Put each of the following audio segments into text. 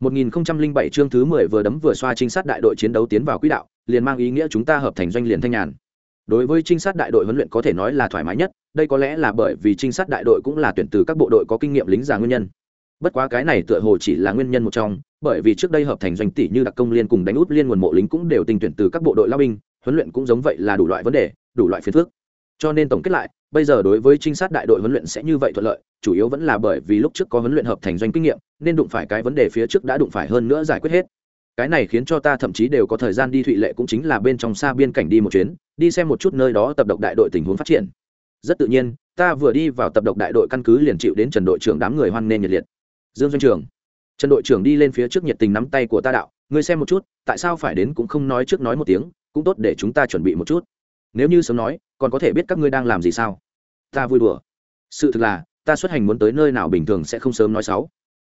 1007 chương thứ 10 vừa đấm vừa xoa trinh sát đại đội chiến đấu tiến vào quỹ đạo, liền mang ý nghĩa chúng ta hợp thành doanh liền thanh nhàn. Đối với trinh sát đại đội huấn luyện có thể nói là thoải mái nhất, đây có lẽ là bởi vì trinh sát đại đội cũng là tuyển từ các bộ đội có kinh nghiệm lính già nguyên nhân. Bất quá cái này tựa hồ chỉ là nguyên nhân một trong, bởi vì trước đây hợp thành doanh tỷ như đặc công liên cùng đánh út liên nguồn mộ lính cũng đều tinh tuyển từ các bộ đội lao binh, huấn luyện cũng giống vậy là đủ loại vấn đề, đủ loại phiền phức. Cho nên tổng kết lại, bây giờ đối với trinh sát đại đội huấn luyện sẽ như vậy thuận lợi chủ yếu vẫn là bởi vì lúc trước có huấn luyện hợp thành doanh kinh nghiệm nên đụng phải cái vấn đề phía trước đã đụng phải hơn nữa giải quyết hết. Cái này khiến cho ta thậm chí đều có thời gian đi thụy lệ cũng chính là bên trong xa biên cảnh đi một chuyến đi xem một chút nơi đó tập độc đại đội tình huống phát triển. Rất tự nhiên ta vừa đi vào tập độc đại đội căn cứ liền chịu đến trần đội trưởng đám người hoan nghênh nhiệt liệt. Dương doanh trường. Trần đội trưởng đi lên phía trước nhiệt tình nắm tay của ta đạo ngươi xem một chút tại sao phải đến cũng không nói trước nói một tiếng cũng tốt để chúng ta chuẩn bị một chút nếu như sớm nói, còn có thể biết các ngươi đang làm gì sao? Ta vui đùa. Sự thực là, ta xuất hành muốn tới nơi nào bình thường sẽ không sớm nói xấu.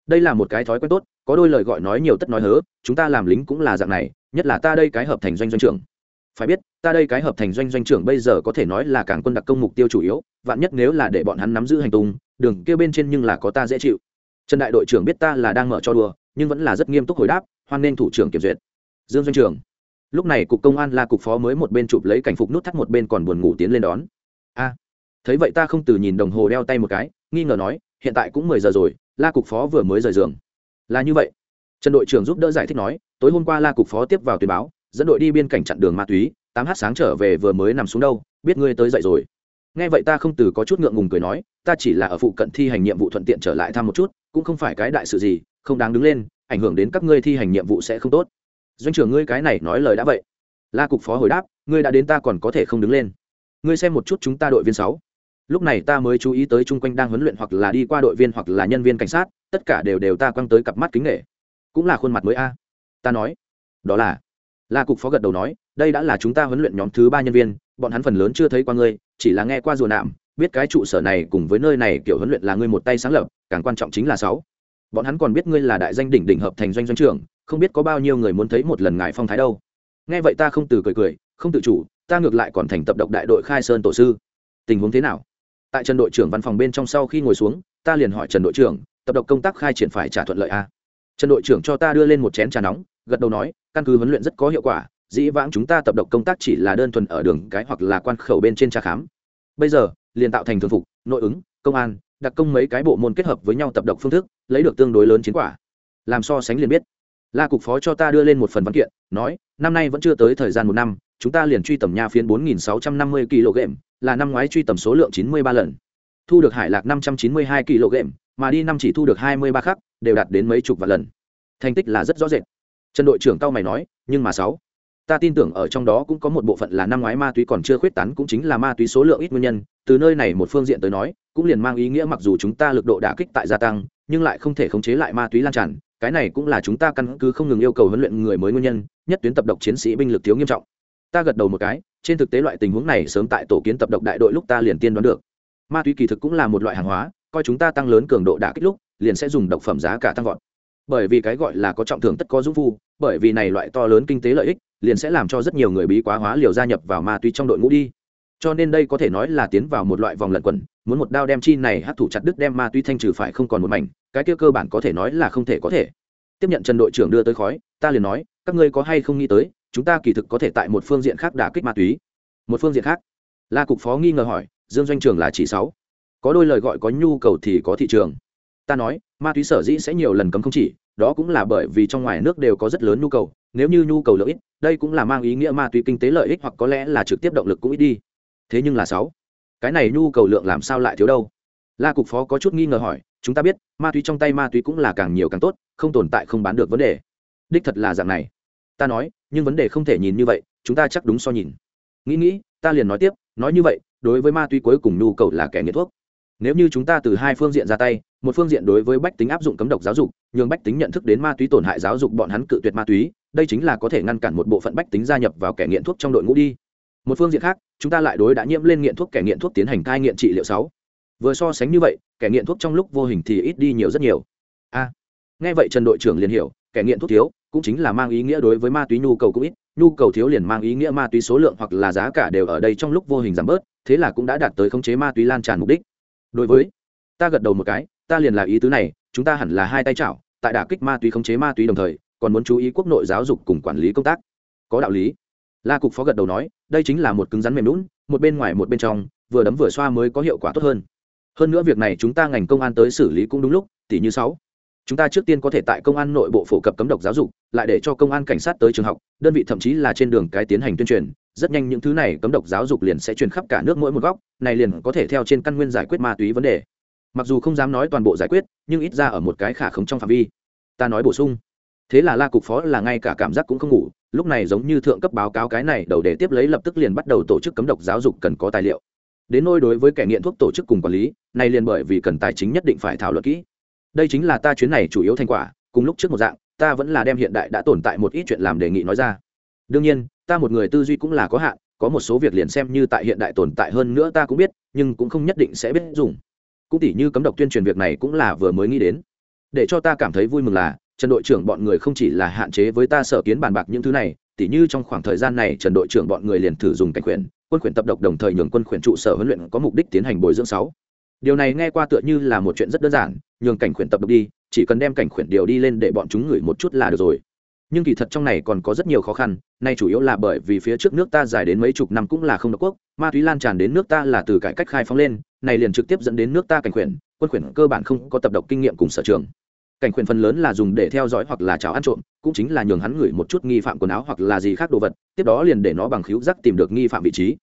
Đây là một cái thói quen tốt, có đôi lời gọi nói nhiều tất nói hớ, chúng ta làm lính cũng là dạng này, nhất là ta đây cái hợp thành doanh doanh trưởng. Phải biết, ta đây cái hợp thành doanh doanh trưởng bây giờ có thể nói là cảng quân đặc công mục tiêu chủ yếu, vạn nhất nếu là để bọn hắn nắm giữ hành tung, đường kia bên trên nhưng là có ta dễ chịu. Trần đại đội trưởng biết ta là đang mở cho đùa, nhưng vẫn là rất nghiêm túc hồi đáp, hoan nên thủ trưởng kiểm duyệt. Dương doanh trưởng lúc này cục công an là cục phó mới một bên chụp lấy cảnh phục nút thắt một bên còn buồn ngủ tiến lên đón. A, thấy vậy ta không từ nhìn đồng hồ đeo tay một cái, nghi ngờ nói, hiện tại cũng mười giờ rồi, la cục phó vừa mới rời giường. Là như vậy. Trần đội trưởng giúp đỡ giải thích nói, tối hôm qua la cục phó tiếp vào tuyên báo, dẫn đội đi biên cảnh chặn đường ma túy, tám h sáng trở về vừa mới nằm xuống đâu, biết ngươi tới dậy rồi. Nghe vậy ta không từ có chút ngượng ngùng cười nói, ta chỉ là ở phụ cận thi hành nhiệm vụ thuận tiện trở lại thăm một chút, cũng không phải cái đại sự gì, không đáng đứng lên, ảnh hưởng đến các ngươi thi hành nhiệm vụ sẽ không tốt doanh trưởng ngươi cái này nói lời đã vậy. La cục phó hồi đáp, ngươi đã đến ta còn có thể không đứng lên. Ngươi xem một chút chúng ta đội viên sáu. Lúc này ta mới chú ý tới chung quanh đang huấn luyện hoặc là đi qua đội viên hoặc là nhân viên cảnh sát, tất cả đều đều ta quăng tới cặp mắt kính nghệ cũng là khuôn mặt mới a. Ta nói, đó là. La cục phó gật đầu nói, đây đã là chúng ta huấn luyện nhóm thứ ba nhân viên, bọn hắn phần lớn chưa thấy qua ngươi, chỉ là nghe qua rùa nạm, biết cái trụ sở này cùng với nơi này kiểu huấn luyện là ngươi một tay sáng lập, càng quan trọng chính là sáu. Bọn hắn còn biết ngươi là đại danh đỉnh đỉnh hợp thành doanh doanh trưởng không biết có bao nhiêu người muốn thấy một lần ngài phong thái đâu. Nghe vậy ta không từ cười cười, không tự chủ, ta ngược lại còn thành tập độc đại đội khai sơn tổ sư. Tình huống thế nào? Tại trần đội trưởng văn phòng bên trong sau khi ngồi xuống, ta liền hỏi trần đội trưởng, tập độc công tác khai triển phải trả thuận lợi a trần đội trưởng cho ta đưa lên một chén trà nóng, gật đầu nói, căn cứ huấn luyện rất có hiệu quả, dĩ vãng chúng ta tập độc công tác chỉ là đơn thuần ở đường cái hoặc là quan khẩu bên trên tra khám. Bây giờ, liền tạo thành thường phục, nội ứng, công an, đặc công mấy cái bộ môn kết hợp với nhau tập độc phương thức, lấy được tương đối lớn chiến quả. Làm so sánh liền biết la cục phó cho ta đưa lên một phần văn kiện, nói, năm nay vẫn chưa tới thời gian một năm, chúng ta liền truy tầm nha phiến 4.650 kg, là năm ngoái truy tầm số lượng 93 lần. Thu được hải lạc 592 kg, mà đi năm chỉ thu được 23 khắc, đều đạt đến mấy chục vạn lần. Thành tích là rất rõ rệt. Trần đội trưởng tao mày nói, nhưng mà sáu, ta tin tưởng ở trong đó cũng có một bộ phận là năm ngoái ma túy còn chưa khuyết tán cũng chính là ma túy số lượng ít nguyên nhân, từ nơi này một phương diện tới nói, cũng liền mang ý nghĩa mặc dù chúng ta lực độ đả kích tại gia tăng, nhưng lại không thể khống chế lại ma túy lan tràn cái này cũng là chúng ta căn cứ không ngừng yêu cầu huấn luyện người mới nguyên nhân, nhất tuyến tập độc chiến sĩ binh lực thiếu nghiêm trọng. Ta gật đầu một cái, trên thực tế loại tình huống này sớm tại tổ kiến tập độc đại đội lúc ta liền tiên đoán được. Ma túy kỳ thực cũng là một loại hàng hóa, coi chúng ta tăng lớn cường độ đả kích lúc, liền sẽ dùng độc phẩm giá cả tăng vọt. Bởi vì cái gọi là có trọng thưởng tất có dũng phu, bởi vì này loại to lớn kinh tế lợi ích, liền sẽ làm cho rất nhiều người bí quá hóa liều gia nhập vào ma túy trong đội ngũ đi. Cho nên đây có thể nói là tiến vào một loại vòng lẩn quẩn, muốn một đao đem chi này hát thủ chặt đứt đem ma túy thanh trừ phải không còn một mảnh cái kia cơ bản có thể nói là không thể có thể. Tiếp nhận trần đội trưởng đưa tới khói, ta liền nói, các ngươi có hay không nghĩ tới, chúng ta kỳ thực có thể tại một phương diện khác đả kích ma túy. Một phương diện khác? La cục phó nghi ngờ hỏi, dương doanh trường là chỉ sáu. Có đôi lời gọi có nhu cầu thì có thị trường. Ta nói, ma túy sở dĩ sẽ nhiều lần cấm không chỉ, đó cũng là bởi vì trong ngoài nước đều có rất lớn nhu cầu, nếu như nhu cầu lợi ích, đây cũng là mang ý nghĩa ma túy kinh tế lợi ích hoặc có lẽ là trực tiếp động lực cũng ít đi. Thế nhưng là sáu. Cái này nhu cầu lượng làm sao lại thiếu đâu? La cục phó có chút nghi ngờ hỏi chúng ta biết, ma túy trong tay ma túy cũng là càng nhiều càng tốt, không tồn tại không bán được vấn đề. Đích thật là dạng này. Ta nói, nhưng vấn đề không thể nhìn như vậy, chúng ta chắc đúng so nhìn. Nghĩ nghĩ, ta liền nói tiếp, nói như vậy, đối với ma túy cuối cùng nhu cầu là kẻ nghiện thuốc. Nếu như chúng ta từ hai phương diện ra tay, một phương diện đối với bách tính áp dụng cấm độc giáo dục, nhường bách tính nhận thức đến ma túy tổn hại giáo dục bọn hắn cự tuyệt ma túy, đây chính là có thể ngăn cản một bộ phận bách tính gia nhập vào kẻ nghiện thuốc trong đội ngũ đi. Một phương diện khác, chúng ta lại đối đã nhiễm lên nghiện thuốc kẻ nghiện thuốc tiến hành cai nghiện trị liệu sáu vừa so sánh như vậy, kẻ nghiện thuốc trong lúc vô hình thì ít đi nhiều rất nhiều. A nghe vậy trần đội trưởng liền hiểu, kẻ nghiện thuốc thiếu cũng chính là mang ý nghĩa đối với ma túy nhu cầu cũng ít, nhu cầu thiếu liền mang ý nghĩa ma túy số lượng hoặc là giá cả đều ở đây trong lúc vô hình giảm bớt, thế là cũng đã đạt tới khống chế ma túy lan tràn mục đích. Đối với, ta gật đầu một cái, ta liền là ý tứ này, chúng ta hẳn là hai tay chảo, tại đả kích ma túy khống chế ma túy đồng thời, còn muốn chú ý quốc nội giáo dục cùng quản lý công tác. Có đạo lý. La cục phó gật đầu nói, đây chính là một cứng rắn mềm lún một bên ngoài một bên trong, vừa đấm vừa xoa mới có hiệu quả tốt hơn hơn nữa việc này chúng ta ngành công an tới xử lý cũng đúng lúc tỷ như sáu. Chúng ta trước tiên có thể tại công an nội bộ phổ cập cấm độc giáo dục, lại để cho công an cảnh sát tới trường học, đơn vị thậm chí là trên đường cái tiến hành tuyên truyền. Rất nhanh những thứ này cấm độc giáo dục liền sẽ truyền khắp cả nước mỗi một góc, này liền có thể theo trên căn nguyên giải quyết ma túy vấn đề. Mặc dù không dám nói toàn bộ giải quyết, nhưng ít ra ở một cái khả khống trong phạm vi. Ta nói bổ sung. Thế là la cục phó là ngay cả cảm giác cũng không ngủ, lúc này giống như thượng cấp báo cáo cái này, đầu để tiếp lấy lập tức liền bắt đầu tổ chức cấm độc giáo dục cần có tài liệu đến nôi đối với kẻ nghiện thuốc tổ chức cùng quản lý này liền bởi vì cần tài chính nhất định phải thảo luận kỹ. Đây chính là ta chuyến này chủ yếu thành quả, cùng lúc trước một dạng, ta vẫn là đem hiện đại đã tồn tại một ít chuyện làm đề nghị nói ra. Đương nhiên, ta một người tư duy cũng là có hạn, có một số việc liền xem như tại hiện đại tồn tại hơn nữa ta cũng biết, nhưng cũng không nhất định sẽ biết dùng. Cũng tỉ như cấm độc tuyên truyền việc này cũng là vừa mới nghĩ đến. Để cho ta cảm thấy vui mừng là, trần đội trưởng bọn người không chỉ là hạn chế với ta sở kiến bàn bạc những thứ này, tỉ như trong khoảng thời gian này trần đội trưởng bọn người liền thử dùng cảnh quyền quân khuyển tập độc đồng thời nhường quân khuyển trụ sở huấn luyện có mục đích tiến hành bồi dưỡng sáu. Điều này nghe qua tựa như là một chuyện rất đơn giản, nhường cảnh khuyển tập độc đi, chỉ cần đem cảnh khuyển điều đi lên để bọn chúng ngửi một chút là được rồi. Nhưng kỳ thật trong này còn có rất nhiều khó khăn, nay chủ yếu là bởi vì phía trước nước ta dài đến mấy chục năm cũng là không độc quốc, ma túy lan tràn đến nước ta là từ cải cách khai phóng lên, này liền trực tiếp dẫn đến nước ta cảnh khuyển, quân khuyển cơ bản không có tập độc kinh nghiệm cùng sở trường cảnh khuyển phần lớn là dùng để theo dõi hoặc là chào ăn trộm, cũng chính là nhường hắn ngửi một chút nghi phạm quần áo hoặc là gì khác đồ vật, tiếp đó liền để nó bằng khíu giác tìm được nghi phạm vị trí.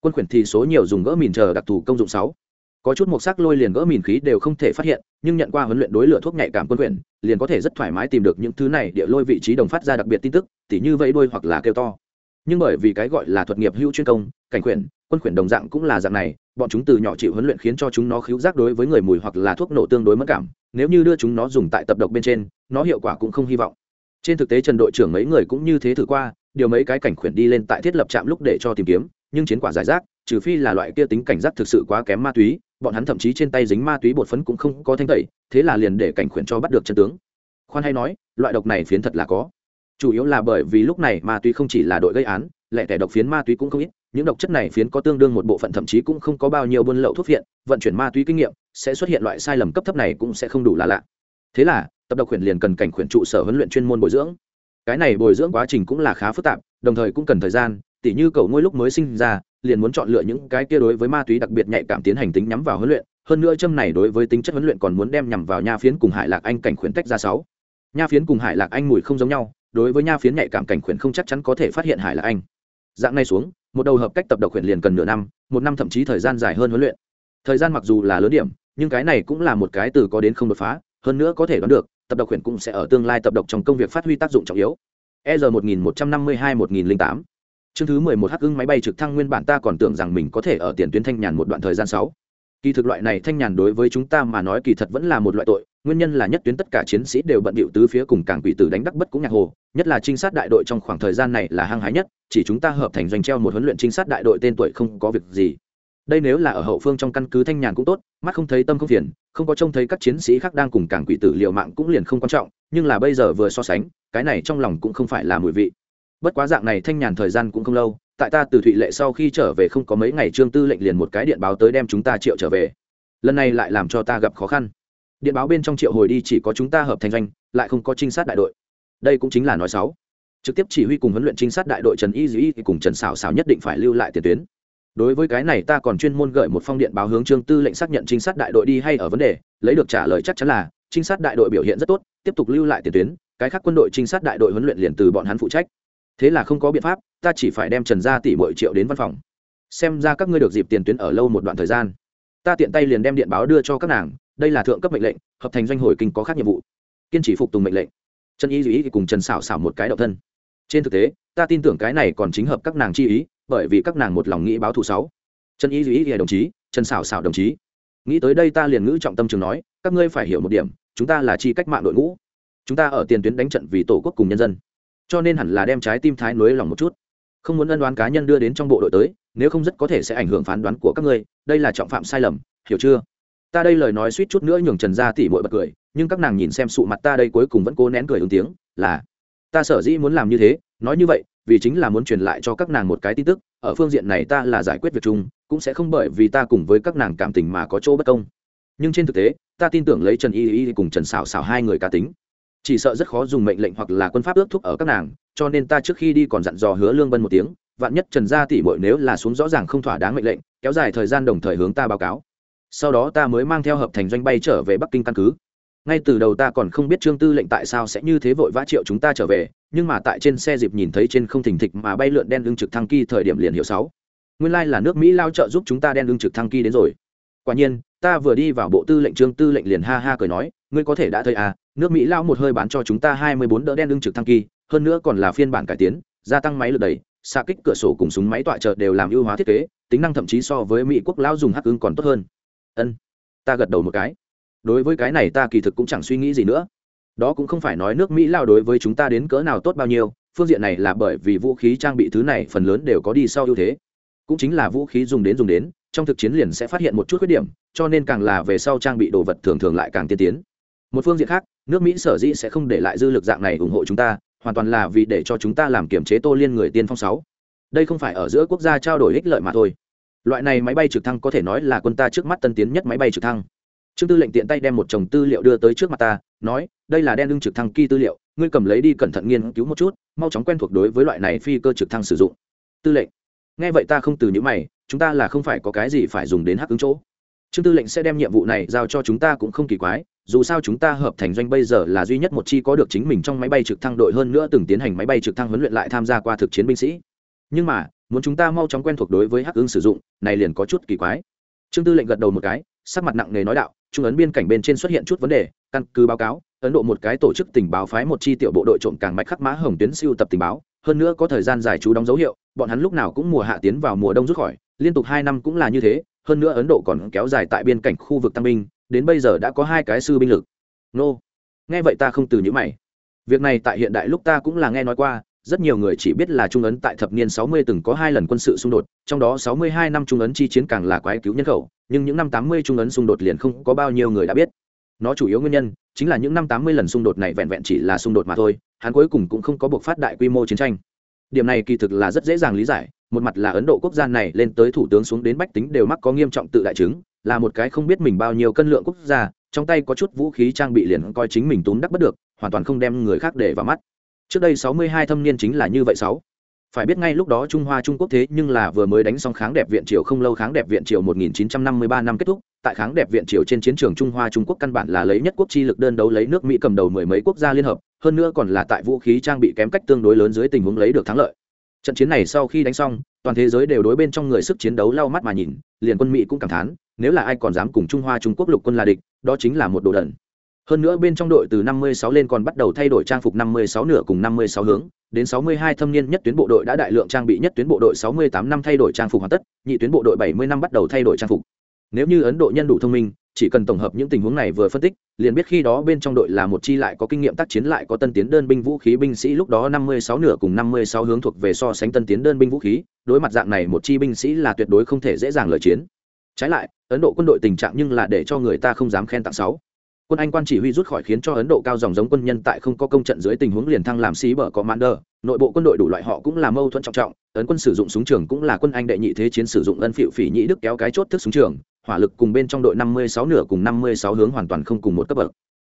Quân khuyển thì số nhiều dùng gỡ mìn chờ đặc thù công dụng sáu. Có chút một sắc lôi liền gỡ mìn khí đều không thể phát hiện, nhưng nhận qua huấn luyện đối lửa thuốc nhạy cảm quân khuyển, liền có thể rất thoải mái tìm được những thứ này địa lôi vị trí đồng phát ra đặc biệt tin tức, tỉ như vẫy đuôi hoặc là kêu to nhưng bởi vì cái gọi là thuật nghiệp hữu chuyên công, cảnh quyển quân quyển đồng dạng cũng là dạng này, bọn chúng từ nhỏ chịu huấn luyện khiến cho chúng nó khiếu giác đối với người mùi hoặc là thuốc nổ tương đối mất cảm, nếu như đưa chúng nó dùng tại tập độc bên trên, nó hiệu quả cũng không hy vọng. Trên thực tế trần đội trưởng mấy người cũng như thế thử qua, điều mấy cái cảnh quyển đi lên tại thiết lập trạm lúc để cho tìm kiếm, nhưng chiến quả giải rác, trừ phi là loại kia tính cảnh giác thực sự quá kém ma túy, bọn hắn thậm chí trên tay dính ma túy bột phấn cũng không có thanh tẩy, thế là liền để cảnh quyển cho bắt được chân tướng. Khoan hay nói, loại độc này phiến thật là có chủ yếu là bởi vì lúc này ma túy không chỉ là đội gây án, lẻ tẻ độc phiến ma túy cũng không ít, những độc chất này phiến có tương đương một bộ phận, thậm chí cũng không có bao nhiêu buôn lậu thuốc viện vận chuyển ma túy kinh nghiệm, sẽ xuất hiện loại sai lầm cấp thấp này cũng sẽ không đủ là lạ. Thế là, tập độc khuyển liền cần cảnh khuyển trụ sở huấn luyện chuyên môn bồi dưỡng. Cái này bồi dưỡng quá trình cũng là khá phức tạp, đồng thời cũng cần thời gian, tỉ như cậu ngôi lúc mới sinh ra, liền muốn chọn lựa những cái kia đối với ma túy đặc biệt nhạy cảm tiến hành tính nhắm vào huấn luyện, hơn nữa châm này đối với tính chất huấn luyện còn muốn đem nhằm vào nha phiến cùng hải lạc anh cảnh khuyển tách ra sáu. Nha phiến cùng hải lạc anh mùi không giống nhau đối với nha phiến nhạy cảm cảnh khuyển không chắc chắn có thể phát hiện hải là anh. Dạng này xuống, một đầu hợp cách tập độc khuyển liền cần nửa năm, một năm thậm chí thời gian dài hơn huấn luyện. Thời gian mặc dù là lớn điểm, nhưng cái này cũng là một cái từ có đến không đột phá, hơn nữa có thể đoán được, tập độc khuyển cũng sẽ ở tương lai tập độc trong công việc phát huy tác dụng trọng yếu. E r một nghìn một trăm năm mươi hai một nghìn tám. Chương thứ mười một hắc ưng máy bay trực thăng nguyên bản ta còn tưởng rằng mình có thể ở tiền tuyến thanh nhàn một đoạn thời gian sáu kỳ thực loại này thanh nhàn đối với chúng ta mà nói kỳ thật vẫn là một loại tội, nguyên nhân là nhất tuyến tất cả chiến sĩ đều bận bịu tứ phía cùng cảng quỷ tử đánh đắc bất cũng nhạc hồ, nhất là trinh sát đại đội trong khoảng thời gian này là hăng hái nhất, chỉ chúng ta hợp thành doanh treo một huấn luyện trinh sát đại đội tên tuổi không có việc gì. Đây nếu là ở hậu phương trong căn cứ thanh nhàn cũng tốt, mắt không thấy tâm không phiền, không có trông thấy các chiến sĩ khác đang cùng cảng quỷ tử liệu mạng cũng liền không quan trọng, nhưng là bây giờ vừa so sánh, cái này trong lòng cũng không phải là mùi vị. Bất quá dạng này thanh nhàn thời gian cũng không lâu tại ta từ thụy lệ sau khi trở về không có mấy ngày trương tư lệnh liền một cái điện báo tới đem chúng ta triệu trở về. Lần này lại làm cho ta gặp khó khăn. Điện báo bên trong triệu hồi đi chỉ có chúng ta hợp thành doanh, lại không có trinh sát đại đội. Đây cũng chính là nói sáu trực tiếp chỉ huy cùng huấn luyện trinh sát đại đội trần y dĩ cùng trần xảo xảo nhất định phải lưu lại tiền tuyến. Đối với cái này ta còn chuyên môn gửi một phong điện báo hướng trương tư lệnh xác nhận trinh sát đại đội đi hay ở vấn đề, lấy được trả lời chắc chắn là, trinh sát đại đội biểu hiện rất tốt, tiếp tục lưu lại tiền tuyến, cái khác quân đội trinh sát đại đội huấn luyện liền từ bọn hắn phụ trách thế là không có biện pháp, ta chỉ phải đem trần gia tỷ bội triệu đến văn phòng. Xem ra các ngươi được dịp tiền tuyến ở lâu một đoạn thời gian. Ta tiện tay liền đem điện báo đưa cho các nàng, đây là thượng cấp mệnh lệnh, hợp thành doanh hồi kinh có khác nhiệm vụ. Kiên trì phục tùng mệnh lệnh. Trần y duy cùng trần xảo xảo một cái đậu thân. Trên thực tế, ta tin tưởng cái này còn chính hợp các nàng chi ý, bởi vì các nàng một lòng nghĩ báo thù sáu. Trần y duy đồng chí, trần xảo xảo đồng chí. Nghĩ tới đây ta liền ngữ trọng tâm trường nói, các ngươi phải hiểu một điểm, chúng ta là chi cách mạng đội ngũ. Chúng ta ở tiền tuyến đánh trận vì tổ quốc cùng nhân dân cho nên hẳn là đem trái tim thái nối lòng một chút. Không muốn ân đoán cá nhân đưa đến trong bộ đội tới, nếu không rất có thể sẽ ảnh hưởng phán đoán của các ngươi, đây là trọng phạm sai lầm, hiểu chưa? Ta đây lời nói suýt chút nữa nhường trần gia tỉ bội bật cười, nhưng các nàng nhìn xem sụ mặt ta đây cuối cùng vẫn cố nén cười ứng tiếng, là, ta sở dĩ muốn làm như thế, nói như vậy, vì chính là muốn truyền lại cho các nàng một cái tin tức, ở phương diện này ta là giải quyết việc chung, cũng sẽ không bởi vì ta cùng với các nàng cảm tình mà có chỗ bất công. Nhưng trên thực tế, ta tin tưởng lấy trần y y cùng trần xảo xảo hai người cá tính chỉ sợ rất khó dùng mệnh lệnh hoặc là quân pháp ước thúc ở các nàng, cho nên ta trước khi đi còn dặn dò hứa lương bân một tiếng, vạn nhất trần gia tỷ muội nếu là xuống rõ ràng không thỏa đáng mệnh lệnh, kéo dài thời gian đồng thời hướng ta báo cáo. Sau đó ta mới mang theo hợp thành doanh bay trở về bắc kinh căn cứ. Ngay từ đầu ta còn không biết trương tư lệnh tại sao sẽ như thế vội vã triệu chúng ta trở về, nhưng mà tại trên xe dịp nhìn thấy trên không thình thịch mà bay lượn đen lương trực thăng kỳ thời điểm liền hiệu sáu. Nguyên lai là nước mỹ lao trợ giúp chúng ta đen lương trực thăng kỳ đến rồi. Quả nhiên ta vừa đi vào bộ tư lệnh trương tư lệnh liền ha ha cười nói, ngươi có thể đã thấy à nước mỹ lao một hơi bán cho chúng ta hai mươi bốn đỡ đen lương trực thăng kỳ, hơn nữa còn là phiên bản cải tiến, gia tăng máy lực đẩy xa kích cửa sổ cùng súng máy tọa trợ đều làm ưu hóa thiết kế, tính năng thậm chí so với mỹ quốc lao dùng hắc ứng còn tốt hơn. Ân, ta gật đầu một cái. Đối với cái này ta kỳ thực cũng chẳng suy nghĩ gì nữa. Đó cũng không phải nói nước mỹ lao đối với chúng ta đến cỡ nào tốt bao nhiêu, phương diện này là bởi vì vũ khí trang bị thứ này phần lớn đều có đi sau ưu thế cũng chính là vũ khí dùng đến dùng đến, trong thực chiến liền sẽ phát hiện một chút khuyết điểm, cho nên càng là về sau trang bị đồ vật thường thường lại càng tiên tiến. Một phương diện khác, nước mỹ sở dĩ sẽ không để lại dư lực dạng này ủng hộ chúng ta, hoàn toàn là vì để cho chúng ta làm kiểm chế tô liên người tiên phong sáu. Đây không phải ở giữa quốc gia trao đổi ích lợi mà thôi. Loại này máy bay trực thăng có thể nói là quân ta trước mắt tân tiến nhất máy bay trực thăng. Trương tư lệnh tiện tay đem một chồng tư liệu đưa tới trước mặt ta, nói, đây là đen lưng trực thăng kỳ tư liệu, ngươi cầm lấy đi cẩn thận nghiên cứu một chút, mau chóng quen thuộc đối với loại này phi cơ trực thăng sử dụng. Tư lệnh nghe vậy ta không từ những mày, chúng ta là không phải có cái gì phải dùng đến hắc ứng chỗ. Trương tư lệnh sẽ đem nhiệm vụ này giao cho chúng ta cũng không kỳ quái, dù sao chúng ta hợp thành doanh bây giờ là duy nhất một chi có được chính mình trong máy bay trực thăng đội hơn nữa từng tiến hành máy bay trực thăng huấn luyện lại tham gia qua thực chiến binh sĩ. Nhưng mà, muốn chúng ta mau chóng quen thuộc đối với hắc ứng sử dụng, này liền có chút kỳ quái. Trương tư lệnh gật đầu một cái, sắc mặt nặng nề nói đạo, trung ấn biên cảnh bên trên xuất hiện chút vấn đề, căn cứ báo cáo, ấn độ một cái tổ chức tình báo phái một chi tiểu bộ đội trộm càng mạch khắc mã hồng tuyến siêu tập tình báo hơn nữa có thời gian dài trú đóng dấu hiệu, bọn hắn lúc nào cũng mùa hạ tiến vào mùa đông rút khỏi, liên tục hai năm cũng là như thế, hơn nữa ấn độ còn kéo dài tại biên cảnh khu vực tăng binh, đến bây giờ đã có hai cái sư binh lực. Nô. Nghe vậy ta không từ những mày. Việc này tại hiện đại lúc ta cũng là nghe nói qua, rất nhiều người chỉ biết là trung ấn tại thập niên 60 từng có hai lần quân sự xung đột, trong đó 62 năm trung ấn chi chiến càng là quái cứu nhân khẩu, nhưng những năm 80 trung ấn xung đột liền không có bao nhiêu người đã biết. Nó chủ yếu nguyên nhân chính là những năm 80 lần xung đột này vẹn vẹn chỉ là xung đột mà thôi hắn cuối cùng cũng không có buộc phát đại quy mô chiến tranh. Điểm này kỳ thực là rất dễ dàng lý giải, một mặt là ấn độ quốc gia này lên tới thủ tướng xuống đến bách tính đều mắc có nghiêm trọng tự đại chứng, là một cái không biết mình bao nhiêu cân lượng quốc gia, trong tay có chút vũ khí trang bị liền coi chính mình túm đắc bất được, hoàn toàn không đem người khác để vào mắt. Trước đây 62 thâm niên chính là như vậy sáu. Phải biết ngay lúc đó trung hoa trung quốc thế nhưng là vừa mới đánh xong kháng đẹp viện triều không lâu kháng đẹp viện triều 1953 năm kết thúc, tại kháng đẹp viện triều trên chiến trường trung hoa trung quốc căn bản là lấy nhất quốc chi lực đơn đấu lấy nước mỹ cầm đầu mười mấy quốc gia liên hợp hơn nữa còn là tại vũ khí trang bị kém cách tương đối lớn dưới tình huống lấy được thắng lợi. Trận chiến này sau khi đánh xong, toàn thế giới đều đối bên trong người sức chiến đấu lau mắt mà nhìn, liền quân mỹ cũng cảm thán, nếu là ai còn dám cùng trung hoa trung quốc lục quân là địch, đó chính là một đồ đẩn hơn nữa bên trong đội từ 56 lên còn bắt đầu thay đổi trang phục 56 nửa cùng 56 hướng, đến 62 thâm niên nhất tuyến bộ đội đã đại lượng trang bị nhất tuyến bộ đội 68 năm thay đổi trang phục hoàn tất, nhị tuyến bộ đội 70 năm bắt đầu thay đổi trang phục. Nếu như ấn độ nhân đủ thông minh chỉ cần tổng hợp những tình huống này vừa phân tích, liền biết khi đó bên trong đội là một chi lại có kinh nghiệm tác chiến lại có tân tiến đơn binh vũ khí binh sĩ, lúc đó 56 nửa cùng 56 hướng thuộc về so sánh tân tiến đơn binh vũ khí, đối mặt dạng này một chi binh sĩ là tuyệt đối không thể dễ dàng lợi chiến. Trái lại, ấn độ quân đội tình trạng nhưng là để cho người ta không dám khen tặng sáu quân anh quan chỉ huy rút khỏi khiến cho ấn độ cao dòng giống quân nhân tại không có công trận dưới tình huống liền thăng làm sĩ bờ commander nội bộ quân đội đủ loại họ cũng là mâu thuẫn trọng trọng, ấn quân sử dụng súng trường cũng là quân anh đệ nhị thế chiến sử dụng ân phịu phỉ nhĩ đức kéo cái chốt thức súng trường, hỏa lực cùng bên trong đội 56 nửa cùng 56 hướng hoàn toàn không cùng một cấp bậc.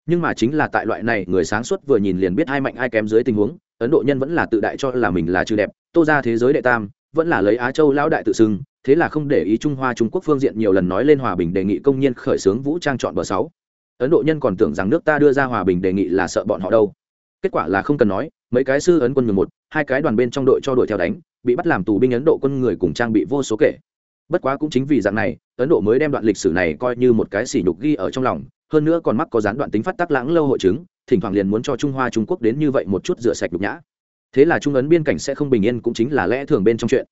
Nhưng mà chính là tại loại này, người sáng suốt vừa nhìn liền biết ai mạnh ai kém dưới tình huống, ấn độ nhân vẫn là tự đại cho là mình là trừ đẹp, tô ra thế giới đệ tam, vẫn là lấy á châu lão đại tự xưng, thế là không để ý trung hoa trung quốc phương diện nhiều lần nói lên hòa bình đề nghị công nhân khởi xướng vũ trang chọn bờ sáu ấn độ nhân còn tưởng rằng nước ta đưa ra hòa bình đề nghị là sợ bọn họ đâu. Kết quả là không cần nói, mấy cái sư ấn quân mười một, hai cái đoàn bên trong đội cho đội theo đánh, bị bắt làm tù binh ấn độ quân người cùng trang bị vô số kể. Bất quá cũng chính vì dạng này, ấn độ mới đem đoạn lịch sử này coi như một cái sỉ nhục ghi ở trong lòng, hơn nữa còn mắc có gián đoạn tính phát tác lãng lâu hội chứng, thỉnh thoảng liền muốn cho trung hoa trung quốc đến như vậy một chút rửa sạch nhục nhã. Thế là trung ấn biên cảnh sẽ không bình yên cũng chính là lẽ thường bên trong chuyện.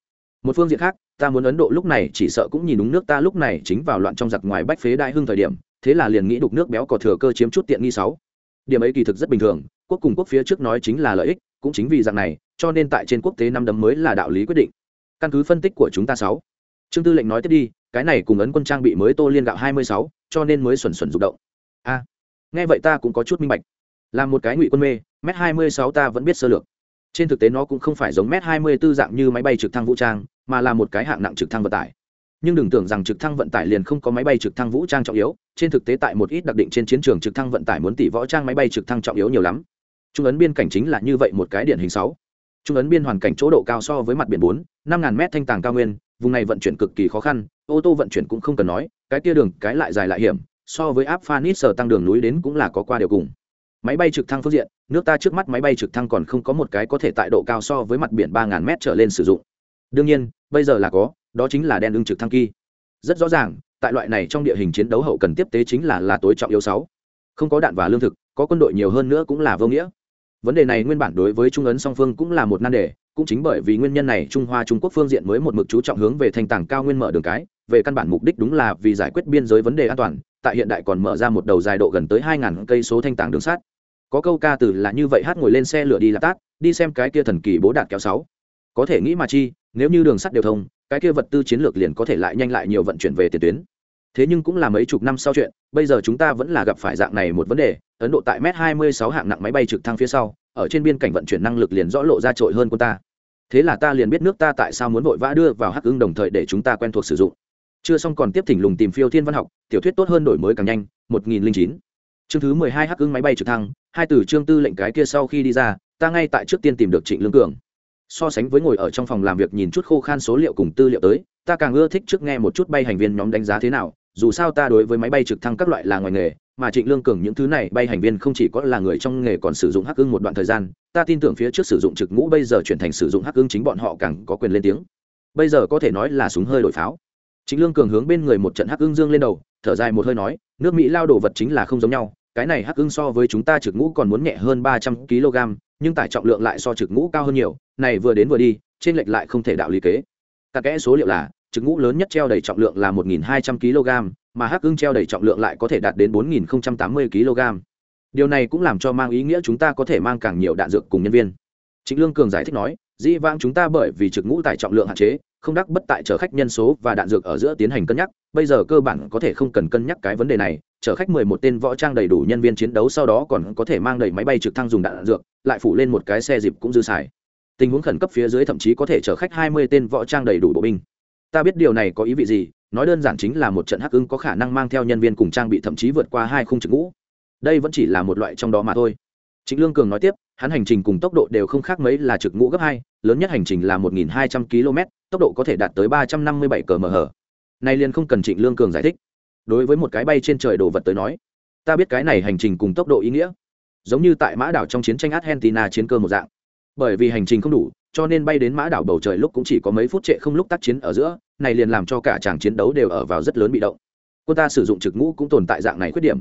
Một phương diện khác, ta muốn ấn độ lúc này chỉ sợ cũng nhìn đúng nước ta lúc này chính vào loạn trong giặc ngoài bách phế đại hưng thời điểm thế là liền nghĩ đục nước béo có thừa cơ chiếm chút tiện nghi sáu. Điểm ấy kỳ thực rất bình thường, quốc cùng quốc phía trước nói chính là lợi ích, cũng chính vì dạng này, cho nên tại trên quốc tế năm đấm mới là đạo lý quyết định. Căn cứ phân tích của chúng ta sáu. Trương tư lệnh nói tiếp đi, cái này cùng ấn quân trang bị mới tô liên gạo hai mươi sáu, cho nên mới xuẩn xuẩn rụng động. A, nghe vậy ta cũng có chút minh bạch. Là một cái ngụy quân mê m hai mươi sáu ta vẫn biết sơ lược. Trên thực tế nó cũng không phải giống m hai mươi 24 dạng như máy bay trực thăng vũ trang, mà là một cái hạng nặng trực thăng vận tải nhưng đừng tưởng rằng trực thăng vận tải liền không có máy bay trực thăng vũ trang trọng yếu, trên thực tế tại một ít đặc định trên chiến trường trực thăng vận tải muốn tỷ võ trang máy bay trực thăng trọng yếu nhiều lắm. Trung ấn biên cảnh chính là như vậy một cái điển hình sáu. Trung ấn biên hoàn cảnh chỗ độ cao so với mặt biển bốn, năm ngàn mét thanh tàng cao nguyên, vùng này vận chuyển cực kỳ khó khăn, ô tô vận chuyển cũng không cần nói, cái kia đường, cái lại dài lại hiểm, so với áp phanis sở tăng đường núi đến cũng là có qua điều cùng. Máy bay trực thăng phương diện, nước ta trước mắt máy bay trực thăng còn không có một cái có thể tại độ cao so với mặt biển ba ngàn mét trở lên sử dụng. Đương nhiên, bây giờ là có đó chính là đen ưng trực thăng kỳ. Rất rõ ràng, tại loại này trong địa hình chiến đấu hậu cần tiếp tế chính là là tối trọng yếu sáu. Không có đạn và lương thực, có quân đội nhiều hơn nữa cũng là vô nghĩa. Vấn đề này nguyên bản đối với trung ấn song phương cũng là một nan đề, cũng chính bởi vì nguyên nhân này trung hoa trung quốc phương diện mới một mực chú trọng hướng về thành tảng cao nguyên mở đường cái, về căn bản mục đích đúng là vì giải quyết biên giới vấn đề an toàn, tại hiện đại còn mở ra một đầu dài độ gần tới hai ngàn cây số thanh tảng đường sắt. Có câu ca từ là như vậy, hát ngồi lên xe lửa đi lạp tát, đi xem cái kia thần kỳ bố đạt kéo sáu. Có thể nghĩ mà chi, nếu như đường sắt đều thông cái kia vật tư chiến lược liền có thể lại nhanh lại nhiều vận chuyển về tiền tuyến. Thế nhưng cũng là mấy chục năm sau chuyện, bây giờ chúng ta vẫn là gặp phải dạng này một vấn đề, ấn độ tại m 26 hạng nặng máy bay trực thăng phía sau, ở trên biên cảnh vận chuyển năng lực liền rõ lộ ra trội hơn quân ta. Thế là ta liền biết nước ta tại sao muốn vội vã đưa vào hắc ưng đồng thời để chúng ta quen thuộc sử dụng. Chưa xong còn tiếp thỉnh lùng tìm phiêu thiên văn học, tiểu thuyết tốt hơn đổi mới càng nhanh 1009 chương thứ 12 hắc ưng máy bay trực thăng, hai từ trương tư lệnh cái kia sau khi đi ra, ta ngay tại trước tiên tìm được trịnh lương cường so sánh với ngồi ở trong phòng làm việc nhìn chút khô khan số liệu cùng tư liệu tới, ta càng ưa thích trước nghe một chút bay hành viên nhóm đánh giá thế nào, dù sao ta đối với máy bay trực thăng các loại là ngoài nghề, mà trịnh lương cường những thứ này bay hành viên không chỉ có là người trong nghề còn sử dụng hắc ưng một đoạn thời gian, ta tin tưởng phía trước sử dụng trực ngũ bây giờ chuyển thành sử dụng hắc ưng chính bọn họ càng có quyền lên tiếng. Bây giờ có thể nói là súng hơi đổi pháo. Trịnh lương cường hướng bên người một trận hắc ưng dương lên đầu, thở dài một hơi nói, nước mỹ lao đồ vật chính là không giống nhau cái này hắc ưng so với chúng ta trực ngũ còn muốn nhẹ hơn ba trăm kg, nhưng tải trọng lượng lại so trực ngũ cao hơn nhiều, này vừa đến vừa đi, trên lệch lại không thể đạo lý kế. Các kẽ số liệu là, trực ngũ lớn nhất treo đầy trọng lượng là 1.200 kg, mà hắc ưng treo đầy trọng lượng lại có thể đạt đến 4.080 kg. Điều này cũng làm cho mang ý nghĩa chúng ta có thể mang càng nhiều đạn dược cùng nhân viên. Chính lương cường giải thích nói, dĩ vãng chúng ta bởi vì trực ngũ tải trọng lượng hạn chế không đắc bất tại chở khách nhân số và đạn dược ở giữa tiến hành cân nhắc bây giờ cơ bản có thể không cần cân nhắc cái vấn đề này chở khách 11 tên võ trang đầy đủ nhân viên chiến đấu sau đó còn có thể mang đầy máy bay trực thăng dùng đạn dược lại phủ lên một cái xe dịp cũng dư xài. Tình huống khẩn cấp phía dưới thậm chí có thể chở khách 20 tên võ trang đầy đủ bộ binh. Ta biết điều này có ý vị gì nói đơn giản chính là một trận hắc ưng có khả năng mang theo nhân viên cùng trang bị thậm chí vượt qua hai khung trực ngũ. Đây vẫn chỉ là một loại trong đó mà thôi. Trịnh Lương Cường nói tiếp, hắn hành trình cùng tốc độ đều không khác mấy là trực ngũ gấp hai, lớn nhất hành trình là 1200 km, tốc độ có thể đạt tới 357 km/h. Này liền không cần Trịnh Lương Cường giải thích. Đối với một cái bay trên trời đồ vật tới nói, ta biết cái này hành trình cùng tốc độ ý nghĩa. Giống như tại mã đảo trong chiến tranh Argentina chiến cơ một dạng. Bởi vì hành trình không đủ, cho nên bay đến mã đảo bầu trời lúc cũng chỉ có mấy phút trệ không lúc tác chiến ở giữa, này liền làm cho cả tràng chiến đấu đều ở vào rất lớn bị động. Quân ta sử dụng trực ngũ cũng tồn tại dạng này khuyết điểm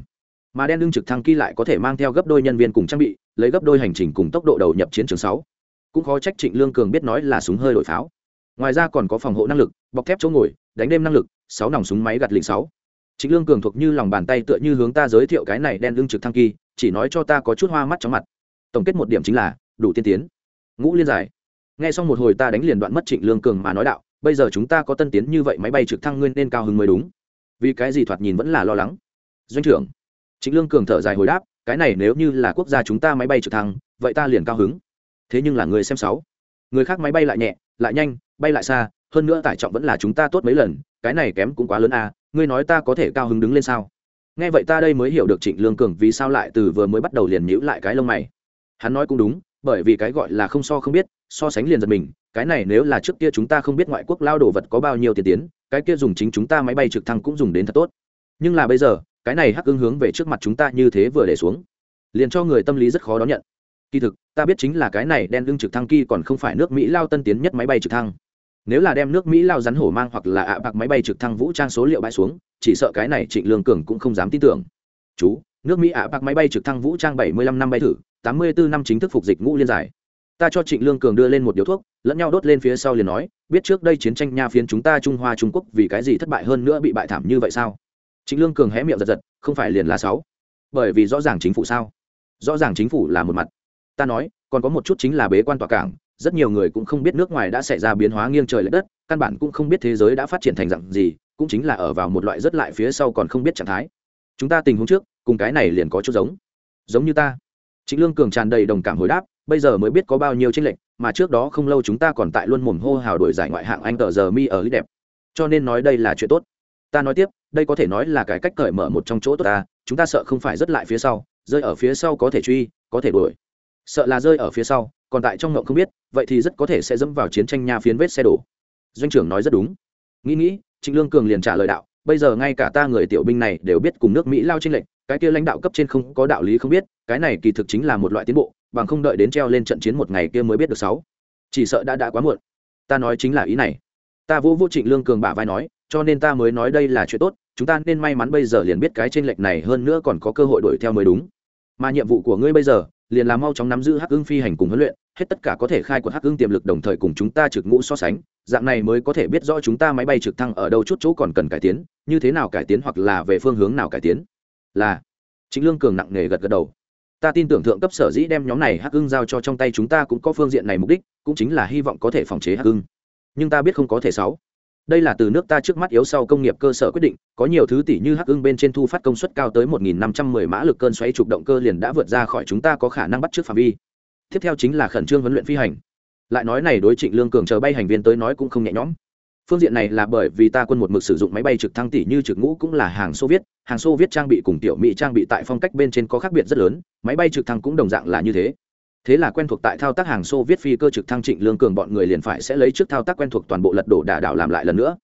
mà đen lưng trực thăng kỳ lại có thể mang theo gấp đôi nhân viên cùng trang bị lấy gấp đôi hành trình cùng tốc độ đầu nhập chiến trường sáu cũng khó trách trịnh lương cường biết nói là súng hơi đổi pháo ngoài ra còn có phòng hộ năng lực bọc thép chỗ ngồi đánh đêm năng lực sáu nòng súng máy gạt lình sáu. Trịnh lương cường thuộc như lòng bàn tay tựa như hướng ta giới thiệu cái này đen lưng trực thăng kỳ chỉ nói cho ta có chút hoa mắt chóng mặt. Tổng kết một điểm chính là đủ tiên tiến. Ngũ liên giải. Nghe xong một hồi ta đánh liền đoạn mất trịnh lương cường mà nói đạo bây giờ chúng ta có tân tiến như vậy máy bay trực thăng nguyên nên cao hứng mới đúng. Vì cái gì thoạt nhìn vẫn là lo lắng? Doanh trưởng. Trịnh Lương Cường thở dài hồi đáp, cái này nếu như là quốc gia chúng ta máy bay trực thăng, vậy ta liền cao hứng. Thế nhưng là người xem sáu, người khác máy bay lại nhẹ, lại nhanh, bay lại xa, hơn nữa tải trọng vẫn là chúng ta tốt mấy lần, cái này kém cũng quá lớn à, ngươi nói ta có thể cao hứng đứng lên sao? Nghe vậy ta đây mới hiểu được Trịnh Lương Cường vì sao lại từ vừa mới bắt đầu liền nhữ lại cái lông mày. Hắn nói cũng đúng, bởi vì cái gọi là không so không biết, so sánh liền giật mình, cái này nếu là trước kia chúng ta không biết ngoại quốc lao đồ vật có bao nhiêu tiền tiến, cái kia dùng chính chúng ta máy bay trực thăng cũng dùng đến thật tốt. Nhưng là bây giờ, cái này hắc ưng hướng về trước mặt chúng ta như thế vừa để xuống liền cho người tâm lý rất khó đón nhận kỳ thực ta biết chính là cái này đen lưng trực thăng kỳ còn không phải nước mỹ lao tân tiến nhất máy bay trực thăng nếu là đem nước mỹ lao rắn hổ mang hoặc là ạ bạc máy bay trực thăng vũ trang số liệu bãi xuống chỉ sợ cái này trịnh lương cường cũng không dám tin tưởng chú nước mỹ ạ bạc máy bay trực thăng vũ trang bảy mươi lăm năm bay thử tám mươi bốn năm chính thức phục dịch ngũ liên giải ta cho trịnh lương cường đưa lên một điếu thuốc lẫn nhau đốt lên phía sau liền nói biết trước đây chiến tranh nha phiến chúng ta trung hoa trung quốc vì cái gì thất bại hơn nữa bị bại thảm như vậy sao Trịnh Lương Cường hé miệng giật giật, không phải liền là sáu. Bởi vì rõ ràng chính phủ sao? Rõ ràng chính phủ là một mặt. Ta nói, còn có một chút chính là bế quan tọa cảng, rất nhiều người cũng không biết nước ngoài đã xảy ra biến hóa nghiêng trời lệch đất, căn bản cũng không biết thế giới đã phát triển thành dạng gì, cũng chính là ở vào một loại rất lại phía sau còn không biết trạng thái. Chúng ta tình huống trước, cùng cái này liền có chút giống. Giống như ta. Trịnh Lương Cường tràn đầy đồng cảm hồi đáp, bây giờ mới biết có bao nhiêu tranh lệch, mà trước đó không lâu chúng ta còn tại luôn mồm hô hào đổi giải ngoại hạng Anh tờ giờ mi ở lý đẹp. cho nên nói đây là chuyện tốt ta nói tiếp đây có thể nói là cái cách cởi mở một trong chỗ tốt ta chúng ta sợ không phải rất lại phía sau rơi ở phía sau có thể truy có thể đuổi sợ là rơi ở phía sau, còn tại trong ngộng không biết, vậy thì rất có thể sẽ dẫm vào chiến tranh nha phiến vết xe đổ. Doanh trưởng nói rất đúng. Nghĩ nghĩ, trịnh lương cường liền trả lời đạo, bây giờ ngay cả ta người tiểu binh này đều biết cùng nước mỹ lao trên lệnh cái kia lãnh đạo cấp trên không có đạo lý không biết, cái này kỳ thực chính là một loại tiến bộ, bằng không đợi đến treo lên trận chiến một ngày kia mới biết được sáu. Chỉ sợ đã đã quá muộn. Ta nói chính là ý này. Ta vô vô trịnh lương cường bả vai nói, cho nên ta mới nói đây là chuyện tốt, chúng ta nên may mắn bây giờ liền biết cái trên lệnh này hơn nữa còn có cơ hội đuổi theo mới đúng. Mà nhiệm vụ của ngươi bây giờ liền là mau chóng nắm giữ hắc ưng phi hành cùng huấn luyện, hết tất cả có thể khai quật hắc ưng tiềm lực đồng thời cùng chúng ta trực ngũ so sánh, dạng này mới có thể biết rõ chúng ta máy bay trực thăng ở đâu chút chỗ còn cần cải tiến, như thế nào cải tiến hoặc là về phương hướng nào cải tiến. Là chính lương cường nặng nề gật gật đầu. Ta tin tưởng thượng cấp sở dĩ đem nhóm này hắc ưng giao cho trong tay chúng ta cũng có phương diện này mục đích, cũng chính là hy vọng có thể phòng chế hắc ưng. Nhưng ta biết không có thể sáu đây là từ nước ta trước mắt yếu sau công nghiệp cơ sở quyết định, có nhiều thứ tỷ như hắc ưng bên trên thu phát công suất cao tới 1.510 mã lực cơn xoáy trục động cơ liền đã vượt ra khỏi chúng ta có khả năng bắt trước phạm vi. Tiếp theo chính là khẩn trương huấn luyện phi hành. Lại nói này đối trịnh lương cường chờ bay hành viên tới nói cũng không nhẹ nhõm. Phương diện này là bởi vì ta quân một mực sử dụng máy bay trực thăng tỷ như trực ngũ cũng là hàng xô viết, hàng xô viết trang bị cùng tiểu mỹ trang bị tại phong cách bên trên có khác biệt rất lớn, máy bay trực thăng cũng đồng dạng là như thế thế là quen thuộc tại thao tác hàng xô viết phi cơ trực thăng trịnh lương cường bọn người liền phải sẽ lấy trước thao tác quen thuộc toàn bộ lật đổ đả đảo làm lại lần nữa.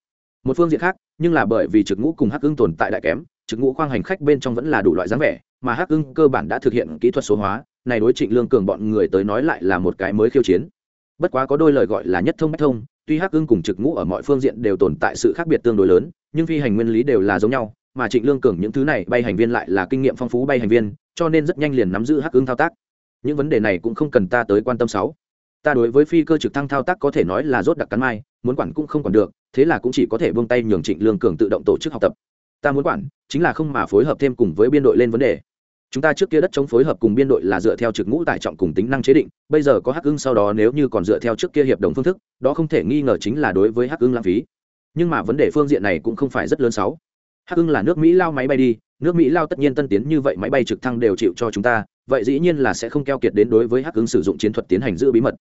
Một phương diện khác, nhưng là bởi vì trực ngũ cùng hắc ưng tồn tại đại kém, trực ngũ khoang hành khách bên trong vẫn là đủ loại dáng vẻ, mà hắc ưng cơ bản đã thực hiện kỹ thuật số hóa, này đối trịnh lương cường bọn người tới nói lại là một cái mới khiêu chiến. Bất quá có đôi lời gọi là nhất thông bách thông, tuy hắc ưng cùng trực ngũ ở mọi phương diện đều tồn tại sự khác biệt tương đối lớn, nhưng phi hành nguyên lý đều là giống nhau, mà trịnh lương cường những thứ này bay hành viên lại là kinh nghiệm phong phú bay hành viên, cho nên rất nhanh liền nắm giữ hắc ưng thao tác những vấn đề này cũng không cần ta tới quan tâm sáu. Ta đối với phi cơ trực thăng thao tác có thể nói là rốt đặc cắn mai, muốn quản cũng không còn được, thế là cũng chỉ có thể buông tay nhường trịnh lương cường tự động tổ chức học tập. Ta muốn quản, chính là không mà phối hợp thêm cùng với biên đội lên vấn đề. Chúng ta trước kia đất chống phối hợp cùng biên đội là dựa theo trực ngũ tải trọng cùng tính năng chế định, bây giờ có hắc ưng sau đó nếu như còn dựa theo trước kia hiệp đồng phương thức, đó không thể nghi ngờ chính là đối với hắc ưng lãng phí. Nhưng mà vấn đề phương diện này cũng không phải rất lớn sáu. Hắc ưng là nước mỹ lao máy bay đi, nước mỹ lao tất nhiên tân tiến như vậy máy bay trực thăng đều chịu cho chúng ta vậy dĩ nhiên là sẽ không keo kiệt đến đối với hắc ứng sử dụng chiến thuật tiến hành giữ bí mật.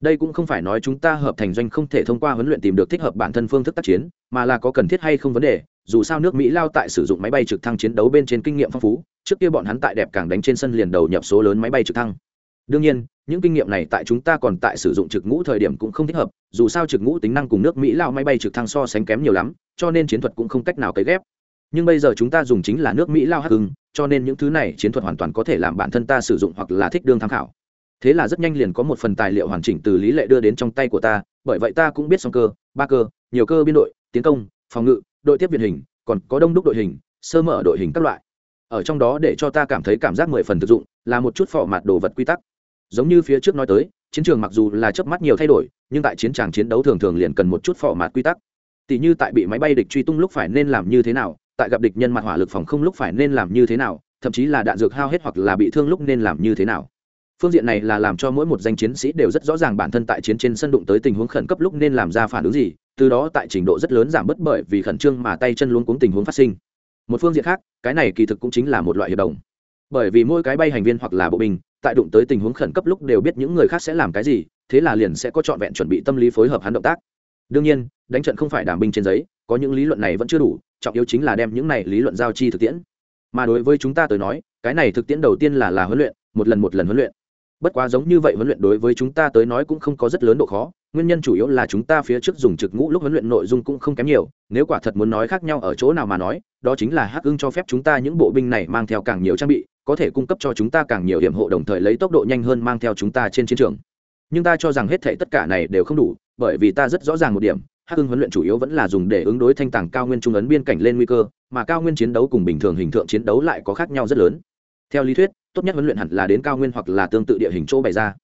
Đây cũng không phải nói chúng ta hợp thành doanh không thể thông qua huấn luyện tìm được thích hợp bản thân phương thức tác chiến, mà là có cần thiết hay không vấn đề, dù sao nước mỹ lao tại sử dụng máy bay trực thăng chiến đấu bên trên kinh nghiệm phong phú, trước kia bọn hắn tại đẹp càng đánh trên sân liền đầu nhập số lớn máy bay trực thăng. Đương nhiên, những kinh nghiệm này tại chúng ta còn tại sử dụng trực ngũ thời điểm cũng không thích hợp, dù sao trực ngũ tính năng cùng nước mỹ lao máy bay trực thăng so sánh kém nhiều lắm, cho nên chiến thuật cũng không cách nào cấy ghép nhưng bây giờ chúng ta dùng chính là nước mỹ lao hắc hưng cho nên những thứ này chiến thuật hoàn toàn có thể làm bản thân ta sử dụng hoặc là thích đương tham khảo. Thế là rất nhanh liền có một phần tài liệu hoàn chỉnh từ lý lệ đưa đến trong tay của ta, bởi vậy ta cũng biết song cơ, ba cơ, nhiều cơ biên đội, tiến công, phòng ngự, đội tiếp viện hình, còn có đông đúc đội hình, sơ mở đội hình các loại. Ở trong đó để cho ta cảm thấy cảm giác mười phần thực dụng, là một chút phỏ mặt đồ vật quy tắc. Giống như phía trước nói tới, chiến trường mặc dù là chớp mắt nhiều thay đổi, nhưng tại chiến tràng chiến đấu thường thường liền cần một chút phỏ mặt quy tắc. Tỷ như tại bị máy bay địch truy tung lúc phải nên làm như thế nào tại gặp địch nhân mặt hỏa lực phòng không lúc phải nên làm như thế nào, thậm chí là đạn dược hao hết hoặc là bị thương lúc nên làm như thế nào. Phương diện này là làm cho mỗi một danh chiến sĩ đều rất rõ ràng bản thân tại chiến trên sân đụng tới tình huống khẩn cấp lúc nên làm ra phản ứng gì, từ đó tại trình độ rất lớn giảm bớt bởi vì khẩn trương mà tay chân luôn cuống tình huống phát sinh. Một phương diện khác, cái này kỳ thực cũng chính là một loại hiệp đồng. Bởi vì mỗi cái bay hành viên hoặc là bộ binh, tại đụng tới tình huống khẩn cấp lúc đều biết những người khác sẽ làm cái gì, thế là liền sẽ có trọn vẹn chuẩn bị tâm lý phối hợp hắn động tác. Đương nhiên, đánh trận không phải đảm binh trên giấy, có những lý luận này vẫn chưa đủ trọng yếu chính là đem những này lý luận giao chi thực tiễn. Mà đối với chúng ta tới nói, cái này thực tiễn đầu tiên là là huấn luyện, một lần một lần huấn luyện. Bất quá giống như vậy huấn luyện đối với chúng ta tới nói cũng không có rất lớn độ khó, nguyên nhân chủ yếu là chúng ta phía trước dùng trực ngũ lúc huấn luyện nội dung cũng không kém nhiều, nếu quả thật muốn nói khác nhau ở chỗ nào mà nói, đó chính là hắc ưng cho phép chúng ta những bộ binh này mang theo càng nhiều trang bị, có thể cung cấp cho chúng ta càng nhiều điểm hộ đồng thời lấy tốc độ nhanh hơn mang theo chúng ta trên chiến trường. Nhưng ta cho rằng hết thảy tất cả này đều không đủ, bởi vì ta rất rõ ràng một điểm hắc hưng huấn luyện chủ yếu vẫn là dùng để ứng đối thanh tàng cao nguyên trung ấn biên cảnh lên nguy cơ, mà cao nguyên chiến đấu cùng bình thường hình tượng chiến đấu lại có khác nhau rất lớn. Theo lý thuyết, tốt nhất huấn luyện hẳn là đến cao nguyên hoặc là tương tự địa hình chỗ bày ra.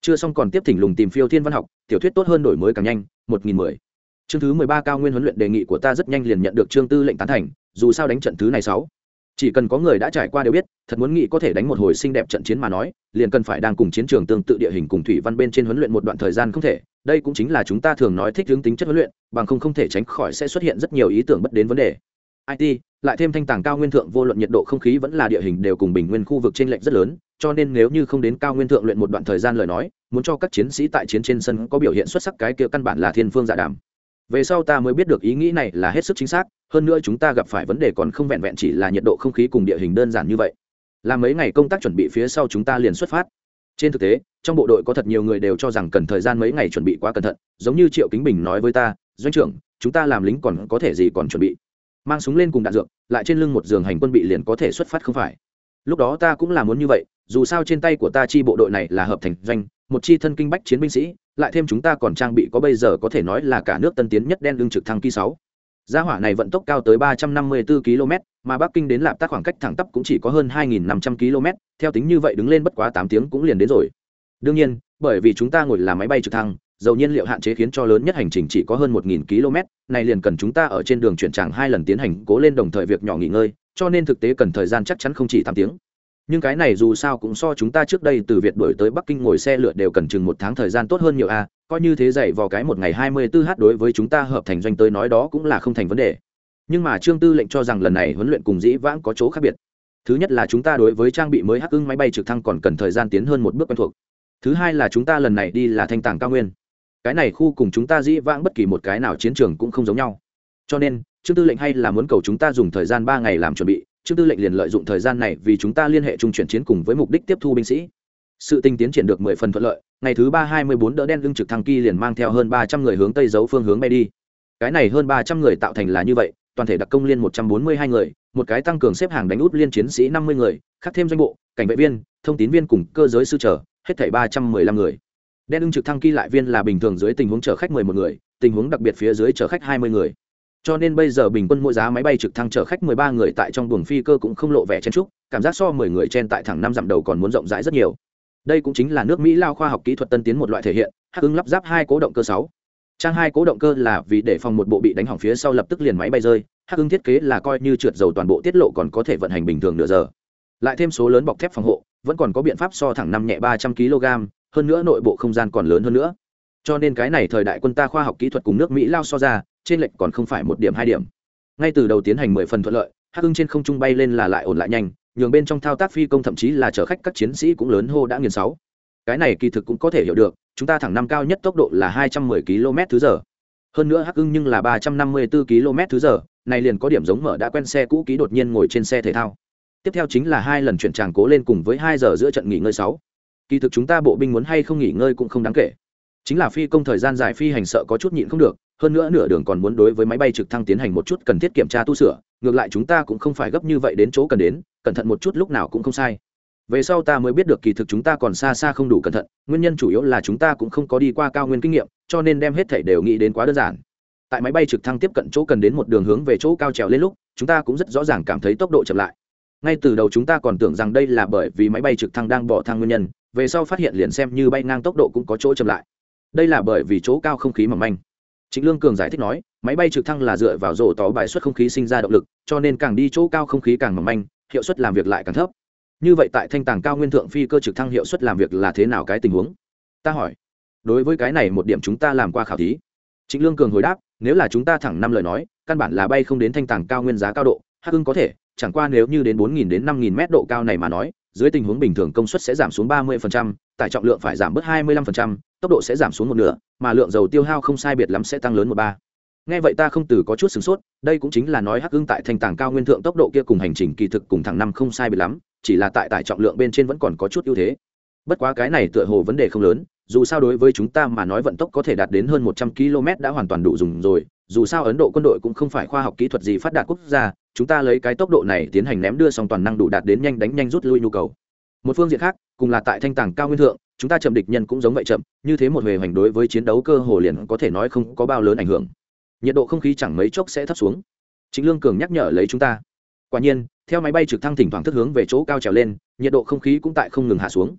Chưa xong còn tiếp thỉnh lùng tìm phiêu thiên văn học, tiểu thuyết tốt hơn đổi mới càng nhanh, một nghìn mười. Chương thứ mười ba cao nguyên huấn luyện đề nghị của ta rất nhanh liền nhận được chương tư lệnh tán thành, dù sao đánh trận thứ này sáu chỉ cần có người đã trải qua đều biết, thật muốn nghĩ có thể đánh một hồi xinh đẹp trận chiến mà nói, liền cần phải đang cùng chiến trường tương tự địa hình cùng thủy văn bên trên huấn luyện một đoạn thời gian không thể. Đây cũng chính là chúng ta thường nói thích hướng tính chất huấn luyện, bằng không không thể tránh khỏi sẽ xuất hiện rất nhiều ý tưởng bất đến vấn đề. It lại thêm thanh tàng cao nguyên thượng vô luận nhiệt độ không khí vẫn là địa hình đều cùng bình nguyên khu vực trên lệnh rất lớn, cho nên nếu như không đến cao nguyên thượng luyện một đoạn thời gian lời nói, muốn cho các chiến sĩ tại chiến trên sân có biểu hiện xuất sắc cái kia căn bản là thiên phương giả đàm về sau ta mới biết được ý nghĩ này là hết sức chính xác, hơn nữa chúng ta gặp phải vấn đề còn không vẹn vẹn chỉ là nhiệt độ không khí cùng địa hình đơn giản như vậy. Là mấy ngày công tác chuẩn bị phía sau chúng ta liền xuất phát. Trên thực tế, trong bộ đội có thật nhiều người đều cho rằng cần thời gian mấy ngày chuẩn bị quá cẩn thận, giống như triệu kính bình nói với ta, doanh trưởng, chúng ta làm lính còn có thể gì còn chuẩn bị? Mang súng lên cùng đạn dược, lại trên lưng một giường hành quân bị liền có thể xuất phát không phải? Lúc đó ta cũng là muốn như vậy, dù sao trên tay của ta chi bộ đội này là hợp thành doanh, một chi thân kinh bách chiến binh sĩ, lại thêm chúng ta còn trang bị có bây giờ có thể nói là cả nước tân tiến nhất đen lương trực thăng kỳ sáu. Gia hỏa này vận tốc cao tới ba trăm năm mươi 354 km, mà bắc kinh đến lạp tác khoảng cách thẳng tắp cũng chỉ có hơn hai nghìn năm trăm km, theo tính như vậy đứng lên bất quá tám tiếng cũng liền đến rồi. Đương nhiên, bởi vì chúng ta ngồi là máy bay trực thăng, dầu nhiên liệu hạn chế khiến cho lớn nhất hành trình chỉ có hơn một nghìn km, này liền cần chúng ta ở trên đường chuyển tràng hai lần tiến hành cố lên đồng thời việc nhỏ nghỉ ngơi cho nên thực tế cần thời gian chắc chắn không chỉ tám tiếng. Nhưng cái này dù sao cũng so chúng ta trước đây từ việt đổi tới bắc kinh ngồi xe lửa đều cần chừng một tháng thời gian tốt hơn nhiều a, coi như thế dạy vào cái một ngày hai mươi 24 h đối với chúng ta hợp thành doanh tới nói đó cũng là không thành vấn đề. Nhưng mà trương tư lệnh cho rằng lần này huấn luyện cùng dĩ vãng có chỗ khác biệt. Thứ nhất là chúng ta đối với trang bị mới hắc ưng máy bay trực thăng còn cần thời gian tiến hơn một bước quen thuộc. Thứ hai là chúng ta lần này đi là thanh tàng cao nguyên. Cái này khu cùng chúng ta dĩ vãng bất kỳ một cái nào chiến trường cũng không giống nhau. Cho nên trương tư lệnh hay là muốn cầu chúng ta dùng thời gian ba ngày làm chuẩn bị? Trương tư lệnh liền lợi dụng thời gian này vì chúng ta liên hệ trung chuyển chiến cùng với mục đích tiếp thu binh sĩ. Sự tình tiến triển được mười phần thuận lợi, ngày thứ ba hai mươi bốn đỡ đen lưng trực thăng kỳ liền mang theo hơn ba trăm người hướng tây giấu phương hướng bay đi. Cái này hơn ba trăm người tạo thành là như vậy, toàn thể đặc công liên một trăm bốn mươi hai người, một cái tăng cường xếp hàng đánh út liên chiến sĩ năm mươi người khắc thêm doanh bộ, cảnh vệ viên, thông tín viên cùng cơ giới sư trở hết thảy ba trăm mười lăm người. Đen lưng trực thăng kỳ lại viên là bình thường dưới tình huống chở khách mười một người, tình huống đặc biệt phía dưới chở khách hai mươi người cho nên bây giờ bình quân mỗi giá máy bay trực thăng chở khách mười ba người tại trong buồng phi cơ cũng không lộ vẻ chen chúc, cảm giác so mười người chen tại thẳng năm dặm đầu còn muốn rộng rãi rất nhiều. Đây cũng chính là nước mỹ lao khoa học kỹ thuật tân tiến một loại thể hiện, hắc ứng lắp ráp hai cố động cơ sáu. Trang hai cố động cơ là vì để phòng một bộ bị đánh hỏng phía sau lập tức liền máy bay rơi, hắc ứng thiết kế là coi như trượt dầu toàn bộ tiết lộ còn có thể vận hành bình thường nửa giờ. Lại thêm số lớn bọc thép phòng hộ, vẫn còn có biện pháp so thẳng năm nhẹ ba trăm kg, hơn nữa nội bộ không gian còn lớn hơn nữa. Cho nên cái này thời đại quân ta khoa học kỹ thuật cùng nước mỹ lao so ra trên lệnh còn không phải một điểm, hai điểm. Ngay từ đầu tiến hành mười phần thuận lợi, hắc hưng trên không trung bay lên là lại ổn lại nhanh, nhường bên trong thao tác phi công thậm chí là chở khách các chiến sĩ cũng lớn hô đã nghiền sáu. Cái này kỳ thực cũng có thể hiểu được, chúng ta thẳng năm cao nhất tốc độ là hai trăm mười km thứ giờ. Hơn nữa hắc hưng nhưng là ba trăm năm mươi 354 km thứ giờ, này liền có điểm giống mở đã quen xe cũ kỹ đột nhiên ngồi trên xe thể thao. Tiếp theo chính là hai lần chuyển tràng cố lên cùng với hai giờ giữa trận nghỉ ngơi sáu. Kỳ thực chúng ta bộ binh muốn hay không nghỉ ngơi cũng không đáng kể. Chính là phi công thời gian dài phi hành sợ có chút nhịn không được hơn nữa nửa đường còn muốn đối với máy bay trực thăng tiến hành một chút cần thiết kiểm tra tu sửa, ngược lại chúng ta cũng không phải gấp như vậy đến chỗ cần đến, cẩn thận một chút lúc nào cũng không sai. Về sau ta mới biết được kỳ thực chúng ta còn xa xa không đủ cẩn thận, nguyên nhân chủ yếu là chúng ta cũng không có đi qua cao nguyên kinh nghiệm, cho nên đem hết thảy đều nghĩ đến quá đơn giản. Tại máy bay trực thăng tiếp cận chỗ cần đến một đường hướng về chỗ cao trèo lên lúc, chúng ta cũng rất rõ ràng cảm thấy tốc độ chậm lại. Ngay từ đầu chúng ta còn tưởng rằng đây là bởi vì máy bay trực thăng đang bỏ thang nguyên nhân, về sau phát hiện liền xem như bay ngang tốc độ cũng có chỗ chậm lại. Đây là bởi vì chỗ cao không khí mỏng manh chính lương cường giải thích nói máy bay trực thăng là dựa vào rổ tỏ bài xuất không khí sinh ra động lực cho nên càng đi chỗ cao không khí càng mỏng manh hiệu suất làm việc lại càng thấp. Như vậy tại thanh tàng cao nguyên thượng phi cơ trực thăng hiệu suất làm việc là thế nào cái tình huống? Ta hỏi. Đối với cái này một điểm chúng ta làm qua khảo thí. Chính lương cường hồi đáp nếu là chúng ta thẳng năm lời nói căn bản là bay không đến thanh tàng cao nguyên giá cao độ hắc hưng có thể chẳng qua nếu như đến bốn nghìn đến năm nghìn mét độ cao này mà nói dưới tình huống bình thường công suất sẽ giảm xuống ba 30%, tải trọng lượng phải giảm bớt hai mươi 25%, tốc độ sẽ giảm xuống một nửa, mà lượng dầu tiêu hao không sai biệt lắm sẽ tăng lớn một ba. Nghe vậy ta không từ có chút sửng sốt, đây cũng chính là nói Hắc hưng tại thành tảng cao nguyên thượng tốc độ kia cùng hành trình kỳ thực cùng thẳng năm không sai biệt lắm, chỉ là tại tải trọng lượng bên trên vẫn còn có chút ưu thế. Bất quá cái này tựa hồ vấn đề không lớn, dù sao đối với chúng ta mà nói vận tốc có thể đạt đến hơn một trăm km đã hoàn toàn đủ dùng rồi, dù sao Ấn Độ quân đội cũng không phải khoa học kỹ thuật gì phát đạt quốc gia, chúng ta lấy cái tốc độ này tiến hành ném đưa xong toàn năng đủ đạt đến nhanh đánh nhanh rút lui nhu cầu một phương diện khác cùng là tại thanh tàng cao nguyên thượng chúng ta chậm địch nhân cũng giống vậy chậm, như thế một huề hoành đối với chiến đấu cơ hồ liền có thể nói không có bao lớn ảnh hưởng. Nhiệt độ không khí chẳng mấy chốc sẽ thấp xuống. Chính lương cường nhắc nhở lấy chúng ta. Quả nhiên, theo máy bay trực thăng thỉnh thoảng thức hướng về chỗ cao trèo lên, nhiệt độ không khí cũng tại không ngừng hạ xuống.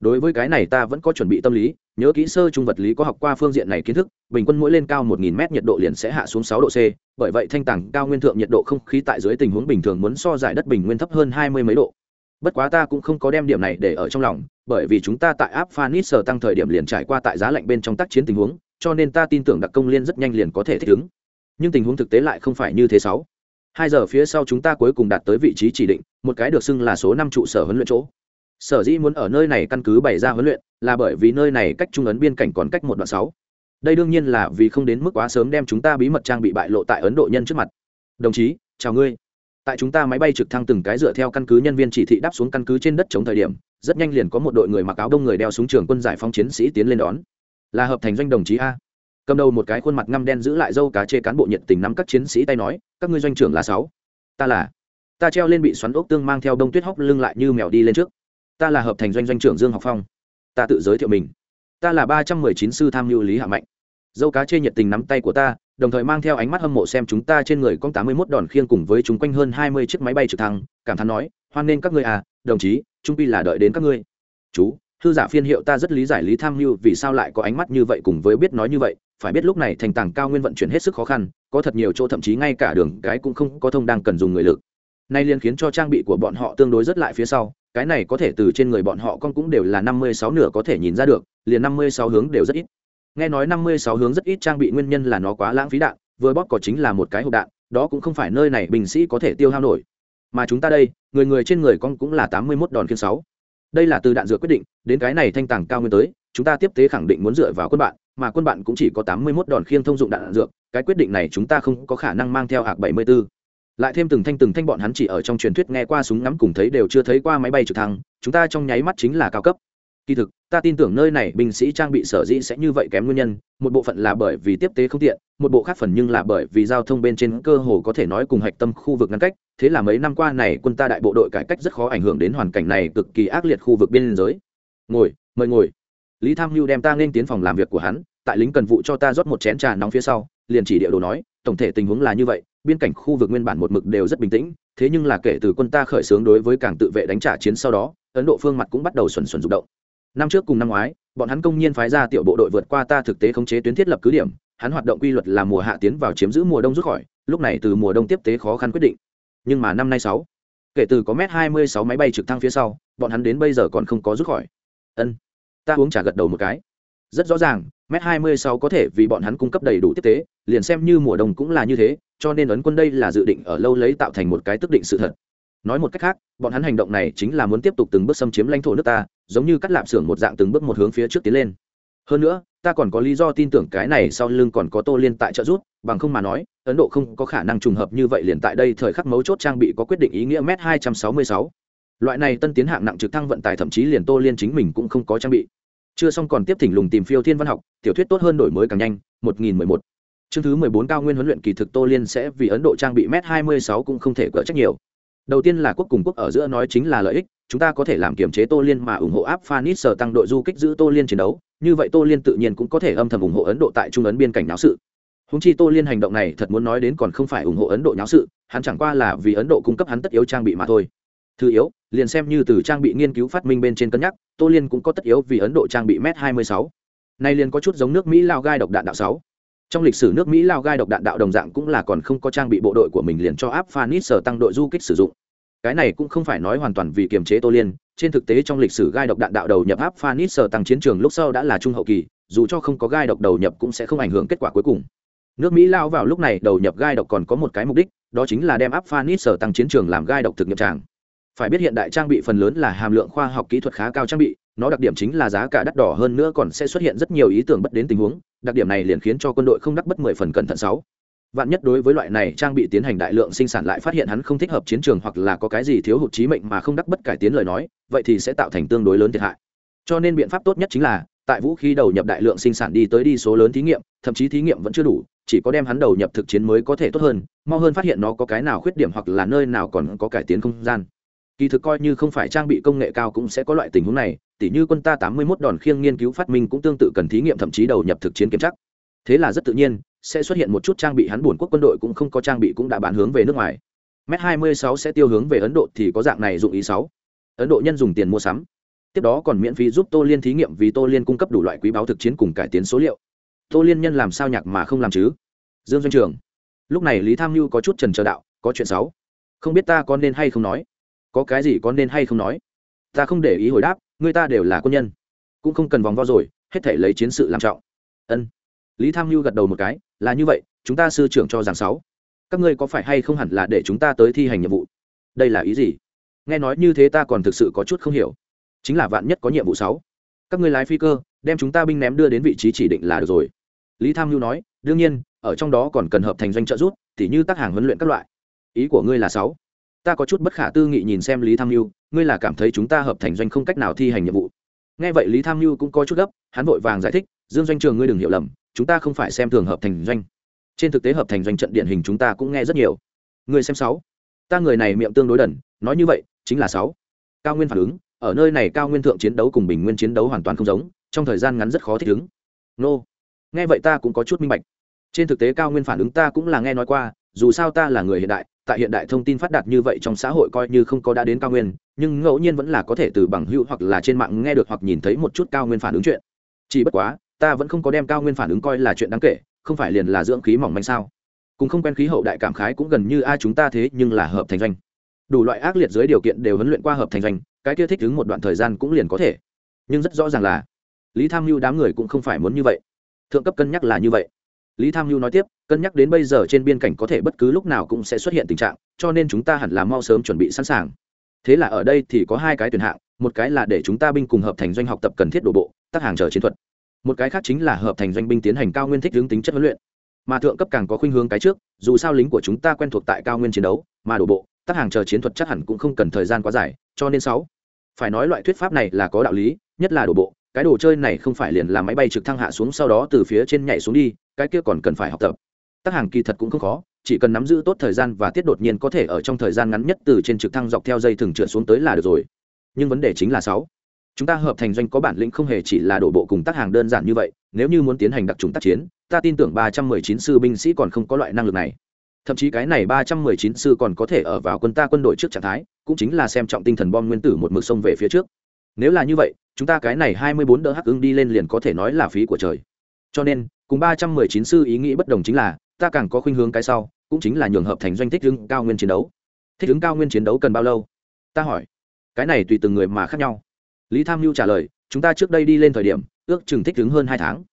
Đối với cái này ta vẫn có chuẩn bị tâm lý, nhớ kỹ sơ trung vật lý có học qua phương diện này kiến thức, bình quân mỗi lên cao một nghìn mét nhiệt độ liền sẽ hạ xuống sáu độ c, bởi vậy thanh tàng cao nguyên thượng nhiệt độ không khí tại dưới tình huống bình thường muốn so giải đất bình nguyên thấp hơn hai mươi mấy độ. Bất quá ta cũng không có đem điểm này để ở trong lòng bởi vì chúng ta tại áp phanis sở tăng thời điểm liền trải qua tại giá lạnh bên trong tác chiến tình huống, cho nên ta tin tưởng đặc công liên rất nhanh liền có thể thích ứng. Nhưng tình huống thực tế lại không phải như thế sáu. Hai giờ phía sau chúng ta cuối cùng đạt tới vị trí chỉ định, một cái được xưng là số năm trụ sở huấn luyện chỗ. Sở dĩ muốn ở nơi này căn cứ bày ra huấn luyện, là bởi vì nơi này cách trung ấn biên cảnh còn cách một đoạn sáu. Đây đương nhiên là vì không đến mức quá sớm đem chúng ta bí mật trang bị bại lộ tại ấn độ nhân trước mặt. Đồng chí, chào ngươi. Tại chúng ta máy bay trực thăng từng cái dựa theo căn cứ nhân viên chỉ thị đáp xuống căn cứ trên đất chống thời điểm rất nhanh liền có một đội người mặc áo đông người đeo súng trường quân giải phóng chiến sĩ tiến lên đón. Là hợp thành doanh đồng chí a. Cầm đầu một cái khuôn mặt ngăm đen giữ lại dâu cá chê cán bộ nhiệt tình nắm các chiến sĩ tay nói, các ngươi doanh trưởng là sáu. Ta là. Ta treo lên bị xoắn ốc tương mang theo đông tuyết hóc lưng lại như mèo đi lên trước. Ta là hợp thành doanh doanh trưởng dương học phong. Ta tự giới thiệu mình. Ta là ba trăm mười chín sư tham mưu lý hạ mạnh. Dâu cá chê nhiệt tình nắm tay của ta, đồng thời mang theo ánh mắt hâm mộ xem chúng ta trên người con tám mươi mốt đòn khiêng cùng với chúng quanh hơn hai mươi chiếc máy bay trực thăng. Cảm thán nói, hoan nghênh các ngươi à đồng chí trung pi là đợi đến các ngươi. Chú, thư giả phiên hiệu ta rất lý giải lý tham mưu vì sao lại có ánh mắt như vậy cùng với biết nói như vậy, phải biết lúc này thành tảng cao nguyên vận chuyển hết sức khó khăn, có thật nhiều chỗ thậm chí ngay cả đường cái cũng không có thông đang cần dùng người lực. Nay liền khiến cho trang bị của bọn họ tương đối rất lại phía sau, cái này có thể từ trên người bọn họ con cũng đều là năm mươi sáu nửa có thể nhìn ra được, liền năm mươi sáu hướng đều rất ít. Nghe nói năm mươi sáu hướng rất ít trang bị nguyên nhân là nó quá lãng phí đạn, vừa bóp có chính là một cái hộp đạn, đó cũng không phải nơi này binh sĩ có thể tiêu hao nổi. Mà chúng ta đây người người trên người con cũng là tám mươi mốt đòn khiên sáu. Đây là từ đạn dược quyết định, đến cái này thanh tàng cao nguyên tới, chúng ta tiếp tế khẳng định muốn dựa vào quân bạn, mà quân bạn cũng chỉ có tám mươi mốt đòn khiên thông dụng đạn dược, cái quyết định này chúng ta không có khả năng mang theo hạc bảy mươi 74 lại thêm từng thanh từng thanh bọn hắn chỉ ở trong truyền thuyết nghe qua súng ngắm cùng thấy đều chưa thấy qua máy bay trực thăng, chúng ta trong nháy mắt chính là cao cấp kỳ thực, ta tin tưởng nơi này binh sĩ trang bị sở dĩ sẽ như vậy kém nguyên nhân, một bộ phận là bởi vì tiếp tế không tiện, một bộ khác phần nhưng là bởi vì giao thông bên trên cơ hồ có thể nói cùng hạch tâm khu vực ngăn cách, thế là mấy năm qua này quân ta đại bộ đội cải cách rất khó ảnh hưởng đến hoàn cảnh này cực kỳ ác liệt khu vực biên giới. Ngồi, mời ngồi. Lý tham mưu đem ta nên tiến phòng làm việc của hắn, tại lính cần vụ cho ta rót một chén trà nóng phía sau, liền chỉ địa đồ nói, tổng thể tình huống là như vậy, biên cảnh khu vực nguyên bản một mực đều rất bình tĩnh, thế nhưng là kể từ quân ta khởi xướng đối với càng tự vệ đánh trả chiến sau đó, ấn độ phương mặt cũng bắt đầu xuẩn xuẩn rụng động năm trước cùng năm ngoái, bọn hắn công nhiên phái ra tiểu bộ đội vượt qua ta thực tế khống chế tuyến thiết lập cứ điểm, hắn hoạt động quy luật là mùa hạ tiến vào chiếm giữ mùa đông rút khỏi, lúc này từ mùa đông tiếp tế khó khăn quyết định. Nhưng mà năm nay sáu, kể từ có mét hai mươi sáu máy bay trực thăng phía sau, bọn hắn đến bây giờ còn không có rút khỏi. Ân, ta uống trả gật đầu một cái. Rất rõ ràng, mét hai mươi sáu có thể vì bọn hắn cung cấp đầy đủ tiếp tế, liền xem như mùa đông cũng là như thế, cho nên ấn quân đây là dự định ở lâu lấy tạo thành một cái tức định sự thật nói một cách khác, bọn hắn hành động này chính là muốn tiếp tục từng bước xâm chiếm lãnh thổ nước ta, giống như cắt lạp xưởng một dạng từng bước một hướng phía trước tiến lên. Hơn nữa, ta còn có lý do tin tưởng cái này sau lưng còn có tô liên tại trợ giúp, bằng không mà nói, ấn độ không có khả năng trùng hợp như vậy liền tại đây thời khắc mấu chốt trang bị có quyết định ý nghĩa m hai trăm sáu mươi sáu. Loại này tân tiến hạng nặng trực thăng vận tải thậm chí liền tô liên chính mình cũng không có trang bị. Chưa xong còn tiếp thỉnh lùng tìm phiêu thiên văn học, tiểu thuyết tốt hơn đổi mới càng nhanh, một nghìn mười một. Chương thứ mười bốn cao nguyên huấn luyện kỳ thực tô liên sẽ vì ấn độ trang bị m hai mươi sáu cũng không thể cỡ trách nhiều đầu tiên là quốc cùng quốc ở giữa nói chính là lợi ích, chúng ta có thể làm kiểm chế tô liên mà ủng hộ áp phanis sở tăng đội du kích giữ tô liên chiến đấu, như vậy tô liên tự nhiên cũng có thể âm thầm ủng hộ ấn độ tại trung ấn biên cảnh náo sự. Húng chi tô liên hành động này thật muốn nói đến còn không phải ủng hộ ấn độ nháo sự, hắn chẳng qua là vì ấn độ cung cấp hắn tất yếu trang bị mà thôi. Thứ yếu, liền xem như từ trang bị nghiên cứu phát minh bên trên cân nhắc, tô liên cũng có tất yếu vì ấn độ trang bị m hai mươi sáu. Này liền có chút giống nước mỹ lao gai độc đạn đạo sáu trong lịch sử nước mỹ lao gai độc đạn đạo đồng dạng cũng là còn không có trang bị bộ đội của mình liền cho áp phanit sở tăng đội du kích sử dụng. Cái này cũng không phải nói hoàn toàn vì kiềm chế tô liên, trên thực tế trong lịch sử gai độc đạn đạo đầu nhập áp phanit sở tăng chiến trường lúc sau đã là trung hậu kỳ, dù cho không có gai độc đầu nhập cũng sẽ không ảnh hưởng kết quả cuối cùng. Nước mỹ lao vào lúc này đầu nhập gai độc còn có một cái mục đích, đó chính là đem áp phanit sở tăng chiến trường làm gai độc thực nghiệm tràng. Phải biết hiện đại trang bị phần lớn là hàm lượng khoa học kỹ thuật khá cao trang bị nó đặc điểm chính là giá cả đắt đỏ hơn nữa còn sẽ xuất hiện rất nhiều ý tưởng bất đến tình huống, đặc điểm này liền khiến cho quân đội không đắc bất mười phần cẩn thận sáu. Vạn nhất đối với loại này trang bị tiến hành đại lượng sinh sản lại phát hiện hắn không thích hợp chiến trường hoặc là có cái gì thiếu hụt trí mệnh mà không đắc bất cải tiến lời nói, vậy thì sẽ tạo thành tương đối lớn thiệt hại. Cho nên biện pháp tốt nhất chính là, tại vũ khí đầu nhập đại lượng sinh sản đi tới đi số lớn thí nghiệm, thậm chí thí nghiệm vẫn chưa đủ, chỉ có đem hắn đầu nhập thực chiến mới có thể tốt hơn, mau hơn phát hiện nó có cái nào khuyết điểm hoặc là nơi nào còn có cải tiến không gian. Kỳ thực coi như không phải trang bị công nghệ cao cũng sẽ có loại tình huống này tỉ như quân ta tám mươi 81 đòn khiêng nghiên cứu phát minh cũng tương tự cần thí nghiệm thậm chí đầu nhập thực chiến kiểm chắc thế là rất tự nhiên, sẽ xuất hiện một chút trang bị hắn buồn quốc quân đội cũng không có trang bị cũng đã bán hướng về nước ngoài. M hai mươi sáu sẽ tiêu hướng về ấn độ thì có dạng này dụng ý sáu. Ấn độ nhân dùng tiền mua sắm. Tiếp đó còn miễn phí giúp tô liên thí nghiệm vì tô liên cung cấp đủ loại quý báo thực chiến cùng cải tiến số liệu. Tô liên nhân làm sao nhạc mà không làm chứ? Dương doanh trường. Lúc này lý tham Nhu có chút trần chờ đạo, có chuyện sáu. Không biết ta có nên hay không nói? Có cái gì có nên hay không nói? Ta không để ý hồi đáp người ta đều là quân nhân, cũng không cần vòng vo rồi, hết thể lấy chiến sự làm trọng. Ân. Lý tham mưu gật đầu một cái, là như vậy, chúng ta sư trưởng cho rằng sáu. Các ngươi có phải hay không hẳn là để chúng ta tới thi hành nhiệm vụ? Đây là ý gì? Nghe nói như thế ta còn thực sự có chút không hiểu. Chính là vạn nhất có nhiệm vụ sáu. Các ngươi lái phi cơ, đem chúng ta binh ném đưa đến vị trí chỉ định là được rồi. Lý tham mưu nói, đương nhiên, ở trong đó còn cần hợp thành doanh trợ rút thì như tác hàng huấn luyện các loại. Ý của ngươi là sáu ta có chút bất khả tư nghị nhìn xem lý tham mưu ngươi là cảm thấy chúng ta hợp thành doanh không cách nào thi hành nhiệm vụ. Nghe vậy lý tham mưu cũng có chút gấp, hắn vội vàng giải thích, dương doanh trường ngươi đừng hiểu lầm, chúng ta không phải xem thường hợp thành doanh. Trên thực tế hợp thành doanh trận điển hình chúng ta cũng nghe rất nhiều. Ngươi xem sáu. Ta người này miệng tương đối đần, nói như vậy, chính là sáu. Cao nguyên phản ứng, ở nơi này cao nguyên thượng chiến đấu cùng bình nguyên chiến đấu hoàn toàn không giống, trong thời gian ngắn rất khó thích ứng. Nô. Nghe vậy ta cũng có chút minh bạch. Trên thực tế cao nguyên phản ứng ta cũng là nghe nói qua, dù sao ta là người hiện đại tại hiện đại thông tin phát đạt như vậy trong xã hội coi như không có đã đến cao nguyên, nhưng ngẫu nhiên vẫn là có thể từ bằng hữu hoặc là trên mạng nghe được hoặc nhìn thấy một chút cao nguyên phản ứng chuyện. Chỉ bất quá, ta vẫn không có đem cao nguyên phản ứng coi là chuyện đáng kể, không phải liền là dưỡng khí mỏng manh sao? Cùng không quen khí hậu đại cảm khái cũng gần như ai chúng ta thế, nhưng là hợp thành doanh. Đủ loại ác liệt dưới điều kiện đều huấn luyện qua hợp thành doanh, cái kia thích ứng một đoạn thời gian cũng liền có thể. Nhưng rất rõ ràng là, lý tham mưu đám người cũng không phải muốn như vậy. Thượng cấp cân nhắc là như vậy lý tham mưu nói tiếp, cân nhắc đến bây giờ trên biên cảnh có thể bất cứ lúc nào cũng sẽ xuất hiện tình trạng, cho nên chúng ta hẳn là mau sớm chuẩn bị sẵn sàng. Thế là ở đây thì có hai cái tuyển hạng, một cái là để chúng ta binh cùng hợp thành doanh học tập cần thiết đổ bộ, tác hàng chờ chiến thuật. Một cái khác chính là hợp thành doanh binh tiến hành cao nguyên thích hướng tính chất huấn luyện. Mà thượng cấp càng có khuynh hướng cái trước, dù sao lính của chúng ta quen thuộc tại cao nguyên chiến đấu, mà đổ bộ, tác hàng chờ chiến thuật chắc hẳn cũng không cần thời gian quá dài, cho nên sáu. Phải nói loại thuyết pháp này là có đạo lý, nhất là đổ bộ, cái đồ chơi này không phải liền là máy bay trực thăng hạ xuống sau đó từ phía trên nhảy xuống đi cái kia còn cần phải học tập. Tác hàng kỳ thật cũng không khó, chỉ cần nắm giữ tốt thời gian và tiết đột nhiên có thể ở trong thời gian ngắn nhất từ trên trực thăng dọc theo dây thừng trượt xuống tới là được rồi. Nhưng vấn đề chính là sáu. Chúng ta hợp thành doanh có bản lĩnh không hề chỉ là đổ bộ cùng tác hàng đơn giản như vậy, nếu như muốn tiến hành đặc trùng tác chiến, ta tin tưởng ba trăm mười chín sư binh sĩ còn không có loại năng lực này. Thậm chí cái này ba trăm mười chín sư còn có thể ở vào quân ta quân đội trước trạng thái, cũng chính là xem trọng tinh thần bom nguyên tử một mực sông về phía trước. Nếu là như vậy, chúng ta cái này hai mươi bốn đỡ hắc ứng đi lên liền có thể nói là phí của trời. Cho nên cùng ba trăm mười chín sư ý nghĩ bất đồng chính là, ta càng có khuynh hướng cái sau, cũng chính là nhường hợp thành doanh thích ứng cao nguyên chiến đấu. Thích ứng cao nguyên chiến đấu cần bao lâu? Ta hỏi. Cái này tùy từng người mà khác nhau. Lý tham mưu trả lời, chúng ta trước đây đi lên thời điểm, ước chừng thích ứng hơn hai tháng.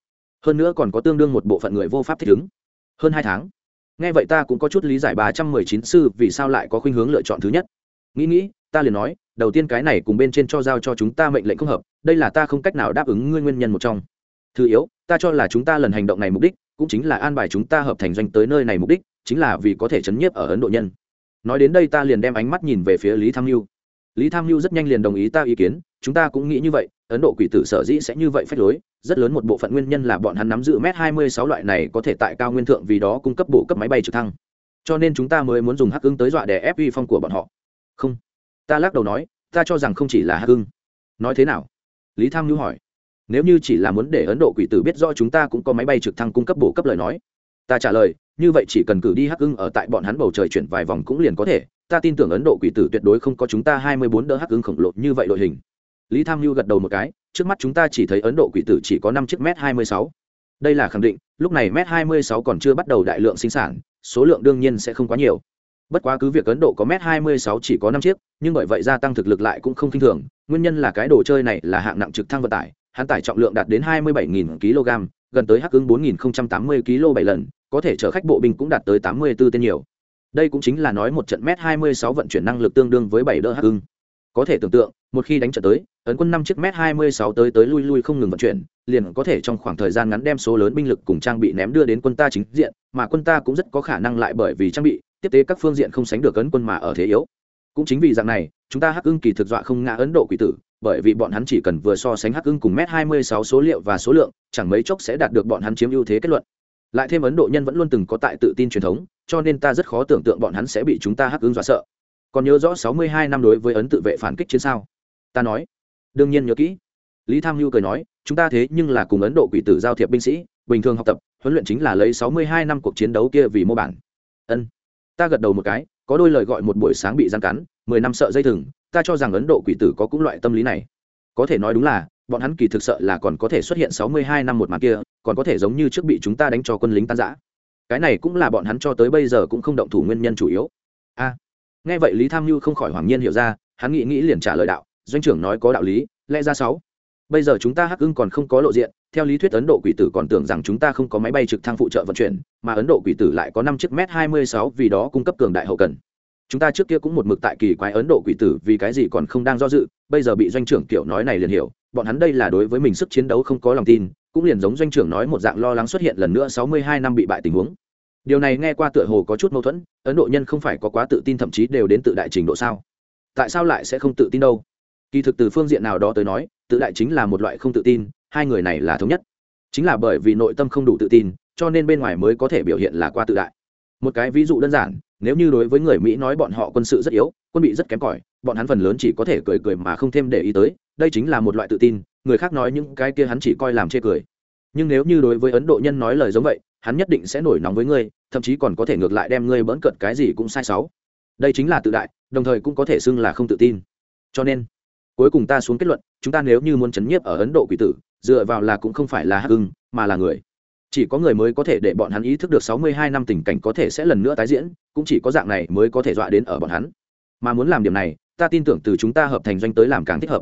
Hơn nữa còn có tương đương một bộ phận người vô pháp thích ứng hơn hai tháng. Nghe vậy ta cũng có chút lý giải ba trăm mười chín sư vì sao lại có khuynh hướng lựa chọn thứ nhất. Nghĩ nghĩ, ta liền nói, đầu tiên cái này cùng bên trên cho giao cho chúng ta mệnh lệnh không hợp, đây là ta không cách nào đáp ứng ngươi nguyên nhân một trong thứ yếu, ta cho là chúng ta lần hành động này mục đích cũng chính là an bài chúng ta hợp thành doanh tới nơi này mục đích, chính là vì có thể chấn nhiếp ở ấn độ nhân. Nói đến đây ta liền đem ánh mắt nhìn về phía lý tham mưu lý tham mưu rất nhanh liền đồng ý ta ý kiến, chúng ta cũng nghĩ như vậy, ấn độ quỷ tử sở dĩ sẽ như vậy phách lối, rất lớn một bộ phận nguyên nhân là bọn hắn nắm giữ m hai mươi sáu loại này có thể tại cao nguyên thượng vì đó cung cấp bộ cấp máy bay trực thăng. Cho nên chúng ta mới muốn dùng hắc ứng tới dọa để ép uy phong của bọn họ. Không. Ta lắc đầu nói, ta cho rằng không chỉ là hắc hưng nói thế nào? Lý tham nhu hỏi nếu như chỉ là muốn để ấn độ quỷ tử biết rõ chúng ta cũng có máy bay trực thăng cung cấp bổ cấp lời nói. Ta trả lời, như vậy chỉ cần cử đi hắc ưng ở tại bọn hắn bầu trời chuyển vài vòng cũng liền có thể. Ta tin tưởng ấn độ quỷ tử tuyệt đối không có chúng ta hai mươi bốn đỡ hắc ưng khổng lồ như vậy đội hình. Lý tham nhu gật đầu một cái, trước mắt chúng ta chỉ thấy ấn độ quỷ tử chỉ có năm chiếc m hai mươi sáu. Đây là khẳng định, lúc này m hai mươi sáu còn chưa bắt đầu đại lượng sinh sản, số lượng đương nhiên sẽ không quá nhiều. Bất quá cứ việc ấn độ có m hai mươi sáu chỉ có năm chiếc, nhưng bởi vậy gia tăng thực lực lại cũng không k i n h thường, nguyên nhân là cái đồ chơi này là hạng nặng trực thăng vận tải hắn tải trọng lượng đạt đến hai mươi bảy kg, gần tới hắc ứng bốn tám mươi kg bảy lần, có thể chở khách bộ binh cũng đạt tới tám mươi b ố tên nhiều. Đây cũng chính là nói một trận m hai mươi sáu vận chuyển năng lực tương đương với 7 đỡ hắc ứng. Có thể tưởng tượng, một khi đánh trận tới, ấn quân năm chiếc m hai mươi sáu tới tới lui lui không ngừng vận chuyển, liền có thể trong khoảng thời gian ngắn đem số lớn binh lực cùng trang bị ném đưa đến quân ta chính diện, mà quân ta cũng rất có khả năng lại bởi vì trang bị, tiếp tế các phương diện không sánh được ấn quân mà ở thế yếu. Cũng chính vì dạng này, chúng ta hắc ưng kỳ thực dọa không ngã ấn độ quỷ tử bởi vì bọn hắn chỉ cần vừa so sánh hắc ưng cùng m hai mươi sáu số liệu và số lượng, chẳng mấy chốc sẽ đạt được bọn hắn chiếm ưu thế kết luận. Lại thêm ấn độ nhân vẫn luôn từng có tại tự tin truyền thống, cho nên ta rất khó tưởng tượng bọn hắn sẽ bị chúng ta hắc ưng dọa sợ. Còn nhớ rõ sáu mươi hai năm đối với ấn tự vệ phản kích chiến sao? Ta nói. Đương nhiên nhớ kỹ. Lý tham hưu cười nói, chúng ta thế nhưng là cùng ấn độ quỷ tử giao thiệp binh sĩ, bình thường học tập, huấn luyện chính là lấy sáu mươi hai năm cuộc chiến đấu kia vì mô bản. Ân. Ta gật đầu một cái có đôi lời gọi một buổi sáng bị gian cắn, mười năm sợ dây thừng, ta cho rằng ấn độ quỷ tử có cũng loại tâm lý này. Có thể nói đúng là, bọn hắn kỳ thực sợ là còn có thể xuất hiện sáu mươi hai năm một màn kia, còn có thể giống như trước bị chúng ta đánh cho quân lính tan giã cái này cũng là bọn hắn cho tới bây giờ cũng không động thủ nguyên nhân chủ yếu. A. Nghe vậy lý tham mưu không khỏi hoàng nhiên hiểu ra, hắn nghĩ nghĩ liền trả lời đạo, doanh trưởng nói có đạo lý, lẽ ra sáu bây giờ chúng ta hắc ưng còn không có lộ diện, theo lý thuyết ấn độ quỷ tử còn tưởng rằng chúng ta không có máy bay trực thăng phụ trợ vận chuyển, mà ấn độ quỷ tử lại có năm chiếc m hai mươi sáu vì đó cung cấp cường đại hậu cần. Chúng ta trước kia cũng một mực tại kỳ quái ấn độ quỷ tử vì cái gì còn không đang do dự, bây giờ bị doanh trưởng kiểu nói này liền hiểu, bọn hắn đây là đối với mình sức chiến đấu không có lòng tin, cũng liền giống doanh trưởng nói một dạng lo lắng xuất hiện lần nữa sáu mươi hai năm bị bại tình huống. Điều này nghe qua tựa hồ có chút mâu thuẫn, ấn độ nhân không phải có quá tự tin thậm chí đều đến tự đại trình độ sao? Tại sao lại sẽ không tự tin đâu? Kỳ thực từ phương diện nào đó tới nói, tự đại chính là một loại không tự tin, hai người này là thống nhất. Chính là bởi vì nội tâm không đủ tự tin, cho nên bên ngoài mới có thể biểu hiện là qua tự đại. Một cái ví dụ đơn giản, nếu như đối với người mỹ nói bọn họ quân sự rất yếu, quân bị rất kém cỏi, bọn hắn phần lớn chỉ có thể cười cười mà không thêm để ý tới, đây chính là một loại tự tin, người khác nói những cái kia hắn chỉ coi làm chê cười. Nhưng nếu như đối với ấn độ nhân nói lời giống vậy, hắn nhất định sẽ nổi nóng với ngươi, thậm chí còn có thể ngược lại đem ngươi bỡn cợt cái gì cũng sai sáu đây chính là tự đại, đồng thời cũng có thể xưng là không tự tin. Cho nên cuối cùng ta xuống kết luận, chúng ta nếu như muốn chấn nhiếp ở ấn độ quỷ tử, dựa vào là cũng không phải là hắc ưng, mà là người. Chỉ có người mới có thể để bọn hắn ý thức được sáu mươi hai năm tình cảnh có thể sẽ lần nữa tái diễn, cũng chỉ có dạng này mới có thể dọa đến ở bọn hắn. Mà muốn làm điểm này, ta tin tưởng từ chúng ta hợp thành doanh tới làm càng thích hợp.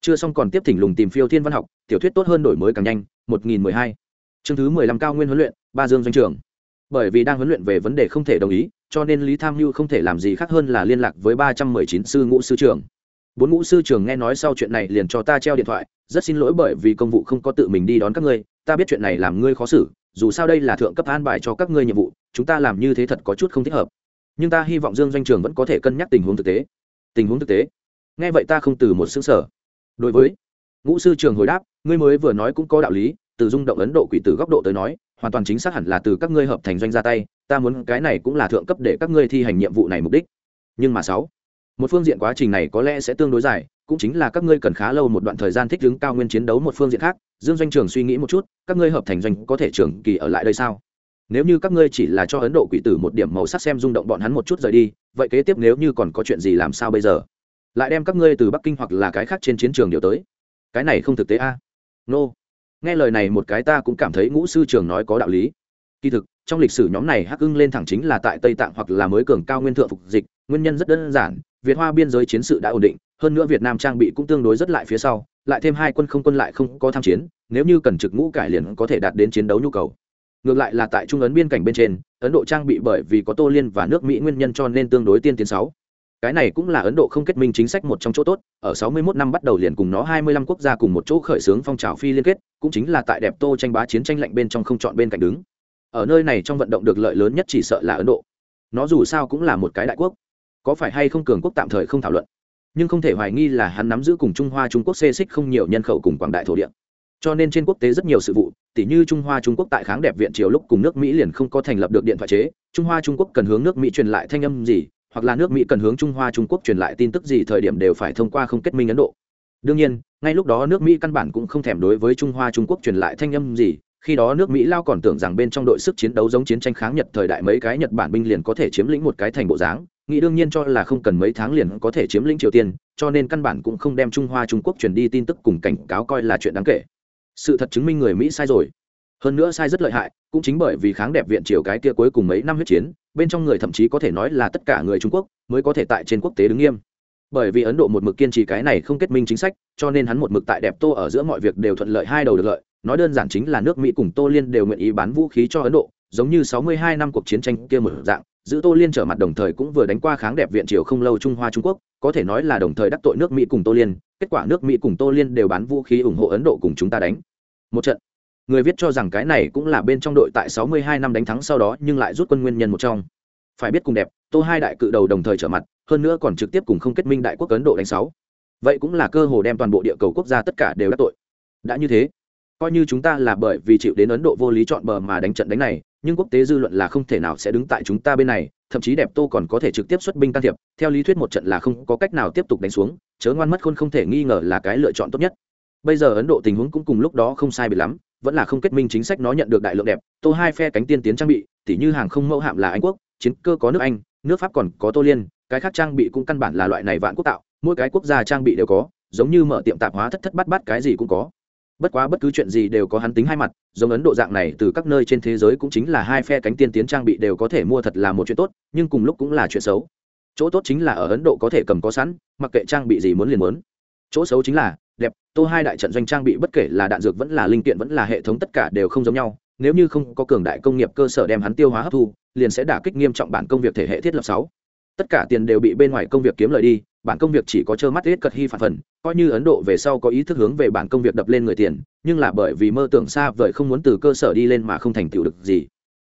Chưa xong còn tiếp thỉnh lùng tìm phiêu thiên văn học, tiểu thuyết tốt hơn đổi mới càng nhanh, một nghìn mười hai. Chương thứ mười lăm cao nguyên huấn luyện, ba dương doanh trường. Bởi vì đang huấn luyện về vấn đề không thể đồng ý, cho nên lý tham mưu không thể làm gì khác hơn là liên lạc với ba trăm mười chín sư ngũ sư trưởng bốn ngũ sư trưởng nghe nói sau chuyện này liền cho ta treo điện thoại, rất xin lỗi bởi vì công vụ không có tự mình đi đón các ngươi, ta biết chuyện này làm ngươi khó xử, dù sao đây là thượng cấp an bài cho các ngươi nhiệm vụ, chúng ta làm như thế thật có chút không thích hợp. Nhưng ta hy vọng dương doanh trường vẫn có thể cân nhắc tình huống thực tế. Tình huống thực tế? Nghe vậy ta không từ một xứng sở đối với ngũ sư trường hồi đáp, ngươi mới vừa nói cũng có đạo lý, từ rung động ấn độ quỷ từ góc độ tới nói, hoàn toàn chính xác hẳn là từ các ngươi hợp thành doanh ra tay, ta muốn cái này cũng là thượng cấp để các ngươi thi hành nhiệm vụ này mục đích. Nhưng mà sáu một phương diện quá trình này có lẽ sẽ tương đối dài, cũng chính là các ngươi cần khá lâu một đoạn thời gian thích ứng cao nguyên chiến đấu một phương diện khác. Dương doanh trường suy nghĩ một chút, các ngươi hợp thành doanh có thể trường kỳ ở lại đây sao? Nếu như các ngươi chỉ là cho ấn độ quỷ tử một điểm màu sắc xem rung động bọn hắn một chút rời đi, vậy kế tiếp nếu như còn có chuyện gì làm sao bây giờ? Lại đem các ngươi từ bắc kinh hoặc là cái khác trên chiến trường điều tới. Cái này không thực tế a. À? nô、no. nghe lời này một cái ta cũng cảm thấy ngũ sư trường nói có đạo lý. Kỳ thực trong lịch sử nhóm này hắc ưng lên thẳng chính là tại tây tạng hoặc là mới cường cao nguyên thượng phục dịch, nguyên nhân rất đơn giản, việt hoa biên giới chiến sự đã ổn định, hơn nữa việt nam trang bị cũng tương đối rất lại phía sau, lại thêm hai quân không quân lại không có tham chiến, nếu như cần trực ngũ cải liền có thể đạt đến chiến đấu nhu cầu. Ngược lại là tại trung ấn biên cảnh bên trên, ấn độ trang bị bởi vì có tô liên và nước mỹ nguyên nhân cho nên tương đối tiên tiến sáu. Cái này cũng là ấn độ không kết minh chính sách một trong chỗ tốt, ở 61 năm bắt đầu liền cùng nó 25 quốc gia cùng một chỗ khởi xướng phong trào phi liên kết, cũng chính là tại đẹp tô tranh bá chiến tranh lạnh bên trong không chọn bên cạnh đứng ở nơi này trong vận động được lợi lớn nhất chỉ sợ là ấn độ. Nó dù sao cũng là một cái đại quốc. Có phải hay không cường quốc tạm thời không thảo luận. Nhưng không thể hoài nghi là hắn nắm giữ cùng trung hoa trung quốc xê xích không nhiều nhân khẩu cùng quảng đại thổ địa. Cho nên trên quốc tế rất nhiều sự vụ tỷ như trung hoa trung quốc tại kháng đẹp viện triều lúc cùng nước mỹ liền không có thành lập được điện thoại chế, trung hoa trung quốc cần hướng nước mỹ truyền lại thanh âm gì, hoặc là nước mỹ cần hướng trung hoa trung quốc truyền lại tin tức gì thời điểm đều phải thông qua không kết minh ấn độ. Đương nhiên, ngay lúc đó nước mỹ căn bản cũng không thèm đối với trung hoa trung quốc truyền lại thanh âm gì khi đó nước mỹ lao còn tưởng rằng bên trong đội sức chiến đấu giống chiến tranh kháng nhật thời đại mấy cái nhật bản binh liền có thể chiếm lĩnh một cái thành bộ dáng, nghĩ đương nhiên cho là không cần mấy tháng liền có thể chiếm lĩnh triều tiên, cho nên căn bản cũng không đem trung hoa trung quốc truyền đi tin tức cùng cảnh cáo coi là chuyện đáng kể. Sự thật chứng minh người mỹ sai rồi. Hơn nữa sai rất lợi hại, cũng chính bởi vì kháng đẹp viện triều cái kia cuối cùng mấy năm huyết chiến, bên trong người thậm chí có thể nói là tất cả người trung quốc mới có thể tại trên quốc tế đứng nghiêm. Bởi vì ấn độ một mực kiên trì cái này không kết minh chính sách, cho nên hắn một mực tại đẹp tô ở giữa mọi việc đều thuận lợi hai đầu được lợi nói đơn giản chính là nước mỹ cùng tô liên đều nguyện ý bán vũ khí cho ấn độ, giống như 62 năm cuộc chiến tranh kia mở dạng, giữ tô liên trở mặt đồng thời cũng vừa đánh qua kháng đẹp viện triều không lâu trung hoa trung quốc, có thể nói là đồng thời đắc tội nước mỹ cùng tô liên, kết quả nước mỹ cùng tô liên đều bán vũ khí ủng hộ ấn độ cùng chúng ta đánh. Một trận, người viết cho rằng cái này cũng là bên trong đội tại 62 năm đánh thắng sau đó nhưng lại rút quân nguyên nhân một trong. Phải biết cùng đẹp, tô hai đại cự đầu đồng thời trở mặt, hơn nữa còn trực tiếp cùng không kết minh đại quốc ấn độ đánh sáu. Vậy cũng là cơ hồ đem toàn bộ địa cầu quốc gia tất cả đều đắc tội. Đã như thế coi như chúng ta là bởi vì chịu đến ấn độ vô lý chọn bờ mà đánh trận đánh này, nhưng quốc tế dư luận là không thể nào sẽ đứng tại chúng ta bên này, thậm chí đẹp tô còn có thể trực tiếp xuất binh can thiệp, theo lý thuyết một trận là không có cách nào tiếp tục đánh xuống, chớ ngoan mất khôn không thể nghi ngờ là cái lựa chọn tốt nhất. Bây giờ ấn độ tình huống cũng cùng lúc đó không sai bị lắm, vẫn là không kết minh chính sách nó nhận được đại lượng đẹp, tô hai phe cánh tiên tiến trang bị, tỉ như hàng không mẫu hạm là anh quốc, chiến cơ có nước anh, nước pháp còn có tô liên, cái khác trang bị cũng căn bản là loại này vạn quốc tạo, mỗi cái quốc gia trang bị đều có, giống như mở tiệm tạp hóa thất thất bắt bắt cái gì cũng có bất quá bất cứ chuyện gì đều có hắn tính hai mặt, giống ấn độ dạng này từ các nơi trên thế giới cũng chính là hai phe cánh tiên tiến trang bị đều có thể mua thật là một chuyện tốt, nhưng cùng lúc cũng là chuyện xấu. Chỗ tốt chính là ở ấn độ có thể cầm có sẵn, mặc kệ trang bị gì muốn liền muốn. Chỗ xấu chính là, đẹp, tô hai đại trận doanh trang bị bất kể là đạn dược vẫn là linh kiện vẫn là hệ thống tất cả đều không giống nhau, nếu như không có cường đại công nghiệp cơ sở đem hắn tiêu hóa hấp thu, liền sẽ đả kích nghiêm trọng bản công việc thể hệ thiết lập sáu tất cả tiền đều bị bên ngoài công việc kiếm lời đi, bản công việc chỉ có trơ mắt hết cật hy phản phần, coi như ấn độ về sau có ý thức hướng về bản công việc đập lên người tiền, nhưng là bởi vì mơ tưởng xa vời không muốn từ cơ sở đi lên mà không thành tựu được gì.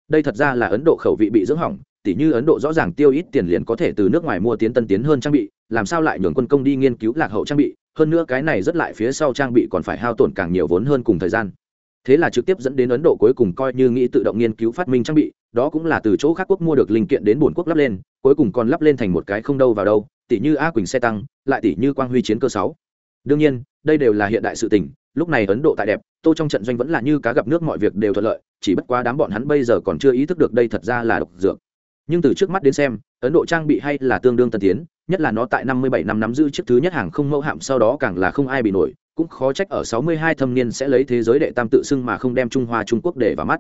Đây thật ra là ấn độ khẩu vị bị dưỡng hỏng, tỉ như ấn độ rõ ràng tiêu ít tiền liền có thể từ nước ngoài mua tiến tân tiến hơn trang bị, làm sao lại nhường quân công đi nghiên cứu lạc hậu trang bị, hơn nữa cái này rất lại phía sau trang bị còn phải hao tổn càng nhiều vốn hơn cùng thời gian thế là trực tiếp dẫn đến ấn độ cuối cùng coi như nghĩ tự động nghiên cứu phát minh trang bị, đó cũng là từ chỗ khác quốc mua được linh kiện đến bổn quốc lắp lên, cuối cùng còn lắp lên thành một cái không đâu vào đâu tỷ như a quỳnh xe tăng, lại tỷ như quang huy chiến cơ sáu. Đương nhiên, đây đều là hiện đại sự tình, lúc này ấn độ tại đẹp, tô trong trận doanh vẫn là như cá gặp nước mọi việc đều thuận lợi, chỉ bất quá đám bọn hắn bây giờ còn chưa ý thức được đây thật ra là độc dược. Nhưng từ trước mắt đến xem, ấn độ trang bị hay là tương đương tân tiến, nhất là nó tại năm mươi bảy năm nắm giữ chiếc thứ nhất hàng không mẫu hạm sau đó càng là không ai bị nổi cũng khó trách ở sáu mươi hai thâm niên sẽ lấy thế giới đệ tam tự xưng mà không đem trung hoa trung quốc để vào mắt.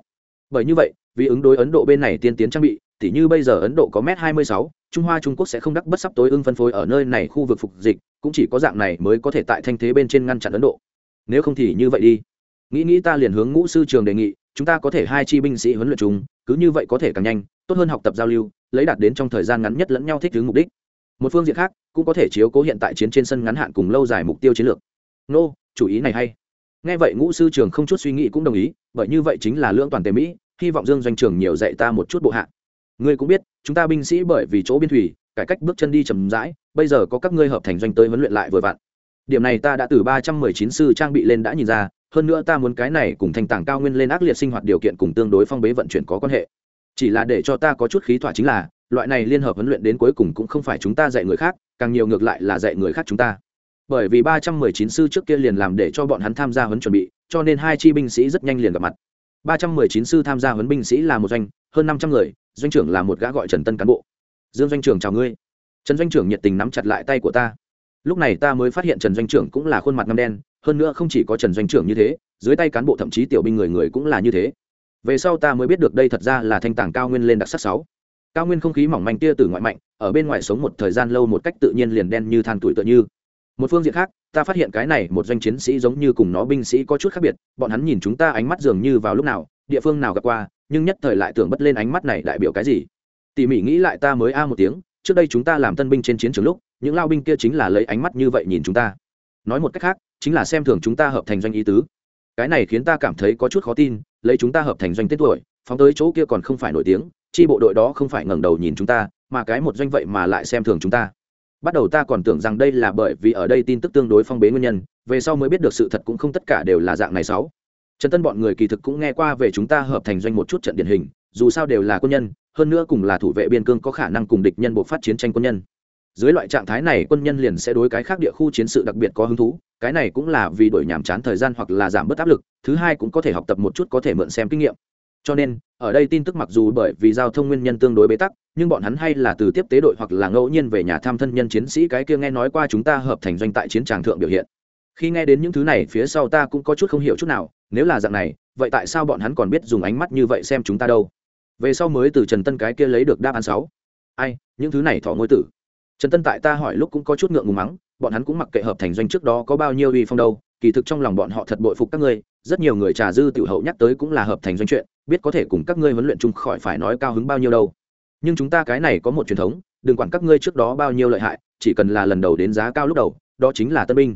Bởi như vậy, vì ứng đối ấn độ bên này tiên tiến trang bị, tỉ như bây giờ ấn độ có mét hai mươi sáu, trung hoa trung quốc sẽ không đắc bất sắp tối ưng phân phối ở nơi này khu vực phục dịch, cũng chỉ có dạng này mới có thể tại thanh thế bên trên ngăn chặn ấn độ. Nếu không thì như vậy đi. Nghĩ nghĩ ta liền hướng ngũ sư trường đề nghị, chúng ta có thể hai chi binh sĩ huấn luyện chúng cứ như vậy có thể càng nhanh, tốt hơn học tập giao lưu, lấy đạt đến trong thời gian ngắn nhất lẫn nhau thích ứng mục đích. Một phương diện khác, cũng có thể chiếu cố hiện tại chiến trên sân ngắn hạn cùng lâu dài mục tiêu chiến lược nô, chủ ý này hay. Nghe vậy ngũ sư trường không chút suy nghĩ cũng đồng ý, bởi như vậy chính là lương toàn tề mỹ, hy vọng dương doanh trường nhiều dạy ta một chút bộ hạ. Ngươi cũng biết, chúng ta binh sĩ bởi vì chỗ biên thủy, cải cách bước chân đi chầm rãi, bây giờ có các ngươi hợp thành doanh tới huấn luyện lại vừa vặn. Điểm này ta đã từ ba trăm mười chín sư trang bị lên đã nhìn ra, hơn nữa ta muốn cái này cùng thành tảng cao nguyên lên ác liệt sinh hoạt điều kiện cùng tương đối phong bế vận chuyển có quan hệ. Chỉ là để cho ta có chút khí thỏa chính là, loại này liên hợp huấn luyện đến cuối cùng cũng không phải chúng ta dạy người khác, càng nhiều ngược lại là dạy người khác chúng ta bởi vì ba trăm mười chín sư trước kia liền làm để cho bọn hắn tham gia huấn chuẩn bị, cho nên hai chi binh sĩ rất nhanh liền gặp mặt. ba trăm mười chín sư tham gia huấn binh sĩ là một doanh, hơn năm trăm người, doanh trưởng là một gã gọi trần tân cán bộ. Dương doanh trưởng chào ngươi. Trần doanh trưởng nhiệt tình nắm chặt lại tay của ta. Lúc này ta mới phát hiện trần doanh trưởng cũng là khuôn mặt ngâm đen, hơn nữa không chỉ có trần doanh trưởng như thế, dưới tay cán bộ thậm chí tiểu binh người người cũng là như thế. Về sau ta mới biết được đây thật ra là thanh tảng cao nguyên lên đặc sắc sáu. Cao nguyên không khí mỏng manh tia từ ngoại mạnh, ở bên ngoài sống một thời gian lâu một cách tự nhiên liền đen như than tuổi tựa như một phương diện khác, ta phát hiện cái này một doanh chiến sĩ giống như cùng nó binh sĩ có chút khác biệt, bọn hắn nhìn chúng ta ánh mắt dường như vào lúc nào, địa phương nào gặp qua, nhưng nhất thời lại tưởng bất lên ánh mắt này đại biểu cái gì. Tỉ mỉ nghĩ lại ta mới a một tiếng, trước đây chúng ta làm tân binh trên chiến trường lúc, những lao binh kia chính là lấy ánh mắt như vậy nhìn chúng ta. Nói một cách khác, chính là xem thường chúng ta hợp thành doanh ý tứ. Cái này khiến ta cảm thấy có chút khó tin, lấy chúng ta hợp thành doanh tên tuổi, phóng tới chỗ kia còn không phải nổi tiếng, chi bộ đội đó không phải ngẩng đầu nhìn chúng ta, mà cái một doanh vậy mà lại xem thường chúng ta bắt đầu ta còn tưởng rằng đây là bởi vì ở đây tin tức tương đối phong bế nguyên nhân, về sau mới biết được sự thật cũng không tất cả đều là dạng này sáu. Trần tân bọn người kỳ thực cũng nghe qua về chúng ta hợp thành doanh một chút trận điển hình, dù sao đều là quân nhân, hơn nữa cùng là thủ vệ biên cương có khả năng cùng địch nhân buộc phát chiến tranh quân nhân. Dưới loại trạng thái này quân nhân liền sẽ đối cái khác địa khu chiến sự đặc biệt có hứng thú, cái này cũng là vì đổi nhàm chán thời gian hoặc là giảm bớt áp lực, thứ hai cũng có thể học tập một chút có thể mượn xem kinh nghiệm cho nên, ở đây tin tức mặc dù bởi vì giao thông nguyên nhân tương đối bế tắc, nhưng bọn hắn hay là từ tiếp tế đội hoặc là ngẫu nhiên về nhà thăm thân nhân chiến sĩ cái kia nghe nói qua chúng ta hợp thành doanh tại chiến tràng thượng biểu hiện. Khi nghe đến những thứ này, phía sau ta cũng có chút không hiểu chút nào, nếu là dạng này, vậy tại sao bọn hắn còn biết dùng ánh mắt như vậy xem chúng ta đâu? Về sau mới từ trần tân cái kia lấy được đáp án sáu. Ai, những thứ này thọ ngôi tử. Trần tân tại ta hỏi lúc cũng có chút ngượng ngùng mắng, bọn hắn cũng mặc kệ hợp thành doanh trước đó có bao nhiêu uy phong đâu, kỳ thực trong lòng bọn họ thật bội phục các ngươi rất nhiều người trà dư tiểu hậu nhắc tới cũng là hợp thành doanh chuyện, biết có thể cùng các ngươi huấn luyện chung khỏi phải nói cao hứng bao nhiêu đâu. Nhưng chúng ta cái này có một truyền thống, đừng quản các ngươi trước đó bao nhiêu lợi hại, chỉ cần là lần đầu đến giá cao lúc đầu, đó chính là tân binh.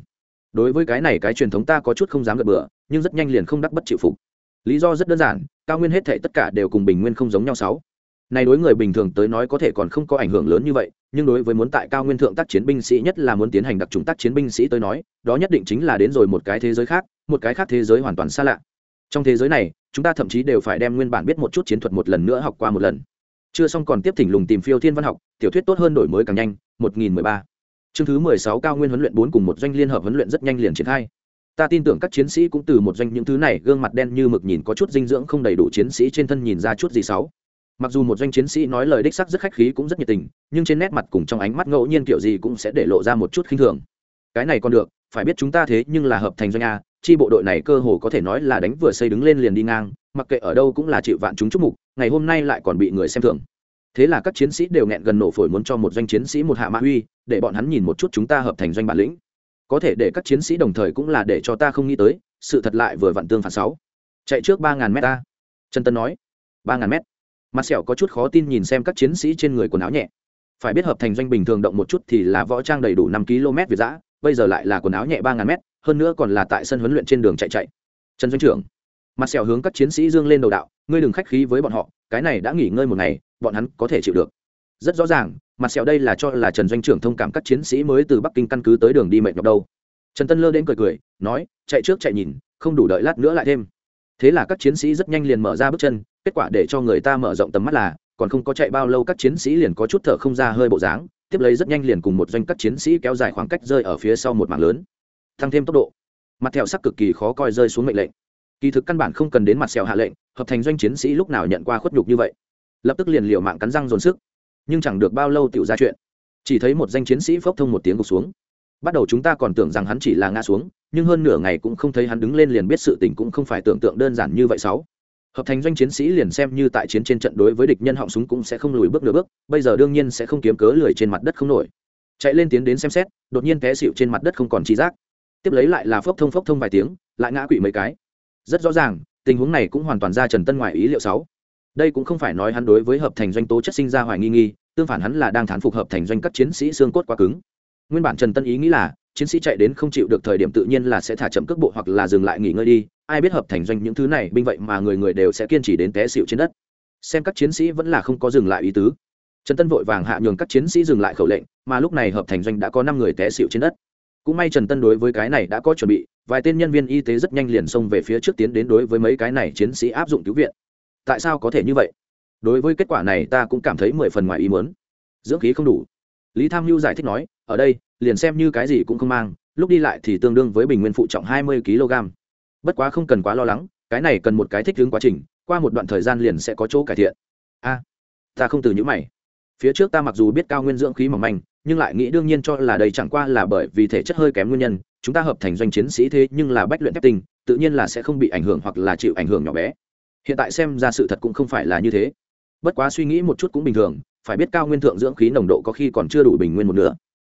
Đối với cái này cái truyền thống ta có chút không dám gật bừa, nhưng rất nhanh liền không đắc bất chịu phục. Lý do rất đơn giản, cao nguyên hết thể tất cả đều cùng bình nguyên không giống nhau sáu. Này đối người bình thường tới nói có thể còn không có ảnh hưởng lớn như vậy, nhưng đối với muốn tại cao nguyên thượng tác chiến binh sĩ, nhất là muốn tiến hành đặc trùng tác chiến binh sĩ tới nói, đó nhất định chính là đến rồi một cái thế giới khác một cái khác thế giới hoàn toàn xa lạ. Trong thế giới này, chúng ta thậm chí đều phải đem nguyên bản biết một chút chiến thuật một lần nữa học qua một lần. Chưa xong còn tiếp thỉnh lùng tìm phiêu thiên văn học, tiểu thuyết tốt hơn đổi mới càng nhanh 1013. chương thứ 16 cao nguyên huấn luyện 4 cùng một doanh liên hợp huấn luyện rất nhanh liền triển khai. Ta tin tưởng các chiến sĩ cũng từ một doanh những thứ này gương mặt đen như mực nhìn có chút dinh dưỡng không đầy đủ chiến sĩ trên thân nhìn ra chút gì xấu. Mặc dù một doanh chiến sĩ nói lời đích sắc rất khách khí cũng rất nhiệt tình, nhưng trên nét mặt cùng trong ánh mắt ngẫu nhiên kiểu gì cũng sẽ để lộ ra một chút khinh thường. Cái này còn được, phải biết chúng ta thế nhưng là hợp thành doanh a chi bộ đội này cơ hồ có thể nói là đánh vừa xây đứng lên liền đi ngang, mặc kệ ở đâu cũng là chịu vạn chúng chúc mục, ngày hôm nay lại còn bị người xem thường. Thế là các chiến sĩ đều nghẹn gần nổ phổi muốn cho một doanh chiến sĩ một hạ mã uy, để bọn hắn nhìn một chút chúng ta hợp thành doanh bản lĩnh. Có thể để các chiến sĩ đồng thời cũng là để cho ta không nghĩ tới, sự thật lại vừa vặn tương phản sáu. Chạy trước ba ngàn mét ta. Trần tân nói. Ba ngàn mét. Mặt sẹo có chút khó tin nhìn xem các chiến sĩ trên người quần áo nhẹ. Phải biết hợp thành doanh bình thường động một chút thì là võ trang đầy đủ năm km việt giã bây giờ lại là quần áo nhẹ ba ngàn mét hơn nữa còn là tại sân huấn luyện trên đường chạy chạy. Trần doanh trưởng, mặt sẹo hướng các chiến sĩ dương lên đầu đạo, ngươi đừng khách khí với bọn họ, cái này đã nghỉ ngơi một ngày, bọn hắn có thể chịu được. Rất rõ ràng, mặt sẹo đây là cho là trần doanh trưởng thông cảm các chiến sĩ mới từ bắc kinh căn cứ tới đường đi mệt nhọc đâu. Trần tân lơ đến cười cười, nói, chạy trước chạy nhìn, không đủ đợi lát nữa lại thêm. Thế là các chiến sĩ rất nhanh liền mở ra bước chân, kết quả để cho người ta mở rộng tầm mắt là, còn không có chạy bao lâu các chiến sĩ liền có chút thở không ra hơi bộ dáng, tiếp lấy rất nhanh liền cùng một doanh các chiến sĩ kéo dài khoảng cách rơi ở phía sau một mảng lớn tăng thêm tốc độ. Mặt thẹo sắc cực kỳ khó coi rơi xuống mệnh lệnh. Kỳ thực căn bản không cần đến mặt sẹo hạ lệnh, hợp thành doanh chiến sĩ lúc nào nhận qua khuất nhục như vậy. Lập tức liền liều mạng cắn răng dồn sức. Nhưng chẳng được bao lâu tựu ra chuyện. Chỉ thấy một danh chiến sĩ phốc thông một tiếng gục xuống. Bắt đầu chúng ta còn tưởng rằng hắn chỉ là ngã xuống, nhưng hơn nửa ngày cũng không thấy hắn đứng lên liền biết sự tình cũng không phải tưởng tượng đơn giản như vậy sáu. Hợp thành doanh chiến sĩ liền xem như tại chiến trên trận đối với địch nhân họng súng cũng sẽ không lùi bước nửa bước, bây giờ đương nhiên sẽ không kiếm cớ lười trên mặt đất không nổi. Chạy lên tiến đến xem xét, đột nhiên té xịu trên mặt đất không còn chi giác tiếp lấy lại là phốc thông phốc thông vài tiếng, lại ngã quỵ mấy cái. Rất rõ ràng, tình huống này cũng hoàn toàn ra trần tân ngoài ý liệu sáu đây cũng không phải nói hắn đối với hợp thành doanh tố chất sinh ra hoài nghi nghi, tương phản hắn là đang thán phục hợp thành doanh các chiến sĩ xương cốt quá cứng. Nguyên bản trần tân ý nghĩ là, chiến sĩ chạy đến không chịu được thời điểm tự nhiên là sẽ thả chậm cước bộ hoặc là dừng lại nghỉ ngơi đi, ai biết hợp thành doanh những thứ này, binh vậy mà người người đều sẽ kiên trì đến té xịu trên đất. Xem các chiến sĩ vẫn là không có dừng lại ý tứ. Trần tân vội vàng hạ nhường các chiến sĩ dừng lại khẩu lệnh, mà lúc này hợp thành doanh đã có năm người té xịu trên đất cũng may trần tân đối với cái này đã có chuẩn bị, vài tên nhân viên y tế rất nhanh liền xông về phía trước tiến đến đối với mấy cái này chiến sĩ áp dụng cứu viện. Tại sao có thể như vậy? Đối với kết quả này ta cũng cảm thấy mười phần ngoài ý muốn. Dưỡng khí không đủ. Lý tham mưu giải thích nói, ở đây, liền xem như cái gì cũng không mang, lúc đi lại thì tương đương với bình nguyên phụ trọng hai mươi kg. Bất quá không cần quá lo lắng, cái này cần một cái thích ứng quá trình, qua một đoạn thời gian liền sẽ có chỗ cải thiện. A, ta không từ những mày. Phía trước ta mặc dù biết cao nguyên dưỡng khí mỏng manh nhưng lại nghĩ đương nhiên cho là đây chẳng qua là bởi vì thể chất hơi kém nguyên nhân, chúng ta hợp thành doanh chiến sĩ thế nhưng là bách luyện thép tinh, tự nhiên là sẽ không bị ảnh hưởng hoặc là chịu ảnh hưởng nhỏ bé. Hiện tại xem ra sự thật cũng không phải là như thế. Bất quá suy nghĩ một chút cũng bình thường, phải biết cao nguyên thượng dưỡng khí nồng độ có khi còn chưa đủ bình nguyên một nửa.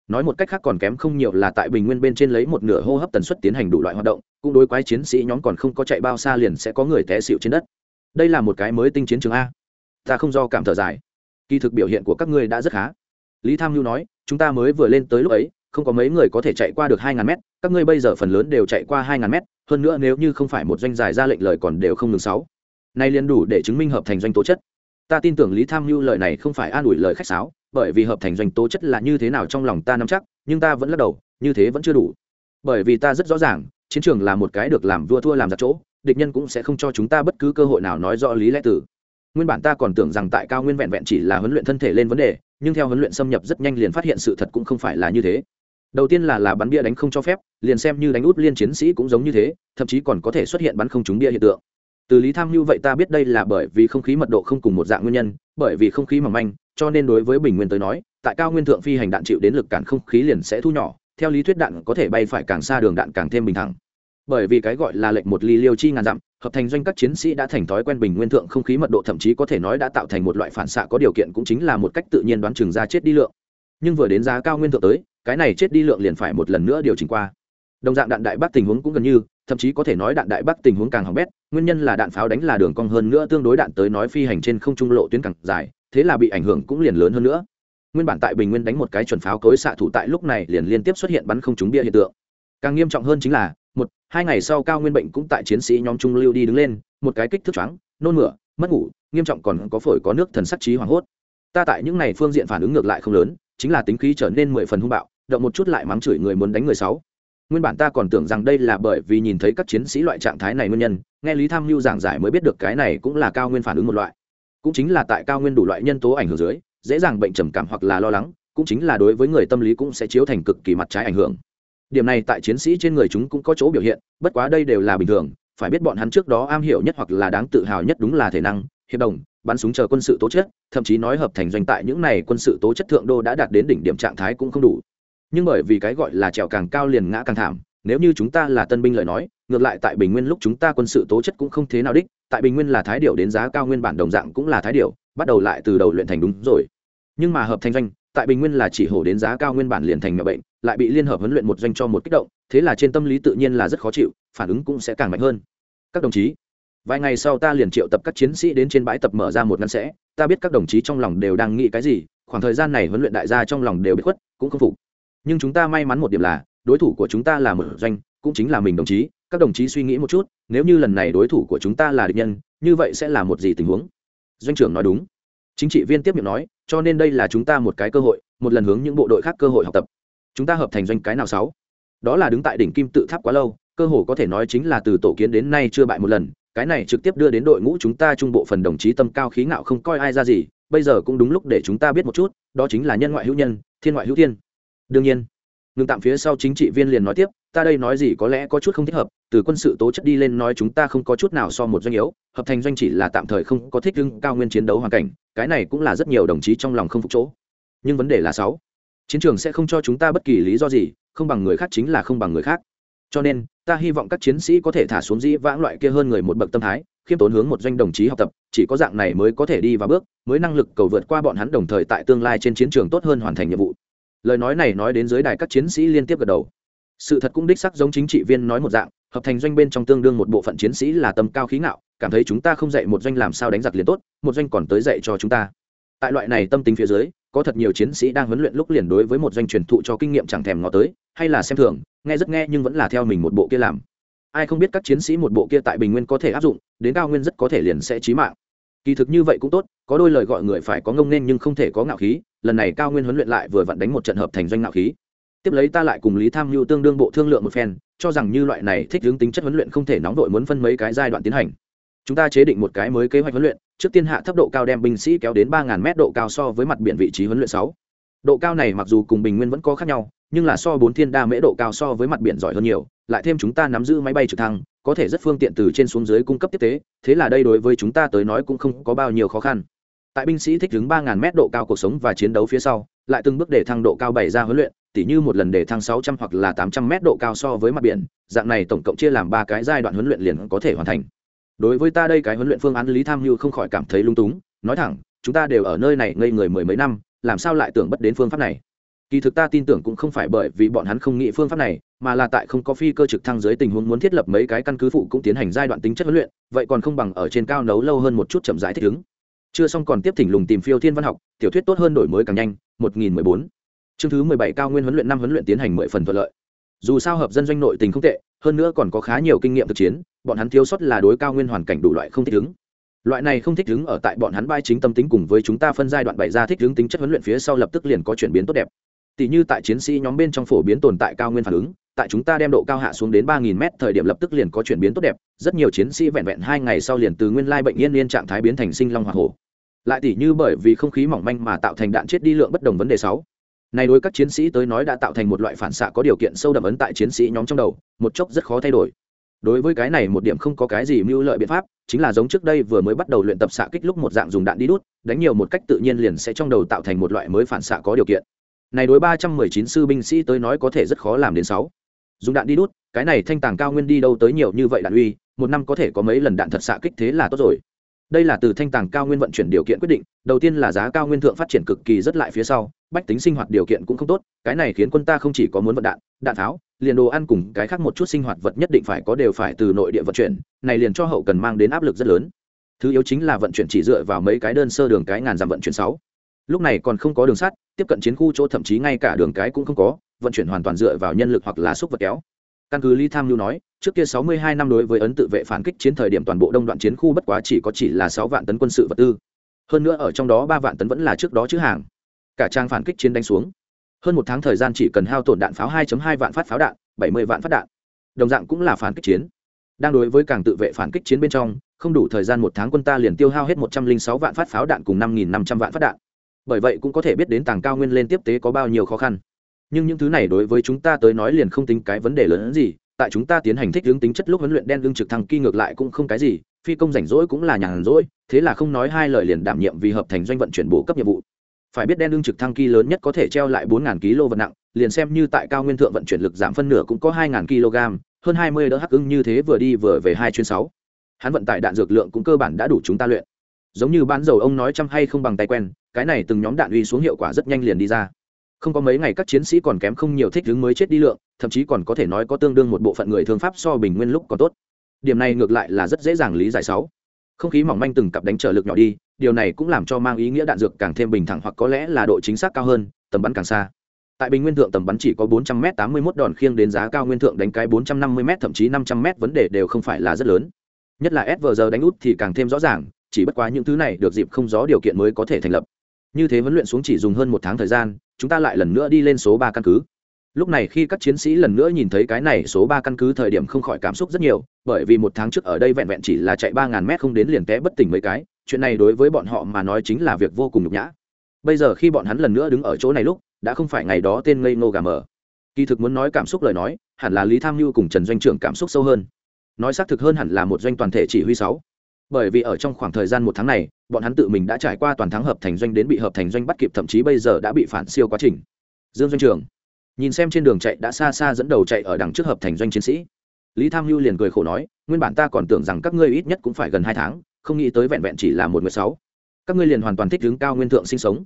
Nói một cách khác còn kém không nhiều là tại bình nguyên bên trên lấy một nửa hô hấp tần suất tiến hành đủ loại hoạt động, cũng đối quái chiến sĩ nhóm còn không có chạy bao xa liền sẽ có người té xịu trên đất. Đây là một cái mới tinh chiến trường a. Ta không do cảm thở dài. Kỳ thực biểu hiện của các ngươi đã rất khá lý tham nhu nói, chúng ta mới vừa lên tới lúc ấy, không có mấy người có thể chạy qua được hai ngàn mét, các ngươi bây giờ phần lớn đều chạy qua hai ngàn mét, hơn nữa nếu như không phải một doanh giải ra lệnh lời còn đều không ngừng sáu. Nay liền đủ để chứng minh hợp thành doanh tố chất. Ta tin tưởng lý tham mưu lời này không phải an ủi lời khách sáo, bởi vì hợp thành doanh tố chất là như thế nào trong lòng ta nắm chắc, nhưng ta vẫn lắc đầu, như thế vẫn chưa đủ. Bởi vì ta rất rõ ràng, chiến trường là một cái được làm vua thua làm giặc chỗ, địch nhân cũng sẽ không cho chúng ta bất cứ cơ hội nào nói rõ lý lẽ tử nguyên bản ta còn tưởng rằng tại cao nguyên vẹn vẹn chỉ là huấn luyện thân thể lên vấn đề nhưng theo huấn luyện xâm nhập rất nhanh liền phát hiện sự thật cũng không phải là như thế. Đầu tiên là là bắn bia đánh không cho phép, liền xem như đánh út liên chiến sĩ cũng giống như thế, thậm chí còn có thể xuất hiện bắn không trúng bia hiện tượng. Từ lý tham như vậy ta biết đây là bởi vì không khí mật độ không cùng một dạng nguyên nhân, bởi vì không khí mỏng manh, cho nên đối với bình nguyên tới nói, tại cao nguyên thượng phi hành đạn chịu đến lực cản không khí liền sẽ thu nhỏ, theo lý thuyết đạn có thể bay phải càng xa đường đạn càng thêm bình thẳng bởi vì cái gọi là lệnh một ly liêu chi ngàn dặm, hợp thành doanh các chiến sĩ đã thành thói quen bình nguyên thượng không khí mật độ thậm chí có thể nói đã tạo thành một loại phản xạ có điều kiện cũng chính là một cách tự nhiên đoán chừng ra chết đi lượng. Nhưng vừa đến giá cao nguyên thượng tới, cái này chết đi lượng liền phải một lần nữa điều chỉnh qua. Đồng dạng đạn đại bác tình huống cũng gần như, thậm chí có thể nói đạn đại bác tình huống càng hỏng bét, nguyên nhân là đạn pháo đánh là đường cong hơn nữa tương đối đạn tới nói phi hành trên không trung lộ tuyến càng dài, thế là bị ảnh hưởng cũng liền lớn hơn nữa. Nguyên bản tại bình nguyên đánh một cái chuẩn pháo cối xạ thủ tại lúc này liền liên tiếp xuất hiện bắn không trúng bia hiện tượng. Càng nghiêm trọng hơn chính là, một hai ngày sau cao nguyên bệnh cũng tại chiến sĩ nhóm trung lưu đi đứng lên, một cái kích thước choáng, nôn mửa, mất ngủ, nghiêm trọng còn có phổi có nước thần sắc trí hoảng hốt. Ta tại những này phương diện phản ứng ngược lại không lớn, chính là tính khí trở nên mười phần hung bạo, động một chút lại mắng chửi người muốn đánh người sáu. Nguyên bản ta còn tưởng rằng đây là bởi vì nhìn thấy các chiến sĩ loại trạng thái này nguyên nhân, nghe lý tham mưu giảng giải mới biết được cái này cũng là cao nguyên phản ứng một loại. Cũng chính là tại cao nguyên đủ loại nhân tố ảnh hưởng dưới, dễ dàng bệnh trầm cảm hoặc là lo lắng, cũng chính là đối với người tâm lý cũng sẽ chiếu thành cực kỳ mặt trái ảnh hưởng điểm này tại chiến sĩ trên người chúng cũng có chỗ biểu hiện, bất quá đây đều là bình thường, phải biết bọn hắn trước đó am hiểu nhất hoặc là đáng tự hào nhất đúng là thể năng, hiệp đồng, bắn súng chờ quân sự tố chất, thậm chí nói hợp thành doanh tại những này quân sự tố chất thượng đô đã đạt đến đỉnh điểm trạng thái cũng không đủ. Nhưng bởi vì cái gọi là trèo càng cao liền ngã càng thảm, nếu như chúng ta là tân binh lời nói, ngược lại tại bình nguyên lúc chúng ta quân sự tố chất cũng không thế nào đích, tại bình nguyên là thái điệu đến giá cao nguyên bản đồng dạng cũng là thái điệu bắt đầu lại từ đầu luyện thành đúng rồi. Nhưng mà hợp thành doanh tại bình nguyên là chỉ hổ đến giá cao nguyên bản liền thành mẹo bệnh, lại bị liên hợp huấn luyện một doanh cho một kích động, thế là trên tâm lý tự nhiên là rất khó chịu, phản ứng cũng sẽ càng mạnh hơn. Các đồng chí, vài ngày sau ta liền triệu tập các chiến sĩ đến trên bãi tập mở ra một ngăn sẽ, ta biết các đồng chí trong lòng đều đang nghĩ cái gì, khoảng thời gian này huấn luyện đại gia trong lòng đều bị khuất, cũng không phục. Nhưng chúng ta may mắn một điểm là, đối thủ của chúng ta là một doanh, cũng chính là mình đồng chí, các đồng chí suy nghĩ một chút, nếu như lần này đối thủ của chúng ta là địch nhân, như vậy sẽ là một gì tình huống? Doanh trưởng nói đúng chính trị viên tiếp miệng nói, cho nên đây là chúng ta một cái cơ hội, một lần hướng những bộ đội khác cơ hội học tập. Chúng ta hợp thành doanh cái nào sáu? Đó là đứng tại đỉnh kim tự tháp quá lâu, cơ hồ có thể nói chính là từ tổ kiến đến nay chưa bại một lần. Cái này trực tiếp đưa đến đội ngũ chúng ta trung bộ phần đồng chí tâm cao khí ngạo không coi ai ra gì, bây giờ cũng đúng lúc để chúng ta biết một chút, đó chính là nhân ngoại hữu nhân, thiên ngoại hữu thiên. Đương nhiên ngừng tạm phía sau chính trị viên liền nói tiếp ta đây nói gì có lẽ có chút không thích hợp, từ quân sự tố chất đi lên nói chúng ta không có chút nào so một doanh yếu, hợp thành doanh chỉ là tạm thời không có thích ứng cao nguyên chiến đấu hoàn cảnh, cái này cũng là rất nhiều đồng chí trong lòng không phục chỗ. Nhưng vấn đề là sáu, chiến trường sẽ không cho chúng ta bất kỳ lý do gì, không bằng người khác chính là không bằng người khác. Cho nên, ta hy vọng các chiến sĩ có thể thả xuống dĩ vãng loại kia hơn người một bậc tâm thái, khiêm tốn hướng một doanh đồng chí học tập, chỉ có dạng này mới có thể đi vào bước, mới năng lực cầu vượt qua bọn hắn đồng thời tại tương lai trên chiến trường tốt hơn hoàn thành nhiệm vụ. Lời nói này nói đến dưới đài các chiến sĩ liên tiếp gật đầu sự thật cũng đích sắc giống chính trị viên nói một dạng, hợp thành doanh bên trong tương đương một bộ phận chiến sĩ là tầm cao khí ngạo, cảm thấy chúng ta không dạy một doanh làm sao đánh giặc liền tốt, một doanh còn tới dạy cho chúng ta. Tại loại này tâm tính phía dưới, có thật nhiều chiến sĩ đang huấn luyện lúc liền đối với một doanh truyền thụ cho kinh nghiệm chẳng thèm ngó tới, hay là xem thường, nghe rất nghe nhưng vẫn là theo mình một bộ kia làm. Ai không biết các chiến sĩ một bộ kia tại bình nguyên có thể áp dụng, đến cao nguyên rất có thể liền sẽ chí mạng. Kỳ thực như vậy cũng tốt, có đôi lời gọi người phải có ngông nên nhưng không thể có ngạo khí, lần này cao nguyên huấn luyện lại vừa vặn đánh một trận hợp thành doanh ngạo khí tiếp lấy ta lại cùng lý tham mưu tương đương bộ thương lượng một phen, cho rằng như loại này thích hướng tính chất huấn luyện không thể nóng vội muốn phân mấy cái giai đoạn tiến hành. Chúng ta chế định một cái mới kế hoạch huấn luyện, trước tiên hạ thấp độ cao đem binh sĩ kéo đến ba mét độ cao so với mặt biển vị trí huấn luyện sáu. Độ cao này mặc dù cùng bình nguyên vẫn có khác nhau, nhưng là so bốn thiên đa mễ độ cao so với mặt biển giỏi hơn nhiều, lại thêm chúng ta nắm giữ máy bay trực thăng, có thể rất phương tiện từ trên xuống dưới cung cấp tiếp tế, thế là đây đối với chúng ta tới nói cũng không có bao nhiêu khó khăn. Tại binh sĩ thích ứng ba ngàn mét độ cao cuộc sống và chiến đấu phía sau, lại từng bước để thăng độ cao bảy ra huấn luyện tỉ như một lần để thăng sáu trăm hoặc là tám trăm mét độ cao so với mặt biển, dạng này tổng cộng chia làm ba cái giai đoạn huấn luyện liền có thể hoàn thành. Đối với ta đây cái huấn luyện phương án, lý tham như không khỏi cảm thấy lung túng, nói thẳng, chúng ta đều ở nơi này ngây người mười mấy năm, làm sao lại tưởng bất đến phương pháp này? Kỳ thực ta tin tưởng cũng không phải bởi vì bọn hắn không nghĩ phương pháp này, mà là tại không có phi cơ trực thăng dưới tình huống muốn thiết lập mấy cái căn cứ phụ cũng tiến hành giai đoạn tính chất huấn luyện, vậy còn không bằng ở trên cao nấu lâu hơn một chút chậm rãi thích ứng. Chưa xong còn tiếp thỉnh lùng tìm phiêu thiên văn học, tiểu thuyết tốt hơn đổi mới càng nhanh 1014 chương thứ 17 cao nguyên huấn luyện năm huấn luyện tiến hành mười phần thuận lợi. Dù sao hợp dân doanh nội tình không tệ, hơn nữa còn có khá nhiều kinh nghiệm thực chiến, bọn hắn thiếu sót là đối cao nguyên hoàn cảnh đủ loại không thích ứng. Loại này không thích ứng ở tại bọn hắn bay chính tâm tính cùng với chúng ta phân giai đoạn bày ra thích ứng tính chất huấn luyện phía sau lập tức liền có chuyển biến tốt đẹp. Tỷ như tại chiến sĩ nhóm bên trong phổ biến tồn tại cao nguyên phản ứng, tại chúng ta đem độ cao hạ xuống đến ba nghìn m thời điểm lập tức liền có chuyển biến tốt đẹp, rất nhiều chiến sĩ vẹn vẹn hai ngày sau liền từ nguyên lai bệnh yên liên trạng thái biến thành sinh long hoa hổ. Lại tỷ như bởi vì không khí mỏng manh mà tạo thành đạn chết đi lượng bất đồng vấn đề sáu này đối các chiến sĩ tới nói đã tạo thành một loại phản xạ có điều kiện sâu đậm ấn tại chiến sĩ nhóm trong đầu, một chốc rất khó thay đổi. Đối với cái này một điểm không có cái gì mưu lợi biện pháp, chính là giống trước đây vừa mới bắt đầu luyện tập xạ kích lúc một dạng dùng đạn đi đút, đánh nhiều một cách tự nhiên liền sẽ trong đầu tạo thành một loại mới phản xạ có điều kiện. Này đối ba trăm mười chín sư binh sĩ tới nói có thể rất khó làm đến sáu. Dùng đạn đi đút, cái này thanh tàng cao nguyên đi đâu tới nhiều như vậy đạn uy, một năm có thể có mấy lần đạn thật xạ kích thế là tốt rồi đây là từ thanh tàng cao nguyên vận chuyển điều kiện quyết định, đầu tiên là giá cao nguyên thượng phát triển cực kỳ rất lại phía sau, bách tính sinh hoạt điều kiện cũng không tốt, cái này khiến quân ta không chỉ có muốn vận đạn đạn tháo, liền đồ ăn cùng cái khác một chút sinh hoạt vật nhất định phải có đều phải từ nội địa vận chuyển, này liền cho hậu cần mang đến áp lực rất lớn. Thứ yếu chính là vận chuyển chỉ dựa vào mấy cái đơn sơ đường cái ngàn dặm vận chuyển sáu. Lúc này còn không có đường sắt, tiếp cận chiến khu chỗ thậm chí ngay cả đường cái cũng không có, vận chuyển hoàn toàn dựa vào nhân lực hoặc là xúc vật kéo căn cứ lý tham lưu nói, trước kia 62 năm đối với ấn tự vệ phản kích chiến thời điểm toàn bộ đông đoạn chiến khu bất quá chỉ có chỉ là 6 vạn tấn quân sự vật tư. Hơn nữa ở trong đó ba vạn tấn vẫn là trước đó chữ hàng. Cả trang phản kích chiến đánh xuống. Hơn một tháng thời gian chỉ cần hao tổn đạn pháo 2.2 vạn phát pháo đạn 70 vạn phát đạn. Đồng dạng cũng là phản kích chiến. Đang đối với càng tự vệ phản kích chiến bên trong, không đủ thời gian một tháng quân ta liền tiêu hao hết 106 vạn phát pháo đạn cùng 5.500 vạn phát đạn. Bởi vậy cũng có thể biết đến tàng cao nguyên lên tiếp tế có bao nhiêu khó khăn nhưng những thứ này đối với chúng ta tới nói liền không tính cái vấn đề lớn hơn gì, tại chúng ta tiến hành thích hướng tính chất lúc huấn luyện đen lương trực thăng kỳ ngược lại cũng không cái gì, phi công rảnh rỗi cũng là nhàn rỗi, thế là không nói hai lời liền đảm nhiệm vì hợp thành doanh vận chuyển bổ cấp nhiệm vụ. Phải biết đen lương trực thăng kỳ lớn nhất có thể treo lại bốn kg vật nặng, liền xem như tại cao nguyên thượng vận chuyển lực giảm phân nửa cũng có hai kg, hơn hai mươi đỡ hắc ưng như thế vừa đi vừa về hai chuyến sáu. Hắn vận tải đạn dược lượng cũng cơ bản đã đủ chúng ta luyện. Giống như bán dầu ông nói chăm hay không bằng tay quen, cái này từng nhóm đạn uy xuống hiệu quả rất nhanh liền đi ra không có mấy ngày các chiến sĩ còn kém không nhiều thích ứng mới chết đi lượng, thậm chí còn có thể nói có tương đương một bộ phận người thương pháp so bình nguyên lúc còn tốt. Điểm này ngược lại là rất dễ dàng lý giải sáu. Không khí mỏng manh từng cặp đánh trở lực nhỏ đi, điều này cũng làm cho mang ý nghĩa đạn dược càng thêm bình thẳng hoặc có lẽ là độ chính xác cao hơn, tầm bắn càng xa. Tại bình nguyên thượng tầm bắn chỉ có 400 m 81 đòn khiêng đến giá cao nguyên thượng đánh cái 450 m thậm chí 500 m vấn đề đều không phải là rất lớn. Nhất là s giờ đánh út thì càng thêm rõ ràng, chỉ bất quá những thứ này được dịp không gió điều kiện mới có thể thành lập. Như thế huấn luyện xuống chỉ dùng hơn một tháng thời gian chúng ta lại lần nữa đi lên số ba căn cứ. Lúc này khi các chiến sĩ lần nữa nhìn thấy cái này số ba căn cứ thời điểm không khỏi cảm xúc rất nhiều, bởi vì một tháng trước ở đây vẹn vẹn chỉ là chạy ba ngàn mét không đến liền té bất tỉnh mấy cái, chuyện này đối với bọn họ mà nói chính là việc vô cùng nhục nhã. Bây giờ khi bọn hắn lần nữa đứng ở chỗ này lúc, đã không phải ngày đó tên ngây ngô gà mờ. Kỳ thực muốn nói cảm xúc lời nói, hẳn là lý tham mưu cùng trần doanh trưởng cảm xúc sâu hơn. Nói xác thực hơn hẳn là một doanh toàn thể chỉ huy sáu bởi vì ở trong khoảng thời gian một tháng này bọn hắn tự mình đã trải qua toàn thắng hợp thành doanh đến bị hợp thành doanh bắt kịp thậm chí bây giờ đã bị phản siêu quá trình. Dương doanh Trường, nhìn xem trên đường chạy đã xa xa dẫn đầu chạy ở đằng trước hợp thành doanh chiến sĩ. Lý tham mưu liền cười khổ nói nguyên bản ta còn tưởng rằng các ngươi ít nhất cũng phải gần hai tháng không nghĩ tới vẹn vẹn chỉ là một mười sáu. Các ngươi liền hoàn toàn thích hướng cao nguyên thượng sinh sống.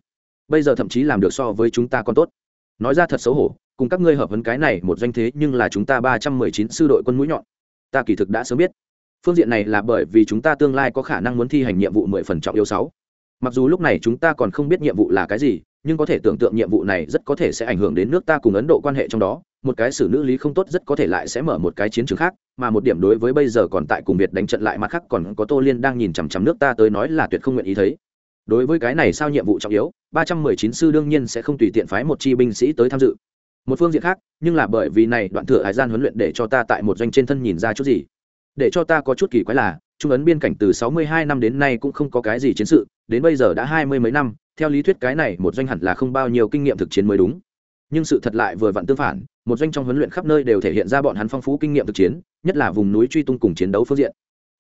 Bây giờ thậm chí làm được so với chúng ta còn tốt. Nói ra thật xấu hổ cùng các ngươi hợp vấn cái này một doanh thế nhưng là chúng ta ba trăm mười chín sư đội quân mũi nhọn. Ta kỳ thực đã sớm biết phương diện này là bởi vì chúng ta tương lai có khả năng muốn thi hành nhiệm vụ mười phần trọng yếu sáu. Mặc dù lúc này chúng ta còn không biết nhiệm vụ là cái gì, nhưng có thể tưởng tượng nhiệm vụ này rất có thể sẽ ảnh hưởng đến nước ta cùng ấn độ quan hệ trong đó. Một cái xử nữ lý không tốt rất có thể lại sẽ mở một cái chiến trường khác, mà một điểm đối với bây giờ còn tại cùng việt đánh trận lại mặt khác còn có tô liên đang nhìn chằm chằm nước ta tới nói là tuyệt không nguyện ý thấy. Đối với cái này sao nhiệm vụ trọng yếu, ba trăm mười chín sư đương nhiên sẽ không tùy tiện phái một chi binh sĩ tới tham dự. Một phương diện khác, nhưng là bởi vì này đoạn thừa hải gian huấn luyện để cho ta tại một doanh trên thân nhìn ra chút gì để cho ta có chút kỳ quái là, trung ấn biên cảnh từ sáu mươi hai năm đến nay cũng không có cái gì chiến sự, đến bây giờ đã hai mươi mấy năm, theo lý thuyết cái này một doanh hẳn là không bao nhiêu kinh nghiệm thực chiến mới đúng. Nhưng sự thật lại vừa vặn tương phản, một doanh trong huấn luyện khắp nơi đều thể hiện ra bọn hắn phong phú kinh nghiệm thực chiến, nhất là vùng núi truy tung cùng chiến đấu phương diện.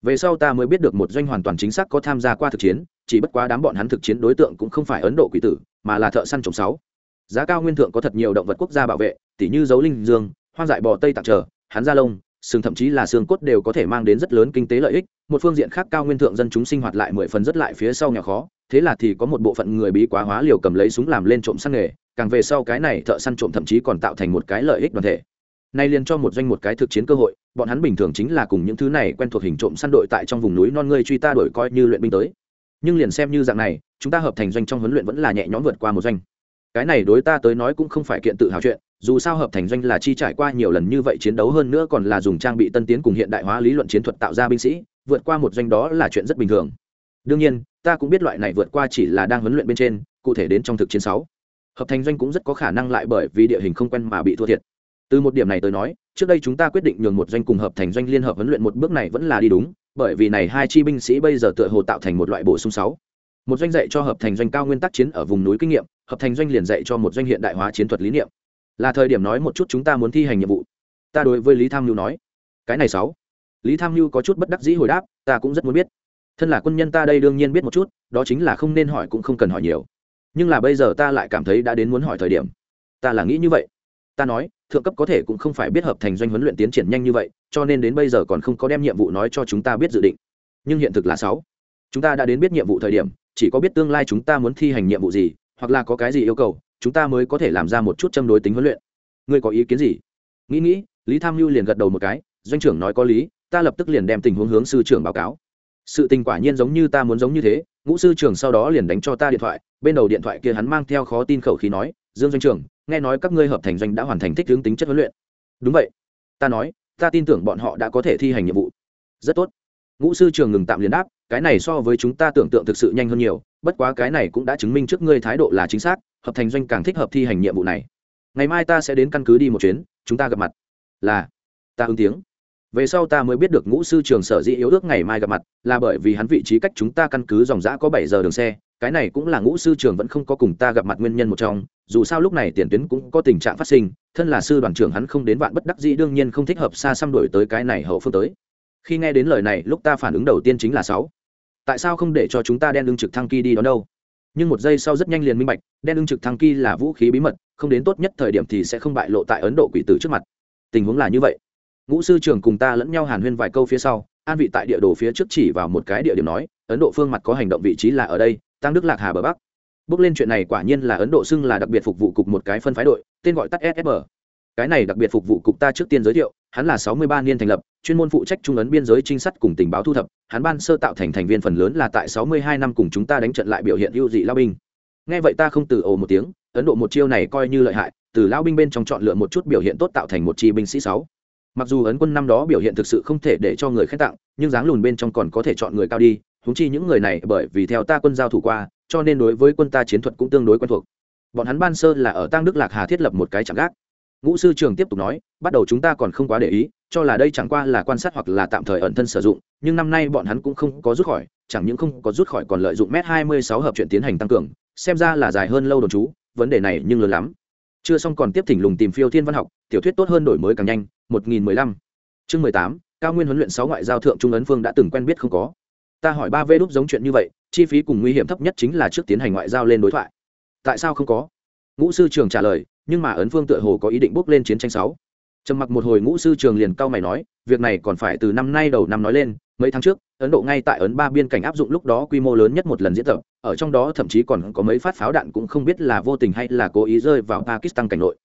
Về sau ta mới biết được một doanh hoàn toàn chính xác có tham gia qua thực chiến, chỉ bất quá đám bọn hắn thực chiến đối tượng cũng không phải ấn độ quỷ tử, mà là thợ săn trồng sáu. Giá cao nguyên thượng có thật nhiều động vật quốc gia bảo vệ, tỉ như dấu linh dương, hoang dại bò tây tặng trở, hắn gia lông sừng thậm chí là xương cốt đều có thể mang đến rất lớn kinh tế lợi ích, một phương diện khác cao nguyên thượng dân chúng sinh hoạt lại mười phần rất lại phía sau nhà khó, thế là thì có một bộ phận người bí quá hóa liều cầm lấy súng làm lên trộm săn nghề, càng về sau cái này thợ săn trộm thậm chí còn tạo thành một cái lợi ích đoàn thể. Nay liền cho một doanh một cái thực chiến cơ hội, bọn hắn bình thường chính là cùng những thứ này quen thuộc hình trộm săn đội tại trong vùng núi non ngươi truy ta đổi coi như luyện binh tới. Nhưng liền xem như dạng này, chúng ta hợp thành doanh trong huấn luyện vẫn là nhẹ nhõm vượt qua một doanh cái này đối ta tới nói cũng không phải kiện tự hào chuyện, dù sao hợp thành doanh là chi trải qua nhiều lần như vậy chiến đấu hơn nữa còn là dùng trang bị tân tiến cùng hiện đại hóa lý luận chiến thuật tạo ra binh sĩ, vượt qua một doanh đó là chuyện rất bình thường. Đương nhiên, ta cũng biết loại này vượt qua chỉ là đang huấn luyện bên trên, cụ thể đến trong thực chiến sáu. Hợp thành doanh cũng rất có khả năng lại bởi vì địa hình không quen mà bị thua thiệt. Từ một điểm này tới nói, trước đây chúng ta quyết định nhường một doanh cùng hợp thành doanh liên hợp huấn luyện một bước này vẫn là đi đúng, bởi vì này hai chi binh sĩ bây giờ tựa hồ tạo thành một loại bổ sung sáu một doanh dạy cho hợp thành doanh cao nguyên tắc chiến ở vùng núi kinh nghiệm, hợp thành doanh liền dạy cho một doanh hiện đại hóa chiến thuật lý niệm. Là thời điểm nói một chút chúng ta muốn thi hành nhiệm vụ. Ta đối với lý tham nhu nói, cái này sáu. Lý tham nhu có chút bất đắc dĩ hồi đáp, ta cũng rất muốn biết. Thân là quân nhân ta đây đương nhiên biết một chút, đó chính là không nên hỏi cũng không cần hỏi nhiều. Nhưng là bây giờ ta lại cảm thấy đã đến muốn hỏi thời điểm. Ta là nghĩ như vậy. Ta nói, thượng cấp có thể cũng không phải biết hợp thành doanh huấn luyện tiến triển nhanh như vậy, cho nên đến bây giờ còn không có đem nhiệm vụ nói cho chúng ta biết dự định. Nhưng hiện thực là sáu. Chúng ta đã đến biết nhiệm vụ thời điểm chỉ có biết tương lai chúng ta muốn thi hành nhiệm vụ gì, hoặc là có cái gì yêu cầu, chúng ta mới có thể làm ra một chút châm đối tính huấn luyện. Ngươi có ý kiến gì? Nghĩ nghĩ, lý tham mưu liền gật đầu một cái, doanh trưởng nói có lý, ta lập tức liền đem tình huống hướng sư trưởng báo cáo. Sự tình quả nhiên giống như ta muốn giống như thế, ngũ sư trưởng sau đó liền đánh cho ta điện thoại, bên đầu điện thoại kia hắn mang theo khó tin khẩu khí nói, dương doanh trưởng, nghe nói các ngươi hợp thành doanh đã hoàn thành thích hướng tính chất huấn luyện. Đúng vậy. Ta nói, ta tin tưởng bọn họ đã có thể thi hành nhiệm vụ. Rất tốt. Ngũ sư trường ngừng tạm liền đáp cái này so với chúng ta tưởng tượng thực sự nhanh hơn nhiều, bất quá cái này cũng đã chứng minh trước ngươi thái độ là chính xác, hợp thành doanh càng thích hợp thi hành nhiệm vụ này. Ngày mai ta sẽ đến căn cứ đi một chuyến, chúng ta gặp mặt. Là. Ta ứng tiếng. Về sau ta mới biết được ngũ sư trường sở dĩ yếu ước ngày mai gặp mặt, là bởi vì hắn vị trí cách chúng ta căn cứ dòng g có bảy giờ đường xe, cái này cũng là ngũ sư trường vẫn không có cùng ta gặp mặt nguyên nhân một trong, dù sao lúc này tiền tuyến cũng có tình trạng phát sinh, thân là sư đoàn trưởng hắn không đến vạn bất đắc dĩ đương nhiên không thích hợp xa xăm đổi tới cái này hậu phương tới. Khi nghe đến lời này, lúc ta phản ứng đầu tiên chính là sáu tại sao không để cho chúng ta đen lương trực thăng kỳ đi đó đâu? Nhưng một giây sau rất nhanh liền minh bạch, đen lương trực thăng kỳ là vũ khí bí mật, không đến tốt nhất thời điểm thì sẽ không bại lộ tại ấn độ quỷ tử trước mặt. Tình huống là như vậy. Ngũ sư trưởng cùng ta lẫn nhau hàn huyên vài câu phía sau, an vị tại địa đồ phía trước chỉ vào một cái địa điểm nói, ấn độ phương mặt có hành động vị trí là ở đây, tăng đức lạc hà bờ bắc. Bước lên chuyện này quả nhiên là ấn độ xưng là đặc biệt phục vụ cục một cái phân phái đội, tên gọi tắt ssm cái này đặc biệt phục vụ cục ta trước tiên giới thiệu hắn là sáu mươi ba niên thành lập, chuyên môn phụ trách trung ấn biên giới trinh sát cùng tình báo thu thập, hắn ban sơ tạo thành thành viên phần lớn là tại sáu mươi hai năm cùng chúng ta đánh trận lại biểu hiện ưu dị lao binh. Nghe vậy ta không từ ồ một tiếng, ấn độ một chiêu này coi như lợi hại, từ lao binh bên trong chọn lựa một chút biểu hiện tốt tạo thành một chi binh sĩ sáu. Mặc dù ấn quân năm đó biểu hiện thực sự không thể để cho người khen tặng, nhưng dáng lùn bên trong còn có thể chọn người cao đi húng chi những người này bởi vì theo ta quân giao thủ qua, cho nên đối với quân ta chiến thuật cũng tương đối quen thuộc. Bọn hắn ban sơ là ở tăng đức lạc hà thiết lập một cái chẳng gác ngũ sư trường tiếp tục nói, bắt đầu chúng ta còn không quá để ý, cho là đây chẳng qua là quan sát hoặc là tạm thời ẩn thân sử dụng, nhưng năm nay bọn hắn cũng không có rút khỏi, chẳng những không có rút khỏi còn lợi dụng m hai mươi sáu hợp chuyện tiến hành tăng cường, xem ra là dài hơn lâu đồn trú, vấn đề này nhưng lớn lắm. Chưa xong còn tiếp thỉnh lùng tìm phiêu thiên văn học, tiểu thuyết tốt hơn đổi mới càng nhanh, một nghìn mười lăm. Chương mười tám, cao nguyên huấn luyện sáu ngoại giao thượng trung ấn phương đã từng quen biết không có. Ta hỏi ba vê đúc giống chuyện như vậy, chi phí cùng nguy hiểm thấp nhất chính là trước tiến hành ngoại giao lên đối thoại. Tại sao không có? Ngũ sư trường trả lời, nhưng mà ấn phương tựa hồ có ý định bước lên chiến tranh sáu. Trầm mặc một hồi ngũ sư trường liền cao mày nói, việc này còn phải từ năm nay đầu năm nói lên, mấy tháng trước, ấn độ ngay tại ấn ba biên cảnh áp dụng lúc đó quy mô lớn nhất một lần diễn tập, ở trong đó thậm chí còn có mấy phát pháo đạn cũng không biết là vô tình hay là cố ý rơi vào pakistan cảnh nội.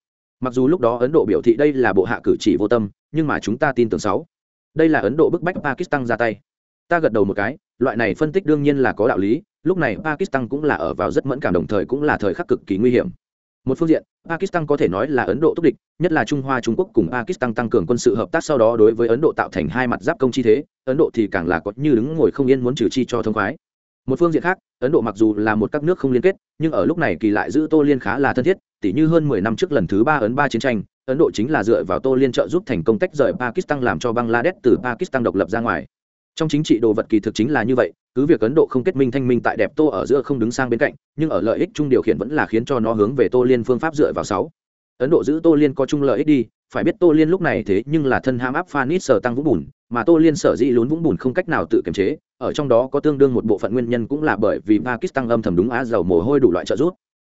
Mặc dù lúc đó ấn độ biểu thị đây là bộ hạ cử chỉ vô tâm, nhưng mà chúng ta tin tưởng sáu. Đây là ấn độ bức bách pakistan ra tay. Ta gật đầu một cái, loại này phân tích đương nhiên là có đạo lý, lúc này pakistan cũng là ở vào rất mẫn cảm đồng thời cũng là thời khắc cực kỳ nguy hiểm một phương diện, pakistan có thể nói là ấn độ thúc địch, nhất là trung hoa, trung quốc cùng pakistan tăng cường quân sự hợp tác sau đó đối với ấn độ tạo thành hai mặt giáp công chi thế, ấn độ thì càng là có như đứng ngồi không yên muốn trừ chi cho thông khoái. Một phương diện khác, ấn độ mặc dù là một các nước không liên kết, nhưng ở lúc này kỳ lại giữ tô liên khá là thân thiết, tỉ như hơn mười năm trước lần thứ ba ấn ba chiến tranh, ấn độ chính là dựa vào tô liên trợ giúp thành công tách rời pakistan làm cho bangladesh từ pakistan độc lập ra ngoài trong chính trị đồ vật kỳ thực chính là như vậy, cứ việc ấn độ không kết minh thanh minh tại đẹp tô ở giữa không đứng sang bên cạnh, nhưng ở lợi ích chung điều khiển vẫn là khiến cho nó hướng về tô liên phương pháp dựa vào sáu. Ấn độ giữ tô liên có chung lợi ích đi, phải biết tô liên lúc này thế nhưng là thân ham áp phanit sở tăng vũng bùn, mà tô liên sở dĩ lún vũng bùn không cách nào tự kiềm chế, ở trong đó có tương đương một bộ phận nguyên nhân cũng là bởi vì pakistan âm thầm đúng á dầu mồ hôi đủ loại trợ giúp.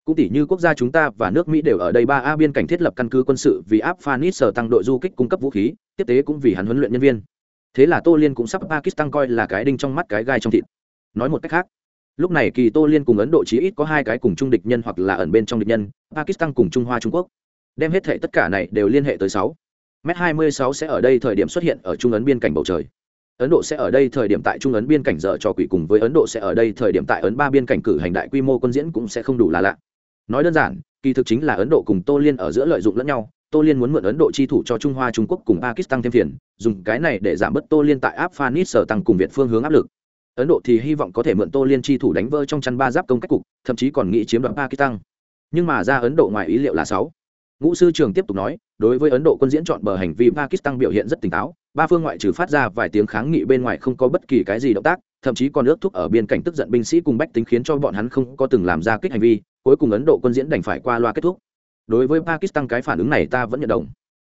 Cũng tỷ như quốc gia chúng ta và nước mỹ đều ở đây ba a biên cảnh thiết lập căn cứ quân sự vì áp phanit sở tăng đội du kích cung cấp vũ khí, tiếp tế cũng vì hắn huấn luyện nhân viên thế là tô liên cũng sắp pakistan coi là cái đinh trong mắt cái gai trong thịt. Nói một cách khác, lúc này kỳ tô liên cùng ấn độ chí ít có hai cái cùng trung địch nhân hoặc là ẩn bên trong địch nhân, pakistan cùng trung hoa trung quốc. Đem hết thể tất cả này đều liên hệ tới sáu. M hai mươi sáu sẽ ở đây thời điểm xuất hiện ở trung ấn biên cảnh bầu trời. Ấn độ sẽ ở đây thời điểm tại trung ấn biên cảnh dở trò quỷ cùng với ấn độ sẽ ở đây thời điểm tại ấn ba biên cảnh cử hành đại quy mô quân diễn cũng sẽ không đủ là lạ. Nói đơn giản, kỳ thực chính là ấn độ cùng tô liên ở giữa lợi dụng lẫn nhau tô liên muốn mượn ấn độ chi thủ cho trung hoa, trung quốc cùng pakistan thêm phiền, dùng cái này để giảm bớt tô liên tại áp sở tăng cùng việt phương hướng áp lực. Ấn độ thì hy vọng có thể mượn tô liên chi thủ đánh vỡ trong chăn ba giáp công cách cục, thậm chí còn nghĩ chiếm đoạt pakistan. Nhưng mà ra ấn độ ngoài ý liệu là sáu. Ngũ sư trường tiếp tục nói, đối với ấn độ quân diễn chọn bờ hành vi, pakistan biểu hiện rất tỉnh táo. Ba phương ngoại trừ phát ra vài tiếng kháng nghị bên ngoài không có bất kỳ cái gì động tác, thậm chí còn ước thúc ở biên cảnh tức giận binh sĩ cùng bách tính khiến cho bọn hắn không có từng làm ra kích hành vi. Cuối cùng ấn độ quân diễn đành phải qua loa kết thúc đối với pakistan cái phản ứng này ta vẫn nhận đồng.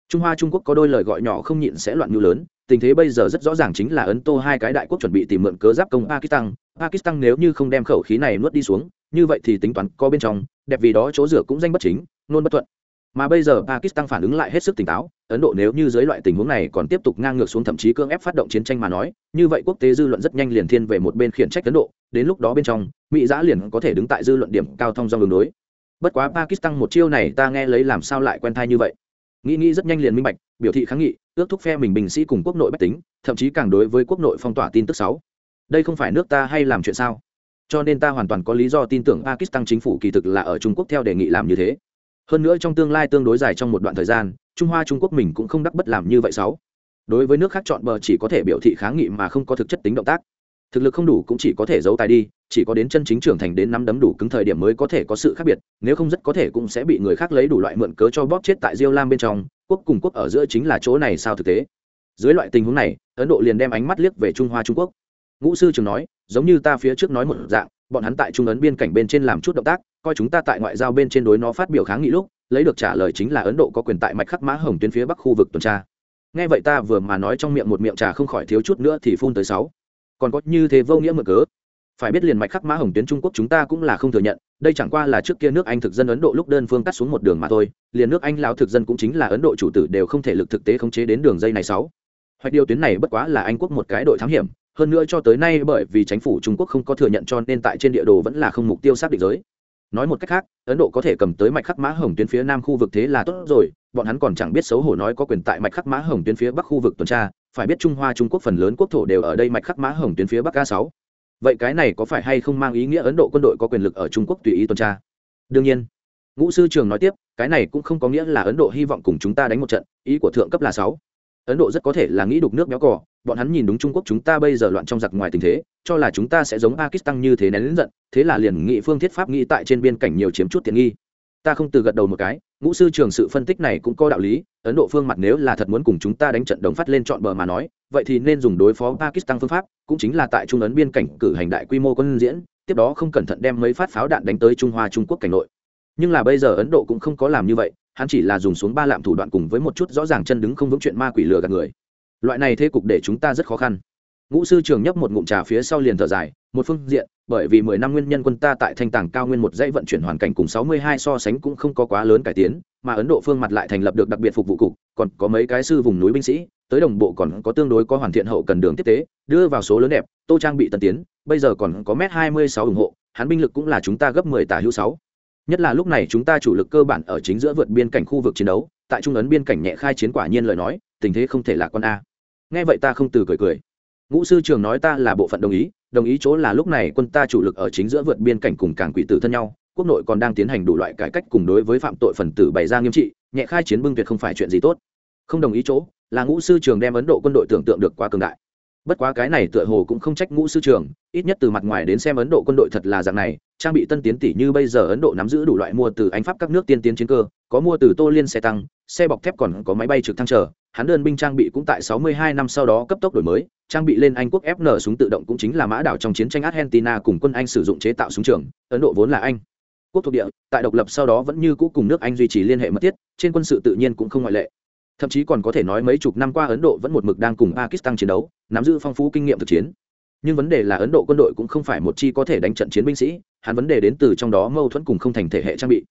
Trung hoa trung quốc có đôi lời gọi nhỏ không nhịn sẽ loạn như lớn, tình thế bây giờ rất rõ ràng chính là ấn tô hai cái đại quốc chuẩn bị tìm mượn cớ giáp công pakistan. Pakistan nếu như không đem khẩu khí này nuốt đi xuống, như vậy thì tính toán có bên trong, đẹp vì đó chỗ rửa cũng danh bất chính, nôn bất thuận. Mà bây giờ pakistan phản ứng lại hết sức tỉnh táo, ấn độ nếu như dưới loại tình huống này còn tiếp tục ngang ngược xuống thậm chí cưỡng ép phát động chiến tranh mà nói, như vậy quốc tế dư luận rất nhanh liền thiên về một bên khiển trách ấn độ, đến lúc đó bên trong, mỹ giã liền có thể đứng tại dư luận điểm cao thông do đường đối bất quá pakistan một chiêu này ta nghe lấy làm sao lại quen thai như vậy? Nghĩ nghĩ rất nhanh liền minh bạch, biểu thị kháng nghị, ước thúc phe mình bình sĩ cùng quốc nội bách tính, thậm chí càng đối với quốc nội phong tỏa tin tức sáu. Đây không phải nước ta hay làm chuyện sao? Cho nên ta hoàn toàn có lý do tin tưởng pakistan chính phủ kỳ thực là ở trung quốc theo đề nghị làm như thế. Hơn nữa trong tương lai tương đối dài trong một đoạn thời gian, trung hoa trung quốc mình cũng không đắc bất làm như vậy sáu. Đối với nước khác chọn bờ chỉ có thể biểu thị kháng nghị mà không có thực chất tính động tác. Thực lực không đủ cũng chỉ có thể giấu tài đi chỉ có đến chân chính trưởng thành đến năm đấm đủ cứng thời điểm mới có thể có sự khác biệt, nếu không rất có thể cũng sẽ bị người khác lấy đủ loại mượn cớ cho bóp chết tại diêu lam bên trong, quốc cùng quốc ở giữa chính là chỗ này sao thực tế? Dưới loại tình huống này, ấn độ liền đem ánh mắt liếc về trung hoa trung quốc. Ngũ sư trường nói, giống như ta phía trước nói một dạng, bọn hắn tại trung ấn biên cảnh bên trên làm chút động tác, coi chúng ta tại ngoại giao bên trên đối nó phát biểu kháng nghị lúc, lấy được trả lời chính là ấn độ có quyền tại mạch khắc mã hồng tuyến phía bắc khu vực tuần tra. Nghe vậy ta vừa mà nói trong miệng một miệng trà không khỏi thiếu chút nữa thì phun tới sáu. Còn có như thế vô nghĩa mượn cớ phải biết liền mạch khắc mã hồng tuyến trung quốc chúng ta cũng là không thừa nhận, đây chẳng qua là trước kia nước anh thực dân ấn độ lúc đơn phương cắt xuống một đường mà thôi, liền nước anh lao thực dân cũng chính là ấn độ chủ tử đều không thể lực thực tế khống chế đến đường dây này sáu. Hoạch điều tuyến này bất quá là anh quốc một cái đội thám hiểm, hơn nữa cho tới nay bởi vì chính phủ trung quốc không có thừa nhận cho nên tại trên địa đồ vẫn là không mục tiêu xác định giới. Nói một cách khác, ấn độ có thể cầm tới mạch khắc mã hồng tuyến phía nam khu vực thế là tốt rồi, bọn hắn còn chẳng biết xấu hổ nói có quyền tại mạch khắc mã hồng tuyến phía bắc khu vực tuần tra, phải biết trung hoa trung quốc phần lớn quốc thổ đều ở đây mạch khắc mã hồng tuyến phía bắc a sáu vậy cái này có phải hay không mang ý nghĩa ấn độ quân đội có quyền lực ở trung quốc tùy ý tuần tra? Đương nhiên. Ngũ sư trường nói tiếp, cái này cũng không có nghĩa là ấn độ hy vọng cùng chúng ta đánh một trận, ý của thượng cấp là sáu. Ấn độ rất có thể là nghĩ đục nước béo cò, bọn hắn nhìn đúng trung quốc chúng ta bây giờ loạn trong giặc ngoài tình thế, cho là chúng ta sẽ giống pakistan như thế nén lớn giận, thế là liền nghị phương thiết pháp nghĩ tại trên biên cảnh nhiều chiếm chút tiện nghi. Ta không từ gật đầu một cái, ngũ sư trường sự phân tích này cũng có đạo lý, ấn độ phương mặt nếu là thật muốn cùng chúng ta đánh trận đồng phát lên chọn bờ mà nói vậy thì nên dùng đối phó pakistan phương pháp, cũng chính là tại trung ấn biên cảnh cử hành đại quy mô quân diễn, tiếp đó không cẩn thận đem mấy phát pháo đạn đánh tới trung hoa trung quốc cảnh nội. Nhưng là bây giờ ấn độ cũng không có làm như vậy, hắn chỉ là dùng xuống ba lạm thủ đoạn cùng với một chút rõ ràng chân đứng không vững chuyện ma quỷ lừa gạt người. Loại này thế cục để chúng ta rất khó khăn. Ngũ sư trường nhấp một ngụm trà phía sau liền thở dài một phương diện, bởi vì mười năm nguyên nhân quân ta tại thanh tàng cao nguyên một dãy vận chuyển hoàn cảnh cùng sáu mươi hai so sánh cũng không có quá lớn cải tiến, mà ấn độ phương mặt lại thành lập được đặc biệt phục vụ cục, còn có mấy cái sư vùng núi binh sĩ, tới đồng bộ còn có tương đối có hoàn thiện hậu cần đường tiếp tế, đưa vào số lớn đẹp, tô trang bị tân tiến, bây giờ còn có m hai mươi sáu ủng hộ, hắn binh lực cũng là chúng ta gấp mười tả hữu sáu. Nhất là lúc này chúng ta chủ lực cơ bản ở chính giữa vượt biên cảnh khu vực chiến đấu, tại trung ấn biên cảnh nhẹ khai chiến quả nhiên lời nói, tình thế không thể là con a. Nghe vậy ta không từ cười cười. Ngũ sư trường nói ta là bộ phận đồng ý đồng ý chỗ là lúc này quân ta chủ lực ở chính giữa vượt biên cảnh cùng cảng quỷ tử thân nhau, quốc nội còn đang tiến hành đủ loại cải cách cùng đối với phạm tội phần tử bày ra nghiêm trị, nhẹ khai chiến bưng tuyệt không phải chuyện gì tốt. Không đồng ý chỗ, là ngũ sư trường đem ấn độ quân đội tưởng tượng được quá cường đại. Bất quá cái này tựa hồ cũng không trách ngũ sư trường, ít nhất từ mặt ngoài đến xem ấn độ quân đội thật là dạng này, trang bị tân tiến tỷ như bây giờ ấn độ nắm giữ đủ loại mua từ anh pháp các nước tiên tiến chiến cơ, có mua từ tô liên xe tăng, xe bọc thép còn có máy bay trực thăng chờ, hắn đơn binh trang bị cũng tại 62 năm sau đó cấp tốc đổi mới trang bị lên anh quốc fn súng tự động cũng chính là mã đảo trong chiến tranh argentina cùng quân anh sử dụng chế tạo súng trường, ấn độ vốn là anh. Quốc thuộc địa, tại độc lập sau đó vẫn như cũ cùng nước anh duy trì liên hệ mật thiết, trên quân sự tự nhiên cũng không ngoại lệ. Thậm chí còn có thể nói mấy chục năm qua ấn độ vẫn một mực đang cùng pakistan chiến đấu, nắm giữ phong phú kinh nghiệm thực chiến. Nhưng vấn đề là ấn độ quân đội cũng không phải một chi có thể đánh trận chiến binh sĩ, hắn vấn đề đến từ trong đó mâu thuẫn cùng không thành thể hệ trang bị.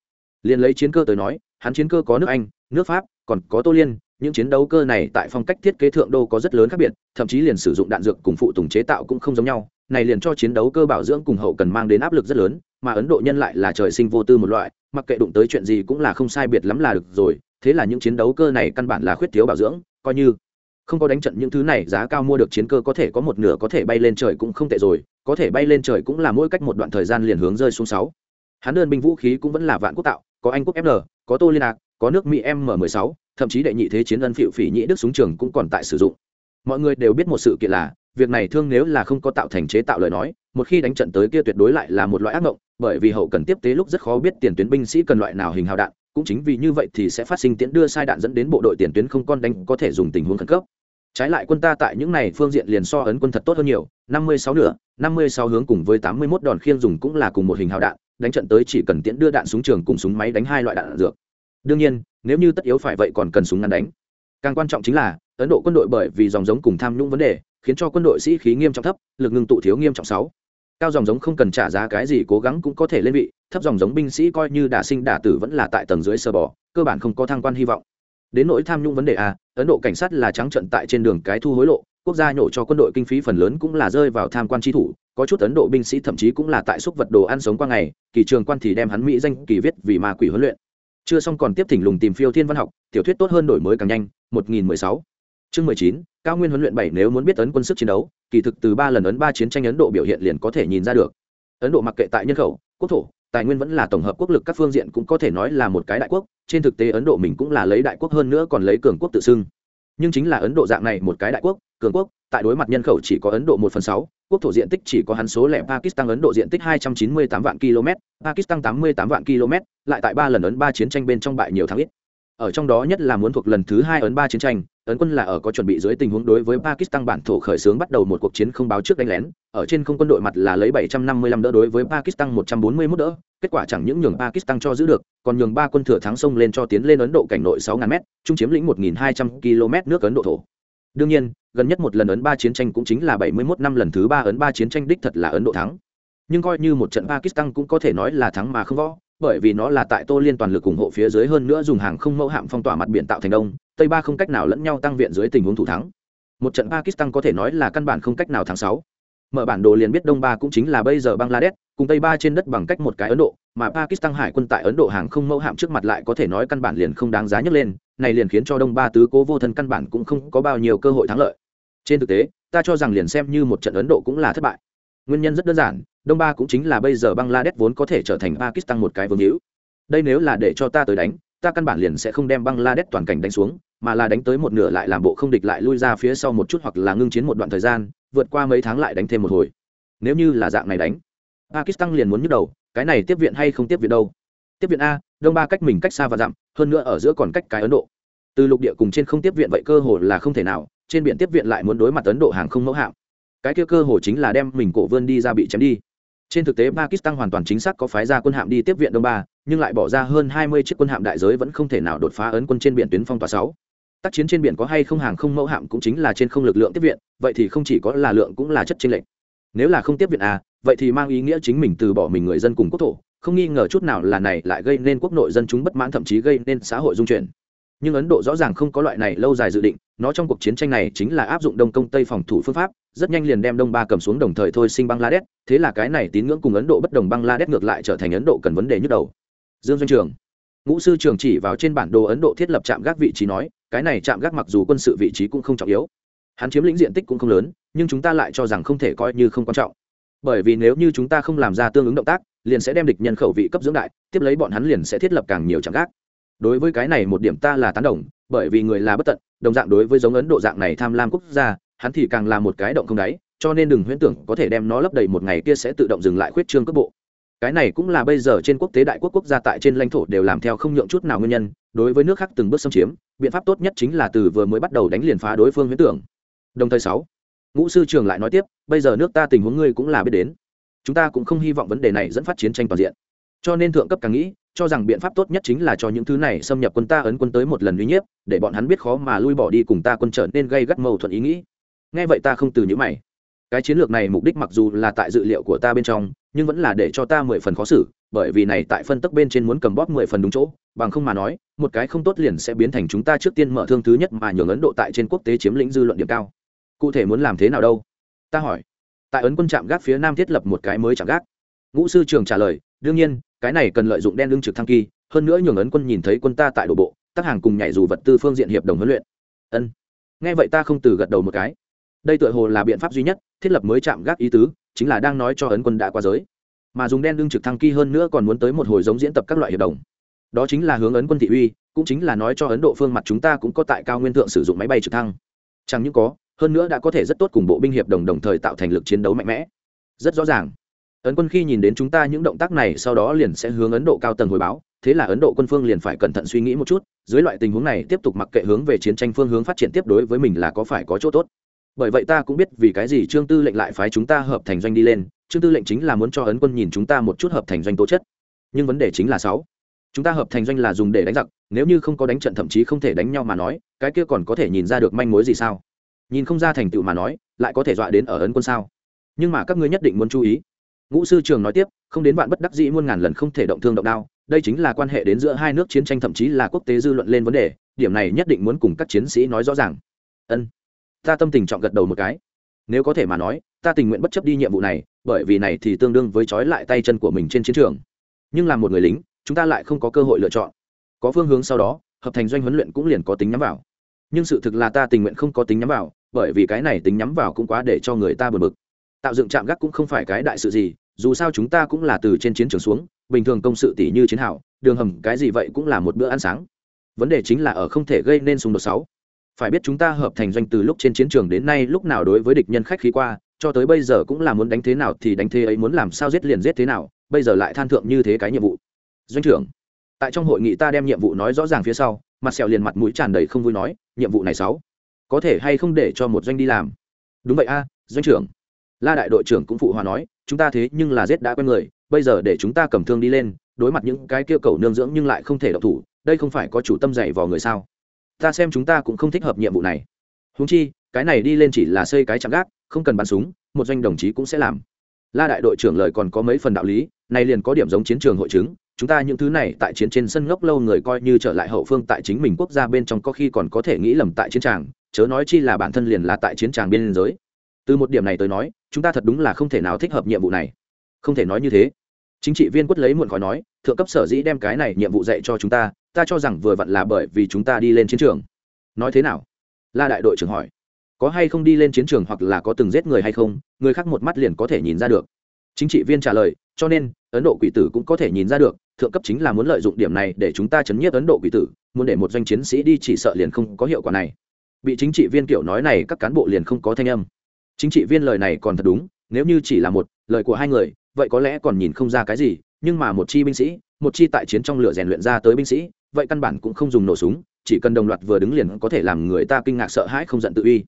Liền lấy chiến cơ tới nói, hắn chiến cơ có nước anh nước pháp, còn có tô liên, những chiến đấu cơ này tại phong cách thiết kế thượng đô có rất lớn khác biệt, thậm chí liền sử dụng đạn dược cùng phụ tùng chế tạo cũng không giống nhau, này liền cho chiến đấu cơ bảo dưỡng cùng hậu cần mang đến áp lực rất lớn, mà ấn độ nhân lại là trời sinh vô tư một loại, mặc kệ đụng tới chuyện gì cũng là không sai biệt lắm là được rồi, thế là những chiến đấu cơ này căn bản là khuyết thiếu bảo dưỡng, coi như không có đánh trận những thứ này giá cao mua được chiến cơ có thể có một nửa có thể bay lên trời cũng không tệ rồi, có thể bay lên trời cũng là mỗi cách một đoạn thời gian liền hướng rơi xuống sáu. Hắn đơn binh vũ khí cũng vẫn là vạn quốc tạo, có anh quốc fl có tô liên lạc có nước mỹ m 16 thậm chí đệ nhị thế chiến ân phiệu phỉ nhĩ đức súng trường cũng còn tại sử dụng. Mọi người đều biết một sự kiện là, việc này thương nếu là không có tạo thành chế tạo lời nói, một khi đánh trận tới kia tuyệt đối lại là một loại ác mộng bởi vì hậu cần tiếp tế lúc rất khó biết tiền tuyến binh sĩ cần loại nào hình hào đạn, cũng chính vì như vậy thì sẽ phát sinh tiễn đưa sai đạn dẫn đến bộ đội tiền tuyến không con đánh có thể dùng tình huống khẩn cấp. Trái lại quân ta tại những này phương diện liền so ấn quân thật tốt hơn nhiều, năm mươi sáu nửa, năm mươi sáu hướng cùng với tám mươi 81 đòn khiên dùng cũng là cùng một hình hào đạn, đánh trận tới chỉ cần tiễn đưa đạn súng trường cùng súng máy đánh hai loại đạn dược đương nhiên, nếu như tất yếu phải vậy còn cần súng ngắn đánh. Càng quan trọng chính là, ấn độ quân đội bởi vì dòng giống cùng tham nhũng vấn đề, khiến cho quân đội sĩ khí nghiêm trọng thấp, lực ngưng tụ thiếu nghiêm trọng sáu. Cao dòng giống không cần trả giá cái gì, cố gắng cũng có thể lên vị, thấp dòng giống binh sĩ coi như đả sinh đả tử vẫn là tại tầng dưới sơ bò, cơ bản không có thăng quan hy vọng. Đến nỗi tham nhũng vấn đề a, ấn độ cảnh sát là trắng trận tại trên đường cái thu hối lộ, quốc gia nhổ cho quân đội kinh phí phần lớn cũng là rơi vào tham quan tri thủ, có chút ấn độ binh sĩ thậm chí cũng là tại xúc vật đồ ăn sống qua ngày, kỳ trường quan thì đem hắn mỹ danh kỳ viết vì ma quỷ huấn luyện chưa xong còn tiếp thỉnh lùng tìm phiêu thiên văn học, tiểu thuyết tốt hơn đổi mới càng nhanh 1016 chương 19 cao nguyên huấn luyện bảy nếu muốn biết ấn quân sức chiến đấu, kỳ thực từ ba lần ấn ba chiến tranh ấn độ biểu hiện liền có thể nhìn ra được. Ấn độ mặc kệ tại nhân khẩu, quốc thổ, tài nguyên vẫn là tổng hợp quốc lực các phương diện cũng có thể nói là một cái đại quốc, trên thực tế ấn độ mình cũng là lấy đại quốc hơn nữa còn lấy cường quốc tự xưng nhưng chính là ấn độ dạng này một cái đại quốc, cường quốc, tại đối mặt nhân khẩu chỉ có ấn độ một phần sáu, quốc thổ diện tích chỉ có hắn số lẻ pakistan ấn độ diện tích hai trăm chín mươi tám vạn km pakistan tám mươi tám vạn km lại tại ba lần ấn ba chiến tranh bên trong bại nhiều tháng ít ở trong đó nhất là muốn thuộc lần thứ hai ấn ba chiến tranh, ấn quân là ở có chuẩn bị dưới tình huống đối với pakistan bản thổ khởi xướng bắt đầu một cuộc chiến không báo trước đánh lén, ở trên không quân đội mặt là lấy 755 đỡ đối với pakistan 141 đỡ, kết quả chẳng những nhường pakistan cho giữ được, còn nhường ba quân thừa thắng sông lên cho tiến lên ấn độ cảnh nội 6.000 m trung chiếm lĩnh 1.200 km nước ấn độ thổ. Đương nhiên, gần nhất một lần ấn ba chiến tranh cũng chính là 71 năm lần thứ ba ấn ba chiến tranh đích thật là ấn độ thắng. Nhưng coi như một trận pakistan cũng có thể nói là thắng mà không võ bởi vì nó là tại tô liên toàn lực ủng hộ phía dưới hơn nữa dùng hàng không mẫu hạm phong tỏa mặt biển tạo thành đông, tây ba không cách nào lẫn nhau tăng viện dưới tình huống thủ thắng. Một trận pakistan có thể nói là căn bản không cách nào thắng sáu. Mở bản đồ liền biết đông ba cũng chính là bây giờ bangladesh, cùng tây ba trên đất bằng cách một cái ấn độ, mà pakistan hải quân tại ấn độ hàng không mẫu hạm trước mặt lại có thể nói căn bản liền không đáng giá nhấc lên, này liền khiến cho đông ba tứ cố vô thân căn bản cũng không có bao nhiêu cơ hội thắng lợi. Trên thực tế, ta cho rằng liền xem như một trận ấn độ cũng là thất bại. Nguyên nhân rất đơn giản đông ba cũng chính là bây giờ bangladesh vốn có thể trở thành pakistan một cái vương hữu. Đây nếu là để cho ta tới đánh, ta căn bản liền sẽ không đem bangladesh toàn cảnh đánh xuống, mà là đánh tới một nửa lại làm bộ không địch lại lui ra phía sau một chút hoặc là ngưng chiến một đoạn thời gian, vượt qua mấy tháng lại đánh thêm một hồi. Nếu như là dạng này đánh, pakistan liền muốn nhức đầu, cái này tiếp viện hay không tiếp viện đâu? Tiếp viện a, đông ba cách mình cách xa và dặm, hơn nữa ở giữa còn cách cái ấn độ. Từ lục địa cùng trên không tiếp viện vậy cơ hồ là không thể nào, trên biển tiếp viện lại muốn đối mặt ấn độ hàng không mẫu hạm. Cái kia cơ hồ chính là đem mình cổ vươn đi ra bị chém đi trên thực tế, pakistan hoàn toàn chính xác có phái ra quân hạm đi tiếp viện đông ba, nhưng lại bỏ ra hơn hai mươi chiếc quân hạm đại giới vẫn không thể nào đột phá ấn quân trên biển tuyến phong tỏa sáu. Tác chiến trên biển có hay không hàng không mẫu hạm cũng chính là trên không lực lượng tiếp viện, vậy thì không chỉ có là lượng cũng là chất chênh lệch. Nếu là không tiếp viện à vậy thì mang ý nghĩa chính mình từ bỏ mình người dân cùng quốc thổ, không nghi ngờ chút nào là này lại gây nên quốc nội dân chúng bất mãn thậm chí gây nên xã hội dung chuyển. Nhưng ấn độ rõ ràng không có loại này lâu dài dự định, nó trong cuộc chiến tranh này chính là áp dụng đông công tây phòng thủ phương pháp rất nhanh liền đem đông ba cầm xuống đồng thời thôi sinh bangladesh, thế là cái này tín ngưỡng cùng ấn độ bất đồng bangladesh ngược lại trở thành ấn độ cần vấn đề nhức đầu. Dương doanh trường, ngũ sư trường chỉ vào trên bản đồ ấn độ thiết lập trạm gác vị trí nói, cái này trạm gác mặc dù quân sự vị trí cũng không trọng yếu, hắn chiếm lĩnh diện tích cũng không lớn, nhưng chúng ta lại cho rằng không thể coi như không quan trọng. Bởi vì nếu như chúng ta không làm ra tương ứng động tác, liền sẽ đem địch nhân khẩu vị cấp dưỡng đại, tiếp lấy bọn hắn liền sẽ thiết lập càng nhiều trạm gác. Đối với cái này một điểm ta là tán đồng, bởi vì người là bất tận, đồng dạng đối với giống ấn độ dạng này tham lam quốc gia hắn thì càng là một cái động không đáy, cho nên đừng huyễn tưởng có thể đem nó lấp đầy một ngày kia sẽ tự động dừng lại khuyết trương cấp bộ. Cái này cũng là bây giờ trên quốc tế đại quốc quốc gia tại trên lãnh thổ đều làm theo không nhượng chút nào nguyên nhân, đối với nước khác từng bước xâm chiếm, biện pháp tốt nhất chính là từ vừa mới bắt đầu đánh liền phá đối phương huyễn tưởng. Đồng thời sáu, ngũ sư trường lại nói tiếp, bây giờ nước ta tình huống ngươi cũng là biết đến. Chúng ta cũng không hy vọng vấn đề này dẫn phát chiến tranh toàn diện. Cho nên thượng cấp càng nghĩ, cho rằng biện pháp tốt nhất chính là cho những thứ này xâm nhập quân ta ấn quân tới một lần uy nhiếp để bọn hắn biết khó mà lui bỏ đi cùng ta quân trở nên gây gắt mâu thuẫn ý nghĩ nghe vậy ta không từ những mày. Cái chiến lược này mục đích mặc dù là tại dự liệu của ta bên trong, nhưng vẫn là để cho ta mười phần khó xử, bởi vì này tại phân tức bên trên muốn cầm bóp mười phần đúng chỗ, bằng không mà nói, một cái không tốt liền sẽ biến thành chúng ta trước tiên mở thương thứ nhất mà nhường ấn độ tại trên quốc tế chiếm lĩnh dư luận điểm cao. Cụ thể muốn làm thế nào đâu? Ta hỏi. Tại ấn quân trạm gác phía nam thiết lập một cái mới trạm gác. Ngũ sư trường trả lời, đương nhiên, cái này cần lợi dụng đen lương trực thăng kỳ, hơn nữa nhường ấn quân nhìn thấy quân ta tại đổ bộ tác hàng cùng nhảy dù vật tư phương diện hiệp đồng huấn luyện. Ân. Nghe vậy ta không từ gật đầu một cái đây tựa hồ là biện pháp duy nhất, thiết lập mới chạm gác ý tứ, chính là đang nói cho ấn quân đã qua giới. Mà dùng đen đương trực thăng kỳ hơn nữa còn muốn tới một hồi giống diễn tập các loại hiệp đồng. Đó chính là hướng ấn quân thị uy, cũng chính là nói cho ấn độ phương mặt chúng ta cũng có tại cao nguyên thượng sử dụng máy bay trực thăng. Chẳng những có, hơn nữa đã có thể rất tốt cùng bộ binh hiệp đồng đồng thời tạo thành lực chiến đấu mạnh mẽ. Rất rõ ràng. Ấn quân khi nhìn đến chúng ta những động tác này sau đó liền sẽ hướng ấn độ cao tầng hồi báo, thế là ấn độ quân phương liền phải cẩn thận suy nghĩ một chút, dưới loại tình huống này tiếp tục mặc kệ hướng về chiến tranh phương hướng phát triển tiếp đối với mình là có phải có chỗ tốt bởi vậy ta cũng biết vì cái gì trương tư lệnh lại phái chúng ta hợp thành doanh đi lên. Trương tư lệnh chính là muốn cho ấn quân nhìn chúng ta một chút hợp thành doanh tố chất. Nhưng vấn đề chính là sáu. Chúng ta hợp thành doanh là dùng để đánh giặc, nếu như không có đánh trận thậm chí không thể đánh nhau mà nói, cái kia còn có thể nhìn ra được manh mối gì sao? Nhìn không ra thành tựu mà nói, lại có thể dọa đến ở ấn quân sao? Nhưng mà các ngươi nhất định muốn chú ý. Ngũ sư trường nói tiếp, không đến bạn bất đắc dĩ muôn ngàn lần không thể động thương động đao đây chính là quan hệ đến giữa hai nước chiến tranh thậm chí là quốc tế dư luận lên vấn đề, điểm này nhất định muốn cùng các chiến sĩ nói rõ ràng. Ân ta tâm tình chọn gật đầu một cái. Nếu có thể mà nói, ta tình nguyện bất chấp đi nhiệm vụ này, bởi vì này thì tương đương với trói lại tay chân của mình trên chiến trường. Nhưng làm một người lính, chúng ta lại không có cơ hội lựa chọn. Có phương hướng sau đó, hợp thành doanh huấn luyện cũng liền có tính nhắm vào. Nhưng sự thực là ta tình nguyện không có tính nhắm vào, bởi vì cái này tính nhắm vào cũng quá để cho người ta bật bực. Tạo dựng trạm gác cũng không phải cái đại sự gì, dù sao chúng ta cũng là từ trên chiến trường xuống, bình thường công sự tỷ như chiến hào, đường hầm, cái gì vậy cũng là một bữa ăn sáng. Vấn đề chính là ở không thể gây nên xung đột sáu phải biết chúng ta hợp thành doanh từ lúc trên chiến trường đến nay lúc nào đối với địch nhân khách khí qua, cho tới bây giờ cũng là muốn đánh thế nào thì đánh thế ấy, muốn làm sao giết liền giết thế nào, bây giờ lại than thượng như thế cái nhiệm vụ. Doanh trưởng, tại trong hội nghị ta đem nhiệm vụ nói rõ ràng phía sau, mặt sẹo liền mặt mũi tràn đầy không vui nói, nhiệm vụ này sáu, có thể hay không để cho một doanh đi làm? Đúng vậy a, doanh trưởng. La đại đội trưởng cũng phụ hòa nói, chúng ta thế nhưng là giết đã quen người, bây giờ để chúng ta cầm thương đi lên, đối mặt những cái kia cầu nương dưỡng nhưng lại không thể độc thủ, đây không phải có chủ tâm dạy vào người sao? Ta xem chúng ta cũng không thích hợp nhiệm vụ này. Húng chi, cái này đi lên chỉ là xây cái chạm gác, không cần bắn súng, một doanh đồng chí cũng sẽ làm. La đại đội trưởng lời còn có mấy phần đạo lý, này liền có điểm giống chiến trường hội chứng, chúng ta những thứ này tại chiến trên sân ngốc lâu người coi như trở lại hậu phương tại chính mình quốc gia bên trong có khi còn có thể nghĩ lầm tại chiến tràng, chớ nói chi là bản thân liền là tại chiến tràng biên giới. Từ một điểm này tới nói, chúng ta thật đúng là không thể nào thích hợp nhiệm vụ này. Không thể nói như thế. Chính trị viên quất lấy muộn khỏi nói, thượng cấp sở dĩ đem cái này nhiệm vụ dạy cho chúng ta ta cho rằng vừa vặn là bởi vì chúng ta đi lên chiến trường. Nói thế nào? La đại đội trưởng hỏi. Có hay không đi lên chiến trường hoặc là có từng giết người hay không, người khác một mắt liền có thể nhìn ra được. Chính trị viên trả lời, cho nên, ấn độ quỷ tử cũng có thể nhìn ra được, thượng cấp chính là muốn lợi dụng điểm này để chúng ta chấn nhiếp ấn độ quỷ tử, muốn để một doanh chiến sĩ đi chỉ sợ liền không có hiệu quả này. Bị chính trị viên kiểu nói này, các cán bộ liền không có thanh âm. Chính trị viên lời này còn thật đúng, nếu như chỉ là một lời của hai người, vậy có lẽ còn nhìn không ra cái gì, nhưng mà một chi binh sĩ, một chi tại chiến trong lửa rèn luyện ra tới binh sĩ vậy căn bản cũng không dùng nổ súng, chỉ cần đồng loạt vừa đứng liền có thể làm người ta kinh ngạc sợ hãi không giận tự uy.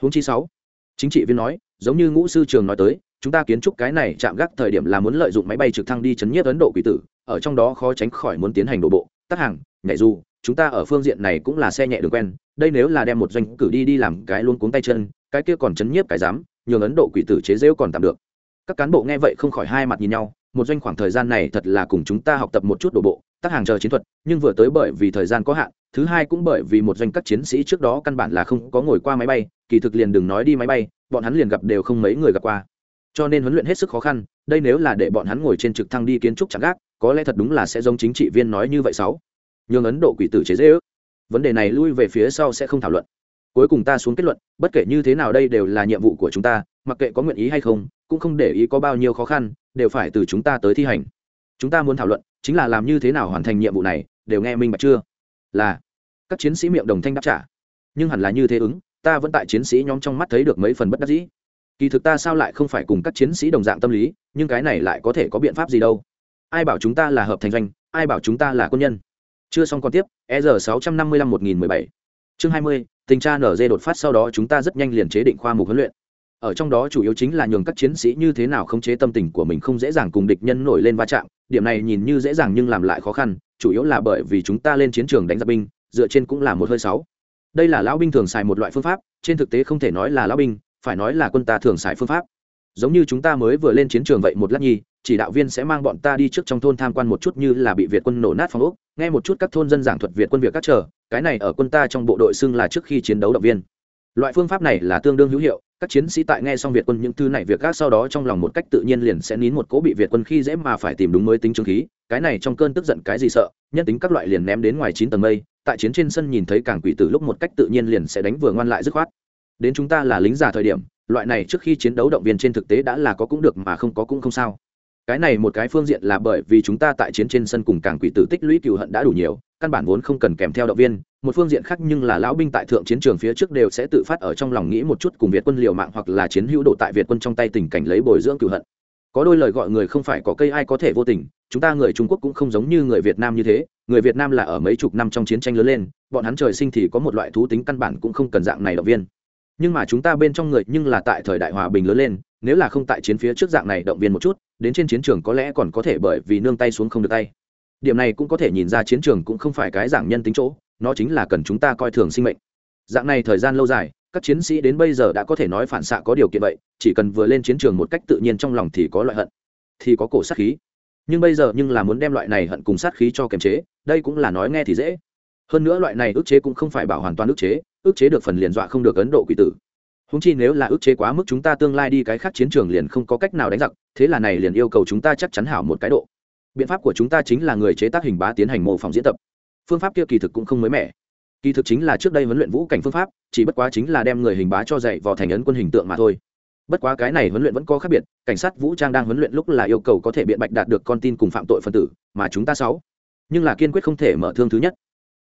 Huống chi sáu, chính trị viên nói, giống như ngũ sư trường nói tới, chúng ta kiến trúc cái này chạm gác thời điểm là muốn lợi dụng máy bay trực thăng đi chấn nhiếp ấn độ quỷ tử, ở trong đó khó tránh khỏi muốn tiến hành đổ bộ, tắt hàng, nhảy dù, chúng ta ở phương diện này cũng là xe nhẹ đường quen, đây nếu là đem một doanh cử đi đi làm cái luôn cuống tay chân, cái kia còn chấn nhiếp cái dám, nhường ấn độ quỷ tử chế rêu còn tạm được. Các cán bộ nghe vậy không khỏi hai mặt nhìn nhau, một doanh khoảng thời gian này thật là cùng chúng ta học tập một chút đổ bộ tác hàng chờ chiến thuật, nhưng vừa tới bởi vì thời gian có hạn, thứ hai cũng bởi vì một doanh các chiến sĩ trước đó căn bản là không có ngồi qua máy bay, kỳ thực liền đừng nói đi máy bay, bọn hắn liền gặp đều không mấy người gặp qua. Cho nên huấn luyện hết sức khó khăn, đây nếu là để bọn hắn ngồi trên trực thăng đi kiến trúc chẳng gác, có lẽ thật đúng là sẽ giống chính trị viên nói như vậy sáu. Nhưng ấn độ quỷ tử chế dễ ước. Vấn đề này lui về phía sau sẽ không thảo luận. Cuối cùng ta xuống kết luận, bất kể như thế nào đây đều là nhiệm vụ của chúng ta, mặc kệ có nguyện ý hay không, cũng không để ý có bao nhiêu khó khăn, đều phải từ chúng ta tới thi hành. Chúng ta muốn thảo luận chính là làm như thế nào hoàn thành nhiệm vụ này, đều nghe minh bạch chưa? Là, các chiến sĩ miệng đồng thanh đáp trả. Nhưng hẳn là như thế ứng, ta vẫn tại chiến sĩ nhóm trong mắt thấy được mấy phần bất đắc dĩ. Kỳ thực ta sao lại không phải cùng các chiến sĩ đồng dạng tâm lý, nhưng cái này lại có thể có biện pháp gì đâu? Ai bảo chúng ta là hợp thành doanh, ai bảo chúng ta là quân nhân? Chưa xong còn tiếp e r sáu trăm năm mươi lăm một nghìn mười bảy. Chương hai mươi, tình tra nở dê đột phát sau đó chúng ta rất nhanh liền chế định khoa mục huấn luyện ở trong đó chủ yếu chính là nhường các chiến sĩ như thế nào khống chế tâm tình của mình không dễ dàng cùng địch nhân nổi lên va chạm, điểm này nhìn như dễ dàng nhưng làm lại khó khăn, chủ yếu là bởi vì chúng ta lên chiến trường đánh giặc binh, dựa trên cũng là một hơi sáu. Đây là lão binh thường xài một loại phương pháp, trên thực tế không thể nói là lão binh, phải nói là quân ta thường xài phương pháp. Giống như chúng ta mới vừa lên chiến trường vậy một lát nhi, chỉ đạo viên sẽ mang bọn ta đi trước trong thôn tham quan một chút như là bị việt quân nổ nát phòng ốc, nghe một chút các thôn dân giảng thuật việt quân việc các chờ, cái này ở quân ta trong bộ đội xưng là trước khi chiến đấu động viên loại phương pháp này là tương đương hữu hiệu, các chiến sĩ tại nghe xong việt quân những thứ này việc các sau đó trong lòng một cách tự nhiên liền sẽ nín một cố bị việt quân khi dễ mà phải tìm đúng mới tính trương khí, cái này trong cơn tức giận cái gì sợ, nhân tính các loại liền ném đến ngoài chín tầng mây, tại chiến trên sân nhìn thấy càng quỷ tử lúc một cách tự nhiên liền sẽ đánh vừa ngoan lại dứt khoát. Đến chúng ta là lính già thời điểm, loại này trước khi chiến đấu động viên trên thực tế đã là có cũng được mà không có cũng không sao. Cái này một cái phương diện là bởi vì chúng ta tại chiến trên sân cùng càng quỷ tử tích lũy cựu hận đã đủ nhiều căn bản vốn không cần kèm theo động viên, một phương diện khác nhưng là lão binh tại thượng chiến trường phía trước đều sẽ tự phát ở trong lòng nghĩ một chút cùng việt quân liều mạng hoặc là chiến hữu đổ tại việt quân trong tay tình cảnh lấy bồi dưỡng cựu hận. Có đôi lời gọi người không phải có cây ai có thể vô tình, chúng ta người trung quốc cũng không giống như người việt nam như thế, người việt nam là ở mấy chục năm trong chiến tranh lớn lên, bọn hắn trời sinh thì có một loại thú tính căn bản cũng không cần dạng này động viên. Nhưng mà chúng ta bên trong người nhưng là tại thời đại hòa bình lớn lên, nếu là không tại chiến phía trước dạng này động viên một chút, đến trên chiến trường có lẽ còn có thể bởi vì nương tay xuống không được tay điểm này cũng có thể nhìn ra chiến trường cũng không phải cái dạng nhân tính chỗ, nó chính là cần chúng ta coi thường sinh mệnh. Dạng này thời gian lâu dài, các chiến sĩ đến bây giờ đã có thể nói phản xạ có điều kiện vậy, chỉ cần vừa lên chiến trường một cách tự nhiên trong lòng thì có loại hận, thì có cổ sát khí. Nhưng bây giờ nhưng là muốn đem loại này hận cùng sát khí cho kiềm chế, đây cũng là nói nghe thì dễ. Hơn nữa loại này ức chế cũng không phải bảo hoàn toàn ức chế ức chế được phần liền dọa không được ấn độ quỷ tử. Húng chi nếu là ức chế quá mức chúng ta tương lai đi cái khác chiến trường liền không có cách nào đánh giặc, thế là này liền yêu cầu chúng ta chắc chắn hảo một cái độ biện pháp của chúng ta chính là người chế tác hình bá tiến hành mô phỏng diễn tập. Phương pháp kia kỳ thực cũng không mới mẻ. Kỳ thực chính là trước đây huấn luyện vũ cảnh phương pháp, chỉ bất quá chính là đem người hình bá cho dạy vào thành ấn quân hình tượng mà thôi. Bất quá cái này huấn luyện vẫn có khác biệt, cảnh sát vũ trang đang huấn luyện lúc là yêu cầu có thể biện bạch đạt được con tin cùng phạm tội phân tử, mà chúng ta sáu. Nhưng là kiên quyết không thể mở thương thứ nhất.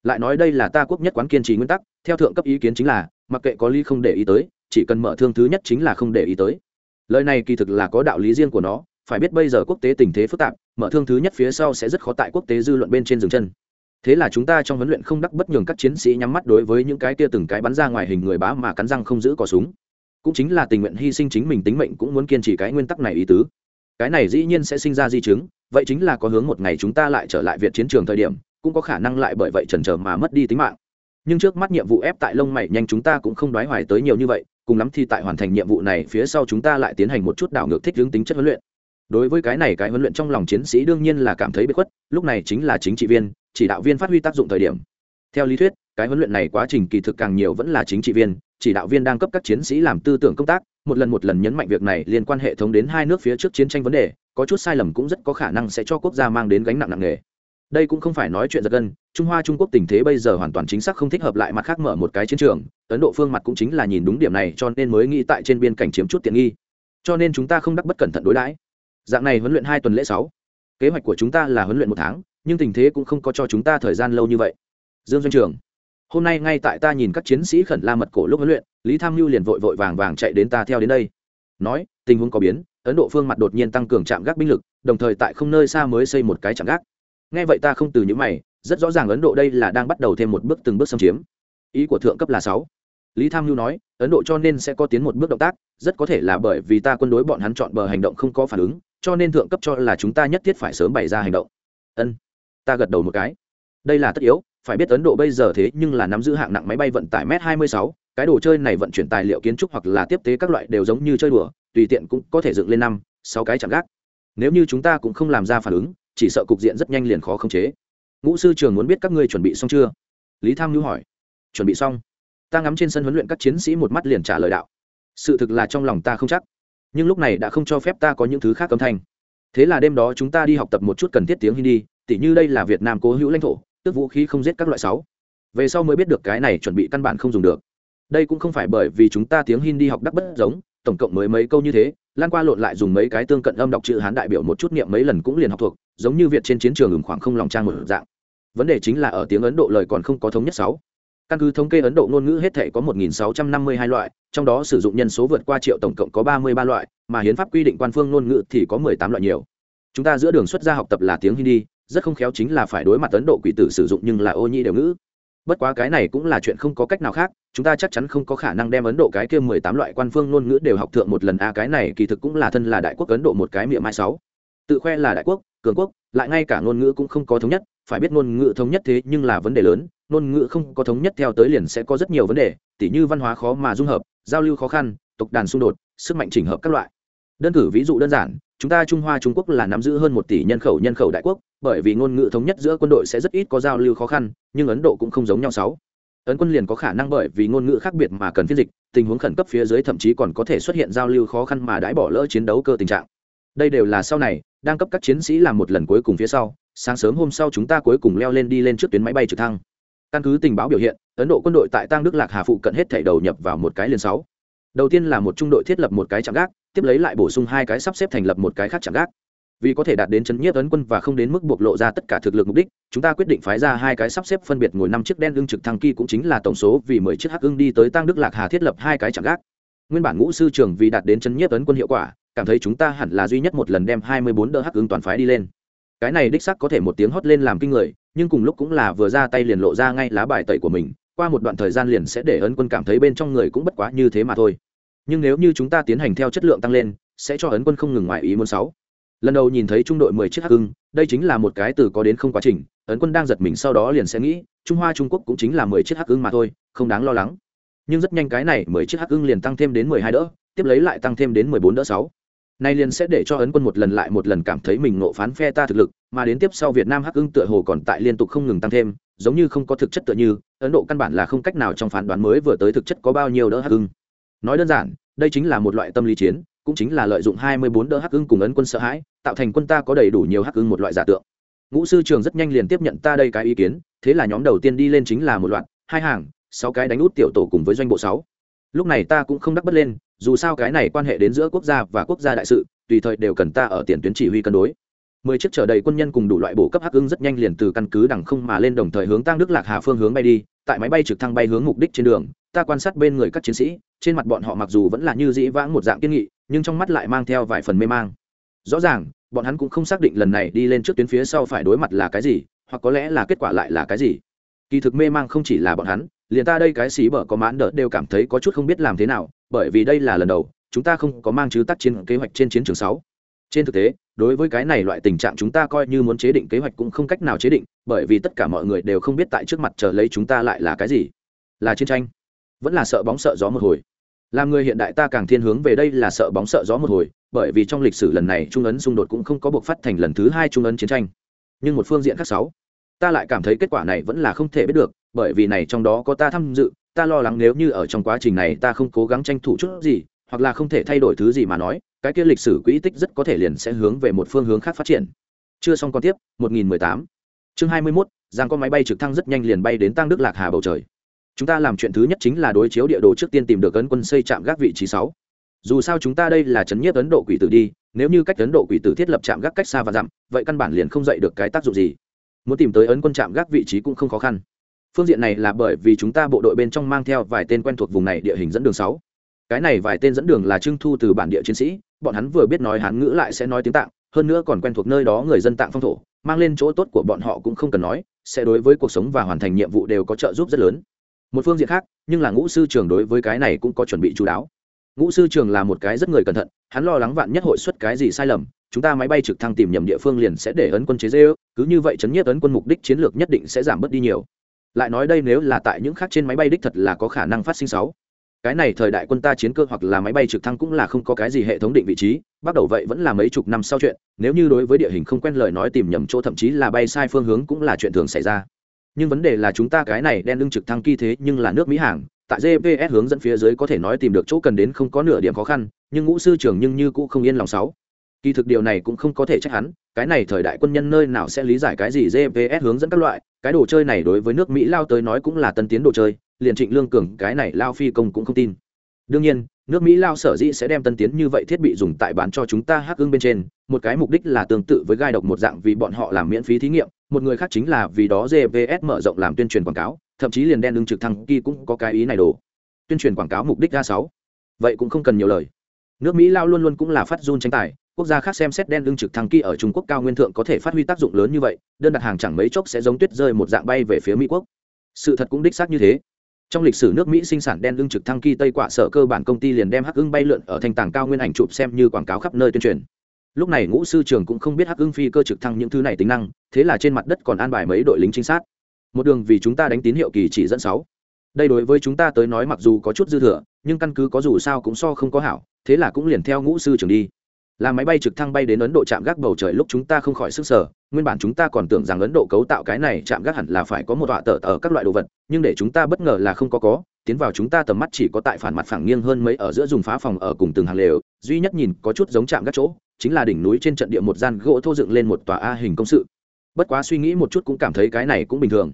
Lại nói đây là ta quốc nhất quán kiên trì nguyên tắc, theo thượng cấp ý kiến chính là, mặc kệ có lý không để ý tới, chỉ cần mở thương thứ nhất chính là không để ý tới. Lời này kỳ thực là có đạo lý riêng của nó phải biết bây giờ quốc tế tình thế phức tạp, mở thương thứ nhất phía sau sẽ rất khó tại quốc tế dư luận bên trên dừng chân. Thế là chúng ta trong huấn luyện không đắc bất nhường các chiến sĩ nhắm mắt đối với những cái tia từng cái bắn ra ngoài hình người bá mà cắn răng không giữ cò súng. Cũng chính là tình nguyện hy sinh chính mình tính mệnh cũng muốn kiên trì cái nguyên tắc này ý tứ. Cái này dĩ nhiên sẽ sinh ra di chứng, vậy chính là có hướng một ngày chúng ta lại trở lại việc chiến trường thời điểm, cũng có khả năng lại bởi vậy chần chờ mà mất đi tính mạng. Nhưng trước mắt nhiệm vụ ép tại lông mày nhanh chúng ta cũng không đoái hoài tới nhiều như vậy, cùng lắm thì tại hoàn thành nhiệm vụ này phía sau chúng ta lại tiến hành một chút đảo ngược thích hướng tính chất huấn luyện đối với cái này cái huấn luyện trong lòng chiến sĩ đương nhiên là cảm thấy bị khuất, lúc này chính là chính trị viên, chỉ đạo viên phát huy tác dụng thời điểm. Theo lý thuyết, cái huấn luyện này quá trình kỳ thực càng nhiều vẫn là chính trị viên, chỉ đạo viên đang cấp các chiến sĩ làm tư tưởng công tác, một lần một lần nhấn mạnh việc này liên quan hệ thống đến hai nước phía trước chiến tranh vấn đề, có chút sai lầm cũng rất có khả năng sẽ cho quốc gia mang đến gánh nặng nặng nề. Đây cũng không phải nói chuyện giật gân, trung hoa trung quốc tình thế bây giờ hoàn toàn chính xác không thích hợp lại mặt khác mở một cái chiến trường, ấn độ phương mặt cũng chính là nhìn đúng điểm này cho nên mới nghĩ tại trên biên cảnh chiếm chút tiện nghi. Cho nên chúng ta không đắc bất cẩn thận đối đãi dạng này huấn luyện hai tuần lễ sáu. Kế hoạch của chúng ta là huấn luyện một tháng, nhưng tình thế cũng không có cho chúng ta thời gian lâu như vậy. Dương doanh trường, hôm nay ngay tại ta nhìn các chiến sĩ khẩn la mật cổ lúc huấn luyện, lý tham mưu liền vội vội vàng vàng chạy đến ta theo đến đây. Nói, tình huống có biến, ấn độ phương mặt đột nhiên tăng cường trạm gác binh lực, đồng thời tại không nơi xa mới xây một cái trạm gác. Nghe vậy ta không từ những mày, rất rõ ràng ấn độ đây là đang bắt đầu thêm một bước từng bước xâm chiếm. Ý của thượng cấp là sáu. Lý tham mưu nói, ấn độ cho nên sẽ có tiến một bước động tác, rất có thể là bởi vì ta quân đối bọn hắn chọn bờ hành động không có phản ứng cho nên thượng cấp cho là chúng ta nhất thiết phải sớm bày ra hành động. Ân, ta gật đầu một cái. Đây là tất yếu, phải biết ấn độ bây giờ thế nhưng là nắm giữ hạng nặng máy bay vận tải m 26 cái đồ chơi này vận chuyển tài liệu kiến trúc hoặc là tiếp tế các loại đều giống như chơi đùa, tùy tiện cũng có thể dựng lên năm, sáu cái chạm gác. Nếu như chúng ta cũng không làm ra phản ứng, chỉ sợ cục diện rất nhanh liền khó khống chế. Ngũ sư trường muốn biết các ngươi chuẩn bị xong chưa? Lý tham nhu hỏi. Chuẩn bị xong. Ta ngắm trên sân huấn luyện các chiến sĩ một mắt liền trả lời đạo. Sự thực là trong lòng ta không chắc nhưng lúc này đã không cho phép ta có những thứ khác âm thanh. Thế là đêm đó chúng ta đi học tập một chút cần thiết tiếng hindi, tỉ như đây là việt nam cố hữu lãnh thổ tức vũ khí không giết các loại sáu. Về sau mới biết được cái này chuẩn bị căn bản không dùng được. Đây cũng không phải bởi vì chúng ta tiếng hindi học đắc bất giống, tổng cộng mới mấy câu như thế, lan qua lộn lại dùng mấy cái tương cận âm đọc chữ hán đại biểu một chút niệm mấy lần cũng liền học thuộc, giống như việt trên chiến trường ửng khoảng không lòng trang một dạng. Vấn đề chính là ở tiếng ấn độ lời còn không có thống nhất sáu căn cứ thống kê ấn độ ngôn ngữ hết thể có 1.652 loại trong đó sử dụng nhân số vượt qua triệu tổng cộng có 33 loại mà hiến pháp quy định quan phương ngôn ngữ thì có 18 loại nhiều. Chúng ta giữa đường xuất gia học tập là tiếng hindi rất không khéo chính là phải đối mặt ấn độ quỷ tử sử dụng nhưng là ô nhi đều ngữ. Bất quá cái này cũng là chuyện không có cách nào khác chúng ta chắc chắn không có khả năng đem ấn độ cái kia mười tám loại quan phương ngôn ngữ đều học thượng một lần. A à, cái này kỳ thực cũng là thân là đại quốc ấn độ một cái miệng mai sáu. Tự khoe là đại quốc cường quốc lại ngay cả ngôn ngữ cũng không có thống nhất phải biết ngôn ngữ thống nhất thế nhưng là vấn đề lớn ngôn ngữ không có thống nhất theo tới liền sẽ có rất nhiều vấn đề, tỉ như văn hóa khó mà dung hợp, giao lưu khó khăn, tộc đàn xung đột, sức mạnh chỉnh hợp các loại. Đơn cử ví dụ đơn giản, chúng ta trung hoa, trung quốc là nắm giữ hơn một tỷ nhân khẩu nhân khẩu đại quốc, bởi vì ngôn ngữ thống nhất giữa quân đội sẽ rất ít có giao lưu khó khăn, nhưng ấn độ cũng không giống nhau sáu. Ấn quân liền có khả năng bởi vì ngôn ngữ khác biệt mà cần phiên dịch, tình huống khẩn cấp phía dưới thậm chí còn có thể xuất hiện giao lưu khó khăn mà đãi bỏ lỡ chiến đấu cơ tình trạng. Đây đều là sau này, đang cấp các chiến sĩ làm một lần cuối cùng phía sau, sáng sớm hôm sau chúng ta cuối cùng leo lên đi lên trước tuyến máy bay trực thăng căn cứ tình báo biểu hiện, ấn độ quân đội tại tăng đức lạc hà phụ cận hết thảy đầu nhập vào một cái liền sáu. Đầu tiên là một trung đội thiết lập một cái trạm gác, tiếp lấy lại bổ sung hai cái sắp xếp thành lập một cái khác trạm gác. Vì có thể đạt đến chấn nhiếp ấn quân và không đến mức bộc lộ ra tất cả thực lực mục đích, chúng ta quyết định phái ra hai cái sắp xếp phân biệt ngồi năm chiếc đen ưng trực thăng kỳ cũng chính là tổng số vì mười chiếc hắc ưng đi tới tăng đức lạc hà thiết lập hai cái trạm gác. Nguyên bản ngũ sư trưởng vì đạt đến chấn nhiếp ấn quân hiệu quả, cảm thấy chúng ta hẳn là duy nhất một lần đem hai mươi bốn đỡ hắc ưng toàn phái đi lên. Cái này đích sắc có thể một tiếng hót lên làm kinh người nhưng cùng lúc cũng là vừa ra tay liền lộ ra ngay lá bài tẩy của mình, qua một đoạn thời gian liền sẽ để ấn quân cảm thấy bên trong người cũng bất quá như thế mà thôi. Nhưng nếu như chúng ta tiến hành theo chất lượng tăng lên, sẽ cho ấn quân không ngừng ngoài ý muốn sáu. Lần đầu nhìn thấy trung đội mười chiếc hắc hưng đây chính là một cái từ có đến không quá trình, ấn quân đang giật mình sau đó liền sẽ nghĩ, trung hoa trung quốc cũng chính là mười chiếc hắc hưng mà thôi, không đáng lo lắng. Nhưng rất nhanh cái này mười chiếc hắc hưng liền tăng thêm đến mười hai đỡ, tiếp lấy lại tăng thêm đến mười bốn đỡ sáu nay liền sẽ để cho ấn quân một lần lại một lần cảm thấy mình ngộ phán phe ta thực lực, mà đến tiếp sau việt nam hắc ưng tựa hồ còn tại liên tục không ngừng tăng thêm, giống như không có thực chất tựa như, ấn độ căn bản là không cách nào trong phán đoán mới vừa tới thực chất có bao nhiêu đỡ hắc ưng. Nói đơn giản, đây chính là một loại tâm lý chiến, cũng chính là lợi dụng hai mươi bốn đỡ hắc ưng cùng ấn quân sợ hãi, tạo thành quân ta có đầy đủ nhiều hắc ưng một loại giả tượng. Ngũ sư trường rất nhanh liền tiếp nhận ta đây cái ý kiến, thế là nhóm đầu tiên đi lên chính là một loạt, hai hàng, sáu cái đánh út tiểu tổ cùng với doanh bộ sáu lúc này ta cũng không đắc bất lên, dù sao cái này quan hệ đến giữa quốc gia và quốc gia đại sự, tùy thời đều cần ta ở tiền tuyến chỉ huy cân đối. Mười chiếc chở đầy quân nhân cùng đủ loại bổ cấp hắc ưng rất nhanh liền từ căn cứ đằng không mà lên đồng thời hướng tăng đức lạc hà phương hướng bay đi, tại máy bay trực thăng bay hướng mục đích trên đường, ta quan sát bên người các chiến sĩ, trên mặt bọn họ mặc dù vẫn là như dĩ vãng một dạng kiên nghị, nhưng trong mắt lại mang theo vài phần mê mang. Rõ ràng, bọn hắn cũng không xác định lần này đi lên trước tuyến phía sau phải đối mặt là cái gì, hoặc có lẽ là kết quả lại là cái gì. Kỳ thực mê mang không chỉ là bọn hắn liền ta đây cái xí bở có mãn đợt đều cảm thấy có chút không biết làm thế nào, bởi vì đây là lần đầu, chúng ta không có mang chứ tác chiến kế hoạch trên chiến trường sáu. Trên thực tế, đối với cái này loại tình trạng chúng ta coi như muốn chế định kế hoạch cũng không cách nào chế định, bởi vì tất cả mọi người đều không biết tại trước mặt chờ lấy chúng ta lại là cái gì. Là chiến tranh. Vẫn là sợ bóng sợ gió một hồi. Làm người hiện đại ta càng thiên hướng về đây là sợ bóng sợ gió một hồi, bởi vì trong lịch sử lần này trung ấn xung đột cũng không có buộc phát thành lần thứ hai trung ấn chiến tranh. Nhưng một phương diện khác sáu, ta lại cảm thấy kết quả này vẫn là không thể biết được bởi vì này trong đó có ta tham dự, ta lo lắng nếu như ở trong quá trình này ta không cố gắng tranh thủ chút gì, hoặc là không thể thay đổi thứ gì mà nói, cái kia lịch sử quỹ tích rất có thể liền sẽ hướng về một phương hướng khác phát triển. Chưa xong còn tiếp 1018 chương 21 giang có máy bay trực thăng rất nhanh liền bay đến tăng đức lạc hà bầu trời. Chúng ta làm chuyện thứ nhất chính là đối chiếu địa đồ trước tiên tìm được ấn quân xây trạm gác vị trí sáu. Dù sao chúng ta đây là chấn nhiếp ấn độ quỷ tử đi, nếu như cách ấn độ quỷ tử thiết lập trạm gác cách xa và dặm, vậy căn bản liền không dậy được cái tác dụng gì. Muốn tìm tới ấn quân trạm gác vị trí cũng không khó khăn phương diện này là bởi vì chúng ta bộ đội bên trong mang theo vài tên quen thuộc vùng này địa hình dẫn đường sáu. Cái này vài tên dẫn đường là trưng thu từ bản địa chiến sĩ, bọn hắn vừa biết nói hán ngữ lại sẽ nói tiếng tạng, hơn nữa còn quen thuộc nơi đó người dân tạng phong thổ, mang lên chỗ tốt của bọn họ cũng không cần nói, sẽ đối với cuộc sống và hoàn thành nhiệm vụ đều có trợ giúp rất lớn. Một phương diện khác, nhưng là ngũ sư trường đối với cái này cũng có chuẩn bị chú đáo. Ngũ sư trường là một cái rất người cẩn thận, hắn lo lắng vạn nhất hội xuất cái gì sai lầm, chúng ta máy bay trực thăng tìm nhầm địa phương liền sẽ để ấn quân chế dê cứ như vậy chấn nhiếp ấn quân mục đích chiến lược nhất định sẽ giảm bớt đi nhiều lại nói đây nếu là tại những khác trên máy bay đích thật là có khả năng phát sinh sáu. Cái này thời đại quân ta chiến cơ hoặc là máy bay trực thăng cũng là không có cái gì hệ thống định vị trí, bắt đầu vậy vẫn là mấy chục năm sau chuyện, nếu như đối với địa hình không quen lời nói tìm nhầm chỗ thậm chí là bay sai phương hướng cũng là chuyện thường xảy ra. Nhưng vấn đề là chúng ta cái này đen lưng trực thăng kỳ thế nhưng là nước mỹ hàng, tại gps hướng dẫn phía dưới có thể nói tìm được chỗ cần đến không có nửa điểm khó khăn, nhưng ngũ sư trưởng nhưng như cũng không yên lòng sáu kỳ thực điều này cũng không có thể trách hắn, cái này thời đại quân nhân nơi nào sẽ lý giải cái gì gps hướng dẫn các loại, cái đồ chơi này đối với nước mỹ lao tới nói cũng là tân tiến đồ chơi, liền trịnh lương cường cái này lao phi công cũng không tin. Đương nhiên, nước mỹ lao sở dĩ sẽ đem tân tiến như vậy thiết bị dùng tại bán cho chúng ta hắc ưng bên trên, một cái mục đích là tương tự với gai độc một dạng vì bọn họ làm miễn phí thí nghiệm, một người khác chính là vì đó gps mở rộng làm tuyên truyền quảng cáo, thậm chí liền đen lưng trực thăng kỳ cũng có cái ý này đồ. Tuyên truyền quảng cáo mục đích ra sáu. Vậy cũng không cần nhiều lời. Nước mỹ lao luôn luôn cũng là phát run tranh tài quốc gia khác xem xét đen lưng trực thăng kỳ ở trung quốc cao nguyên thượng có thể phát huy tác dụng lớn như vậy, đơn đặt hàng chẳng mấy chốc sẽ giống tuyết rơi một dạng bay về phía mỹ quốc. Sự thật cũng đích xác như thế. Trong lịch sử nước mỹ sinh sản đen lưng trực thăng kỳ tây quạ sở cơ bản công ty liền đem hắc ưng bay lượn ở thành tảng cao nguyên ảnh chụp xem như quảng cáo khắp nơi tuyên truyền. Lúc này ngũ sư trường cũng không biết hắc ưng phi cơ trực thăng những thứ này tính năng, thế là trên mặt đất còn an bài mấy đội lính trinh sát. Một đường vì chúng ta đánh tín hiệu kỳ chỉ dẫn sáu. Đây đối với chúng ta tới nói mặc dù có chút dư thừa, nhưng căn cứ có dù sao cũng so không có hảo, thế là cũng liền theo ngũ sư trường đi là máy bay trực thăng bay đến ấn độ chạm gác bầu trời lúc chúng ta không khỏi sức sở. Nguyên bản chúng ta còn tưởng rằng ấn độ cấu tạo cái này chạm gác hẳn là phải có một tọa tờ ở các loại đồ vật, nhưng để chúng ta bất ngờ là không có có. Tiến vào chúng ta tầm mắt chỉ có tại phản mặt phẳng nghiêng hơn mấy ở giữa dùng phá phòng ở cùng từng hàng lều. Duy nhất nhìn có chút giống chạm gác chỗ, chính là đỉnh núi trên trận địa một gian gỗ thô dựng lên một tòa a hình công sự. Bất quá suy nghĩ một chút cũng cảm thấy cái này cũng bình thường.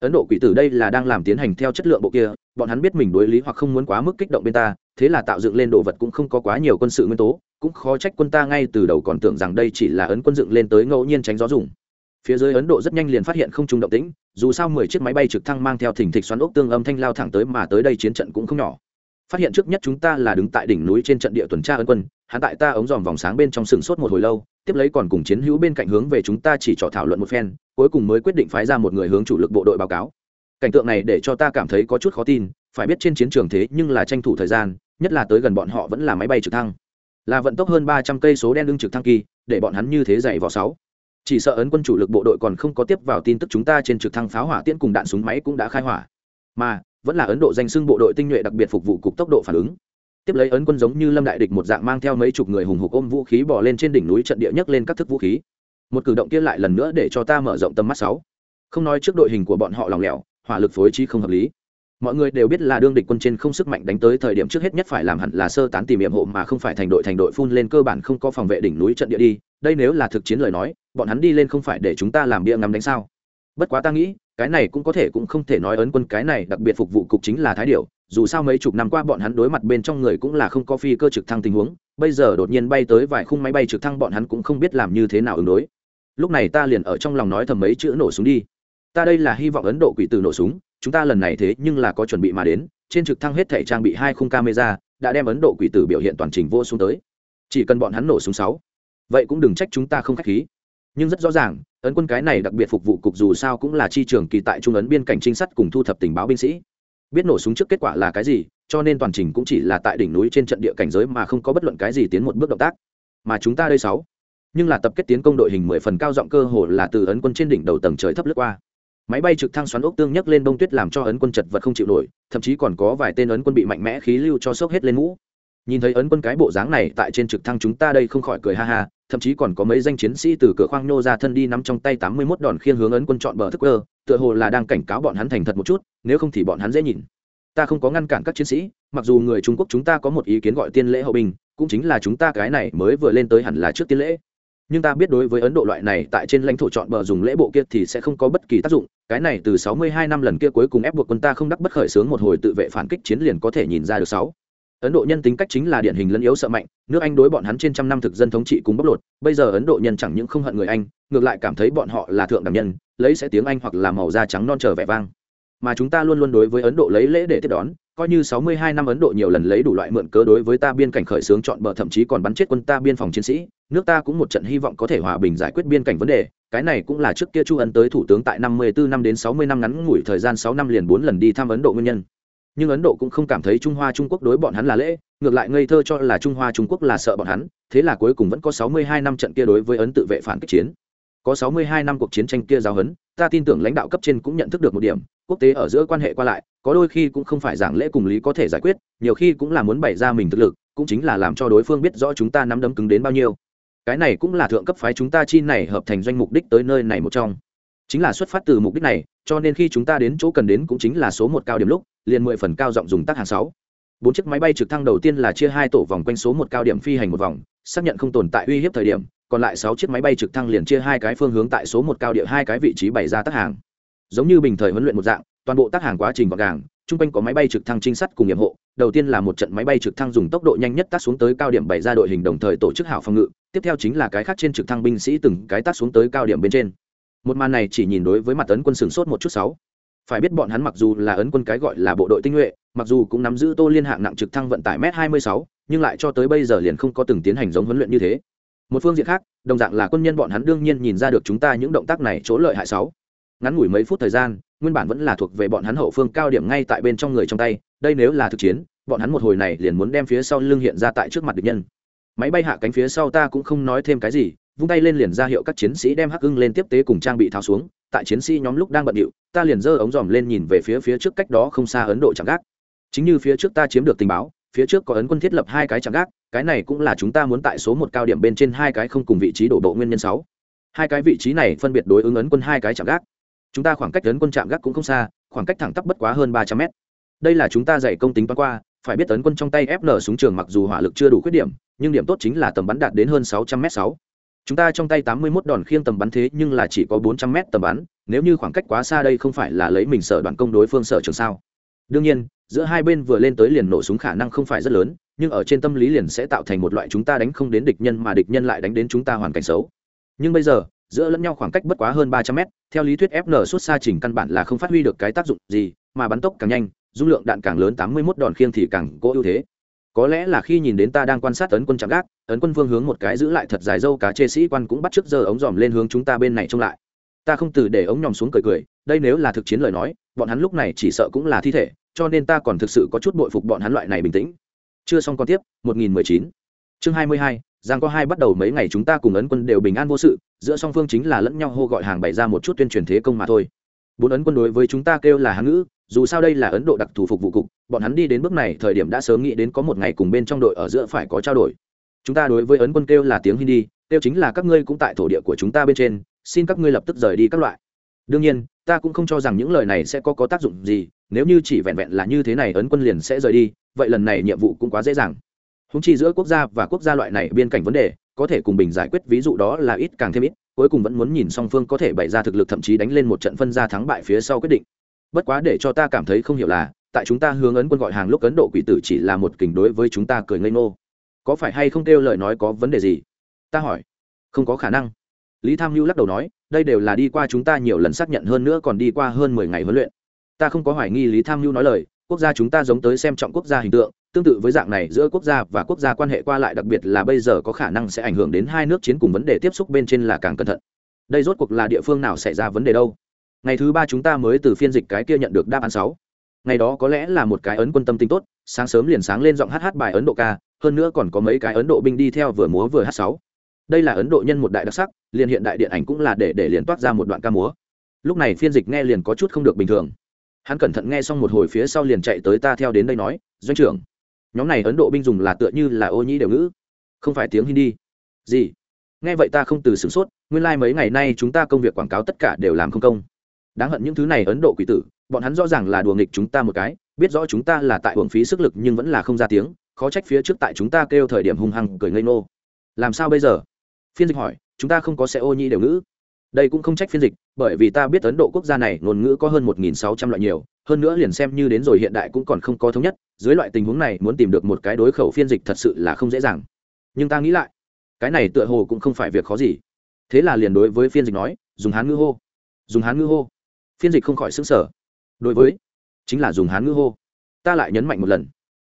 Ấn độ quỷ tử đây là đang làm tiến hành theo chất lượng bộ kia, bọn hắn biết mình đối lý hoặc không muốn quá mức kích động bên ta, thế là tạo dựng lên đồ vật cũng không có quá nhiều quân sự nguyên tố cũng khó trách quân ta ngay từ đầu còn tưởng rằng đây chỉ là ấn quân dựng lên tới ngẫu nhiên tránh gió dùng. Phía dưới ấn độ rất nhanh liền phát hiện không trung động tĩnh, dù sao mười chiếc máy bay trực thăng mang theo thỉnh thịch xoắn ốc tương âm thanh lao thẳng tới mà tới đây chiến trận cũng không nhỏ. Phát hiện trước nhất chúng ta là đứng tại đỉnh núi trên trận địa tuần tra ấn quân, hắn tại ta ống dòm vòng sáng bên trong sừng sốt một hồi lâu, tiếp lấy còn cùng chiến hữu bên cạnh hướng về chúng ta chỉ trò thảo luận một phen, cuối cùng mới quyết định phái ra một người hướng chủ lực bộ đội báo cáo. Cảnh tượng này để cho ta cảm thấy có chút khó tin, phải biết trên chiến trường thế nhưng là tranh thủ thời gian, nhất là tới gần bọn họ vẫn là máy bay trực thăng là vận tốc hơn ba trăm cây số đen lưng trực thăng kỳ, để bọn hắn như thế dạy vào sáu. Chỉ sợ ấn quân chủ lực bộ đội còn không có tiếp vào tin tức chúng ta trên trực thăng pháo hỏa tiễn cùng đạn súng máy cũng đã khai hỏa. Mà, vẫn là ấn độ danh xưng bộ đội tinh nhuệ đặc biệt phục vụ cục tốc độ phản ứng. Tiếp lấy ấn quân giống như lâm đại địch một dạng mang theo mấy chục người hùng hục ôm vũ khí bỏ lên trên đỉnh núi trận địa nhấc lên các thức vũ khí. Một cử động kia lại lần nữa để cho ta mở rộng tầm mắt sáu. Không nói trước đội hình của bọn họ lòng lẻo, hỏa lực phối trí không hợp lý mọi người đều biết là đương địch quân trên không sức mạnh đánh tới thời điểm trước hết nhất phải làm hẳn là sơ tán tìm hiểm hộ mà không phải thành đội thành đội phun lên cơ bản không có phòng vệ đỉnh núi trận địa đi. Đây nếu là thực chiến lời nói, bọn hắn đi lên không phải để chúng ta làm bia ngắm đánh sao? Bất quá ta nghĩ, cái này cũng có thể cũng không thể nói ấn quân cái này đặc biệt phục vụ cục chính là thái điệu dù sao mấy chục năm qua bọn hắn đối mặt bên trong người cũng là không có phi cơ trực thăng tình huống, bây giờ đột nhiên bay tới vài khung máy bay trực thăng bọn hắn cũng không biết làm như thế nào ứng đối. Lúc này ta liền ở trong lòng nói thầm mấy chữ nổ súng đi. Ta đây là hy vọng ấn độ quỷ tử nổ súng chúng ta lần này thế nhưng là có chuẩn bị mà đến, trên trực thăng hết thể trang bị hai khung camera đã đem ấn độ quỷ tử biểu hiện toàn trình vô xuống tới. Chỉ cần bọn hắn nổ súng sáu, vậy cũng đừng trách chúng ta không khách khí. Nhưng rất rõ ràng, ấn quân cái này đặc biệt phục vụ cục dù sao cũng là chi trường kỳ tại trung ấn biên cảnh trinh sát cùng thu thập tình báo binh sĩ. Biết nổ súng trước kết quả là cái gì, cho nên toàn trình cũng chỉ là tại đỉnh núi trên trận địa cảnh giới mà không có bất luận cái gì tiến một bước động tác. Mà chúng ta đây sáu, nhưng là tập kết tiến công đội hình mười phần cao giọng cơ hồ là từ ấn quân trên đỉnh đầu tầng trời thấp lướt qua máy bay trực thăng xoắn ốc tương nhấc lên bông tuyết làm cho ấn quân chật vật không chịu nổi thậm chí còn có vài tên ấn quân bị mạnh mẽ khí lưu cho sốc hết lên mũ. Nhìn thấy ấn quân cái bộ dáng này tại trên trực thăng chúng ta đây không khỏi cười ha ha thậm chí còn có mấy danh chiến sĩ từ cửa khoang nhô ra thân đi nắm trong tay tám mươi 81 đòn khiên hướng ấn quân chọn bờ thức cơ tựa hồ là đang cảnh cáo bọn hắn thành thật một chút nếu không thì bọn hắn dễ nhìn. Ta không có ngăn cản các chiến sĩ mặc dù người trung quốc chúng ta có một ý kiến gọi tiên lễ hậu bình, cũng chính là chúng ta cái này mới vừa lên tới hẳn là trước tiên lễ nhưng ta biết đối với ấn độ loại này tại trên lãnh thổ chọn bờ dùng lễ bộ kia thì sẽ không có bất kỳ tác dụng, cái này từ 62 năm lần kia cuối cùng ép buộc quân ta không đắc bất khởi sướng một hồi tự vệ phản kích chiến liền có thể nhìn ra được sáu. Ấn độ nhân tính cách chính là điển hình lẫn yếu sợ mạnh, nước anh đối bọn hắn trên trăm năm thực dân thống trị cùng bóc lột, bây giờ ấn độ nhân chẳng những không hận người anh, ngược lại cảm thấy bọn họ là thượng đẳng nhân, lấy sẽ tiếng anh hoặc là màu da trắng non trở vẻ vang. Mà chúng ta luôn luôn đối với ấn độ lấy lễ để tiếp đón, coi như 62 năm ấn độ nhiều lần lấy đủ loại mượn cớ đối với ta biên cảnh khởi xướng chọn bờ thậm chí còn bắn chết quân ta biên phòng chiến sĩ nước ta cũng một trận hy vọng có thể hòa bình giải quyết biên cảnh vấn đề, cái này cũng là trước kia chu ấn tới thủ tướng tại 54 năm đến 60 năm ngắn ngủi thời gian sáu năm liền bốn lần đi thăm ấn độ nguyên nhân. Nhưng ấn độ cũng không cảm thấy trung hoa trung quốc đối bọn hắn là lễ, ngược lại ngây thơ cho là trung hoa trung quốc là sợ bọn hắn, thế là cuối cùng vẫn có 62 năm trận kia đối với ấn tự vệ phản kích chiến. Có 62 năm cuộc chiến tranh kia giao hấn, ta tin tưởng lãnh đạo cấp trên cũng nhận thức được một điểm, quốc tế ở giữa quan hệ qua lại, có đôi khi cũng không phải giảng lễ cùng lý có thể giải quyết, nhiều khi cũng là muốn bày ra mình thực lực, cũng chính là làm cho đối phương biết rõ chúng ta nắm đấm cứng đến bao nhiêu cái này cũng là thượng cấp phái chúng ta chi này hợp thành doanh mục đích tới nơi này một trong. Chính là xuất phát từ mục đích này, cho nên khi chúng ta đến chỗ cần đến cũng chính là số một cao điểm lúc, liền mười phần cao giọng dùng tác hàng sáu. Bốn chiếc máy bay trực thăng đầu tiên là chia hai tổ vòng quanh số một cao điểm phi hành một vòng, xác nhận không tồn tại uy hiếp thời điểm, còn lại sáu chiếc máy bay trực thăng liền chia hai cái phương hướng tại số một cao địa hai cái vị trí bày ra tác hàng. Giống như bình thời huấn luyện một dạng toàn bộ tác hàng quá trình gọn gàng, chung quanh có máy bay trực thăng trinh sát cùng nhiệm hộ. Đầu tiên là một trận máy bay trực thăng dùng tốc độ nhanh nhất tác xuống tới cao điểm bày ra đội hình đồng thời tổ chức hảo phòng ngự, tiếp theo chính là cái khác trên trực thăng binh sĩ từng cái tác xuống tới cao điểm bên trên. Một màn này chỉ nhìn đối với mặt ấn quân sửng sốt một chút sáu. Phải biết bọn hắn mặc dù là ấn quân cái gọi là bộ đội tinh nhuệ, mặc dù cũng nắm giữ tô liên hạng nặng trực thăng vận tải m 26 nhưng lại cho tới bây giờ liền không có từng tiến hành giống huấn luyện như thế. Một phương diện khác, đồng dạng là quân nhân bọn hắn đương nhiên nhìn ra được chúng ta những động tác này chỗ lợi hại sáu. Ngắn ngủi mấy phút thời gian nguyên bản vẫn là thuộc về bọn hắn hậu phương cao điểm ngay tại bên trong người trong tay, đây nếu là thực chiến, bọn hắn một hồi này liền muốn đem phía sau lưng hiện ra tại trước mặt địch nhân. Máy bay hạ cánh phía sau ta cũng không nói thêm cái gì, vung tay lên liền ra hiệu các chiến sĩ đem hắc ưng lên tiếp tế cùng trang bị tháo xuống, tại chiến sĩ nhóm lúc đang bận điệu, ta liền giơ ống dòm lên nhìn về phía phía trước cách đó không xa ấn độ chẳng gác. Chính như phía trước ta chiếm được tình báo, phía trước có ấn quân thiết lập hai cái chẳng gác, cái này cũng là chúng ta muốn tại số một cao điểm bên trên hai cái không cùng vị trí đổ bộ nguyên nhân sáu. Hai cái vị trí này phân biệt đối ứng ấn quân hai cái chẳng gác chúng ta khoảng cách tấn quân chạm gác cũng không xa, khoảng cách thẳng tắp bất quá hơn ba trăm mét. Đây là chúng ta dạy công tính toán qua, phải biết tấn quân trong tay fn súng trường mặc dù hỏa lực chưa đủ khuyết điểm, nhưng điểm tốt chính là tầm bắn đạt đến hơn sáu trăm m sáu. Chúng ta trong tay tám mươi 81 đòn khiêng tầm bắn thế nhưng là chỉ có bốn trăm m tầm bắn, nếu như khoảng cách quá xa đây không phải là lấy mình sở đoạn công đối phương sở trường sao. Đương nhiên, giữa hai bên vừa lên tới liền nổ súng khả năng không phải rất lớn, nhưng ở trên tâm lý liền sẽ tạo thành một loại chúng ta đánh không đến địch nhân mà địch nhân lại đánh đến chúng ta hoàn cảnh xấu. Nhưng bây giờ giữa lẫn nhau khoảng cách bất quá hơn ba trăm mét, theo lý thuyết fn suốt xa trình căn bản là không phát huy được cái tác dụng gì, mà bắn tốc càng nhanh, dung lượng đạn càng lớn tám mươi 81 đòn khiêng thì càng có ưu thế. Có lẽ là khi nhìn đến ta đang quan sát tấn quân chạm gác, tấn quân vương hướng một cái giữ lại thật dài dâu cá chê sĩ quan cũng bắt trước giờ ống dòm lên hướng chúng ta bên này trông lại. Ta không từ để ống nhòm xuống cười cười, đây nếu là thực chiến lời nói, bọn hắn lúc này chỉ sợ cũng là thi thể, cho nên ta còn thực sự có chút bội phục bọn hắn loại này bình tĩnh. Chưa xong con tiếp 1019 chương 22 giang có hai bắt đầu mấy ngày chúng ta cùng ấn quân đều bình an vô sự, giữa song phương chính là lẫn nhau hô gọi hàng bày ra một chút tuyên truyền thế công mà thôi. Bốn ấn quân đối với chúng ta kêu là hán ngữ, dù sao đây là ấn độ đặc thù phục vụ cục, bọn hắn đi đến bước này thời điểm đã sớm nghĩ đến có một ngày cùng bên trong đội ở giữa phải có trao đổi. Chúng ta đối với ấn quân kêu là tiếng hindi, kêu chính là các ngươi cũng tại thổ địa của chúng ta bên trên, xin các ngươi lập tức rời đi các loại. Đương nhiên, ta cũng không cho rằng những lời này sẽ có có tác dụng gì, nếu như chỉ vẹn vẹn là như thế này ấn quân liền sẽ rời đi, vậy lần này nhiệm vụ cũng quá dễ dàng húng chi giữa quốc gia và quốc gia loại này biên cảnh vấn đề, có thể cùng bình giải quyết ví dụ đó là ít càng thêm ít, cuối cùng vẫn muốn nhìn song phương có thể bày ra thực lực thậm chí đánh lên một trận phân ra thắng bại phía sau quyết định. Bất quá để cho ta cảm thấy không hiểu là, tại chúng ta hướng ấn quân gọi hàng lúc ấn độ quỷ tử chỉ là một kình đối với chúng ta cười ngây ngô. Có phải hay không kêu lời nói có vấn đề gì? Ta hỏi. Không có khả năng. Lý tham mưu lắc đầu nói, đây đều là đi qua chúng ta nhiều lần xác nhận hơn nữa còn đi qua hơn mười ngày huấn luyện. Ta không có hoài nghi lý tham mưu nói lời quốc gia chúng ta giống tới xem trọng quốc gia hình tượng, tương tự với dạng này giữa quốc gia và quốc gia quan hệ qua lại đặc biệt là bây giờ có khả năng sẽ ảnh hưởng đến hai nước chiến cùng vấn đề tiếp xúc bên trên là càng cẩn thận. Đây rốt cuộc là địa phương nào xảy ra vấn đề đâu? Ngày thứ ba chúng ta mới từ phiên dịch cái kia nhận được đáp án sáu. Ngày đó có lẽ là một cái ấn quân tâm tính tốt, sáng sớm liền sáng lên giọng hát hát bài ấn độ ca, hơn nữa còn có mấy cái ấn độ binh đi theo vừa múa vừa hát sáu. Đây là ấn độ nhân một đại đặc sắc, liền hiện đại điện ảnh cũng là để để liền toát ra một đoạn ca múa. Lúc này phiên dịch nghe liền có chút không được bình thường hắn cẩn thận nghe xong một hồi phía sau liền chạy tới ta theo đến đây nói, doanh trưởng, nhóm này ấn độ binh dùng là tựa như là ô nhĩ đều ngữ, không phải tiếng hindi. Gì? Nghe vậy ta không từ sửng sốt, nguyên lai、like、mấy ngày nay chúng ta công việc quảng cáo tất cả đều làm không công. Đáng hận những thứ này ấn độ quỷ tử, bọn hắn rõ ràng là đùa nghịch chúng ta một cái, biết rõ chúng ta là tại hưởng phí sức lực nhưng vẫn là không ra tiếng, khó trách phía trước tại chúng ta kêu thời điểm hung hăng cười ngây ngô. Làm sao bây giờ? Phiên dịch hỏi, chúng ta không có xe ô nhi đều ngữ đây cũng không trách phiên dịch, bởi vì ta biết ấn độ quốc gia này ngôn ngữ có hơn một nghìn sáu trăm loại nhiều, hơn nữa liền xem như đến rồi hiện đại cũng còn không có thống nhất, dưới loại tình huống này muốn tìm được một cái đối khẩu phiên dịch thật sự là không dễ dàng. Nhưng ta nghĩ lại, cái này tựa hồ cũng không phải việc khó gì. Thế là liền đối với phiên dịch nói, dùng hán ngữ hô. Dùng hán ngữ hô. Phiên dịch không khỏi xứng sở đối với, chính là dùng hán ngữ hô. Ta lại nhấn mạnh một lần.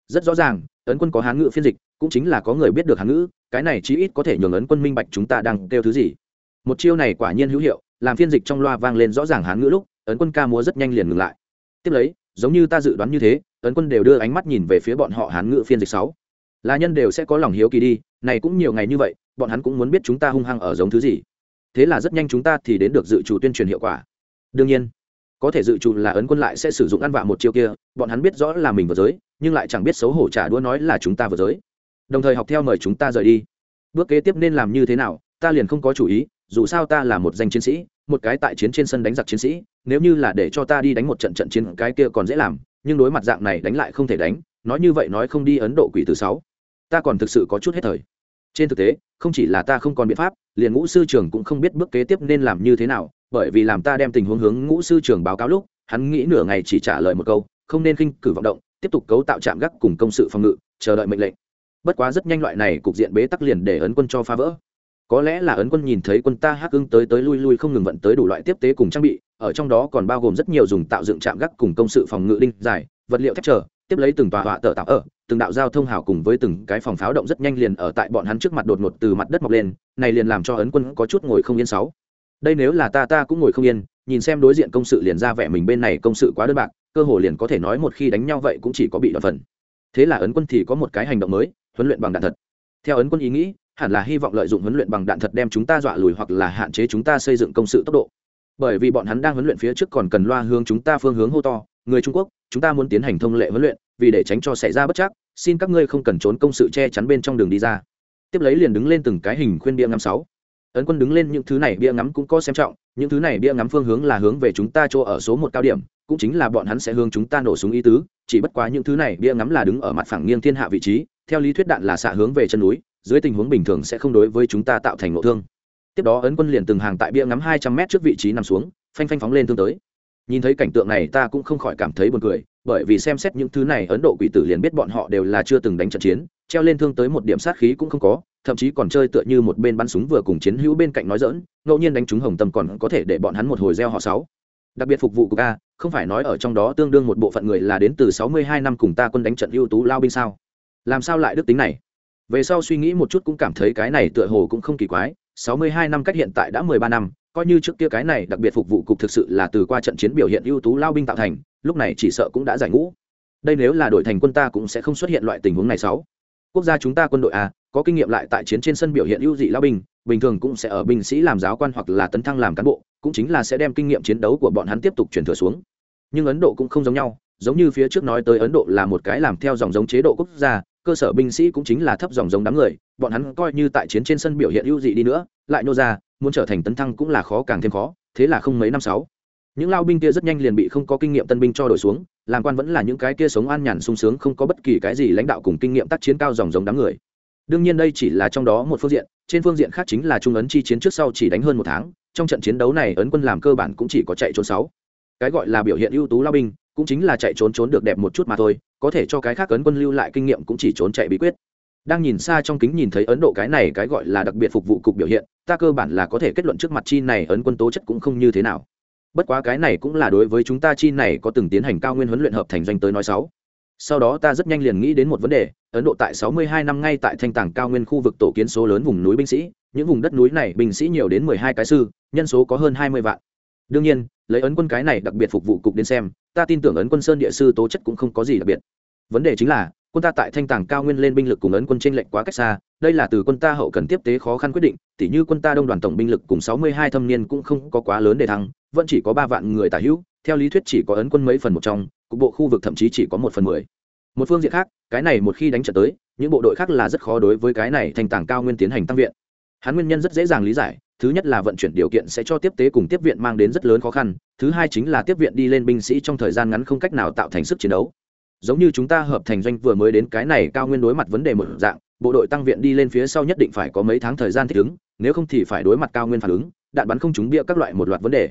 Rất rõ ràng, ấn quân có hán ngữ phiên dịch, cũng chính là có người biết được hán ngữ, cái này chí ít có thể nhường ấn quân minh bạch chúng ta đang kêu thứ gì một chiêu này quả nhiên hữu hiệu, làm phiên dịch trong loa vang lên rõ ràng hán ngữ lúc, ấn quân ca múa rất nhanh liền ngừng lại. Tiếp lấy, giống như ta dự đoán như thế, ấn quân đều đưa ánh mắt nhìn về phía bọn họ hán ngữ phiên dịch sáu. Là nhân đều sẽ có lòng hiếu kỳ đi, này cũng nhiều ngày như vậy, bọn hắn cũng muốn biết chúng ta hung hăng ở giống thứ gì. Thế là rất nhanh chúng ta thì đến được dự trù tuyên truyền hiệu quả. Đương nhiên, có thể dự trù là ấn quân lại sẽ sử dụng ăn vạ một chiêu kia, bọn hắn biết rõ là mình vừa giới, nhưng lại chẳng biết xấu hổ trả đũa nói là chúng ta vừa giới. Đồng thời học theo mời chúng ta rời đi. Bước kế tiếp nên làm như thế nào, ta liền không có chủ ý dù sao ta là một danh chiến sĩ, một cái tại chiến trên sân đánh giặc chiến sĩ, nếu như là để cho ta đi đánh một trận trận chiến, cái kia còn dễ làm, nhưng đối mặt dạng này đánh lại không thể đánh, nói như vậy nói không đi ấn độ quỷ thứ sáu. Ta còn thực sự có chút hết thời. Trên thực tế, không chỉ là ta không còn biện pháp, liền ngũ sư trưởng cũng không biết bước kế tiếp nên làm như thế nào, bởi vì làm ta đem tình huống hướng ngũ sư trưởng báo cáo lúc, hắn nghĩ nửa ngày chỉ trả lời một câu, không nên khinh cử vọng động, tiếp tục cấu tạo trạm gác cùng công sự phòng ngự, chờ đợi mệnh lệnh. Bất quá rất nhanh loại này cục diện bế tắc liền để ấn quân cho phá vỡ có lẽ là ấn quân nhìn thấy quân ta hắc ưng tới tới lui lui không ngừng vận tới đủ loại tiếp tế cùng trang bị, ở trong đó còn bao gồm rất nhiều dùng tạo dựng trạm gác cùng công sự phòng ngự đinh dài, vật liệu thép trở, tiếp lấy từng tòa họa tờ tạo ở, từng đạo giao thông hảo cùng với từng cái phòng pháo động rất nhanh liền ở tại bọn hắn trước mặt đột ngột từ mặt đất mọc lên, này liền làm cho ấn quân có chút ngồi không yên sáu. Đây nếu là ta ta cũng ngồi không yên, nhìn xem đối diện công sự liền ra vẻ mình bên này công sự quá đơn bạc, cơ hồ liền có thể nói một khi đánh nhau vậy cũng chỉ có bị đoạn phần. Thế là ấn quân thì có một cái hành động mới, huấn luyện bằng đạn thật. Theo ấn quân ý nghĩ hẳn là hy vọng lợi dụng huấn luyện bằng đạn thật đem chúng ta dọa lùi hoặc là hạn chế chúng ta xây dựng công sự tốc độ. Bởi vì bọn hắn đang huấn luyện phía trước còn cần loa hướng chúng ta phương hướng hô to, người trung quốc, chúng ta muốn tiến hành thông lệ huấn luyện, vì để tránh cho xảy ra bất chắc, xin các ngươi không cần trốn công sự che chắn bên trong đường đi ra. Tiếp lấy liền đứng lên từng cái hình khuyên bia ngắm sáu. Ấn quân đứng lên những thứ này bia ngắm cũng có xem trọng, những thứ này bia ngắm phương hướng là hướng về chúng ta chỗ ở số một cao điểm, cũng chính là bọn hắn sẽ hướng chúng ta nổ súng ý tứ chỉ bất quá những thứ này bia ngắm là đứng ở mặt phẳng nghiêng thiên hạ vị trí, theo lý thuyết đạn là xạ hướng về chân núi, dưới tình huống bình thường sẽ không đối với chúng ta tạo thành nội thương. Tiếp đó ấn quân liền từng hàng tại bia ngắm hai trăm mét trước vị trí nằm xuống, phanh phanh phóng lên tương tới. Nhìn thấy cảnh tượng này ta cũng không khỏi cảm thấy buồn cười, bởi vì xem xét những thứ này ấn độ quỷ tử liền biết bọn họ đều là chưa từng đánh trận chiến, treo lên thương tới một điểm sát khí cũng không có, thậm chí còn chơi tựa như một bên bắn súng vừa cùng chiến hữu bên cạnh nói dỡn ngẫu nhiên đánh trúng hồng tâm còn có thể để bọn hắn một hồi gieo họ sáu đặc biệt phục vụ của ca không phải nói ở trong đó tương đương một bộ phận người là đến từ sáu mươi hai năm cùng ta quân đánh trận ưu tú lao binh sao? Làm sao lại đức tính này? Về sau suy nghĩ một chút cũng cảm thấy cái này tựa hồ cũng không kỳ quái, sáu mươi hai năm cách hiện tại đã mười ba năm, coi như trước kia cái này đặc biệt phục vụ cục thực sự là từ qua trận chiến biểu hiện ưu tú lao binh tạo thành, lúc này chỉ sợ cũng đã giải ngũ. Đây nếu là đội thành quân ta cũng sẽ không xuất hiện loại tình huống này sáu. Quốc gia chúng ta quân đội a, có kinh nghiệm lại tại chiến trên sân biểu hiện ưu dị lao binh, bình thường cũng sẽ ở binh sĩ làm giáo quan hoặc là tấn thăng làm cán bộ cũng chính là sẽ đem kinh nghiệm chiến đấu của bọn hắn tiếp tục truyền thừa xuống. Nhưng ấn độ cũng không giống nhau, giống như phía trước nói tới ấn độ là một cái làm theo dòng giống chế độ quốc gia, cơ sở binh sĩ cũng chính là thấp dòng giống đám người, bọn hắn coi như tại chiến trên sân biểu hiện ưu dị đi nữa, lại nô ra, muốn trở thành tấn thăng cũng là khó càng thêm khó, thế là không mấy năm sáu những lao binh kia rất nhanh liền bị không có kinh nghiệm tân binh cho đổi xuống, làm quan vẫn là những cái kia sống an nhàn sung sướng không có bất kỳ cái gì lãnh đạo cùng kinh nghiệm tác chiến cao dòng giống đám người. Đương nhiên đây chỉ là trong đó một phương diện, trên phương diện khác chính là trung ấn chi chiến trước sau chỉ đánh hơn một tháng trong trận chiến đấu này ấn quân làm cơ bản cũng chỉ có chạy trốn sáu. Cái gọi là biểu hiện ưu tú lao binh, cũng chính là chạy trốn trốn được đẹp một chút mà thôi, có thể cho cái khác ấn quân lưu lại kinh nghiệm cũng chỉ trốn chạy bí quyết. Đang nhìn xa trong kính nhìn thấy ấn độ cái này cái gọi là đặc biệt phục vụ cục biểu hiện, ta cơ bản là có thể kết luận trước mặt chi này ấn quân tố chất cũng không như thế nào. Bất quá cái này cũng là đối với chúng ta chi này có từng tiến hành cao nguyên huấn luyện hợp thành doanh tới nói sáu. Sau đó ta rất nhanh liền nghĩ đến một vấn đề, ấn độ tại 62 năm ngay tại thanh tàng cao nguyên khu vực tổ kiến số lớn vùng núi binh sĩ những vùng đất núi này binh sĩ nhiều đến 12 cái sư, nhân số có hơn 20 vạn. Đương nhiên, lấy ấn quân cái này đặc biệt phục vụ cục đến xem, ta tin tưởng ấn quân sơn địa sư tố chất cũng không có gì đặc biệt. Vấn đề chính là, quân ta tại thanh tàng cao nguyên lên binh lực cùng ấn quân tranh lệch quá cách xa, đây là từ quân ta hậu cần tiếp tế khó khăn quyết định, tỉ như quân ta đông đoàn tổng binh lực cùng 62 thâm niên cũng không có quá lớn để thắng vẫn chỉ có ba vạn người tả hữu, theo lý thuyết chỉ có ấn quân mấy phần một trong, cục bộ khu vực thậm chí chỉ có một phần mười. Một phương diện khác, cái này một khi đánh trận tới, những bộ đội khác là rất khó đối với cái này thành tảng cao nguyên tiến hành tăng viện hắn nguyên nhân rất dễ dàng lý giải, thứ nhất là vận chuyển điều kiện sẽ cho tiếp tế cùng tiếp viện mang đến rất lớn khó khăn, thứ hai chính là tiếp viện đi lên binh sĩ trong thời gian ngắn không cách nào tạo thành sức chiến đấu. Giống như chúng ta hợp thành doanh vừa mới đến cái này cao nguyên đối mặt vấn đề một dạng, bộ đội tăng viện đi lên phía sau nhất định phải có mấy tháng thời gian thích ứng, nếu không thì phải đối mặt cao nguyên phản ứng, đạn bắn không trúng bia các loại một loạt vấn đề.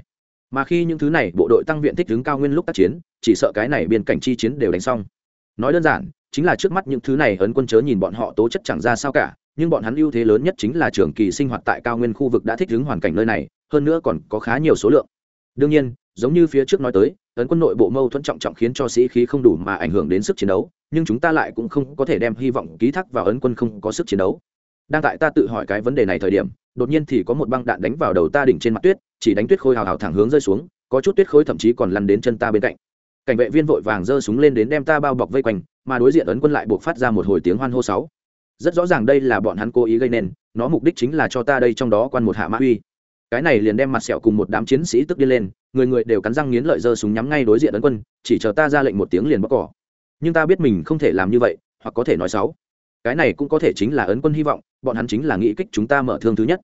Mà khi những thứ này bộ đội tăng viện thích ứng cao nguyên lúc tác chiến, chỉ sợ cái này biên cảnh chi chiến đều đánh xong. Nói đơn giản, chính là trước mắt những thứ này ấn quân chớ nhìn bọn họ tố chất chẳng ra sao cả nhưng bọn hắn ưu thế lớn nhất chính là trường kỳ sinh hoạt tại cao nguyên khu vực đã thích ứng hoàn cảnh nơi này, hơn nữa còn có khá nhiều số lượng. Đương nhiên, giống như phía trước nói tới ấn quân nội bộ mâu thuẫn trọng trọng khiến cho sĩ khí không đủ mà ảnh hưởng đến sức chiến đấu, nhưng chúng ta lại cũng không có thể đem hy vọng ký thác vào ấn quân không có sức chiến đấu. Đang tại ta tự hỏi cái vấn đề này thời điểm, đột nhiên thì có một băng đạn đánh vào đầu ta đỉnh trên mặt tuyết, chỉ đánh tuyết khôi hào hào thẳng hướng rơi xuống, có chút tuyết khối thậm chí còn lăn đến chân ta bên cạnh. Cảnh vệ viên vội vàng giơ súng lên đến đem ta bao bọc vây quanh, mà đối diện ấn quân lại buộc phát ra một hồi tiếng hoan hô sáu rất rõ ràng đây là bọn hắn cố ý gây nên, nó mục đích chính là cho ta đây trong đó quan một hạ mã uy. Cái này liền đem mặt sẹo cùng một đám chiến sĩ tức đi lên, người người đều cắn răng nghiến lợi giơ súng nhắm ngay đối diện ấn quân, chỉ chờ ta ra lệnh một tiếng liền bóc cỏ. Nhưng ta biết mình không thể làm như vậy, hoặc có thể nói xấu. Cái này cũng có thể chính là ấn quân hy vọng, bọn hắn chính là nghĩ kích chúng ta mở thương thứ nhất.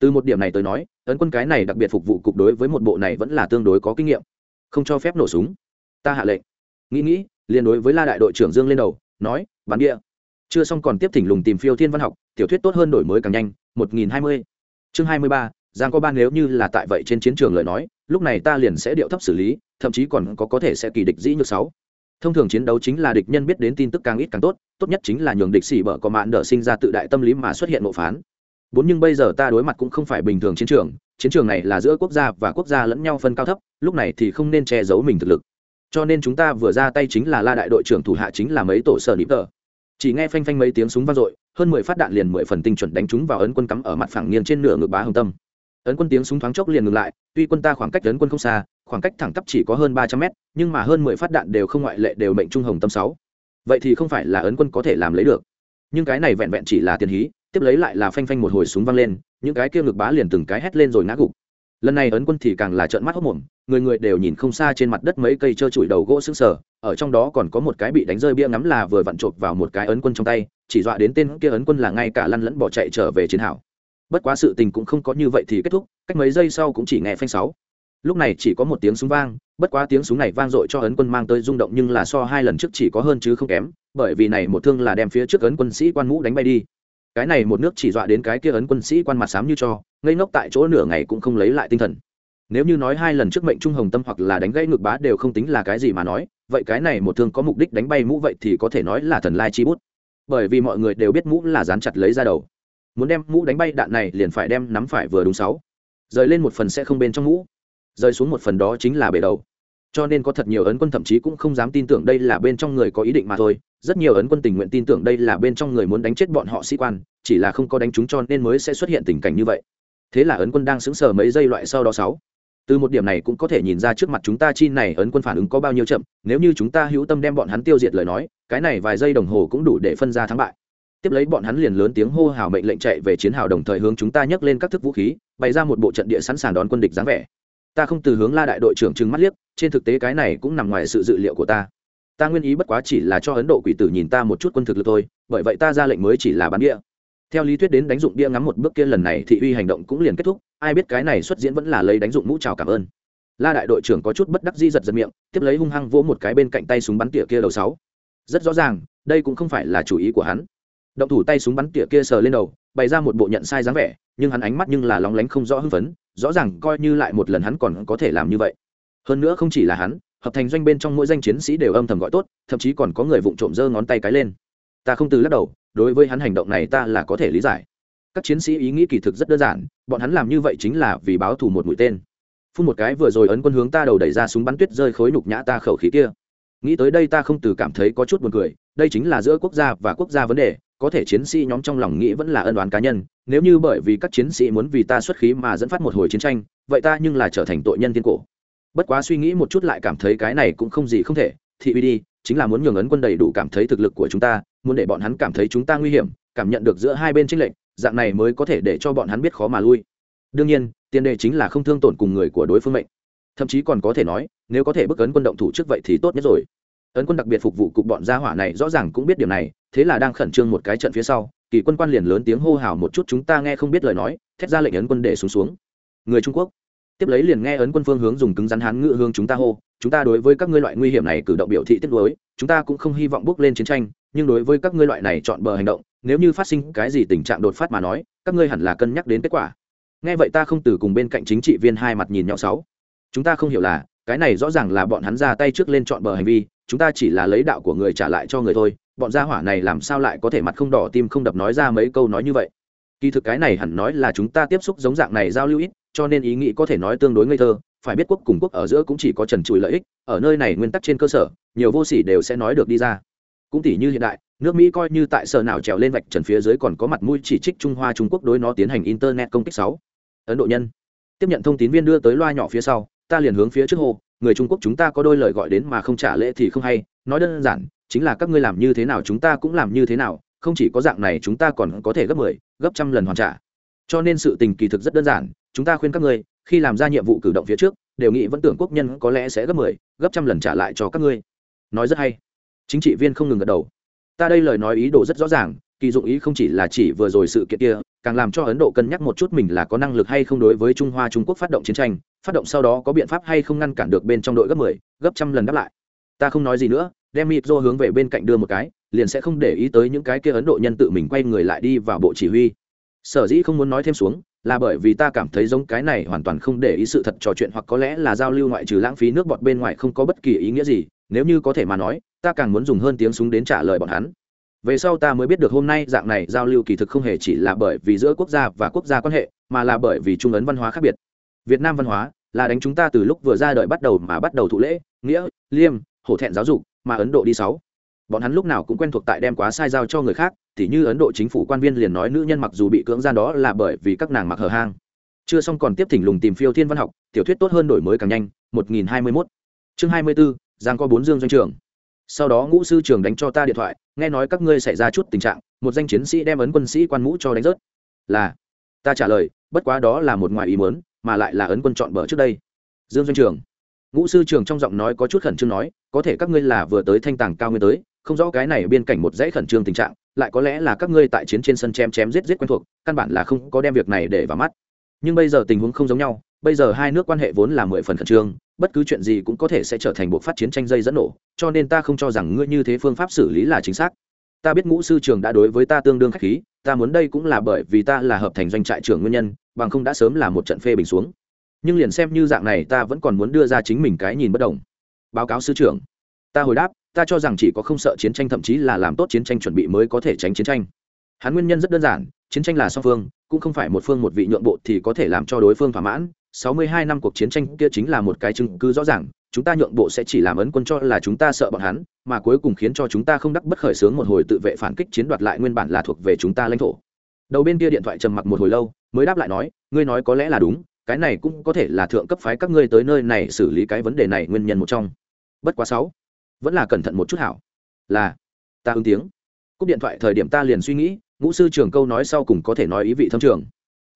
Từ một điểm này tới nói, ấn quân cái này đặc biệt phục vụ cục đối với một bộ này vẫn là tương đối có kinh nghiệm. Không cho phép nổ súng. Ta hạ lệnh. Nghĩ nghĩ, liền đối với la đại đội trưởng dương lên đầu, nói, bắn địa chưa xong còn tiếp thỉnh lùng tìm phiêu thiên văn học, tiểu thuyết tốt hơn đổi mới càng nhanh, một nghìn hai mươi. Chương hai mươi ba, giang có ban nếu như là tại vậy trên chiến trường lời nói, lúc này ta liền sẽ điệu thấp xử lý, thậm chí còn có có thể sẽ kỳ địch dĩ như sáu. Thông thường chiến đấu chính là địch nhân biết đến tin tức càng ít càng tốt tốt nhất chính là nhường địch xỉ bở có mạn đỡ sinh ra tự đại tâm lý mà xuất hiện ngộ phán. Bốn nhưng bây giờ ta đối mặt cũng không phải bình thường chiến trường chiến trường này là giữa quốc gia và quốc gia lẫn nhau phân cao thấp, lúc này thì không nên che giấu mình thực lực. Cho nên chúng ta vừa ra tay chính là la đại đội trưởng thủ hạ chính là mấy tổ sở nịp tờ chỉ nghe phanh phanh mấy tiếng súng vang dội, hơn mười phát đạn liền mười phần tinh chuẩn đánh trúng vào ấn quân cắm ở mặt phẳng nghiêng trên nửa ngực bá hồng tâm. Ấn quân tiếng súng thoáng chốc liền ngừng lại, tuy quân ta khoảng cách ấn quân không xa, khoảng cách thẳng tắp chỉ có hơn ba trăm mét, nhưng mà hơn mười phát đạn đều không ngoại lệ đều mệnh trung hồng tâm sáu. Vậy thì không phải là ấn quân có thể làm lấy được. Nhưng cái này vẹn vẹn chỉ là tiền hí, tiếp lấy lại là phanh phanh một hồi súng vang lên, những cái kia ngực bá liền từng cái hét lên rồi ngã gục lần này ấn quân thì càng là trợn mắt hốc mồm, người người đều nhìn không xa trên mặt đất mấy cây trơ trụi đầu gỗ xứng sở ở trong đó còn có một cái bị đánh rơi bia ngắm là vừa vặn chộp vào một cái ấn quân trong tay, chỉ dọa đến tên kia ấn quân là ngay cả lăn lẫn bỏ chạy trở về chiến hảo bất quá sự tình cũng không có như vậy thì kết thúc, cách mấy giây sau cũng chỉ nghe phanh sáu. Lúc này chỉ có một tiếng súng vang, bất quá tiếng súng này vang dội cho ấn quân mang tới rung động nhưng là so hai lần trước chỉ có hơn chứ không kém, bởi vì này một thương là đem phía trước ấn quân sĩ quan mũ đánh bay đi cái này một nước chỉ dọa đến cái kia ấn quân sĩ quan mặt xám như cho, ngây ngốc tại chỗ nửa ngày cũng không lấy lại tinh thần. Nếu như nói hai lần trước mệnh trung hồng tâm hoặc là đánh gãy ngược bá đều không tính là cái gì mà nói, vậy cái này một thương có mục đích đánh bay mũ vậy thì có thể nói là thần lai chi bút. Bởi vì mọi người đều biết mũ là dán chặt lấy ra đầu. Muốn đem mũ đánh bay đạn này liền phải đem nắm phải vừa đúng sáu. Rời lên một phần sẽ không bên trong mũ. Rơi xuống một phần đó chính là bể đầu cho nên có thật nhiều ấn quân thậm chí cũng không dám tin tưởng đây là bên trong người có ý định mà thôi. Rất nhiều ấn quân tình nguyện tin tưởng đây là bên trong người muốn đánh chết bọn họ sĩ quan, chỉ là không có đánh chúng cho nên mới sẽ xuất hiện tình cảnh như vậy. Thế là ấn quân đang sững sờ mấy giây loại sau đó sáu. Từ một điểm này cũng có thể nhìn ra trước mặt chúng ta chi này ấn quân phản ứng có bao nhiêu chậm, nếu như chúng ta hữu tâm đem bọn hắn tiêu diệt lời nói, cái này vài giây đồng hồ cũng đủ để phân ra thắng bại. Tiếp lấy bọn hắn liền lớn tiếng hô hào mệnh lệnh chạy về chiến hào đồng thời hướng chúng ta nhấc lên các thức vũ khí, bày ra một bộ trận địa sẵn sàng đón quân địch dáng vẻ ta không từ hướng la đại đội trưởng trừng mắt liếc, trên thực tế cái này cũng nằm ngoài sự dự liệu của ta. Ta nguyên ý bất quá chỉ là cho ấn độ quỷ tử nhìn ta một chút quân thực lực thôi, bởi vậy ta ra lệnh mới chỉ là bắn địa theo lý thuyết đến đánh dụng bia ngắm một bước kia lần này thị uy hành động cũng liền kết thúc, ai biết cái này xuất diễn vẫn là lấy đánh dụng mũ chào cảm ơn. La đại đội trưởng có chút bất đắc di giật giật miệng, tiếp lấy hung hăng vỗ một cái bên cạnh tay súng bắn tỉa kia đầu sáu. Rất rõ ràng, đây cũng không phải là chủ ý của hắn. Động thủ tay súng bắn tỉa kia sờ lên đầu, bày ra một bộ nhận sai dáng vẻ, nhưng hắn ánh mắt nhưng là lóng lánh không rõ hưng phấn rõ ràng coi như lại một lần hắn còn có thể làm như vậy. Hơn nữa không chỉ là hắn, hợp thành doanh bên trong mỗi danh chiến sĩ đều âm thầm gọi tốt, thậm chí còn có người vụng trộm giơ ngón tay cái lên. Ta không từ lắc đầu, đối với hắn hành động này ta là có thể lý giải. Các chiến sĩ ý nghĩ kỳ thực rất đơn giản, bọn hắn làm như vậy chính là vì báo thù một mũi tên. Phun một cái vừa rồi ấn quân hướng ta đầu đẩy ra súng bắn tuyết rơi khối nhục nhã ta khẩu khí kia. Nghĩ tới đây ta không từ cảm thấy có chút buồn cười đây chính là giữa quốc gia và quốc gia vấn đề, có thể chiến sĩ nhóm trong lòng nghĩ vẫn là ân đoán cá nhân, nếu như bởi vì các chiến sĩ muốn vì ta xuất khí mà dẫn phát một hồi chiến tranh, vậy ta nhưng là trở thành tội nhân thiên cổ. Bất quá suy nghĩ một chút lại cảm thấy cái này cũng không gì không thể, thị uy đi, chính là muốn nhường ấn quân đầy đủ cảm thấy thực lực của chúng ta, muốn để bọn hắn cảm thấy chúng ta nguy hiểm, cảm nhận được giữa hai bên tranh lệch, dạng này mới có thể để cho bọn hắn biết khó mà lui. Đương nhiên, tiền đề chính là không thương tổn cùng người của đối phương mệnh. Thậm chí còn có thể nói, nếu có thể bức ấn quân động thủ trước vậy thì tốt nhất rồi ấn quân đặc biệt phục vụ cục bọn gia hỏa này rõ ràng cũng biết điều này, thế là đang khẩn trương một cái trận phía sau, kỳ quân quan liền lớn tiếng hô hào một chút chúng ta nghe không biết lời nói, thét ra lệnh ấn quân để xuống xuống. Người trung quốc. Tiếp lấy liền nghe ấn quân phương hướng dùng cứng rắn hán ngự hướng chúng ta hô, chúng ta đối với các ngươi loại nguy hiểm này cử động biểu thị tiếp đối chúng ta cũng không hy vọng bước lên chiến tranh, nhưng đối với các ngươi loại này chọn bờ hành động, nếu như phát sinh cái gì tình trạng đột phát mà nói, các ngươi hẳn là cân nhắc đến kết quả. Nghe vậy ta không từ cùng bên cạnh chính trị viên hai mặt nhìn nhau sáu. Chúng ta không hiểu là, cái này rõ ràng là bọn hắn ra tay trước lên chọn bờ hành vi chúng ta chỉ là lấy đạo của người trả lại cho người thôi, bọn gia hỏa này làm sao lại có thể mặt không đỏ tim không đập nói ra mấy câu nói như vậy? Kỳ thực cái này hẳn nói là chúng ta tiếp xúc giống dạng này giao lưu ít, cho nên ý nghĩ có thể nói tương đối ngây thơ, phải biết quốc cùng quốc ở giữa cũng chỉ có trần trụi lợi ích, ở nơi này nguyên tắc trên cơ sở, nhiều vô sỉ đều sẽ nói được đi ra. Cũng tỷ như hiện đại, nước mỹ coi như tại sở nào trèo lên vạch trần phía dưới còn có mặt mũi chỉ trích trung hoa trung quốc đối nó tiến hành internet công kích sáu. Ấn độ nhân. Tiếp nhận thông tin viên đưa tới loa nhỏ phía sau, ta liền hướng phía trước hồ người trung quốc chúng ta có đôi lời gọi đến mà không trả lễ thì không hay nói đơn giản chính là các ngươi làm như thế nào chúng ta cũng làm như thế nào không chỉ có dạng này chúng ta còn có thể gấp mười 10, gấp trăm lần hoàn trả. Cho nên sự tình kỳ thực rất đơn giản chúng ta khuyên các ngươi khi làm ra nhiệm vụ cử động phía trước đều nghĩ vẫn tưởng quốc nhân có lẽ sẽ gấp mười 10, gấp trăm lần trả lại cho các ngươi. Nói rất hay. Chính trị viên không ngừng gật đầu. Ta đây lời nói ý đồ rất rõ ràng kỳ dụng ý không chỉ là chỉ vừa rồi sự kiện kia càng làm cho ấn độ cân nhắc một chút mình là có năng lực hay không đối với trung hoa trung quốc phát động chiến tranh phát động sau đó có biện pháp hay không ngăn cản được bên trong đội gấp mười 10, gấp trăm lần đáp lại. Ta không nói gì nữa đem mịp rô hướng về bên cạnh đưa một cái liền sẽ không để ý tới những cái kia ấn độ nhân tự mình quay người lại đi vào bộ chỉ huy. Sở dĩ không muốn nói thêm xuống là bởi vì ta cảm thấy giống cái này hoàn toàn không để ý sự thật trò chuyện hoặc có lẽ là giao lưu ngoại trừ lãng phí nước bọt bên ngoài không có bất kỳ ý nghĩa gì nếu như có thể mà nói ta càng muốn dùng hơn tiếng súng đến trả lời bọn hắn về sau ta mới biết được hôm nay dạng này giao lưu kỳ thực không hề chỉ là bởi vì giữa quốc gia và quốc gia quan hệ, mà là bởi vì trung ấn văn hóa khác biệt. Việt nam văn hóa là đánh chúng ta từ lúc vừa ra đời bắt đầu mà bắt đầu thụ lễ, nghĩa, liêm, hổ thẹn giáo dục, mà ấn độ đi sáu. Bọn hắn lúc nào cũng quen thuộc tại đem quá sai giao cho người khác thì như ấn độ chính phủ quan viên liền nói nữ nhân mặc dù bị cưỡng gian đó là bởi vì các nàng mặc hở hang. Chưa xong còn tiếp thỉnh lùng tìm phiêu thiên văn học, tiểu thuyết tốt hơn đổi mới càng nhanh 1021 chương 24 giang có bốn dương doanh trường sau đó ngũ sư trưởng đánh cho ta điện thoại, nghe nói các ngươi xảy ra chút tình trạng, một danh chiến sĩ đem ấn quân sĩ quan mũ cho đánh rớt. Là, ta trả lời, bất quá đó là một ngoài ý muốn, mà lại là ấn quân chọn bờ trước đây. Dương doanh trường. Ngũ sư trưởng trong giọng nói có chút khẩn trương nói, có thể các ngươi là vừa tới thanh tàng cao nguyên tới, không rõ cái này biên cảnh một dãy khẩn trương tình trạng, lại có lẽ là các ngươi tại chiến trên sân chém chém giết giết quen thuộc, căn bản là không có đem việc này để vào mắt. Nhưng bây giờ tình huống không giống nhau, bây giờ hai nước quan hệ vốn là mười phần khẩn trương bất cứ chuyện gì cũng có thể sẽ trở thành buộc phát chiến tranh dây dẫn nổ, cho nên ta không cho rằng ngươi như thế phương pháp xử lý là chính xác. Ta biết ngũ sư trường đã đối với ta tương đương khách khí, ta muốn đây cũng là bởi vì ta là hợp thành doanh trại trưởng nguyên nhân, bằng không đã sớm là một trận phê bình xuống. Nhưng liền xem như dạng này ta vẫn còn muốn đưa ra chính mình cái nhìn bất đồng. Báo cáo sư trưởng. Ta hồi đáp, ta cho rằng chỉ có không sợ chiến tranh thậm chí là làm tốt chiến tranh chuẩn bị mới có thể tránh chiến tranh. Hắn nguyên nhân rất đơn giản, chiến tranh là song phương, cũng không phải một phương một vị nhượng bộ thì có thể làm cho đối phương thỏa mãn. 62 năm cuộc chiến tranh kia chính là một cái chứng cứ rõ ràng, chúng ta nhượng bộ sẽ chỉ làm ấn quân cho là chúng ta sợ bọn hắn, mà cuối cùng khiến cho chúng ta không đắc bất khởi sướng một hồi tự vệ phản kích chiến đoạt lại nguyên bản là thuộc về chúng ta lãnh thổ. Đầu bên kia điện thoại trầm mặc một hồi lâu, mới đáp lại nói, ngươi nói có lẽ là đúng, cái này cũng có thể là thượng cấp phái các ngươi tới nơi này xử lý cái vấn đề này nguyên nhân một trong. Bất quá sáu, vẫn là cẩn thận một chút hảo. Là, ta ứng tiếng. Cúp điện thoại thời điểm ta liền suy nghĩ, ngũ sư trưởng câu nói sau cùng có thể nói ý vị thâm trường.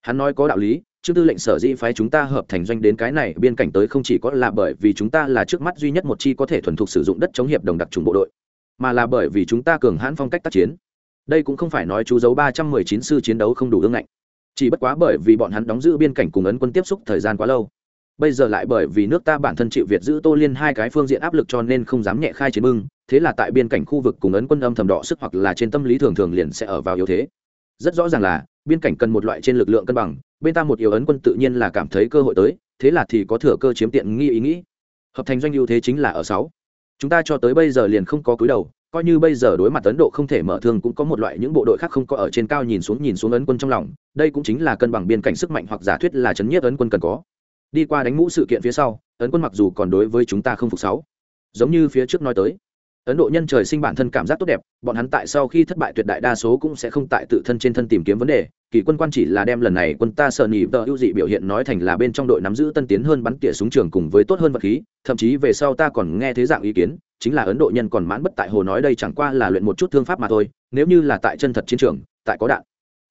Hắn nói có đạo lý trương tư lệnh sở dĩ phái chúng ta hợp thành doanh đến cái này, biên cảnh tới không chỉ có là bởi vì chúng ta là trước mắt duy nhất một chi có thể thuần thục sử dụng đất chống hiệp đồng đặc trùng bộ đội, mà là bởi vì chúng ta cường hãn phong cách tác chiến. Đây cũng không phải nói chú dấu ba trăm mười chín sư chiến đấu không đủ ương ngạnh. Chỉ bất quá bởi vì bọn hắn đóng giữ biên cảnh cùng ấn quân tiếp xúc thời gian quá lâu. Bây giờ lại bởi vì nước ta bản thân chịu việt giữ tô liên hai cái phương diện áp lực cho nên không dám nhẹ khai chiến mừng. thế là tại biên cảnh khu vực cùng ấn quân âm thầm đỏ sức hoặc là trên tâm lý thường thường liền sẽ ở vào yếu thế. Rất rõ ràng là, biên cảnh cần một loại trên lực lượng cân bằng bên ta một yếu ấn quân tự nhiên là cảm thấy cơ hội tới, thế là thì có thừa cơ chiếm tiện nghi ý nghĩ. Hợp thành doanh ưu thế chính là ở sáu. Chúng ta cho tới bây giờ liền không có cúi đầu, coi như bây giờ đối mặt ấn độ không thể mở thương cũng có một loại những bộ đội khác không có ở trên cao nhìn xuống nhìn xuống ấn quân trong lòng, đây cũng chính là cân bằng biên cảnh sức mạnh hoặc giả thuyết là chấn nhiếp ấn quân cần có. Đi qua đánh mũ sự kiện phía sau, ấn quân mặc dù còn đối với chúng ta không phục sáu. Giống như phía trước nói tới ấn độ nhân trời sinh bản thân cảm giác tốt đẹp, bọn hắn tại sau khi thất bại tuyệt đại đa số cũng sẽ không tại tự thân trên thân tìm kiếm vấn đề. Kỳ quân quan chỉ là đem lần này quân ta sợ nỉ tờ ưu dị biểu hiện nói thành là bên trong đội nắm giữ tân tiến hơn bắn tỉa súng trường cùng với tốt hơn vật khí, thậm chí về sau ta còn nghe thế dạng ý kiến, chính là ấn độ nhân còn mãn bất tại hồ nói đây chẳng qua là luyện một chút thương pháp mà thôi, nếu như là tại chân thật chiến trường, tại có đạn,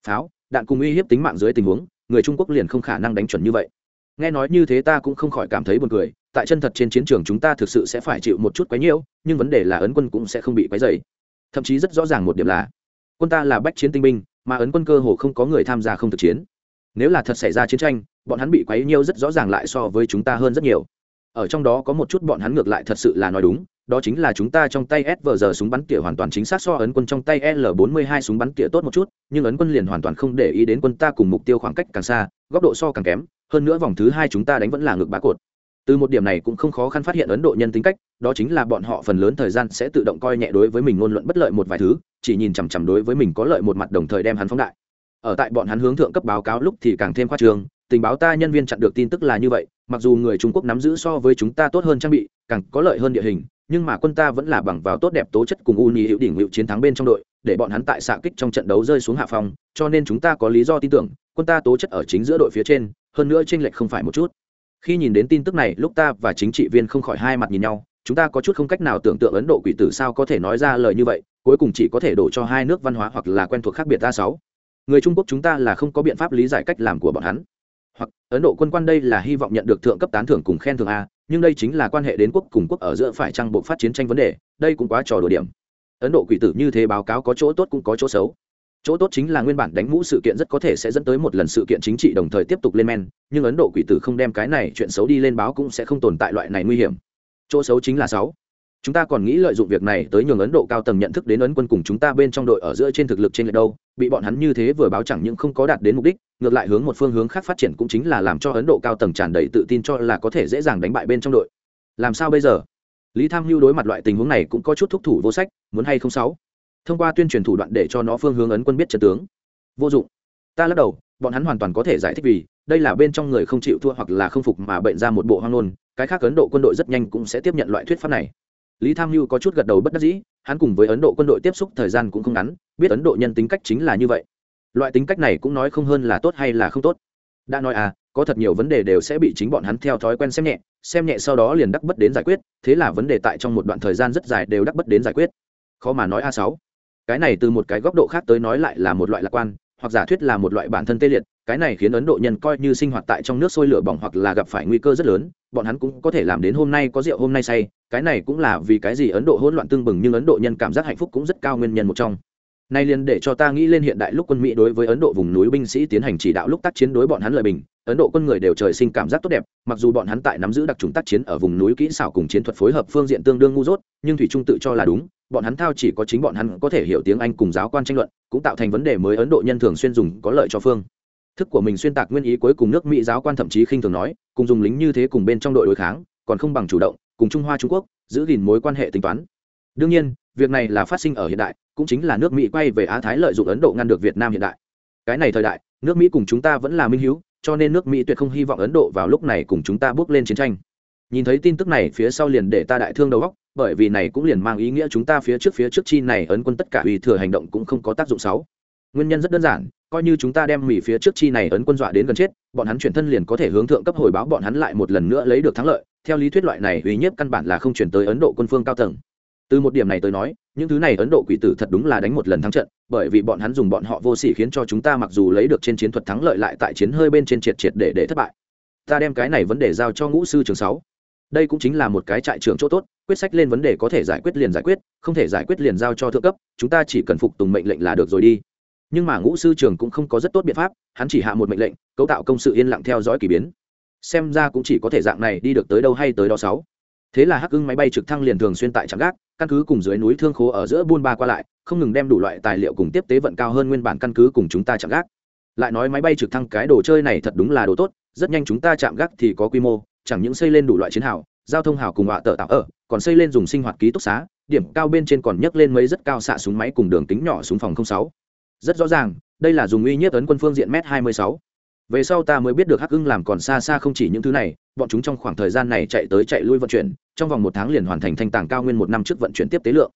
pháo, đạn cùng uy hiếp tính mạng dưới tình huống, người trung quốc liền không khả năng đánh chuẩn như vậy. Nghe nói như thế ta cũng không khỏi cảm thấy buồn cười tại chân thật trên chiến trường chúng ta thực sự sẽ phải chịu một chút quấy nhiễu, nhưng vấn đề là ấn quân cũng sẽ không bị quấy dày thậm chí rất rõ ràng một điểm là, quân ta là bách chiến tinh binh, mà ấn quân cơ hồ không có người tham gia không thực chiến. Nếu là thật xảy ra chiến tranh, bọn hắn bị quấy nhiễu rất rõ ràng lại so với chúng ta hơn rất nhiều. Ở trong đó có một chút bọn hắn ngược lại thật sự là nói đúng, đó chính là chúng ta trong tay s vờ giờ súng bắn tỉa hoàn toàn chính xác so ấn quân trong tay l 42 súng bắn tỉa tốt một chút, nhưng ấn quân liền hoàn toàn không để ý đến quân ta cùng mục tiêu khoảng cách càng xa, góc độ so càng kém, hơn nữa vòng thứ hai chúng ta đánh vẫn là ngược bá cột từ một điểm này cũng không khó khăn phát hiện ấn độ nhân tính cách, đó chính là bọn họ phần lớn thời gian sẽ tự động coi nhẹ đối với mình ngôn luận bất lợi một vài thứ, chỉ nhìn chằm chằm đối với mình có lợi một mặt đồng thời đem hắn phóng đại. Ở tại bọn hắn hướng thượng cấp báo cáo lúc thì càng thêm khoa trường tình báo ta nhân viên chặn được tin tức là như vậy, mặc dù người trung quốc nắm giữ so với chúng ta tốt hơn trang bị, càng có lợi hơn địa hình, nhưng mà quân ta vẫn là bằng vào tốt đẹp tố chất cùng u nhì hữu đỉnh hữu chiến thắng bên trong đội, để bọn hắn tại xạ kích trong trận đấu rơi xuống hạ phòng cho nên chúng ta có lý do tin tưởng, quân ta tố chất ở chính giữa đội phía trên, hơn nữa tranh lệch không phải một chút khi nhìn đến tin tức này, lúc ta và chính trị viên không khỏi hai mặt nhìn nhau, chúng ta có chút không cách nào tưởng tượng ấn độ quỷ tử sao có thể nói ra lời như vậy, cuối cùng chỉ có thể đổ cho hai nước văn hóa hoặc là quen thuộc khác biệt ta sáu. Người trung quốc chúng ta là không có biện pháp lý giải cách làm của bọn hắn. Hoặc, ấn độ quân quan đây là hy vọng nhận được thượng cấp tán thưởng cùng khen thưởng a, nhưng đây chính là quan hệ đến quốc cùng quốc ở giữa phải trang bộ phát chiến tranh vấn đề, đây cũng quá trò đùa điểm. Ấn độ quỷ tử như thế báo cáo có chỗ tốt cũng có chỗ xấu chỗ tốt chính là nguyên bản đánh mũ sự kiện rất có thể sẽ dẫn tới một lần sự kiện chính trị đồng thời tiếp tục lên men, nhưng ấn độ quỷ tử không đem cái này chuyện xấu đi lên báo cũng sẽ không tồn tại loại này nguy hiểm. Chỗ xấu chính là sáu. Chúng ta còn nghĩ lợi dụng việc này tới nhường ấn độ cao tầng nhận thức đến ấn quân cùng chúng ta bên trong đội ở giữa trên thực lực trên lệch đâu, bị bọn hắn như thế vừa báo chẳng những không có đạt đến mục đích, ngược lại hướng một phương hướng khác phát triển cũng chính là làm cho ấn độ cao tầng tràn đầy tự tin cho là có thể dễ dàng đánh bại bên trong đội. Làm sao bây giờ? Lý tham hưu đối mặt loại tình huống này cũng có chút thúc thủ vô sách, muốn hay không sáu? Thông qua tuyên truyền thủ đoạn để cho nó phương hướng ấn quân biết trận tướng. Vô dụng. Ta lắc đầu, bọn hắn hoàn toàn có thể giải thích vì, đây là bên trong người không chịu thua hoặc là không phục mà bệnh ra một bộ hoang nôn cái khác ấn độ quân đội rất nhanh cũng sẽ tiếp nhận loại thuyết pháp này. Lý tham mưu có chút gật đầu bất đắc dĩ, hắn cùng với ấn độ quân đội tiếp xúc thời gian cũng không ngắn, biết ấn độ nhân tính cách chính là như vậy. Loại tính cách này cũng nói không hơn là tốt hay là không tốt. Đã nói à có thật nhiều vấn đề đều sẽ bị chính bọn hắn theo thói quen xem nhẹ xem nhẹ sau đó liền đắc bất đến giải quyết, thế là vấn đề tại trong một đoạn thời gian rất dài đều đắc bất đến giải quyết. Khó mà nói a sáu cái này từ một cái góc độ khác tới nói lại là một loại lạc quan, hoặc giả thuyết là một loại bản thân tê liệt, cái này khiến ấn độ nhân coi như sinh hoạt tại trong nước sôi lửa bỏng hoặc là gặp phải nguy cơ rất lớn, bọn hắn cũng có thể làm đến hôm nay có rượu hôm nay say, cái này cũng là vì cái gì ấn độ hỗn loạn tương bừng nhưng ấn độ nhân cảm giác hạnh phúc cũng rất cao nguyên nhân một trong nay liền để cho ta nghĩ lên hiện đại lúc quân mỹ đối với ấn độ vùng núi binh sĩ tiến hành chỉ đạo lúc tác chiến đối bọn hắn lợi bình. Ấn độ quân người đều trời sinh cảm giác tốt đẹp, mặc dù bọn hắn tại nắm giữ đặc trùng tác chiến ở vùng núi kỹ xảo cùng chiến thuật phối hợp phương diện tương đương ngu dốt, nhưng thủy trung tự cho là đúng, bọn hắn thao chỉ có chính bọn hắn có thể hiểu tiếng anh cùng giáo quan tranh luận, cũng tạo thành vấn đề mới ấn độ nhân thường xuyên dùng có lợi cho phương. Thức của mình xuyên tạc nguyên ý cuối cùng nước mỹ giáo quan thậm chí khinh thường nói, cùng dùng lính như thế cùng bên trong đội đối kháng, còn không bằng chủ động, cùng trung hoa trung quốc, giữ gìn mối quan hệ tính toán. Đương nhiên, việc này là phát sinh ở hiện đại cũng chính là nước mỹ quay về á thái lợi dụng ấn độ ngăn được việt nam hiện đại. Cái này thời đại, nước mỹ cùng chúng ta vẫn là minh h cho nên nước mỹ tuyệt không hy vọng ấn độ vào lúc này cùng chúng ta bước lên chiến tranh. Nhìn thấy tin tức này, phía sau liền để ta đại thương đầu góc bởi vì này cũng liền mang ý nghĩa chúng ta phía trước phía trước chi này ấn quân tất cả ủy thừa hành động cũng không có tác dụng xấu. Nguyên nhân rất đơn giản, coi như chúng ta đem mỹ phía trước chi này ấn quân dọa đến gần chết, bọn hắn chuyển thân liền có thể hướng thượng cấp hồi báo bọn hắn lại một lần nữa lấy được thắng lợi. Theo lý thuyết loại này uy nhiếp căn bản là không chuyển tới ấn độ quân phương cao tầng từ một điểm này tới nói, những thứ này ấn độ quỷ tử thật đúng là đánh một lần thắng trận, bởi vì bọn hắn dùng bọn họ vô sỉ khiến cho chúng ta mặc dù lấy được trên chiến thuật thắng lợi lại tại chiến hơi bên trên triệt triệt để để thất bại. Ta đem cái này vấn đề giao cho ngũ sư trường sáu. Đây cũng chính là một cái trại trường chỗ tốt, quyết sách lên vấn đề có thể giải quyết liền giải quyết, không thể giải quyết liền giao cho thượng cấp, chúng ta chỉ cần phục tùng mệnh lệnh là được rồi đi. Nhưng mà ngũ sư trường cũng không có rất tốt biện pháp, hắn chỉ hạ một mệnh lệnh, cấu tạo công sự yên lặng theo dõi k ỳ biến. Xem ra cũng chỉ có thể dạng này đi được tới đâu hay tới đó sáu thế là hắc ưng máy bay trực thăng liền thường xuyên tại trạm gác, căn cứ cùng dưới núi thương khố ở giữa buôn ba qua lại, không ngừng đem đủ loại tài liệu cùng tiếp tế vận cao hơn nguyên bản căn cứ cùng chúng ta chạm gác. Lại nói máy bay trực thăng cái đồ chơi này thật đúng là đồ tốt, rất nhanh chúng ta chạm gác thì có quy mô, chẳng những xây lên đủ loại chiến hào, giao thông hào cùng họa tờ tạo ở, còn xây lên dùng sinh hoạt ký túc xá, điểm cao bên trên còn nhấc lên mấy rất cao xạ súng máy cùng đường kính nhỏ súng phòng sáu. Rất rõ ràng, đây là dùng uy nhiếp ấn quân phương diện m hai mươi sáu về sau ta mới biết được hắc ưng làm còn xa xa không chỉ những thứ này, bọn chúng trong khoảng thời gian này chạy tới chạy lui vận chuyển, trong vòng một tháng liền hoàn thành thanh tàng cao nguyên một năm trước vận chuyển tiếp tế lượng.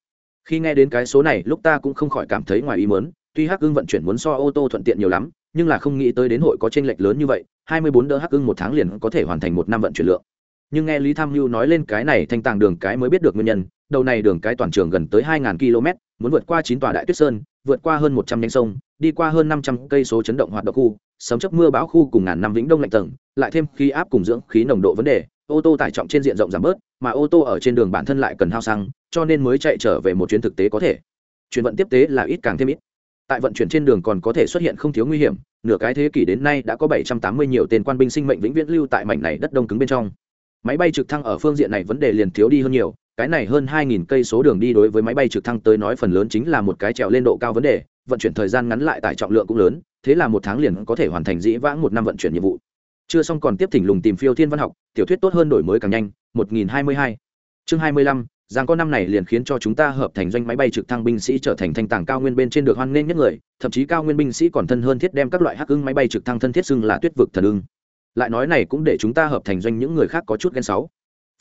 Khi nghe đến cái số này, lúc ta cũng không khỏi cảm thấy ngoài ý mớn tuy hắc ưng vận chuyển muốn so ô tô thuận tiện nhiều lắm, nhưng là không nghĩ tới đến hội có tranh lệch lớn như vậy, hai mươi bốn đỡ hắc ưng một tháng liền có thể hoàn thành một năm vận chuyển lượng nhưng nghe lý tham mưu nói lên cái này thanh tàng đường cái mới biết được nguyên nhân, đầu này đường cái toàn trường gần tới hai km, muốn vượt qua chín tòa đại tuyết sơn, vượt qua hơn một trăm nhánh sông, đi qua hơn năm trăm cây số chấn động hoạt động khu, sấm chấp mưa bão khu cùng ngàn năm vĩnh đông lạnh tầng, lại thêm khí áp cùng dưỡng khí nồng độ vấn đề, ô tô tải trọng trên diện rộng giảm bớt, mà ô tô ở trên đường bản thân lại cần hao xăng, cho nên mới chạy trở về một chuyến thực tế có thể. Chuyển vận tiếp tế là ít càng thêm ít. Tại vận chuyển trên đường còn có thể xuất hiện không thiếu nguy hiểm, nửa cái thế kỷ đến nay đã có 780 nhiều tên quan binh sinh mệnh vĩnh viễn lưu tại mảnh này đất đông cứng bên trong máy bay trực thăng ở phương diện này vấn đề liền thiếu đi hơn nhiều, cái này hơn 2.000 cây số đường đi đối với máy bay trực thăng tới nói phần lớn chính là một cái trèo lên độ cao vấn đề, vận chuyển thời gian ngắn lại tải trọng lượng cũng lớn, thế là một tháng liền có thể hoàn thành dĩ vãng một năm vận chuyển nhiệm vụ. Chưa xong còn tiếp thỉnh lùng tìm phiêu thiên văn học, tiểu thuyết tốt hơn đổi mới càng nhanh 1022 chương 25 giang có năm này liền khiến cho chúng ta hợp thành doanh máy bay trực thăng binh sĩ trở thành thanh tàng cao nguyên bên trên được hoan nghênh nhất người, thậm chí cao nguyên binh sĩ còn thân hơn thiết đem các loại hắc ưng máy bay trực thăng thân thiết xưng là tuyết vực thần ưng lại nói này cũng để chúng ta hợp thành doanh những người khác có chút ghen sáu.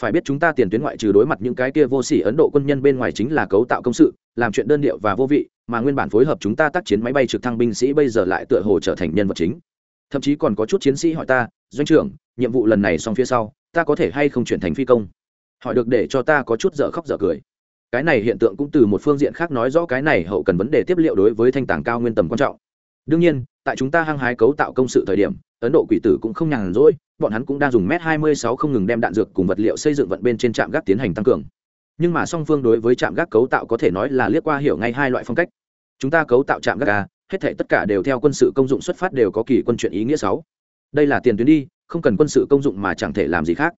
Phải biết chúng ta tiền tuyến ngoại trừ đối mặt những cái kia vô sỉ ấn độ quân nhân bên ngoài chính là cấu tạo công sự, làm chuyện đơn điệu và vô vị, mà nguyên bản phối hợp chúng ta tác chiến máy bay trực thăng binh sĩ bây giờ lại tựa hồ trở thành nhân vật chính. Thậm chí còn có chút chiến sĩ hỏi ta, doanh trưởng, nhiệm vụ lần này xong phía sau, ta có thể hay không chuyển thành phi công? Hỏi được để cho ta có chút dở khóc dở cười. Cái này hiện tượng cũng từ một phương diện khác nói rõ cái này hậu cần vấn đề tiếp liệu đối với thanh tàng cao nguyên tầm quan trọng. Đương nhiên, tại chúng ta hăng hái cấu tạo công sự thời điểm ấn độ quỷ tử cũng không nhàn rỗi, bọn hắn cũng đang dùng m hai mươi sáu không ngừng đem đạn dược cùng vật liệu xây dựng vận bên trên trạm gác tiến hành tăng cường. Nhưng mà song phương đối với trạm gác cấu tạo có thể nói là liếc qua hiểu ngay hai loại phong cách. Chúng ta cấu tạo trạm gác a hết thể tất cả đều theo quân sự công dụng xuất phát đều có kỳ quân chuyện ý nghĩa sáu. Đây là tiền tuyến đi, không cần quân sự công dụng mà chẳng thể làm gì khác.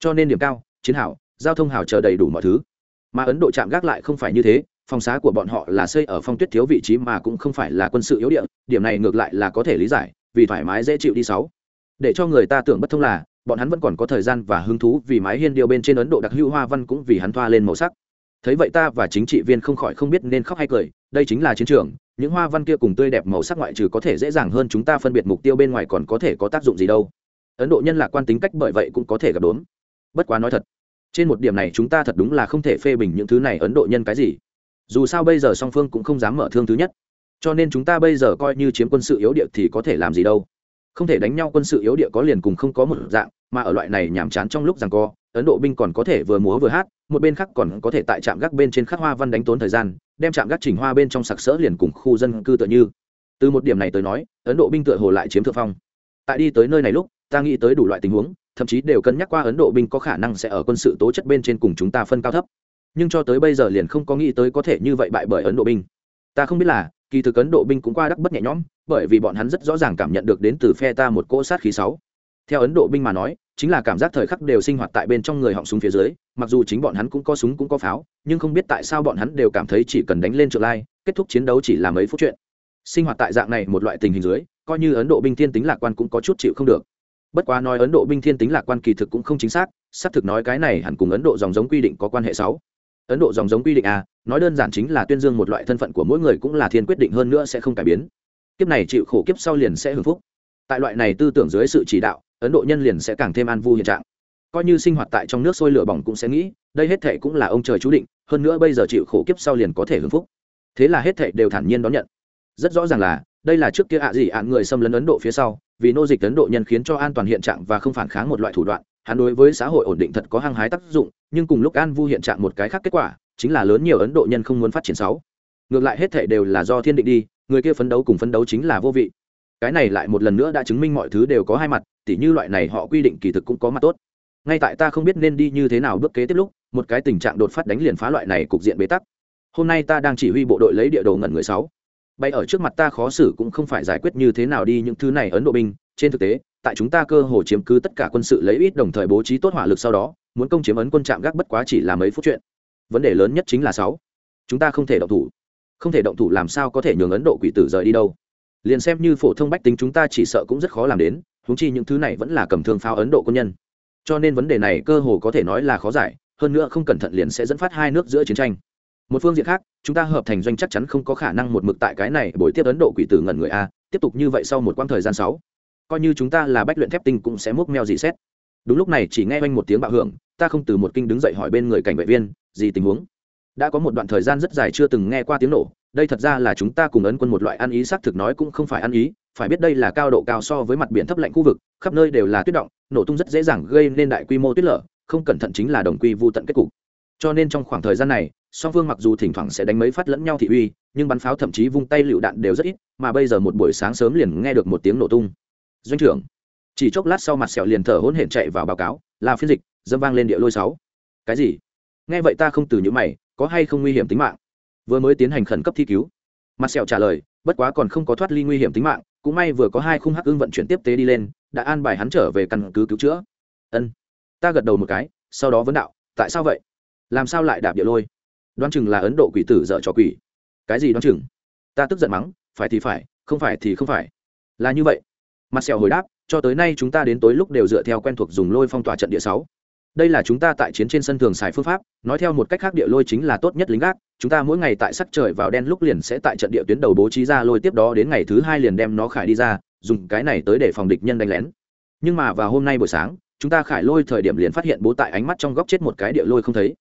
Cho nên điểm cao, chiến hảo giao thông hào chờ đầy đủ mọi thứ. Mà ấn độ chạm gác lại không phải như thế, phòng xá của bọn họ là xây ở phong tuyết thiếu vị trí mà cũng không phải là quân sự yếu địa, điểm này ngược lại là có thể lý giải vì thoải mái dễ chịu đi sáu. Để cho người ta tưởng bất thông là, bọn hắn vẫn còn có thời gian và hứng thú vì mái hiên điều bên trên ấn độ đặc hữu hoa văn cũng vì hắn thoa lên màu sắc. Thấy vậy ta và chính trị viên không khỏi không biết nên khóc hay cười, đây chính là chiến trường, những hoa văn kia cùng tươi đẹp màu sắc ngoại trừ có thể dễ dàng hơn chúng ta phân biệt mục tiêu bên ngoài còn có thể có tác dụng gì đâu. Ấn độ nhân lạc quan tính cách bởi vậy cũng có thể gặp đốn. Bất quá nói thật, trên một điểm này chúng ta thật đúng là không thể phê bình những thứ này ấn độ nhân cái gì. Dù sao bây giờ song phương cũng không dám mở thương thứ nhất cho nên chúng ta bây giờ coi như chiếm quân sự yếu địa thì có thể làm gì đâu. Không thể đánh nhau quân sự yếu địa có liền cùng không có một dạng, mà ở loại này nhàm chán trong lúc rằng co, ấn độ binh còn có thể vừa múa vừa hát, một bên khác còn có thể tại trạm gác bên trên khắc hoa văn đánh tốn thời gian, đem trạm gác chỉnh hoa bên trong sặc sỡ liền cùng khu dân cư tựa như. Từ một điểm này tới nói, ấn độ binh tựa hồ lại chiếm thượng phong. Tại đi tới nơi này lúc, ta nghĩ tới đủ loại tình huống, thậm chí đều cân nhắc qua ấn độ binh có khả năng sẽ ở quân sự tố chất bên trên cùng chúng ta phân cao thấp. Nhưng cho tới bây giờ liền không có nghĩ tới có thể như vậy bại bởi ấn độ binh. Ta không biết là kỳ thực ấn độ binh cũng qua đắc bất nhẹ nhõm, bởi vì bọn hắn rất rõ ràng cảm nhận được đến từ phe ta một cỗ sát khí sáu. Theo ấn độ binh mà nói, chính là cảm giác thời khắc đều sinh hoạt tại bên trong người họng súng phía dưới, mặc dù chính bọn hắn cũng có súng cũng có pháo, nhưng không biết tại sao bọn hắn đều cảm thấy chỉ cần đánh lên trượng lai, kết thúc chiến đấu chỉ là mấy phút chuyện. Sinh hoạt tại dạng này một loại tình hình dưới, coi như ấn độ binh thiên tính lạc quan cũng có chút chịu không được. Bất quá nói ấn độ binh thiên tính lạc quan kỳ thực cũng không chính xác xác thực nói cái này hẳn cùng ấn độ dòng giống quy định có quan hệ sáu ấn độ dòng giống quy định a nói đơn giản chính là tuyên dương một loại thân phận của mỗi người cũng là thiên quyết định hơn nữa sẽ không cải biến. Kiếp này chịu khổ kiếp sau liền sẽ hưởng phúc. Tại loại này tư tưởng dưới sự chỉ đạo, ấn độ nhân liền sẽ càng thêm an vui hiện trạng. Coi như sinh hoạt tại trong nước sôi lửa bỏng cũng sẽ nghĩ, đây hết thệ cũng là ông trời chú định, hơn nữa bây giờ chịu khổ kiếp sau liền có thể hưởng phúc. Thế là hết thệ đều thản nhiên đón nhận. Rất rõ ràng là, đây là trước kia ạ gì ạn người xâm lấn ấn độ phía sau, vì nô dịch ấn độ nhân khiến cho an toàn hiện trạng và không phản kháng một loại thủ đoạn, hắn đối với xã hội ổn định thật có hăng hái tác dụng nhưng cùng lúc an vu hiện trạng một cái khác kết quả, chính là lớn nhiều ấn độ nhân không muốn phát triển sáu. Ngược lại hết thể đều là do thiên định đi, người kia phấn đấu cùng phấn đấu chính là vô vị. Cái này lại một lần nữa đã chứng minh mọi thứ đều có hai mặt, tỉ như loại này họ quy định kỳ thực cũng có mặt tốt. Ngay tại ta không biết nên đi như thế nào bước kế tiếp lúc, một cái tình trạng đột phát đánh liền phá loại này cục diện bế tắc. Hôm nay ta đang chỉ huy bộ đội lấy địa đồ ngẩn người sáu. Bay ở trước mặt ta khó xử cũng không phải giải quyết như thế nào đi những thứ này ấn độ binh, trên thực tế, tại chúng ta cơ hồ chiếm cứ tất cả quân sự lấy ít đồng thời bố trí tốt hỏa lực sau đó muốn công chiếm ấn quân trạm gác bất quá chỉ là mấy phút chuyện. Vấn đề lớn nhất chính là sáu. Chúng ta không thể động thủ. Không thể động thủ làm sao có thể nhường ấn độ quỷ tử rời đi đâu? Liền xem như phổ thông bách tính chúng ta chỉ sợ cũng rất khó làm đến húng chi những thứ này vẫn là cầm thương pháo ấn độ quân nhân. Cho nên vấn đề này cơ hồ có thể nói là khó giải, hơn nữa không cẩn thận liền sẽ dẫn phát hai nước giữa chiến tranh. Một phương diện khác, chúng ta hợp thành doanh chắc chắn không có khả năng một mực tại cái này bồi tiếp ấn độ quỷ tử ngẩn người a, tiếp tục như vậy sau một quãng thời gian sáu, coi như chúng ta là bách luyện thép tinh cũng sẽ múc meo dị xét đúng lúc này chỉ nghe oanh một tiếng bạo hưởng, ta không từ một kinh đứng dậy hỏi bên người cảnh vệ viên, gì tình huống? Đã có một đoạn thời gian rất dài chưa từng nghe qua tiếng nổ, đây thật ra là chúng ta cùng ấn quân một loại ăn ý xác thực nói cũng không phải ăn ý, phải biết đây là cao độ cao so với mặt biển thấp lạnh khu vực, khắp nơi đều là tuyết động, nổ tung rất dễ dàng gây nên đại quy mô tuyết lở, không cẩn thận chính là đồng quy vô tận kết cục. Cho nên trong khoảng thời gian này, song phương mặc dù thỉnh thoảng sẽ đánh mấy phát lẫn nhau thị uy, nhưng bắn pháo thậm chí vung tay lựu đạn đều rất ít, mà bây giờ một buổi sáng sớm liền nghe được một tiếng nổ tung. Doanh trưởng chỉ chốc lát sau mặt sẹo liền thở hỗn hển chạy vào báo cáo, là phiên dịch, dâm vang lên địa lôi sáu. Cái gì? Nghe vậy ta không từ những mày, có hay không nguy hiểm tính mạng? Vừa mới tiến hành khẩn cấp thi cứu. Mặt sẹo trả lời, bất quá còn không có thoát ly nguy hiểm tính mạng, cũng may vừa có hai khung hắc ưng vận chuyển tiếp tế đi lên, đã an bài hắn trở về căn cứ cứu chữa. Ân. Ta gật đầu một cái, sau đó vấn đạo, tại sao vậy? Làm sao lại đạp địa lôi? Đoán chừng là ấn độ quỷ tử dở cho quỷ. Cái gì đoán chừng? Ta tức giận mắng, phải thì phải, không phải thì không phải. Là như vậy. Mặt sẹo hồi đáp cho tới nay chúng ta đến tối lúc đều dựa theo quen thuộc dùng lôi phong tỏa trận địa sáu. Đây là chúng ta tại chiến trên sân thường xài phương pháp, nói theo một cách khác địa lôi chính là tốt nhất lính gác. Chúng ta mỗi ngày tại sắc trời vào đen lúc liền sẽ tại trận địa tuyến đầu bố trí ra lôi tiếp đó đến ngày thứ hai liền đem nó khải đi ra, dùng cái này tới để phòng địch nhân đánh lén. Nhưng mà vào hôm nay buổi sáng, chúng ta khải lôi thời điểm liền phát hiện bố tại ánh mắt trong góc chết một cái địa lôi không thấy.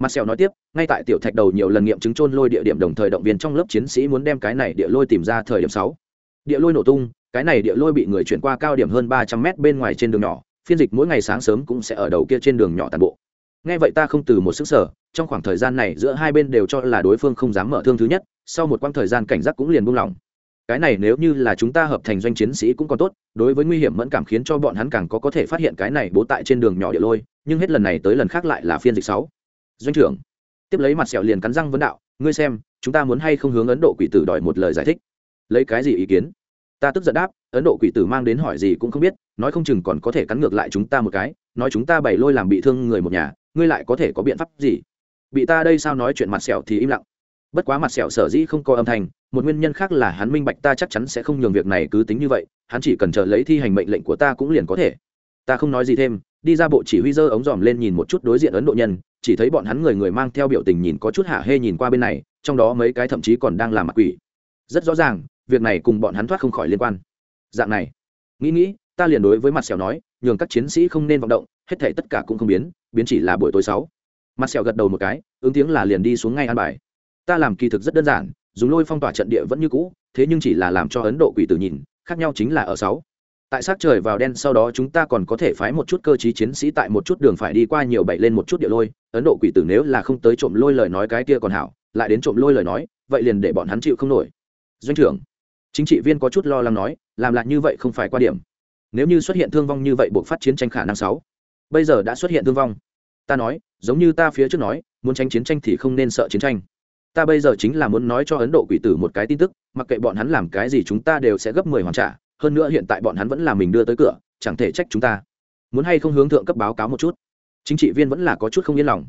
Mặt sẹo nói tiếp, ngay tại tiểu thạch đầu nhiều lần nghiệm chứng trôn lôi địa điểm đồng thời động viên trong lớp chiến sĩ muốn đem cái này địa lôi tìm ra thời điểm sáu. Địa lôi nổ tung cái này địa lôi bị người chuyển qua cao điểm hơn ba trăm mét bên ngoài trên đường nhỏ, phiên dịch mỗi ngày sáng sớm cũng sẽ ở đầu kia trên đường nhỏ toàn bộ. Nghe vậy ta không từ một sức sở trong khoảng thời gian này giữa hai bên đều cho là đối phương không dám mở thương thứ nhất, sau một quãng thời gian cảnh giác cũng liền buông lỏng. Cái này nếu như là chúng ta hợp thành doanh chiến sĩ cũng còn tốt, đối với nguy hiểm mẫn cảm khiến cho bọn hắn càng có có thể phát hiện cái này bố tại trên đường nhỏ địa lôi, nhưng hết lần này tới lần khác lại là phiên dịch sáu. Doanh trưởng, tiếp lấy mặt sẹo liền cắn răng vấn đạo, ngươi xem, chúng ta muốn hay không hướng ấn độ quỷ tử đòi một lời giải thích? Lấy cái gì ý kiến? Ta tức giận đáp, ấn độ quỷ tử mang đến hỏi gì cũng không biết, nói không chừng còn có thể cắn ngược lại chúng ta một cái, nói chúng ta bày lôi làm bị thương người một nhà, ngươi lại có thể có biện pháp gì? Bị ta đây sao nói chuyện mặt sẹo thì im lặng. Bất quá mặt sẹo sở dĩ không có âm thanh, một nguyên nhân khác là hắn minh bạch ta chắc chắn sẽ không nhường việc này cứ tính như vậy, hắn chỉ cần chờ lấy thi hành mệnh lệnh của ta cũng liền có thể. Ta không nói gì thêm, đi ra bộ chỉ huy dơ ống dòm lên nhìn một chút đối diện ấn độ nhân, chỉ thấy bọn hắn người người mang theo biểu tình nhìn có chút hạ hê nhìn qua bên này, trong đó mấy cái thậm chí còn đang làm mặt quỷ. Rất rõ ràng việc này cùng bọn hắn thoát không khỏi liên quan. Dạng này, nghĩ nghĩ, ta liền đối với mặt sẹo nói, nhường các chiến sĩ không nên vọng động, hết thể tất cả cũng không biến biến chỉ là buổi tối sáu. Mặt sẹo gật đầu một cái, ứng tiếng là liền đi xuống ngay an bài. Ta làm kỳ thực rất đơn giản, dùng lôi phong tỏa trận địa vẫn như cũ, thế nhưng chỉ là làm cho ấn độ quỷ tử nhìn, khác nhau chính là ở sáu. Tại sát trời vào đen sau đó chúng ta còn có thể phái một chút cơ chí chiến sĩ tại một chút đường phải đi qua nhiều bảy lên một chút địa lôi, ấn độ quỷ tử nếu là không tới trộm lôi lời nói cái kia còn hảo, lại đến trộm lôi lời nói, vậy liền để bọn hắn chịu không nổi. Doanh trưởng chính trị viên có chút lo lắng nói, làm lại như vậy không phải qua điểm. Nếu như xuất hiện thương vong như vậy buộc phát chiến tranh khả năng sáu. Bây giờ đã xuất hiện thương vong. Ta nói, giống như ta phía trước nói, muốn tránh chiến tranh thì không nên sợ chiến tranh. Ta bây giờ chính là muốn nói cho ấn độ quỷ tử một cái tin tức, mặc kệ bọn hắn làm cái gì chúng ta đều sẽ gấp mười hoàn trả, hơn nữa hiện tại bọn hắn vẫn là mình đưa tới cửa, chẳng thể trách chúng ta. Muốn hay không hướng thượng cấp báo cáo một chút? Chính trị viên vẫn là có chút không yên lòng.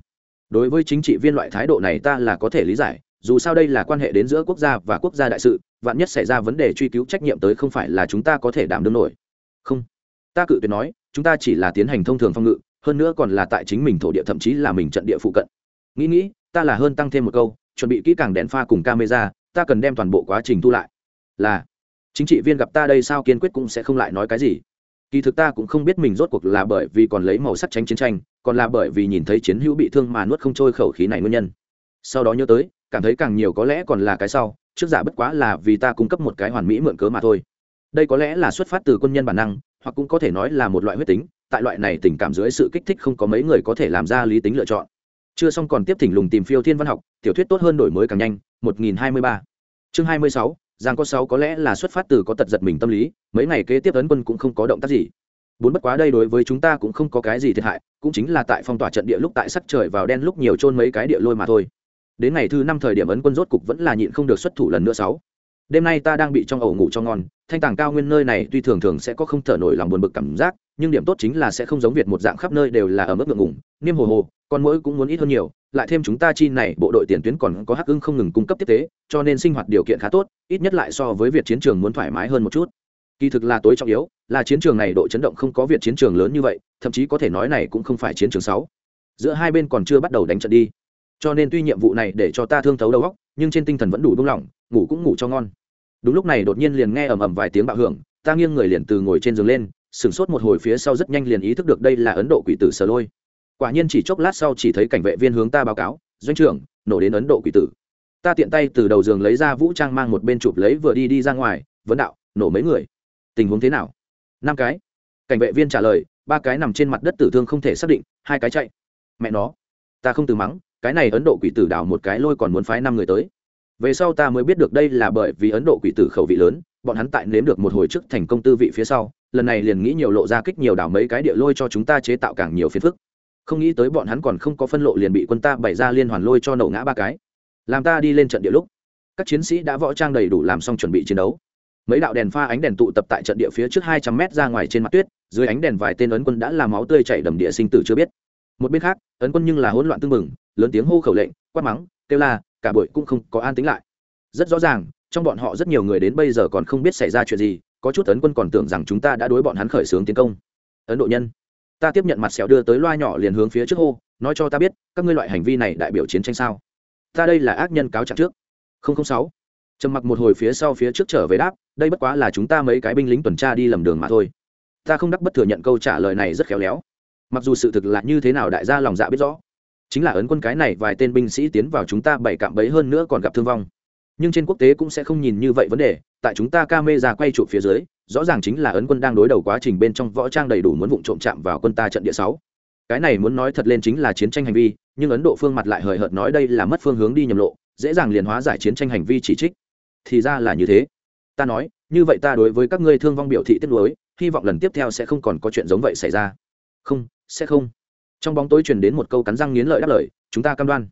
Đối với chính trị viên loại thái độ này ta là có thể lý giải dù sao đây là quan hệ đến giữa quốc gia và quốc gia đại sự, vạn nhất xảy ra vấn đề truy cứu trách nhiệm tới không phải là chúng ta có thể đảm đương nổi. Không. Ta cự tuyệt nói, chúng ta chỉ là tiến hành thông thường phong ngự, hơn nữa còn là tại chính mình thổ địa thậm chí là mình trận địa phụ cận. Nghĩ nghĩ, ta là hơn tăng thêm một câu, chuẩn bị kỹ càng đèn pha cùng camera, ta cần đem toàn bộ quá trình thu lại. Là. Chính trị viên gặp ta đây sao kiên quyết cũng sẽ không lại nói cái gì. Kỳ thực ta cũng không biết mình rốt cuộc là bởi vì còn lấy màu sắc tránh chiến tranh, còn là bởi vì nhìn thấy chiến hữu bị thương mà nuốt không trôi khẩu khí này nguyên nhân. Sau đó nhớ tới cảm thấy càng nhiều có lẽ còn là cái sau, trước giả bất quá là vì ta cung cấp một cái hoàn mỹ mượn cớ mà thôi. Đây có lẽ là xuất phát từ quân nhân bản năng, hoặc cũng có thể nói là một loại huyết tính, tại loại này tình cảm dưới sự kích thích không có mấy người có thể làm ra lý tính lựa chọn. Chưa xong còn tiếp thỉnh lùng tìm phiêu thiên văn học, tiểu thuyết tốt hơn đổi mới càng nhanh 1023 chương 26 giang có sáu có lẽ là xuất phát từ có tật giật mình tâm lý, mấy ngày kế tiếp ấn quân cũng không có động tác gì. Bốn bất quá đây đối với chúng ta cũng không có cái gì thiệt hại, cũng chính là tại phong tỏa trận địa lúc tại sắc trời vào đen lúc nhiều trôn mấy cái địa lôi mà thôi đến ngày thứ năm thời điểm ấn quân rốt cục vẫn là nhịn không được xuất thủ lần nữa sáu. Đêm nay ta đang bị trong ổ ngủ cho ngon, thanh tàng cao nguyên nơi này tuy thường thường sẽ có không thở nổi lòng buồn bực cảm giác, nhưng điểm tốt chính là sẽ không giống việt một dạng khắp nơi đều là ở mức ngượng ngủng niêm hồ hồ, con mỗi cũng muốn ít hơn nhiều, lại thêm chúng ta chi này, bộ đội tiền tuyến còn có hắc ưng không ngừng cung cấp tiếp tế, cho nên sinh hoạt điều kiện khá tốt, ít nhất lại so với việc chiến trường muốn thoải mái hơn một chút. Kỳ thực là tối trọng yếu, là chiến trường này độ chấn động không có việc chiến trường lớn như vậy, thậm chí có thể nói này cũng không phải chiến trường sáu. Giữa hai bên còn chưa bắt đầu đánh trận đi cho nên tuy nhiệm vụ này để cho ta thương thấu đầu óc, nhưng trên tinh thần vẫn đủ buông lỏng, ngủ cũng ngủ cho ngon. Đúng lúc này đột nhiên liền nghe ầm ầm vài tiếng bạo hưởng, ta nghiêng người liền từ ngồi trên giường lên, sửng sốt một hồi phía sau rất nhanh liền ý thức được đây là ấn độ quỷ tử sờ lôi. Quả nhiên chỉ chốc lát sau chỉ thấy cảnh vệ viên hướng ta báo cáo, doanh trưởng, nổ đến ấn độ quỷ tử. Ta tiện tay từ đầu giường lấy ra vũ trang mang một bên chụp lấy vừa đi đi ra ngoài, vấn đạo, nổ mấy người? Tình huống thế nào? Năm cái. Cảnh vệ viên trả lời, ba cái nằm trên mặt đất tử thương không thể xác định, hai cái chạy. Mẹ nó, ta không từ mắng cái này ấn độ quỷ tử đảo một cái lôi còn muốn phái năm người tới. Về sau ta mới biết được đây là bởi vì ấn độ quỷ tử khẩu vị lớn, bọn hắn tại nếm được một hồi trước thành công tư vị phía sau, lần này liền nghĩ nhiều lộ ra kích nhiều đảo mấy cái địa lôi cho chúng ta chế tạo càng nhiều phiền phức. Không nghĩ tới bọn hắn còn không có phân lộ liền bị quân ta bày ra liên hoàn lôi cho nổ ngã ba cái. Làm ta đi lên trận địa lúc, các chiến sĩ đã võ trang đầy đủ làm xong chuẩn bị chiến đấu. Mấy đạo đèn pha ánh đèn tụ tập tại trận địa phía trước hai trăm mét ra ngoài trên mặt tuyết, dưới ánh đèn vài tên ấn quân đã làm máu tươi chảy đầm địa sinh tử chưa biết. Một bên khác, ấn quân nhưng là hỗn loạn tưng bừng lớn tiếng hô khẩu lệnh, quát mắng, kêu la, cả bội cũng không có an tính lại. Rất rõ ràng, trong bọn họ rất nhiều người đến bây giờ còn không biết xảy ra chuyện gì, có chút ấn quân còn tưởng rằng chúng ta đã đối bọn hắn khởi xướng tiến công. Ấn độ nhân, ta tiếp nhận mặt sẹo đưa tới loa nhỏ liền hướng phía trước hô, nói cho ta biết, các ngươi loại hành vi này đại biểu chiến tranh sao? Ta đây là ác nhân cáo trạng trước. Sáu. Trầm mặc một hồi phía sau phía trước trở về đáp, đây bất quá là chúng ta mấy cái binh lính tuần tra đi lầm đường mà thôi. Ta không đắc bất thừa nhận câu trả lời này rất khéo léo. Mặc dù sự thực là như thế nào đại gia lòng dạ biết rõ chính là ấn quân cái này vài tên binh sĩ tiến vào chúng ta bảy cạm bấy hơn nữa còn gặp thương vong. Nhưng trên quốc tế cũng sẽ không nhìn như vậy vấn đề, tại chúng ta ca mê ra quay trụ phía dưới, rõ ràng chính là ấn quân đang đối đầu quá trình bên trong võ trang đầy đủ muốn vụ trộm chạm vào quân ta trận địa sáu. Cái này muốn nói thật lên chính là chiến tranh hành vi, nhưng ấn độ phương mặt lại hời hợt nói đây là mất phương hướng đi nhầm lộ, dễ dàng liền hóa giải chiến tranh hành vi chỉ trích. Thì ra là như thế. Ta nói, như vậy ta đối với các ngươi thương vong biểu thị tiếp nối hy vọng lần tiếp theo sẽ không còn có chuyện giống vậy xảy ra. Không, sẽ không trong bóng tối truyền đến một câu cắn răng nghiến lợi đáp lời, chúng ta cam đoan.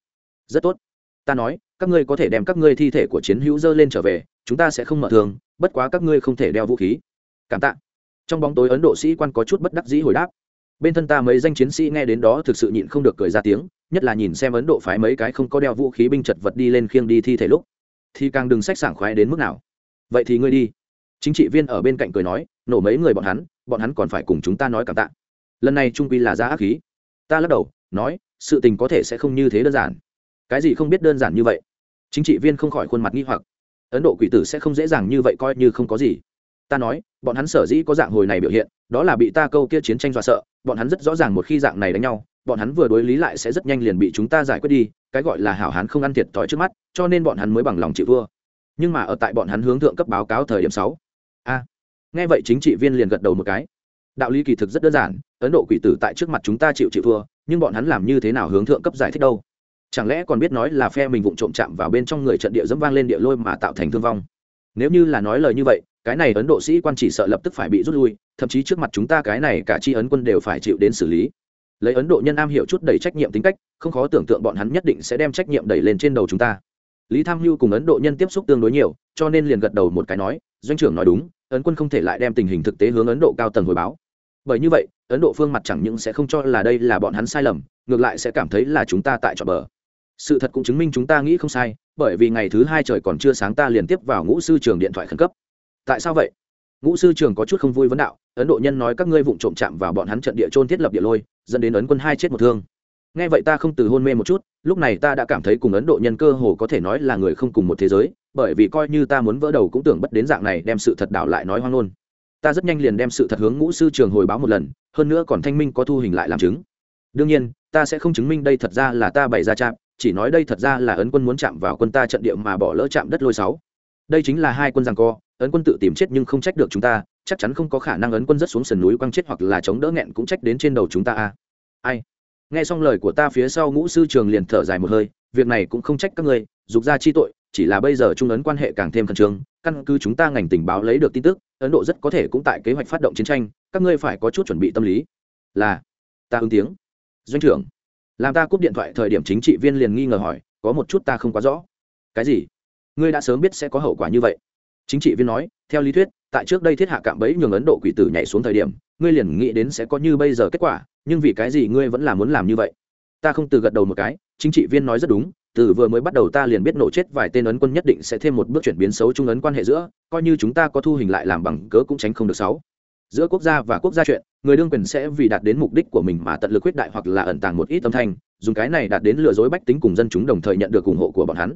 Rất tốt. Ta nói, các ngươi có thể đem các ngươi thi thể của chiến hữu dơ lên trở về, chúng ta sẽ không mở thường bất quá các ngươi không thể đeo vũ khí. Cảm tạ. Trong bóng tối ấn độ sĩ quan có chút bất đắc dĩ hồi đáp. Bên thân ta mấy danh chiến sĩ nghe đến đó thực sự nhịn không được cười ra tiếng, nhất là nhìn xem ấn độ phái mấy cái không có đeo vũ khí binh chật vật đi lên khiêng đi thi thể lúc, thì càng đừng sách sảng khoái đến mức nào. Vậy thì ngươi đi. Chính trị viên ở bên cạnh cười nói, nổ mấy người bọn hắn bọn hắn còn phải cùng chúng ta nói cảm tạ. Lần này trung quy là ra ác khí ta lắc đầu, nói, sự tình có thể sẽ không như thế đơn giản. Cái gì không biết đơn giản như vậy? Chính trị viên không khỏi khuôn mặt nghi hoặc. Ấn độ quỷ tử sẽ không dễ dàng như vậy coi như không có gì. Ta nói, bọn hắn sở dĩ có dạng hồi này biểu hiện, đó là bị ta câu kia chiến tranh dọa sợ. Bọn hắn rất rõ ràng một khi dạng này đánh nhau, bọn hắn vừa đối lý lại sẽ rất nhanh liền bị chúng ta giải quyết đi, cái gọi là hảo hán không ăn thiệt thòi trước mắt, cho nên bọn hắn mới bằng lòng chịu thua. Nhưng mà ở tại bọn hắn hướng thượng cấp báo cáo thời điểm sáu. A. Nghe vậy chính trị viên liền gật đầu một cái đạo lý kỳ thực rất đơn giản, ấn độ quỷ tử tại trước mặt chúng ta chịu chịu thua, nhưng bọn hắn làm như thế nào hướng thượng cấp giải thích đâu? Chẳng lẽ còn biết nói là phe mình vụng trộm chạm vào bên trong người trận địa dẫm vang lên địa lôi mà tạo thành thương vong? Nếu như là nói lời như vậy, cái này ấn độ sĩ quan chỉ sợ lập tức phải bị rút lui, thậm chí trước mặt chúng ta cái này cả chi ấn quân đều phải chịu đến xử lý. Lấy ấn độ nhân am hiểu chút đầy trách nhiệm tính cách, không khó tưởng tượng bọn hắn nhất định sẽ đem trách nhiệm đẩy lên trên đầu chúng ta. Lý tham hưu cùng ấn độ nhân tiếp xúc tương đối nhiều, cho nên liền gật đầu một cái nói, doanh trưởng nói đúng, ấn quân không thể lại đem tình hình thực tế hướng ấn độ cao tầng hồi báo bởi như vậy, ấn độ phương mặt chẳng những sẽ không cho là đây là bọn hắn sai lầm, ngược lại sẽ cảm thấy là chúng ta tại trọn bờ. Sự thật cũng chứng minh chúng ta nghĩ không sai, bởi vì ngày thứ hai trời còn chưa sáng ta liền tiếp vào ngũ sư trường điện thoại khẩn cấp. Tại sao vậy? Ngũ sư trường có chút không vui vấn đạo, ấn độ nhân nói các ngươi vụng trộm chạm vào bọn hắn trận địa trôn thiết lập địa lôi, dẫn đến ấn quân hai chết một thương. Nghe vậy ta không từ hôn mê một chút, lúc này ta đã cảm thấy cùng ấn độ nhân cơ hồ có thể nói là người không cùng một thế giới, bởi vì coi như ta muốn vỡ đầu cũng tưởng bất đến dạng này đem sự thật đảo lại nói hoang ngôn ta rất nhanh liền đem sự thật hướng ngũ sư trường hồi báo một lần, hơn nữa còn thanh minh có thu hình lại làm chứng. Đương nhiên, ta sẽ không chứng minh đây thật ra là ta bày ra chạm chỉ nói đây thật ra là ấn quân muốn chạm vào quân ta trận địa mà bỏ lỡ chạm đất lôi sáu. Đây chính là hai quân rằng co, ấn quân tự tìm chết nhưng không trách được chúng ta, chắc chắn không có khả năng ấn quân rất xuống sườn núi quăng chết hoặc là chống đỡ nghẹn cũng trách đến trên đầu chúng ta a. Ai? Nghe xong lời của ta phía sau ngũ sư trường liền thở dài một hơi, việc này cũng không trách các ngươi, dục ra chi tội, chỉ là bây giờ trung ấn quan hệ càng thêm khẩn trương, căn cứ chúng ta ngành tình báo lấy được tin tức ấn độ rất có thể cũng tại kế hoạch phát động chiến tranh, các ngươi phải có chút chuẩn bị tâm lý. Là, ta ứng tiếng. Doanh trưởng, làm ta cúp điện thoại thời điểm chính trị viên liền nghi ngờ hỏi, có một chút ta không quá rõ. Cái gì? Ngươi đã sớm biết sẽ có hậu quả như vậy. Chính trị viên nói, theo lý thuyết, tại trước đây thiết hạ cạm bẫy nhường ấn độ quỷ tử nhảy xuống thời điểm, ngươi liền nghĩ đến sẽ có như bây giờ kết quả, nhưng vì cái gì ngươi vẫn là muốn làm như vậy? Ta không từ gật đầu một cái, chính trị viên nói rất đúng từ vừa mới bắt đầu ta liền biết nổ chết vài tên ấn quân nhất định sẽ thêm một bước chuyển biến xấu trung ấn quan hệ giữa, coi như chúng ta có thu hình lại làm bằng cớ cũng tránh không được sáu. Giữa quốc gia và quốc gia chuyện, người đương quyền sẽ vì đạt đến mục đích của mình mà tận lực quyết đại hoặc là ẩn tàng một ít âm thanh, dùng cái này đạt đến lừa dối bách tính cùng dân chúng đồng thời nhận được ủng hộ của bọn hắn.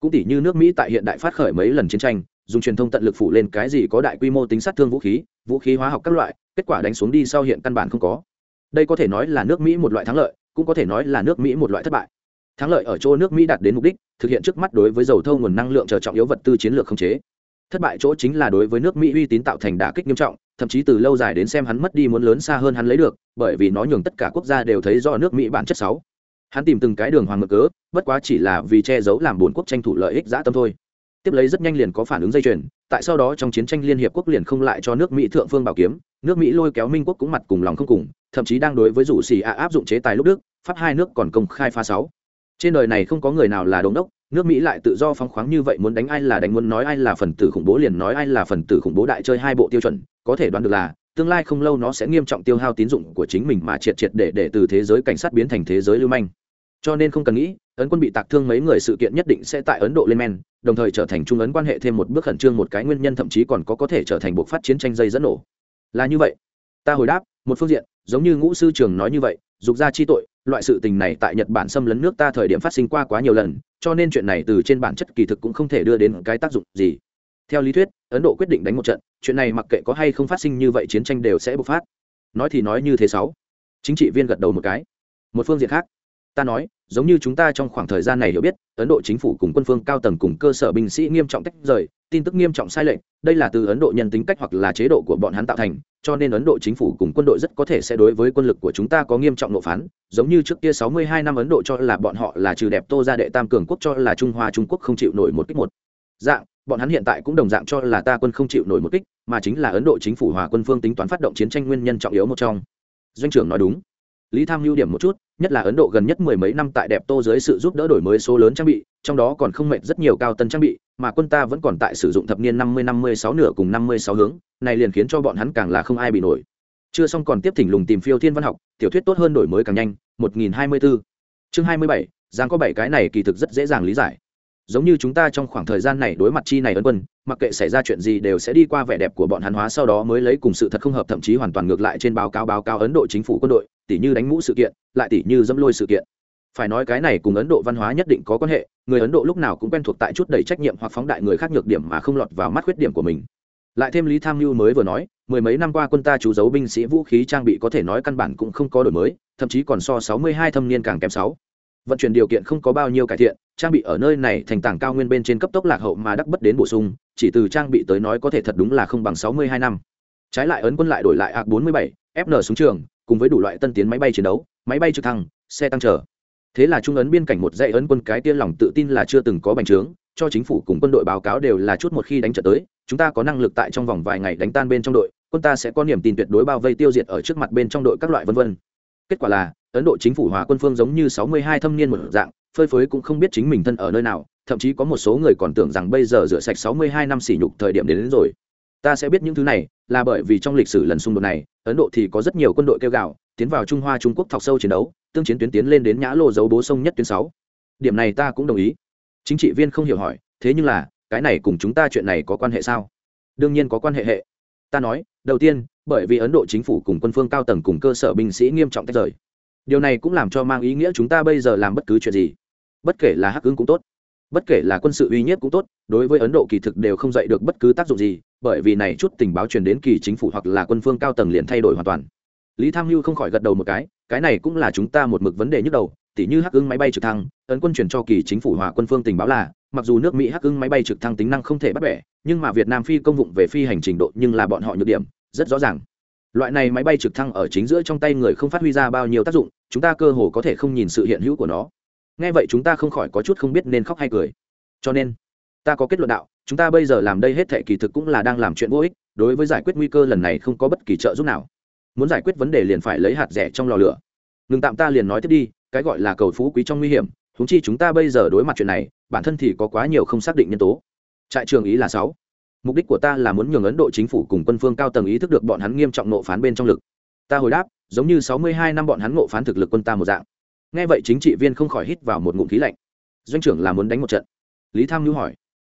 Cũng tỷ như nước mỹ tại hiện đại phát khởi mấy lần chiến tranh, dùng truyền thông tận lực phủ lên cái gì có đại quy mô tính sát thương vũ khí vũ khí hóa học các loại, kết quả đánh xuống đi sau hiện căn bản không có. Đây có thể nói là nước mỹ một loại thắng lợi, cũng có thể nói là nước mỹ một loại thất bại thắng lợi ở chỗ nước mỹ đạt đến mục đích, thực hiện trước mắt đối với dầu thô nguồn năng lượng chờ trọng yếu vật tư chiến lược không chế. Thất bại chỗ chính là đối với nước mỹ uy tín tạo thành đả kích nghiêm trọng, thậm chí từ lâu dài đến xem hắn mất đi muốn lớn xa hơn hắn lấy được, bởi vì nó nhường tất cả quốc gia đều thấy do nước mỹ bản chất sáu hắn tìm từng cái đường hoàng mực cớ, bất quá chỉ là vì che giấu làm bốn quốc tranh thủ lợi ích dã tâm thôi. Tiếp lấy rất nhanh liền có phản ứng dây chuyền, tại sau đó trong chiến tranh liên hiệp quốc liền không lại cho nước mỹ thượng phương bảo kiếm, nước mỹ lôi kéo minh quốc cũng mặt cùng lòng không cùng, thậm chí đang đối với rủ xì a áp dụng chế tài lúc đức, pháp hai nước còn công khai pha sáu trên đời này không có người nào là đống đốc, nước mỹ lại tự do phóng khoáng như vậy muốn đánh ai là đánh muốn nói ai là phần tử khủng bố liền nói ai là phần tử khủng bố đại chơi hai bộ tiêu chuẩn, có thể đoán được là, tương lai không lâu nó sẽ nghiêm trọng tiêu hao tín dụng của chính mình mà triệt triệt để để từ thế giới cảnh sát biến thành thế giới lưu manh. Cho nên không cần nghĩ, ấn quân bị tạc thương mấy người sự kiện nhất định sẽ tại ấn độ lên men, đồng thời trở thành trung ấn quan hệ thêm một bước khẩn trương một cái nguyên nhân thậm chí còn có có thể trở thành buộc phát chiến tranh dây dẫn nổ. Là như vậy. Ta hồi đáp, một phương diện, giống như ngũ sư trường nói như vậy dục ra chi tội, loại sự tình này tại nhật bản xâm lấn nước ta thời điểm phát sinh qua quá nhiều lần, cho nên chuyện này từ trên bản chất kỳ thực cũng không thể đưa đến cái tác dụng gì. Theo lý thuyết, ấn độ quyết định đánh một trận, chuyện này mặc kệ có hay không phát sinh như vậy chiến tranh đều sẽ bộc phát. Nói thì nói như thế sáu. Chính trị viên gật đầu một cái. Một phương diện khác, ta nói giống như chúng ta trong khoảng thời gian này hiểu biết, ấn độ chính phủ cùng quân phương cao tầng cùng cơ sở binh sĩ nghiêm trọng tách rời, tin tức nghiêm trọng sai lệch, đây là từ ấn độ nhân tính cách hoặc là chế độ của bọn hắn tạo thành, cho nên ấn độ chính phủ cùng quân đội rất có thể sẽ đối với quân lực của chúng ta có nghiêm trọng nộp phán, giống như trước kia 62 năm ấn độ cho là bọn họ là trừ đẹp tô ra đệ tam cường quốc cho là trung hoa trung quốc không chịu nổi một kích một. Dạng, bọn hắn hiện tại cũng đồng dạng cho là ta quân không chịu nổi một kích, mà chính là ấn độ chính phủ hòa quân phương tính toán phát động chiến tranh nguyên nhân trọng yếu một trong. Doanh trưởng nói đúng lý tham lưu điểm một chút, nhất là ấn độ gần nhất mười mấy năm tại đẹp tô dưới sự giúp đỡ đổi mới số lớn trang bị, trong đó còn không mệt rất nhiều cao tân trang bị, mà quân ta vẫn còn tại sử dụng thập niên năm mươi năm mươi sáu nửa cùng năm mươi sáu hướng, này liền khiến cho bọn hắn càng là không ai bị nổi. Chưa xong còn tiếp thỉnh lùng tìm phiêu thiên văn học, tiểu thuyết tốt hơn đổi mới càng nhanh, một nghìn hai mươi bốn chương hai mươi bảy, giang có bảy cái này kỳ thực rất dễ dàng lý giải. Giống như chúng ta trong khoảng thời gian này đối mặt chi này ấn quân, mặc kệ xảy ra chuyện gì đều sẽ đi qua vẻ đẹp của bọn hắn hóa sau đó mới lấy cùng sự thật không hợp thậm chí hoàn toàn ngược lại trên báo cáo báo cáo ấn độ chính phủ quân đội tỉ như đánh mũ sự kiện, lại tỉ như dẫm lôi sự kiện. Phải nói cái này cùng ấn độ văn hóa nhất định có quan hệ, người ấn độ lúc nào cũng quen thuộc tại chút đầy trách nhiệm hoặc phóng đại người khác nhược điểm mà không lọt vào mắt khuyết điểm của mình. Lại thêm lý tham mưu mới vừa nói, mười mấy năm qua quân ta chú giấu binh sĩ vũ khí trang bị có thể nói căn bản cũng không có đổi mới, thậm chí còn so sáu mươi hai thâm niên càng kém sáu. Vận chuyển điều kiện không có bao nhiêu cải thiện, trang bị ở nơi này thành tảng cao nguyên bên trên cấp tốc lạc hậu mà đắc bất đến bổ sung, chỉ từ trang bị tới nói có thể thật đúng là không bằng sáu mươi hai năm. Trái lại ấn quân lại đổi lại ạc bốn mươi bảy fn súng trường cùng với đủ loại tân tiến máy bay chiến đấu máy bay trực thăng xe tăng trở thế là trung ấn biên cảnh một dãy ấn quân cái tiên lòng tự tin là chưa từng có bành trướng cho chính phủ cùng quân đội báo cáo đều là chút một khi đánh trận tới chúng ta có năng lực tại trong vòng vài ngày đánh tan bên trong đội quân ta sẽ có niềm tin tuyệt đối bao vây tiêu diệt ở trước mặt bên trong đội các loại vân vân. Kết quả là ấn độ chính phủ hòa quân phương giống như sáu mươi hai thâm niên một dạng phơi phới cũng không biết chính mình thân ở nơi nào thậm chí có một số người còn tưởng rằng bây giờ rửa sạch sáu mươi hai năm sỉ nhục thời điểm đến, đến rồi ta sẽ biết những thứ này, là bởi vì trong lịch sử lần xung đột này, ấn độ thì có rất nhiều quân đội kêu gạo tiến vào trung hoa trung quốc thọc sâu chiến đấu, tương chiến tuyến tiến lên đến nhã lô dấu bố sông nhất tuyến sáu. Điểm này ta cũng đồng ý. Chính trị viên không hiểu hỏi, thế nhưng là, cái này cùng chúng ta chuyện này có quan hệ sao? Đương nhiên có quan hệ hệ. Ta nói, đầu tiên, bởi vì ấn độ chính phủ cùng quân phương cao tầng cùng cơ sở binh sĩ nghiêm trọng tách rời. Điều này cũng làm cho mang ý nghĩa chúng ta bây giờ làm bất cứ chuyện gì. Bất kể là hắc ứng cũng tốt bất kể là quân sự uy nhiếp cũng tốt, đối với ấn độ kỳ thực đều không dạy được bất cứ tác dụng gì, bởi vì này chút tình báo truyền đến kỳ chính phủ hoặc là quân phương cao tầng liền thay đổi hoàn toàn. Lý tham mưu không khỏi gật đầu một cái cái này cũng là chúng ta một mực vấn đề nhức đầu, tỉ như hắc ưng máy bay trực thăng, ấn quân truyền cho kỳ chính phủ hòa quân phương tình báo là, mặc dù nước mỹ hắc ưng máy bay trực thăng tính năng không thể bắt bẻ, nhưng mà việt nam phi công vụng về phi hành trình độ nhưng là bọn họ nhược điểm, rất rõ ràng. Loại này máy bay trực thăng ở chính giữa trong tay người không phát huy ra bao nhiêu tác dụng, chúng ta cơ hồ có thể không nhìn sự hiện hữu của nó nghe vậy chúng ta không khỏi có chút không biết nên khóc hay cười. Cho nên, ta có kết luận đạo, chúng ta bây giờ làm đây hết thệ kỳ thực cũng là đang làm chuyện vô ích, đối với giải quyết nguy cơ lần này không có bất kỳ trợ giúp nào. Muốn giải quyết vấn đề liền phải lấy hạt rẻ trong lò lửa. Ngừng tạm ta liền nói tiếp đi, cái gọi là cầu phú quý trong nguy hiểm húng chi chúng ta bây giờ đối mặt chuyện này, bản thân thì có quá nhiều không xác định nhân tố. Trại trường ý là sáu. Mục đích của ta là muốn nhường ấn độ chính phủ cùng quân phương cao tầng ý thức được bọn hắn nghiêm trọng nộ phán bên trong lực. Ta hồi đáp, giống như sáu mươi hai năm bọn hắn ngộ phán thực lực quân ta một dạng nghe vậy chính trị viên không khỏi hít vào một ngụm khí lạnh. Doanh trưởng là muốn đánh một trận. Lý tham nhu hỏi.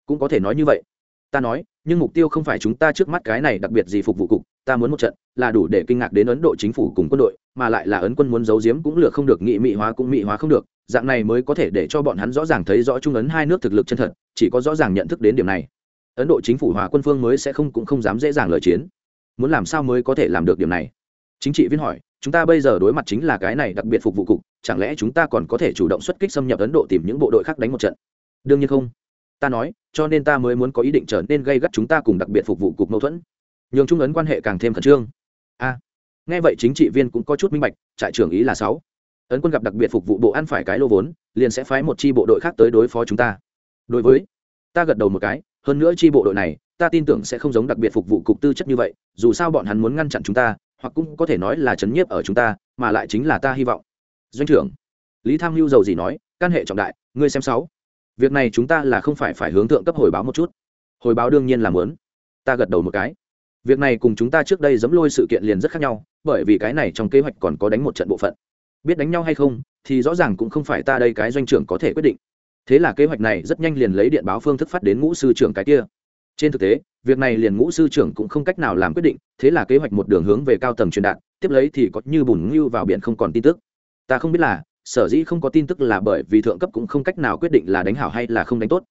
Cũng có thể nói như vậy. Ta nói, nhưng mục tiêu không phải chúng ta trước mắt cái này đặc biệt gì phục vụ cục, ta muốn một trận, là đủ để kinh ngạc đến ấn độ chính phủ cùng quân đội, mà lại là ấn quân muốn giấu giếm cũng lừa không được, nghị mị hóa cũng mị hóa không được, dạng này mới có thể để cho bọn hắn rõ ràng thấy rõ trung ấn hai nước thực lực chân thật, chỉ có rõ ràng nhận thức đến điểm này. Ấn độ chính phủ hòa quân phương mới sẽ không, cũng không dám dễ dàng lời chiến. Muốn làm sao mới có thể làm được điểm này? Chính trị viên hỏi, chúng ta bây giờ đối mặt chính là cái này đặc biệt phục vụ cục chẳng lẽ chúng ta còn có thể chủ động xuất kích xâm nhập ấn độ tìm những bộ đội khác đánh một trận? Đương nhiên không. Ta nói, cho nên ta mới muốn có ý định trở nên gây gắt chúng ta cùng đặc biệt phục vụ cục mâu thuẫn. Nhường trung ấn quan hệ càng thêm khẩn trương. A. Nghe vậy chính trị viên cũng có chút minh bạch, trại trưởng ý là sáu. Ấn quân gặp đặc biệt phục vụ bộ ăn phải cái lô vốn, liền sẽ phái một chi bộ đội khác tới đối phó chúng ta. Đối với, ta gật đầu một cái, hơn nữa chi bộ đội này, ta tin tưởng sẽ không giống đặc biệt phục vụ cục tư chất như vậy, dù sao bọn hắn muốn ngăn chặn chúng ta, hoặc cũng có thể nói là chấn nhiếp ở chúng ta, mà lại chính là ta hy vọng doanh trưởng, lý tham hưu giàu gì nói căn hệ trọng đại, ngươi xem sáu. Việc này chúng ta là không phải phải hướng thượng cấp hồi báo một chút. Hồi báo đương nhiên là muốn. Ta gật đầu một cái. Việc này cùng chúng ta trước đây dẫm lôi sự kiện liền rất khác nhau, bởi vì cái này trong kế hoạch còn có đánh một trận bộ phận. Biết đánh nhau hay không, thì rõ ràng cũng không phải ta đây cái doanh trưởng có thể quyết định. Thế là kế hoạch này rất nhanh liền lấy điện báo phương thức phát đến ngũ sư trưởng cái kia. Trên thực tế, việc này liền ngũ sư trưởng cũng không cách nào làm quyết định, thế là kế hoạch một đường hướng về cao tầng truyền đạt, tiếp lấy thì có như bùn ngưu vào biển không còn tin tức ta không biết là, sở dĩ không có tin tức là bởi vì thượng cấp cũng không cách nào quyết định là đánh hảo hay là không đánh tốt.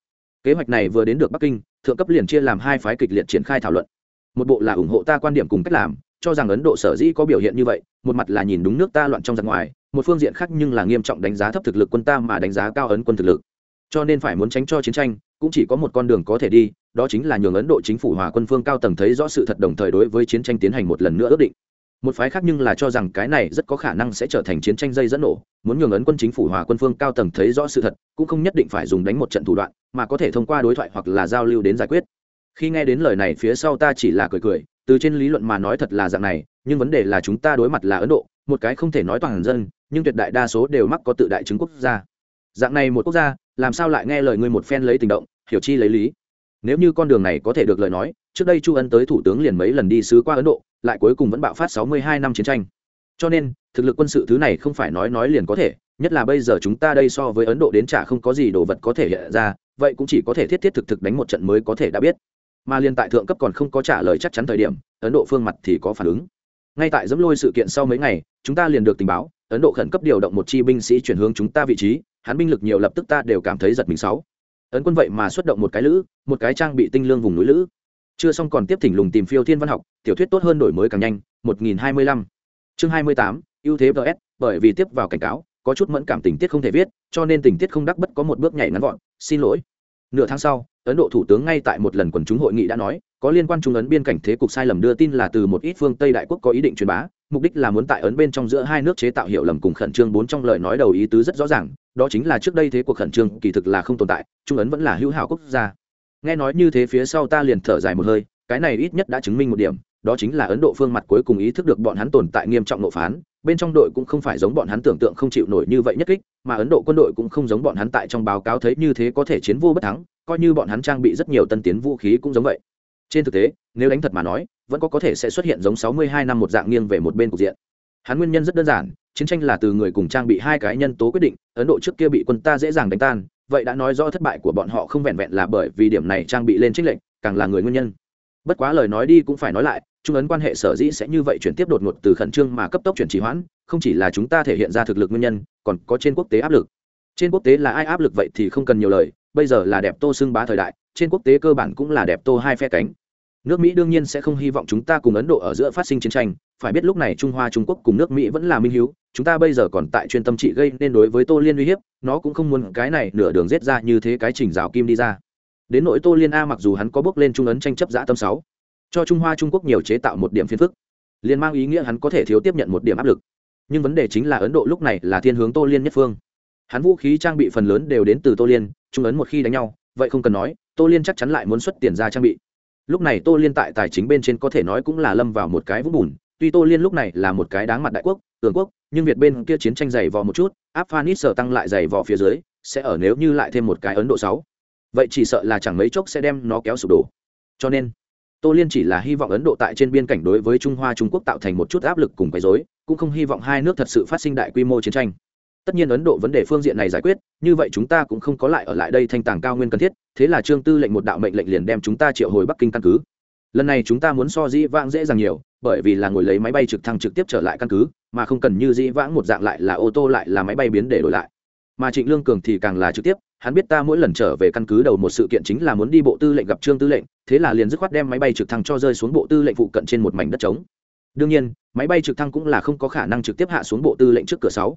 Kế hoạch này vừa đến được bắc kinh, thượng cấp liền chia làm hai phái kịch liệt triển khai thảo luận. Một bộ là ủng hộ ta quan điểm cùng cách làm, cho rằng ấn độ sở dĩ có biểu hiện như vậy, một mặt là nhìn đúng nước ta loạn trong giặc ngoài, một phương diện khác nhưng là nghiêm trọng đánh giá thấp thực lực quân ta mà đánh giá cao ấn quân thực lực. Cho nên phải muốn tránh cho chiến tranh, cũng chỉ có một con đường có thể đi, đó chính là nhường ấn độ chính phủ hòa quân phương cao tầng thấy rõ sự thật đồng thời đối với chiến tranh tiến hành một lần nữa ước định một phái khác nhưng là cho rằng cái này rất có khả năng sẽ trở thành chiến tranh dây dẫn nổ, muốn nhường ấn quân chính phủ hòa quân phương cao tầng thấy rõ sự thật, cũng không nhất định phải dùng đánh một trận thủ đoạn, mà có thể thông qua đối thoại hoặc là giao lưu đến giải quyết. Khi nghe đến lời này phía sau ta chỉ là cười cười, từ trên lý luận mà nói thật là dạng này, nhưng vấn đề là chúng ta đối mặt là ấn độ, một cái không thể nói toàn dân, nhưng tuyệt đại đa số đều mắc có tự đại chứng quốc gia. Dạng này một quốc gia, làm sao lại nghe lời ngươi một phen lấy tình động, hiểu chi lấy lý? Nếu như con đường này có thể được lời nói, trước đây chu ân tới thủ tướng liền mấy lần đi sứ qua ấn độ lại cuối cùng vẫn bạo phát sáu mươi hai năm chiến tranh. Cho nên, thực lực quân sự thứ này không phải nói nói liền có thể, nhất là bây giờ chúng ta đây so với ấn độ đến chả không có gì đồ vật có thể hiện ra, vậy cũng chỉ có thể thiết thiết thực thực đánh một trận mới có thể đã biết. Mà liên tại thượng cấp còn không có trả lời chắc chắn thời điểm, ấn độ phương mặt thì có phản ứng. Ngay tại dẫm lôi sự kiện sau mấy ngày, chúng ta liền được tình báo, ấn độ khẩn cấp điều động một chi binh sĩ chuyển hướng chúng ta vị trí, hắn binh lực nhiều lập tức ta đều cảm thấy giật mình sáu. Ấn quân vậy mà xuất động một cái lữ, một cái trang bị tinh lương vùng núi lữ chưa xong còn tiếp thỉnh lùng tìm phiêu thiên văn học, tiểu thuyết tốt hơn đổi mới càng nhanh 1025 chương 28 ưu thế vs bởi vì tiếp vào cảnh cáo, có chút mẫn cảm tình tiết không thể viết, cho nên tình tiết không đắc bất có một bước nhảy ngắn gọn, xin lỗi. Nửa tháng sau, ấn độ thủ tướng ngay tại một lần quần chúng hội nghị đã nói, có liên quan trung ấn biên cảnh thế cục sai lầm đưa tin là từ một ít phương tây đại quốc có ý định truyền bá, mục đích là muốn tại ấn bên trong giữa hai nước chế tạo hiệu lầm cùng khẩn trương bốn trong lời nói đầu ý tứ rất rõ ràng, đó chính là trước đây thế cuộc khẩn trương kỳ thực là không tồn tại, trung ấn vẫn là hữu hảo quốc gia nghe nói như thế phía sau ta liền thở dài một hơi, cái này ít nhất đã chứng minh một điểm, đó chính là ấn độ phương mặt cuối cùng ý thức được bọn hắn tồn tại nghiêm trọng nộp phán, bên trong đội cũng không phải giống bọn hắn tưởng tượng không chịu nổi như vậy nhất kích, mà ấn độ quân đội cũng không giống bọn hắn tại trong báo cáo thấy như thế có thể chiến vô bất thắng, coi như bọn hắn trang bị rất nhiều tân tiến vũ khí cũng giống vậy. Trên thực tế, nếu đánh thật mà nói, vẫn có có thể sẽ xuất hiện giống 62 năm một dạng nghiêng về một bên cục diện. Hắn nguyên nhân rất đơn giản, chiến tranh là từ người cùng trang bị hai cái nhân tố quyết định, ấn độ trước kia bị quân ta dễ dàng đánh tan vậy đã nói rõ thất bại của bọn họ không vẹn vẹn là bởi vì điểm này trang bị lên trích lệnh, càng là người nguyên nhân. Bất quá lời nói đi cũng phải nói lại, trung ấn quan hệ sở dĩ sẽ như vậy chuyển tiếp đột ngột từ khẩn trương mà cấp tốc chuyển trì hoãn, không chỉ là chúng ta thể hiện ra thực lực nguyên nhân, còn có trên quốc tế áp lực. Trên quốc tế là ai áp lực vậy thì không cần nhiều lời, bây giờ là đẹp tô xưng bá thời đại, trên quốc tế cơ bản cũng là đẹp tô hai phe cánh nước mỹ đương nhiên sẽ không hy vọng chúng ta cùng ấn độ ở giữa phát sinh chiến tranh. Phải biết lúc này trung hoa, trung quốc cùng nước mỹ vẫn là minh hiếu. Chúng ta bây giờ còn tại chuyên tâm trị gây nên đối với tô liên uy hiếp. Nó cũng không muốn cái này nửa đường rết ra như thế cái trình rào kim đi ra. Đến nỗi tô liên a mặc dù hắn có bước lên trung ấn tranh chấp giã tâm sáu, cho trung hoa, trung quốc nhiều chế tạo một điểm phiền phức, liền mang ý nghĩa hắn có thể thiếu tiếp nhận một điểm áp lực. Nhưng vấn đề chính là ấn độ lúc này là thiên hướng tô liên nhất phương. Hắn vũ khí, trang bị phần lớn đều đến từ tô liên, trung ấn một khi đánh nhau, vậy không cần nói, tô liên chắc chắn lại muốn xuất tiền ra trang bị lúc này tô liên tại tài chính bên trên có thể nói cũng là lâm vào một cái vũng bùn. Tuy tô liên lúc này là một cái đáng mặt đại quốc, cường quốc, nhưng việt bên kia chiến tranh dày vò một chút, áp phanit sở tăng lại dày vò phía dưới, sẽ ở nếu như lại thêm một cái ấn độ sáu. Vậy chỉ sợ là chẳng mấy chốc sẽ đem nó kéo sụp đổ. Cho nên, tô liên chỉ là hy vọng ấn độ tại trên biên cảnh đối với trung hoa, trung quốc tạo thành một chút áp lực cùng quấy dối cũng không hy vọng hai nước thật sự phát sinh đại quy mô chiến tranh. Tất nhiên ấn độ vấn đề phương diện này giải quyết, như vậy chúng ta cũng không có lại ở lại đây thanh tàng cao nguyên cần thiết thế là trương tư lệnh một đạo mệnh lệnh liền đem chúng ta triệu hồi bắc kinh căn cứ lần này chúng ta muốn so dĩ vãng dễ dàng nhiều bởi vì là ngồi lấy máy bay trực thăng trực tiếp trở lại căn cứ mà không cần như dĩ vãng một dạng lại là ô tô lại là máy bay biến để đổi lại mà trịnh lương cường thì càng là trực tiếp hắn biết ta mỗi lần trở về căn cứ đầu một sự kiện chính là muốn đi bộ tư lệnh gặp trương tư lệnh thế là liền dứt khoát đem máy bay trực thăng cho rơi xuống bộ tư lệnh phụ cận trên một mảnh đất trống đương nhiên máy bay trực thăng cũng là không có khả năng trực tiếp hạ xuống bộ tư lệnh trước cửa sáu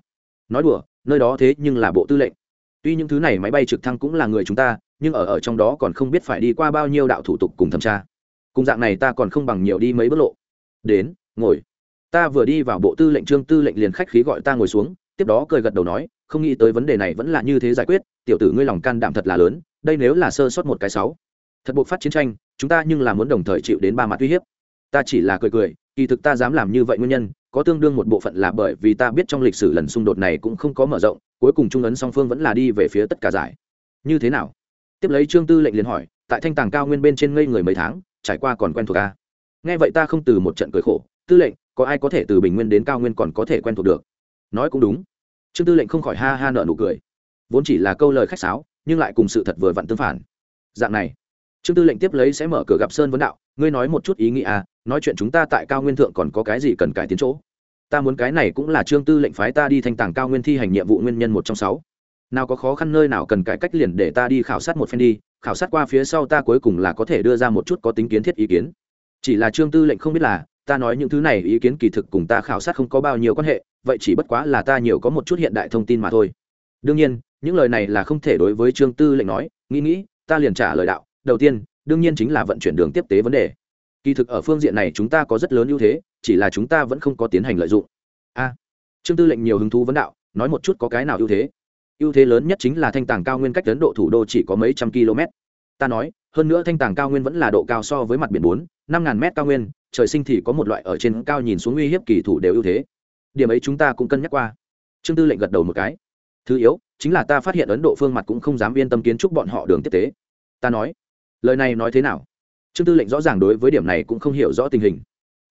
nói đùa nơi đó thế nhưng là bộ tư lệnh tuy những thứ này máy bay trực thăng cũng là người chúng ta nhưng ở ở trong đó còn không biết phải đi qua bao nhiêu đạo thủ tục cùng thẩm tra. Cùng dạng này ta còn không bằng nhiều đi mấy bước lộ. Đến, ngồi. Ta vừa đi vào bộ tư lệnh trương tư lệnh liền khách khí gọi ta ngồi xuống, tiếp đó cười gật đầu nói, không nghĩ tới vấn đề này vẫn là như thế giải quyết, tiểu tử ngươi lòng can đảm thật là lớn, đây nếu là sơ sót một cái sáu. Thật buộc phát chiến tranh, chúng ta nhưng là muốn đồng thời chịu đến ba mặt uy hiếp. Ta chỉ là cười cười, kỳ thực ta dám làm như vậy nguyên nhân, có tương đương một bộ phận là bởi vì ta biết trong lịch sử lần xung đột này cũng không có mở rộng, cuối cùng trung ấn song phương vẫn là đi về phía tất cả giải. Như thế nào? Tiếp lấy trương tư lệnh liền hỏi, tại thanh tàng cao nguyên bên trên ngây người mấy tháng, trải qua còn quen thuộc a nghe vậy ta không từ một trận cười khổ, tư lệnh, có ai có thể từ bình nguyên đến cao nguyên còn có thể quen thuộc được? Nói cũng đúng. Trương tư lệnh không khỏi ha ha nợ nụ cười. Vốn chỉ là câu lời khách sáo, nhưng lại cùng sự thật vừa vặn tương phản. Dạng này, trương tư lệnh tiếp lấy sẽ mở cửa gặp sơn vấn đạo, ngươi nói một chút ý nghĩa à nói chuyện chúng ta tại cao nguyên thượng còn có cái gì cần cải tiến chỗ? Ta muốn cái này cũng là trương tư lệnh phái ta đi thanh tàng cao nguyên thi hành nhiệm vụ nguyên nhân một trong sáu nào có khó khăn nơi nào cần cải cách liền để ta đi khảo sát một phen đi, khảo sát qua phía sau ta cuối cùng là có thể đưa ra một chút có tính kiến thiết ý kiến. Chỉ là trương tư lệnh không biết là, ta nói những thứ này ý kiến kỳ thực cùng ta khảo sát không có bao nhiêu quan hệ, vậy chỉ bất quá là ta nhiều có một chút hiện đại thông tin mà thôi. Đương nhiên, những lời này là không thể đối với trương tư lệnh nói, nghĩ nghĩ, ta liền trả lời đạo, đầu tiên, đương nhiên chính là vận chuyển đường tiếp tế vấn đề. Kỳ thực ở phương diện này chúng ta có rất lớn ưu thế, chỉ là chúng ta vẫn không có tiến hành lợi dụng. A, trương tư lệnh nhiều hứng thú vấn đạo, nói một chút có cái nào ưu thế? Ưu thế lớn nhất chính là thanh tàng cao nguyên cách ấn độ thủ đô chỉ có mấy trăm km. Ta nói, hơn nữa thanh tàng cao nguyên vẫn là độ cao so với mặt biển bốn, năm ngàn mét cao nguyên, trời sinh thì có một loại ở trên cao nhìn xuống uy hiếp kỳ thủ đều ưu thế. Điểm ấy chúng ta cũng cân nhắc qua. Trương tư lệnh gật đầu một cái. Thứ yếu, chính là ta phát hiện ấn độ phương mặt cũng không dám yên tâm kiến trúc bọn họ đường tiếp tế. Ta nói, lời này nói thế nào? Trương tư lệnh rõ ràng đối với điểm này cũng không hiểu rõ tình hình.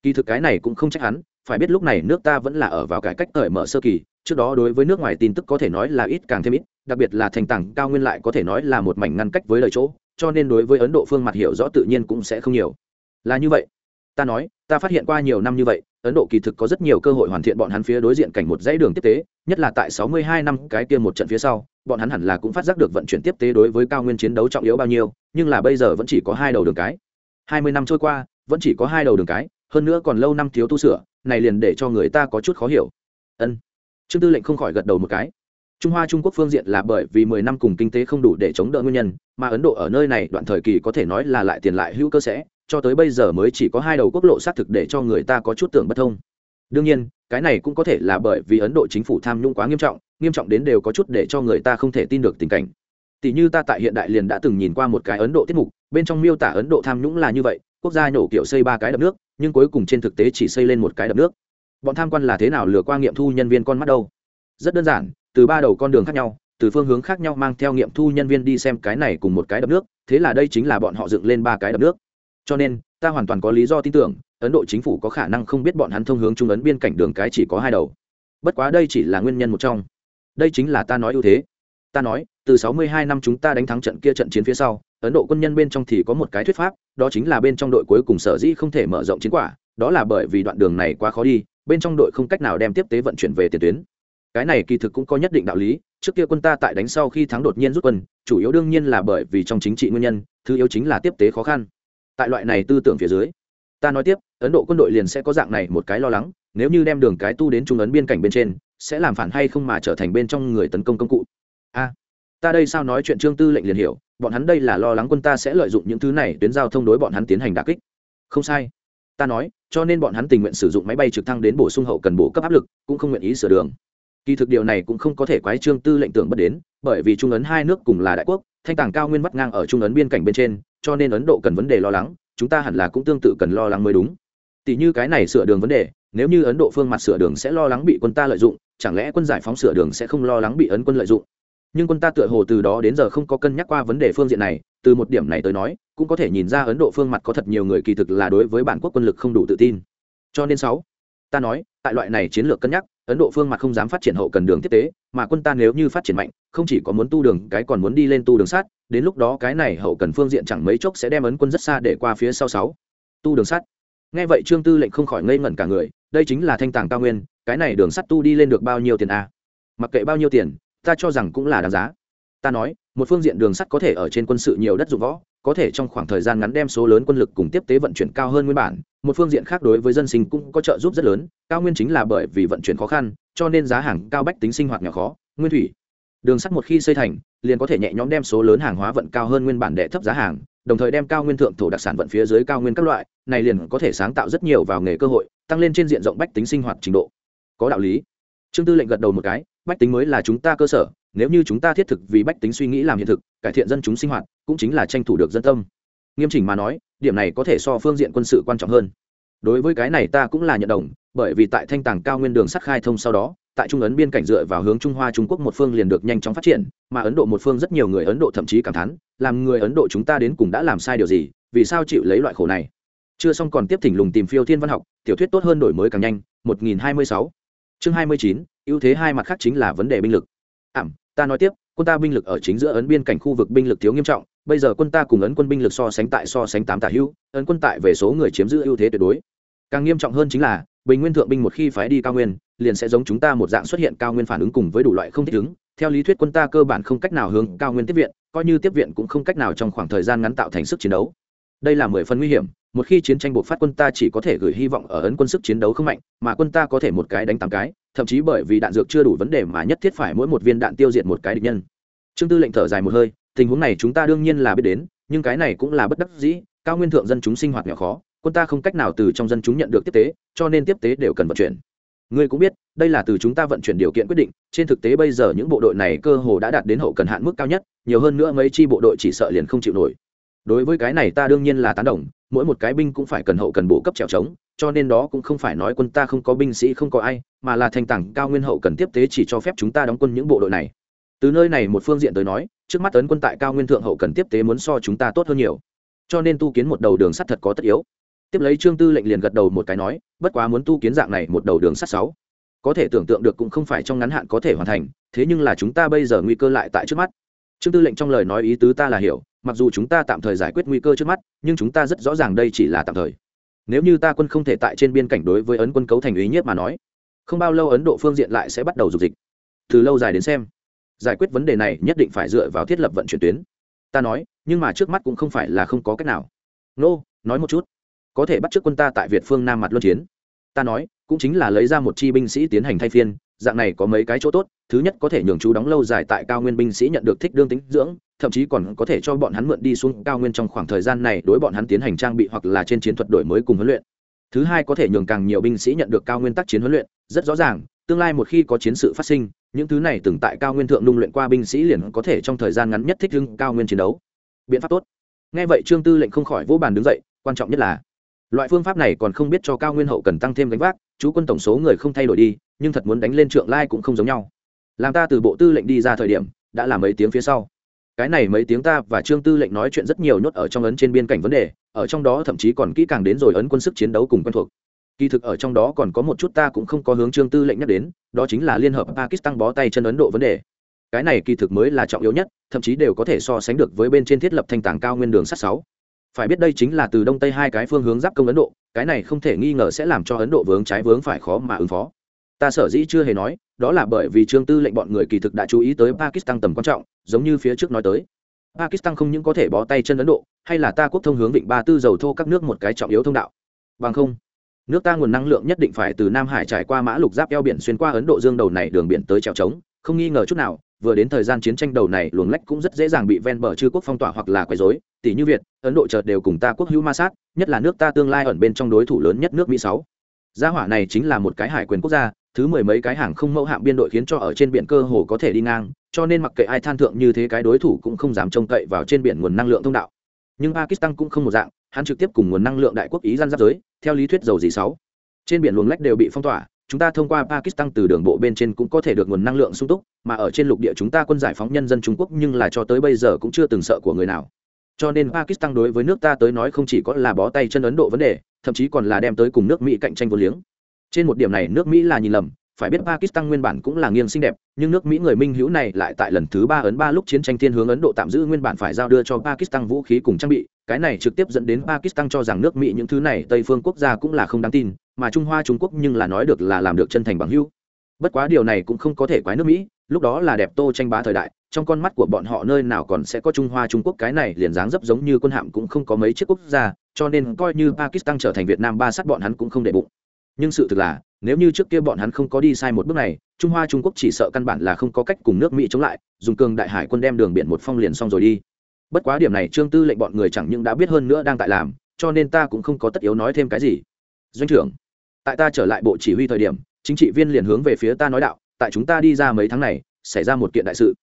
Kỳ thực cái này cũng không trách hắn, phải biết lúc này nước ta vẫn là ở vào cải cách cởi mở sơ kỳ trước đó đối với nước ngoài tin tức có thể nói là ít càng thêm ít, đặc biệt là thành tảng cao nguyên lại có thể nói là một mảnh ngăn cách với lời chỗ, cho nên đối với ấn độ phương mặt hiểu rõ tự nhiên cũng sẽ không nhiều. Là như vậy. Ta nói, ta phát hiện qua nhiều năm như vậy, ấn độ kỳ thực có rất nhiều cơ hội hoàn thiện bọn hắn phía đối diện cảnh một dãy đường tiếp tế, nhất là tại 62 năm cái kia một trận phía sau, bọn hắn hẳn là cũng phát giác được vận chuyển tiếp tế đối với cao nguyên chiến đấu trọng yếu bao nhiêu, nhưng là bây giờ vẫn chỉ có hai đầu đường cái. 20 năm trôi qua, vẫn chỉ có hai đầu đường cái, hơn nữa còn lâu năm thiếu tu sửa, này liền để cho người ta có chút khó hiểu. Ân trương tư lệnh không khỏi gật đầu một cái. Trung hoa trung quốc phương diện là bởi vì mười năm cùng kinh tế không đủ để chống đỡ nguyên nhân, mà ấn độ ở nơi này đoạn thời kỳ có thể nói là lại tiền lại hữu cơ sẽ, cho tới bây giờ mới chỉ có hai đầu quốc lộ xác thực để cho người ta có chút tưởng bất thông. Đương nhiên, cái này cũng có thể là bởi vì ấn độ chính phủ tham nhũng quá nghiêm trọng nghiêm trọng đến đều có chút để cho người ta không thể tin được tình cảnh. Tỷ như ta tại hiện đại liền đã từng nhìn qua một cái ấn độ tiết mục, bên trong miêu tả ấn độ tham nhũng là như vậy, quốc gia nhổ kiểu xây ba cái đập nước, nhưng cuối cùng trên thực tế chỉ xây lên một cái đập nước bọn tham quan là thế nào lừa qua nghiệm thu nhân viên con mắt đâu? Rất đơn giản, từ ba đầu con đường khác nhau, từ phương hướng khác nhau mang theo nghiệm thu nhân viên đi xem cái này cùng một cái đập nước, thế là đây chính là bọn họ dựng lên ba cái đập nước. Cho nên, ta hoàn toàn có lý do tin tưởng, ấn độ chính phủ có khả năng không biết bọn hắn thông hướng trung ấn biên cảnh đường cái chỉ có hai đầu. Bất quá đây chỉ là nguyên nhân một trong. Đây chính là ta nói ưu thế. Ta nói, từ 62 năm chúng ta đánh thắng trận kia trận chiến phía sau, ấn độ quân nhân bên trong thì có một cái thuyết pháp, đó chính là bên trong đội cuối cùng sở dĩ không thể mở rộng chiến quả, đó là bởi vì đoạn đường này quá khó đi bên trong đội không cách nào đem tiếp tế vận chuyển về tiền tuyến. Cái này kỳ thực cũng có nhất định đạo lý, trước kia quân ta tại đánh sau khi thắng đột nhiên rút quân, chủ yếu đương nhiên là bởi vì trong chính trị nguyên nhân, thứ yếu chính là tiếp tế khó khăn. Tại loại này tư tưởng phía dưới, ta nói tiếp, ấn độ quân đội liền sẽ có dạng này một cái lo lắng, nếu như đem đường cái tu đến trung ấn biên cảnh bên trên, sẽ làm phản hay không mà trở thành bên trong người tấn công công cụ. A, ta đây sao nói chuyện trương tư lệnh liền hiểu, bọn hắn đây là lo lắng quân ta sẽ lợi dụng những thứ này tuyến giao thông đối bọn hắn tiến hành đà kích. Không sai. Ta nói cho nên bọn hắn tình nguyện sử dụng máy bay trực thăng đến bổ sung hậu cần bổ cấp áp lực, cũng không nguyện ý sửa đường. Kỳ thực điều này cũng không có thể quái trương tư lệnh tưởng bất đến, bởi vì trung ấn hai nước cùng là đại quốc, thanh tàng cao nguyên vắt ngang ở trung ấn biên cảnh bên trên, cho nên ấn độ cần vấn đề lo lắng, chúng ta hẳn là cũng tương tự cần lo lắng mới đúng. Tỷ như cái này sửa đường vấn đề, nếu như ấn độ phương mặt sửa đường sẽ lo lắng bị quân ta lợi dụng, chẳng lẽ quân giải phóng sửa đường sẽ không lo lắng bị ấn quân lợi dụng? Nhưng quân ta tựa hồ từ đó đến giờ không có cân nhắc qua vấn đề phương diện này, từ một điểm này tới nói, cũng có thể nhìn ra ấn độ phương mặt có thật nhiều người kỳ thực là đối với bản quốc quân lực không đủ tự tin. Cho nên sáu, ta nói, tại loại này chiến lược cân nhắc, ấn độ phương mặt không dám phát triển hậu cần đường tiếp tế, mà quân ta nếu như phát triển mạnh, không chỉ có muốn tu đường, cái còn muốn đi lên tu đường sắt đến lúc đó cái này hậu cần phương diện chẳng mấy chốc sẽ đem ấn quân rất xa để qua phía sau sáu. Tu đường sắt nghe vậy trương tư lệnh không khỏi ngây ngẩn cả người, đây chính là thanh tàng cao nguyên, cái này đường sắt tu đi lên được bao nhiêu tiền a mặc kệ bao nhiêu tiền ta cho rằng cũng là đáng giá. Ta nói, một phương diện đường sắt có thể ở trên quân sự nhiều đất dụng võ, có thể trong khoảng thời gian ngắn đem số lớn quân lực cùng tiếp tế vận chuyển cao hơn nguyên bản, một phương diện khác đối với dân sinh cũng có trợ giúp rất lớn, cao nguyên chính là bởi vì vận chuyển khó khăn, cho nên giá hàng cao bách tính sinh hoạt nghèo khó, nguyên thủy. Đường sắt một khi xây thành, liền có thể nhẹ nhõm đem số lớn hàng hóa vận cao hơn nguyên bản đệ thấp giá hàng, đồng thời đem cao nguyên thượng thổ đặc sản vận phía dưới cao nguyên các loại, này liền có thể sáng tạo rất nhiều vào nghề cơ hội, tăng lên trên diện rộng bách tính sinh hoạt trình độ. Có đạo lý. Trương tư lệnh gật đầu một cái bách tính mới là chúng ta cơ sở, nếu như chúng ta thiết thực vì bách tính suy nghĩ làm hiện thực, cải thiện dân chúng sinh hoạt, cũng chính là tranh thủ được dân tâm. Nghiêm chỉnh mà nói, điểm này có thể so phương diện quân sự quan trọng hơn. Đối với cái này ta cũng là nhận đồng, bởi vì tại thanh tàng cao nguyên đường sắt khai thông sau đó, tại trung ấn biên cảnh dựa vào hướng trung hoa trung quốc một phương liền được nhanh chóng phát triển, mà ấn độ một phương rất nhiều người ấn độ thậm chí cảm thán, làm người ấn độ chúng ta đến cùng đã làm sai điều gì, vì sao chịu lấy loại khổ này? Chưa xong còn tiếp thỉnh lùng tìm phiêu thiên văn học, tiểu thuyết tốt hơn đổi mới càng nhanh 1026 chương 29 ưu thế hai mặt khác chính là vấn đề binh lực. Ảm, ta nói tiếp, quân ta binh lực ở chính giữa ấn biên cảnh khu vực binh lực thiếu nghiêm trọng, bây giờ quân ta cùng ấn quân binh lực so sánh tại so sánh tám tả hữu, ấn quân tại về số người chiếm giữ ưu thế tuyệt đối. Càng nghiêm trọng hơn chính là, bình nguyên thượng binh một khi phái đi cao nguyên, liền sẽ giống chúng ta một dạng xuất hiện cao nguyên phản ứng cùng với đủ loại không thích ứng. Theo lý thuyết quân ta cơ bản không cách nào hướng cao nguyên tiếp viện, coi như tiếp viện cũng không cách nào trong khoảng thời gian ngắn tạo thành sức chiến đấu. Đây là mười phần nguy hiểm một khi chiến tranh buộc phát quân ta chỉ có thể gửi hy vọng ở ấn quân sức chiến đấu không mạnh, mà quân ta có thể một cái đánh tám cái, thậm chí bởi vì đạn dược chưa đủ vấn đề mà nhất thiết phải mỗi một viên đạn tiêu diệt một cái địch nhân. Trương tư lệnh thở dài một hơi, tình huống này chúng ta đương nhiên là biết đến, nhưng cái này cũng là bất đắc dĩ, cao nguyên thượng dân chúng sinh hoạt nghèo khó, quân ta không cách nào từ trong dân chúng nhận được tiếp tế, cho nên tiếp tế đều cần vận chuyển. Ngươi cũng biết, đây là từ chúng ta vận chuyển điều kiện quyết định, trên thực tế bây giờ những bộ đội này cơ hồ đã đạt đến hậu cần hạn mức cao nhất, nhiều hơn nữa mấy chi bộ đội chỉ sợ liền không chịu nổi. Đối với cái này ta đương nhiên là tán đồng mỗi một cái binh cũng phải cần hậu cần bộ cấp trèo trống, cho nên đó cũng không phải nói quân ta không có binh sĩ không có ai, mà là thành tảng cao nguyên hậu cần tiếp tế chỉ cho phép chúng ta đóng quân những bộ đội này. Từ nơi này một phương diện tới nói, trước mắt tấn quân tại cao nguyên thượng hậu cần tiếp tế muốn so chúng ta tốt hơn nhiều. Cho nên tu kiến một đầu đường sắt thật có tất yếu. Tiếp lấy trương tư lệnh liền gật đầu một cái nói, bất quá muốn tu kiến dạng này một đầu đường sắt sáu, có thể tưởng tượng được cũng không phải trong ngắn hạn có thể hoàn thành, thế nhưng là chúng ta bây giờ nguy cơ lại tại trước mắt. Trương tư lệnh trong lời nói ý tứ ta là hiểu mặc dù chúng ta tạm thời giải quyết nguy cơ trước mắt nhưng chúng ta rất rõ ràng đây chỉ là tạm thời. Nếu như ta quân không thể tại trên biên cảnh đối với ấn quân cấu thành ý nhất mà nói không bao lâu ấn độ phương diện lại sẽ bắt đầu dục dịch. Từ lâu dài đến xem giải quyết vấn đề này nhất định phải dựa vào thiết lập vận chuyển tuyến. Ta nói nhưng mà trước mắt cũng không phải là không có cách nào. Nô、no, nói một chút. Có thể bắt t r ư ớ c quân ta tại việt phương nam mặt luân chiến. Ta nói cũng chính là lấy ra một chi binh sĩ tiến hành thay phiên dạng này có mấy cái chỗ tốt, thứ nhất có thể nhường chú đóng lâu dài tại cao nguyên binh sĩ nhận được thích đương tính dưỡng, thậm chí còn có thể cho bọn hắn mượn đi xuống cao nguyên trong khoảng thời gian này đối bọn hắn tiến hành trang bị hoặc là trên chiến thuật đổi mới cùng huấn luyện. Thứ hai có thể nhường càng nhiều binh sĩ nhận được cao nguyên tác chiến huấn luyện, rất rõ ràng, tương lai một khi có chiến sự phát sinh, những thứ này từng tại cao nguyên thượng nung luyện qua binh sĩ liền có thể trong thời gian ngắn nhất thích hưng cao nguyên chiến đấu. Biện pháp tốt. Nghe vậy trương tư lệnh không khỏi vỗ bàn đứng dậy, quan trọng nhất là loại phương pháp này còn không biết cho cao nguyên hậu cần tăng thêm gánh vác, chú quân tổng số người không thay đổi đi, nhưng thật muốn đánh lên trượng lai cũng không giống nhau. Làm ta từ bộ tư lệnh đi ra thời điểm, đã là mấy tiếng phía sau. Cái này mấy tiếng ta và trương tư lệnh nói chuyện rất nhiều nhốt ở trong ấn trên biên cảnh vấn đề, ở trong đó thậm chí còn kỹ càng đến rồi ấn quân sức chiến đấu cùng quen thuộc. Kỳ thực ở trong đó còn có một chút ta cũng không có hướng trương tư lệnh nhắc đến, đó chính là liên hợp pakistan bó tay chân ấn độ vấn đề. Cái này kỳ thực mới là trọng yếu nhất, thậm chí đều có thể so sánh được với bên trên thiết lập thanh tàng cao nguyên đường sắt sáu phải biết đây chính là từ đông tây hai cái phương hướng giáp công ấn độ, cái này không thể nghi ngờ sẽ làm cho ấn độ vướng trái vướng phải khó mà ứng phó. Ta sở dĩ chưa hề nói, đó là bởi vì trương tư lệnh bọn người kỳ thực đã chú ý tới pakistan tầm quan trọng, giống như phía trước nói tới. Pakistan không những có thể bó tay chân ấn độ, hay là ta quốc thông hướng vịnh ba tư dầu thô các nước một cái trọng yếu thông đạo. Bằng không, nước ta nguồn năng lượng nhất định phải từ nam hải trải qua mã lục giáp eo biển xuyên qua ấn độ dương đầu này đường biển tới trèo trống không nghi ngờ chút nào, vừa đến thời gian chiến tranh đầu này, luồng lách cũng rất dễ dàng bị ven bờ chư quốc phong tỏa hoặc là quấy rối. Tỷ như việt, ấn độ chợt đều cùng ta quốc hữu ma sát, nhất là nước ta tương lai ẩn bên trong đối thủ lớn nhất nước mỹ sáu. Gia hỏa này chính là một cái hải quyền quốc gia, thứ mười mấy cái hàng không mẫu hạm biên đội khiến cho ở trên biển cơ hồ có thể đi ngang, cho nên mặc kệ ai than thượng như thế cái đối thủ cũng không dám trông cậy vào trên biển nguồn năng lượng thông đạo. Nhưng pakistan cũng không một dạng, hắn trực tiếp cùng nguồn năng lượng đại quốc ý gian giáp giới, theo lý thuyết dầu gì sáu. Trên biển luồng lách đều bị phong tỏa chúng ta thông qua pakistan từ đường bộ bên trên cũng có thể được nguồn năng lượng sung túc, mà ở trên lục địa chúng ta quân giải phóng nhân dân trung quốc nhưng là cho tới bây giờ cũng chưa từng sợ của người nào. Cho nên pakistan đối với nước ta tới nói không chỉ có là bó tay chân ấn độ vấn đề, thậm chí còn là đem tới cùng nước mỹ cạnh tranh vô liếng. Trên một điểm này, nước mỹ là nhìn lầm, phải biết pakistan nguyên bản cũng là nghiêng xinh đẹp, nhưng nước mỹ người minh hữu này lại tại lần thứ ba ấn ba lúc chiến tranh thiên hướng ấn độ tạm giữ nguyên bản phải giao đưa cho pakistan vũ khí cùng trang bị, cái này trực tiếp dẫn đến pakistan cho rằng nước mỹ những thứ này tây phương quốc gia cũng là không đáng tin mà trung hoa trung quốc nhưng là nói được là làm được chân thành bằng hữu. Bất quá điều này cũng không có thể quái nước mỹ, lúc đó là đẹp tô tranh bá thời đại, trong con mắt của bọn họ nơi nào còn sẽ có trung hoa trung quốc, cái này liền dáng dấp giống như quân hạm cũng không có mấy chiếc quốc gia, cho nên coi như pakistan trở thành việt nam ba sắt bọn hắn cũng không để bụng. Nhưng sự thực là, nếu như trước kia bọn hắn không có đi sai một bước này, trung hoa trung quốc chỉ sợ căn bản là không có cách cùng nước mỹ chống lại, dùng cường đại hải quân đem đường biển một phong liền xong rồi đi. Bất quá điểm này trương tư lệnh bọn người chẳng những đã biết hơn nữa đang tại làm, cho nên ta cũng không có tất yếu nói thêm cái gì doanh trưởng, tại ta trở lại bộ chỉ huy thời điểm, chính trị viên liền hướng về phía ta nói đạo, tại chúng ta đi ra mấy tháng này, xảy ra một kiện đại sự.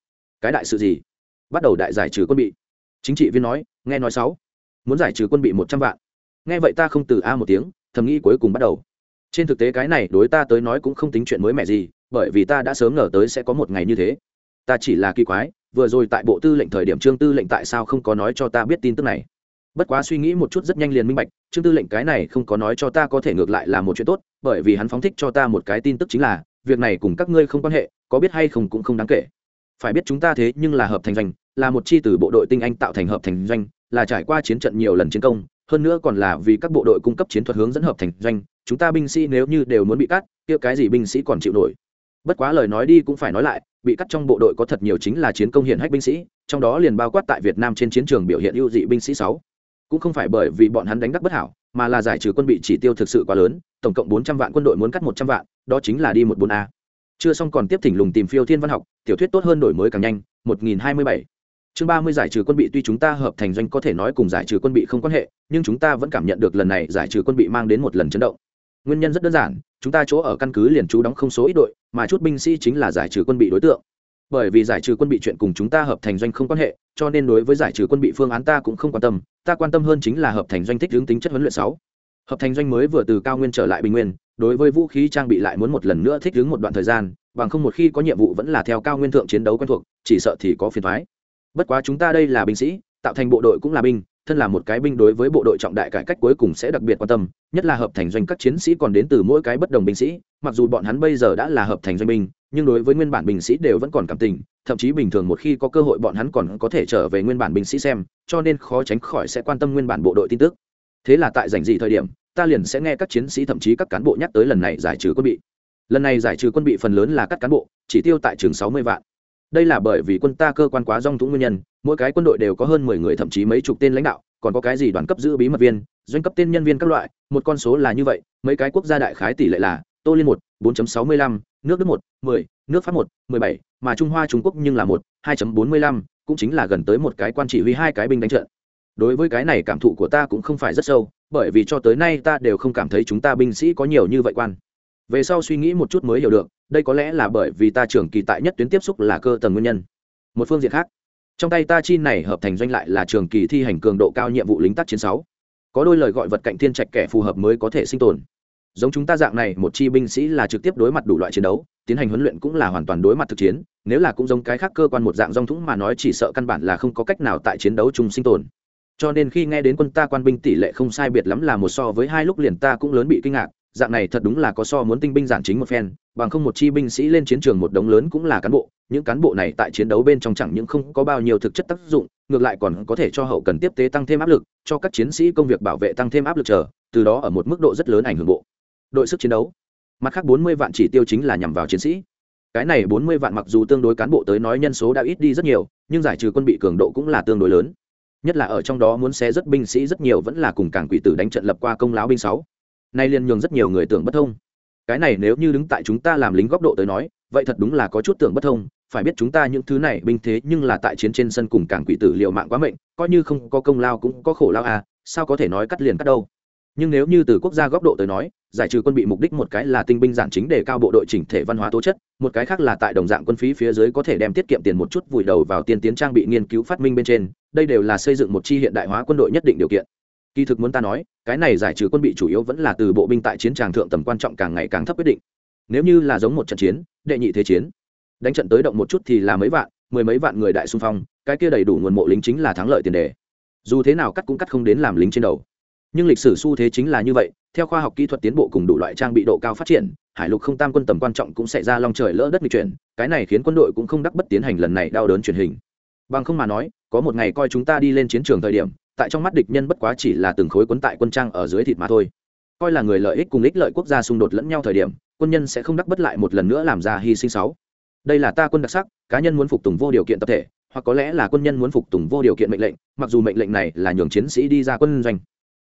Cái đại sự gì? Bắt đầu đại giải trừ quân bị. Chính trị viên nói, nghe nói sáu. Muốn giải trừ quân bị một trăm vạn. Nghe vậy ta không từ a một tiếng, thầm nghĩ cuối cùng bắt đầu. Trên thực tế cái này đối ta tới nói cũng không tính chuyện mới mẻ gì, bởi vì ta đã sớm ngờ tới sẽ có một ngày như thế. Ta chỉ là kỳ quái, vừa rồi tại bộ tư lệnh thời điểm trương tư lệnh tại sao không có nói cho ta biết tin tức này? Bất quá suy nghĩ một chút rất nhanh liền minh bạch, trương tư lệnh cái này không có nói cho ta có thể ngược lại là một chuyện tốt, bởi vì hắn phóng thích cho ta một cái tin tức chính là, việc này cùng các ngươi không quan hệ, có biết hay không cũng không đáng kể. Phải biết chúng ta thế nhưng là hợp thành doanh, là một chi từ bộ đội tinh anh tạo thành hợp thành doanh, là trải qua chiến trận nhiều lần chiến công, hơn nữa còn là vì các bộ đội cung cấp chiến thuật hướng dẫn hợp thành doanh, chúng ta binh sĩ nếu như đều muốn bị cắt, kia cái gì binh sĩ còn chịu nổi. Bất quá lời nói đi cũng phải nói lại, bị cắt trong bộ đội có thật nhiều chính là chiến công hiển hách binh sĩ, trong đó liền bao quát tại việt nam trên chiến trường biểu hiện ưu dị binh sĩ sáu cũng không phải bởi vì bọn hắn đánh đắc bất hảo, mà là giải trừ quân bị chỉ tiêu thực sự quá lớn, tổng cộng bốn trăm vạn quân đội muốn cắt một trăm vạn, đó chính là đi một bốn a. Chưa xong còn tiếp thỉnh lùng tìm phiêu thiên văn học, tiểu thuyết tốt hơn đổi mới càng nhanh, một nghìn hai mươi bảy. Chương ba mươi giải trừ quân bị tuy chúng ta hợp thành doanh có thể nói cùng giải trừ quân bị không quan hệ, nhưng chúng ta vẫn cảm nhận được lần này giải trừ quân bị mang đến một lần chấn động. Nguyên nhân rất đơn giản, chúng ta chỗ ở căn cứ liền trú đóng không số ít đội, mà chút binh sĩ chính là giải trừ quân bị đối tượng bởi vì giải trừ quân bị chuyện cùng chúng ta hợp thành doanh không quan hệ, cho nên đối với giải trừ quân bị phương án ta cũng không quan tâm, ta quan tâm hơn chính là hợp thành doanh thích hướng tính chất huấn luyện sáu. Hợp thành doanh mới vừa từ cao nguyên trở lại bình nguyên, đối với vũ khí trang bị lại muốn một lần nữa thích ứng một đoạn thời gian, bằng không một khi có nhiệm vụ vẫn là theo cao nguyên thượng chiến đấu quen thuộc, chỉ sợ thì có phiền thoái bất quá chúng ta đây là binh sĩ, tạo thành bộ đội cũng là binh thân là một cái binh đối với bộ đội trọng đại cải cách cuối cùng sẽ đặc biệt quan tâm, nhất là hợp thành doanh các chiến sĩ còn đến từ mỗi cái bất đồng binh sĩ, mặc dù bọn hắn bây giờ đã là hợp thành doanh binh, nhưng đối với nguyên bản binh sĩ đều vẫn còn cảm tình, thậm chí bình thường một khi có cơ hội bọn hắn còn có thể trở về nguyên bản binh sĩ xem, cho nên khó tránh khỏi sẽ quan tâm nguyên bản bộ đội tin tức. Thế là tại rảnh dị thời điểm, ta liền sẽ nghe các chiến sĩ thậm chí các cán bộ nhắc tới lần này giải trừ quân bị. Lần này giải trừ quân bị phần lớn là các cán bộ, chỉ tiêu tại trường sáu mươi vạn đây là bởi vì quân ta cơ quan quá rong thúng nguyên nhân, mỗi cái quân đội đều có hơn mười người, thậm chí mấy chục tên lãnh đạo, còn có cái gì đoàn cấp giữ bí mật viên, doanh cấp tên nhân viên các loại, một con số là như vậy, mấy cái quốc gia đại khái tỷ lệ là tô liên một, bốn sáu mươi lăm, nước đức một, mười, nước pháp một, mười bảy, mà trung hoa, trung quốc nhưng là một, hai bốn mươi lăm, cũng chính là gần tới một cái quan chỉ huy, hai cái binh đánh trận. Đối với cái này cảm thụ của ta cũng không phải rất sâu, bởi vì cho tới nay ta đều không cảm thấy chúng ta binh sĩ có nhiều như vậy quan về sau suy nghĩ một chút mới hiểu được, đây có lẽ là bởi vì ta trưởng kỳ tại nhất tuyến tiếp xúc là cơ tầng nguyên nhân. Một phương diện khác, trong tay ta chi này hợp thành doanh lại là trường kỳ thi hành cường độ cao nhiệm vụ lính tác chiến sáu. Có đôi lời gọi vật cạnh thiên trạch kẻ phù hợp mới có thể sinh tồn. Giống chúng ta dạng này, một chi binh sĩ là trực tiếp đối mặt đủ loại chiến đấu, tiến hành huấn luyện cũng là hoàn toàn đối mặt thực chiến, nếu là cũng giống cái khác cơ quan một dạng dòng thúng mà nói chỉ sợ căn bản là không có cách nào tại chiến đấu chung sinh tồn. Cho nên khi nghe đến quân ta quan binh tỷ lệ không sai biệt lắm là một so với hai lúc liền ta cũng lớn bị kinh ngạc dạng này thật đúng là có so muốn tinh binh giản chính một phen, bằng không một chi binh sĩ lên chiến trường một đống lớn cũng là cán bộ, những cán bộ này tại chiến đấu bên trong chẳng những không có bao nhiêu thực chất tác dụng, ngược lại còn có thể cho hậu cần tiếp tế tăng thêm áp lực, cho các chiến sĩ công việc bảo vệ tăng thêm áp lực chờ, từ đó ở một mức độ rất lớn ảnh hưởng bộ. Đội sức chiến đấu. Mặt khác bốn mươi vạn chỉ tiêu chính là nhằm vào chiến sĩ. Cái này bốn mươi vạn mặc dù tương đối cán bộ tới nói nhân số đã ít đi rất nhiều, nhưng giải trừ quân bị cường độ cũng là tương đối lớn. Nhất là ở trong đó muốn xé rất binh sĩ rất nhiều vẫn là cùng cảng quỷ tử đánh trận lập qua công láo binh sáu nay liền nhường rất nhiều người tưởng bất thông. Cái này nếu như đứng tại chúng ta làm lính góc độ tới nói, vậy thật đúng là có chút tưởng bất thông, phải biết chúng ta những thứ này binh thế nhưng là tại chiến trên sân cùng cảng quỷ tử liệu mạng quá mệnh, coi như không có công lao cũng có khổ lao à sao có thể nói cắt liền cắt đâu. Nhưng nếu như từ quốc gia góc độ tới nói, giải trừ quân bị mục đích một cái là tinh binh giản chính để cao bộ đội chỉnh thể văn hóa tố chất, một cái khác là tại đồng dạng quân phí phía dưới có thể đem tiết kiệm tiền một chút vùi đầu vào tiên tiến trang bị nghiên cứu phát minh bên trên, đây đều là xây dựng một chi hiện đại hóa quân đội nhất định điều kiện kỳ thực muốn ta nói, cái này giải trừ quân bị chủ yếu vẫn là từ bộ binh tại chiến tràng thượng tầm quan trọng càng ngày càng thấp quyết định. Nếu như là giống một trận chiến, đệ nhị thế chiến, đánh trận tới động một chút thì là mấy vạn, mười mấy vạn người đại xung phong, cái kia đầy đủ nguồn mộ lính chính là thắng lợi tiền đề. Dù thế nào cắt cũng cắt không đến làm lính trên đầu. Nhưng lịch sử xu thế chính là như vậy, theo khoa học kỹ thuật tiến bộ cùng đủ loại trang bị độ cao phát triển, hải lục không tam quân tầm quan trọng cũng sẽ ra long trời lỡ đất nghịch chuyển, cái này khiến quân đội cũng không đắc bất tiến hành lần này đau đớn truyền hình. Bằng không mà nói, có một ngày coi chúng ta đi lên chiến trường thời điểm tại trong mắt địch nhân bất quá chỉ là từng khối quấn tại quân trang ở dưới thịt mà thôi. Coi là người lợi ích cùng ích lợi quốc gia xung đột lẫn nhau thời điểm, quân nhân sẽ không đắc bất lại một lần nữa làm ra hy sinh sáu. Đây là ta quân đặc sắc, cá nhân muốn phục tùng vô điều kiện tập thể, hoặc có lẽ là quân nhân muốn phục tùng vô điều kiện mệnh lệnh, mặc dù mệnh lệnh này là nhường chiến sĩ đi ra quân doanh.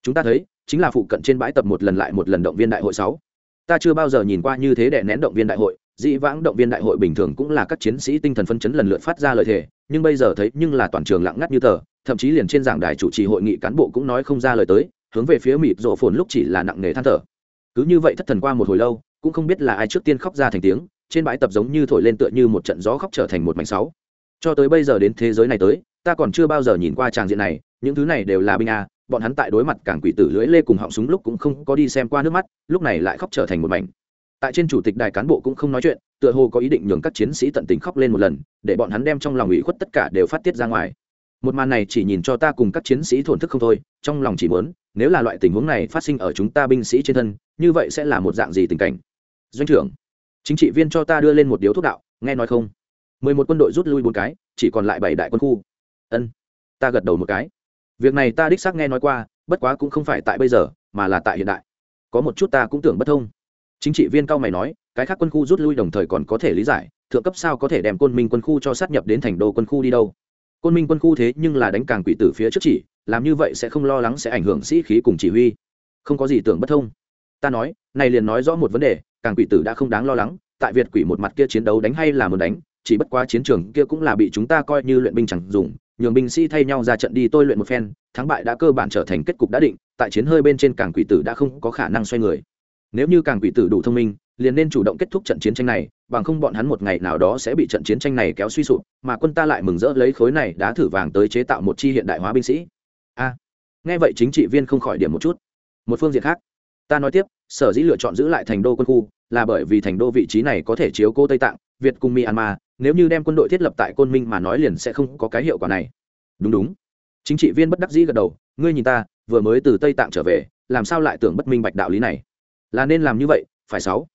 Chúng ta thấy, chính là phụ cận trên bãi tập một lần lại một lần động viên đại hội sáu. Ta chưa bao giờ nhìn qua như thế để nén động viên đại hội, dĩ vãng động viên đại hội bình thường cũng là các chiến sĩ tinh thần phân chấn lần lượt phát ra lời thề, nhưng bây giờ thấy nhưng là toàn trường lặng ngắt như tờ thậm chí liền trên giảng đài chủ trì hội nghị cán bộ cũng nói không ra lời tới, hướng về phía mịt rộ phồn lúc chỉ là nặng nề than thở. Cứ như vậy thất thần qua một hồi lâu, cũng không biết là ai trước tiên khóc ra thành tiếng, trên bãi tập giống như thổi lên tựa như một trận gió khóc trở thành một mảnh sáu cho tới bây giờ đến thế giới này tới, ta còn chưa bao giờ nhìn qua tràng diện này, những thứ này đều là binh a, bọn hắn tại đối mặt cảng quỷ tử lưỡi lê cùng họng súng lúc cũng không có đi xem qua nước mắt, lúc này lại khóc trở thành một mảnh. Tại trên chủ tịch đài cán bộ cũng không nói chuyện, tựa hồ có ý định nhường các chiến sĩ tận tình khóc lên một lần, để bọn hắn đem trong lòng ủy khuất tất cả đều phát tiết ra ngoài một màn này chỉ nhìn cho ta cùng các chiến sĩ thổn thức không thôi, trong lòng chỉ muốn, nếu là loại tình huống này phát sinh ở chúng ta binh sĩ trên thân, như vậy sẽ là một dạng gì tình cảnh? Doanh trưởng, chính trị viên cho ta đưa lên một điếu thuốc đạo, nghe nói không? Mười một quân đội rút lui bốn cái, chỉ còn lại bảy đại quân khu. Ân, ta gật đầu một cái. Việc này ta đích xác nghe nói qua, bất quá cũng không phải tại bây giờ, mà là tại hiện đại. Có một chút ta cũng tưởng bất thông. Chính trị viên cao mày nói, cái khác quân khu rút lui đồng thời còn có thể lý giải, thượng cấp sao có thể đem quân minh quân khu cho sát nhập đến thành đô quân khu đi đâu? Côn minh quân khu thế nhưng là đánh càng quỷ tử phía trước chỉ, làm như vậy sẽ không lo lắng sẽ ảnh hưởng sĩ khí cùng chỉ huy. Không có gì tưởng bất thông. Ta nói, này liền nói rõ một vấn đề, càng quỷ tử đã không đáng lo lắng, tại việt quỷ một mặt kia chiến đấu đánh hay là muốn đánh, chỉ bất quá chiến trường kia cũng là bị chúng ta coi như luyện binh chẳng dùng, nhường binh sĩ thay nhau ra trận đi tôi luyện một phen, thắng bại đã cơ bản trở thành kết cục đã định, tại chiến hơi bên trên càng quỷ tử đã không có khả năng xoay người. Nếu như càng quỷ tử đủ thông minh liền nên chủ động kết thúc trận chiến tranh này, bằng không bọn hắn một ngày nào đó sẽ bị trận chiến tranh này kéo suy sụp, mà quân ta lại mừng rỡ lấy khối này đá thử vàng tới chế tạo một chi hiện đại hóa binh sĩ. A, nghe vậy chính trị viên không khỏi điểm một chút. Một phương diện khác, ta nói tiếp, sở dĩ lựa chọn giữ lại thành đô quân khu, là bởi vì thành đô vị trí này có thể chiếu cô tây tạng, việt cùng myanmar, nếu như đem quân đội thiết lập tại côn minh mà nói liền sẽ không có cái hiệu quả này. Đúng đúng. Chính trị viên bất đắc dĩ gật đầu, ngươi nhìn ta, vừa mới từ tây tạng trở về, làm sao lại tưởng bất minh bạch đạo lý này? Là nên làm như vậy, phải sáu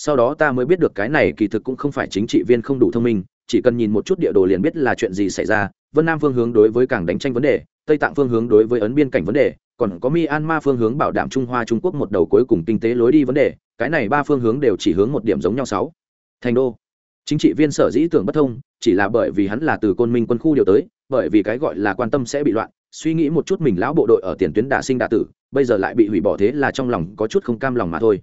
sau đó ta mới biết được cái này kỳ thực cũng không phải chính trị viên không đủ thông minh, chỉ cần nhìn một chút địa đồ liền biết là chuyện gì xảy ra, vân nam phương hướng đối với cảng đánh tranh vấn đề, tây tạng phương hướng đối với ấn biên cảnh vấn đề, còn có myanmar phương hướng bảo đảm trung hoa trung quốc một đầu cuối cùng kinh tế lối đi vấn đề, cái này ba phương hướng đều chỉ hướng một điểm giống nhau sáu. Thành đô. Chính trị viên sở dĩ tưởng bất thông, chỉ là bởi vì hắn là từ côn minh quân khu điều tới, bởi vì cái gọi là quan tâm sẽ bị loạn, suy nghĩ một chút mình lão bộ đội ở tiền tuyến đả sinh đả tử, bây giờ lại bị hủy bỏ thế là trong lòng có chút không cam lòng mà thôi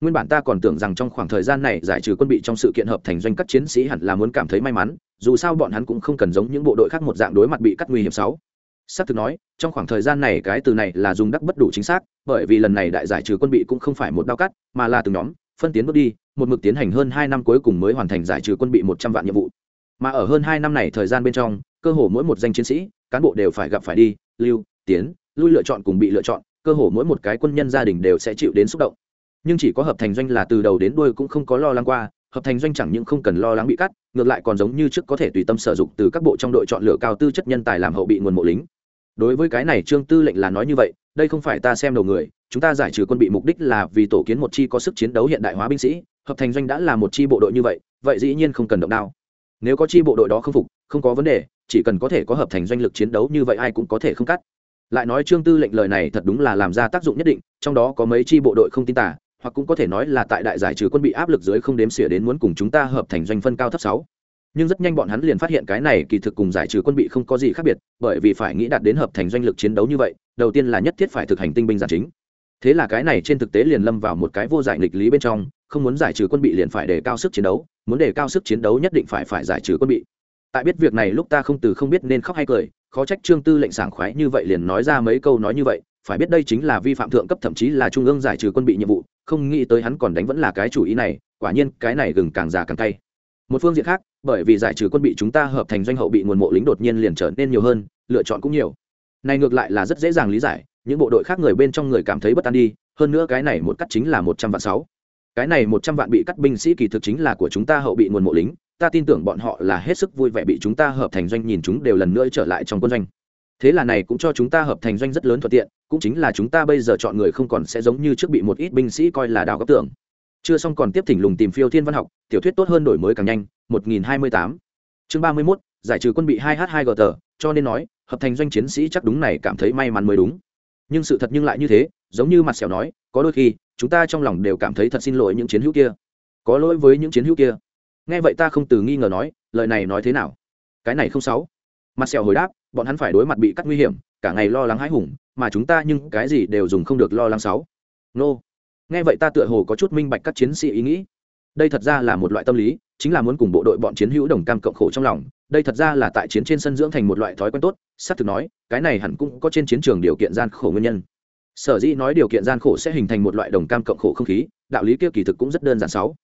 nguyên bản ta còn tưởng rằng trong khoảng thời gian này giải trừ quân bị trong sự kiện hợp thành doanh các chiến sĩ hẳn là muốn cảm thấy may mắn, dù sao bọn hắn cũng không cần giống những bộ đội khác một dạng đối mặt bị cắt nguy hiểm sáu. Xác thực nói, trong khoảng thời gian này cái từ này là dùng đắc bất đủ chính xác, bởi vì lần này đại giải trừ quân bị cũng không phải một đao cắt, mà là từng nhóm, phân tiến bước đi, một mực tiến hành hơn hai năm cuối cùng mới hoàn thành giải trừ quân bị một trăm vạn nhiệm vụ. Mà ở hơn hai năm này thời gian bên trong, cơ hồ mỗi một danh chiến sĩ, cán bộ đều phải gặp phải đi, lưu, tiến, lui lựa chọn cùng bị lựa chọn, cơ hồ mỗi một cái quân nhân gia đình đều sẽ chịu đến xúc động nhưng chỉ có hợp thành doanh là từ đầu đến đuôi cũng không có lo lắng qua, hợp thành doanh chẳng những không cần lo lắng bị cắt, ngược lại còn giống như trước có thể tùy tâm sử dụng từ các bộ trong đội chọn lựa cao tư chất nhân tài làm hậu bị nguồn mộ lính. Đối với cái này trương tư lệnh là nói như vậy, đây không phải ta xem đầu người, chúng ta giải trừ quân bị mục đích là vì tổ kiến một chi có sức chiến đấu hiện đại hóa binh sĩ, hợp thành doanh đã là một chi bộ đội như vậy vậy dĩ nhiên không cần động đao. Nếu có chi bộ đội đó không phục, không có vấn đề, chỉ cần có thể có hợp thành doanh lực chiến đấu như vậy ai cũng có thể không cắt. Lại nói trương tư lệnh lời này thật đúng là làm ra tác dụng nhất định, trong đó có mấy chi bộ đội không tin tả hoặc cũng có thể nói là tại đại giải trừ quân bị áp lực dưới không đếm xỉa đến muốn cùng chúng ta hợp thành doanh phân cao thấp sáu. Nhưng rất nhanh bọn hắn liền phát hiện cái này kỳ thực cùng giải trừ quân bị không có gì khác biệt, bởi vì phải nghĩ đạt đến hợp thành doanh lực chiến đấu như vậy, đầu tiên là nhất thiết phải thực hành tinh binh giản chính. Thế là cái này trên thực tế liền lâm vào một cái vô giải nghịch lý bên trong, không muốn giải trừ quân bị liền phải đề cao sức chiến đấu, muốn đề cao sức chiến đấu nhất định phải phải giải trừ quân bị. Tại biết việc này lúc ta không từ không biết nên khóc hay cười, khó trách trương tư lệnh sảng khoái như vậy liền nói ra mấy câu nói như vậy phải biết đây chính là vi phạm thượng cấp, thậm chí là trung ương giải trừ quân bị nhiệm vụ, không nghĩ tới hắn còn đánh vẫn là cái chủ ý này, quả nhiên cái này gừng càng già càng cay. Một phương diện khác, bởi vì giải trừ quân bị chúng ta hợp thành doanh hậu bị nguồn mộ lính đột nhiên liền trở nên nhiều hơn, lựa chọn cũng nhiều. Này ngược lại là rất dễ dàng lý giải, những bộ đội khác người bên trong người cảm thấy bất an đi, hơn nữa cái này một cắt chính là một trăm vạn sáu. Cái này một trăm vạn bị cắt binh sĩ kỳ thực chính là của chúng ta hậu bị nguồn mộ lính, ta tin tưởng bọn họ là hết sức vui vẻ bị chúng ta hợp thành doanh, nhìn chúng đều lần nữa trở lại trong quân doanh thế là này cũng cho chúng ta hợp thành doanh rất lớn thuận tiện, cũng chính là chúng ta bây giờ chọn người không còn sẽ giống như trước bị một ít binh sĩ coi là đào góc tưởng chưa xong còn tiếp thỉnh lùng tìm phiêu thiên văn học, tiểu thuyết tốt hơn đổi mới càng nhanh 1028 chương 31 giải trừ quân bị 2 h 2 g tờ, cho nên nói, hợp thành doanh chiến sĩ chắc đúng này cảm thấy may mắn mới đúng. Nhưng sự thật nhưng lại như thế, giống như mặt sẹo nói, có đôi khi, chúng ta trong lòng đều cảm thấy thật xin lỗi những chiến hữu kia. Có lỗi với những chiến hữu kia. Nghe vậy ta không từ nghi ngờ nói, lời này nói thế nào? Cái này không xấu mặt sẹo hồi đáp bọn hắn phải đối mặt bị cắt nguy hiểm, cả ngày lo lắng hãi hùng, mà chúng ta nhưng cái gì đều dùng không được lo lắng sáu. Nô. Nghe vậy ta tựa hồ có chút minh bạch các chiến sĩ ý nghĩ. Đây thật ra là một loại tâm lý, chính là muốn cùng bộ đội bọn chiến hữu đồng cam cộng khổ trong lòng. Đây thật ra là tại chiến trên sân dưỡng thành một loại thói quen tốt, xác thực nói, cái này hẳn cũng có trên chiến trường điều kiện gian khổ nguyên nhân. Sở dĩ nói điều kiện gian khổ sẽ hình thành một loại đồng cam cộng khổ không khí, đạo lý kia kỳ thực cũng rất đơn giản sáu.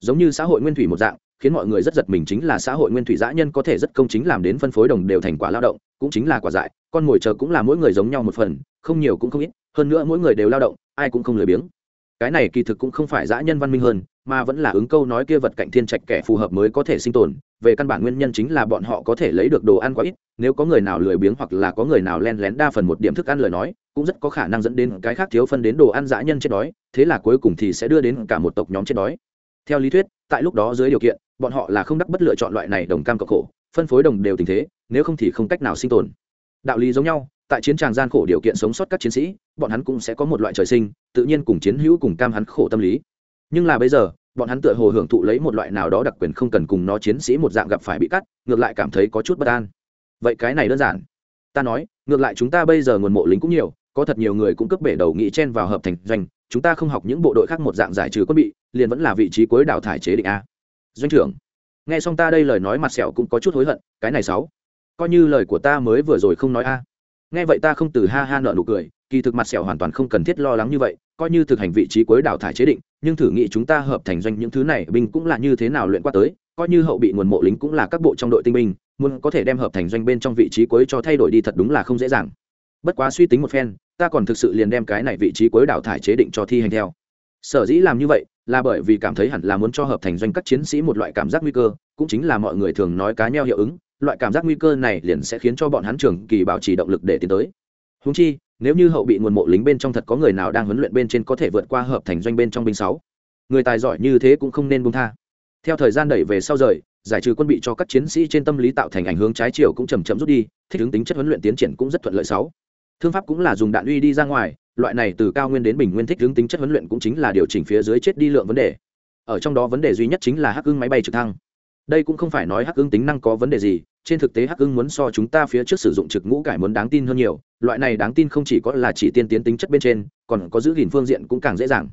Giống như xã hội nguyên thủy một dạng khiến mọi người rất giật mình chính là xã hội nguyên thủy dã nhân có thể rất công chính làm đến phân phối đồng đều thành quả lao động, cũng chính là quả dại, con ngồi chờ cũng là mỗi người giống nhau một phần, không nhiều cũng không ít, hơn nữa mỗi người đều lao động, ai cũng không lười biếng. Cái này kỳ thực cũng không phải dã nhân văn minh hơn, mà vẫn là ứng câu nói kia vật cạnh thiên trạch kẻ phù hợp mới có thể sinh tồn, về căn bản nguyên nhân chính là bọn họ có thể lấy được đồ ăn quá ít, nếu có người nào lười biếng hoặc là có người nào len lén đa phần một điểm thức ăn lời nói, cũng rất có khả năng dẫn đến cái khác thiếu phân đến đồ ăn dã nhân chết đói, thế là cuối cùng thì sẽ đưa đến cả một tộc nhóm chết đói. Theo lý thuyết tại lúc đó dưới điều kiện, bọn họ là không đắc bất lựa chọn loại này đồng cam cộng khổ, phân phối đồng đều tình thế, nếu không thì không cách nào sinh tồn. Đạo lý giống nhau, tại chiến tràng gian khổ điều kiện sống sót các chiến sĩ, bọn hắn cũng sẽ có một loại trời sinh, tự nhiên cùng chiến hữu cùng cam hắn khổ tâm lý. Nhưng là bây giờ, bọn hắn tựa hồ hưởng thụ lấy một loại nào đó đặc quyền không cần cùng nó chiến sĩ một dạng gặp phải bị cắt, ngược lại cảm thấy có chút bất an. Vậy cái này đơn giản. Ta nói, ngược lại chúng ta bây giờ nguồn mộ lính cũng nhiều, có thật nhiều người cũng cướp bể đầu nghĩ chen vào hợp thành doanh chúng ta không học những bộ đội khác một dạng giải trừ quân bị, liền vẫn là vị trí cuối đào thải chế định a. Doanh trưởng, nghe xong ta đây lời nói mặt sẹo cũng có chút hối hận, cái này sáu, coi như lời của ta mới vừa rồi không nói a. Nghe vậy ta không từ ha ha nợ nụ cười, kỳ thực mặt sẹo hoàn toàn không cần thiết lo lắng như vậy, coi như thực hành vị trí cuối đào thải chế định, nhưng thử nghĩ chúng ta hợp thành doanh những thứ này, binh cũng là như thế nào luyện qua tới, coi như hậu bị nguồn mộ lính cũng là các bộ trong đội tinh binh, muốn có thể đem hợp thành doanh bên trong vị trí cuối cho thay đổi đi thật đúng là không dễ dàng bất quá suy tính một phen, ta còn thực sự liền đem cái này vị trí cuối đào thải chế định cho thi hành theo. Sở dĩ làm như vậy, là bởi vì cảm thấy hẳn là muốn cho hợp thành doanh các chiến sĩ một loại cảm giác nguy cơ, cũng chính là mọi người thường nói cá nheo hiệu ứng, loại cảm giác nguy cơ này liền sẽ khiến cho bọn hắn trường kỳ bảo trì động lực để tiến tới. Húng chi, nếu như hậu bị nguồn mộ lính bên trong thật có người nào đang huấn luyện bên trên có thể vượt qua hợp thành doanh bên trong binh sáu, người tài giỏi như thế cũng không nên buông tha. Theo thời gian đẩy về sau rời, giải trừ quân bị cho các chiến sĩ trên tâm lý tạo thành ảnh hướng trái chiều cũng chầm chậm rút đi, thích ứng tính chất huấn luyện tiến triển cũng rất thuận lợi sáu thương pháp cũng là dùng đạn uy đi ra ngoài, loại này từ cao nguyên đến bình nguyên thích ứng tính chất huấn luyện cũng chính là điều chỉnh phía dưới chết đi lượng vấn đề. Ở trong đó vấn đề duy nhất chính là hắc ưng máy bay trực thăng. Đây cũng không phải nói hắc ưng tính năng có vấn đề gì, trên thực tế hắc ưng muốn so chúng ta phía trước sử dụng trực ngũ cải muốn đáng tin hơn nhiều, loại này đáng tin không chỉ có là chỉ tiên tiến tính chất bên trên, còn có giữ gìn phương diện cũng càng dễ dàng.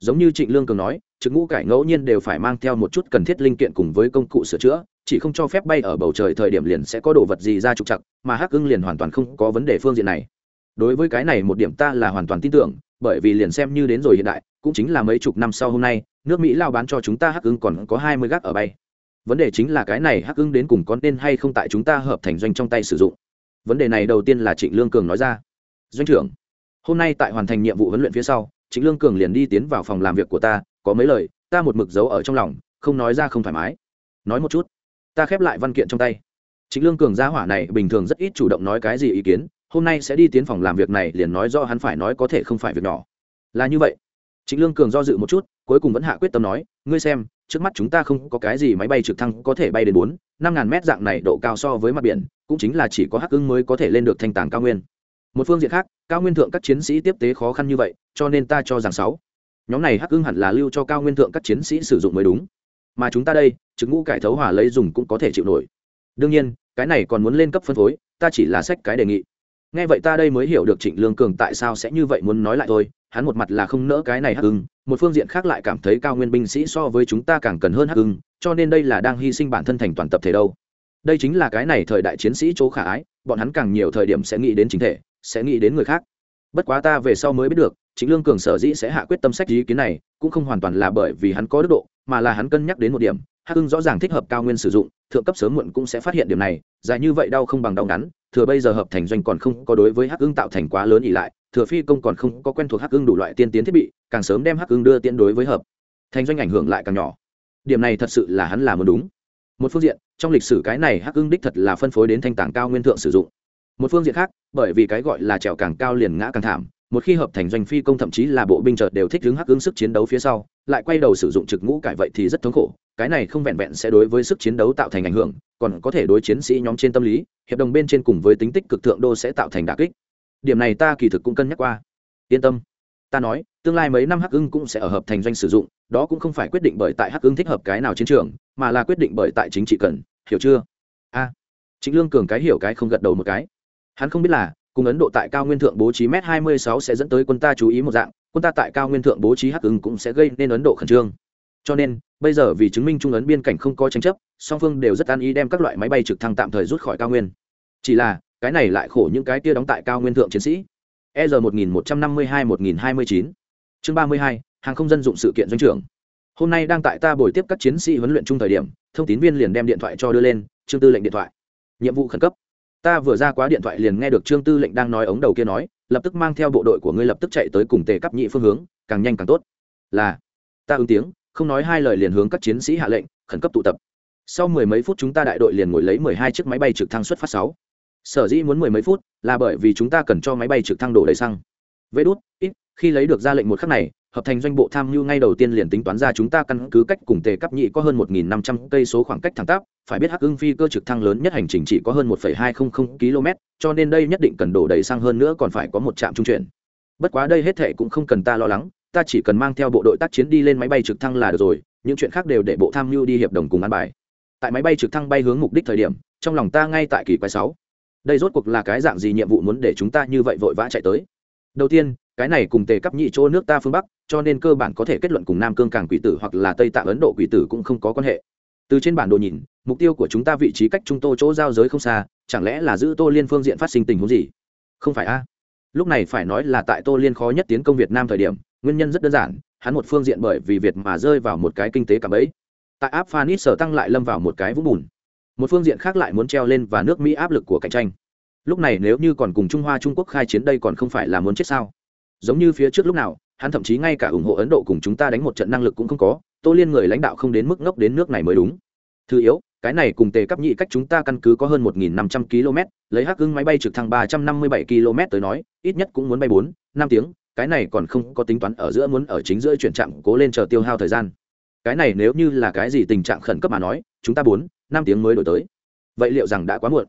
Giống như trịnh lương cường nói, trực ngũ cải ngẫu nhiên đều phải mang theo một chút cần thiết linh kiện cùng với công cụ sửa chữa, chỉ không cho phép bay ở bầu trời thời điểm liền sẽ có đồ vật gì ra trục chặt mà hắc ưng liền hoàn toàn không có vấn đề phương diện này đối với cái này một điểm ta là hoàn toàn tin tưởng, bởi vì liền xem như đến rồi hiện đại, cũng chính là mấy chục năm sau hôm nay, nước mỹ lao bán cho chúng ta hắc ưng còn có hai mươi gác ở bay. Vấn đề chính là cái này hắc ưng đến cùng có nên hay không tại chúng ta hợp thành doanh trong tay sử dụng. Vấn đề này đầu tiên là trịnh lương cường nói ra. Doanh trưởng, hôm nay tại hoàn thành nhiệm vụ huấn luyện phía sau, trịnh lương cường liền đi tiến vào phòng làm việc của ta, có mấy lời, ta một mực giấu ở trong lòng, không nói ra không thoải mái. Nói một chút, ta khép lại văn kiện trong tay. Trịnh lương cường gia hỏa này bình thường rất ít chủ động nói cái gì ý kiến hôm nay sẽ đi tiến phòng làm việc này, liền nói do hắn phải nói có thể không phải việc nhỏ. Là như vậy. Trịnh lương cường do dự một chút, cuối cùng vẫn hạ quyết tâm nói, ngươi xem, trước mắt chúng ta không có cái gì máy bay trực thăng có thể bay đến bốn, năm ngàn mét dạng này độ cao so với mặt biển, cũng chính là chỉ có hắc ưng mới có thể lên được thanh tàng cao nguyên. Một phương diện khác, cao nguyên thượng các chiến sĩ tiếp tế khó khăn như vậy, cho nên ta cho rằng sáu. Nhóm này hắc ưng hẳn là lưu cho cao nguyên thượng các chiến sĩ sử dụng mới đúng. Mà chúng ta đây, trực ngũ cải thấu hỏa lấy dùng cũng có thể chịu nổi. Đương nhiên, cái này còn muốn lên cấp phân phối, ta chỉ là sách cái đề nghị nghe vậy ta đây mới hiểu được trịnh lương cường tại sao sẽ như vậy muốn nói lại thôi, hắn một mặt là không nỡ cái này hắc hưng một phương diện khác lại cảm thấy cao nguyên binh sĩ so với chúng ta càng cần hơn hắc hưng cho nên đây là đang hy sinh bản thân thành toàn tập thể đâu. Đây chính là cái này thời đại chiến sĩ chỗ khả ái, bọn hắn càng nhiều thời điểm sẽ nghĩ đến chính thể, sẽ nghĩ đến người khác. Bất quá ta về sau mới biết được chính lương cường sở dĩ sẽ hạ quyết tâm sách ý kiến này, cũng không hoàn toàn là bởi vì hắn có đức độ, mà là hắn cân nhắc đến một điểm, hắc hưng rõ ràng thích hợp cao nguyên sử dụng, thượng cấp sớm muộn cũng sẽ phát hiện điểm này, dài như vậy đau không bằng đau ngắn thừa bây giờ hợp thành doanh còn không có đối với hắc ưng tạo thành quá lớn ỉ lại, thừa phi công còn không có quen thuộc hắc ưng đủ loại tiên tiến thiết bị, càng sớm đem hắc ưng đưa tiến đối với hợp thành doanh ảnh hưởng lại càng nhỏ. Điểm này thật sự là hắn làm muốn đúng. Một phương diện, trong lịch sử cái này hắc ưng đích thật là phân phối đến thanh tảng cao nguyên thượng sử dụng. Một phương diện khác, bởi vì cái gọi là trèo càng cao liền ngã càng thảm, một khi hợp thành doanh phi công thậm chí là bộ binh chợt đều thích hướng hắc ứng sức chiến đấu phía sau lại quay đầu sử dụng trực ngũ cải vậy thì rất thống khổ, cái này không vẹn vẹn sẽ đối với sức chiến đấu tạo thành ảnh hưởng, còn có thể đối chiến sĩ nhóm trên tâm lý, hiệp đồng bên trên cùng với tính tích cực thượng đô sẽ tạo thành đà kích. Điểm này ta kỳ thực cũng cân nhắc qua. Yên tâm. Ta nói, tương lai mấy năm hắc ưng cũng sẽ ở hợp thành doanh sử dụng, đó cũng không phải quyết định bởi tại hắc ưng thích hợp cái nào chiến trường, mà là quyết định bởi tại chính trị cần, hiểu chưa? A. Chính lương cường cái hiểu cái không gật đầu một cái. Hắn không biết là, cùng ấn độ tại cao nguyên thượng bố trí m hai mươi sáu sẽ dẫn tới quân ta chú ý một dạng quân ta tại cao nguyên thượng bố trí hắc ứng cũng sẽ gây nên ấn độ khẩn trương. cho nên, bây giờ vì chứng minh trung ấn biên cảnh không có tranh chấp, song phương đều rất an ý đem các loại máy bay trực thăng tạm thời rút khỏi cao nguyên. chỉ là, cái này lại khổ những cái kia đóng tại cao nguyên thượng chiến sĩ. e r một nghìn một trăm năm mươi hai một nghìn hai mươi chín. chương ba mươi hai, hàng không dân dụng sự kiện doanh trưởng. hôm nay đang tại ta buổi tiếp các chiến sĩ huấn luyện chung thời điểm, thông tín viên liền đem điện thoại cho đưa lên, trương tư lệnh điện thoại. nhiệm vụ khẩn cấp. ta vừa ra quá điện thoại liền nghe được trương tư lệnh đang nói ống đầu kia nói lập tức mang theo bộ đội của ngươi lập tức chạy tới cùng tề cấp nhị phương hướng, càng nhanh càng tốt. Là, ta ứng tiếng, không nói hai lời liền hướng các chiến sĩ hạ lệnh, khẩn cấp tụ tập. Sau mười mấy phút chúng ta đại đội liền ngồi lấy mười hai chiếc máy bay trực thăng xuất phát sáu. Sở dĩ muốn mười mấy phút là bởi vì chúng ta cần cho máy bay trực thăng đổ đầy xăng. Vê đút, ít, khi lấy được ra lệnh một khắc này hợp thành doanh bộ tham mưu ngay đầu tiên liền tính toán ra chúng ta căn cứ cách cùng tề cấp nhị có hơn 1.500 cây số khoảng cách thẳng tắp, phải biết Hắc Ưng phi cơ trực thăng lớn nhất hành trình chỉ có hơn 1.200 km, cho nên đây nhất định cần đổ đầy xăng hơn nữa còn phải có một trạm trung chuyển. Bất quá đây hết thệ cũng không cần ta lo lắng, ta chỉ cần mang theo bộ đội tác chiến đi lên máy bay trực thăng là được rồi, những chuyện khác đều để bộ tham mưu đi hiệp đồng cùng an bài. Tại máy bay trực thăng bay hướng mục đích thời điểm, trong lòng ta ngay tại kỳ quái 6. Đây rốt cuộc là cái dạng gì nhiệm vụ muốn để chúng ta như vậy vội vã chạy tới? Đầu tiên, cái này cùng tề cấp nhị chỗ nước ta phương bắc, cho nên cơ bản có thể kết luận cùng nam cương càng quỷ tử hoặc là tây tạng ấn độ quỷ tử cũng không có quan hệ. Từ trên bản đồ nhìn, mục tiêu của chúng ta vị trí cách trung tô chỗ giao giới không xa, chẳng lẽ là giữ tô liên phương diện phát sinh tình huống gì? Không phải a. Lúc này phải nói là tại tô liên khó nhất tiến công việt nam thời điểm, nguyên nhân rất đơn giản, hắn một phương diện bởi vì việt mà rơi vào một cái kinh tế cảm ấy. Tại áp phanit sở tăng lại lâm vào một cái vũng bùn. Một phương diện khác lại muốn treo lên và nước mỹ áp lực của cạnh tranh. Lúc này nếu như còn cùng trung hoa trung quốc khai chiến đây còn không phải là muốn chết sao? Giống như phía trước lúc nào, hắn thậm chí ngay cả ủng hộ ấn độ cùng chúng ta đánh một trận năng lực cũng không có, tô liên người lãnh đạo không đến mức ngốc đến nước này mới đúng. Thứ yếu, cái này cùng tề cấp nhị cách chúng ta căn cứ có hơn một nghìn năm trăm km, lấy hắc hưng máy bay trực thăng ba trăm năm mươi bảy km tới nói, ít nhất cũng muốn bay bốn, năm tiếng, cái này còn không có tính toán ở giữa muốn ở chính giữa chuyển trạm cố lên chờ tiêu hao thời gian. Cái này nếu như là cái gì tình trạng khẩn cấp mà nói, chúng ta bốn, năm tiếng mới đổi tới. Vậy liệu rằng đã quá muộn?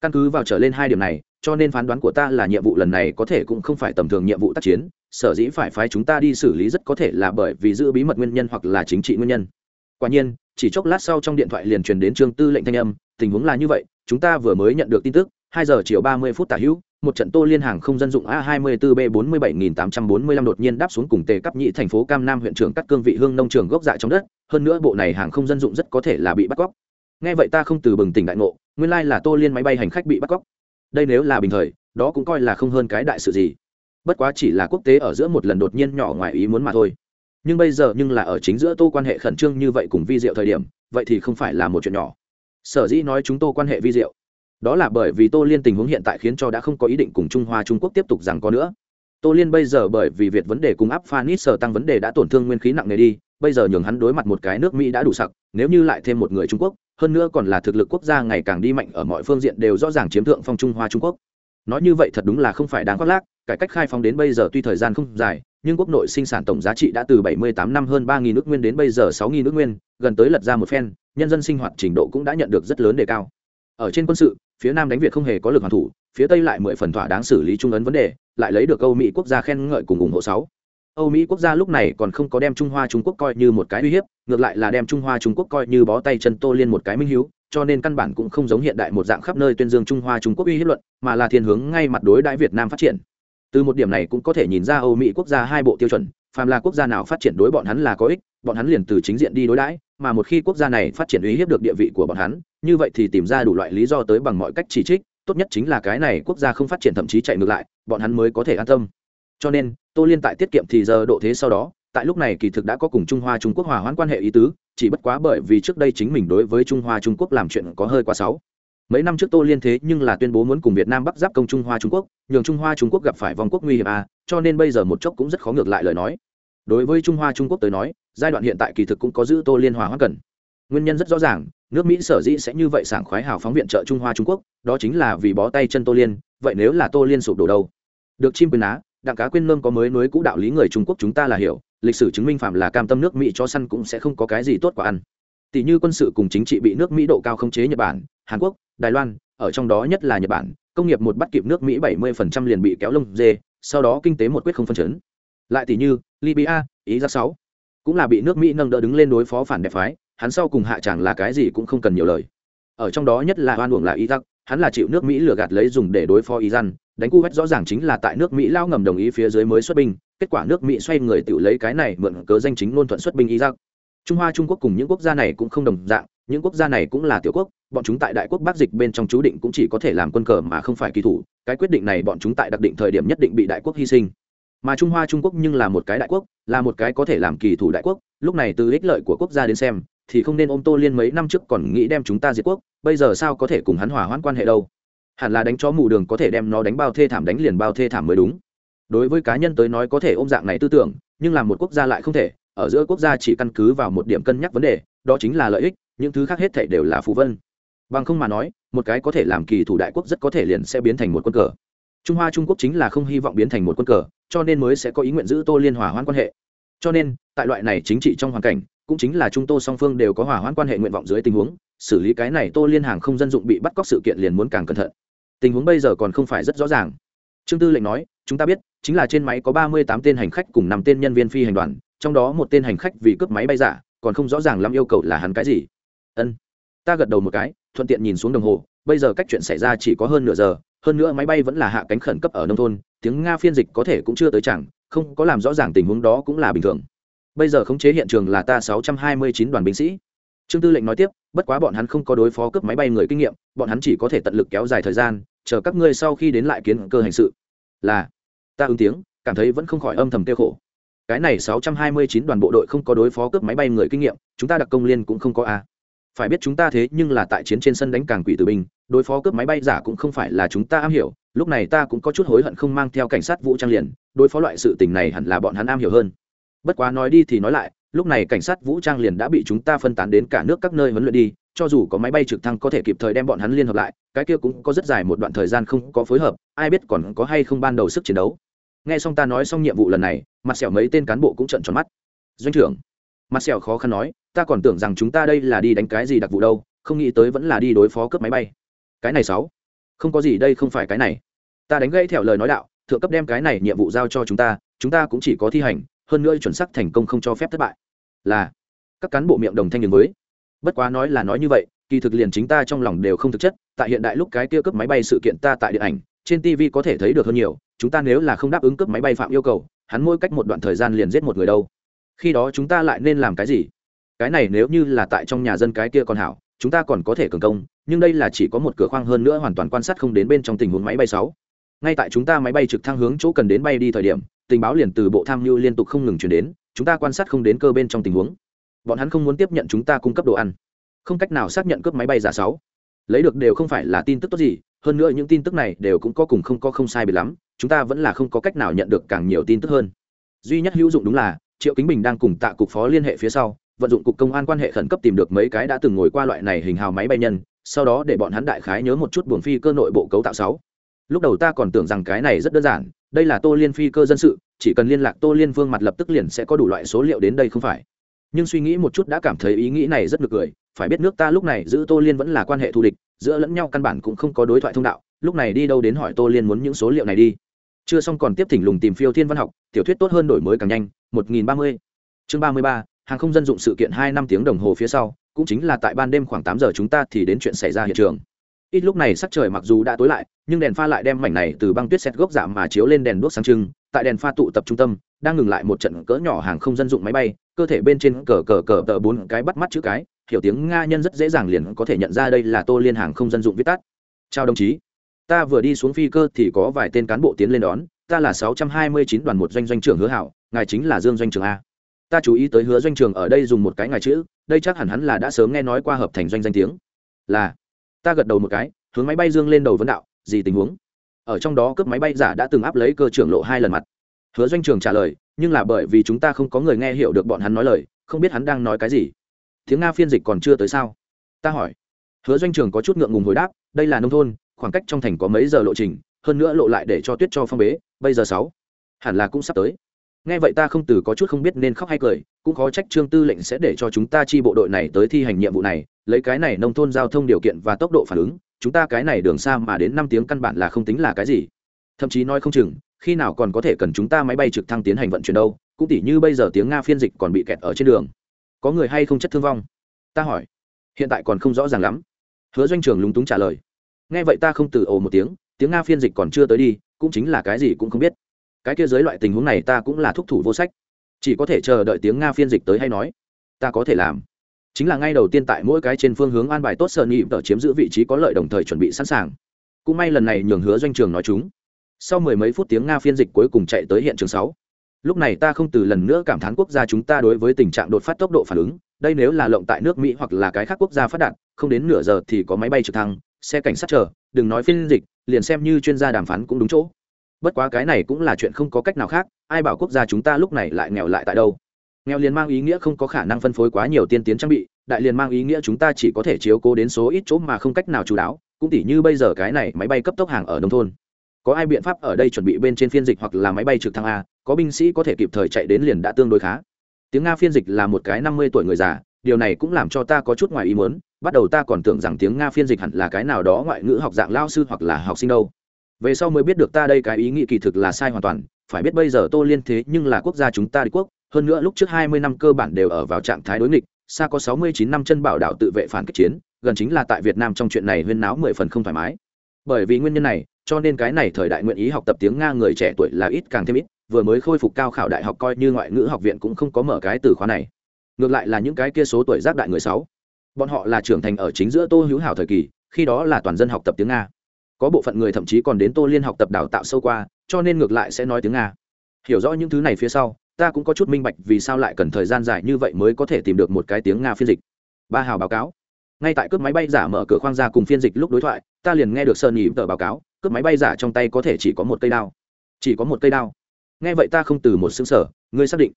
Căn cứ vào trở lên hai điểm này cho nên phán đoán của ta là nhiệm vụ lần này có thể cũng không phải tầm thường nhiệm vụ tác chiến, sở dĩ phải phái chúng ta đi xử lý rất có thể là bởi vì giữ bí mật nguyên nhân hoặc là chính trị nguyên nhân. Quả nhiên, chỉ chốc lát sau trong điện thoại liền truyền đến trương tư lệnh thanh âm, tình huống là như vậy, chúng ta vừa mới nhận được tin tức, hai giờ chiều ba mươi phút tả hữu, một trận tô liên hàng không dân dụng a hai mươi bốn b bốn mươi bảy nghìn tám trăm bốn mươi lăm đột nhiên đáp xuống cùng tề cấp nhị thành phố cam nam huyện trưởng cắt cương vị hương nông trường gốc dạ trong đất, hơn nữa bộ này hàng không dân dụng rất có thể là bị bắt cóc. Nghe vậy ta không từ bừng tỉnh đại ngộ, nguyên lai là tô liên máy bay hành khách bị bắt cóc đây nếu là bình thời, đó cũng coi là không hơn cái đại sự gì. Bất quá chỉ là quốc tế ở giữa một lần đột nhiên nhỏ ngoài ý muốn mà thôi. Nhưng bây giờ nhưng là ở chính giữa tô quan hệ khẩn trương như vậy cùng vi diệu thời điểm, vậy thì không phải là một chuyện nhỏ. Sở dĩ nói chúng tô quan hệ vi diệu, đó là bởi vì tô liên tình huống hiện tại khiến cho đã không có ý định cùng trung hoa trung quốc tiếp tục rằng có nữa. Tô liên bây giờ bởi vì việt vấn đề cùng áp phanit sở tăng vấn đề đã tổn thương nguyên khí nặng nề đi bây giờ nhường hắn đối mặt một cái nước mỹ đã đủ sặc, nếu như lại thêm một người trung quốc, hơn nữa còn là thực lực quốc gia ngày càng đi mạnh ở mọi phương diện đều rõ ràng chiếm thượng phong trung hoa trung quốc. Nói như vậy thật đúng là không phải đáng khoác lác, cải cách khai phóng đến bây giờ tuy thời gian không dài, nhưng quốc nội sinh sản tổng giá trị đã từ 78 năm hơn 3.000 nước nguyên đến bây giờ 6.000 nước nguyên, gần tới lật ra một phen, nhân dân sinh hoạt trình độ cũng đã nhận được rất lớn đề cao. Ở trên quân sự, phía nam đánh việt không hề có lực hoàn thủ, phía tây lại mười phần thỏa đáng xử lý trung ấn vấn đề, lại lấy được âu mỹ quốc gia khen ngợi cùng ủng hộ sáu âu mỹ quốc gia lúc này còn không có đem trung hoa trung quốc coi như một cái uy hiếp, ngược lại là đem trung hoa trung quốc coi như bó tay chân tô liên một cái minh hiếu, cho nên căn bản cũng không giống hiện đại một dạng khắp nơi tuyên dương trung hoa trung quốc uy hiếp luận, mà là thiên hướng ngay mặt đối đại việt nam phát triển. Từ một điểm này cũng có thể nhìn ra âu mỹ quốc gia hai bộ tiêu chuẩn, phàm là quốc gia nào phát triển đối bọn hắn là có ích, bọn hắn liền từ chính diện đi đối đãi, mà một khi quốc gia này phát triển uy hiếp được địa vị của bọn hắn, như vậy thì tìm ra đủ loại lý do tới bằng mọi cách chỉ trích, tốt nhất chính là cái này quốc gia không phát triển thậm chí chạy ngược lại, bọn hắn mới có thể an tâm cho nên, tô liên tại tiết kiệm thì giờ độ thế sau đó, tại lúc này kỳ thực đã có cùng trung hoa trung quốc hòa hoãn quan hệ ý tứ, chỉ bất quá bởi vì trước đây chính mình đối với trung hoa trung quốc làm chuyện có hơi quá sáu mấy năm trước tô liên thế nhưng là tuyên bố muốn cùng việt nam bắc giáp công trung hoa trung quốc, nhường trung hoa trung quốc gặp phải vòng quốc nguy hiểm à cho nên bây giờ một chốc cũng rất khó ngược lại lời nói. Đối với trung hoa trung quốc tới nói, giai đoạn hiện tại kỳ thực cũng có giữ tô liên hòa hoãn cần. Nguyên nhân rất rõ ràng, nước mỹ sở dĩ sẽ như vậy sảng khoái hào phóng viện trợ trung hoa trung quốc, đó chính là vì bó tay chân tô liên, vậy nếu là tô liên sụp đổ đâu? Được chim quyền á đặng cá quên lơm có mới nối cũ đạo lý người trung quốc chúng ta là hiểu, lịch sử chứng minh phạm là cam tâm nước mỹ cho săn cũng sẽ không có cái gì tốt quả ăn. Tỷ như quân sự cùng chính trị bị nước mỹ độ cao không chế nhật bản, hàn quốc, đài loan, ở trong đó nhất là nhật bản, công nghiệp một bắt kịp nước mỹ 70% liền bị kéo lông dê, sau đó kinh tế một quyết không phân chấn. Lại tỷ như libya ý ra sáu, cũng là bị nước mỹ nâng đỡ đứng lên đối phó phản đẹp phái, hắn sau cùng hạ chẳng là cái gì cũng không cần nhiều lời. Ở trong đó nhất là oan uổng là iraq hắn là chịu nước mỹ lừa gạt lấy dùng để đối phó iran, đánh cu vét rõ ràng chính là tại nước mỹ lao ngầm đồng ý phía dưới mới xuất binh, kết quả nước mỹ xoay người tự lấy cái này mượn cớ danh chính ngôn thuận xuất binh iraq. Trung hoa, trung quốc cùng những quốc gia này cũng không đồng dạng, những quốc gia này cũng là tiểu quốc, bọn chúng tại đại quốc bắc dịch bên trong chú định cũng chỉ có thể làm quân cờ mà không phải kỳ thủ, cái quyết định này bọn chúng tại đặc định thời điểm nhất định bị đại quốc hy sinh. Mà trung hoa, trung quốc nhưng là một cái đại quốc, là một cái có thể làm kỳ thủ đại quốc, lúc này từ ích lợi của quốc gia đến xem thì không nên ôm tô liên mấy năm trước còn nghĩ đem chúng ta diệt quốc, bây giờ sao có thể cùng hắn hỏa hoãn quan hệ đâu? Hẳn là đánh chó mù đường có thể đem nó đánh bao thê thảm đánh liền bao thê thảm mới đúng. Đối với cá nhân tới nói có thể ôm dạng này tư tưởng, nhưng là một quốc gia lại không thể, ở giữa quốc gia chỉ căn cứ vào một điểm cân nhắc vấn đề, đó chính là lợi ích, những thứ khác hết thể đều là phù vân. Bằng không mà nói, một cái có thể làm kỳ thủ đại quốc rất có thể liền sẽ biến thành một quân cờ. Trung hoa trung quốc chính là không hy vọng biến thành một quân cờ, cho nên mới sẽ có ý nguyện giữ tô liên hòa hoãn quan hệ cho nên, tại loại này chính trị trong hoàn cảnh, cũng chính là chúng tôi song phương đều có hòa hoãn quan hệ nguyện vọng dưới tình huống, xử lý cái này tô liên hàng không dân dụng bị bắt cóc sự kiện liền muốn càng cẩn thận. Tình huống bây giờ còn không phải rất rõ ràng. Trương tư lệnh nói, chúng ta biết, chính là trên máy có ba mươi tám tên hành khách cùng năm tên nhân viên phi hành đoàn, trong đó một tên hành khách vì cướp máy bay giả, còn không rõ ràng lắm yêu cầu là hắn cái gì. Ân. Ta gật đầu một cái, thuận tiện nhìn xuống đồng hồ, bây giờ cách chuyện xảy ra chỉ có hơn nửa giờ, hơn nữa máy bay vẫn là hạ cánh khẩn cấp ở nông thôn, tiếng nga phiên dịch có thể cũng chưa tới chẳng không có làm rõ ràng tình huống đó cũng là bình thường. Bây giờ khống chế hiện trường là ta sáu trăm hai mươi chín đoàn binh sĩ. Trương tư lệnh nói tiếp, bất quá bọn hắn không có đối phó cướp máy bay người kinh nghiệm, bọn hắn chỉ có thể tận lực kéo dài thời gian, chờ các ngươi sau khi đến lại kiến cơ hành sự. Là, ta ứng tiếng, cảm thấy vẫn không khỏi âm thầm tiêu khổ. Cái này sáu trăm hai mươi chín đoàn bộ đội không có đối phó cướp máy bay người kinh nghiệm, chúng ta đặc công liên cũng không có a. Phải biết chúng ta thế nhưng là tại chiến trên sân đánh càng quỷ tử binh, đối phó cướp máy bay giả cũng không phải là chúng ta am hiểu, lúc này ta cũng có chút hối hận không mang theo cảnh sát vũ trang liền đối phó loại sự tình này hẳn là bọn hắn am hiểu hơn. Bất quá nói đi thì nói lại, lúc này cảnh sát vũ trang liền đã bị chúng ta phân tán đến cả nước các nơi huấn luyện đi, cho dù có máy bay trực thăng có thể kịp thời đem bọn hắn liên hợp lại, cái kia cũng có rất dài một đoạn thời gian không có phối hợp, ai biết còn có hay không ban đầu sức chiến đấu. Nghe xong ta nói xong nhiệm vụ lần này, mặt sẹo mấy tên cán bộ cũng trận tròn mắt. Doanh trưởng, mặt sẹo khó khăn nói, ta còn tưởng rằng chúng ta đây là đi đánh cái gì đặc vụ đâu, không nghĩ tới vẫn là đi đối phó cướp máy bay. Cái này sáu, không có gì đây không phải cái này. Ta đánh gãy theo lời nói đạo thượng cấp đem cái này nhiệm vụ giao cho chúng ta chúng ta cũng chỉ có thi hành, hơn nữa chuẩn xác thành công không cho phép thất bại. Là, các cán bộ miệng đồng thanh đường với bất quá nói là nói như vậy, kỳ thực liền chính ta trong lòng đều không thực chất, tại hiện đại lúc cái kia cướp máy bay sự kiện ta tại điện ảnh, trên tv có thể thấy được hơn nhiều, chúng ta nếu là không đáp ứng cướp máy bay phạm yêu cầu, hắn mỗi cách một đoạn thời gian liền giết một người đâu. Khi đó chúng ta lại nên làm cái gì? Cái này nếu như là tại trong nhà dân cái kia còn hảo, chúng ta còn có thể cường công, nhưng đây là chỉ có một cửa khoang hơn nữa hoàn toàn quan sát không đến bên trong tình huống máy bay sáu ngay tại chúng ta máy bay trực thăng hướng chỗ cần đến bay đi thời điểm, tình báo liền từ bộ tham mưu liên tục không ngừng chuyển đến, chúng ta quan sát không đến cơ bên trong tình huống. Bọn hắn không muốn tiếp nhận chúng ta cung cấp đồ ăn. Không cách nào xác nhận cướp máy bay giả sáu. Lấy được đều không phải là tin tức tốt gì, hơn nữa những tin tức này đều cũng có cùng không có không sai bị lắm, chúng ta vẫn là không có cách nào nhận được càng nhiều tin tức hơn. Duy nhất hữu dụng đúng là, triệu kính bình đang cùng tạ cục phó liên hệ phía sau, vận dụng cục công an quan hệ khẩn cấp tìm được mấy cái đã từng ngồi qua loại này hình hào máy bay nhân, sau đó để bọn hắn đại khái nhớ một chút buồng phi cơ nội bộ cấu tạo sáu lúc đầu ta còn tưởng rằng cái này rất đơn giản, đây là tô liên phi cơ dân sự, chỉ cần liên lạc tô liên vương mặt lập tức liền sẽ có đủ loại số liệu đến đây không phải. Nhưng suy nghĩ một chút đã cảm thấy ý nghĩ này rất ngược cười, phải biết nước ta lúc này giữ tô liên vẫn là quan hệ thù địch, giữa lẫn nhau căn bản cũng không có đối thoại thông đạo, lúc này đi đâu đến hỏi tô liên muốn những số liệu này đi. Chưa xong còn tiếp thỉnh lùng tìm phiêu thiên văn học, tiểu thuyết tốt hơn đổi mới càng nhanh, một nghìn ba mươi. Chương ba mươi ba, hàng không dân dụng sự kiện hai năm tiếng đồng hồ phía sau, cũng chính là tại ban đêm khoảng tám giờ chúng ta thì đến chuyện xảy ra hiện trường ít lúc này sắc trời mặc dù đã tối lại, nhưng đèn pha lại đem mảnh này từ băng tuyết xét gốc giảm mà chiếu lên đèn đuốc sáng trưng, tại đèn pha tụ tập trung tâm, đang ngừng lại một trận cỡ nhỏ hàng không dân dụng máy bay, cơ thể bên trên cờ cờ cờ tờ bốn cái bắt mắt chữ cái, hiểu tiếng nga nhân rất dễ dàng liền có thể nhận ra đây là tô liên hàng không dân dụng viết tắt. Chào đồng chí. Ta vừa đi xuống phi cơ thì có vài tên cán bộ tiến lên đón, ta là sáu trăm hai mươi chín đoàn một doanh doanh trưởng hứa hảo, ngài chính là dương doanh trường a. Ta chú ý tới hứa doanh trường ở đây dùng một cái ngài chữ, đây chắc hẳn hắn là đã sớm nghe nói qua hợp thành doanh danh tiếng. Là ta gật đầu một cái, hướng máy bay dương lên đầu vấn đạo, gì tình huống? Ở trong đó cướp máy bay giả đã từng áp lấy cơ trưởng lộ hai lần mặt. Hứa doanh trường trả lời, nhưng là bởi vì chúng ta không có người nghe hiểu được bọn hắn nói lời, không biết hắn đang nói cái gì. Tiếng nga phiên dịch còn chưa tới sao? Ta hỏi. Hứa doanh trường có chút ngượng ngùng hồi đáp, đây là nông thôn, khoảng cách trong thành có mấy giờ lộ trình, hơn nữa lộ lại để cho tuyết cho phong bế, bây giờ sáu. Hẳn là cũng sắp tới. Nghe vậy ta không từ có chút không biết nên khóc hay cười, cũng khó trách trương tư lệnh sẽ để cho chúng ta chi bộ đội này tới thi hành nhiệm vụ này lấy cái này nông thôn giao thông điều kiện và tốc độ phản ứng, chúng ta cái này đường xa mà đến năm tiếng căn bản là không tính là cái gì. Thậm chí nói không chừng, khi nào còn có thể cần chúng ta máy bay trực thăng tiến hành vận chuyển đâu, cũng tỉ như bây giờ tiếng nga phiên dịch còn bị kẹt ở trên đường. Có người hay không chất thương vong? Ta hỏi. Hiện tại còn không rõ ràng lắm. Hứa doanh trường lúng túng trả lời. Nghe vậy ta không từ ồ một tiếng tiếng nga phiên dịch còn chưa tới đi, cũng chính là cái gì cũng không biết. Cái kia dưới loại tình huống này ta cũng là thúc thủ vô sách. Chỉ có thể chờ đợi tiếng nga phiên dịch tới hay nói. Ta có thể làm chính là ngay đầu tiên tại mỗi cái trên phương hướng an bài tốt sợ nhị tờ chiếm giữ vị trí có lợi đồng thời chuẩn bị sẵn sàng. Cũng may lần này nhường hứa doanh trường nói chúng. Sau mười mấy phút tiếng nga phiên dịch cuối cùng chạy tới hiện trường sáu. Lúc này ta không từ lần nữa cảm thán quốc gia chúng ta đối với tình trạng đột phát tốc độ phản ứng. Đây nếu là lộng tại nước mỹ hoặc là cái khác quốc gia phát đạt, không đến nửa giờ thì có máy bay trực thăng, xe cảnh sát chờ, đừng nói phiên dịch, liền xem như chuyên gia đàm phán cũng đúng chỗ. Bất quá cái này cũng là chuyện không có cách nào khác, ai bảo quốc gia chúng ta lúc này lại nghèo lại tại đâu? Nghèo liền mang ý nghĩa không có khả năng phân phối quá nhiều tiên tiến trang bị, đại liền mang ý nghĩa chúng ta chỉ có thể chiếu cố đến số ít chỗ mà không cách nào chú đáo, cũng tỉ như bây giờ cái này máy bay cấp tốc hàng ở nông thôn. Có ai biện pháp ở đây chuẩn bị bên trên phiên dịch hoặc là máy bay trực thăng a, có binh sĩ có thể kịp thời chạy đến liền đã tương đối khá. Tiếng nga phiên dịch là một cái năm mươi tuổi người già, điều này cũng làm cho ta có chút ngoài ý muốn, bắt đầu ta còn tưởng rằng tiếng nga phiên dịch hẳn là cái nào đó ngoại ngữ học dạng lao sư hoặc là học sinh đâu. Về sau mới biết được ta đây cái ý nghĩ kỳ thực là sai hoàn toàn, phải biết bây giờ tô liên thế nhưng là quốc gia chúng ta đế quốc hơn nữa lúc trước hai mươi năm cơ bản đều ở vào trạng thái đối nghịch, xa có sáu mươi chín năm chân bảo đảo tự vệ phản kích chiến, gần chính là tại việt nam trong chuyện này huyên náo mười phần không thoải mái. Bởi vì nguyên nhân này, cho nên cái này thời đại nguyện ý học tập tiếng nga người trẻ tuổi là ít càng thêm ít, vừa mới khôi phục cao khảo đại học coi như ngoại ngữ học viện cũng không có mở cái từ khóa này. Ngược lại là những cái kia số tuổi giác đại người sáu, bọn họ là trưởng thành ở chính giữa tô hữu hảo thời kỳ, khi đó là toàn dân học tập tiếng nga. Có bộ phận người thậm chí còn đến tô liên học tập đào tạo sâu qua, cho nên ngược lại sẽ nói tiếng nga. Hiểu rõ những thứ này phía sau ta cũng có chút minh bạch vì sao lại cần thời gian dài như vậy mới có thể tìm được một cái tiếng nga phiên dịch. Ba hào báo cáo. Ngay tại cướp máy bay giả mở cửa khoang ra cùng phiên dịch lúc đối thoại, ta liền nghe được sơn nhị tờ báo cáo, cướp máy bay giả trong tay có thể chỉ có một cây đao. Chỉ có một cây đao. Nghe vậy ta không từ một xứng sở ngươi xác định.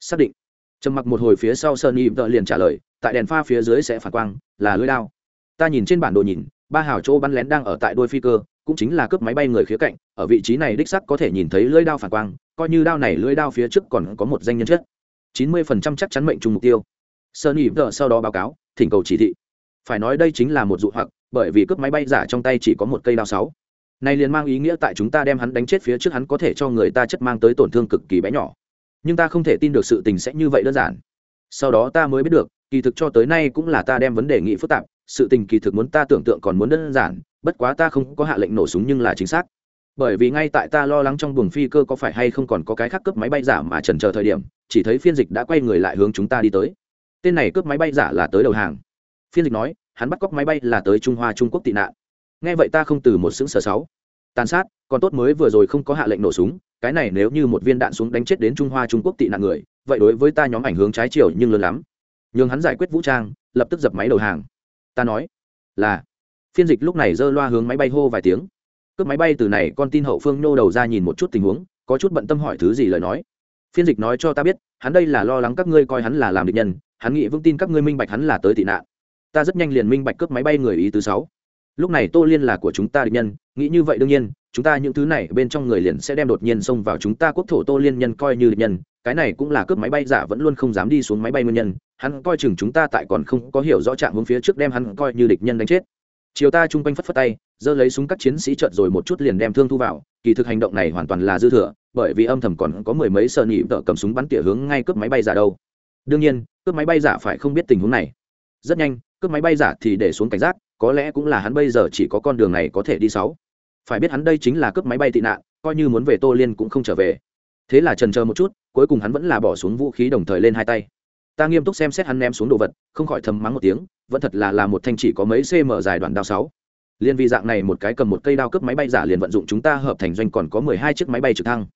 Xác định. Trầm mặc một hồi phía sau sơn nhị tờ liền trả lời, tại đèn pha phía dưới sẽ phản quang, là lưới đao. Ta nhìn trên bản đồ nhìn, ba hào chỗ bắn lén đang ở tại đôi phi cơ, cũng chính là cướp máy bay người khía cạnh, ở vị trí này đích sắc có thể nhìn thấy lưỡi đao phản quang coi như đao này lưỡi đao phía trước còn có một danh nhân chất chín mươi phần trăm chắc chắn mệnh trùng mục tiêu. Sơn nhị tờ sau đó báo cáo, thỉnh cầu chỉ thị. Phải nói đây chính là một dụ hoặc, bởi vì cướp máy bay giả trong tay chỉ có một cây đao sáu. Này liền mang ý nghĩa tại chúng ta đem hắn đánh chết phía trước hắn có thể cho người ta chất mang tới tổn thương cực kỳ bé nhỏ. Nhưng ta không thể tin được sự tình sẽ như vậy đơn giản. Sau đó ta mới biết được, kỳ thực cho tới nay cũng là ta đem vấn đề nghị phức tạp, sự tình kỳ thực muốn ta tưởng tượng còn muốn đơn giản, bất quá ta không có hạ lệnh nổ súng nhưng là chính xác bởi vì ngay tại ta lo lắng trong buồng phi cơ có phải hay không còn có cái khác cướp máy bay giả mà trần chờ thời điểm, chỉ thấy phiên dịch đã quay người lại hướng chúng ta đi tới. Tên này cướp máy bay giả là tới đầu hàng. Phiên dịch nói, hắn bắt cóc máy bay là tới trung hoa, trung quốc tị nạn. Nghe vậy ta không từ một xứng sở sáu. Tàn sát, còn tốt mới vừa rồi không có hạ lệnh nổ súng, cái này nếu như một viên đạn súng đánh chết đến trung hoa, trung quốc tị nạn người, vậy đối với ta nhóm ảnh hướng trái chiều nhưng lớn lắm. Nhưng hắn giải quyết vũ trang, lập tức dập máy đầu hàng. Ta nói, là, phiên dịch lúc này giơ loa hướng máy bay hô vài tiếng cướp máy bay từ này con tin hậu phương nhô đầu ra nhìn một chút tình huống, có chút bận tâm hỏi thứ gì lời nói. Phiên dịch nói cho ta biết, hắn đây là lo lắng các ngươi coi hắn là làm địch nhân, hắn nghĩ vững tin các ngươi minh bạch hắn là tới tị nạn. Ta rất nhanh liền minh bạch cướp máy bay người ý thứ sáu. Lúc này tô liên là của chúng ta địch nhân, nghĩ như vậy đương nhiên, chúng ta những thứ này bên trong người liền sẽ đem đột nhiên xông vào chúng ta quốc thổ tô liên nhân coi như địch nhân, cái này cũng là cướp máy bay giả vẫn luôn không dám đi xuống máy bay nguyên nhân, hắn coi chừng chúng ta tại còn không có hiểu rõ trạng hướng phía trước đem hắn coi như địch nhân đánh chết chiều ta chung quanh phất phất tay, giơ lấy súng các chiến sĩ trợt rồi một chút liền đem thương thu vào, kỳ thực hành động này hoàn toàn là dư thừa, bởi vì âm thầm còn có mười mấy sợ nhị vợ cầm súng bắn tỉa hướng ngay cướp máy bay giả đâu. Đương nhiên, cướp máy bay giả phải không biết tình huống này. Rất nhanh, cướp máy bay giả thì để xuống cảnh giác, có lẽ cũng là hắn bây giờ chỉ có con đường này có thể đi sáu. Phải biết hắn đây chính là cướp máy bay tị nạn, coi như muốn về tô liên cũng không trở về. Thế là trần chờ một chút, cuối cùng hắn vẫn là bỏ xuống vũ khí đồng thời lên hai tay ta nghiêm túc xem xét hắn ném xuống đồ vật, không khỏi thầm mắng một tiếng, vẫn thật là là một thanh chỉ có mấy cm dài đoạn đao sáu. Liên vi dạng này một cái cầm một cây đao cướp máy bay giả liền vận dụng chúng ta hợp thành doanh còn có mười hai chiếc máy bay trực thăng.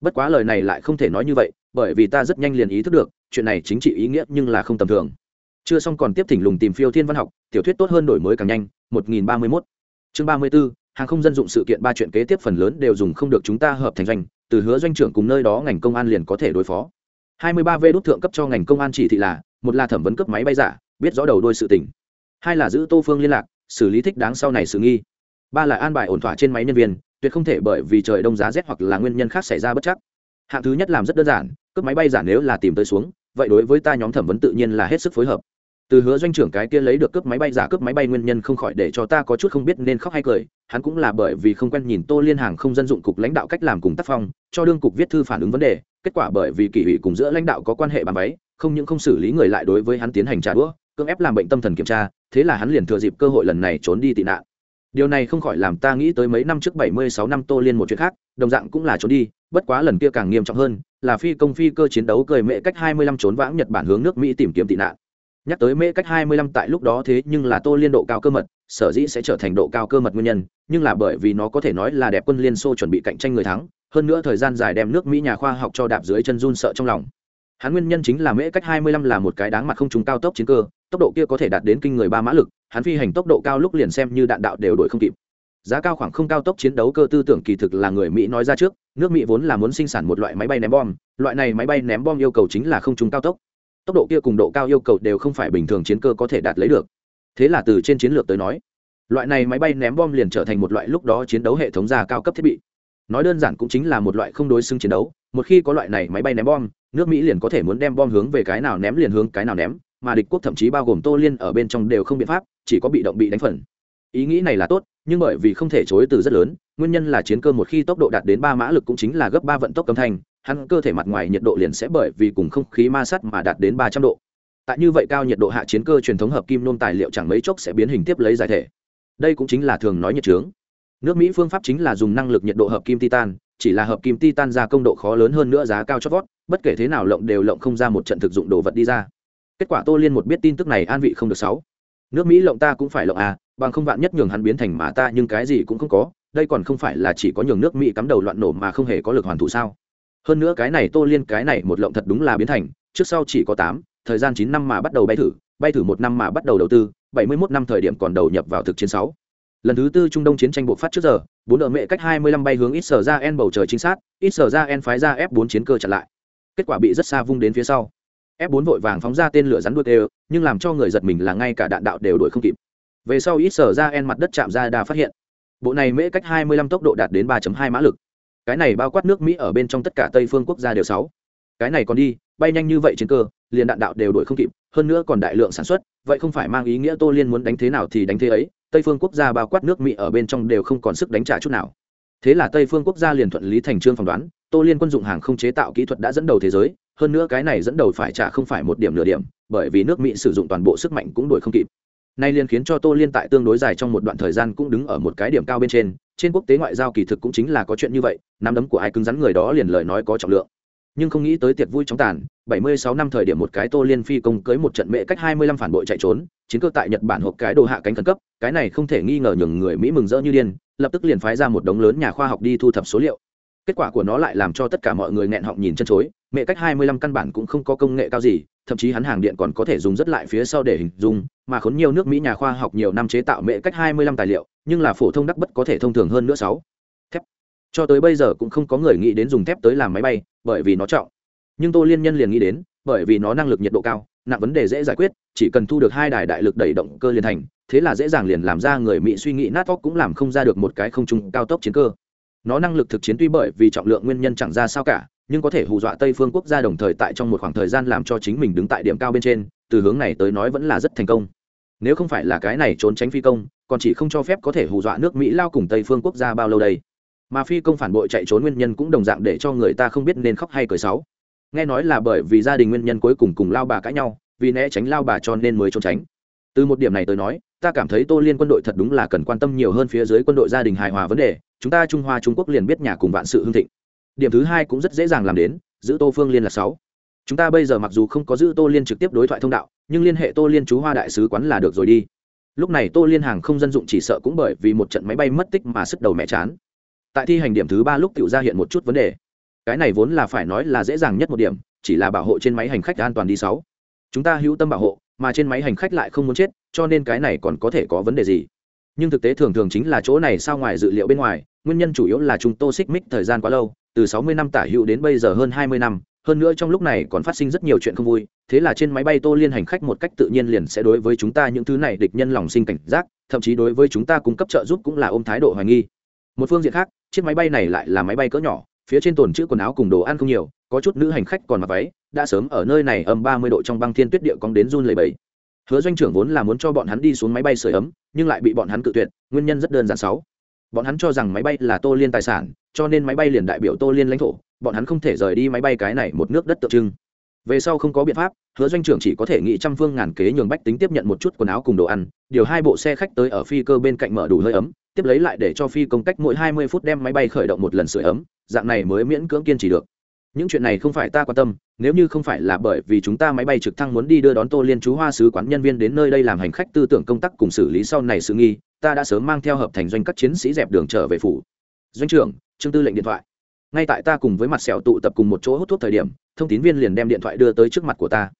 Bất quá lời này lại không thể nói như vậy, bởi vì ta rất nhanh liền ý thức được, chuyện này chính trị ý nghĩa nhưng là không tầm thường. Chưa xong còn tiếp thỉnh lùng tìm phiêu thiên văn học, tiểu thuyết tốt hơn đổi mới càng nhanh 1031 chương 34 hàng không dân dụng sự kiện ba chuyện kế tiếp phần lớn đều dùng không được chúng ta hợp thành doanh, từ hứa doanh trưởng cùng nơi đó ngành công an liền có thể đối phó. 23 v đốt thượng cấp cho ngành công an chỉ thị là, một là thẩm vấn cấp máy bay giả, biết rõ đầu đuôi sự tình. Hai là giữ tô phương liên lạc, xử lý thích đáng sau này xử nghi. Ba là an bài ổn thỏa trên máy nhân viên, tuyệt không thể bởi vì trời đông giá rét hoặc là nguyên nhân khác xảy ra bất chắc. Hạng thứ nhất làm rất đơn giản cướp máy bay giả nếu là tìm tới xuống, vậy đối với ta nhóm thẩm vấn tự nhiên là hết sức phối hợp. Từ hứa doanh trưởng cái kia lấy được cướp máy bay giả cướp máy bay nguyên nhân không khỏi để cho ta có chút không biết nên khóc hay cười, hắn cũng là bởi vì không quen nhìn tô liên hàng không dân dụng cục lãnh đạo cách làm cùng tác phong, cho đương cục viết thư phản ứng vấn đề kết quả bởi vì kỷ ủy cùng giữa lãnh đạo có quan hệ bàn váy, không những không xử lý người lại đối với hắn tiến hành trả đũa, cưỡng ép làm bệnh tâm thần kiểm tra, thế là hắn liền thừa dịp cơ hội lần này trốn đi tị nạn. Điều này không khỏi làm ta nghĩ tới mấy năm trước bảy mươi sáu năm tô liên một chuyện khác, đồng dạng cũng là trốn đi, bất quá lần kia càng nghiêm trọng hơn, là phi công phi cơ chiến đấu cười mẹ cách hai mươi lăm trốn vãng nhật bản hướng nước mỹ tìm kiếm tị nạn. Nhắc tới mễ cách 25 tại lúc đó thế nhưng là tô liên độ cao cơ mật, sở dĩ sẽ trở thành độ cao cơ mật nguyên nhân, nhưng là bởi vì nó có thể nói là đẹp quân liên xô chuẩn bị cạnh tranh người thắng hơn nữa thời gian dài đem nước mỹ nhà khoa học cho đạp dưới chân run sợ trong lòng. Hắn nguyên nhân chính là mễ cách 25 là một cái đáng mặt không trùng cao tốc chiến cơ, tốc độ kia có thể đạt đến kinh người ba mã lực, hắn phi hành tốc độ cao lúc liền xem như đạn đạo đều đuổi không kịp. Giá cao khoảng không cao tốc chiến đấu cơ tư tưởng kỳ thực là người mỹ nói ra trước, nước mỹ vốn là muốn sinh sản một loại máy bay ném bom, loại này máy bay ném bom yêu cầu chính là không trùng cao tốc. Tốc độ kia cùng độ cao yêu cầu đều không phải bình thường chiến cơ có thể đạt lấy được. Thế là từ trên chiến lược tới nói, loại này máy bay ném bom liền trở thành một loại lúc đó chiến đấu hệ thống gia cao cấp thiết bị nói đơn giản cũng chính là một loại không đối xứng chiến đấu, một khi có loại này máy bay ném bom, nước mỹ liền có thể muốn đem bom hướng về cái nào ném liền hướng cái nào ném, mà địch quốc thậm chí bao gồm tô liên ở bên trong đều không biện pháp, chỉ có bị động bị đánh phần. Ý nghĩ này là tốt, nhưng bởi vì không thể chối từ rất lớn, nguyên nhân là chiến cơ một khi tốc độ đạt đến ba mã lực cũng chính là gấp ba vận tốc âm thanh, hắn cơ thể mặt ngoài nhiệt độ liền sẽ bởi vì cùng không khí ma sát mà đạt đến ba trăm độ. Tại như vậy cao nhiệt độ hạ chiến cơ truyền thống hợp kim nôn tài liệu chẳng mấy chốc sẽ biến hình tiếp lấy giải thể. Đây cũng chính là thường nói nhiệt trướng nước mỹ phương pháp chính là dùng năng lực nhiệt độ hợp kim titan, chỉ là hợp kim titan ra công độ khó lớn hơn nữa giá cao chót vót, bất kể thế nào lộng đều lộng không ra một trận thực dụng đồ vật đi ra. Kết quả tô liên một biết tin tức này an vị không được sáu. Nước mỹ lộng ta cũng phải lộng à bằng không vạn nhất nhường hắn biến thành mà ta, nhưng cái gì cũng không có, đây còn không phải là chỉ có nhường nước mỹ cắm đầu loạn nổ mà không hề có lực hoàn thủ sao. Hơn nữa cái này tô liên cái này một lộng thật đúng là biến thành, trước sau chỉ có tám, thời gian chín năm mà bắt đầu bay thử bay thử một năm mà bắt đầu đầu tư, bảy mươi 71 năm thời điểm còn đầu nhập vào thực chiến sáu lần thứ tư trung đông chiến tranh buộc phát trước giờ, bốn đợt mẹ cách hai mươi lăm bay hướng ít sở ra en bầu trời chính xác, ít sở ra en phái ra f bốn chiến cơ chặn lại. Kết quả bị rất xa vung đến phía sau. F bốn vội vàng phóng ra tên lửa rắn đuôi đều nhưng làm cho người giật mình là ngay cả đạn đạo đều đuổi không kịp. Về sau ít sở ra en mặt đất chạm ra đa phát hiện. Bộ này mễ cách 25 tốc độ đạt đến 3.2 mã lực. Cái này bao quát nước mỹ ở bên trong tất cả tây phương quốc gia đều sáu. Cái này còn đi, bay nhanh như vậy chiến cơ, liền đạn đạo đều đuổi không kịp, hơn nữa còn đại lượng sản xuất, vậy không phải mang ý nghĩa tô liên muốn đánh thế nào thì đánh thế ấy tây phương quốc gia bao quát nước mỹ ở bên trong đều không còn sức đánh trả chút nào. Thế là tây phương quốc gia liền thuận lý thành trương phỏng đoán, tô liên quân dụng hàng không chế tạo kỹ thuật đã dẫn đầu thế giới, hơn nữa cái này dẫn đầu phải trả không phải một điểm nửa điểm, bởi vì nước mỹ sử dụng toàn bộ sức mạnh cũng đuổi không kịp. Nay liền khiến cho tô liên tại tương đối dài trong một đoạn thời gian cũng đứng ở một cái điểm cao bên trên trên quốc tế ngoại giao kỳ thực cũng chính là có chuyện như vậy, nắm đấm của ai cứng rắn người đó liền lời nói có trọng lượng nhưng không nghĩ tới tiệc vui chóng tàn 76 năm thời điểm một cái tô liên phi công cưới một trận mẹ cách 25 phản bội chạy trốn, chiến cơ tại nhật bản hộp cái đồ hạ cánh khẩn cấp, cái này không thể nghi ngờ nhường người mỹ mừng rỡ như điên, lập tức liền phái ra một đống lớn nhà khoa học đi thu thập số liệu. Kết quả của nó lại làm cho tất cả mọi người nghẹn họng nhìn chân chối, mẹ cách 25 căn bản cũng không có công nghệ cao gì, thậm chí hắn hàng điện còn có thể dùng rất lại phía sau để hình dung, mà khốn nhiều nước mỹ nhà khoa học nhiều năm chế tạo mẹ cách 25 tài liệu, nhưng là phổ thông đắc bất có thể thông thường hơn nữa sáu cho tới bây giờ cũng không có người nghĩ đến dùng thép tới làm máy bay, bởi vì nó trọng. Nhưng tô liên nhân liền nghĩ đến, bởi vì nó năng lực nhiệt độ cao, nặng vấn đề dễ giải quyết, chỉ cần thu được hai đài đại lực đẩy động cơ liền thành, thế là dễ dàng liền làm ra người mỹ suy nghĩ nát tóc cũng làm không ra được một cái không trung cao tốc chiến cơ. Nó năng lực thực chiến tuy bởi vì trọng lượng nguyên nhân chẳng ra sao cả, nhưng có thể hù dọa tây phương quốc gia đồng thời tại trong một khoảng thời gian làm cho chính mình đứng tại điểm cao bên trên, từ hướng này tới nói vẫn là rất thành công. Nếu không phải là cái này trốn tránh phi công, còn chỉ không cho phép có thể hù dọa nước mỹ lao cùng tây phương quốc gia bao lâu đây mà phi công phản bội chạy trốn nguyên nhân cũng đồng dạng để cho người ta không biết nên khóc hay cười sáu nghe nói là bởi vì gia đình nguyên nhân cuối cùng cùng lao bà cãi nhau, vì né tránh lao bà cho nên mới trốn tránh. Từ một điểm này tới nói, ta cảm thấy tô liên quân đội thật đúng là cần quan tâm nhiều hơn phía dưới quân đội gia đình hài hòa vấn đề, chúng ta trung hoa trung quốc liền biết nhà cùng vạn sự hưng thịnh. Điểm thứ hai cũng rất dễ dàng làm đến, giữ tô phương liên là sáu. Chúng ta bây giờ mặc dù không có giữ tô liên trực tiếp đối thoại thông đạo, nhưng liên hệ tô liên chú hoa đại sứ quán là được rồi đi. Lúc này tô liên hàng không dân dụng chỉ sợ cũng bởi vì một trận máy bay mất tích mà sức đầu mẹ chán tại thi hành điểm thứ ba lúc tự ra hiện một chút vấn đề. Cái này vốn là phải nói là dễ dàng nhất một điểm, chỉ là bảo hộ trên máy hành khách an toàn đi sáu. Chúng ta hữu tâm bảo hộ, mà trên máy hành khách lại không muốn chết, cho nên cái này còn có thể có vấn đề gì? Nhưng thực tế thường thường chính là chỗ này sao ngoài dự liệu bên ngoài, nguyên nhân chủ yếu là chúng tôi xích mích thời gian quá lâu, từ sáu mươi năm tả hữu đến bây giờ hơn hai mươi năm, hơn nữa trong lúc này còn phát sinh rất nhiều chuyện không vui, thế là trên máy bay tô liên hành khách một cách tự nhiên liền sẽ đối với chúng ta những thứ này địch nhân lòng sinh cảnh giác, thậm chí đối với chúng ta cung cấp trợ giúp cũng là ôm thái độ hoài nghi. Một phương diện khác chiếc máy bay này lại là máy bay cỡ nhỏ, phía trên tồn chữ quần áo cùng đồ ăn không nhiều, có chút nữ hành khách còn mặc váy, đã sớm ở nơi này âm ba mươi độ trong băng thiên tuyết địa cong đến run lầy bẫy hứa doanh trưởng vốn là muốn cho bọn hắn đi xuống máy bay sửa ấm, nhưng lại bị bọn hắn cự tuyệt, nguyên nhân rất đơn giản sáu. Bọn hắn cho rằng máy bay là tô liên tài sản, cho nên máy bay liền đại biểu tô liên lãnh thổ, bọn hắn không thể rời đi máy bay cái này một nước đất tượng trưng. Về sau không có biện pháp, hứa doanh trưởng chỉ có thể nghĩ trăm phương ngàn kế nhường bách tính tiếp nhận một chút quần áo cùng đồ ăn, điều hai bộ xe khách tới ở phi cơ bên cạnh mở đủ hơi ấm tiếp lấy lại để cho phi công cách mỗi hai mươi phút đem máy bay khởi động một lần sửa ấm, dạng này mới miễn cưỡng kiên trì được. Những chuyện này không phải ta quan tâm, nếu như không phải là bởi vì chúng ta máy bay trực thăng muốn đi đưa đón tô liên chú hoa sứ quán nhân viên đến nơi đây làm hành khách tư tưởng công tác cùng xử lý sau này sự nghi, ta đã sớm mang theo hợp thành doanh các chiến sĩ dẹp đường trở về phủ. Doanh trưởng, trương tư lệnh điện thoại. Ngay tại ta cùng với mặt sẹo tụ tập cùng một chỗ hút thuốc thời điểm, thông tín viên liền đem điện thoại đưa tới trước mặt của ta.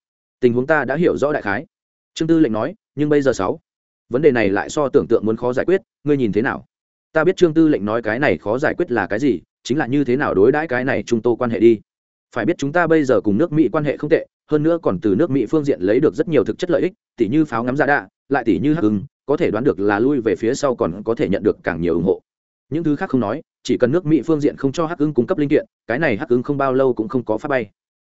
Tình huống ta đã hiểu rõ đại khái. Trương tư lệnh nói, nhưng bây giờ sáu vấn đề này lại so tưởng tượng muốn khó giải quyết, ngươi nhìn thế nào? Ta biết trương tư lệnh nói cái này khó giải quyết là cái gì, chính là như thế nào đối đãi cái này trung tô quan hệ đi. Phải biết chúng ta bây giờ cùng nước mỹ quan hệ không tệ, hơn nữa còn từ nước mỹ phương diện lấy được rất nhiều thực chất lợi ích tỷ như pháo ngắm ra đạ, lại tỷ như hắc hưng có thể đoán được là lui về phía sau còn có thể nhận được càng nhiều ủng hộ. Những thứ khác không nói, chỉ cần nước mỹ phương diện không cho hắc hưng cung cấp linh kiện, cái này hắc hưng không bao lâu cũng không có phát bay.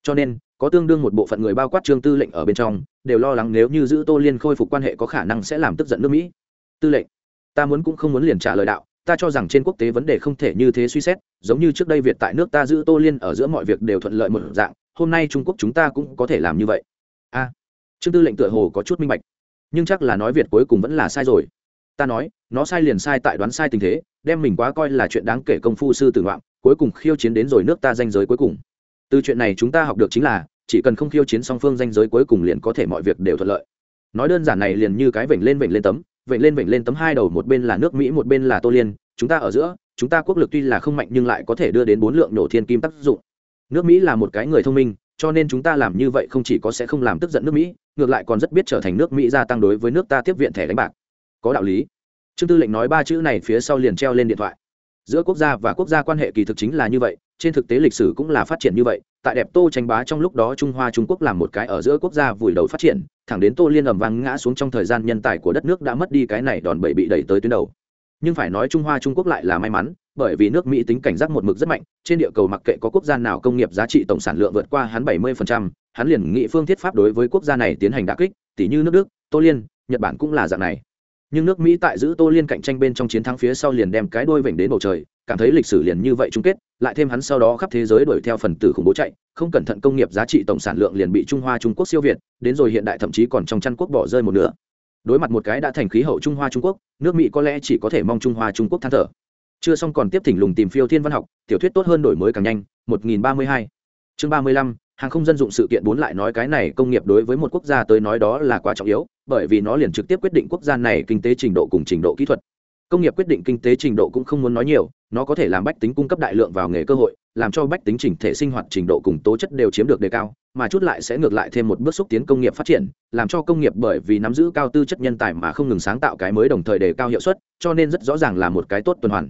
Cho nên, có tương đương một bộ phận người bao quát trương tư lệnh ở bên trong đều lo lắng nếu như giữ tô liên khôi phục quan hệ có khả năng sẽ làm tức giận nước mỹ. Tư lệnh, ta muốn cũng không muốn liền trả lời đạo, ta cho rằng trên quốc tế vấn đề không thể như thế suy xét, giống như trước đây việt tại nước ta giữ tô liên ở giữa mọi việc đều thuận lợi một dạng, hôm nay trung quốc chúng ta cũng có thể làm như vậy. A, trương tư lệnh tựa hồ có chút minh bạch, nhưng chắc là nói việt cuối cùng vẫn là sai rồi. Ta nói, nó sai liền sai tại đoán sai tình thế, đem mình quá coi là chuyện đáng kể công phu sư tử ngoạm, cuối cùng khiêu chiến đến rồi nước ta danh giới cuối cùng. Từ chuyện này chúng ta học được chính là chỉ cần không khiêu chiến song phương danh giới cuối cùng liền có thể mọi việc đều thuận lợi. Nói đơn giản này liền như cái vểnh lên vểnh lên tấm, vểnh lên vểnh lên tấm hai đầu, một bên là nước mỹ, một bên là tô liên, chúng ta ở giữa, chúng ta quốc lực tuy là không mạnh nhưng lại có thể đưa đến bốn lượng nổ thiên kim tác dụng. Nước mỹ là một cái người thông minh, cho nên chúng ta làm như vậy không chỉ có sẽ không làm tức giận nước mỹ, ngược lại còn rất biết trở thành nước mỹ gia tăng đối với nước ta tiếp viện thẻ đánh bạc. Có đạo lý. Trương tư lệnh nói ba chữ này phía sau liền treo lên điện thoại. Giữa quốc gia và quốc gia quan hệ kỳ thực chính là như vậy trên thực tế lịch sử cũng là phát triển như vậy tại đẹp tô tranh bá trong lúc đó trung hoa trung quốc làm một cái ở giữa quốc gia vùi đầu phát triển thẳng đến tô liên ẩm vang ngã xuống trong thời gian nhân tài của đất nước đã mất đi cái này đòn bẩy bị đẩy tới tuyến đầu. Nhưng phải nói trung hoa trung quốc lại là may mắn bởi vì nước mỹ tính cảnh giác một mực rất mạnh trên địa cầu mặc kệ có quốc gia nào công nghiệp giá trị tổng sản lượng vượt qua hắn 70%, hắn liền nghị phương thiết pháp đối với quốc gia này tiến hành đả kích tỷ như nước đức tô liên nhật bản cũng là dạng này. Nhưng nước mỹ tại giữ tô liên cạnh tranh bên trong chiến thắng phía sau liền đem cái đôi vểnh đến bầu trời cảm thấy lịch sử liền như vậy chung kết, lại thêm hắn sau đó khắp thế giới đuổi theo phần tử khủng bố chạy, không cẩn thận công nghiệp giá trị tổng sản lượng liền bị trung hoa trung quốc siêu việt, đến rồi hiện đại thậm chí còn trong chăn quốc bỏ rơi một nửa. Đối mặt một cái đã thành khí hậu trung hoa trung quốc, nước mỹ có lẽ chỉ có thể mong trung hoa trung quốc than thở. Chưa xong còn tiếp thỉnh lùng tìm phiêu thiên văn học, tiểu thuyết tốt hơn đổi mới càng nhanh 1032 chương 35 hàng không dân dụng sự kiện bốn lại nói cái này công nghiệp đối với một quốc gia tới nói đó là quá trọng yếu, bởi vì nó liền trực tiếp quyết định quốc gia này kinh tế trình độ cùng trình độ kỹ thuật. Công nghiệp quyết định kinh tế trình độ cũng không muốn nói nhiều nó có thể làm bách tính cung cấp đại lượng vào nghề cơ hội, làm cho bách tính chỉnh thể sinh hoạt trình độ cùng tố chất đều chiếm được đề cao, mà chút lại sẽ ngược lại thêm một bước xúc tiến công nghiệp phát triển, làm cho công nghiệp bởi vì nắm giữ cao tư chất nhân tài mà không ngừng sáng tạo cái mới đồng thời đề cao hiệu suất, cho nên rất rõ ràng là một cái tốt tuần hoàn.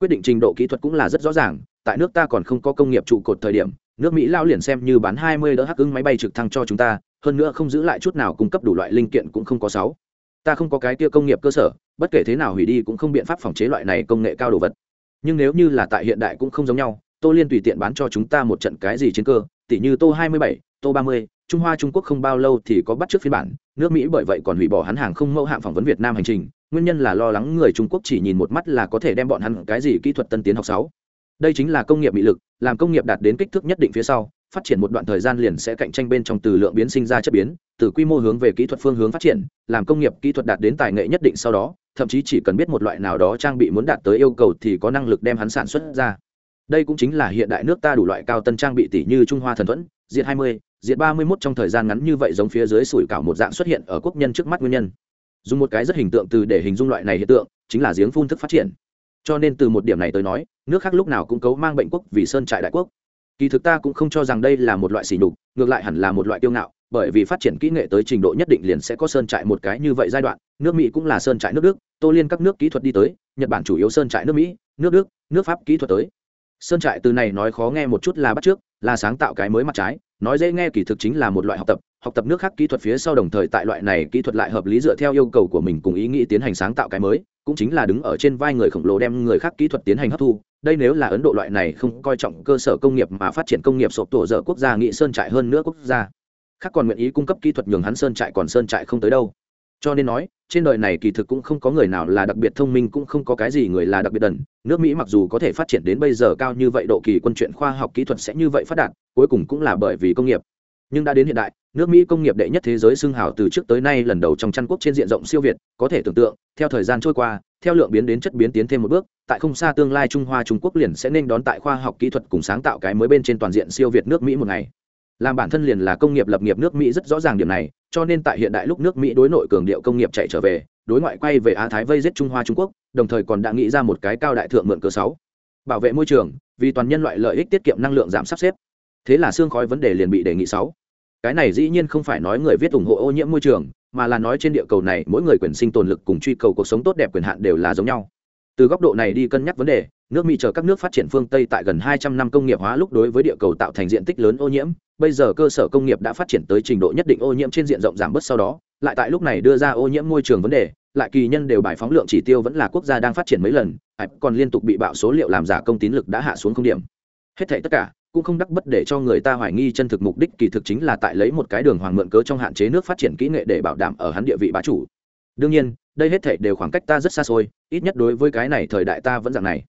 Quyết định trình độ kỹ thuật cũng là rất rõ ràng, tại nước ta còn không có công nghiệp trụ cột thời điểm, nước mỹ lao liền xem như bán hai mươi đỡ hắc ứng máy bay trực thăng cho chúng ta, hơn nữa không giữ lại chút nào cung cấp đủ loại linh kiện cũng không có sáu. Ta không có cái kia công nghiệp cơ sở, bất kể thế nào hủy đi cũng không biện pháp phòng chế loại này công nghệ cao đồ vật nhưng nếu như là tại hiện đại cũng không giống nhau tô liên tùy tiện bán cho chúng ta một trận cái gì chiến cơ tỷ như tô 27, tô 30, trung hoa trung quốc không bao lâu thì có bắt trước phiên bản nước mỹ bởi vậy còn hủy bỏ hắn hàng không mẫu hạng phỏng vấn việt nam hành trình nguyên nhân là lo lắng người trung quốc chỉ nhìn một mắt là có thể đem bọn hắn cái gì kỹ thuật tân tiến học sáu. Đây chính là công nghiệp bị lực làm công nghiệp đạt đến kích thước nhất định phía sau phát triển một đoạn thời gian liền sẽ cạnh tranh bên trong từ lượng biến sinh ra chất biến từ quy mô hướng về kỹ thuật phương hướng phát triển làm công nghiệp kỹ thuật đạt đến tài nghệ nhất định sau đó thậm chí chỉ cần biết một loại nào đó trang bị muốn đạt tới yêu cầu thì có năng lực đem hắn sản xuất ra. Đây cũng chính là hiện đại nước ta đủ loại cao tân trang bị tỷ như trung hoa thần thuẫn diệt 20, diệt 31 trong thời gian ngắn như vậy giống phía dưới sủi cảo một dạng xuất hiện ở quốc nhân trước mắt nguyên nhân. Dùng một cái rất hình tượng từ để hình dung loại này hiện tượng chính là giếng phun thức phát triển. Cho nên từ một điểm này tới nói nước khác lúc nào cũng cấu mang bệnh quốc vì sơn trại đại quốc kỳ thực ta cũng không cho rằng đây là một loại xỉ nhục, ngược lại hẳn là một loại kiêu ngạo, bởi vì phát triển kỹ nghệ tới trình độ nhất định liền sẽ có sơn trại một cái như vậy giai đoạn, nước mỹ cũng là sơn trại nước đức, tô liên các nước kỹ thuật đi tới, nhật bản chủ yếu sơn trại nước mỹ, nước đức, nước pháp kỹ thuật tới. Sơn trại từ này nói khó nghe một chút là bắt trước là sáng tạo cái mới mặt trái, nói dễ nghe kỳ thực chính là một loại học tập học tập nước khác kỹ thuật phía sau đồng thời tại loại này kỹ thuật lại hợp lý dựa theo yêu cầu của mình cùng ý nghĩ tiến hành sáng tạo cái mới, cũng chính là đứng ở trên vai người khổng lồ đem người khác kỹ thuật tiến hành hấp thu đây nếu là ấn độ loại này không coi trọng cơ sở công nghiệp mà phát triển công nghiệp sộp tổ dở quốc gia nghị sơn trại hơn nữa quốc gia, khác còn nguyện ý cung cấp kỹ thuật nhường hắn sơn trại còn sơn trại không tới đâu. Cho nên nói, trên đời này kỳ thực cũng không có người nào là đặc biệt thông minh, cũng không có cái gì người là đặc biệt đần. Nước mỹ mặc dù có thể phát triển đến bây giờ cao như vậy, độ kỳ quân chuyện khoa học kỹ thuật sẽ như vậy phát đạt, cuối cùng cũng là bởi vì công nghiệp. Nhưng đã đến hiện đại nước mỹ công nghiệp đệ nhất thế giới xưng hào từ trước tới nay lần đầu trong chăn quốc trên diện rộng siêu việt, có thể tưởng tượng, theo thời gian trôi qua, theo lượng biến đến chất biến tiến thêm một bước, tại không xa tương lai trung hoa trung quốc liền sẽ nên đón tại khoa học kỹ thuật cùng sáng tạo cái mới bên trên toàn diện siêu việt nước mỹ một ngày. Làm bản thân liền là công nghiệp lập nghiệp nước mỹ rất rõ ràng điểm này, cho nên tại hiện đại lúc nước mỹ đối nội cường điệu công nghiệp chạy trở về, đối ngoại quay về á thái vây giết trung hoa trung quốc, đồng thời còn đã nghĩ ra một cái cao đại thượng mượn cờ sáu. Bảo vệ môi trường, vì toàn nhân loại lợi ích tiết kiệm năng lượng giảm sắp xếp. Thế là xương khói vấn đề liền bị đề nghị sáu cái này dĩ nhiên không phải nói người viết ủng hộ ô nhiễm môi trường, mà là nói trên địa cầu này mỗi người quyền sinh tồn lực cùng truy cầu cuộc sống tốt đẹp quyền hạn đều là giống nhau. Từ góc độ này đi cân nhắc vấn đề, nước mỹ chờ các nước phát triển phương tây tại gần 200 năm công nghiệp hóa lúc đối với địa cầu tạo thành diện tích lớn ô nhiễm, bây giờ cơ sở công nghiệp đã phát triển tới trình độ nhất định ô nhiễm trên diện rộng giảm bớt sau đó, lại tại lúc này đưa ra ô nhiễm môi trường vấn đề, lại kỳ nhân đều bài phóng lượng chỉ tiêu vẫn là quốc gia đang phát triển mấy lần, còn liên tục bị bạo số liệu làm giả công tín lực đã hạ xuống không điểm. Hết thảy tất cả cũng không đắc bất để cho người ta hoài nghi chân thực mục đích kỳ thực chính là tại lấy một cái đường hoàng mượn cớ trong hạn chế nước phát triển kỹ nghệ để bảo đảm ở hắn địa vị bá chủ. Đương nhiên, đây hết thảy đều khoảng cách ta rất xa xôi, ít nhất đối với cái này thời đại ta vẫn dạng này.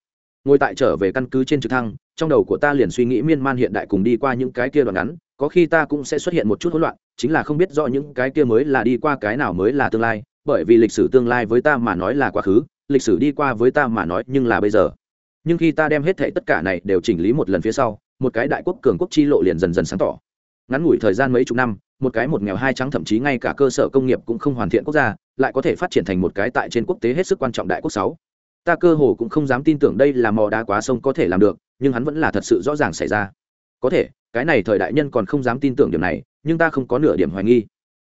Ngồi tại trở về căn cứ trên trực thăng, trong đầu của ta liền suy nghĩ miên man hiện đại cùng đi qua những cái kia đoạn ngắn, có khi ta cũng sẽ xuất hiện một chút hỗn loạn, chính là không biết rõ những cái kia mới là đi qua cái nào mới là tương lai, bởi vì lịch sử tương lai với ta mà nói là quá khứ, lịch sử đi qua với ta mà nói nhưng là bây giờ. Nhưng khi ta đem hết thảy tất cả này đều chỉnh lý một lần phía sau một cái đại quốc cường quốc chi lộ liền dần dần sáng tỏ. Ngắn ngủi thời gian mấy chục năm, một cái một nghèo hai trắng thậm chí ngay cả cơ sở công nghiệp cũng không hoàn thiện quốc gia, lại có thể phát triển thành một cái tại trên quốc tế hết sức quan trọng đại quốc sáu. Ta cơ hồ cũng không dám tin tưởng đây là mò đá quá sông có thể làm được, nhưng hắn vẫn là thật sự rõ ràng xảy ra. Có thể, cái này thời đại nhân còn không dám tin tưởng điểm này, nhưng ta không có nửa điểm hoài nghi.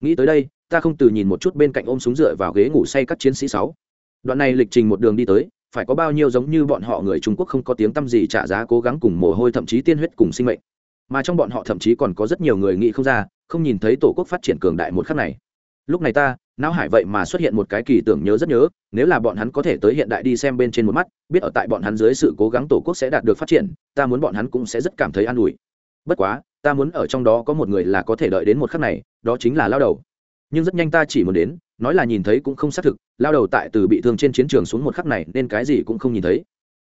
Nghĩ tới đây, ta không từ nhìn một chút bên cạnh ôm súng dựa vào ghế ngủ say các chiến sĩ sáu. Đoạn này lịch trình một đường đi tới phải có bao nhiêu giống như bọn họ người trung quốc không có tiếng tăm gì trả giá cố gắng cùng mồ hôi thậm chí tiên huyết cùng sinh mệnh. Mà trong bọn họ thậm chí còn có rất nhiều người nghĩ không ra, không nhìn thấy tổ quốc phát triển cường đại một khắc này. Lúc này ta, não hải vậy mà xuất hiện một cái kỳ tưởng nhớ rất nhớ, nếu là bọn hắn có thể tới hiện đại đi xem bên trên một mắt, biết ở tại bọn hắn dưới sự cố gắng tổ quốc sẽ đạt được phát triển, ta muốn bọn hắn cũng sẽ rất cảm thấy an ủi. Bất quá, ta muốn ở trong đó có một người là có thể đợi đến một khắc này, đó chính là lao đầu nhưng rất nhanh ta chỉ muốn đến, nói là nhìn thấy cũng không xác thực, lao đầu tại từ bị thương trên chiến trường xuống một khắc này nên cái gì cũng không nhìn thấy.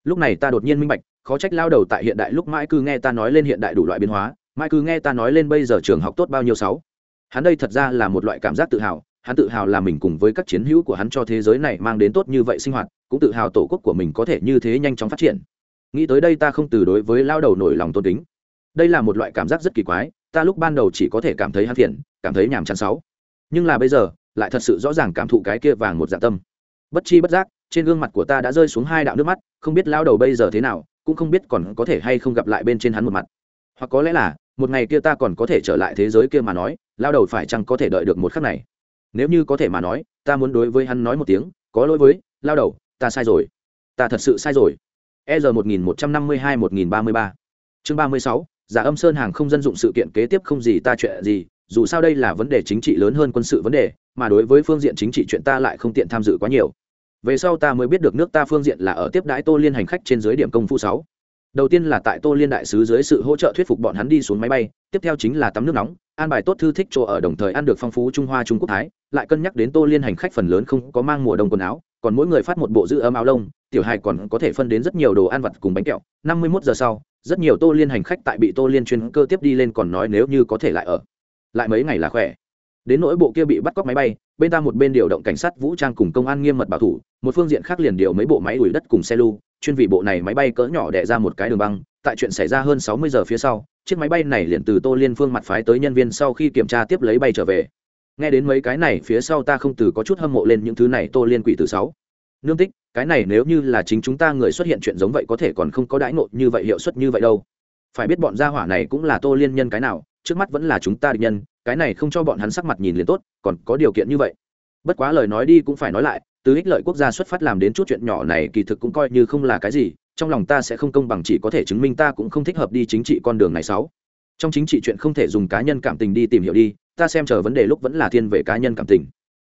Lúc này ta đột nhiên minh bạch, khó trách lao đầu tại hiện đại lúc mãi cứ nghe ta nói lên hiện đại đủ loại biến hóa, mãi cứ nghe ta nói lên bây giờ trường học tốt bao nhiêu sáu. Hắn đây thật ra là một loại cảm giác tự hào, hắn tự hào là mình cùng với các chiến hữu của hắn cho thế giới này mang đến tốt như vậy sinh hoạt, cũng tự hào tổ quốc của mình có thể như thế nhanh chóng phát triển. Nghĩ tới đây ta không từ đối với lao đầu nổi lòng tôn kính. Đây là một loại cảm giác rất kỳ quái, ta lúc ban đầu chỉ có thể cảm thấy hắn phiền, cảm thấy nhàm chán sáu nhưng là bây giờ, lại thật sự rõ ràng cảm thụ cái kia vàng một dạ tâm. Bất chi bất giác, trên gương mặt của ta đã rơi xuống hai đạo nước mắt, không biết lao đầu bây giờ thế nào, cũng không biết còn có thể hay không gặp lại bên trên hắn một mặt. Hoặc có lẽ là, một ngày kia ta còn có thể trở lại thế giới kia mà nói, lao đầu phải chăng có thể đợi được một khắc này? Nếu như có thể mà nói, ta muốn đối với hắn nói một tiếng, có lỗi với, lao đầu, ta sai rồi. Ta thật sự sai rồi. E r một nghìn một trăm năm mươi hai một nghìn ba mươi ba. Chương ba mươi sáu, giả âm sơn hàng không dân dụng sự kiện kế tiếp không gì ta chuyện gì dù sao đây là vấn đề chính trị lớn hơn quân sự vấn đề, mà đối với phương diện chính trị chuyện ta lại không tiện tham dự quá nhiều. Về sau ta mới biết được nước ta phương diện là ở tiếp đãi tô liên hành khách trên dưới điểm công phu sáu. Đầu tiên là tại tô liên đại sứ dưới sự hỗ trợ thuyết phục bọn hắn đi xuống máy bay, tiếp theo chính là tắm nước nóng, an bài tốt thư thích chỗ ở đồng thời ăn được phong phú trung hoa trung quốc thái, lại cân nhắc đến tô liên hành khách phần lớn không có mang mùa đông quần áo, còn mỗi người phát một bộ giữ ấm áo lông, tiểu hài còn có thể phân đến rất nhiều đồ ăn vặt cùng bánh kẹo. Năm mươi 51 giờ sau, rất nhiều tô liên hành khách tại bị tô liên chuyên cơ tiếp đi lên còn nói nếu như có thể lại ở lại mấy ngày là khỏe. Đến nỗi bộ kia bị bắt cóc máy bay, bên ta một bên điều động cảnh sát vũ trang cùng công an nghiêm mật bảo thủ, một phương diện khác liền điều mấy bộ máy đuổi đất cùng xe lưu, chuyên vì bộ này máy bay cỡ nhỏ đẻ ra một cái đường băng. Tại chuyện xảy ra hơn sáu mươi giờ phía sau, chiếc máy bay này liền từ tô liên phương mặt phái tới nhân viên sau khi kiểm tra tiếp lấy bay trở về. Nghe đến mấy cái này, phía sau ta không từ có chút hâm mộ lên những thứ này, tô liên quỷ từ sáu. Nương tích, cái này nếu như là chính chúng ta người xuất hiện chuyện giống vậy có thể còn không có đãi ngộ như vậy hiệu suất như vậy đâu. Phải biết bọn gia hỏa này cũng là tô liên nhân cái nào trước mắt vẫn là chúng ta địch nhân, cái này không cho bọn hắn sắc mặt nhìn liền tốt, còn có điều kiện như vậy. Bất quá lời nói đi cũng phải nói lại, từ ích lợi quốc gia xuất phát làm đến chút chuyện nhỏ này kỳ thực cũng coi như không là cái gì, trong lòng ta sẽ không công bằng chỉ có thể chứng minh ta cũng không thích hợp đi chính trị con đường này sáu. Trong chính trị chuyện không thể dùng cá nhân cảm tình đi tìm hiểu đi, ta xem chờ vấn đề lúc vẫn là thiên về cá nhân cảm tình.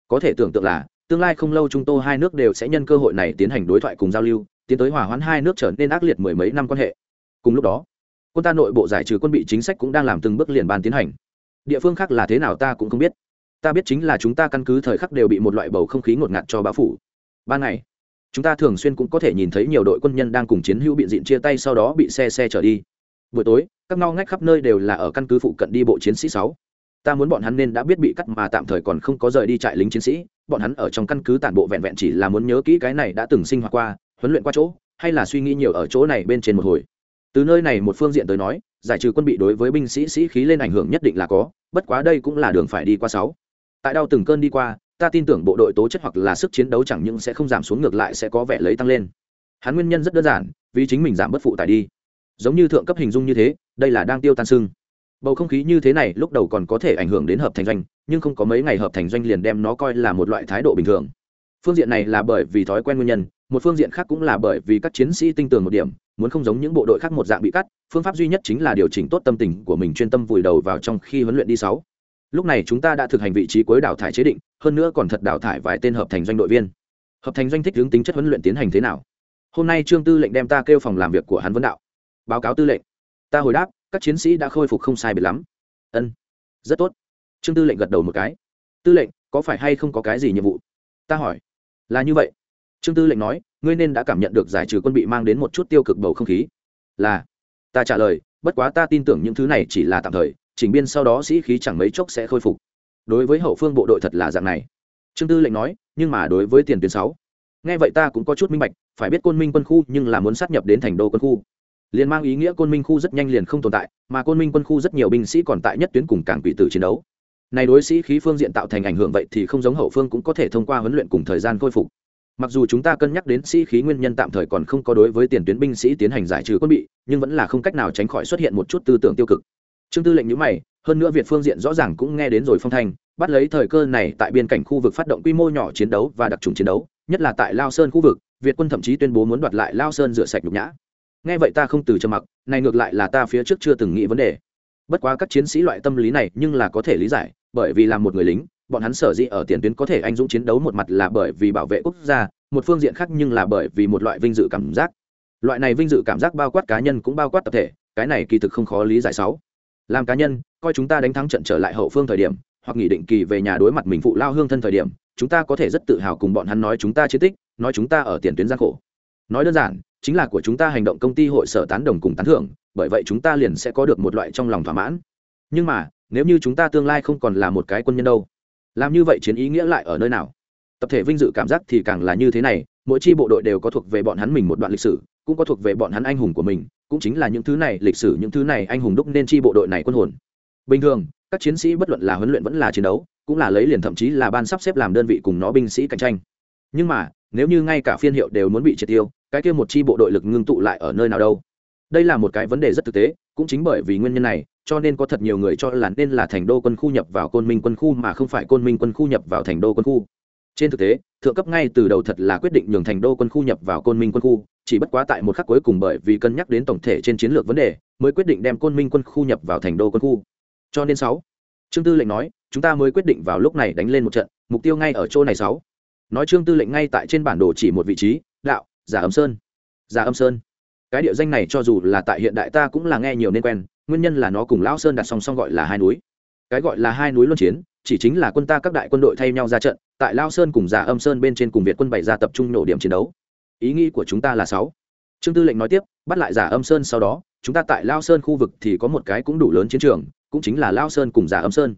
Có thể tưởng tượng là, tương lai không lâu chúng tôi hai nước đều sẽ nhân cơ hội này tiến hành đối thoại cùng giao lưu, tiến tới hòa hoãn hai nước trở nên ác liệt mười mấy năm quan hệ. Cùng lúc đó quân ta nội bộ giải trừ quân bị chính sách cũng đang làm từng bước liền bàn tiến hành. Địa phương khác là thế nào ta cũng không biết. Ta biết chính là chúng ta căn cứ thời khắc đều bị một loại bầu không khí ngột ngạt cho bão phủ. Ban ngày, chúng ta thường xuyên cũng có thể nhìn thấy nhiều đội quân nhân đang cùng chiến hữu bị diện chia tay sau đó bị xe xe chở đi. Buổi tối, các ngao ngách khắp nơi đều là ở căn cứ phụ cận đi bộ chiến sĩ sáu. Ta muốn bọn hắn nên đã biết bị cắt mà tạm thời còn không có rời đi trại lính chiến sĩ. Bọn hắn ở trong căn cứ tản bộ vẹn vẹn chỉ là muốn nhớ kỹ cái này đã từng sinh hoạt qua, huấn luyện qua chỗ, hay là suy nghĩ nhiều ở chỗ này bên trên một hồi từ nơi này một phương diện tới nói, giải trừ quân bị đối với binh sĩ sĩ khí lên ảnh hưởng nhất định là có, bất quá đây cũng là đường phải đi qua sáu. Tại đau từng cơn đi qua, ta tin tưởng bộ đội tố chất hoặc là sức chiến đấu chẳng những sẽ không giảm xuống ngược lại sẽ có vẻ lấy tăng lên. Hắn nguyên nhân rất đơn giản, vì chính mình giảm bất phụ tải đi. Giống như thượng cấp hình dung như thế, đây là đang tiêu tan sưng bầu không khí như thế này lúc đầu còn có thể ảnh hưởng đến hợp thành doanh, nhưng không có mấy ngày hợp thành doanh liền đem nó coi là một loại thái độ bình thường. Phương diện này là bởi vì thói quen nguyên nhân, một phương diện khác cũng là bởi vì các chiến sĩ tinh tường một điểm muốn không giống những bộ đội khác một dạng bị cắt, phương pháp duy nhất chính là điều chỉnh tốt tâm tình của mình chuyên tâm vùi đầu vào trong khi huấn luyện đi sáu. Lúc này chúng ta đã thực hành vị trí cuối đào thải chế định, hơn nữa còn thật đào thải vài tên hợp thành doanh đội viên. Hợp thành doanh thích hướng tính chất huấn luyện tiến hành thế nào? Hôm nay trương tư lệnh đem ta kêu phòng làm việc của hắn vấn đạo. Báo cáo tư lệnh. Ta hồi đáp, các chiến sĩ đã khôi phục không sai biệt lắm. Ân. Rất tốt. Trương tư lệnh gật đầu một cái. Tư lệnh, có phải hay không có cái gì nhiệm vụ? Ta hỏi. Là như vậy. Trương tư lệnh nói ngươi nên đã cảm nhận được giải trừ quân bị mang đến một chút tiêu cực bầu không khí. Là, ta trả lời, bất quá ta tin tưởng những thứ này chỉ là tạm thời, chỉnh biên sau đó sĩ khí chẳng mấy chốc sẽ khôi phục. Đối với hậu phương bộ đội thật là dạng này. Trương tư lệnh nói, nhưng mà đối với tiền tuyến sáu, nghe vậy ta cũng có chút minh bạch, phải biết côn minh quân khu nhưng là muốn sát nhập đến thành đô quân khu. Liền mang ý nghĩa côn minh khu rất nhanh liền không tồn tại, mà côn minh quân khu rất nhiều binh sĩ còn tại nhất tuyến cùng cảng quỷ tử chiến đấu. Này đối sĩ khí phương diện tạo thành ảnh hưởng vậy thì không giống hậu phương cũng có thể thông qua huấn luyện cùng thời gian khôi phục mặc dù chúng ta cân nhắc đến sĩ khí nguyên nhân tạm thời còn không có đối với tiền tuyến binh sĩ tiến hành giải trừ quân bị, nhưng vẫn là không cách nào tránh khỏi xuất hiện một chút tư tưởng tiêu cực. Trương tư lệnh nhữ mày, hơn nữa việt phương diện rõ ràng cũng nghe đến rồi phong thanh, bắt lấy thời cơ này tại biên cảnh khu vực phát động quy mô nhỏ chiến đấu và đặc trùng chiến đấu, nhất là tại lao sơn khu vực, việt quân thậm chí tuyên bố muốn đoạt lại lao sơn rửa sạch nhục nhã. Nghe vậy ta không từ trầm mặc, này ngược lại là ta phía trước chưa từng nghĩ vấn đề. Bất quá các chiến sĩ loại tâm lý này nhưng là có thể lý giải, bởi vì là một người lính bọn hắn sở dĩ ở tiền tuyến có thể anh dũng chiến đấu một mặt là bởi vì bảo vệ quốc gia, một phương diện khác nhưng là bởi vì một loại vinh dự cảm giác. Loại này vinh dự cảm giác bao quát cá nhân cũng bao quát tập thể, cái này kỳ thực không khó lý giải sáu. Làm cá nhân, coi chúng ta đánh thắng trận trở lại hậu phương thời điểm, hoặc nghỉ định kỳ về nhà đối mặt mình phụ lao hương thân thời điểm, chúng ta có thể rất tự hào cùng bọn hắn nói chúng ta chiến tích, nói chúng ta ở tiền tuyến gian khổ. Nói đơn giản, chính là của chúng ta hành động công ty hội sở tán đồng cùng tán thưởng, bởi vậy chúng ta liền sẽ có được một loại trong lòng thỏa mãn. Nhưng mà, nếu như chúng ta tương lai không còn là một cái quân nhân đâu làm như vậy chiến ý nghĩa lại ở nơi nào? Tập thể vinh dự cảm giác thì càng là như thế này, mỗi chi bộ đội đều có thuộc về bọn hắn mình một đoạn lịch sử, cũng có thuộc về bọn hắn anh hùng của mình, cũng chính là những thứ này lịch sử, những thứ này anh hùng đúc nên chi bộ đội này quân hồn. Bình thường, các chiến sĩ bất luận là huấn luyện vẫn là chiến đấu, cũng là lấy liền thậm chí là ban sắp xếp làm đơn vị cùng nó binh sĩ cạnh tranh. Nhưng mà, nếu như ngay cả phiên hiệu đều muốn bị triệt tiêu, cái kia một chi bộ đội lực ngưng tụ lại ở nơi nào đâu? Đây là một cái vấn đề rất thực tế, cũng chính bởi vì nguyên nhân này cho nên có thật nhiều người cho là nên là thành đô quân khu nhập vào côn minh quân khu mà không phải côn minh quân khu nhập vào thành đô quân khu. Trên thực tế, thượng cấp ngay từ đầu thật là quyết định nhường thành đô quân khu nhập vào côn minh quân khu, chỉ bất quá tại một khắc cuối cùng bởi vì cân nhắc đến tổng thể trên chiến lược vấn đề, mới quyết định đem côn minh quân khu nhập vào thành đô quân khu. Cho nên sáu, trương tư lệnh nói, chúng ta mới quyết định vào lúc này đánh lên một trận, mục tiêu ngay ở chỗ này sáu. Nói trương tư lệnh ngay tại trên bản đồ chỉ một vị trí, đạo, giả âm sơn. Giả âm sơn. Cái địa danh này cho dù là tại hiện đại ta cũng là nghe nhiều nên quen nguyên nhân là nó cùng lão sơn đặt song song gọi là hai núi. Cái gọi là hai núi luân chiến, chỉ chính là quân ta các đại quân đội thay nhau ra trận, tại lao sơn cùng giả âm sơn bên trên cùng việt quân bày ra tập trung nổ điểm chiến đấu. Ý nghĩ của chúng ta là sáu. Trương tư lệnh nói tiếp, bắt lại giả âm sơn sau đó, chúng ta tại lao sơn khu vực thì có một cái cũng đủ lớn chiến trường, cũng chính là lao sơn cùng giả âm sơn.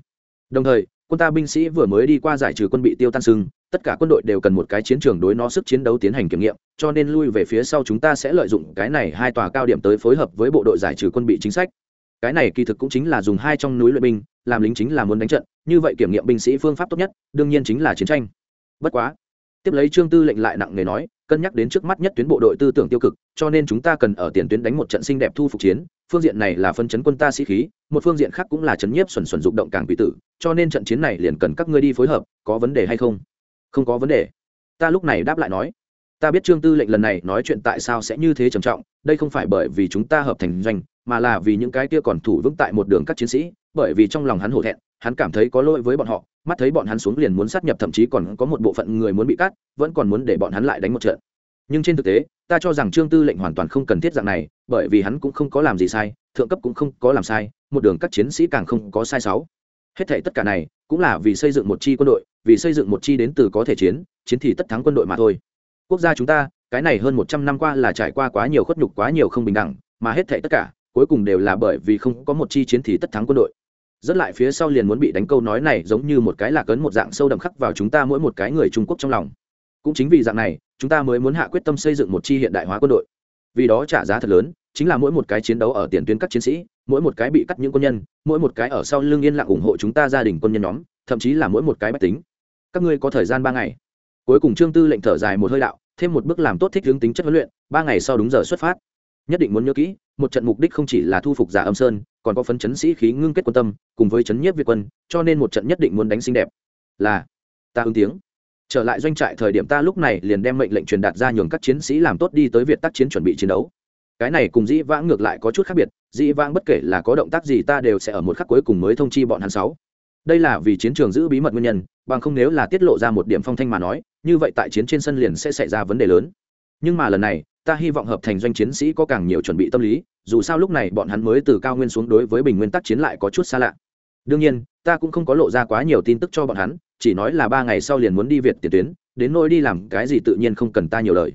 Đồng thời, quân ta binh sĩ vừa mới đi qua giải trừ quân bị tiêu tan sưng, tất cả quân đội đều cần một cái chiến trường đối nó sức chiến đấu tiến hành kiểm nghiệm, cho nên lui về phía sau chúng ta sẽ lợi dụng cái này hai tòa cao điểm tới phối hợp với bộ đội giải trừ quân bị chính sách cái này kỳ thực cũng chính là dùng hai trong núi luyện binh, làm lính chính là muốn đánh trận, như vậy kiểm nghiệm binh sĩ phương pháp tốt nhất, đương nhiên chính là chiến tranh. Bất quá, tiếp lấy trương tư lệnh lại nặng nề nói, cân nhắc đến trước mắt nhất tuyến bộ đội tư tưởng tiêu cực, cho nên chúng ta cần ở tiền tuyến đánh một trận xinh đẹp thu phục chiến, phương diện này là phân chấn quân ta sĩ khí, một phương diện khác cũng là chấn nhiếp xuẩn xuẩn dụng động càng quỷ tử, cho nên trận chiến này liền cần các ngươi đi phối hợp, có vấn đề hay không? Không có vấn đề. Ta lúc này đáp lại nói ta biết trương tư lệnh lần này nói chuyện tại sao sẽ như thế trầm trọng, đây không phải bởi vì chúng ta hợp thành doanh, mà là vì những cái kia còn thủ vững tại một đường các chiến sĩ, bởi vì trong lòng hắn hổ thẹn, hắn cảm thấy có lỗi với bọn họ, mắt thấy bọn hắn xuống liền muốn sát nhập, thậm chí còn có một bộ phận người muốn bị cắt, vẫn còn muốn để bọn hắn lại đánh một trận. Nhưng trên thực tế, ta cho rằng trương tư lệnh hoàn toàn không cần thiết dạng này, bởi vì hắn cũng không có làm gì sai, thượng cấp cũng không có làm sai, một đường các chiến sĩ càng không có sai sáu. Hết thể tất cả này, cũng là vì xây dựng một chi quân đội, vì xây dựng một chi đến từ có thể chiến chiến thì tất thắng quân đội mà thôi quốc gia chúng ta, cái này hơn một trăm năm qua là trải qua quá nhiều khuất nhục, quá nhiều không bình đẳng, mà hết thệ tất cả, cuối cùng đều là bởi vì không có một chi chiến thì tất thắng quân đội. Rất lại phía sau liền muốn bị đánh câu nói này giống như một cái lạc ấn một dạng sâu đậm khắc vào chúng ta mỗi một cái người trung quốc trong lòng. Cũng chính vì dạng này, chúng ta mới muốn hạ quyết tâm xây dựng một chi hiện đại hóa quân đội. Vì đó trả giá thật lớn, chính là mỗi một cái chiến đấu ở tiền tuyến các chiến sĩ, mỗi một cái bị cắt những quân nhân, mỗi một cái ở sau lưng yên lặng ủng hộ chúng ta gia đình quân nhân nhóm, thậm chí là mỗi một cái bách tính. Các ngươi có thời gian ba ngày? Cuối cùng trương tư lệnh thở dài một hơi đạo, thêm một bước làm tốt thích hướng tính chất huấn luyện, ba ngày sau đúng giờ xuất phát. Nhất định muốn nhớ kỹ, một trận mục đích không chỉ là thu phục giả âm sơn, còn có phấn chấn sĩ khí ngưng kết quân tâm, cùng với chấn nhiếp việt quân, cho nên một trận nhất định muốn đánh xinh đẹp. Là, ta ứng tiếng. Trở lại doanh trại thời điểm ta lúc này liền đem mệnh lệnh truyền đạt ra nhường các chiến sĩ làm tốt đi tới việc tác chiến chuẩn bị chiến đấu. Cái này cùng dĩ vãng ngược lại có chút khác biệt, dĩ vãng bất kể là có động tác gì ta đều sẽ ở một khắc cuối cùng mới thông chi bọn hắn sáu. Đây là vì chiến trường giữ bí mật nguyên nhân bằng không nếu là tiết lộ ra một điểm phong thanh mà nói, như vậy tại chiến trên sân liền sẽ xảy ra vấn đề lớn. Nhưng mà lần này, ta hy vọng hợp thành doanh chiến sĩ có càng nhiều chuẩn bị tâm lý, dù sao lúc này bọn hắn mới từ cao nguyên xuống đối với bình nguyên tắc chiến lại có chút xa lạ. Đương nhiên, ta cũng không có lộ ra quá nhiều tin tức cho bọn hắn, chỉ nói là ba ngày sau liền muốn đi việt tiền tuyến, đến nôi đi làm cái gì tự nhiên không cần ta nhiều lời.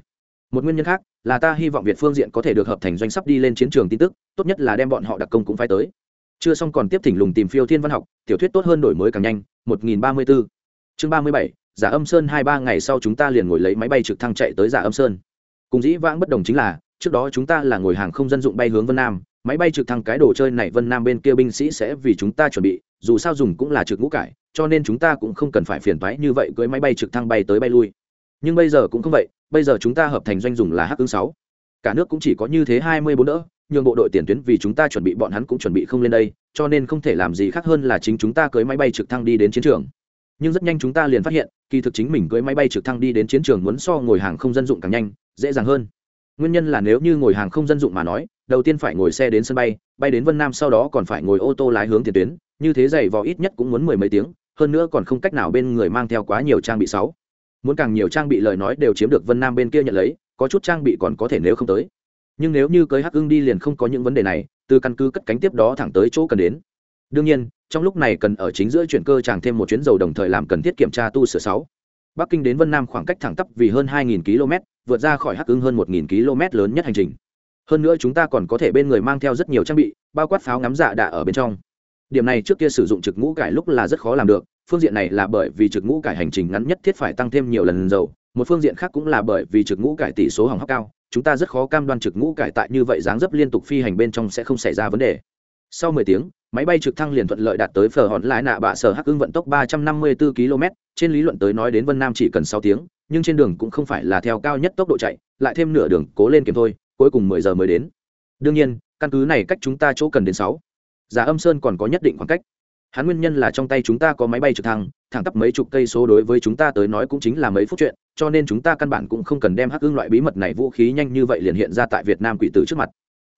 Một nguyên nhân khác là ta hy vọng việt phương diện có thể được hợp thành doanh sắp đi lên chiến trường tin tức, tốt nhất là đem bọn họ đặc công cũng phải tới. Chưa xong còn tiếp thỉnh lùng tìm phiêu thiên văn học, tiểu thuyết tốt hơn đổi mới càng nhanh 1034 chương 37 giả âm sơn hai ba ngày sau chúng ta liền ngồi lấy máy bay trực thăng chạy tới giả âm sơn. Cùng dĩ vãng bất đồng chính là, trước đó chúng ta là ngồi hàng không dân dụng bay hướng vân nam, máy bay trực thăng cái đồ chơi này vân nam bên kia binh sĩ sẽ vì chúng ta chuẩn bị, dù sao dùng cũng là trực ngũ cải, cho nên chúng ta cũng không cần phải phiền thoái như vậy cưới máy bay trực thăng bay tới bay lui. Nhưng bây giờ cũng không vậy, bây giờ chúng ta hợp thành doanh dùng là hắc ứng sáu. Cả nước cũng chỉ có như thế hai mươi bốn đỡ nhưng bộ đội tiền tuyến vì chúng ta chuẩn bị bọn hắn cũng chuẩn bị không lên đây, cho nên không thể làm gì khác hơn là chính chúng ta cưới máy bay trực thăng đi đến chiến trường nhưng rất nhanh chúng ta liền phát hiện, kỳ thực chính mình cưới máy bay trực thăng đi đến chiến trường muốn so ngồi hàng không dân dụng càng nhanh, dễ dàng hơn. Nguyên nhân là nếu như ngồi hàng không dân dụng mà nói, đầu tiên phải ngồi xe đến sân bay bay đến vân nam sau đó còn phải ngồi ô tô lái hướng tiền tuyến, như thế dày vò ít nhất cũng muốn mười mấy tiếng, hơn nữa còn không cách nào bên người mang theo quá nhiều trang bị sáu. Muốn càng nhiều trang bị lời nói đều chiếm được vân nam bên kia nhận lấy, có chút trang bị còn có thể nếu không tới. Nhưng nếu như cưới hắc ưng đi liền không có những vấn đề này, từ căn cứ cất cánh tiếp đó thẳng tới chỗ cần đến. Đương nhiên trong lúc này cần ở chính giữa chuyển cơ chàng thêm một chuyến dầu đồng thời làm cần thiết kiểm tra tu sửa sáu. Bắc kinh đến vân nam khoảng cách thẳng tắp vì hơn 2.000 km, vượt ra khỏi hắc ứng hơn 1.000 km lớn nhất hành trình. Hơn nữa chúng ta còn có thể bên người mang theo rất nhiều trang bị, bao quát pháo ngắm dạ đạ ở bên trong. Điểm này trước kia sử dụng trực ngũ cải lúc là rất khó làm được, phương diện này là bởi vì trực ngũ cải hành trình ngắn nhất thiết phải tăng thêm nhiều lần dầu, một phương diện khác cũng là bởi vì trực ngũ cải tỷ số hỏng hóc cao, chúng ta rất khó cam đoan trực ngũ cải tại như vậy dáng dấp liên tục phi hành bên trong sẽ không xảy ra vấn đề. Sau 10 tiếng máy bay trực thăng liền thuận lợi đạt tới phở hòn lái nạ bạ sở hắc ưng vận tốc 354 km, trên lý luận tới nói đến vân nam chỉ cần 6 tiếng, nhưng trên đường cũng không phải là theo cao nhất tốc độ chạy, lại thêm nửa đường cố lên kiếm thôi, cuối cùng 10 giờ mới đến. Đương nhiên, căn cứ này cách chúng ta chỗ cần đến 6. giả âm sơn còn có nhất định khoảng cách. Hắn nguyên nhân là trong tay chúng ta có máy bay trực thăng, thẳng tắp mấy chục cây số đối với chúng ta tới nói cũng chính là mấy phút chuyện, cho nên chúng ta căn bản cũng không cần đem hắc ưng loại bí mật này vũ khí nhanh như vậy liền hiện ra tại việt nam quỷ tử trước mặt.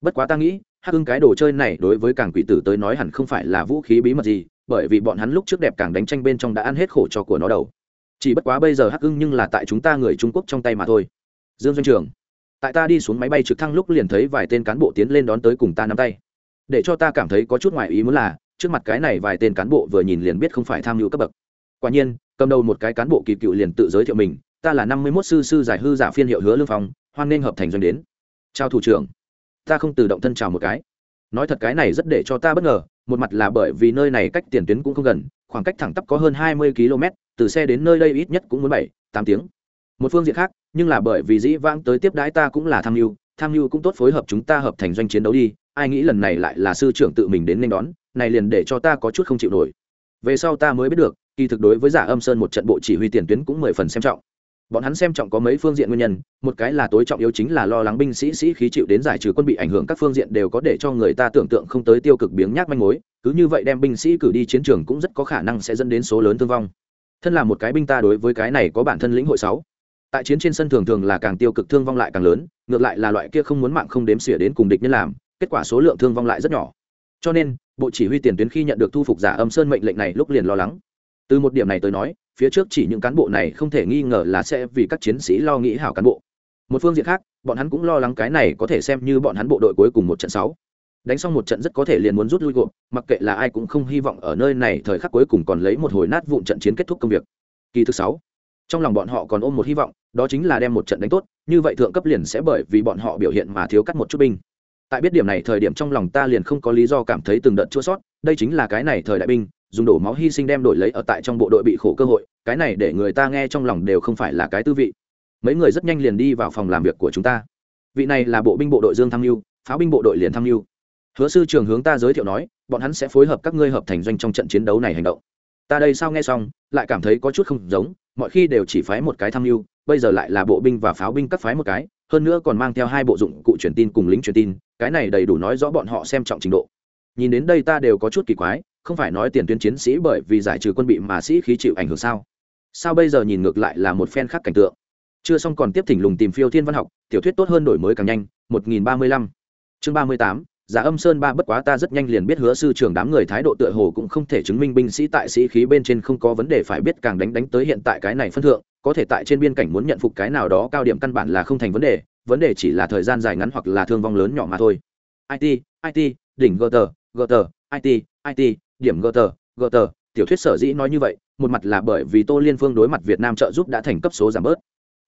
Bất quá ta nghĩ hắc ưng cái đồ chơi này đối với càng quỷ tử tới nói hẳn không phải là vũ khí bí mật gì, bởi vì bọn hắn lúc trước đẹp càng đánh tranh bên trong đã ăn hết khổ cho của nó đầu. Chỉ bất quá bây giờ hắc ưng nhưng là tại chúng ta người trung quốc trong tay mà thôi. Dương doanh trường, tại ta đi xuống máy bay trực thăng lúc liền thấy vài tên cán bộ tiến lên đón tới cùng ta nắm tay. Để cho ta cảm thấy có chút ngoại ý muốn là, trước mặt cái này vài tên cán bộ vừa nhìn liền biết không phải tham hữu cấp bậc. Quả nhiên, cầm đầu một cái cán bộ kỳ cựu liền tự giới thiệu mình, ta là năm mươi mốt sư sư giải hư giả phiên hiệu hứa lương phong, hoan nghênh hợp thành doanh đến. Chào thủ trưởng ta không tự động thân chào một cái. Nói thật cái này rất để cho ta bất ngờ, một mặt là bởi vì nơi này cách tiền tuyến cũng không gần, khoảng cách thẳng tắp có hơn hai mươi km, từ xe đến nơi đây ít nhất cũng muốn bảy, tám tiếng. Một phương diện khác, nhưng là bởi vì dĩ vãng tới tiếp đãi ta cũng là tham mưu tham mưu cũng tốt phối hợp chúng ta hợp thành doanh chiến đấu đi, ai nghĩ lần này lại là sư trưởng tự mình đến nên đón, này liền để cho ta có chút không chịu nổi. Về sau ta mới biết được, kỳ thực đối với giả âm sơn một trận bộ chỉ huy tiền tuyến cũng mười phần xem trọng bọn hắn xem trọng có mấy phương diện nguyên nhân, một cái là tối trọng yếu chính là lo lắng binh sĩ sĩ khí chịu đến giải trừ quân bị ảnh hưởng các phương diện đều có để cho người ta tưởng tượng không tới tiêu cực biếng nhác manh mối, cứ như vậy đem binh sĩ cử đi chiến trường cũng rất có khả năng sẽ dẫn đến số lớn thương vong. Thân là một cái binh ta đối với cái này có bản thân lĩnh hội sáu. Tại chiến trên sân thường thường là càng tiêu cực thương vong lại càng lớn, ngược lại là loại kia không muốn mạng không đếm xỉa đến cùng địch nhân làm, kết quả số lượng thương vong lại rất nhỏ. Cho nên, bộ chỉ huy tiền tuyến khi nhận được thu phục giả âm sơn mệnh lệnh này lúc liền lo lắng. Từ một điểm này tới nói phía trước chỉ những cán bộ này không thể nghi ngờ là sẽ vì các chiến sĩ lo nghĩ hảo cán bộ. Một phương diện khác, bọn hắn cũng lo lắng cái này có thể xem như bọn hắn bộ đội cuối cùng một trận sáu. Đánh xong một trận rất có thể liền muốn rút lui gộp, mặc kệ là ai cũng không hy vọng ở nơi này thời khắc cuối cùng còn lấy một hồi nát vụn trận chiến kết thúc công việc. Kỳ thứ sáu, trong lòng bọn họ còn ôm một hy vọng, đó chính là đem một trận đánh tốt, như vậy thượng cấp liền sẽ bởi vì bọn họ biểu hiện mà thiếu cắt một chút binh. Tại biết điểm này thời điểm trong lòng ta liền không có lý do cảm thấy từng đợt chua sót, đây chính là cái này thời đại binh dùng đổ máu hy sinh đem đổi lấy ở tại trong bộ đội bị khổ cơ hội, cái này để người ta nghe trong lòng đều không phải là cái tư vị. Mấy người rất nhanh liền đi vào phòng làm việc của chúng ta. Vị này là bộ binh bộ đội dương tham mưu pháo binh bộ đội liền tham mưu hứa sư trường hướng ta giới thiệu nói, bọn hắn sẽ phối hợp các ngươi hợp thành doanh trong trận chiến đấu này hành động. Ta đây sao nghe xong, lại cảm thấy có chút không giống, mọi khi đều chỉ phái một cái tham mưu bây giờ lại là bộ binh và pháo binh các phái một cái, hơn nữa còn mang theo hai bộ dụng cụ truyền tin cùng lính truyền tin, cái này đầy đủ nói rõ bọn họ xem trọng trình độ. Nhìn đến đây ta đều có chút kỳ quái không phải nói tiền tuyến chiến sĩ bởi vì giải trừ quân bị mà sĩ khí chịu ảnh hưởng sao? Sao bây giờ nhìn ngược lại là một phen khác cảnh tượng? Chưa xong còn tiếp thỉnh lùng tìm phiêu thiên văn học, tiểu thuyết tốt hơn đổi mới càng nhanh 1035 chương 38 giả âm sơn ba bất quá ta rất nhanh liền biết hứa sư trưởng đám người thái độ tựa hồ cũng không thể chứng minh binh sĩ tại sĩ khí bên trên không có vấn đề phải biết càng đánh đánh tới hiện tại cái này phân thượng, có thể tại trên biên cảnh muốn nhận phục cái nào đó cao điểm căn bản là không thành vấn đề vấn đề chỉ là thời gian dài ngắn hoặc là thương vong lớn nhỏ mà thôi. It it đỉnh gt gt it it điểm gờ tờ gờ tờ, tiểu thuyết sở dĩ nói như vậy, một mặt là bởi vì tô liên phương đối mặt việt nam trợ giúp đã thành cấp số giảm bớt.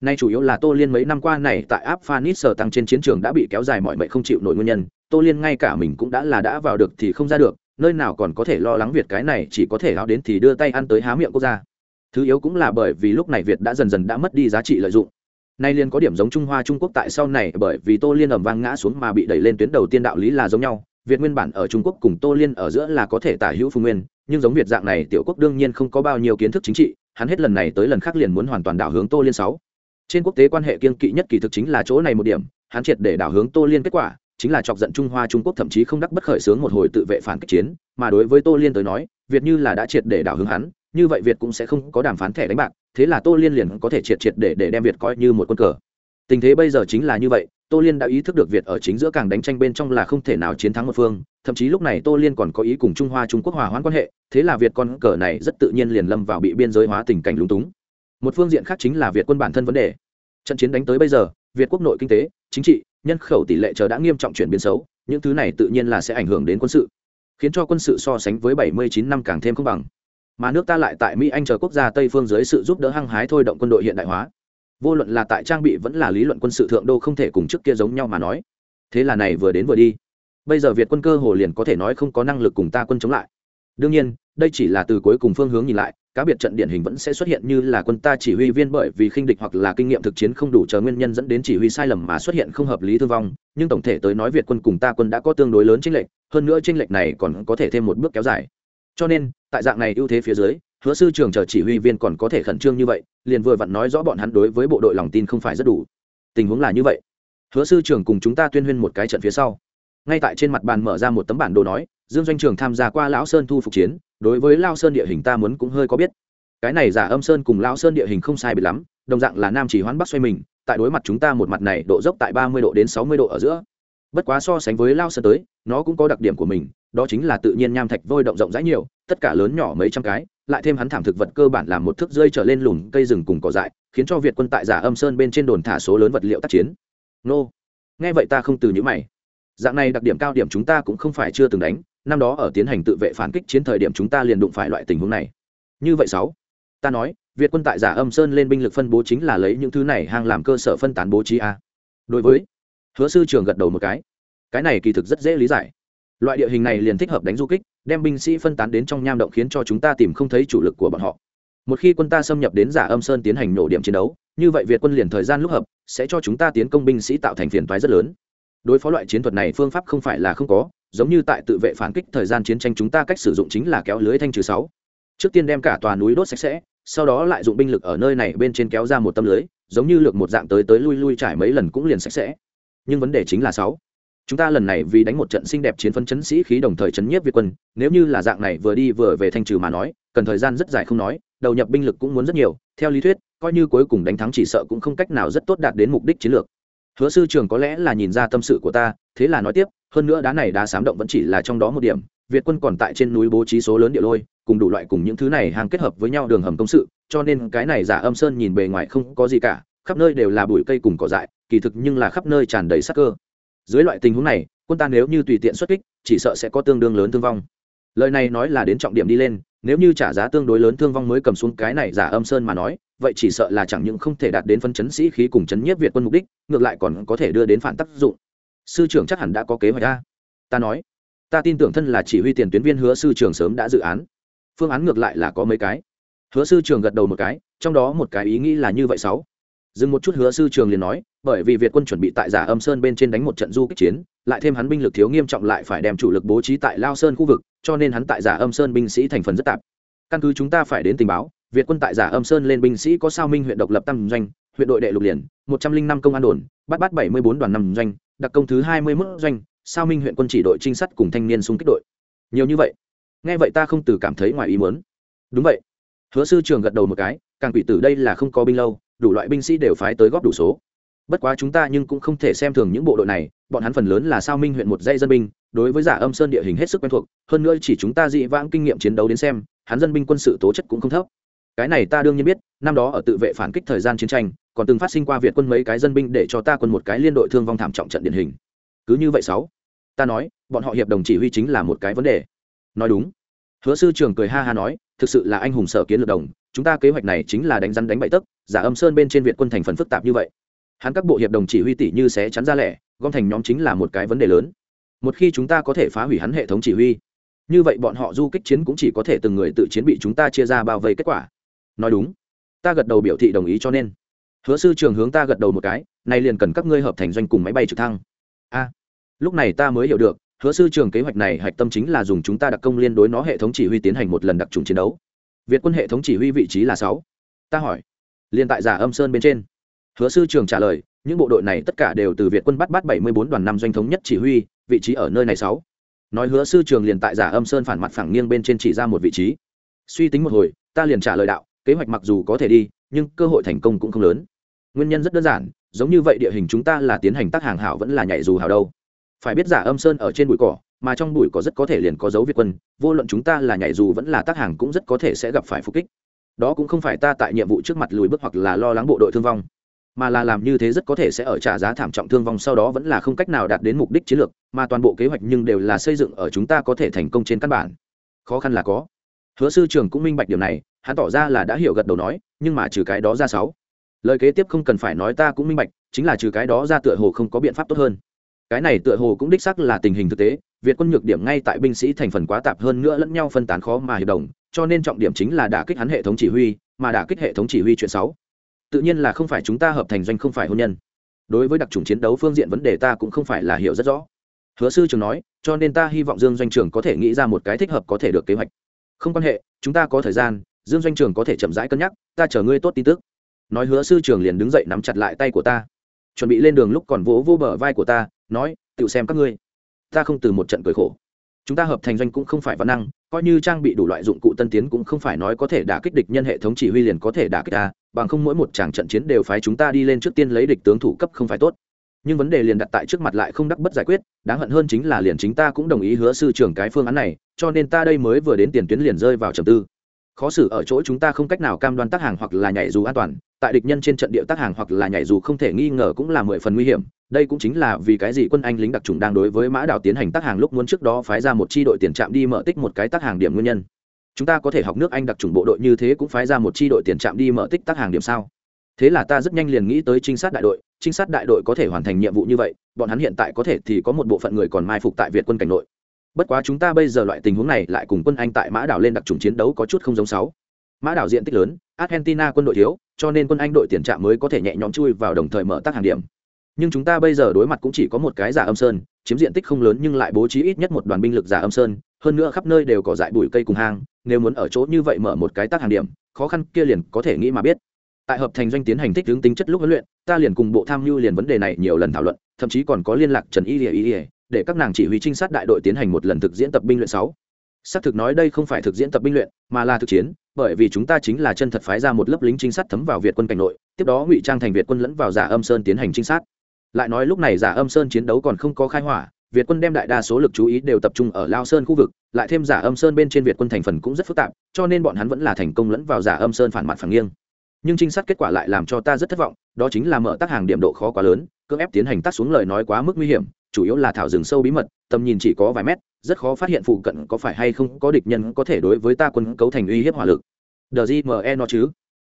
Nay chủ yếu là tô liên mấy năm qua này tại áp phanis sở tăng trên chiến trường đã bị kéo dài mọi mệnh không chịu nổi nguyên nhân, tô liên ngay cả mình cũng đã là đã vào được thì không ra được, nơi nào còn có thể lo lắng việt cái này chỉ có thể áo đến thì đưa tay ăn tới há miệng quốc gia thứ yếu cũng là bởi vì lúc này việt đã dần dần đã mất đi giá trị lợi dụng. Nay liên có điểm giống trung hoa trung quốc tại sau này, bởi vì tô liên ẩm vang ngã xuống mà bị đẩy lên tuyến đầu tiên đạo lý là giống nhau việt nguyên bản ở trung quốc cùng tô liên ở giữa là có thể tả hữu Phùng nguyên, nhưng giống việt dạng này tiểu quốc đương nhiên không có bao nhiêu kiến thức chính trị, hắn hết lần này tới lần khác liền muốn hoàn toàn đảo hướng tô liên sáu. Trên quốc tế quan hệ kiên kỵ nhất kỳ thực chính là chỗ này một điểm, hắn triệt để đảo hướng tô liên kết quả, chính là chọc giận trung hoa trung quốc thậm chí không đắc bất khởi sướng một hồi tự vệ phản kích chiến, mà đối với tô liên tới nói, việt như là đã triệt để đảo hướng hắn, như vậy việt cũng sẽ không có đàm phán thẻ đánh bạc, thế là tô liên liền có thể triệt triệt để để đem việt coi như một quân cờ. Tình thế bây giờ chính là như vậy tô liên đã ý thức được việt ở chính giữa càng đánh tranh bên trong là không thể nào chiến thắng một phương, thậm chí lúc này tô liên còn có ý cùng trung hoa trung quốc hòa hoãn quan hệ, thế là việt con cờ này rất tự nhiên liền lâm vào bị biên giới hóa tình cảnh lúng túng. Một phương diện khác chính là việt quân bản thân vấn đề. Trận chiến đánh tới bây giờ, việt quốc nội kinh tế, chính trị, nhân khẩu tỷ lệ chờ đã nghiêm trọng chuyển biến xấu, những thứ này tự nhiên là sẽ ảnh hưởng đến quân sự, khiến cho quân sự so sánh với 79 năm càng thêm không bằng. Mà nước ta lại tại mỹ, anh chờ quốc gia tây phương dưới sự giúp đỡ hăng hái thôi động quân đội hiện đại hóa vô luận là tại trang bị vẫn là lý luận quân sự thượng đô không thể cùng trước kia giống nhau mà nói. Thế là này vừa đến vừa đi. Bây giờ việt quân cơ hồ liền có thể nói không có năng lực cùng ta quân chống lại. Đương nhiên, đây chỉ là từ cuối cùng phương hướng nhìn lại, cá biệt trận điển hình vẫn sẽ xuất hiện như là quân ta chỉ huy viên bởi vì khinh địch hoặc là kinh nghiệm thực chiến không đủ chờ nguyên nhân dẫn đến chỉ huy sai lầm mà xuất hiện không hợp lý thương vong, nhưng tổng thể tới nói việt quân cùng ta quân đã có tương đối lớn chênh lệch, hơn nữa chênh lệch này còn có thể thêm một bước kéo dài. Cho nên, tại dạng này ưu thế phía dưới hứa sư trường chờ chỉ huy viên còn có thể khẩn trương như vậy, liền vừa vặn nói rõ bọn hắn đối với bộ đội lòng tin không phải rất đủ. Tình huống là như vậy. Hứa sư trường cùng chúng ta tuyên huyên một cái trận phía sau. Ngay tại trên mặt bàn mở ra một tấm bản đồ nói, dương doanh trường tham gia qua lão sơn thu phục chiến, đối với lao sơn địa hình ta muốn cũng hơi có biết. Cái này giả âm sơn cùng lão sơn địa hình không sai biệt lắm, đồng dạng là nam chỉ hoán bắc xoay mình, tại đối mặt chúng ta một mặt này độ dốc tại ba mươi độ đến sáu mươi độ ở giữa. Bất quá so sánh với lao sơn tới, nó cũng có đặc điểm của mình đó chính là tự nhiên nham thạch vôi động rộng rãi nhiều, tất cả lớn nhỏ mấy trăm cái, lại thêm hắn thảm thực vật cơ bản làm một thước rơi trở lên lùm cây rừng cùng cỏ dại, khiến cho việt quân tại giả âm sơn bên trên đồn thả số lớn vật liệu tác chiến. Nô, nghe vậy ta không từ những mày. Dạng này đặc điểm cao điểm chúng ta cũng không phải chưa từng đánh, năm đó ở tiến hành tự vệ phản kích chiến thời điểm chúng ta liền đụng phải loại tình huống này. Như vậy sáu, ta nói, việt quân tại giả âm sơn lên binh lực phân bố chính là lấy những thứ này hàng làm cơ sở phân tán bố trí a. Đối với, hứa sư trường gật đầu một cái. Cái này kỳ thực rất dễ lý giải loại địa hình này liền thích hợp đánh du kích, đem binh sĩ phân tán đến trong nham động khiến cho chúng ta tìm không thấy chủ lực của bọn họ. Một khi quân ta xâm nhập đến giả âm sơn tiến hành nổ điểm chiến đấu, như vậy việt quân liền thời gian lúc hợp, sẽ cho chúng ta tiến công binh sĩ tạo thành phiền toái rất lớn. Đối phó loại chiến thuật này phương pháp không phải là không có, giống như tại tự vệ phản kích thời gian chiến tranh chúng ta cách sử dụng chính là kéo lưới thanh trừ sáu. Trước tiên đem cả tòa núi đốt sạch sẽ, sau đó lại dụng binh lực ở nơi này bên trên kéo ra một tấm lưới, giống như lược một dạng tới tới lui lui trải mấy lần cũng liền sạch sẽ. Nhưng vấn đề chính là sáu chúng ta lần này vì đánh một trận xinh đẹp chiến phân chấn sĩ khí đồng thời chấn nhiếp việt quân, nếu như là dạng này vừa đi vừa về thanh trừ mà nói, cần thời gian rất dài không nói, đầu nhập binh lực cũng muốn rất nhiều, theo lý thuyết, coi như cuối cùng đánh thắng chỉ sợ cũng không cách nào rất tốt đạt đến mục đích chiến lược. Hứa sư trường có lẽ là nhìn ra tâm sự của ta, thế là nói tiếp, hơn nữa đá này đá sám động vẫn chỉ là trong đó một điểm, việt quân còn tại trên núi bố trí số lớn địa lôi, cùng đủ loại cùng những thứ này hàng kết hợp với nhau đường hầm công sự, cho nên cái này giả âm sơn nhìn bề ngoài không có gì cả, khắp nơi đều là bụi cây cùng cỏ dại, kỳ thực nhưng là khắp nơi tràn đầy sắc cơ dưới loại tình huống này, quân ta nếu như tùy tiện xuất kích, chỉ sợ sẽ có tương đương lớn thương vong. Lời này nói là đến trọng điểm đi lên, nếu như trả giá tương đối lớn thương vong mới cầm xuống cái này giả âm sơn mà nói, vậy chỉ sợ là chẳng những không thể đạt đến phân chấn sĩ khí cùng chấn nhiếp việt quân mục đích, ngược lại còn có thể đưa đến phản tác dụng. Sư trưởng chắc hẳn đã có kế hoạch ta ta nói, ta tin tưởng thân là chỉ huy tiền tuyến viên hứa sư trưởng sớm đã dự án. Phương án ngược lại là có mấy cái. Hứa sư trưởng gật đầu một cái, trong đó một cái ý nghĩ là như vậy sáu. Dừng một chút, hứa sư trường liền nói bởi vì việt quân chuẩn bị tại giả âm sơn bên trên đánh một trận du kích chiến, lại thêm hắn binh lực thiếu nghiêm trọng lại phải đem chủ lực bố trí tại lao sơn khu vực, cho nên hắn tại giả âm sơn binh sĩ thành phần rất tạp. Căn cứ chúng ta phải đến tình báo, việt quân tại giả âm sơn lên binh sĩ có sao minh huyện độc lập tam doanh, huyện đội đệ lục liền, một trăm linh năm công an đồn, bắt bắt bảy mươi bốn đoàn năm doanh, đặc công thứ hai mươi mốt doanh, sao minh huyện quân chỉ đội trinh sát cùng thanh niên xung kích đội. Nhiều như vậy. Nghe vậy ta không từ cảm thấy ngoài ý muốn. Đúng vậy. Hứa sư trường gật đầu một cái, càng quỷ tử đây là không có binh lâu, đủ loại binh sĩ đều phái tới góp đủ số bất quá chúng ta nhưng cũng không thể xem thường những bộ đội này, bọn hắn phần lớn là sao minh huyện một dây dân binh, đối với giả âm sơn địa hình hết sức quen thuộc, hơn nữa chỉ chúng ta dị vãng kinh nghiệm chiến đấu đến xem, hắn dân binh quân sự tố chất cũng không thấp. Cái này ta đương nhiên biết, năm đó ở tự vệ phản kích thời gian chiến tranh, còn từng phát sinh qua việt quân mấy cái dân binh để cho ta quân một cái liên đội thương vong thảm trọng trận điển hình. Cứ như vậy sáu, ta nói, bọn họ hiệp đồng chỉ huy chính là một cái vấn đề. Nói đúng. Hứa sư trưởng cười ha ha nói, thực sự là anh hùng sở kiến lược đồng, chúng ta kế hoạch này chính là đánh rắn đánh bậy tấc, giả âm sơn bên trên việt quân thành phần phức tạp như vậy hắn các bộ hiệp đồng chỉ huy tỷ như sẽ chắn ra lẻ, gom thành nhóm chính là một cái vấn đề lớn. Một khi chúng ta có thể phá hủy hắn hệ thống chỉ huy, như vậy bọn họ du kích chiến cũng chỉ có thể từng người tự chiến bị chúng ta chia ra bao vây kết quả. Nói đúng. Ta gật đầu biểu thị đồng ý cho nên. Hứa sư trường hướng ta gật đầu một cái, nay liền cần các ngươi hợp thành doanh cùng máy bay trực thăng. A. Lúc này ta mới hiểu được, hứa sư trường kế hoạch này hạch tâm chính là dùng chúng ta đặc công liên đối nó hệ thống chỉ huy tiến hành một lần đặc trùng chiến đấu. Việt quân hệ thống chỉ huy vị trí là sáu. Ta hỏi. Liên tại giả âm sơn bên trên hứa sư trường trả lời, những bộ đội này tất cả đều từ việt quân bắt bắt bảy mươi bốn đoàn năm doanh thống nhất chỉ huy, vị trí ở nơi này sáu. Nói hứa sư trường liền tại giả âm sơn phản mặt phẳng nghiêng bên trên chỉ ra một vị trí. Suy tính một hồi, ta liền trả lời đạo, kế hoạch mặc dù có thể đi, nhưng cơ hội thành công cũng không lớn. Nguyên nhân rất đơn giản, giống như vậy địa hình chúng ta là tiến hành tác hàng hảo vẫn là nhảy dù hảo đâu. Phải biết giả âm sơn ở trên bụi cỏ, mà trong bụi cỏ rất có thể liền có dấu việt quân, vô luận chúng ta là nhảy dù vẫn là tác hàng cũng rất có thể sẽ gặp phải phục kích. Đó cũng không phải ta tại nhiệm vụ trước mặt lùi bước hoặc là lo lắng bộ đội thương vong mà là làm như thế rất có thể sẽ ở trả giá thảm trọng thương vong sau đó vẫn là không cách nào đạt đến mục đích chiến lược, mà toàn bộ kế hoạch nhưng đều là xây dựng ở chúng ta có thể thành công trên căn bản. Khó khăn là có. Hứa sư trường cũng minh bạch điều này, hắn tỏ ra là đã hiểu gật đầu nói, nhưng mà trừ cái đó ra sáu. Lời kế tiếp không cần phải nói ta cũng minh bạch, chính là trừ cái đó ra tựa hồ không có biện pháp tốt hơn. Cái này tựa hồ cũng đích sắc là tình hình thực tế, việt quân nhược điểm ngay tại binh sĩ thành phần quá tạp hơn nữa lẫn nhau phân tán khó mà hiệp đồng, cho nên trọng điểm chính là đả kích hắn hệ thống chỉ huy, mà đả kích hệ thống chỉ huy chuyện sáu tự nhiên là không phải chúng ta hợp thành doanh không phải hôn nhân. Đối với đặc trùng chiến đấu phương diện vấn đề ta cũng không phải là hiểu rất rõ. Hứa sư trường nói, cho nên ta hy vọng dương doanh trường có thể nghĩ ra một cái thích hợp có thể được kế hoạch. Không quan hệ, chúng ta có thời gian, dương doanh trường có thể chậm rãi cân nhắc, ta chờ ngươi tốt tin tức. Nói hứa sư trường liền đứng dậy nắm chặt lại tay của ta. Chuẩn bị lên đường lúc còn vỗ vô bờ vai của ta, nói, tự xem các ngươi. Ta không từ một trận cười khổ. Chúng ta hợp thành doanh cũng không phải văn năng, coi như trang bị đủ loại dụng cụ tân tiến cũng không phải nói có thể đả kích địch nhân hệ thống chỉ huy liền có thể đả kích ta bằng không mỗi một tràng trận chiến đều phái chúng ta đi lên trước tiên lấy địch tướng thủ cấp không phải tốt. Nhưng vấn đề liền đặt tại trước mặt lại không đắc bất giải quyết, đáng hận hơn chính là liền chính ta cũng đồng ý hứa sư trưởng cái phương án này, cho nên ta đây mới vừa đến tiền tuyến liền rơi vào trầm tư. Khó xử ở chỗ chúng ta không cách nào cam đoan tác hàng hoặc là nhảy dù an toàn, tại địch nhân trên trận địa tác hàng hoặc là nhảy dù không thể nghi ngờ cũng là mười phần nguy hiểm, đây cũng chính là vì cái gì quân anh lính đặc trùng đang đối với mã đảo tiến hành tác hàng lúc muốn trước đó phái ra một chi đội tiền trạm đi mở tích một cái tác hàng điểm nguyên nhân chúng ta có thể học nước anh đặc trùng bộ đội như thế cũng phái ra một chi đội tiền trạm đi mở tích tác hàng điểm sao? Thế là ta rất nhanh liền nghĩ tới trinh sát đại đội, trinh sát đại đội có thể hoàn thành nhiệm vụ như vậy, bọn hắn hiện tại có thể thì có một bộ phận người còn mai phục tại việt quân cảnh nội. Bất quá chúng ta bây giờ loại tình huống này lại cùng quân anh tại mã đảo lên đặc trùng chiến đấu có chút không giống sáu. Mã đảo diện tích lớn, argentina quân đội thiếu, cho nên quân anh đội tiền trạm mới có thể nhẹ nhõm chui vào đồng thời mở tác hàng điểm. Nhưng chúng ta bây giờ đối mặt cũng chỉ có một cái giả âm sơn, chiếm diện tích không lớn nhưng lại bố trí ít nhất một đoàn binh lực giả âm sơn, hơn nữa khắp nơi đều có dại bụi cây cùng hang nếu muốn ở chỗ như vậy mở một cái tác hàng điểm, khó khăn kia liền có thể nghĩ mà biết. Tại hợp thành doanh tiến hành thích hướng tính chất lúc huấn luyện, ta liền cùng bộ tham mưu liền vấn đề này nhiều lần thảo luận, thậm chí còn có liên lạc trần y ỉa ỉa để các nàng chỉ huy trinh sát đại đội tiến hành một lần thực diễn tập binh luyện sáu. Xác thực nói đây không phải thực diễn tập binh luyện, mà là thực chiến, bởi vì chúng ta chính là chân thật phái ra một lớp lính trinh sát thấm vào việt quân cảnh nội, tiếp đó ngụy trang thành việt quân lẫn vào giả âm sơn tiến hành trinh sát. Lại nói lúc này giả âm sơn chiến đấu còn không có khai hỏa việt quân đem đại đa số lực chú ý đều tập trung ở lao sơn khu vực, lại thêm giả âm sơn bên trên việt quân thành phần cũng rất phức tạp, cho nên bọn hắn vẫn là thành công lẫn vào giả âm sơn phản mặt phản nghiêng. Nhưng trinh sát kết quả lại làm cho ta rất thất vọng, đó chính là mở tác hàng điểm độ khó quá lớn, cưỡng ép tiến hành tác xuống lời nói quá mức nguy hiểm, chủ yếu là thảo rừng sâu bí mật, tầm nhìn chỉ có vài mét, rất khó phát hiện phụ cận có phải hay không có địch nhân có thể đối với ta quân cấu thành uy hiếp hỏa lực. Đờ gì mờ e nó chứ?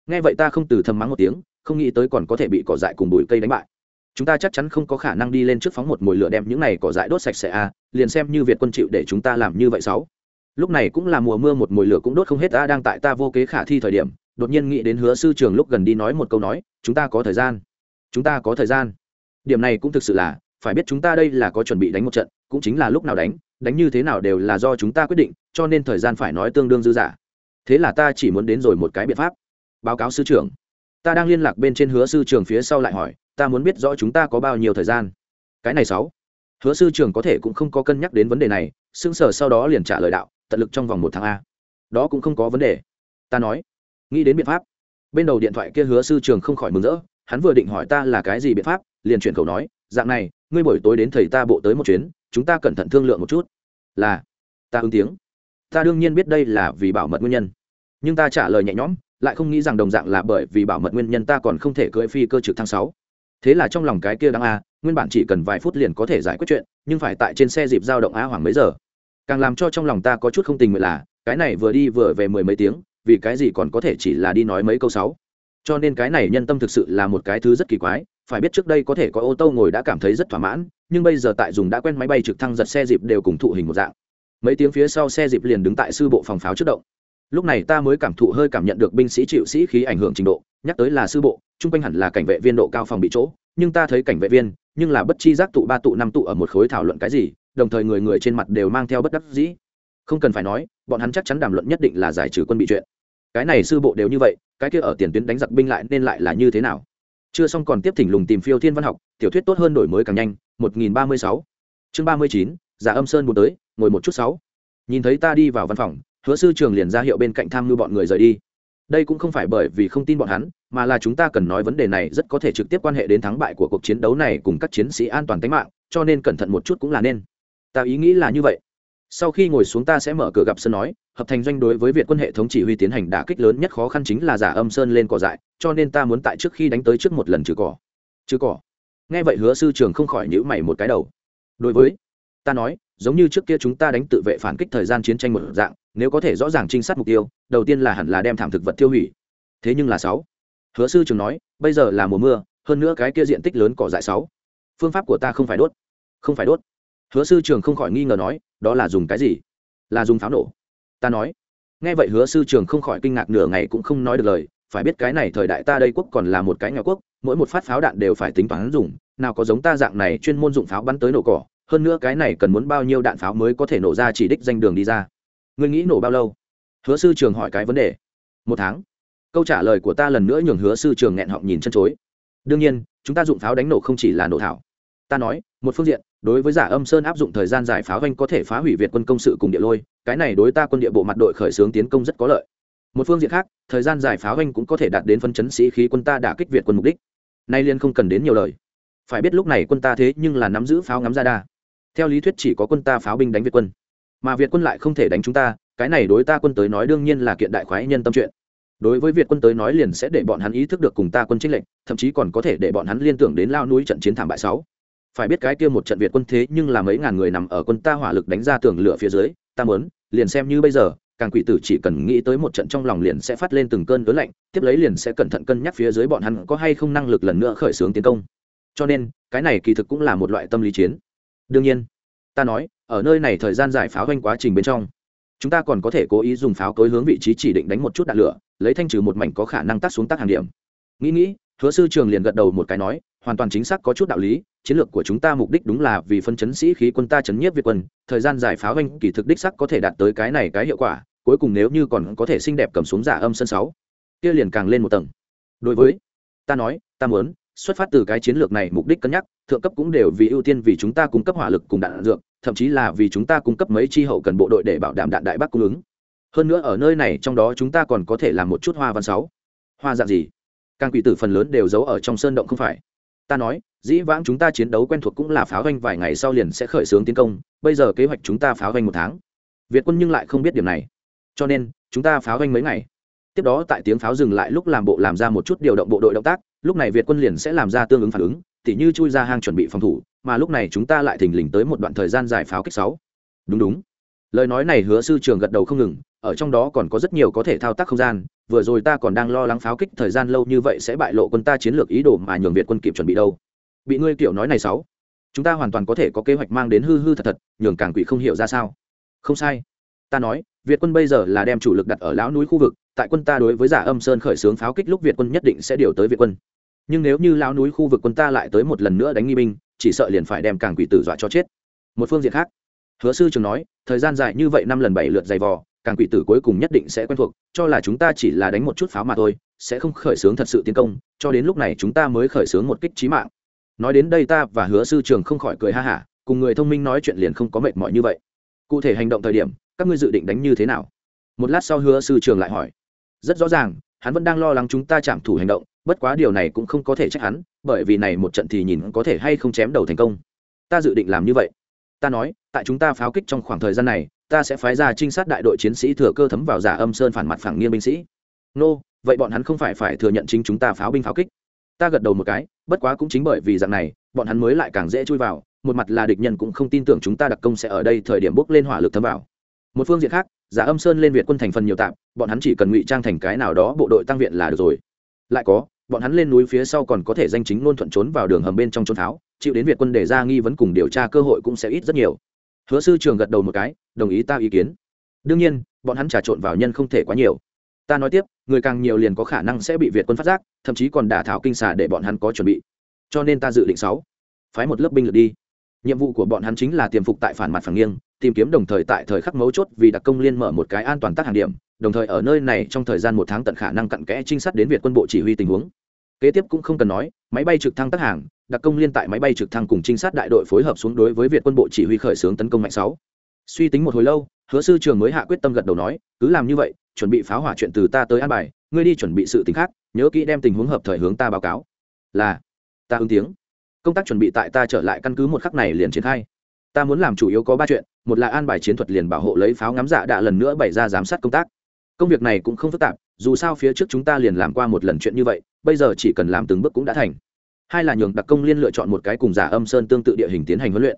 Nghe vậy ta không từ thầm mắng một tiếng, không nghĩ tới còn có thể bị cỏ dại cùng bụi cây đánh bại chúng ta chắc chắn không có khả năng đi lên trước phóng một mồi lửa đem những này cỏ dại đốt sạch sẽ a à, liền xem như việt quân chịu để chúng ta làm như vậy sáu. Lúc này cũng là mùa mưa một mồi lửa cũng đốt không hết ta đang tại ta vô kế khả thi thời điểm đột nhiên nghĩ đến hứa sư trường lúc gần đi nói một câu nói chúng ta có thời gian chúng ta có thời gian. Điểm này cũng thực sự là phải biết chúng ta đây là có chuẩn bị đánh một trận cũng chính là lúc nào đánh đánh như thế nào đều là do chúng ta quyết định cho nên thời gian phải nói tương đương dư dả. Thế là ta chỉ muốn đến rồi một cái biện pháp. Báo cáo sư trưởng. Ta đang liên lạc bên trên hứa sư trưởng phía sau lại hỏi ta muốn biết rõ chúng ta có bao nhiêu thời gian. Cái này sáu. Hứa sư trưởng có thể cũng không có cân nhắc đến vấn đề này, sững sờ sau đó liền trả lời đạo, tận lực trong vòng một tháng a. Đó cũng không có vấn đề. Ta nói. Nghĩ đến biện pháp. Bên đầu điện thoại kia hứa sư trường không khỏi mừng rỡ, hắn vừa định hỏi ta là cái gì biện pháp, liền chuyển khẩu nói, dạng này, ngươi buổi tối đến thầy ta bộ tới một chuyến, chúng ta cẩn thận thương lượng một chút. Là. Ta ứng tiếng. Ta đương nhiên biết đây là vì bảo mật nguyên nhân. Nhưng ta trả lời nhẹ nhõm, lại không nghĩ rằng đồng dạng là bởi vì bảo mật nguyên nhân ta còn không thể cưỡi phi cơ trực thăng sáu thế là trong lòng cái kia đáng a, nguyên bản chỉ cần vài phút liền có thể giải quyết chuyện, nhưng phải tại trên xe dịp giao động a khoảng mấy giờ. Càng làm cho trong lòng ta có chút không tình nguyện là, cái này vừa đi vừa về mười mấy tiếng, vì cái gì còn có thể chỉ là đi nói mấy câu sáu. Cho nên cái này nhân tâm thực sự là một cái thứ rất kỳ quái, phải biết trước đây có thể có ô tô ngồi đã cảm thấy rất thỏa mãn, nhưng bây giờ tại dùng đã quen máy bay trực thăng giật xe dịp đều cùng thụ hình một dạng. Mấy tiếng phía sau xe dịp liền đứng tại sư bộ phòng pháo trước động lúc này ta mới cảm thụ hơi cảm nhận được binh sĩ chịu sĩ khí ảnh hưởng trình độ, nhắc tới là sư bộ chung quanh hẳn là cảnh vệ viên độ cao phòng bị chỗ, nhưng ta thấy cảnh vệ viên, nhưng là bất chi giác tụ ba tụ năm tụ ở một khối thảo luận cái gì, đồng thời người người trên mặt đều mang theo bất đắc dĩ. Không cần phải nói, bọn hắn chắc chắn đàm luận nhất định là giải trừ quân bị chuyện. Cái này sư bộ đều như vậy, cái kia ở tiền tuyến đánh giặc binh lại nên lại là như thế nào? Chưa xong còn tiếp thỉnh lùng tìm phiêu thiên văn học, tiểu thuyết tốt hơn đổi mới càng nhanh 1036 chương 39 giả âm sơn buồn tới, ngồi một chút sáu. Nhìn thấy ta đi vào văn phòng hứa sư trường liền ra hiệu bên cạnh tham mưu bọn người rời đi. Đây cũng không phải bởi vì không tin bọn hắn, mà là chúng ta cần nói vấn đề này rất có thể trực tiếp quan hệ đến thắng bại của cuộc chiến đấu này cùng các chiến sĩ an toàn tính mạng, cho nên cẩn thận một chút cũng là nên. Ta ý nghĩ là như vậy. Sau khi ngồi xuống ta sẽ mở cửa gặp sơn nói, hợp thành doanh đối với việt quân hệ thống chỉ huy tiến hành đả kích lớn nhất khó khăn chính là giả âm sơn lên cỏ dại, cho nên ta muốn tại trước khi đánh tới trước một lần trừ cỏ. Trừ cỏ. Nghe vậy hứa sư trường không khỏi nhữ mày một cái đầu. Đối với, ta nói, giống như trước kia chúng ta đánh tự vệ phản kích thời gian chiến tranh một dạng nếu có thể rõ ràng trinh sát mục tiêu, đầu tiên là hẳn là đem thảm thực vật tiêu hủy. Thế nhưng là sáu. Hứa sư trường nói, bây giờ là mùa mưa, hơn nữa cái kia diện tích lớn cỏ dại sáu. Phương pháp của ta không phải đốt. Không phải đốt. Hứa sư trường không khỏi nghi ngờ nói, đó là dùng cái gì? Là dùng pháo nổ. Ta nói. Nghe vậy hứa sư trường không khỏi kinh ngạc nửa ngày cũng không nói được lời, phải biết cái này thời đại ta đây quốc còn là một cái nhà quốc, mỗi một phát pháo đạn đều phải tính toán dùng, nào có giống ta dạng này chuyên môn dụng pháo bắn tới nổ cỏ, hơn nữa cái này cần muốn bao nhiêu đạn pháo mới có thể nổ ra chỉ đích danh đường đi ra ngươi nghĩ nổ bao lâu? Hứa sư trường hỏi cái vấn đề. Một tháng. Câu trả lời của ta lần nữa nhường hứa sư trường nghẹn họng nhìn chân chối. Đương nhiên, chúng ta dụng pháo đánh nổ không chỉ là nổ thảo. Ta nói, một phương diện, đối với giả âm sơn áp dụng thời gian giải pháo vanh có thể phá hủy việt quân công sự cùng địa lôi, cái này đối ta quân địa bộ mặt đội khởi xướng tiến công rất có lợi. Một phương diện khác, thời gian giải pháo vanh cũng có thể đạt đến phân chấn sĩ khí quân ta đã kích việt quân mục đích. Nay liên không cần đến nhiều lời. Phải biết lúc này quân ta thế nhưng là nắm giữ pháo ngắm ra đa theo lý thuyết chỉ có quân ta pháo binh đánh việt quân mà việt quân lại không thể đánh chúng ta, cái này đối ta quân tới nói đương nhiên là kiện đại khoái nhân tâm chuyện. Đối với việt quân tới nói liền sẽ để bọn hắn ý thức được cùng ta quân trích lệnh thậm chí còn có thể để bọn hắn liên tưởng đến lao núi trận chiến thảm bại sáu. Phải biết cái kia một trận việt quân thế nhưng là mấy ngàn người nằm ở quân ta hỏa lực đánh ra tường lửa phía dưới, ta muốn, liền xem như bây giờ, càng quỷ tử chỉ cần nghĩ tới một trận trong lòng liền sẽ phát lên từng cơn đớn lạnh, tiếp lấy liền sẽ cẩn thận cân nhắc phía dưới bọn hắn có hay không năng lực lần nữa khởi xướng tiến công. Cho nên, cái này kỳ thực cũng là một loại tâm lý chiến. Đương nhiên, ta nói ở nơi này thời gian giải pháo quanh quá trình bên trong. Chúng ta còn có thể cố ý dùng pháo cối hướng vị trí chỉ định đánh một chút đạn lửa, lấy thanh trừ một mảnh có khả năng tác xuống tác hàng điểm. Nghĩ nghĩ, hứa sư trường liền gật đầu một cái nói, hoàn toàn chính xác có chút đạo lý, chiến lược của chúng ta mục đích đúng là vì phân chấn sĩ khí quân ta chấn nhiếp việt quân, thời gian giải pháo anh kỳ thực đích sắc có thể đạt tới cái này cái hiệu quả, cuối cùng nếu như còn có thể xinh đẹp cầm xuống giả âm sân sáu, kia liền càng lên một tầng. Đối với, ta nói, ta muốn, xuất phát từ cái chiến lược này mục đích cân nhắc, thượng cấp cũng đều vì ưu tiên vì chúng ta cung cấp hỏa lực cùng đạn dược thậm chí là vì chúng ta cung cấp mấy chi hậu cần bộ đội để bảo đảm đạn đại bắc cung ứng. Hơn nữa ở nơi này trong đó chúng ta còn có thể làm một chút hoa văn sáu. Hoa dạng gì? Càng quỷ tử phần lớn đều giấu ở trong sơn động không phải. Ta nói, dĩ vãng chúng ta chiến đấu quen thuộc cũng là pháo vanh vài ngày sau liền sẽ khởi xướng tiến công, bây giờ kế hoạch chúng ta pháo vanh một tháng. Việt quân nhưng lại không biết điểm này. Cho nên, chúng ta pháo vanh mấy ngày. Tiếp đó tại tiếng pháo dừng lại lúc làm bộ làm ra một chút điều động bộ đội động tác, lúc này việt quân liền sẽ làm ra tương ứng phản ứng, tỉ như chui ra hang chuẩn bị phòng thủ mà lúc này chúng ta lại thình lình tới một đoạn thời gian giải pháo kích sáu. Đúng đúng. Lời nói này hứa sư trường gật đầu không ngừng, ở trong đó còn có rất nhiều có thể thao tác không gian, vừa rồi ta còn đang lo lắng pháo kích thời gian lâu như vậy sẽ bại lộ quân ta chiến lược ý đồ mà nhường việt quân kịp chuẩn bị đâu. Bị ngươi kiểu nói này sáu, chúng ta hoàn toàn có thể có kế hoạch mang đến hư hư thật thật, nhường càng quỷ không hiểu ra sao. Không sai. Ta nói, việt quân bây giờ là đem chủ lực đặt ở lão núi khu vực, tại quân ta đối với giả âm sơn khởi xướng pháo kích lúc việt quân nhất định sẽ điều tới việt quân. Nhưng nếu như lão núi khu vực quân ta lại tới một lần nữa đánh nghi binh chỉ sợ liền phải đem càng quỷ tử dọa cho chết. Một phương diện khác, hứa sư trường nói, thời gian dài như vậy năm lần bảy lượt dày vò, càng quỷ tử cuối cùng nhất định sẽ quen thuộc, cho là chúng ta chỉ là đánh một chút pháo mà thôi, sẽ không khởi xướng thật sự tiến công, cho đến lúc này chúng ta mới khởi xướng một kích trí mạng. Nói đến đây ta và hứa sư trường không khỏi cười ha hả, cùng người thông minh nói chuyện liền không có mệt mỏi như vậy. Cụ thể hành động thời điểm, các ngươi dự định đánh như thế nào? Một lát sau hứa sư trường lại hỏi. Rất rõ ràng, hắn vẫn đang lo lắng chúng ta chạm thủ hành động, bất quá điều này cũng không có thể trách hắn bởi vì này một trận thì nhìn có thể hay không chém đầu thành công. Ta dự định làm như vậy. Ta nói, tại chúng ta pháo kích trong khoảng thời gian này, ta sẽ phái ra trinh sát đại đội chiến sĩ thừa cơ thấm vào giả âm sơn phản mặt phẳng nghiêng binh sĩ. Nô, vậy bọn hắn không phải phải thừa nhận chính chúng ta pháo binh pháo kích? Ta gật đầu một cái, bất quá cũng chính bởi vì dạng này, bọn hắn mới lại càng dễ chui vào, một mặt là địch nhân cũng không tin tưởng chúng ta đặc công sẽ ở đây thời điểm bước lên hỏa lực thấm vào. Một phương diện khác, giả âm sơn lên việt quân thành phần nhiều tạm, bọn hắn chỉ cần ngụy trang thành cái nào đó bộ đội tăng viện là được rồi. Lại có bọn hắn lên núi phía sau còn có thể danh chính luôn thuận trốn vào đường hầm bên trong trốn tháo, chịu đến việt quân để ra nghi vấn cùng điều tra cơ hội cũng sẽ ít rất nhiều. Hứa sư trường gật đầu một cái, đồng ý ta ý kiến. Đương nhiên, bọn hắn trà trộn vào nhân không thể quá nhiều. Ta nói tiếp, người càng nhiều liền có khả năng sẽ bị việt quân phát giác, thậm chí còn đả thảo kinh xà để bọn hắn có chuẩn bị. Cho nên ta dự định sáu, phái một lớp binh lực đi. Nhiệm vụ của bọn hắn chính là tiềm phục tại phản mặt phẳng nghiêng, tìm kiếm đồng thời tại thời khắc mấu chốt vì đặc công liên mở một cái an toàn tác hàng điểm, đồng thời ở nơi này trong thời gian một tháng tận khả năng cặn kẽ trinh sát đến việt quân bộ chỉ huy tình huống kế tiếp cũng không cần nói, máy bay trực thăng tác hàng, đặc công liên tại máy bay trực thăng cùng trinh sát đại đội phối hợp xuống đối với việt quân bộ chỉ huy khởi xướng tấn công mạnh sáu. Suy tính một hồi lâu, hứa sư trường mới hạ quyết tâm gật đầu nói, cứ làm như vậy, chuẩn bị pháo hỏa chuyện từ ta tới an bài, ngươi đi chuẩn bị sự tình khác, nhớ kỹ đem tình huống hợp thời hướng ta báo cáo. Là, ta ứng tiếng. Công tác chuẩn bị tại ta trở lại căn cứ một khắc này liền triển khai. Ta muốn làm chủ yếu có ba chuyện, một là an bài chiến thuật liền bảo hộ lấy pháo ngắm dạ đã lần nữa bày ra giám sát công tác. Công việc này cũng không phức tạp, dù sao phía trước chúng ta liền làm qua một lần chuyện như vậy bây giờ chỉ cần làm từng bước cũng đã thành. Hai là nhường đặc công liên lựa chọn một cái cùng giả âm sơn tương tự địa hình tiến hành huấn luyện.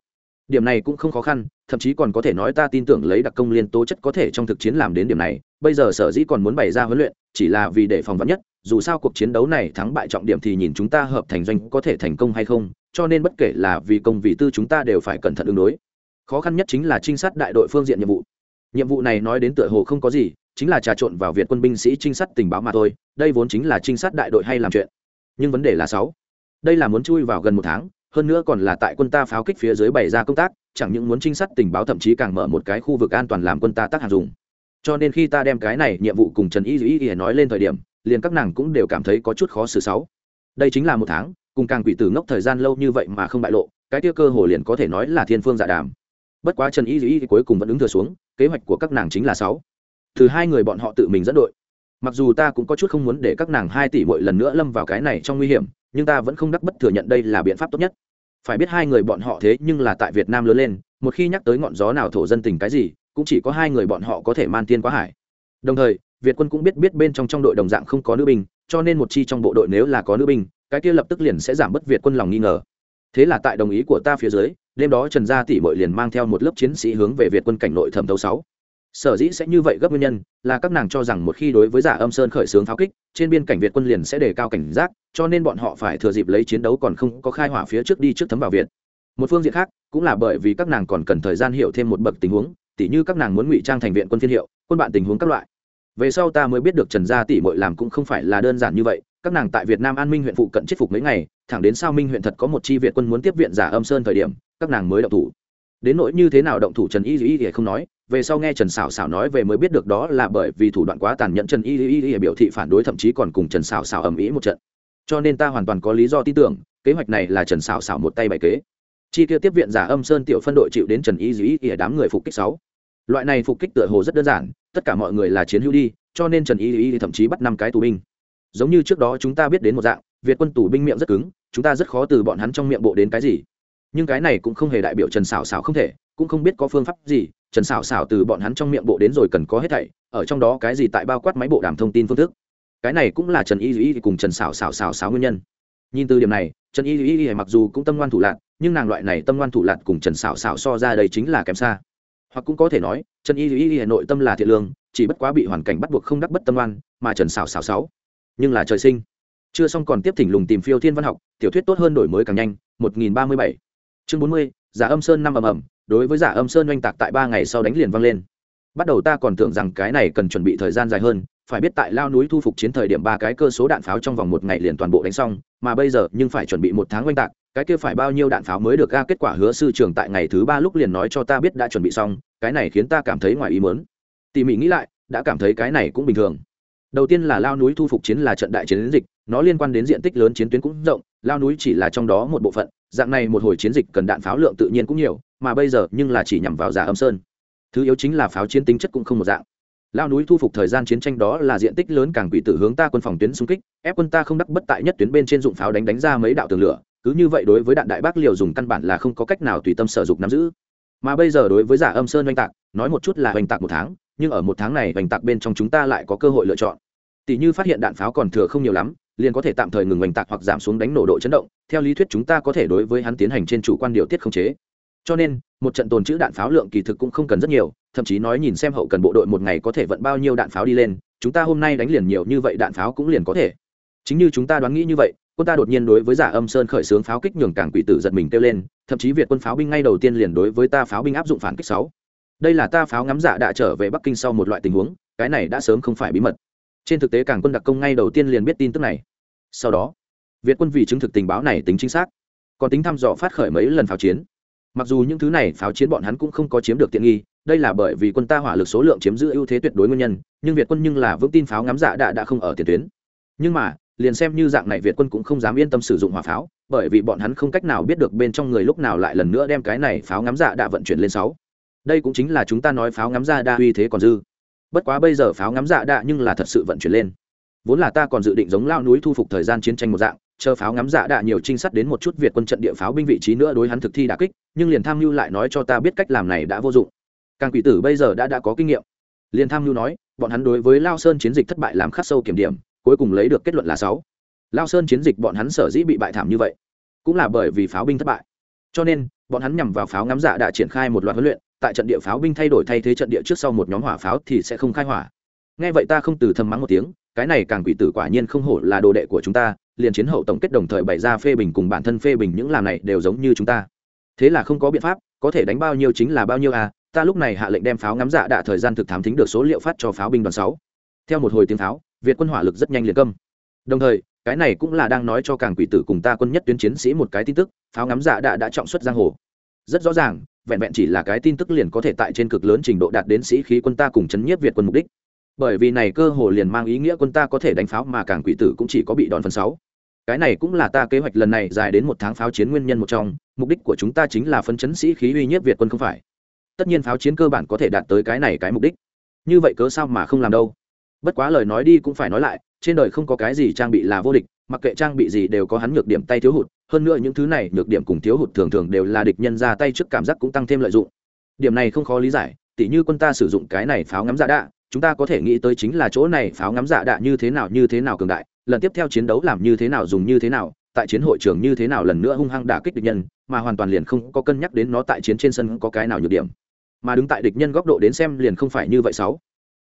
Điểm này cũng không khó khăn, thậm chí còn có thể nói ta tin tưởng lấy đặc công liên tố chất có thể trong thực chiến làm đến điểm này, bây giờ sở dĩ còn muốn bày ra huấn luyện, chỉ là vì để phòng vắn nhất, dù sao cuộc chiến đấu này thắng bại trọng điểm thì nhìn chúng ta hợp thành doanh có thể thành công hay không, cho nên bất kể là vì công vì tư chúng ta đều phải cẩn thận ứng đối. Khó khăn nhất chính là trinh sát đại đội phương diện nhiệm vụ. Nhiệm vụ này nói đến tựa hồ không có gì chính là trà trộn vào việt quân binh sĩ trinh sát tình báo mà thôi, đây vốn chính là trinh sát đại đội hay làm chuyện. Nhưng vấn đề là sáu. Đây là muốn chui vào gần một tháng, hơn nữa còn là tại quân ta pháo kích phía dưới bày ra công tác, chẳng những muốn trinh sát tình báo thậm chí càng mở một cái khu vực an toàn làm quân ta tác hàng dùng. Cho nên khi ta đem cái này nhiệm vụ cùng trần y Dĩ y nói lên thời điểm, liền các nàng cũng đều cảm thấy có chút khó xử sáu. Đây chính là một tháng, cùng càng quỷ tử ngốc thời gian lâu như vậy mà không bại lộ, cái tiêu cơ hồ liền có thể nói là thiên phương dạ đàm. Bất quá trần y y cuối cùng vẫn ứng thừa xuống, kế hoạch của các nàng chính là sáu từ hai người bọn họ tự mình dẫn đội. Mặc dù ta cũng có chút không muốn để các nàng hai tỷ mỗi lần nữa lâm vào cái này trong nguy hiểm, nhưng ta vẫn không đắc bất thừa nhận đây là biện pháp tốt nhất. Phải biết hai người bọn họ thế nhưng là tại việt nam lớn lên, một khi nhắc tới ngọn gió nào thổ dân tình cái gì, cũng chỉ có hai người bọn họ có thể man tiên quá hải. Đồng thời, việt quân cũng biết biết bên trong trong đội đồng dạng không có nữ binh, cho nên một chi trong bộ đội nếu là có nữ binh, cái kia lập tức liền sẽ giảm bớt việt quân lòng nghi ngờ. Thế là tại đồng ý của ta phía dưới, đêm đó trần gia tỷ mội liền mang theo một lớp chiến sĩ hướng về việt quân cảnh nội thẩm thấu sáu sở dĩ sẽ như vậy gấp nguyên nhân là các nàng cho rằng một khi đối với giả âm sơn khởi xướng pháo kích, trên biên cảnh việt quân liền sẽ đề cao cảnh giác, cho nên bọn họ phải thừa dịp lấy chiến đấu còn không có khai hỏa phía trước đi trước thấm vào việt. Một phương diện khác, cũng là bởi vì các nàng còn cần thời gian hiểu thêm một bậc tình huống, tỉ như các nàng muốn ngụy trang thành viện quân phiên hiệu, quân bạn tình huống các loại. Về sau ta mới biết được trần gia tỷ mội làm cũng không phải là đơn giản như vậy, các nàng tại việt nam an minh huyện phụ cận chết phục mấy ngày, thẳng đến sao minh huyện thật có một chi viện quân muốn tiếp viện giả âm sơn thời điểm, các nàng mới động thủ. Đến nỗi như thế nào động thủ trần y y thì không nói về sau nghe trần xảo xảo nói về mới biết được đó là bởi vì thủ đoạn quá tàn nhẫn trần y y y biểu thị phản đối thậm chí còn cùng trần xảo xảo ầm ĩ một trận cho nên ta hoàn toàn có lý do tin tưởng kế hoạch này là trần xảo xảo một tay bày kế chi kia tiếp viện giả âm sơn tiểu phân đội chịu đến trần y y y đám người phục kích sáu loại này phục kích tựa hồ rất đơn giản tất cả mọi người là chiến hữu đi cho nên trần y y thậm chí bắt năm cái tù binh giống như trước đó chúng ta biết đến một dạng việt quân tù binh miệng rất cứng chúng ta rất khó từ bọn hắn trong miệng bộ đến cái gì nhưng cái này cũng không hề đại biểu trần xảo xảo không thể cũng không biết có phương pháp gì trần xảo xảo từ bọn hắn trong miệng bộ đến rồi cần có hết thảy, ở trong đó cái gì tại bao quát máy bộ đàm thông tin phương thức. Cái này cũng là trần y duy cùng trần xảo xảo xảo xảo nguyên nhân. Nhìn từ điểm này, trần y duy mặc dù cũng tâm ngoan thủ lạc nhưng nàng loại này tâm ngoan thủ lạc cùng trần xảo xảo so ra đây chính là kém xa. Hoặc cũng có thể nói, trần y duy hà nội tâm là thiện lương, chỉ bất quá bị hoàn cảnh bắt buộc không đắc bất tâm ngoan, mà trần xảo xảo sáu nhưng là trời sinh. Chưa xong còn tiếp thỉnh lùng tìm phiêu thiên văn học, tiểu thuyết tốt hơn đổi mới càng nhanh 1037 chương 40 giả âm sơn năm ầm ầm đối với giả âm sơn oanh tạc tại ba ngày sau đánh liền vang lên. Bắt đầu ta còn tưởng rằng cái này cần chuẩn bị thời gian dài hơn, phải biết tại lao núi thu phục chiến thời điểm ba cái cơ số đạn pháo trong vòng một ngày liền toàn bộ đánh xong, mà bây giờ nhưng phải chuẩn bị một tháng oanh tạc, cái kia phải bao nhiêu đạn pháo mới được ra kết quả hứa sư trưởng tại ngày thứ ba lúc liền nói cho ta biết đã chuẩn bị xong, cái này khiến ta cảm thấy ngoài ý mớn tỉ mỉ nghĩ lại, đã cảm thấy cái này cũng bình thường. Đầu tiên là lao núi thu phục chiến là trận đại chiến dịch, nó liên quan đến diện tích lớn chiến tuyến cũng rộng, lao núi chỉ là trong đó một bộ phận, dạng này một hồi chiến dịch cần đạn pháo lượng tự nhiên cũng nhiều mà bây giờ nhưng là chỉ nhằm vào giả âm sơn. Thứ yếu chính là pháo chiến tính chất cũng không một dạng. Lao núi thu phục thời gian chiến tranh đó là diện tích lớn càng quỷ tử hướng ta quân phòng tuyến xung kích, ép quân ta không đắc bất tại nhất tuyến bên trên dụng pháo đánh đánh ra mấy đạo tường lửa, cứ như vậy đối với đạn đại bác liều dùng căn bản là không có cách nào tùy tâm sở dục nắm giữ. Mà bây giờ đối với giả âm sơn oanh tạc, nói một chút là oanh tạc một tháng, nhưng ở một tháng này oanh tạc bên trong chúng ta lại có cơ hội lựa chọn. Tỷ như phát hiện đạn pháo còn thừa không nhiều lắm, liền có thể tạm thời ngừng oanh tạc hoặc giảm xuống đánh nổ độ chấn động, theo lý thuyết chúng ta có thể đối với hắn tiến hành trên chủ quan điều tiết khống chế cho nên, một trận tồn chữ đạn pháo lượng kỳ thực cũng không cần rất nhiều, thậm chí nói nhìn xem hậu cần bộ đội một ngày có thể vận bao nhiêu đạn pháo đi lên, chúng ta hôm nay đánh liền nhiều như vậy đạn pháo cũng liền có thể. Chính như chúng ta đoán nghĩ như vậy, quân ta đột nhiên đối với giả âm sơn khởi xướng pháo kích nhường cảng quỷ tử giật mình kêu lên, thậm chí việt quân pháo binh ngay đầu tiên liền đối với ta pháo binh áp dụng phản kích sáu. Đây là ta pháo ngắm giả đã trở về bắc kinh sau một loại tình huống, cái này đã sớm không phải bí mật. Trên thực tế cảng quân đặc công ngay đầu tiên liền biết tin tức này. Sau đó, việt quân vì chứng thực tình báo này tính chính xác, còn tính thăm dò phát khởi mấy lần pháo chiến mặc dù những thứ này pháo chiến bọn hắn cũng không có chiếm được tiện nghi, đây là bởi vì quân ta hỏa lực số lượng chiếm giữ ưu thế tuyệt đối nguyên nhân, nhưng việt quân nhưng là vững tin pháo ngắm dạ đã đã không ở tiền tuyến. Nhưng mà, liền xem như dạng này việt quân cũng không dám yên tâm sử dụng hỏa pháo, bởi vì bọn hắn không cách nào biết được bên trong người lúc nào lại lần nữa đem cái này pháo ngắm dạ đã vận chuyển lên sáu. Đây cũng chính là chúng ta nói pháo ngắm dạ đa uy thế còn dư. Bất quá bây giờ pháo ngắm dạ đã nhưng là thật sự vận chuyển lên. Vốn là ta còn dự định giống lao núi thu phục thời gian chiến tranh một dạng chờ pháo ngắm dạ đạ nhiều trinh sát đến một chút việt quân trận địa pháo binh vị trí nữa đối hắn thực thi đà kích, nhưng liền tham mưu lại nói cho ta biết cách làm này đã vô dụng. Càng quỷ tử bây giờ đã đã có kinh nghiệm. Liền tham mưu nói, bọn hắn đối với lao sơn chiến dịch thất bại làm khắc sâu kiểm điểm, cuối cùng lấy được kết luận là sáu. Lao sơn chiến dịch bọn hắn sở dĩ bị bại thảm như vậy, cũng là bởi vì pháo binh thất bại. Cho nên, bọn hắn nhằm vào pháo ngắm dạ đã triển khai một loạt huấn luyện, tại trận địa pháo binh thay đổi thay thế trận địa trước sau một nhóm hỏa pháo thì sẽ không khai hỏa. Nghe vậy ta không từ thầm mắng một tiếng, cái này càng quỷ tử quả nhiên không hổ là đồ đệ của chúng ta liền chiến hậu tổng kết đồng thời bày ra phê bình cùng bản thân phê bình những làm này đều giống như chúng ta. Thế là không có biện pháp, có thể đánh bao nhiêu chính là bao nhiêu à ta lúc này hạ lệnh đem pháo ngắm dạ đạ thời gian thực thám thính được số liệu phát cho pháo binh đoàn sáu. Theo một hồi tiếng pháo, việt quân hỏa lực rất nhanh liền câm. Đồng thời, cái này cũng là đang nói cho càng quỷ tử cùng ta quân nhất tuyến chiến sĩ một cái tin tức, pháo ngắm dạ đạ đã trọng xuất giang hồ. Rất rõ ràng, vẹn vẹn chỉ là cái tin tức liền có thể tại trên cực lớn trình độ đạt đến sĩ khí quân ta cùng chấn nhiếp việt quân mục đích bởi vì này cơ hồ liền mang ý nghĩa quân ta có thể đánh pháo mà càng quỷ tử cũng chỉ có bị đòn phần sáu. Cái này cũng là ta kế hoạch lần này dài đến một tháng pháo chiến nguyên nhân một trong, mục đích của chúng ta chính là phân chấn sĩ khí uy nhất việt quân không phải. Tất nhiên pháo chiến cơ bản có thể đạt tới cái này cái mục đích. Như vậy cớ sao mà không làm đâu? Bất quá lời nói đi cũng phải nói lại, trên đời không có cái gì trang bị là vô địch, mặc kệ trang bị gì đều có hắn nhược điểm tay thiếu hụt, hơn nữa những thứ này nhược điểm cùng thiếu hụt thường thường đều là địch nhân ra tay trước cảm giác cũng tăng thêm lợi dụng. Điểm này không khó lý giải, tỉ như quân ta sử dụng cái này pháo ngắm giả đạ chúng ta có thể nghĩ tới chính là chỗ này pháo ngắm dạ đạ như thế nào, như thế nào cường đại, lần tiếp theo chiến đấu làm như thế nào, dùng như thế nào, tại chiến hội trường như thế nào lần nữa hung hăng đả kích địch nhân, mà hoàn toàn liền không có cân nhắc đến nó tại chiến trên sân có cái nào nhược điểm. Mà đứng tại địch nhân góc độ đến xem liền không phải như vậy sáu.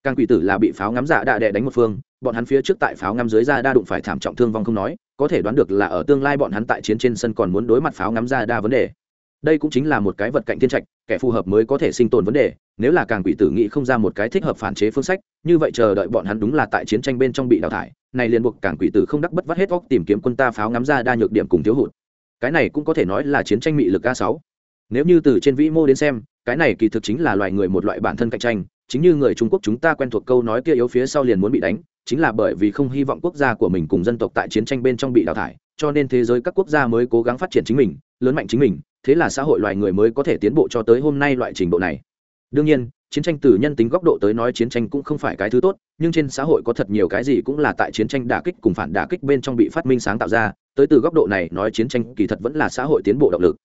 Càng quỷ tử là bị pháo ngắm dạ đạ đè đánh một phương, bọn hắn phía trước tại pháo ngắm dưới ra đa đụng phải thảm trọng thương vong không nói, có thể đoán được là ở tương lai bọn hắn tại chiến trên sân còn muốn đối mặt pháo ngắm ra đa vấn đề đây cũng chính là một cái vật cạnh thiên trạch, kẻ phù hợp mới có thể sinh tồn vấn đề, nếu là càng quỷ tử nghĩ không ra một cái thích hợp phản chế phương sách, như vậy chờ đợi bọn hắn đúng là tại chiến tranh bên trong bị đào thải, này liền buộc càng quỷ tử không đắc bất vắt hết óc tìm kiếm quân ta pháo ngắm ra đa nhược điểm cùng thiếu hụt. Cái này cũng có thể nói là chiến tranh mị lực a sáu. Nếu như từ trên vĩ mô đến xem, cái này kỳ thực chính là loài người một loại bản thân cạnh tranh, chính như người trung quốc chúng ta quen thuộc câu nói kia yếu phía sau liền muốn bị đánh, chính là bởi vì không hy vọng quốc gia của mình cùng dân tộc tại chiến tranh bên trong bị đào thải cho nên thế giới các quốc gia mới cố gắng phát triển chính mình, lớn mạnh chính mình, thế là xã hội loài người mới có thể tiến bộ cho tới hôm nay loại trình độ này. Đương nhiên, chiến tranh từ nhân tính góc độ tới nói chiến tranh cũng không phải cái thứ tốt, nhưng trên xã hội có thật nhiều cái gì cũng là tại chiến tranh đả kích cùng phản đả kích bên trong bị phát minh sáng tạo ra, tới từ góc độ này nói chiến tranh kỳ thật vẫn là xã hội tiến bộ động lực.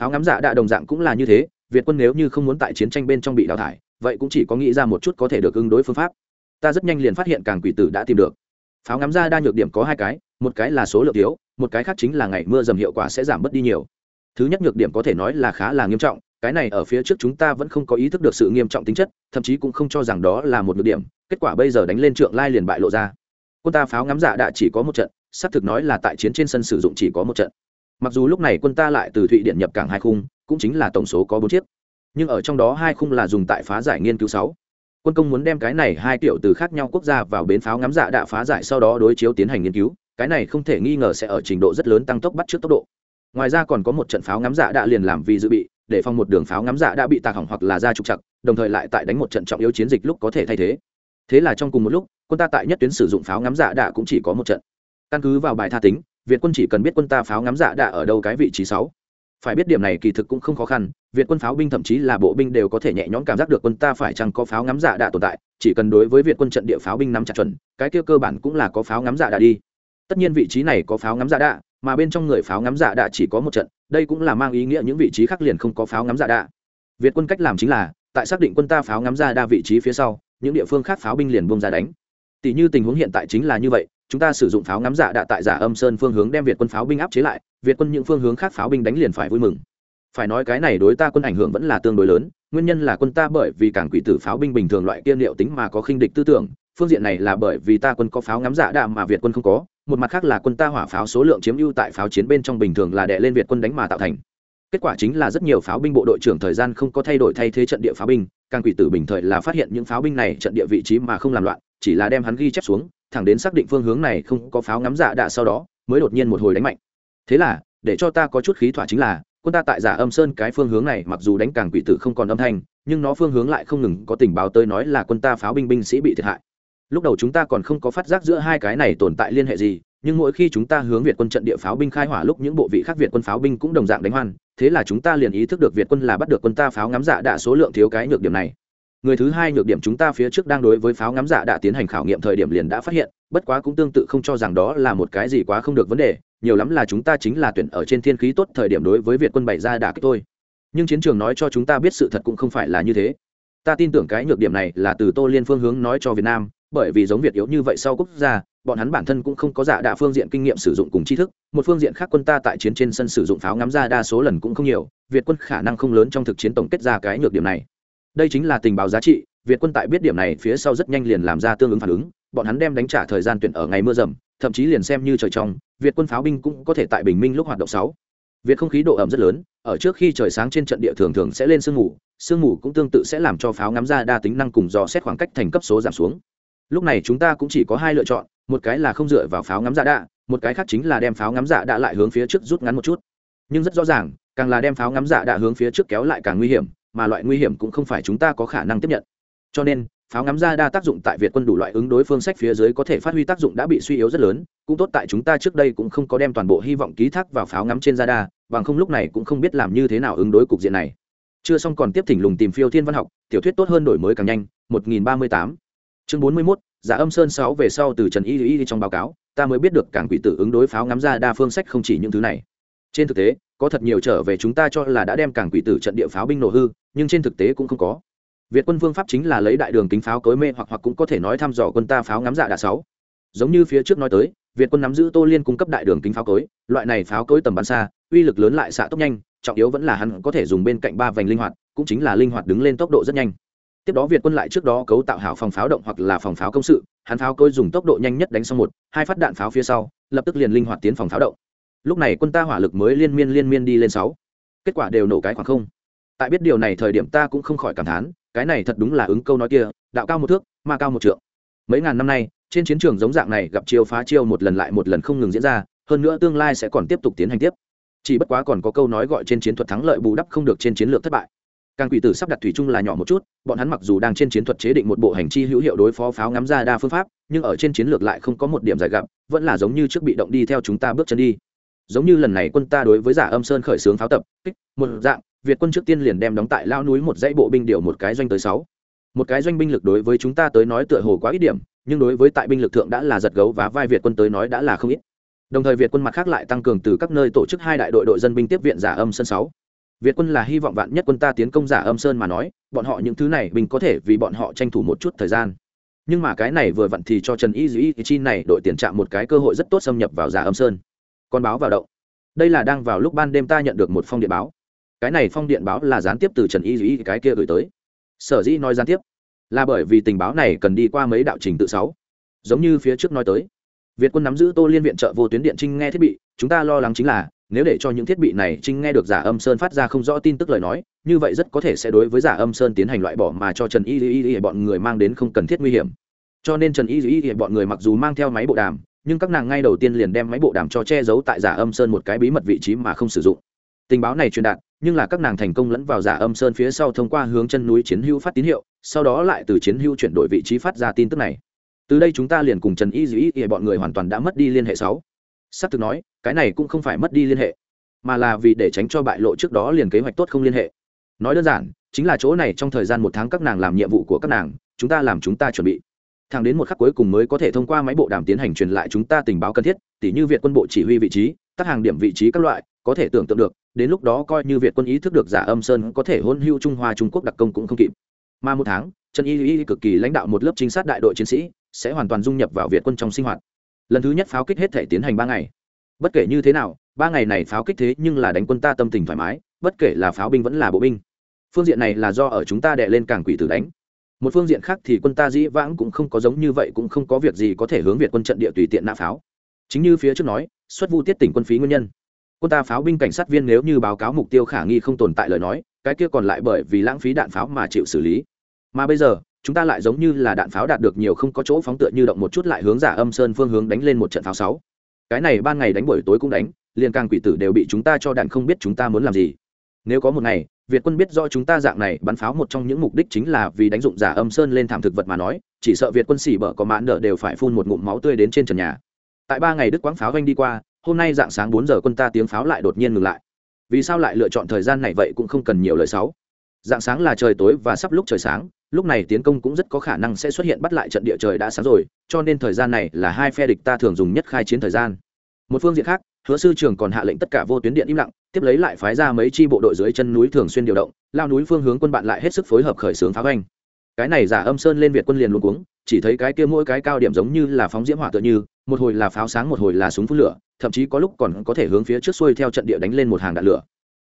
Pháo ngắm giả đạ đồng dạng cũng là như thế, việt quân nếu như không muốn tại chiến tranh bên trong bị đào thải, vậy cũng chỉ có nghĩ ra một chút có thể được ứng đối phương pháp. Ta rất nhanh liền phát hiện càng quỷ tử đã tìm được. Pháo ngắm ra đa nhược điểm có hai cái một cái là số lượng thiếu, một cái khác chính là ngày mưa dầm hiệu quả sẽ giảm bớt đi nhiều. Thứ nhất nhược điểm có thể nói là khá là nghiêm trọng, cái này ở phía trước chúng ta vẫn không có ý thức được sự nghiêm trọng tính chất, thậm chí cũng không cho rằng đó là một nhược điểm, kết quả bây giờ đánh lên trượng lai liền bại lộ ra. Quân ta pháo ngắm dạ đã chỉ có một trận, xác thực nói là tại chiến trên sân sử dụng chỉ có một trận. Mặc dù lúc này quân ta lại từ thụy điện nhập cảng hai khung, cũng chính là tổng số có bốn chiếc. Nhưng ở trong đó hai khung là dùng tại phá giải nghiên cứu sáu. Quân công muốn đem cái này hai kiểu từ khác nhau quốc gia vào bến pháo ngắm dạ đạ phá giải sau đó đối chiếu tiến hành nghiên cứu cái này không thể nghi ngờ sẽ ở trình độ rất lớn tăng tốc bắt trước tốc độ. Ngoài ra còn có một trận pháo ngắm dạ đã liền làm vì dự bị, để phòng một đường pháo ngắm dạ đã bị tạc hỏng hoặc là ra trục chặt đồng thời lại tại đánh một trận trọng yếu chiến dịch lúc có thể thay thế. Thế là trong cùng một lúc, quân ta tại nhất tuyến sử dụng pháo ngắm dạ đã cũng chỉ có một trận. Căn cứ vào bài tha tính, việt quân chỉ cần biết quân ta pháo ngắm dạ đã ở đâu cái vị trí sáu. Phải biết điểm này kỳ thực cũng không khó khăn, việt quân pháo binh thậm chí là bộ binh đều có thể nhẹ nhõm cảm giác được quân ta phải chăng có pháo ngắm dạ đã tồn tại, chỉ cần đối với việt quân trận địa pháo binh nắm chặt chuẩn, cái kia cơ bản cũng là có pháo ngắm dạ đã đi tất nhiên vị trí này có pháo ngắm giả đạ, mà bên trong người pháo ngắm giả đạ chỉ có một trận, đây cũng là mang ý nghĩa những vị trí khác liền không có pháo ngắm giả đạ. Việt quân cách làm chính là, tại xác định quân ta pháo ngắm ra đa vị trí phía sau, những địa phương khác pháo binh liền bông ra đánh. Tỷ như tình huống hiện tại chính là như vậy, chúng ta sử dụng pháo ngắm giả đạ tại giả âm sơn phương hướng đem việt quân pháo binh áp chế lại, việt quân những phương hướng khác pháo binh đánh liền phải vui mừng. Phải nói cái này đối ta quân ảnh hưởng vẫn là tương đối lớn, nguyên nhân là quân ta bởi vì cảng quỷ tử pháo binh bình thường loại kiên liệu tính mà có khinh địch tư tưởng, phương diện này là bởi vì ta quân có pháo ngắm giả đạ mà việt quân không có một mặt khác là quân ta hỏa pháo số lượng chiếm ưu tại pháo chiến bên trong bình thường là đệ lên việt quân đánh mà tạo thành. Kết quả chính là rất nhiều pháo binh bộ đội trưởng thời gian không có thay đổi thay thế trận địa pháo binh, càng quỷ tử bình thời là phát hiện những pháo binh này trận địa vị trí mà không làm loạn, chỉ là đem hắn ghi chép xuống, thẳng đến xác định phương hướng này không có pháo ngắm dạ đạ sau đó, mới đột nhiên một hồi đánh mạnh. Thế là, để cho ta có chút khí thỏa chính là, quân ta tại giả âm sơn cái phương hướng này mặc dù đánh càng quỷ tử không còn âm thanh, nhưng nó phương hướng lại không ngừng có tình báo tới nói là quân ta pháo binh binh sĩ bị thiệt hại lúc đầu chúng ta còn không có phát giác giữa hai cái này tồn tại liên hệ gì, nhưng mỗi khi chúng ta hướng việt quân trận địa pháo binh khai hỏa lúc những bộ vị khác việt quân pháo binh cũng đồng dạng đánh hoan, thế là chúng ta liền ý thức được việt quân là bắt được quân ta pháo ngắm dạ đạ số lượng thiếu cái nhược điểm này. Người thứ hai nhược điểm chúng ta phía trước đang đối với pháo ngắm dạ đã tiến hành khảo nghiệm thời điểm liền đã phát hiện, bất quá cũng tương tự không cho rằng đó là một cái gì quá không được vấn đề, nhiều lắm là chúng ta chính là tuyển ở trên thiên khí tốt thời điểm đối với việt quân bày ra đả kích thôi. Nhưng chiến trường nói cho chúng ta biết sự thật cũng không phải là như thế. Ta tin tưởng cái nhược điểm này là từ tô liên phương hướng nói cho việt nam bởi vì giống việt yếu như vậy sau quốc gia, bọn hắn bản thân cũng không có giả đạ phương diện kinh nghiệm sử dụng cùng tri thức, một phương diện khác quân ta tại chiến trên sân sử dụng pháo ngắm ra đa số lần cũng không nhiều, việt quân khả năng không lớn trong thực chiến tổng kết ra cái nhược điểm này. Đây chính là tình báo giá trị, việt quân tại biết điểm này phía sau rất nhanh liền làm ra tương ứng phản ứng, bọn hắn đem đánh trả thời gian tuyển ở ngày mưa rầm, thậm chí liền xem như trời trong, việt quân pháo binh cũng có thể tại bình minh lúc hoạt động sáu. Việt không khí độ ẩm rất lớn, ở trước khi trời sáng trên trận địa thường thường sẽ lên sương mù sương mù cũng tương tự sẽ làm cho pháo ngắm ra đa tính năng cùng dò xét khoảng cách thành cấp số giảm xuống lúc này chúng ta cũng chỉ có hai lựa chọn, một cái là không dựa vào pháo ngắm dạ đạ, một cái khác chính là đem pháo ngắm dạ đạ lại hướng phía trước rút ngắn một chút. Nhưng rất rõ ràng, càng là đem pháo ngắm dạ đạ hướng phía trước kéo lại càng nguy hiểm, mà loại nguy hiểm cũng không phải chúng ta có khả năng tiếp nhận. Cho nên, pháo ngắm dạ ra đa tác dụng tại việt quân đủ loại ứng đối phương sách phía dưới có thể phát huy tác dụng đã bị suy yếu rất lớn, cũng tốt tại chúng ta trước đây cũng không có đem toàn bộ hy vọng ký thác vào pháo ngắm trên dạ ra đa bằng không lúc này cũng không biết làm như thế nào ứng đối cục diện này. Chưa xong còn tiếp thỉnh lùng tìm phiêu thiên văn học, tiểu thuyết tốt hơn đổi mới càng nhanh 1038 chương 41 giả âm sơn 6 về sau từ trần y y trong báo cáo, ta mới biết được cảng quỷ tử ứng đối pháo ngắm ra đa phương sách không chỉ những thứ này. Trên thực tế, có thật nhiều trở về chúng ta cho là đã đem cảng quỷ tử trận địa pháo binh nổ hư, nhưng trên thực tế cũng không có. Việt quân vương pháp chính là lấy đại đường kính pháo cối mê hoặc hoặc cũng có thể nói thăm dò quân ta pháo ngắm dạ đà sáu. Giống như phía trước nói tới, việt quân nắm giữ tô liên cung cấp đại đường kính pháo cối, loại này pháo cối tầm bắn xa, uy lực lớn lại xạ tốc nhanh, trọng yếu vẫn là hắn có thể dùng bên cạnh ba vành linh hoạt, cũng chính là linh hoạt đứng lên tốc độ rất nhanh tiếp đó việt quân lại trước đó cấu tạo hảo phòng pháo động hoặc là phòng pháo công sự, hắn pháo côi dùng tốc độ nhanh nhất đánh xong một, hai phát đạn pháo phía sau, lập tức liền linh hoạt tiến phòng pháo động. Lúc này quân ta hỏa lực mới liên miên liên miên đi lên sáu. Kết quả đều nổ cái khoảng không. Tại biết điều này thời điểm ta cũng không khỏi cảm thán, cái này thật đúng là ứng câu nói kia, đạo cao một thước mà cao một trượng. Mấy ngàn năm nay, trên chiến trường giống dạng này gặp chiêu phá chiêu một lần lại một lần không ngừng diễn ra, hơn nữa tương lai sẽ còn tiếp tục tiến hành tiếp. Chỉ bất quá còn có câu nói gọi trên chiến thuật thắng lợi bù đắp không được trên chiến lược thất bại càng quỷ tử sắp đặt thủy chung là nhỏ một chút, bọn hắn mặc dù đang trên chiến thuật chế định một bộ hành chi hữu hiệu đối phó pháo ngắm ra đa phương pháp, nhưng ở trên chiến lược lại không có một điểm giải gặp, vẫn là giống như trước bị động đi theo chúng ta bước chân đi. Giống như lần này quân ta đối với giả âm sơn khởi xướng pháo tập, kích, một dạng, việt quân trước tiên liền đem đóng tại lao núi một dãy bộ binh điều một cái doanh tới sáu. Một cái doanh binh lực đối với chúng ta tới nói tựa hồ quá ít điểm, nhưng đối với tại binh lực thượng đã là giật gấu và vai việt quân tới nói đã là không ít. Đồng thời việt quân mặt khác lại tăng cường từ các nơi tổ chức hai đại đội đội dân binh tiếp viện giả âm sơn sáu việt quân là hy vọng vạn nhất quân ta tiến công giả âm sơn mà nói, bọn họ những thứ này mình có thể vì bọn họ tranh thủ một chút thời gian. Nhưng mà cái này vừa vặn thì cho trần y dĩ chi này đội tiền trạm một cái cơ hội rất tốt xâm nhập vào giả âm sơn. Con báo vào động. Đây là đang vào lúc ban đêm ta nhận được một phong điện báo. Cái này phong điện báo là gián tiếp từ trần y dĩ cái kia gửi tới. Sở dĩ nói gián tiếp là bởi vì tình báo này cần đi qua mấy đạo trình tự sáu. Giống như phía trước nói tới, việt quân nắm giữ tô liên viện trợ vô tuyến điện trinh nghe thiết bị, chúng ta lo lắng chính là nếu để cho những thiết bị này trinh nghe được giả âm sơn phát ra không rõ tin tức lời nói, như vậy rất có thể sẽ đối với giả âm sơn tiến hành loại bỏ mà cho trần y y y bọn người mang đến không cần thiết nguy hiểm. Cho nên trần y y y bọn người mặc dù mang theo máy bộ đàm, nhưng các nàng ngay đầu tiên liền đem máy bộ đàm cho che giấu tại giả âm sơn một cái bí mật vị trí mà không sử dụng. Tình báo này truyền đạt, nhưng là các nàng thành công lẫn vào giả âm sơn phía sau thông qua hướng chân núi chiến hữu phát tín hiệu, sau đó lại từ chiến hữu chuyển đổi vị trí phát ra tin tức này. Từ đây chúng ta liền cùng trần y dĩ y bọn người hoàn toàn đã mất đi liên hệ sáu. Sắp thực nói, cái này cũng không phải mất đi liên hệ, mà là vì để tránh cho bại lộ trước đó liền kế hoạch tốt không liên hệ. Nói đơn giản, chính là chỗ này trong thời gian một tháng các nàng làm nhiệm vụ của các nàng, chúng ta làm chúng ta chuẩn bị. Thẳng đến một khắc cuối cùng mới có thể thông qua máy bộ đàm tiến hành truyền lại chúng ta tình báo cần thiết, tỉ như việt quân bộ chỉ huy vị trí các hàng điểm vị trí các loại, có thể tưởng tượng được, đến lúc đó coi như việt quân ý thức được giả âm sơn có thể hôn hưu trung hoa trung quốc đặc công cũng không kịp. Mà một tháng, trần y y cực kỳ lãnh đạo một lớp trinh sát đại đội chiến sĩ sẽ hoàn toàn dung nhập vào việt quân trong sinh hoạt lần thứ nhất pháo kích hết thể tiến hành ba ngày. Bất kể như thế nào, ba ngày này pháo kích thế nhưng là đánh quân ta tâm tình thoải mái, bất kể là pháo binh vẫn là bộ binh. Phương diện này là do ở chúng ta đệ lên càng quỷ tử đánh. Một phương diện khác thì quân ta dĩ vãng cũng không có giống như vậy, cũng không có việc gì có thể hướng việt quân trận địa tùy tiện nã pháo. Chính như phía trước nói, xuất vu tiết tỉnh quân phí nguyên nhân. Quân ta pháo binh cảnh sát viên nếu như báo cáo mục tiêu khả nghi không tồn tại lời nói, cái kia còn lại bởi vì lãng phí đạn pháo mà chịu xử lý. Mà bây giờ chúng ta lại giống như là đạn pháo đạt được nhiều không có chỗ phóng tựa như động một chút lại hướng giả âm sơn phương hướng đánh lên một trận pháo sáu. Cái này ban ngày đánh buổi tối cũng đánh, liền càng quỷ tử đều bị chúng ta cho đạn không biết chúng ta muốn làm gì. Nếu có một ngày, việt quân biết do chúng ta dạng này bắn pháo một trong những mục đích chính là vì đánh dụng giả âm sơn lên thảm thực vật mà nói, chỉ sợ việt quân xỉ bở có mãn nợ đều phải phun một ngụm máu tươi đến trên trần nhà. Tại ba ngày đức quãng pháo vanh đi qua, hôm nay dạng sáng bốn giờ quân ta tiếng pháo lại đột nhiên ngừng lại. Vì sao lại lựa chọn thời gian này vậy cũng không cần nhiều lời sáu dạng sáng là trời tối và sắp lúc trời sáng, lúc này tiến công cũng rất có khả năng sẽ xuất hiện bắt lại trận địa trời đã sáng rồi, cho nên thời gian này là hai phe địch ta thường dùng nhất khai chiến thời gian. Một phương diện khác, hứa sư trường còn hạ lệnh tất cả vô tuyến điện im lặng, tiếp lấy lại phái ra mấy chi bộ đội dưới chân núi thường xuyên điều động, lao núi phương hướng quân bạn lại hết sức phối hợp khởi xướng pháo anh cái này giả âm sơn lên việt quân liền luôn cuống, chỉ thấy cái kia mỗi cái cao điểm giống như là phóng diễm hỏa tựa như, một hồi là pháo sáng một hồi là súng phun lửa, thậm chí có lúc còn có thể hướng phía trước xuôi theo trận địa đánh lên một hàng đạn lửa.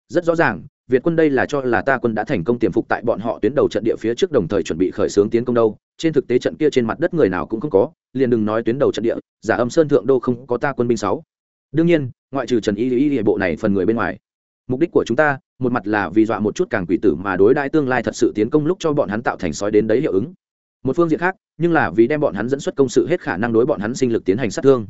Rất rõ ràng việt quân đây là cho là ta quân đã thành công tiềm phục tại bọn họ tuyến đầu trận địa phía trước đồng thời chuẩn bị khởi xướng tiến công đâu. Trên thực tế trận kia trên mặt đất người nào cũng không có, liền đừng nói tuyến đầu trận địa, giả âm sơn thượng đô không có ta quân binh sáu. Đương nhiên, ngoại trừ trần y y hệ bộ này phần người bên ngoài, mục đích của chúng ta, một mặt là vì dọa một chút càng quỷ tử mà đối đãi tương lai thật sự tiến công lúc cho bọn hắn tạo thành sói đến đấy hiệu ứng. Một phương diện khác, nhưng là vì đem bọn hắn dẫn xuất công sự hết khả năng đối bọn hắn sinh lực tiến hành sát thương.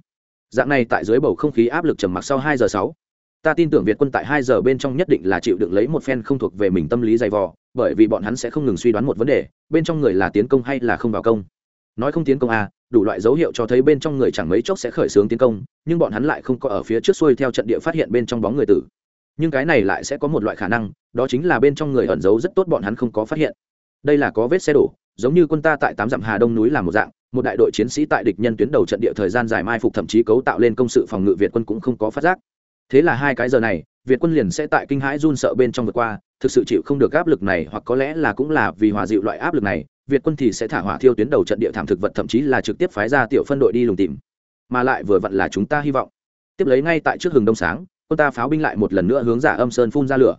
Dạng này tại dưới bầu không khí áp lực trầm mặc sau hai giờ sáu ta tin tưởng việt quân tại hai giờ bên trong nhất định là chịu đựng lấy một phen không thuộc về mình tâm lý dày vò, bởi vì bọn hắn sẽ không ngừng suy đoán một vấn đề, bên trong người là tiến công hay là không vào công. Nói không tiến công à đủ loại dấu hiệu cho thấy bên trong người chẳng mấy chốc sẽ khởi xướng tiến công, nhưng bọn hắn lại không có ở phía trước xuôi theo trận địa phát hiện bên trong bóng người tử. Nhưng cái này lại sẽ có một loại khả năng, đó chính là bên trong người ẩn giấu rất tốt bọn hắn không có phát hiện. Đây là có vết xe đổ, giống như quân ta tại tám dặm hà đông núi là một dạng, một đại đội chiến sĩ tại địch nhân tuyến đầu trận địa thời gian dài mai phục thậm chí cấu tạo lên công sự phòng ngự việt quân cũng không có phát giác thế là hai cái giờ này, việt quân liền sẽ tại kinh hãi run sợ bên trong vượt qua, thực sự chịu không được áp lực này, hoặc có lẽ là cũng là vì hòa dịu loại áp lực này, việt quân thì sẽ thả hỏa thiêu tuyến đầu trận địa thảm thực vật, thậm chí là trực tiếp phái ra tiểu phân đội đi lùng tìm. Mà lại vừa vặn là chúng ta hy vọng. Tiếp lấy ngay tại trước hừng đông sáng, quân ta pháo binh lại một lần nữa hướng giả âm sơn phun ra lửa.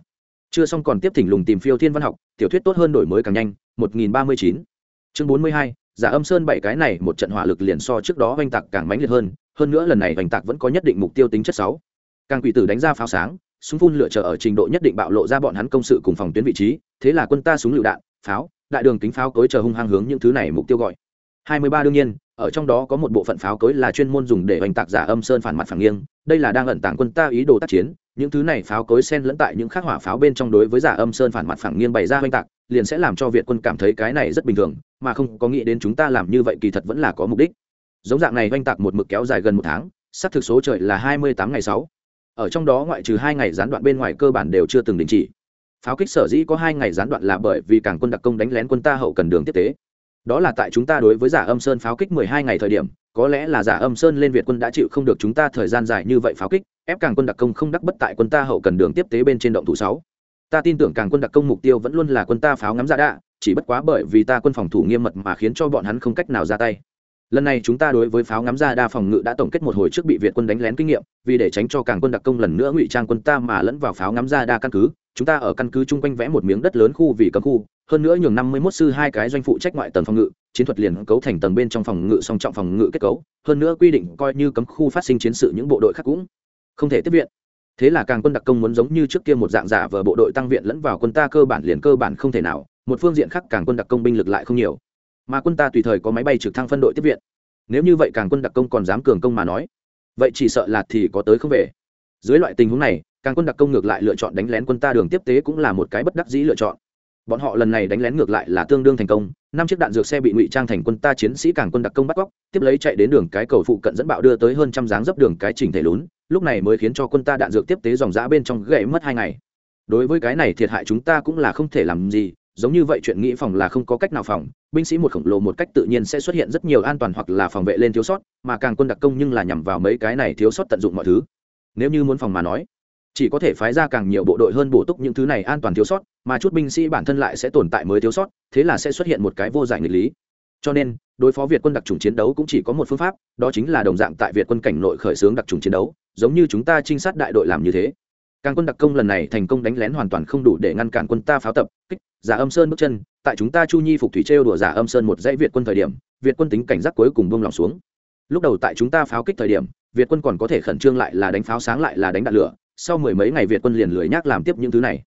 Chưa xong còn tiếp thỉnh lùng tìm phiêu thiên văn học, tiểu thuyết tốt hơn đổi mới càng nhanh 1039 chương 42 giả âm sơn bảy cái này, một trận hỏa lực liền so trước đó oanh tạc càng mãnh liệt hơn hơn nữa lần này oanh tạc vẫn có nhất định mục tiêu tính chất sáu càng quỷ tử đánh ra pháo sáng, súng phun lửa chờ ở trình độ nhất định bạo lộ ra bọn hắn công sự cùng phòng tuyến vị trí, thế là quân ta súng lựu đạn, pháo, đại đường kính pháo cối chờ hung hăng hướng những thứ này mục tiêu gọi. 23 đương nhiên, ở trong đó có một bộ phận pháo cối là chuyên môn dùng để oanh tạc giả âm sơn phản mặt phản nghiêng, đây là đang ẩn tàng quân ta ý đồ tác chiến, những thứ này pháo cối xen lẫn tại những khắc hỏa pháo bên trong đối với giả âm sơn phản mặt phản nghiêng bày ra oanh tạc, liền sẽ làm cho việt quân cảm thấy cái này rất bình thường, mà không có nghĩ đến chúng ta làm như vậy kỳ thật vẫn là có mục đích. Giống dạng này oanh tạc một mực kéo dài gần một tháng sắp thực số trời là 28 ngày 6 ở trong đó ngoại trừ hai ngày gián đoạn bên ngoài cơ bản đều chưa từng đình chỉ. Pháo kích sở dĩ có hai ngày gián đoạn là bởi vì cảng quân đặc công đánh lén quân ta hậu cần đường tiếp tế. Đó là tại chúng ta đối với giả âm sơn pháo kích mười hai ngày thời điểm, có lẽ là giả âm sơn lên việt quân đã chịu không được chúng ta thời gian dài như vậy pháo kích, ép càng quân đặc công không đắc bất tại quân ta hậu cần đường tiếp tế bên trên động thủ sáu. Ta tin tưởng càng quân đặc công mục tiêu vẫn luôn là quân ta pháo ngắm ra đạ, chỉ bất quá bởi vì ta quân phòng thủ nghiêm mật mà khiến cho bọn hắn không cách nào ra tay lần này chúng ta đối với pháo ngắm ra đa phòng ngự đã tổng kết một hồi trước bị việt quân đánh lén kinh nghiệm, vì để tránh cho càng quân đặc công lần nữa ngụy trang quân ta mà lẫn vào pháo ngắm ra đa căn cứ. Chúng ta ở căn cứ chung quanh vẽ một miếng đất lớn khu vì cấm khu, hơn nữa nhường năm mươi 51 sư hai cái doanh phụ trách ngoại tầng phòng ngự, chiến thuật liền cấu thành tầng bên trong phòng ngự song trọng phòng ngự kết cấu, hơn nữa quy định coi như cấm khu phát sinh chiến sự những bộ đội khác cũng không thể tiếp viện. Thế là càng quân đặc công muốn giống như trước kia một dạng giả vờ bộ đội tăng viện lẫn vào quân ta cơ bản liền cơ bản không thể nào, một phương diện khác càng quân đặc công binh lực lại không nhiều mà quân ta tùy thời có máy bay trực thăng phân đội tiếp viện. Nếu như vậy càng quân đặc công còn dám cường công mà nói, vậy chỉ sợ là thì có tới không về. Dưới loại tình huống này, càng quân đặc công ngược lại lựa chọn đánh lén quân ta đường tiếp tế cũng là một cái bất đắc dĩ lựa chọn. Bọn họ lần này đánh lén ngược lại là tương đương thành công, năm chiếc đạn dược xe bị ngụy trang thành quân ta chiến sĩ càng quân đặc công bắt cóc, tiếp lấy chạy đến đường cái cầu phụ cận dẫn bạo đưa tới hơn trăm dáng dấp đường cái chỉnh thể lún, lúc này mới khiến cho quân ta đạn dược tiếp tế dòng giã bên trong gãy mất hai ngày. Đối với cái này thiệt hại chúng ta cũng là không thể làm gì giống như vậy chuyện nghĩ phòng là không có cách nào phòng, binh sĩ một khổng lồ một cách tự nhiên sẽ xuất hiện rất nhiều an toàn hoặc là phòng vệ lên thiếu sót, mà càng quân đặc công nhưng là nhằm vào mấy cái này thiếu sót tận dụng mọi thứ. Nếu như muốn phòng mà nói, chỉ có thể phái ra càng nhiều bộ đội hơn bổ túc những thứ này an toàn thiếu sót, mà chút binh sĩ bản thân lại sẽ tồn tại mới thiếu sót, thế là sẽ xuất hiện một cái vô giải nghịch lý. Cho nên, đối phó việt quân đặc trùng chiến đấu cũng chỉ có một phương pháp, đó chính là đồng dạng tại việt quân cảnh nội khởi xướng đặc trùng chiến đấu, giống như chúng ta trinh sát đại đội làm như thế càng quân đặc công lần này thành công đánh lén hoàn toàn không đủ để ngăn cản quân ta pháo tập, kích, giả âm sơn bước chân. Tại chúng ta chu nhi phục thủy trêu đùa giả âm sơn một dãy việt quân thời điểm, việt quân tính cảnh giác cuối cùng buông lòng xuống. Lúc đầu tại chúng ta pháo kích thời điểm, việt quân còn có thể khẩn trương lại là đánh pháo sáng lại là đánh đạn lửa, sau mười mấy ngày việt quân liền lười nhác làm tiếp những thứ này.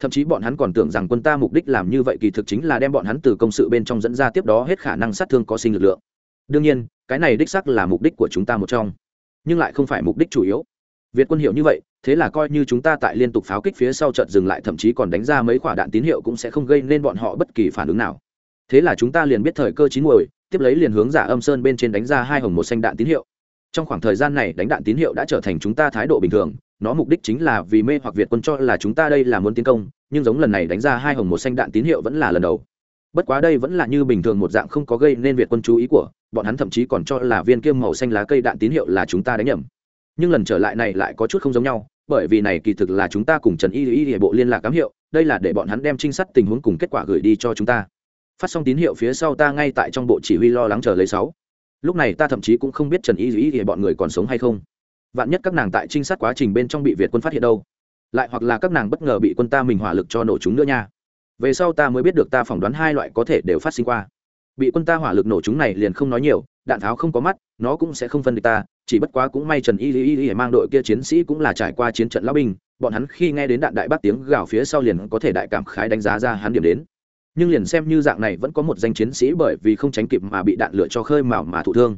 Thậm chí bọn hắn còn tưởng rằng quân ta mục đích làm như vậy kỳ thực chính là đem bọn hắn từ công sự bên trong dẫn ra tiếp đó hết khả năng sát thương có sinh lực lượng. Đương nhiên, cái này đích sắc là mục đích của chúng ta một trong, nhưng lại không phải mục đích chủ yếu. Việt quân hiểu như vậy thế là coi như chúng ta tại liên tục pháo kích phía sau chợt dừng lại, thậm chí còn đánh ra mấy quả đạn tín hiệu cũng sẽ không gây nên bọn họ bất kỳ phản ứng nào. Thế là chúng ta liền biết thời cơ chín muồi, tiếp lấy liền hướng giả âm sơn bên trên đánh ra hai hồng một xanh đạn tín hiệu. Trong khoảng thời gian này, đánh đạn tín hiệu đã trở thành chúng ta thái độ bình thường, nó mục đích chính là vì mê hoặc việt quân cho là chúng ta đây là muốn tiến công, nhưng giống lần này đánh ra hai hồng một xanh đạn tín hiệu vẫn là lần đầu. Bất quá đây vẫn là như bình thường một dạng không có gây nên việt quân chú ý của, bọn hắn thậm chí còn cho là viên kiêm màu xanh lá cây đạn tín hiệu là chúng ta đánh nhầm nhưng lần trở lại này lại có chút không giống nhau, bởi vì này kỳ thực là chúng ta cùng trần y y y bộ liên lạc cám hiệu, đây là để bọn hắn đem trinh sát tình huống cùng kết quả gửi đi cho chúng ta. Phát xong tín hiệu phía sau ta ngay tại trong bộ chỉ huy lo lắng chờ lấy sáu. Lúc này ta thậm chí cũng không biết trần y y y bọn người còn sống hay không. Vạn nhất các nàng tại trinh sát quá trình bên trong bị việt quân phát hiện đâu. Lại hoặc là các nàng bất ngờ bị quân ta mình hỏa lực cho nổ chúng nữa nha. Về sau ta mới biết được ta phỏng đoán hai loại có thể đều phát sinh qua bị quân ta hỏa lực nổ chúng này liền không nói nhiều, đạn tháo không có mắt, nó cũng sẽ không phân địch ta, chỉ bất quá cũng may trần y y y mang đội kia chiến sĩ cũng là trải qua chiến trận lão binh, bọn hắn khi nghe đến đạn đại bác tiếng gào phía sau liền có thể đại cảm khái đánh giá ra hắn điểm đến. Nhưng liền xem như dạng này vẫn có một danh chiến sĩ bởi vì không tránh kịp mà bị đạn lửa cho khơi mào mà thụ thương.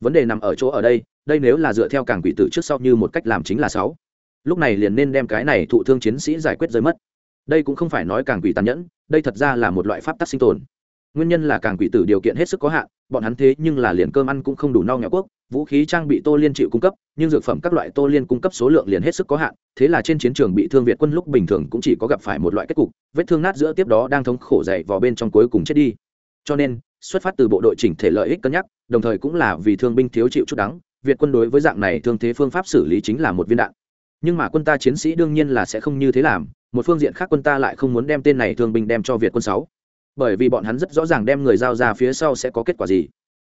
Vấn đề nằm ở chỗ ở đây đây nếu là dựa theo càng quỷ tử trước sau như một cách làm chính là sáu. Lúc này liền nên đem cái này thụ thương chiến sĩ giải quyết rơi mất. Đây cũng không phải nói càng quỷ tàn nhẫn, đây thật ra là một loại pháp tắc sinh tồn nguyên nhân là càng quỷ tử điều kiện hết sức có hạn, bọn hắn thế nhưng là liền cơm ăn cũng không đủ no nghèo quốc, vũ khí trang bị tô liên chịu cung cấp, nhưng dược phẩm các loại tô liên cung cấp số lượng liền hết sức có hạn, thế là trên chiến trường bị thương việt quân lúc bình thường cũng chỉ có gặp phải một loại kết cục, vết thương nát giữa tiếp đó đang thống khổ dậy vào bên trong cuối cùng chết đi. Cho nên, xuất phát từ bộ đội chỉnh thể lợi ích cân nhắc, đồng thời cũng là vì thương binh thiếu chịu chút đắng, việt quân đối với dạng này thương thế phương pháp xử lý chính là một viên đạn. Nhưng mà quân ta chiến sĩ đương nhiên là sẽ không như thế làm, một phương diện khác quân ta lại không muốn đem tên này thương binh đem cho việt quân sáu bởi vì bọn hắn rất rõ ràng đem người giao ra phía sau sẽ có kết quả gì.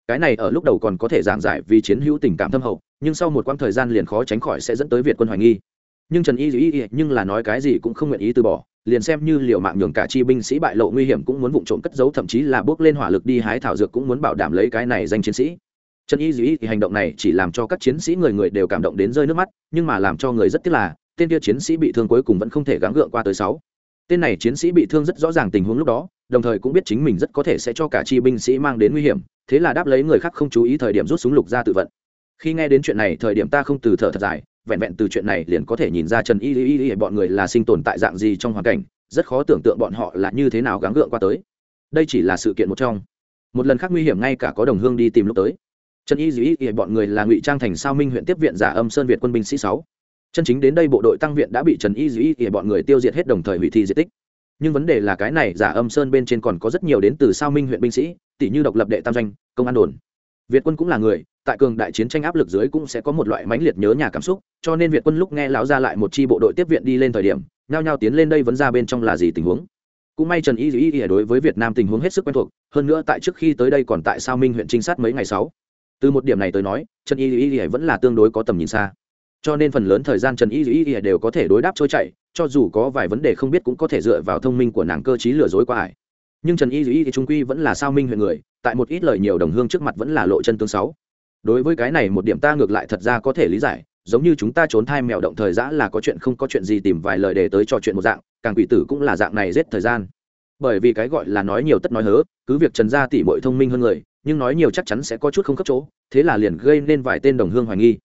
Cái này ở lúc đầu còn có thể giảng giải vì chiến hữu tình cảm thâm hậu nhưng sau một quãng thời gian liền khó tránh khỏi sẽ dẫn tới việt quân hoài nghi. Nhưng trần y Dĩ, nhưng là nói cái gì cũng không nguyện ý từ bỏ liền xem như liệu mạng nhường cả chi binh sĩ bại lộ nguy hiểm cũng muốn vụ trộm cất giấu thậm chí là bước lên hỏa lực đi hái thảo dược cũng muốn bảo đảm lấy cái này danh chiến sĩ. Trần y Dĩ thì hành động này chỉ làm cho các chiến sĩ người người đều cảm động đến rơi nước mắt nhưng mà làm cho người rất tiếc là tên kia chiến sĩ bị thương cuối cùng vẫn không thể gắng gượng qua tới sáu. Tên này chiến sĩ bị thương rất rõ ràng tình huống lúc đó đồng thời cũng biết chính mình rất có thể sẽ cho cả chi binh sĩ mang đến nguy hiểm, thế là đáp lấy người khác không chú ý thời điểm rút súng lục ra tự vận. Khi nghe đến chuyện này, thời điểm ta không từ thở thật dài, vẹn vẹn từ chuyện này liền có thể nhìn ra trần y y y bọn người là sinh tồn tại dạng gì trong hoàn cảnh, rất khó tưởng tượng bọn họ là như thế nào gắng gượng qua tới. Đây chỉ là sự kiện một trong. Một lần khác nguy hiểm ngay cả có đồng hương đi tìm lúc tới. Trần y y y bọn người là ngụy trang thành sao minh huyện tiếp viện giả âm sơn việt quân binh sĩ sáu. Chân chính đến đây bộ đội tăng viện đã bị trần y y y bọn người tiêu diệt hết đồng thời hủy thi di tích nhưng vấn đề là cái này giả âm sơn bên trên còn có rất nhiều đến từ sao minh huyện binh sĩ tỷ như độc lập đệ tam doanh, công an đồn. Việt quân cũng là người, tại cường đại chiến tranh áp lực dưới cũng sẽ có một loại mãnh liệt nhớ nhà cảm xúc, cho nên việt quân lúc nghe lão ra lại một chi bộ đội tiếp viện đi lên thời điểm, nhao nhao tiến lên đây vẫn ra bên trong là gì tình huống. Cũng may trần y dĩ ỉa đối với việt nam tình huống hết sức quen thuộc, hơn nữa tại trước khi tới đây còn tại sao minh huyện trinh sát mấy ngày sáu từ một điểm này tới nói, trần y dĩ ỉa vẫn là tương đối có tầm nhìn xa. Cho nên phần lớn thời gian trần y dĩ ỉa đều có thể đối đáp trôi chạy cho dù có vài vấn đề không biết cũng có thể dựa vào thông minh của nàng cơ t lừa dối qua ải. Nhưng trần y y thì trung quy vẫn là sao minh huyện người, tại một ít lời nhiều đồng hương trước mặt vẫn là lộ chân tương sáu đối với cái này một điểm ta ngược lại thật ra có thể lý giải, giống như chúng ta trốn thai mèo động thời giã là có chuyện không có chuyện gì tìm vài lời để tới trò chuyện một dạng, càng quỷ tử cũng là dạng này giết thời gian. Bởi vì cái gọi là nói nhiều tất nói hớ, cứ việc trần gia tỷ bội thông minh hơn người, nhưng nói nhiều chắc chắn sẽ có chút không khớp chỗ, thế là liền gây nên vài tên đồng hương hoài nghi.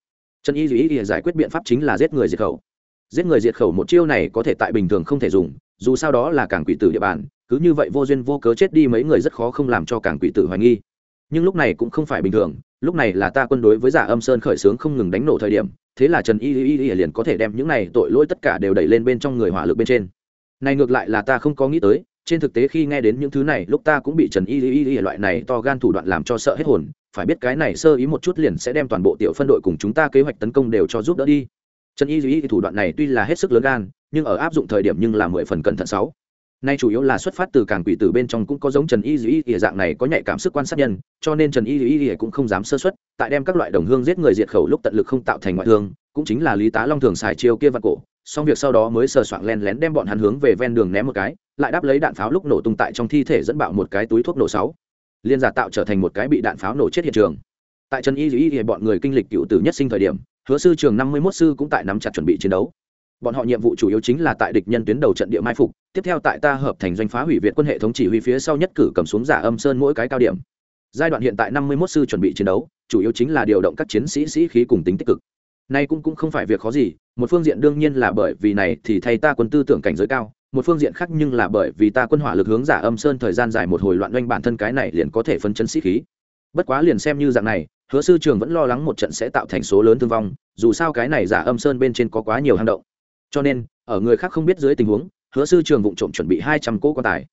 Trần y duy ý giải quyết biện pháp chính là giết người diệt khẩu giết người diệt khẩu một chiêu này có thể tại bình thường không thể dùng, dù sao đó là cảng quỷ tử địa bàn, cứ như vậy vô duyên vô cớ chết đi mấy người rất khó không làm cho cảng quỷ tử hoài nghi. Nhưng lúc này cũng không phải bình thường, lúc này là ta quân đối với giả âm sơn khởi xướng không ngừng đánh nổ thời điểm, thế là trần y y y liền có thể đem những này tội lỗi tất cả đều đẩy lên bên trong người hỏa lực bên trên. Này ngược lại là ta không có nghĩ tới, trên thực tế khi nghe đến những thứ này, lúc ta cũng bị trần y y y loại này to gan thủ đoạn làm cho sợ hết hồn, phải biết cái này sơ ý một chút liền sẽ đem toàn bộ tiểu phân đội cùng chúng ta kế hoạch tấn công đều cho giúp đỡ đi trần y duy thủ đoạn này tuy là hết sức lớn gan, nhưng ở áp dụng thời điểm nhưng là mười phần cẩn thận sáu. Nay chủ yếu là xuất phát từ càng quỷ tử bên trong cũng có giống trần y duy y dạng này có nhạy cảm sức quan sát nhân, cho nên trần y duy cũng không dám sơ xuất tại đem các loại đồng hương giết người diệt khẩu lúc tận lực không tạo thành ngoại thương, cũng chính là lý tá long thường xài chiêu kia vặt cổ, xong việc sau đó mới sờ soạng len lén đem bọn hắn hướng về ven đường ném một cái, lại đáp lấy đạn pháo lúc nổ tung tại trong thi thể dẫn bạo một cái túi thuốc nổ sáu. Liên giả tạo trở thành một cái bị đạn pháo nổ chết hiện trường. Tại trần y duy bọn người kinh lịch cựu tử nhất sinh thời điểm hứa sư trường năm mươi 51 sư cũng tại nắm chặt chuẩn bị chiến đấu. Bọn họ nhiệm vụ chủ yếu chính là tại địch nhân tuyến đầu trận địa mai phục, tiếp theo tại ta hợp thành doanh phá hủy việt quân hệ thống chỉ huy phía sau nhất cử cầm xuống giả âm sơn mỗi cái cao điểm. Giai đoạn hiện tại năm mươi 51 sư chuẩn bị chiến đấu, chủ yếu chính là điều động các chiến sĩ sĩ khí cùng tính tích cực. Nay cũng cũng không phải việc khó gì, một phương diện đương nhiên là bởi vì này thì thay ta quân tư tưởng cảnh giới cao, một phương diện khác nhưng là bởi vì ta quân hỏa lực hướng giả âm sơn thời gian dài một hồi loạn doanh bản thân cái này liền có thể phân chấn sĩ khí. Bất quá liền xem như dạng này hứa sư trường vẫn lo lắng một trận sẽ tạo thành số lớn thương vong, dù sao cái này giả âm sơn bên trên có quá nhiều hang động. Cho nên, ở người khác không biết dưới tình huống, hứa sư trường vụng trộm chuẩn bị hai trăm cỗ quan tài.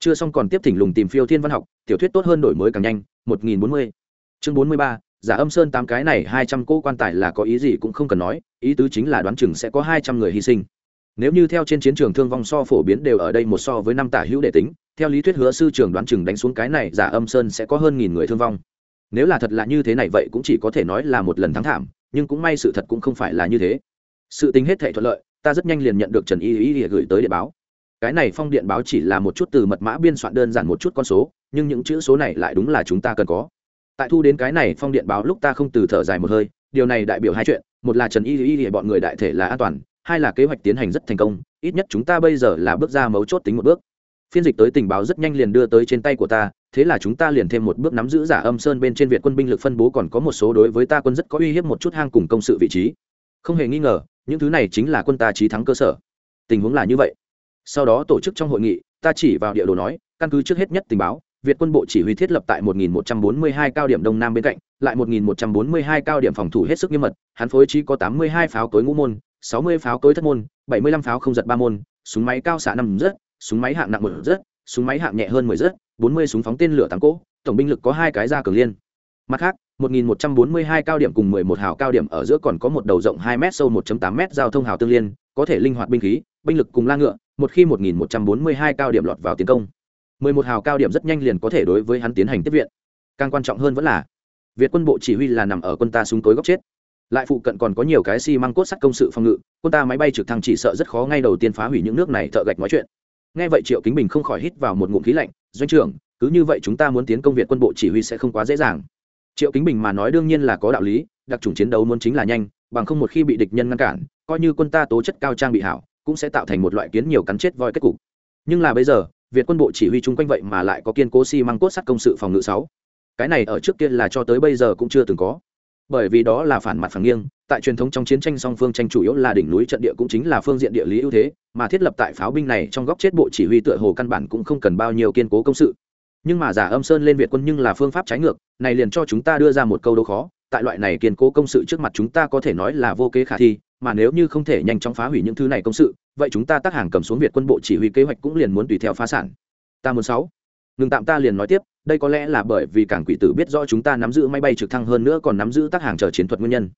Chưa xong còn tiếp thỉnh lùng tìm phiêu thiên văn học, tiểu thuyết tốt hơn đổi mới càng nhanh, một nghìn bốn mươi. Chương bốn mươi ba, giả âm sơn tám cái này hai trăm cỗ quan tài là có ý gì cũng không cần nói, ý tứ chính là đoán chừng sẽ có hai trăm người hy sinh. Nếu như theo trên chiến trường thương vong so phổ biến đều ở đây một so với năm tả hữu đệ tính, theo lý thuyết hứa sư trường đoán chừng đánh xuống cái này giả âm sơn sẽ có hơn nghìn người thương vong nếu là thật là như thế này vậy cũng chỉ có thể nói là một lần thắng thảm, nhưng cũng may sự thật cũng không phải là như thế. Sự tính hết thể thuận lợi, ta rất nhanh liền nhận được trần y y gửi tới điện báo. Cái này phong điện báo chỉ là một chút từ mật mã biên soạn đơn giản một chút con số, nhưng những chữ số này lại đúng là chúng ta cần có. Tại thu đến cái này phong điện báo lúc ta không từ thở dài một hơi, điều này đại biểu hai chuyện, một là trần y y y bọn người đại thể là an toàn, hai là kế hoạch tiến hành rất thành công, ít nhất chúng ta bây giờ là bước ra mấu chốt tính một bước. Phiên dịch tới tình báo rất nhanh liền đưa tới trên tay của ta thế là chúng ta liền thêm một bước nắm giữ giả âm sơn bên trên việt quân binh lực phân bố còn có một số đối với ta quân rất có uy hiếp một chút hang cùng công sự vị trí. Không hề nghi ngờ những thứ này chính là quân ta trí thắng cơ sở. Tình huống là như vậy. Sau đó tổ chức trong hội nghị ta chỉ vào địa đồ nói căn cứ trước hết nhất tình báo Việt quân bộ chỉ huy thiết lập tại 1142 cao điểm đông nam bên cạnh, lại 1142 cao điểm phòng thủ hết sức nghiêm mật, hắn phối trí có 82 pháo cối ngũ môn, 60 pháo cối thất môn, 75 pháo không giật ba môn, súng máy cao xạ năm rất, súng máy hạng nặng một rất, súng máy hạng nhẹ hơn 10 rất, 40 súng phóng tên lửa tám cỗ, tổng binh lực có hai cái ra cường liên. Mặt khác, 1142 cao điểm cùng 11 hào cao điểm ở giữa còn có một đầu rộng 2 m sâu 1.8 m giao thông hào tương liên, có thể linh hoạt binh khí, binh lực cùng la ngựa, một khi 1142 cao điểm lọt vào tiến công. 11 hào cao điểm rất nhanh liền có thể đối với hắn tiến hành tiếp viện. Càng quan trọng hơn vẫn là, Việt quân bộ chỉ huy là nằm ở quân ta súng tối góc chết. Lại phụ cận còn có nhiều cái xi si măng cốt sắt công sự phòng ngự, quân ta máy bay trực thăng chỉ sợ rất khó ngay đầu tiên phá hủy những nước này thợ gạch nói chuyện. Nghe vậy Triệu Kính Bình không khỏi hít vào một ngụm khí lạnh, doanh trưởng, cứ như vậy chúng ta muốn tiến công Việt quân bộ chỉ huy sẽ không quá dễ dàng. Triệu kính bình mà nói đương nhiên là có đạo lý đặc trùng chiến đấu muốn chính là nhanh bằng không một khi bị địch nhân ngăn cản coi như quân ta tố chất cao trang bị hảo cũng sẽ tạo thành một loại kiến nhiều cắn chết voi kết cục. Nhưng là bây giờ việt quân bộ chỉ huy chung quanh vậy mà lại có kiên cố xi măng cốt sắt công sự phòng ngự sáu. Cái này ở trước kia là cho tới bây giờ cũng chưa từng có bởi vì đó là phản mặt phản nghiêng, tại truyền thống trong chiến tranh song phương tranh chủ yếu là đỉnh núi trận địa cũng chính là phương diện địa lý ưu thế, mà thiết lập tại pháo binh này trong góc chết bộ chỉ huy tựa hồ căn bản cũng không cần bao nhiêu kiên cố công sự. Nhưng mà giả âm sơn lên việt quân nhưng là phương pháp trái ngược, này liền cho chúng ta đưa ra một câu đố khó, tại loại này kiên cố công sự trước mặt chúng ta có thể nói là vô kế khả thi, mà nếu như không thể nhanh chóng phá hủy những thứ này công sự, vậy chúng ta tác hàng cầm xuống việt quân bộ chỉ huy kế hoạch cũng liền muốn tùy theo phá sản. Ta muốn sáu ngừng tạm ta liền nói tiếp, đây có lẽ là bởi vì cảng quỷ tử biết rõ chúng ta nắm giữ máy bay trực thăng hơn nữa còn nắm giữ tác hàng chờ chiến thuật nguyên nhân.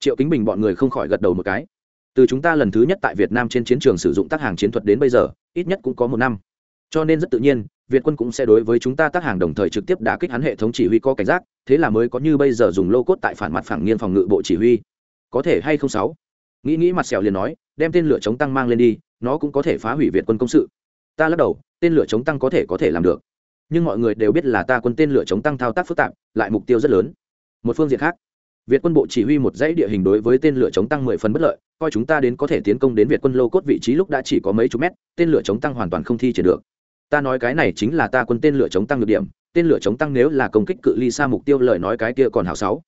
Triệu kính bình bọn người không khỏi gật đầu một cái. Từ chúng ta lần thứ nhất tại việt nam trên chiến trường sử dụng tác hàng chiến thuật đến bây giờ, ít nhất cũng có một năm. Cho nên rất tự nhiên, việt quân cũng sẽ đối với chúng ta tác hàng đồng thời trực tiếp đã kích hắn hệ thống chỉ huy có cảnh giác, thế là mới có như bây giờ dùng lô cốt tại phản mặt phản nghiên phòng ngự bộ chỉ huy. Có thể hay không sáu? Nghĩ nghĩ mặt sẹo liền nói, đem tên lửa chống tăng mang lên đi, nó cũng có thể phá hủy việt quân công sự. Ta lắc đầu, tên lửa chống tăng có thể có thể làm được nhưng mọi người đều biết là ta quân tên lửa chống tăng thao tác phức tạp, lại mục tiêu rất lớn. Một phương diện khác, việt quân bộ chỉ huy một dãy địa hình đối với tên lửa chống tăng mười phần bất lợi, coi chúng ta đến có thể tiến công đến việt quân lô cốt vị trí lúc đã chỉ có mấy chục mét, tên lửa chống tăng hoàn toàn không thi triển được. Ta nói cái này chính là ta quân tên lửa chống tăng được điểm, tên lửa chống tăng nếu là công kích cự ly xa mục tiêu lời nói cái kia còn hảo sáu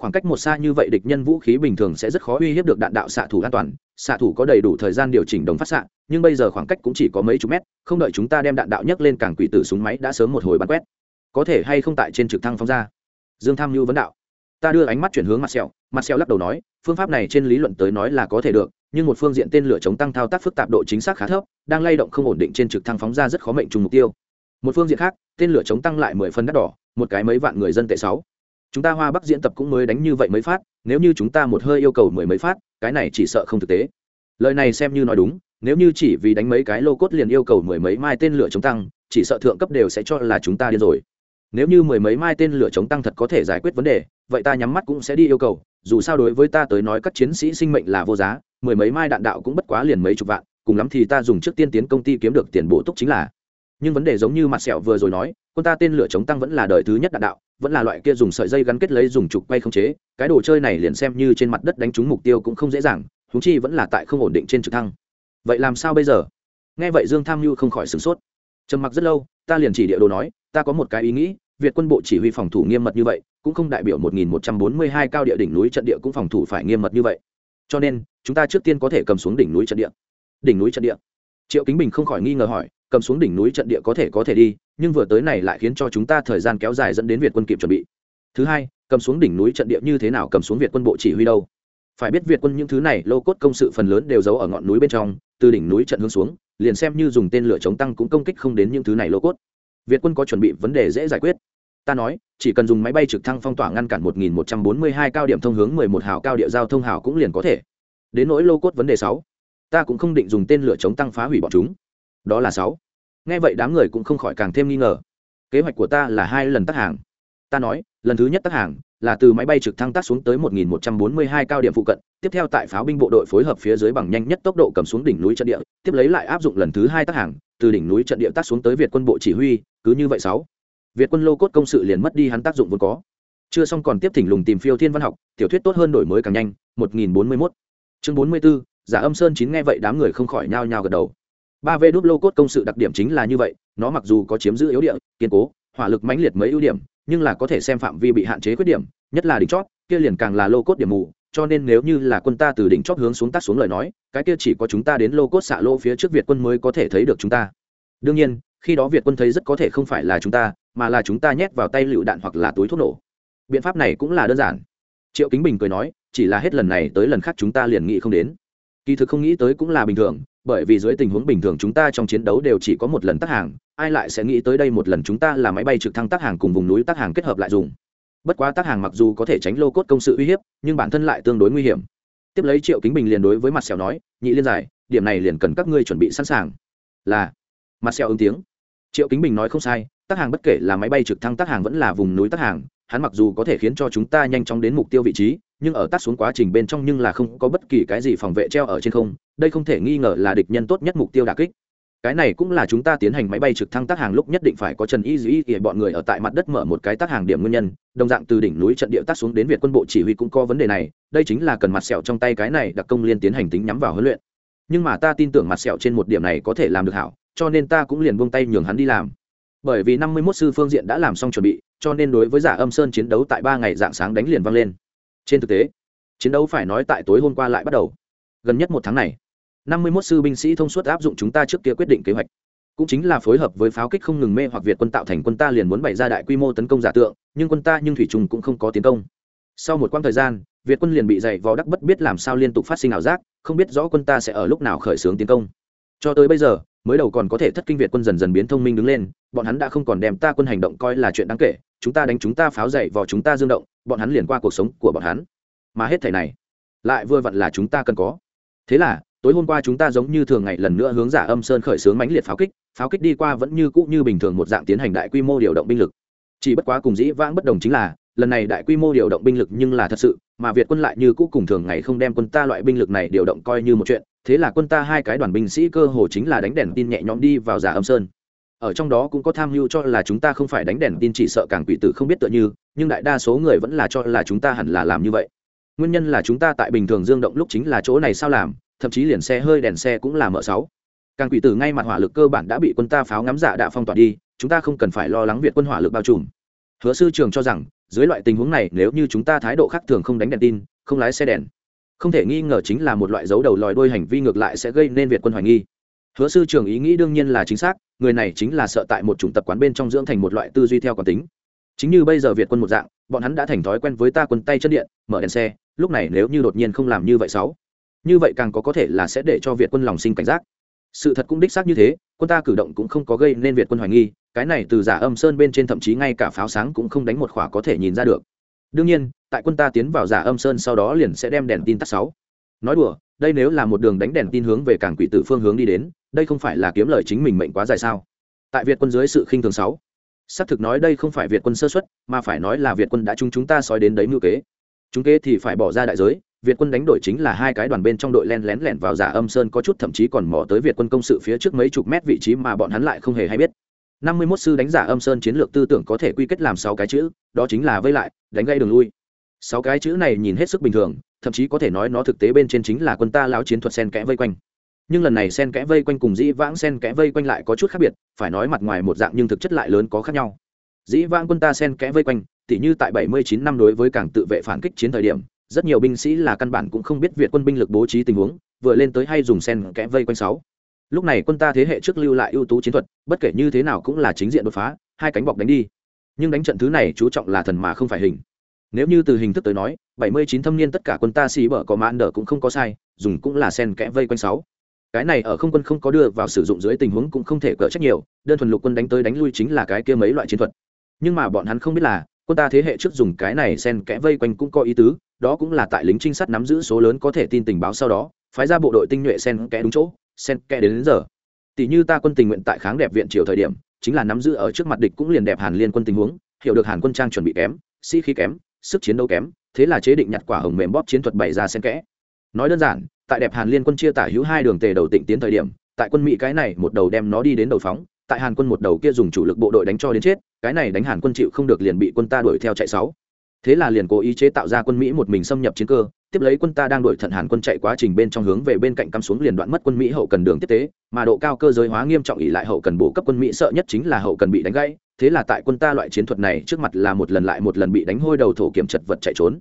khoảng cách một xa như vậy địch nhân vũ khí bình thường sẽ rất khó uy hiếp được đạn đạo xạ thủ an toàn. Xạ thủ có đầy đủ thời gian điều chỉnh đồng phát xạ, nhưng bây giờ khoảng cách cũng chỉ có mấy chục mét, không đợi chúng ta đem đạn đạo nhấc lên càng quỷ tử súng máy đã sớm một hồi bắn quét. Có thể hay không tại trên trực thăng phóng ra? Dương tham mưu vấn đạo. Ta đưa ánh mắt chuyển hướng mặt sẹo mặt sẹo lắc đầu nói, phương pháp này trên lý luận tới nói là có thể được, nhưng một phương diện tên lửa chống tăng thao tác phức tạp độ chính xác khá thấp, đang lay động không ổn định trên trực thăng phóng ra rất khó mệnh trùng mục tiêu. Một phương diện khác, tên lửa chống tăng lại mười phân đắt đỏ, một cái mấy vạn người dân tệ sáu chúng ta hoa bắc diễn tập cũng mới đánh như vậy mới phát, nếu như chúng ta một hơi yêu cầu mười mấy phát, cái này chỉ sợ không thực tế. Lời này xem như nói đúng, nếu như chỉ vì đánh mấy cái lô cốt liền yêu cầu mười mấy mai tên lửa chống tăng, chỉ sợ thượng cấp đều sẽ cho là chúng ta điên rồi. Nếu như mười mấy mai tên lửa chống tăng thật có thể giải quyết vấn đề, vậy ta nhắm mắt cũng sẽ đi yêu cầu, dù sao đối với ta tới nói các chiến sĩ sinh mệnh là vô giá, mười mấy mai đạn đạo cũng bất quá liền mấy chục vạn, cùng lắm thì ta dùng trước tiên tiến công ty kiếm được tiền bổ túc chính là. Nhưng vấn đề giống như mặt sẹo vừa rồi nói, quân ta tên lửa chống tăng vẫn là đời thứ nhất đạn đạo vẫn là loại kia dùng sợi dây gắn kết lấy dùng trục quay không chế, cái đồ chơi này liền xem như trên mặt đất đánh trúng mục tiêu cũng không dễ dàng húng chi vẫn là tại không ổn định trên trực thăng. Vậy làm sao bây giờ? Nghe vậy dương tham mưu không khỏi sửng sốt. Trầm mặc rất lâu, ta liền chỉ địa đồ nói, ta có một cái ý nghĩ, việt quân bộ chỉ huy phòng thủ nghiêm mật như vậy, cũng không đại biểu 1142 cao địa đỉnh núi trận địa cũng phòng thủ phải nghiêm mật như vậy. Cho nên, chúng ta trước tiên có thể cầm xuống đỉnh núi trận địa. Đỉnh núi trận địa. Triệu kính bình không khỏi nghi ngờ hỏi cầm xuống đỉnh núi trận địa có thể có thể đi, nhưng vừa tới này lại khiến cho chúng ta thời gian kéo dài dẫn đến việt quân kịp chuẩn bị. Thứ hai, cầm xuống đỉnh núi trận địa như thế nào cầm xuống việt quân bộ chỉ huy đâu? Phải biết việt quân những thứ này, lô cốt công sự phần lớn đều giấu ở ngọn núi bên trong, từ đỉnh núi trận hướng xuống, liền xem như dùng tên lửa chống tăng cũng công kích không đến những thứ này lô cốt. Việt quân có chuẩn bị vấn đề dễ giải quyết. Ta nói, chỉ cần dùng máy bay trực thăng phong tỏa ngăn cản 1142 cao điểm thông hướng 11 hào cao địa giao thông hào cũng liền có thể. Đến nỗi lô cốt vấn đề sáu, ta cũng không định dùng tên lửa chống tăng phá hủy bọn chúng đó là sáu. Nghe vậy đám người cũng không khỏi càng thêm nghi ngờ. Kế hoạch của ta là hai lần tác hàng. Ta nói, lần thứ nhất tác hàng là từ máy bay trực thăng tác xuống tới 1142 cao điểm phụ cận, tiếp theo tại pháo binh bộ đội phối hợp phía dưới bằng nhanh nhất tốc độ cầm xuống đỉnh núi trận địa, tiếp lấy lại áp dụng lần thứ hai tác hàng, từ đỉnh núi trận địa tác xuống tới việt quân bộ chỉ huy, cứ như vậy sáu. Việt quân lô cốt công sự liền mất đi hắn tác dụng vốn có. Chưa xong còn tiếp thỉnh lùng tìm phiêu thiên văn học, tiểu thuyết tốt hơn đổi mới càng nhanh 1041 chương 44 giả âm sơn chín nghe vậy đám người không khỏi nhao nhao gật đầu ba v đúc lô cốt công sự đặc điểm chính là như vậy, nó mặc dù có chiếm giữ yếu địa, kiên cố, hỏa lực mãnh liệt mấy ưu điểm, nhưng là có thể xem phạm vi bị hạn chế khuyết điểm, nhất là đỉnh chót kia liền càng là lô cốt điểm mù, cho nên nếu như là quân ta từ đỉnh chót hướng xuống tác xuống lời nói, cái kia chỉ có chúng ta đến lô cốt xạ lô phía trước việt quân mới có thể thấy được chúng ta. Đương nhiên, khi đó việt quân thấy rất có thể không phải là chúng ta, mà là chúng ta nhét vào tay lựu đạn hoặc là túi thuốc nổ. Biện pháp này cũng là đơn giản. Triệu kính bình cười nói, chỉ là hết lần này tới lần khác chúng ta liền nghĩ không đến. Kỳ thực không nghĩ tới cũng là bình thường bởi vì dưới tình huống bình thường chúng ta trong chiến đấu đều chỉ có một lần tác hàng, ai lại sẽ nghĩ tới đây một lần chúng ta là máy bay trực thăng tác hàng cùng vùng núi tác hàng kết hợp lại dùng. Bất quá tác hàng mặc dù có thể tránh lô cốt công sự uy hiếp, nhưng bản thân lại tương đối nguy hiểm. Tiếp lấy triệu kính bình liền đối với mặt sẹo nói, nhị liên giải, điểm này liền cần các ngươi chuẩn bị sẵn sàng. Là, mặt sẹo ứng tiếng. Triệu kính bình nói không sai, tác hàng bất kể là máy bay trực thăng tác hàng vẫn là vùng núi tác hàng, hắn mặc dù có thể khiến cho chúng ta nhanh chóng đến mục tiêu vị trí nhưng ở tác xuống quá trình bên trong nhưng là không có bất kỳ cái gì phòng vệ treo ở trên không, đây không thể nghi ngờ là địch nhân tốt nhất mục tiêu đà kích. Cái này cũng là chúng ta tiến hành máy bay trực thăng tác hàng lúc nhất định phải có trần y dĩ thì bọn người ở tại mặt đất mở một cái tác hàng điểm nguyên nhân, đồng dạng từ đỉnh núi trận địa tác xuống đến việt quân bộ chỉ huy cũng có vấn đề này, đây chính là cần mặt sẹo trong tay cái này đặc công liên tiến hành tính nhắm vào huấn luyện. Nhưng mà ta tin tưởng mặt sẹo trên một điểm này có thể làm được hảo, cho nên ta cũng liền buông tay nhường hắn đi làm. Bởi vì năm mươi 51 sư phương diện đã làm xong chuẩn bị, cho nên đối với giả âm sơn chiến đấu tại ba ngày dạng sáng đánh liền vang lên trên thực tế, chiến đấu phải nói tại tối hôm qua lại bắt đầu. Gần nhất một tháng này, năm mươi 51 sư binh sĩ thông suốt áp dụng chúng ta trước kia quyết định kế hoạch. Cũng chính là phối hợp với pháo kích không ngừng mê hoặc việt quân tạo thành quân ta liền muốn bày ra đại quy mô tấn công giả tượng, nhưng quân ta nhưng thủy trùng cũng không có tiến công. Sau một quãng thời gian, việt quân liền bị dày vò đắc bất biết làm sao liên tục phát sinh ảo giác, không biết rõ quân ta sẽ ở lúc nào khởi xướng tiến công. Cho tới bây giờ, mới đầu còn có thể thất kinh việt quân dần dần biến thông minh đứng lên, bọn hắn đã không còn đem ta quân hành động coi là chuyện đáng kể, chúng ta đánh chúng ta pháo dậy vào chúng ta dương động bọn hắn liền qua cuộc sống của bọn hắn. Mà hết thảy này, lại vừa vặn là chúng ta cần có. Thế là, tối hôm qua chúng ta giống như thường ngày lần nữa hướng giả âm sơn khởi xướng mãnh liệt pháo kích pháo kích đi qua vẫn như cũ như bình thường một dạng tiến hành đại quy mô điều động binh lực. Chỉ bất quá cùng dĩ vãng bất đồng chính là, lần này đại quy mô điều động binh lực nhưng là thật sự, mà việt quân lại như cũ cùng thường ngày không đem quân ta loại binh lực này điều động coi như một chuyện. Thế là quân ta hai cái đoàn binh sĩ cơ hồ chính là đánh đèn tin nhẹ nhõm đi vào giả âm sơn ở trong đó cũng có tham mưu cho là chúng ta không phải đánh đèn tin chỉ sợ càng quỷ tử không biết tựa như, nhưng đại đa số người vẫn là cho là chúng ta hẳn là làm như vậy. Nguyên nhân là chúng ta tại bình thường dương động lúc chính là chỗ này sao làm, thậm chí liền xe hơi đèn xe cũng là mở sáu. Càng quỷ tử ngay mặt hỏa lực cơ bản đã bị quân ta pháo ngắm giả đã phong tỏa đi, chúng ta không cần phải lo lắng việt quân hỏa lực bao trùm. Hứa sư trường cho rằng, dưới loại tình huống này, nếu như chúng ta thái độ khác thường không đánh đèn tin, không lái xe đèn, không thể nghi ngờ chính là một loại dấu đầu lòi đôi hành vi ngược lại sẽ gây nên việt quân hoài nghi hứa sư trường ý nghĩ đương nhiên là chính xác, người này chính là sợ tại một chủng tập quán bên trong dưỡng thành một loại tư duy theo quán tính. Chính như bây giờ việt quân một dạng, bọn hắn đã thành thói quen với ta quân tay chân điện, mở đèn xe, lúc này nếu như đột nhiên không làm như vậy sáu, như vậy càng có có thể là sẽ để cho việt quân lòng sinh cảnh giác. Sự thật cũng đích xác như thế, quân ta cử động cũng không có gây nên việt quân hoài nghi, cái này từ giả âm sơn bên trên thậm chí ngay cả pháo sáng cũng không đánh một khỏa có thể nhìn ra được. Đương nhiên, tại quân ta tiến vào giả âm sơn sau đó liền sẽ đem đèn tin tắt sáu. Nói đùa, đây nếu là một đường đánh đèn tin hướng về cảng quỷ tử phương hướng đi đến đây không phải là kiếm lời chính mình mệnh quá dài sao? Tại việt quân dưới sự khinh thường sáu, xác thực nói đây không phải việt quân sơ xuất mà phải nói là việt quân đã chúng chúng ta soi đến đấy mưu kế. Chúng kế thì phải bỏ ra đại giới, việt quân đánh đổi chính là hai cái đoàn bên trong đội len lén lẻn vào giả âm sơn, có chút thậm chí còn mò tới việt quân công sự phía trước mấy chục mét vị trí mà bọn hắn lại không hề hay biết. Năm mươi 51 sư đánh giả âm sơn chiến lược tư tưởng có thể quy kết làm sáu cái chữ, đó chính là vây lại, đánh gây đường lui. Sáu cái chữ này nhìn hết sức bình thường, thậm chí có thể nói nó thực tế bên trên chính là quân ta lão chiến thuật sen kẽ vây quanh nhưng lần này sen kẽ vây quanh cùng dĩ vãng sen kẽ vây quanh lại có chút khác biệt, phải nói mặt ngoài một dạng nhưng thực chất lại lớn có khác nhau. Dĩ vãng quân ta sen kẽ vây quanh, tỉ như tại 79 năm đối với cảng tự vệ phản kích chiến thời điểm, rất nhiều binh sĩ là căn bản cũng không biết việt quân binh lực bố trí tình huống, vừa lên tới hay dùng sen kẽ vây quanh sáu. Lúc này quân ta thế hệ trước lưu lại ưu tú chiến thuật, bất kể như thế nào cũng là chính diện đột phá, hai cánh bọc đánh đi. Nhưng đánh trận thứ này chú trọng là thần mà không phải hình. Nếu như từ hình thức tới nói 79 thâm niên tất cả quân ta xì bở có mãn đỡ cũng không có sai, dùng cũng là sen kẽ vây quanh sáu cái này ở không quân không có đưa vào sử dụng dưới tình huống cũng không thể cỡ trách nhiều đơn thuần lục quân đánh tới đánh lui chính là cái kia mấy loại chiến thuật. Nhưng mà bọn hắn không biết là quân ta thế hệ trước dùng cái này sen kẽ vây quanh cũng có ý tứ đó cũng là tại lính trinh sát nắm giữ số lớn có thể tin tình báo sau đó phái ra bộ đội tinh nhuệ sen kẽ đúng chỗ sen kẽ đến, đến giờ. Tỷ như ta quân tình nguyện tại kháng đẹp viện triều thời điểm chính là nắm giữ ở trước mặt địch cũng liền đẹp hàn liên quân tình huống hiểu được hàn quân trang chuẩn bị kém sĩ khí kém sức chiến đấu kém thế là chế định nhặt quả hồng mềm bóp chiến thuật bày ra sen kẽ. Nói đơn giản tại đẹp hàn liên quân chia tả hữu hai đường tề đầu tịnh tiến thời điểm, tại quân mỹ cái này một đầu đem nó đi đến đầu phóng, tại hàn quân một đầu kia dùng chủ lực bộ đội đánh cho đến chết, cái này đánh hàn quân chịu không được liền bị quân ta đuổi theo chạy sáu. Thế là liền cố ý chế tạo ra quân mỹ một mình xâm nhập chiến cơ, tiếp lấy quân ta đang đuổi thận hàn quân chạy quá trình bên trong hướng về bên cạnh cắm xuống liền đoạn mất quân mỹ hậu cần đường tiếp tế, mà độ cao cơ giới hóa nghiêm trọng ỉ lại hậu cần bổ cấp quân mỹ sợ nhất chính là hậu cần bị đánh gãy, thế là tại quân ta loại chiến thuật này trước mặt là một lần lại một lần bị đánh hôi đầu thổ kiểm chật vật chạy trốn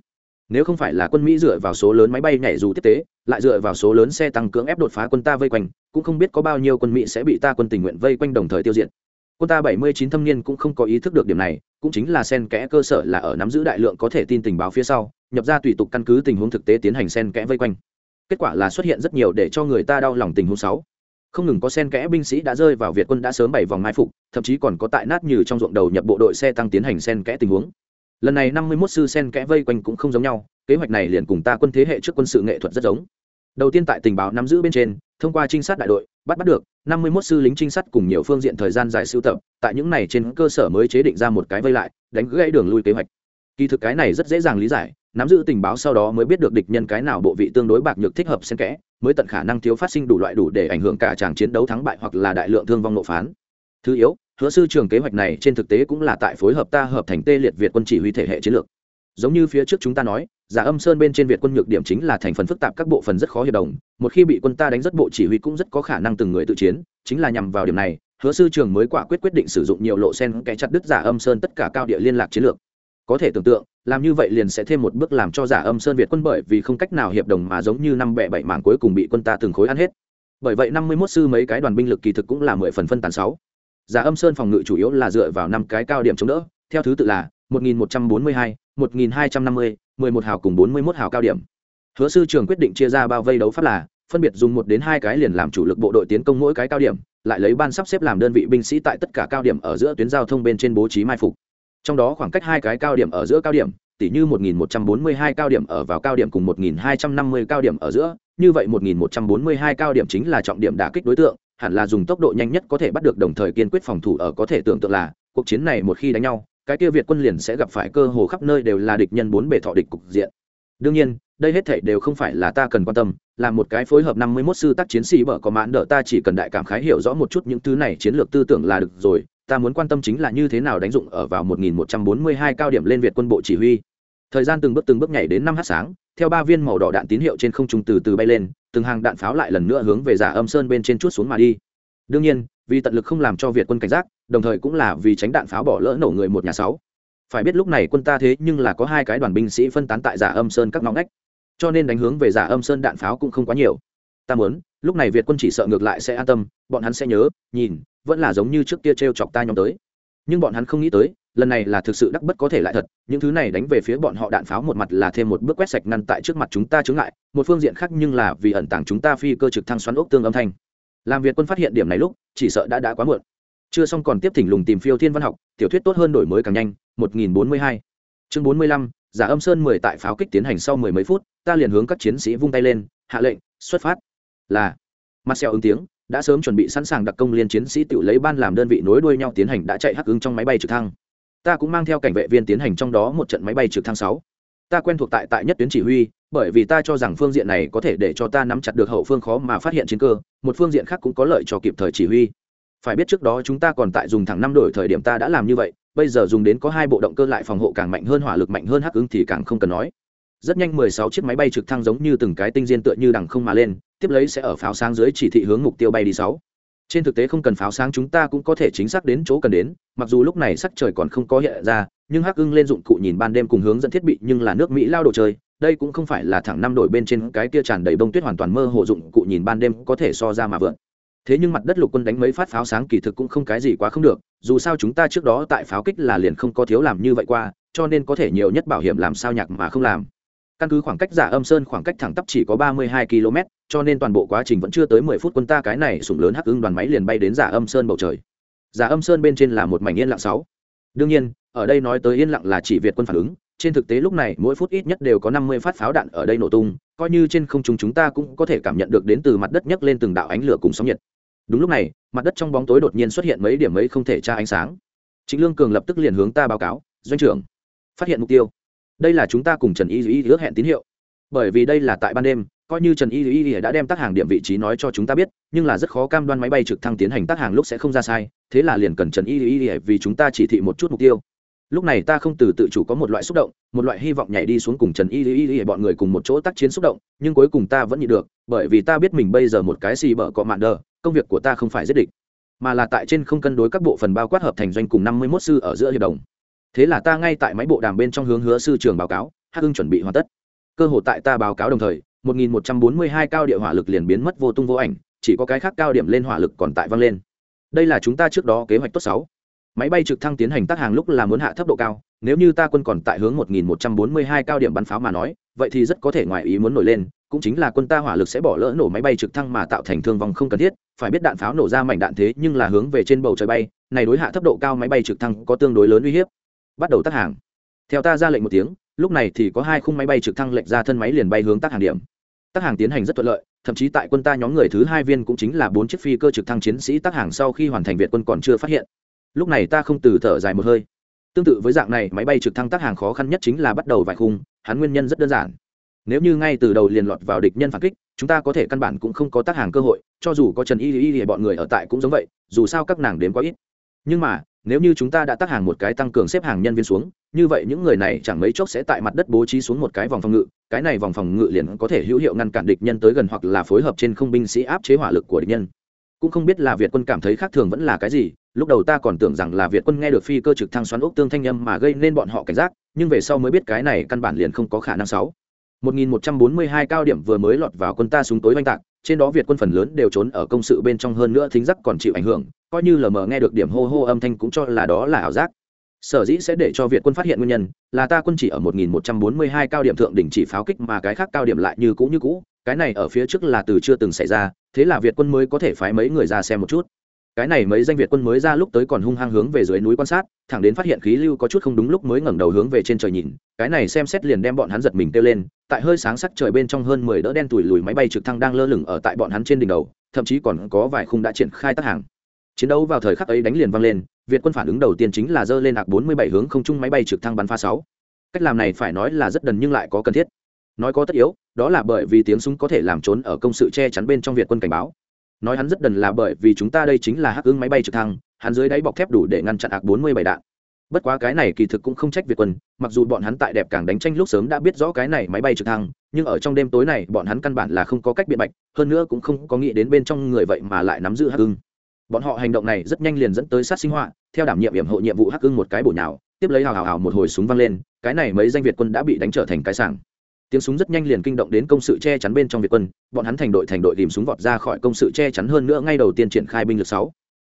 nếu không phải là quân mỹ dựa vào số lớn máy bay nhảy dù tiếp tế, lại dựa vào số lớn xe tăng cưỡng ép đột phá quân ta vây quanh, cũng không biết có bao nhiêu quân mỹ sẽ bị ta quân tình nguyện vây quanh đồng thời tiêu diệt. Quân ta bảy mươi chín thâm niên cũng không có ý thức được điểm này, cũng chính là sen kẽ cơ sở là ở nắm giữ đại lượng có thể tin tình báo phía sau, nhập ra tùy tục căn cứ tình huống thực tế tiến hành sen kẽ vây quanh. Kết quả là xuất hiện rất nhiều để cho người ta đau lòng tình huống sáu. Không ngừng có sen kẽ binh sĩ đã rơi vào việt quân đã sớm bảy vòng mai phục, thậm chí còn có tại nát như trong ruộng đầu nhập bộ đội xe tăng tiến hành sen kẽ tình huống lần này năm mươi mốt sư sen kẽ vây quanh cũng không giống nhau, kế hoạch này liền cùng ta quân thế hệ trước quân sự nghệ thuật rất giống. Đầu tiên tại tình báo nắm giữ bên trên, thông qua trinh sát đại đội, bắt bắt được, năm mươi mốt sư lính trinh sát cùng nhiều phương diện thời gian dài sưu tập, tại những này trên cơ sở mới chế định ra một cái vây lại, đánh gãy đường lui kế hoạch. Kỳ thực cái này rất dễ dàng lý giải, nắm giữ tình báo sau đó mới biết được địch nhân cái nào bộ vị tương đối bạc nhược thích hợp xen kẽ, mới tận khả năng thiếu phát sinh đủ loại đủ để ảnh hưởng cả tràng chiến đấu thắng bại hoặc là đại lượng thương vong nộ phán. Thứ yếu hứa sư trường kế hoạch này trên thực tế cũng là tại phối hợp ta hợp thành tê liệt việt quân chỉ huy thể hệ chiến lược. Giống như phía trước chúng ta nói, giả âm sơn bên trên việt quân nhược điểm chính là thành phần phức tạp các bộ phần rất khó hiệp đồng, một khi bị quân ta đánh rất bộ chỉ huy cũng rất có khả năng từng người tự chiến, chính là nhằm vào điểm này, hứa sư trường mới quả quyết quyết định sử dụng nhiều lộ sen kẻ chặt đứt giả âm sơn tất cả cao địa liên lạc chiến lược. Có thể tưởng tượng, làm như vậy liền sẽ thêm một bước làm cho giả âm sơn việt quân bởi vì không cách nào hiệp đồng mà giống như năm bẹ bảy mảng cuối cùng bị quân ta từng khối ăn hết. Bởi vậy năm mươi 51 sư mấy cái đoàn binh lực kỳ thực cũng là mười phần phân tán sáu giả âm sơn phòng ngự chủ yếu là dựa vào năm cái cao điểm chống đỡ theo thứ tự là 1142, 1250, 11 hào cùng 41 hào cao điểm. Hứa sư trường quyết định chia ra bao vây đấu pháp là phân biệt dùng một đến hai cái liền làm chủ lực bộ đội tiến công mỗi cái cao điểm lại lấy ban sắp xếp làm đơn vị binh sĩ tại tất cả cao điểm ở giữa tuyến giao thông bên trên bố trí mai phục. Trong đó khoảng cách hai cái cao điểm ở giữa cao điểm tỷ như 1142 cao điểm ở vào cao điểm cùng 1250 cao điểm ở giữa, như vậy 1142 cao điểm chính là trọng điểm đả kích đối tượng, hẳn là dùng tốc độ nhanh nhất có thể bắt được đồng thời kiên quyết phòng thủ ở có thể tưởng tượng là, cuộc chiến này một khi đánh nhau, cái kia Việt quân liền sẽ gặp phải cơ hồ khắp nơi đều là địch nhân bốn bề thọ địch cục diện. Đương nhiên, đây hết thảy đều không phải là ta cần quan tâm, là một cái phối hợp 51 sư tác chiến sĩ bở có mãn đỡ ta chỉ cần đại cảm khái hiểu rõ một chút những thứ này chiến lược tư tưởng là được rồi, ta muốn quan tâm chính là như thế nào đánh dụng ở vào 1142 cao điểm lên Việt quân bộ chỉ huy. Thời gian từng bước từng bước nhảy đến năm h sáng, theo ba viên màu đỏ đạn tín hiệu trên không trung từ từ bay lên, từng hàng đạn pháo lại lần nữa hướng về Giả Âm Sơn bên trên chút xuống mà đi. Đương nhiên, vì tận lực không làm cho Việt quân cảnh giác, đồng thời cũng là vì tránh đạn pháo bỏ lỡ nổ người một nhà sáu. Phải biết lúc này quân ta thế nhưng là có hai cái đoàn binh sĩ phân tán tại Giả Âm Sơn các ngõ ngách, cho nên đánh hướng về Giả Âm Sơn đạn pháo cũng không quá nhiều. Ta muốn, lúc này Việt quân chỉ sợ ngược lại sẽ an tâm, bọn hắn sẽ nhớ, nhìn, vẫn là giống như trước kia trêu chọc ta nhóm tới nhưng bọn hắn không nghĩ tới, lần này là thực sự đắc bất có thể lại thật, những thứ này đánh về phía bọn họ đạn pháo một mặt là thêm một bước quét sạch ngăn tại trước mặt chúng ta chướng lại một phương diện khác nhưng là vì ẩn tàng chúng ta phi cơ trực thăng xoắn ốc tương âm thanh. Làm việt quân phát hiện điểm này lúc, chỉ sợ đã đã quá muộn. Chưa xong còn tiếp thỉnh lùng tìm phiêu thiên văn học, tiểu thuyết tốt hơn đổi mới càng nhanh 1042 chương 45 giả âm sơn 10 tại pháo kích tiến hành sau mười mấy phút, ta liền hướng các chiến sĩ vung tay lên, hạ lệnh, xuất phát. Là, mặt Xeo ứng tiếng đã sớm chuẩn bị sẵn sàng đặc công liên chiến sĩ tự lấy ban làm đơn vị nối đuôi nhau tiến hành đã chạy hắc ứng trong máy bay trực thăng. Ta cũng mang theo cảnh vệ viên tiến hành trong đó một trận máy bay trực thăng sáu. Ta quen thuộc tại tại nhất tuyến chỉ huy, bởi vì ta cho rằng phương diện này có thể để cho ta nắm chặt được hậu phương khó mà phát hiện chiến cơ, một phương diện khác cũng có lợi cho kịp thời chỉ huy. Phải biết trước đó chúng ta còn tại dùng thẳng năm đổi thời điểm ta đã làm như vậy, bây giờ dùng đến có hai bộ động cơ lại phòng hộ càng mạnh hơn, hỏa lực mạnh hơn hắc ứng thì càng không cần nói. Rất nhanh mười sáu chiếc máy bay trực thăng giống như từng cái tinh diên tựa như đằng không mà lên tiếp lấy sẽ ở pháo sáng dưới chỉ thị hướng mục tiêu bay đi sáu. Trên thực tế không cần pháo sáng chúng ta cũng có thể chính xác đến chỗ cần đến, mặc dù lúc này sắc trời còn không có hiện ra, nhưng hắc ưng lên dụng cụ nhìn ban đêm cùng hướng dẫn thiết bị nhưng là nước mỹ lao đồ chơi, đây cũng không phải là thẳng năm đổi bên trên cái kia tràn đầy bông tuyết hoàn toàn mơ hồ dụng cụ nhìn ban đêm có thể so ra mà vượn. Thế nhưng mặt đất lục quân đánh mấy phát pháo sáng kỳ thực cũng không cái gì quá không được, dù sao chúng ta trước đó tại pháo kích là liền không có thiếu làm như vậy qua, cho nên có thể nhiều nhất bảo hiểm làm sao nhạc mà không làm căn cứ khoảng cách giả âm sơn khoảng cách thẳng tắp chỉ có ba mươi hai km, cho nên toàn bộ quá trình vẫn chưa tới mười phút quân ta cái này sủng lớn hắc ưng đoàn máy liền bay đến giả âm sơn bầu trời. Giả âm sơn bên trên là một mảnh yên lặng sáu. Đương nhiên, ở đây nói tới yên lặng là chỉ việt quân phản ứng, trên thực tế lúc này mỗi phút ít nhất đều có năm mươi phát pháo đạn ở đây nổ tung, coi như trên không trung chúng ta cũng có thể cảm nhận được đến từ mặt đất nhấc lên từng đạo ánh lửa cùng sóng nhiệt. Đúng lúc này, mặt đất trong bóng tối đột nhiên xuất hiện mấy điểm ấy không thể tra ánh sáng. Chính lương cường lập tức liền hướng ta báo cáo, doanh trưởng, phát hiện mục tiêu đây là chúng ta cùng trần y y ước hẹn tín hiệu. Bởi vì đây là tại ban đêm, coi như trần y y đã đem tác hàng điểm vị trí nói cho chúng ta biết, nhưng là rất khó cam đoan máy bay trực thăng tiến hành tác hàng lúc sẽ không ra sai, thế là liền cần trần y y vì chúng ta chỉ thị một chút mục tiêu. Lúc này ta không từ tự chủ có một loại xúc động, một loại hy vọng nhảy đi xuống cùng trần y y y bọn người cùng một chỗ tác chiến xúc động, nhưng cuối cùng ta vẫn nhịn được, bởi vì ta biết mình bây giờ một cái xì bở cọ mạn đờ, công việc của ta không phải giết địch, mà là tại trên không cân đối các bộ phần bao quát hợp thành doanh cùng năm mươi 51 sư ở giữa hiệp đồng thế là ta ngay tại máy bộ đàm bên trong hướng hứa sư trường báo cáo, hắc hưng chuẩn bị hoàn tất. Cơ hội tại ta báo cáo đồng thời 1142 cao địa hỏa lực liền biến mất vô tung vô ảnh, chỉ có cái khác cao điểm lên hỏa lực còn tại văng lên. Đây là chúng ta trước đó kế hoạch tốt sáu. Máy bay trực thăng tiến hành tác hàng lúc là muốn hạ thấp độ cao, nếu như ta quân còn tại hướng 1142 cao điểm bắn pháo mà nói, vậy thì rất có thể ngoài ý muốn nổi lên, cũng chính là quân ta hỏa lực sẽ bỏ lỡ nổ máy bay trực thăng mà tạo thành thương vong không cần thiết, phải biết đạn pháo nổ ra mảnh đạn thế nhưng là hướng về trên bầu trời bay, này đối hạ thấp độ cao máy bay trực thăng có tương đối lớn uy hiếp bắt đầu tác hàng. Theo ta ra lệnh một tiếng, lúc này thì có hai khung máy bay trực thăng lệnh ra thân máy liền bay hướng tác hàng điểm. Tác hàng tiến hành rất thuận lợi, thậm chí tại quân ta nhóm người thứ hai viên cũng chính là bốn chiếc phi cơ trực thăng chiến sĩ tác hàng sau khi hoàn thành việt quân còn chưa phát hiện. Lúc này ta không từ thở dài một hơi. Tương tự với dạng này, máy bay trực thăng tác hàng khó khăn nhất chính là bắt đầu vài khung, hắn nguyên nhân rất đơn giản. Nếu như ngay từ đầu liền lọt vào địch nhân phản kích, chúng ta có thể căn bản cũng không có tác hàng cơ hội, cho dù có trần y y y bọn người ở tại cũng giống vậy, dù sao các nàng đến quá ít. Nhưng mà nếu như chúng ta đã tác hàng một cái tăng cường xếp hàng nhân viên xuống, như vậy những người này chẳng mấy chốc sẽ tại mặt đất bố trí xuống một cái vòng phòng ngự, cái này vòng phòng ngự liền có thể hữu hiệu ngăn cản địch nhân tới gần hoặc là phối hợp trên không binh sĩ áp chế hỏa lực của địch nhân. Cũng không biết là việt quân cảm thấy khác thường vẫn là cái gì, lúc đầu ta còn tưởng rằng là việt quân nghe được phi cơ trực thăng xoắn ốc tương thanh â mà gây nên bọn họ cảnh giác, nhưng về sau mới biết cái này căn bản liền không có khả năng sáu. 1142 cao điểm vừa mới lọt vào quân ta súng tối oanh tạc trên đó việt quân phần lớn đều trốn ở công sự bên trong hơn nữa thính giác còn chịu ảnh hưởng, coi như lờ mờ nghe được điểm hô hô âm thanh cũng cho là đó là ảo giác. Sở dĩ sẽ để cho việt quân phát hiện nguyên nhân, là ta quân chỉ ở 1142 cao điểm thượng đỉnh chỉ pháo kích mà cái khác cao điểm lại như cũ như cũ, cái này ở phía trước là từ chưa từng xảy ra, thế là việt quân mới có thể phái mấy người ra xem một chút cái này mấy danh việt quân mới ra lúc tới còn hung hăng hướng về dưới núi quan sát, thẳng đến phát hiện khí lưu có chút không đúng lúc mới ngẩng đầu hướng về trên trời nhìn, cái này xem xét liền đem bọn hắn giật mình kêu lên, tại hơi sáng sắc trời bên trong hơn mười đỡ đen tủi lùi máy bay trực thăng đang lơ lửng ở tại bọn hắn trên đỉnh đầu, thậm chí còn có vài khung đã triển khai tác hàng. Chiến đấu vào thời khắc ấy đánh liền vang lên, việt quân phản ứng đầu tiên chính là dơ lên ạc bốn mươi bảy hướng không trung máy bay trực thăng bắn pha sáu. Cách làm này phải nói là rất đần nhưng lại có cần thiết. Nói có tất yếu, đó là bởi vì tiếng súng có thể làm trốn ở công sự che chắn bên trong việt quân cảnh báo nói hắn rất đần là bởi vì chúng ta đây chính là hắc ứng máy bay trực thăng, hắn dưới đáy bọc thép đủ để ngăn chặn ạc bốn mươi bảy đạn. Bất quá cái này kỳ thực cũng không trách việt quân, mặc dù bọn hắn tại đẹp càng đánh tranh lúc sớm đã biết rõ cái này máy bay trực thăng, nhưng ở trong đêm tối này bọn hắn căn bản là không có cách biện bạch, hơn nữa cũng không có nghĩ đến bên trong người vậy mà lại nắm giữ hắc ưng. Bọn họ hành động này rất nhanh liền dẫn tới sát sinh họa, theo đảm nhiệm hiểm hộ nhiệm vụ hắc ưng một cái bổ nhào, tiếp lấy hào hào hào một hồi súng văng lên, cái này mấy danh việt quân đã bị đánh trở thành cái sảng tiếng súng rất nhanh liền kinh động đến công sự che chắn bên trong việt quân, bọn hắn thành đội thành đội tìm súng vọt ra khỏi công sự che chắn hơn nữa ngay đầu tiên triển khai binh lực sáu.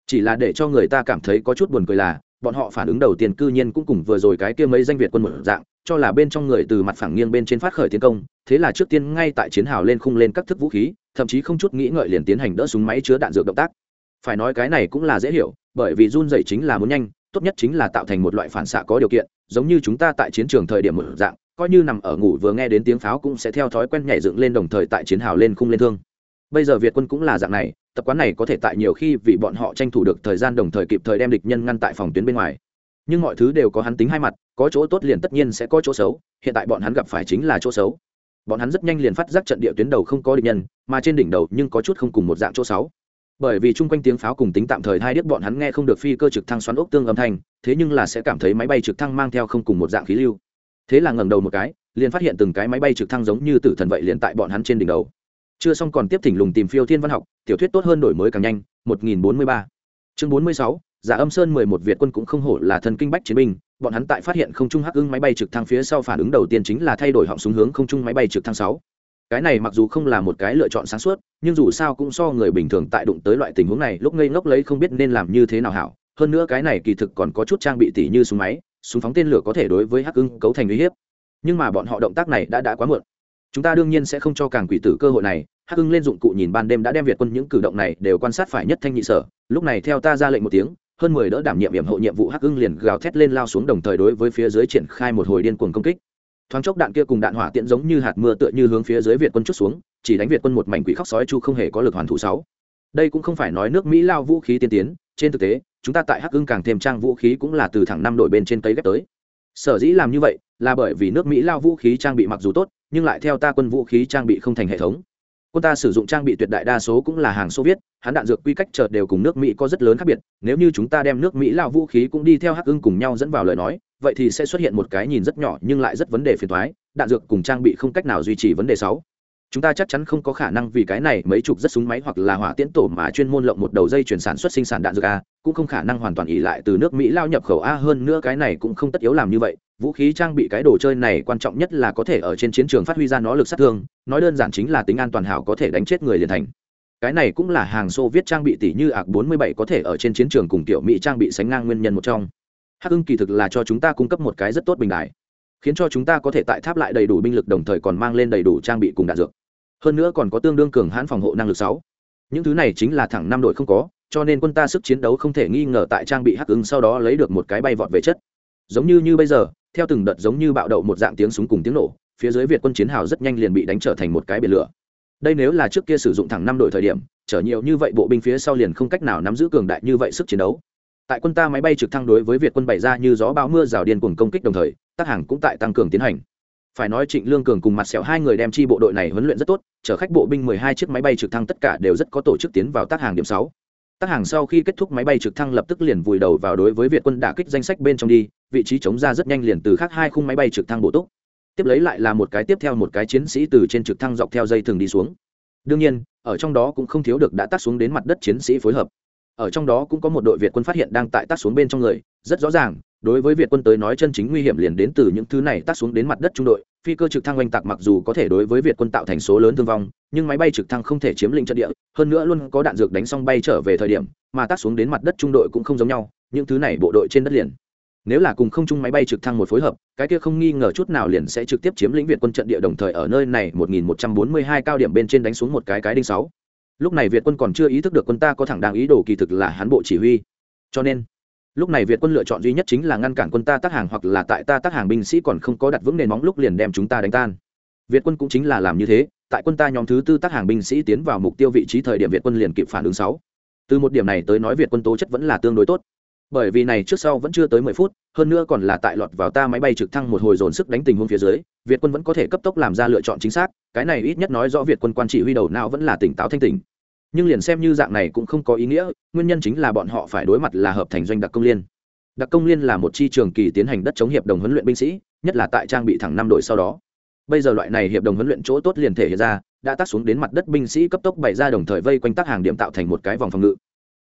Chỉ là để cho người ta cảm thấy có chút buồn cười là, bọn họ phản ứng đầu tiên cư nhiên cũng cùng vừa rồi cái kia mấy danh việt quân một dạng, cho là bên trong người từ mặt phẳng nghiêng bên trên phát khởi tiến công, thế là trước tiên ngay tại chiến hào lên khung lên các thức vũ khí, thậm chí không chút nghĩ ngợi liền tiến hành đỡ súng máy chứa đạn dược động tác. Phải nói cái này cũng là dễ hiểu, bởi vì run dậy chính là muốn nhanh, tốt nhất chính là tạo thành một loại phản xạ có điều kiện, giống như chúng ta tại chiến trường thời điểm một dạng coi như nằm ở ngủ vừa nghe đến tiếng pháo cũng sẽ theo thói quen nhảy dựng lên đồng thời tại chiến hào lên khung lên thương. Bây giờ việt quân cũng là dạng này, tập quán này có thể tại nhiều khi vì bọn họ tranh thủ được thời gian đồng thời kịp thời đem địch nhân ngăn tại phòng tuyến bên ngoài. Nhưng mọi thứ đều có hắn tính hai mặt, có chỗ tốt liền tất nhiên sẽ có chỗ xấu, hiện tại bọn hắn gặp phải chính là chỗ xấu. Bọn hắn rất nhanh liền phát giác trận địa tuyến đầu không có địch nhân, mà trên đỉnh đầu nhưng có chút không cùng một dạng chỗ sáu bởi vì chung quanh tiếng pháo cùng tính tạm thời hai điếc bọn hắn nghe không được phi cơ trực thăng xoắn ốc tương âm thanh, thế nhưng là sẽ cảm thấy máy bay trực thăng mang theo không cùng một dạng khí lưu thế là ngẩng đầu một cái, liền phát hiện từng cái máy bay trực thăng giống như tử thần vậy liền tại bọn hắn trên đỉnh đầu. Chưa xong còn tiếp thỉnh lùng tìm phiêu thiên văn học, tiểu thuyết tốt hơn đổi mới càng nhanh 1043 chương 46 giả âm sơn 11 việt quân cũng không hổ là thần kinh bách chiến binh, bọn hắn tại phát hiện không trung hắc ưng máy bay trực thăng phía sau phản ứng đầu tiên chính là thay đổi họng xuống hướng không trung máy bay trực thăng 6 cái này mặc dù không là một cái lựa chọn sáng suốt, nhưng dù sao cũng so người bình thường tại đụng tới loại tình huống này lúc ngây ngốc lấy không biết nên làm như thế nào hảo. Hơn nữa cái này kỳ thực còn có chút trang bị tỉ như súng máy súng phóng tên lửa có thể đối với hắc ưng cấu thành uy hiếp. Nhưng mà bọn họ động tác này đã đã quá muộn. Chúng ta đương nhiên sẽ không cho càng quỷ tử cơ hội này. Hắc ưng lên dụng cụ nhìn ban đêm đã đem việt quân những cử động này đều quan sát phải nhất thanh nhị sở. Lúc này theo ta ra lệnh một tiếng, hơn mười đỡ đảm nhiệm nhiệm hộ nhiệm vụ hắc ưng liền gào thét lên lao xuống đồng thời đối với phía dưới triển khai một hồi điên cuồng công kích. Thoáng chốc đạn kia cùng đạn hỏa tiễn giống như hạt mưa tựa như hướng phía dưới việt quân chút xuống, chỉ đánh việt quân một mảnh quỷ khóc sói chu không hề có lực hoàn thủ sáu. Đây cũng không phải nói nước mỹ lao vũ khí tiên tiến trên thực tế, chúng ta tại hắc hưng càng thêm trang vũ khí cũng là từ thẳng năm đội bên trên cây ghép tới. Sở dĩ làm như vậy, là bởi vì nước mỹ lao vũ khí trang bị mặc dù tốt, nhưng lại theo ta quân vũ khí trang bị không thành hệ thống. Quân ta sử dụng trang bị tuyệt đại đa số cũng là hàng soviet, hắn đạn dược quy cách chợt đều cùng nước mỹ có rất lớn khác biệt. Nếu như chúng ta đem nước mỹ lao vũ khí cũng đi theo hắc ưng cùng nhau dẫn vào lời nói, vậy thì sẽ xuất hiện một cái nhìn rất nhỏ nhưng lại rất vấn đề phiền thoái đạn dược cùng trang bị không cách nào duy trì vấn đề sáu chúng ta chắc chắn không có khả năng vì cái này mấy chục rất súng máy hoặc là hỏa tiễn tổ mà chuyên môn lộng một đầu dây chuyển sản xuất sinh sản đạn dược a, cũng không khả năng hoàn toàn ỉ lại từ nước mỹ lao nhập khẩu a, hơn nữa cái này cũng không tất yếu làm như vậy. Vũ khí trang bị cái đồ chơi này quan trọng nhất là có thể ở trên chiến trường phát huy ra nó lực sát thương, nói đơn giản chính là tính an toàn hảo có thể đánh chết người liền thành. Cái này cũng là hàng xô viết trang bị tỷ như ạc 47 có thể ở trên chiến trường cùng tiểu mỹ trang bị sánh ngang nguyên nhân một trong. Hắc ưng kỳ thực là cho chúng ta cung cấp một cái rất tốt bình đại, khiến cho chúng ta có thể tại tháp lại đầy đủ binh lực đồng thời còn mang lên đầy đủ trang bị cùng đạn dược hơn nữa còn có tương đương cường hãn phòng hộ năng lực sáu. Những thứ này chính là thẳng năm đội không có, cho nên quân ta sức chiến đấu không thể nghi ngờ tại trang bị hắc ứng sau đó lấy được một cái bay vọt về chất. Giống như như bây giờ, theo từng đợt giống như bạo đậu một dạng tiếng súng cùng tiếng nổ, phía dưới việt quân chiến hào rất nhanh liền bị đánh trở thành một cái biển lửa. Đây nếu là trước kia sử dụng thẳng năm đội thời điểm, chở nhiều như vậy bộ binh phía sau liền không cách nào nắm giữ cường đại như vậy sức chiến đấu. Tại quân ta máy bay trực thăng đối với việt quân bày ra như gió bão mưa rào điên cuồng công kích đồng thời tác hàng cũng tại tăng cường tiến hành phải nói trịnh lương cường cùng mặt sẹo hai người đem chi bộ đội này huấn luyện rất tốt, chở khách bộ binh mười hai chiếc máy bay trực thăng tất cả đều rất có tổ chức tiến vào tác hàng điểm sáu. Tác hàng sau khi kết thúc máy bay trực thăng lập tức liền vùi đầu vào đối với việt quân đả kích danh sách bên trong đi, vị trí chống ra rất nhanh liền từ khác hai khung máy bay trực thăng bổ túc. Tiếp lấy lại là một cái tiếp theo một cái chiến sĩ từ trên trực thăng dọc theo dây thường đi xuống. Đương nhiên, ở trong đó cũng không thiếu được đã tác xuống đến mặt đất chiến sĩ phối hợp. Ở trong đó cũng có một đội việt quân phát hiện đang tại tác xuống bên trong người, rất rõ ràng đối với việt quân tới nói chân chính nguy hiểm liền đến từ những thứ này tác xuống đến mặt đất trung đội. Phi cơ trực thăng oanh tạc mặc dù có thể đối với việt quân tạo thành số lớn thương vong, nhưng máy bay trực thăng không thể chiếm lĩnh trận địa, hơn nữa luôn có đạn dược đánh xong bay trở về thời điểm, mà tác xuống đến mặt đất trung đội cũng không giống nhau, những thứ này bộ đội trên đất liền. Nếu là cùng không chung máy bay trực thăng một phối hợp, cái kia không nghi ngờ chút nào liền sẽ trực tiếp chiếm lĩnh việt quân trận địa đồng thời ở nơi này 1142 cao điểm bên trên đánh xuống một cái cái đinh sáu. Lúc này việt quân còn chưa ý thức được quân ta có thẳng đang ý đồ kỳ thực là hắn bộ chỉ huy. Cho nên lúc này việt quân lựa chọn duy nhất chính là ngăn cản quân ta tác hàng hoặc là tại ta tác hàng binh sĩ còn không có đặt vững nền móng lúc liền đem chúng ta đánh tan. Việt quân cũng chính là làm như thế, tại quân ta nhóm thứ tư tác hàng binh sĩ tiến vào mục tiêu vị trí thời điểm việt quân liền kịp phản ứng sáu. Từ một điểm này tới nói việt quân tố chất vẫn là tương đối tốt. Bởi vì này trước sau vẫn chưa tới mười phút, hơn nữa còn là tại lọt vào ta máy bay trực thăng một hồi dồn sức đánh tình huống phía dưới, việt quân vẫn có thể cấp tốc làm ra lựa chọn chính xác, cái này ít nhất nói rõ việt quân quan chỉ huy đầu não vẫn là tỉnh táo thanh tỉnh nhưng liền xem như dạng này cũng không có ý nghĩa, nguyên nhân chính là bọn họ phải đối mặt là hợp thành doanh đặc công liên. Đặc công liên là một chi trường kỳ tiến hành đất chống hiệp đồng huấn luyện binh sĩ, nhất là tại trang bị thẳng năm đội sau đó. Bây giờ loại này hiệp đồng huấn luyện chỗ tốt liền thể hiện ra, đã tác xuống đến mặt đất binh sĩ cấp tốc bày ra đồng thời vây quanh tác hàng điểm tạo thành một cái vòng phòng ngự.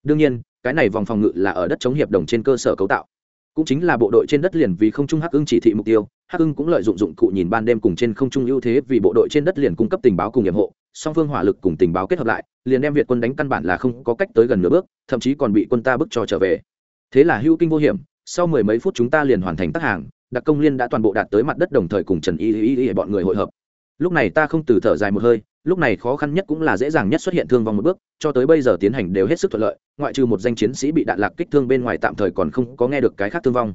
Đương nhiên, cái này vòng phòng ngự là ở đất chống hiệp đồng trên cơ sở cấu tạo. Cũng chính là bộ đội trên đất liền vì không trung hắc ưng chỉ thị mục tiêu, hắc ưng cũng lợi dụng dụng cụ nhìn ban đêm cùng trên không trung ưu thế vì bộ đội trên đất liền cung cấp tình báo cùng nhiệm hộ song phương hỏa lực cùng tình báo kết hợp lại, liền đem việt quân đánh căn bản là không có cách tới gần nửa bước, thậm chí còn bị quân ta bức cho trở về. Thế là hữu kinh vô hiểm, sau mười mấy phút chúng ta liền hoàn thành tác hàng, đặc công liên đã toàn bộ đạt tới mặt đất đồng thời cùng trần y y y bọn người hội hợp. Lúc này ta không từ thở dài một hơi, lúc này khó khăn nhất cũng là dễ dàng nhất xuất hiện thương vong một bước, cho tới bây giờ tiến hành đều hết sức thuận lợi, ngoại trừ một danh chiến sĩ bị đạn lạc kích thương bên ngoài tạm thời còn không có nghe được cái khác thương vong.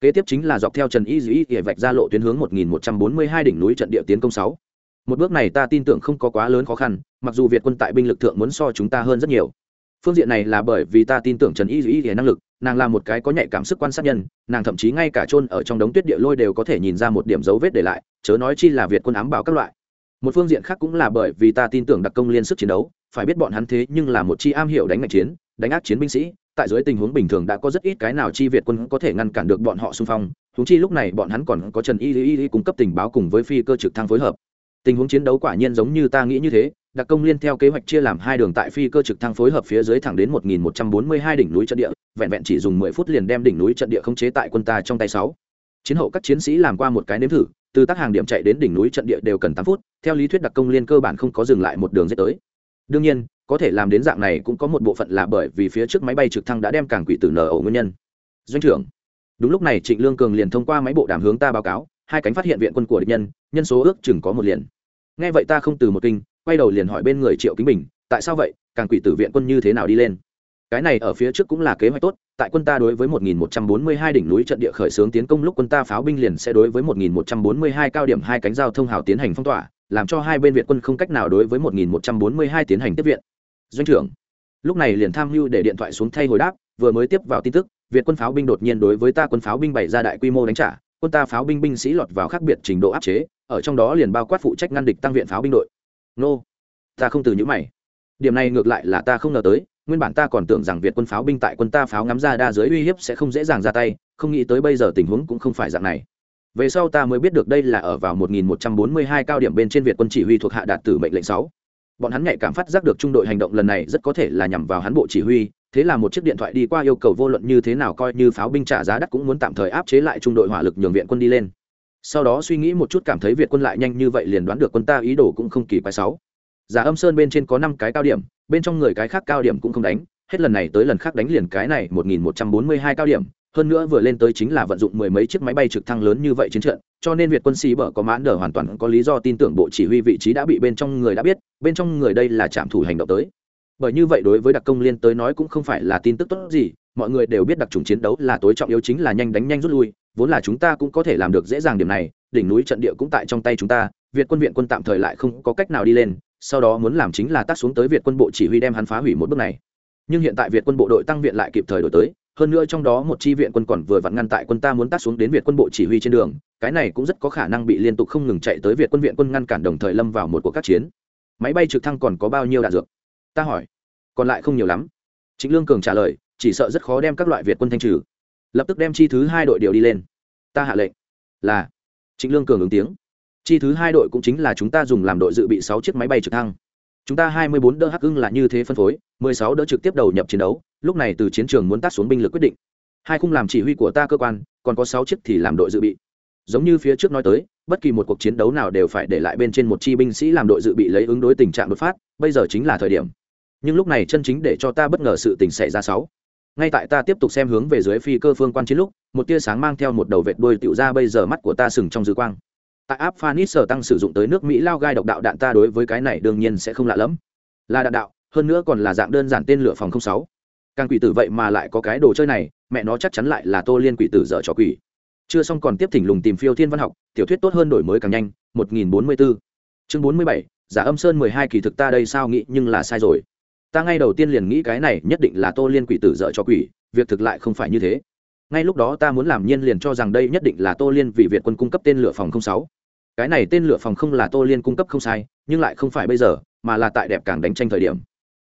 Kế tiếp chính là dọc theo trần y dĩ ỉa vạch ra lộ tuyến hướng 1142 đỉnh núi trận địa tiến công sáu một bước này ta tin tưởng không có quá lớn khó khăn, mặc dù việt quân tại binh lực thượng muốn so chúng ta hơn rất nhiều. Phương diện này là bởi vì ta tin tưởng trần y dĩ thì năng lực, nàng là một cái có nhạy cảm sức quan sát nhân, nàng thậm chí ngay cả chôn ở trong đống tuyết địa lôi đều có thể nhìn ra một điểm dấu vết để lại, chớ nói chi là việt quân ám bảo các loại. Một phương diện khác cũng là bởi vì ta tin tưởng đặc công liên sức chiến đấu, phải biết bọn hắn thế nhưng là một chi am hiểu đánh ngạch chiến, đánh ác chiến binh sĩ, tại dưới tình huống bình thường đã có rất ít cái nào chi việt quân có thể ngăn cản được bọn họ xung phong húng chi lúc này bọn hắn còn có trần y y y cung cấp tình báo cùng với phi cơ trực thăng phối hợp tình huống chiến đấu quả nhiên giống như ta nghĩ như thế, đặc công liên theo kế hoạch chia làm hai đường tại phi cơ trực thăng phối hợp phía dưới thẳng đến 1142 đỉnh núi trận địa, vẹn vẹn chỉ dùng 10 phút liền đem đỉnh núi trận địa khống chế tại quân ta trong tay sáu. Chiến hậu các chiến sĩ làm qua một cái nếm thử, từ tác hàng điểm chạy đến đỉnh núi trận địa đều cần tám phút, theo lý thuyết đặc công liên cơ bản không có dừng lại một đường dễ tới. Đương nhiên, có thể làm đến dạng này cũng có một bộ phận là bởi vì phía trước máy bay trực thăng đã đem càng quỷ tử nở ổ nguyên nhân. Doanh trưởng, đúng lúc này trịnh lương cường liền thông qua máy bộ đàm hướng ta báo cáo, hai cánh phát hiện viện quân của địch nhân nhân số ước chừng có một liền nghe vậy ta không từ một kinh, quay đầu liền hỏi bên người triệu kính bình, tại sao vậy, càng quỷ tử viện quân như thế nào đi lên? Cái này ở phía trước cũng là kế hoạch tốt, tại quân ta đối với 1142 đỉnh núi trận địa khởi xướng tiến công lúc quân ta pháo binh liền sẽ đối với 1142 cao điểm hai cánh giao thông hào tiến hành phong tỏa, làm cho hai bên viện quân không cách nào đối với 1142 tiến hành tiếp viện. Doanh trưởng, lúc này liền tham mưu để điện thoại xuống thay hồi đáp, vừa mới tiếp vào tin tức, việt quân pháo binh đột nhiên đối với ta quân pháo binh bày ra đại quy mô đánh trả quân ta pháo binh binh sĩ lọt vào khác biệt trình độ áp chế, ở trong đó liền bao quát phụ trách ngăn địch tăng viện pháo binh đội. Nô, ta không từ những mày. Điểm này ngược lại là ta không ngờ tới, nguyên bản ta còn tưởng rằng việt quân pháo binh tại quân ta pháo ngắm ra đa dưới uy hiếp sẽ không dễ dàng ra tay, không nghĩ tới bây giờ tình huống cũng không phải dạng này. Về sau ta mới biết được đây là ở vào 1142 cao điểm bên trên việt quân chỉ huy thuộc hạ đạt tử mệnh lệnh 6. bọn hắn nhạy cảm phát giác được trung đội hành động lần này rất có thể là nhằm vào hắn bộ chỉ huy thế là một chiếc điện thoại đi qua yêu cầu vô luận như thế nào coi như pháo binh trả giá đắt cũng muốn tạm thời áp chế lại trung đội hỏa lực nhường viện quân đi lên. Sau đó suy nghĩ một chút cảm thấy việt quân lại nhanh như vậy liền đoán được quân ta ý đồ cũng không kỳ quái sáu. Giả âm sơn bên trên có năm cái cao điểm, bên trong người cái khác cao điểm cũng không đánh, hết lần này tới lần khác đánh liền cái này một nghìn một trăm bốn mươi hai cao điểm, hơn nữa vừa lên tới chính là vận dụng mười mấy chiếc máy bay trực thăng lớn như vậy chiến trận, cho nên việt quân sĩ bở có mãn đờ hoàn toàn có lý do tin tưởng bộ chỉ huy vị trí đã bị bên trong người đã biết, bên trong người đây là trạm thủ hành động tới bởi như vậy đối với đặc công liên tới nói cũng không phải là tin tức tốt gì, mọi người đều biết đặc trùng chiến đấu là tối trọng yếu chính là nhanh đánh nhanh rút lui, vốn là chúng ta cũng có thể làm được dễ dàng điểm này, đỉnh núi trận địa cũng tại trong tay chúng ta, việt quân viện quân tạm thời lại không có cách nào đi lên, sau đó muốn làm chính là tác xuống tới việt quân bộ chỉ huy đem hắn phá hủy một bước này. Nhưng hiện tại việt quân bộ đội tăng viện lại kịp thời đổi tới, hơn nữa trong đó một chi viện quân còn vừa vặn ngăn tại quân ta muốn tác xuống đến việt quân bộ chỉ huy trên đường, cái này cũng rất có khả năng bị liên tục không ngừng chạy tới việt quân viện quân ngăn cản đồng thời lâm vào một cuộc các chiến. Máy bay trực thăng còn có bao nhiêu đạn dược? Ta hỏi, còn lại không nhiều lắm. Chính lương cường trả lời, chỉ sợ rất khó đem các loại việt quân thanh trừ. Lập tức đem chi thứ hai đội điều đi lên. Ta hạ lệnh, là chính lương cường ứng tiếng. Chi thứ hai đội cũng chính là chúng ta dùng làm đội dự bị sáu chiếc máy bay trực thăng. Chúng ta hai mươi bốn đỡ hắc ưng là như thế phân phối, mười sáu đỡ trực tiếp đầu nhập chiến đấu, lúc này từ chiến trường muốn tác xuống binh lực quyết định. Hai khung làm chỉ huy của ta cơ quan, còn có sáu chiếc thì làm đội dự bị. Giống như phía trước nói tới, bất kỳ một cuộc chiến đấu nào đều phải để lại bên trên một chi binh sĩ làm đội dự bị lấy ứng đối tình trạng đột phát, bây giờ chính là thời điểm nhưng lúc này chân chính để cho ta bất ngờ sự tình xảy ra sáu. Ngay tại ta tiếp tục xem hướng về dưới phi cơ phương quan chiến lúc, một tia sáng mang theo một đầu vệt đuôi tựu ra bây giờ mắt của ta sừng trong dư quang. Tại áp phanis sở tăng sử dụng tới nước mỹ lao gai độc đạo đạn ta đối với cái này đương nhiên sẽ không lạ lẫm. Là đạn đạo, hơn nữa còn là dạng đơn giản tên lửa phòng không sáu. Càng quỷ tử vậy mà lại có cái đồ chơi này, mẹ nó chắc chắn lại là tô liên quỷ tử dở trò quỷ. Chưa xong còn tiếp thỉnh lùng tìm phiêu thiên văn học, tiểu thuyết tốt hơn đổi mới càng nhanh 1044 chương 47 giả âm sơn 12 kỳ thực ta đây sao nghĩ nhưng là sai rồi ta ngay đầu tiên liền nghĩ cái này nhất định là tô liên quỷ tử dợ cho quỷ, việc thực lại không phải như thế. Ngay lúc đó ta muốn làm nhiên liền cho rằng đây nhất định là tô liên vì việt quân cung cấp tên lửa phòng không sáu. Cái này tên lửa phòng không là tô liên cung cấp không sai, nhưng lại không phải bây giờ, mà là tại đẹp càng đánh tranh thời điểm.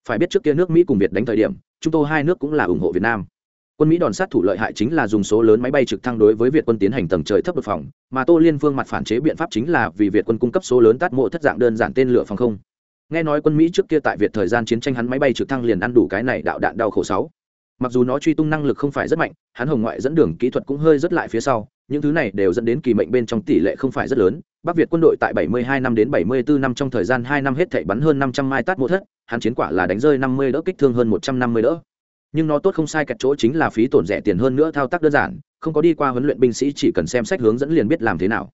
Phải biết trước kia nước mỹ cùng việt đánh thời điểm, chúng tôi hai nước cũng là ủng hộ việt nam. Quân mỹ đòn sát thủ lợi hại chính là dùng số lớn máy bay trực thăng đối với việt quân tiến hành tầng trời thấp đột phòng, mà tô liên vương mặt phản chế biện pháp chính là vì việt quân cung cấp số lớn tát mộ thất dạng đơn giản tên lửa phòng không nghe nói quân mỹ trước kia tại việt thời gian chiến tranh hắn máy bay trực thăng liền ăn đủ cái này đạo đạn đau khổ sáu. Mặc dù nó truy tung năng lực không phải rất mạnh, hắn hồng ngoại dẫn đường kỹ thuật cũng hơi rất lại phía sau, những thứ này đều dẫn đến kỳ mệnh bên trong tỷ lệ không phải rất lớn. Bắc việt quân đội tại 72 năm đến 74 năm trong thời gian hai năm hết thảy bắn hơn 500 mai tát mộ thất, hắn chiến quả là đánh rơi 50 đỡ, kích thương hơn 150 đỡ. Nhưng nó tốt không sai kẹt chỗ chính là phí tổn rẻ tiền hơn nữa, thao tác đơn giản, không có đi qua huấn luyện binh sĩ chỉ cần xem sách hướng dẫn liền biết làm thế nào.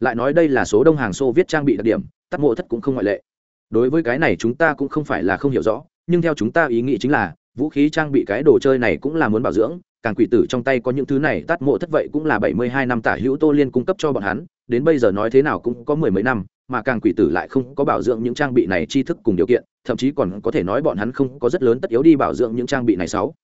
Lại nói đây là số đông hàng xô viết trang bị đặc điểm, tát mộ thất cũng không ngoại lệ đối với cái này chúng ta cũng không phải là không hiểu rõ, nhưng theo chúng ta ý nghĩ chính là, vũ khí trang bị cái đồ chơi này cũng là muốn bảo dưỡng, càng quỷ tử trong tay có những thứ này tát mộ thất vậy cũng là bảy mươi hai năm tả hữu tô liên cung cấp cho bọn hắn, đến bây giờ nói thế nào cũng có mười mấy năm, mà càng quỷ tử lại không có bảo dưỡng những trang bị này tri thức cùng điều kiện, thậm chí còn có thể nói bọn hắn không có rất lớn tất yếu đi bảo dưỡng những trang bị này sáu.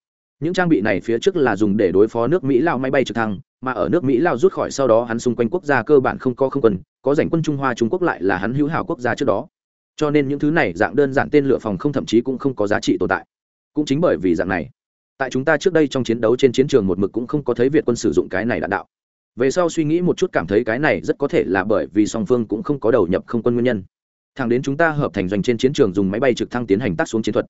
Những trang bị này phía trước là dùng để đối phó nước mỹ lao máy bay trực thăng, mà ở nước mỹ lao rút khỏi sau đó hắn xung quanh quốc gia cơ bản không có không quân, có giành quân trung hoa trung quốc lại là hắn hữu hảo quốc gia trước đó cho nên những thứ này dạng đơn giản tên lửa phòng không thậm chí cũng không có giá trị tồn tại. Cũng chính bởi vì dạng này, tại chúng ta trước đây trong chiến đấu trên chiến trường một mực cũng không có thấy việt quân sử dụng cái này đạn đạo. Về sau suy nghĩ một chút cảm thấy cái này rất có thể là bởi vì song phương cũng không có đầu nhập không quân nguyên nhân. Thẳng đến chúng ta hợp thành doanh trên chiến trường dùng máy bay trực thăng tiến hành tác xuống chiến thuật.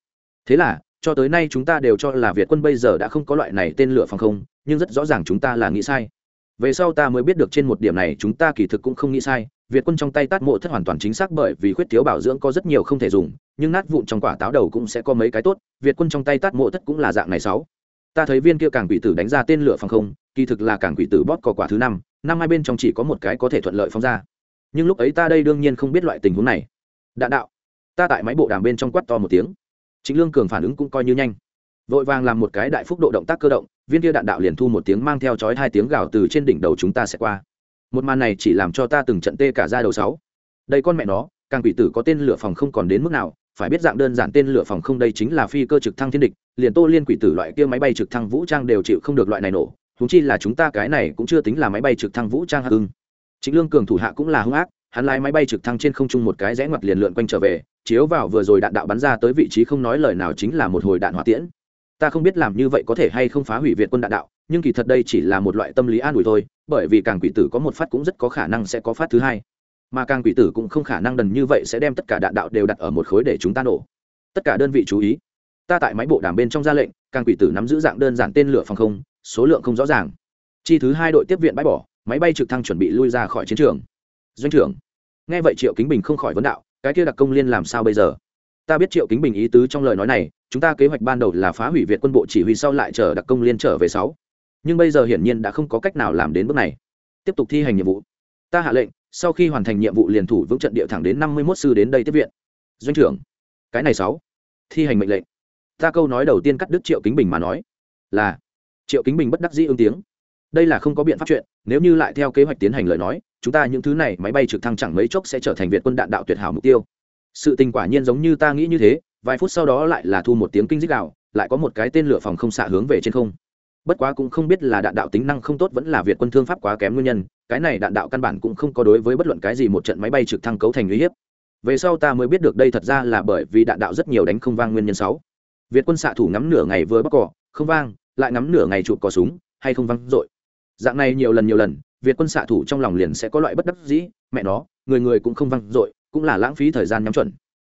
Thế là, cho tới nay chúng ta đều cho là việt quân bây giờ đã không có loại này tên lửa phòng không, nhưng rất rõ ràng chúng ta là nghĩ sai. Về sau ta mới biết được trên một điểm này chúng ta kỳ thực cũng không nghĩ sai việt quân trong tay tát mộ thất hoàn toàn chính xác bởi vì khuyết thiếu bảo dưỡng có rất nhiều không thể dùng, nhưng nát vụn trong quả táo đầu cũng sẽ có mấy cái tốt, việt quân trong tay tát mộ thất cũng là dạng này sáu. Ta thấy viên kia càng quỷ tử đánh ra tên lửa phòng không, kỳ thực là càng quỷ tử bót có quả thứ năm năm hai bên trong chỉ có một cái có thể thuận lợi phóng ra. Nhưng lúc ấy ta đây đương nhiên không biết loại tình huống này. Đạn đạo. Ta tại máy bộ đàm bên trong quát to một tiếng. Chính lương cường phản ứng cũng coi như nhanh. Vội vàng làm một cái đại phúc độ động tác cơ động, viên kia đạn đạo liền thu một tiếng mang theo chói hai tiếng gào từ trên đỉnh đầu chúng ta sẽ qua một màn này chỉ làm cho ta từng trận tê cả ra đầu sáu. Đây con mẹ nó, càng quỷ tử có tên lửa phòng không còn đến mức nào, phải biết dạng đơn giản tên lửa phòng không đây chính là phi cơ trực thăng thiên địch, liền tô liên quỷ tử loại kia máy bay trực thăng vũ trang đều chịu không được loại này nổ húng chi là chúng ta cái này cũng chưa tính là máy bay trực thăng vũ trang hạ hưng chính lương cường thủ hạ cũng là hung ác, hắn lái máy bay trực thăng trên không trung một cái rẽ ngoặt liền lượn quanh trở về, chiếu vào vừa rồi đạn đạo bắn ra tới vị trí không nói lời nào chính là một hồi đạn hỏa tiễn. Ta không biết làm như vậy có thể hay không phá hủy việt quân đạn đạo nhưng kỳ thật đây chỉ là một loại tâm lý an ủi thôi, bởi vì càng quỷ tử có một phát cũng rất có khả năng sẽ có phát thứ hai. Mà càng quỷ tử cũng không khả năng đần như vậy sẽ đem tất cả đạn đạo đều đặt ở một khối để chúng ta nổ. Tất cả đơn vị chú ý. Ta tại máy bộ đàm bên trong ra lệnh, càng quỷ tử nắm giữ dạng đơn giản tên lửa phòng không, số lượng không rõ ràng. Chi thứ hai đội tiếp viện bãi bỏ, máy bay trực thăng chuẩn bị lui ra khỏi chiến trường. Doanh trưởng, nghe vậy triệu kính bình không khỏi vấn đạo, cái kia đặc công liên làm sao bây giờ? Ta biết triệu kính bình ý tứ trong lời nói này, chúng ta kế hoạch ban đầu là phá hủy việt quân bộ chỉ huy sau lại chờ đặc công liên trở về sáu nhưng bây giờ hiển nhiên đã không có cách nào làm đến bước này. Tiếp tục thi hành nhiệm vụ. Ta hạ lệnh, sau khi hoàn thành nhiệm vụ liền thủ vững trận địa thẳng đến năm mươi mốt sư đến đây tiếp viện. Doanh trưởng, cái này sáu. Thi hành mệnh lệnh. Ta câu nói đầu tiên cắt đứt triệu kính bình mà nói là, triệu kính bình bất đắc dĩ ứng tiếng. Đây là không có biện pháp chuyện, nếu như lại theo kế hoạch tiến hành lời nói, chúng ta những thứ này máy bay trực thăng chẳng mấy chốc sẽ trở thành việt quân đạn đạo tuyệt hảo mục tiêu. Sự tình quả nhiên giống như ta nghĩ như thế, vài phút sau đó lại là thu một tiếng kinh dích đạo lại có một cái tên lửa phòng không xạ hướng về trên không bất quá cũng không biết là đạn đạo tính năng không tốt vẫn là việt quân thương pháp quá kém nguyên nhân, cái này đạn đạo căn bản cũng không có đối với bất luận cái gì một trận máy bay trực thăng cấu thành uy hiếp. Về sau ta mới biết được đây thật ra là bởi vì đạn đạo rất nhiều đánh không vang nguyên nhân sáu. Việt quân xạ thủ ngắm nửa ngày vừa bắc cỏ, không vang, lại ngắm nửa ngày chụp cò súng, hay không vang dội. Dạng này nhiều lần nhiều lần, việt quân xạ thủ trong lòng liền sẽ có loại bất đắc dĩ, mẹ nó, người người cũng không vang dội, cũng là lãng phí thời gian nhắm chuẩn.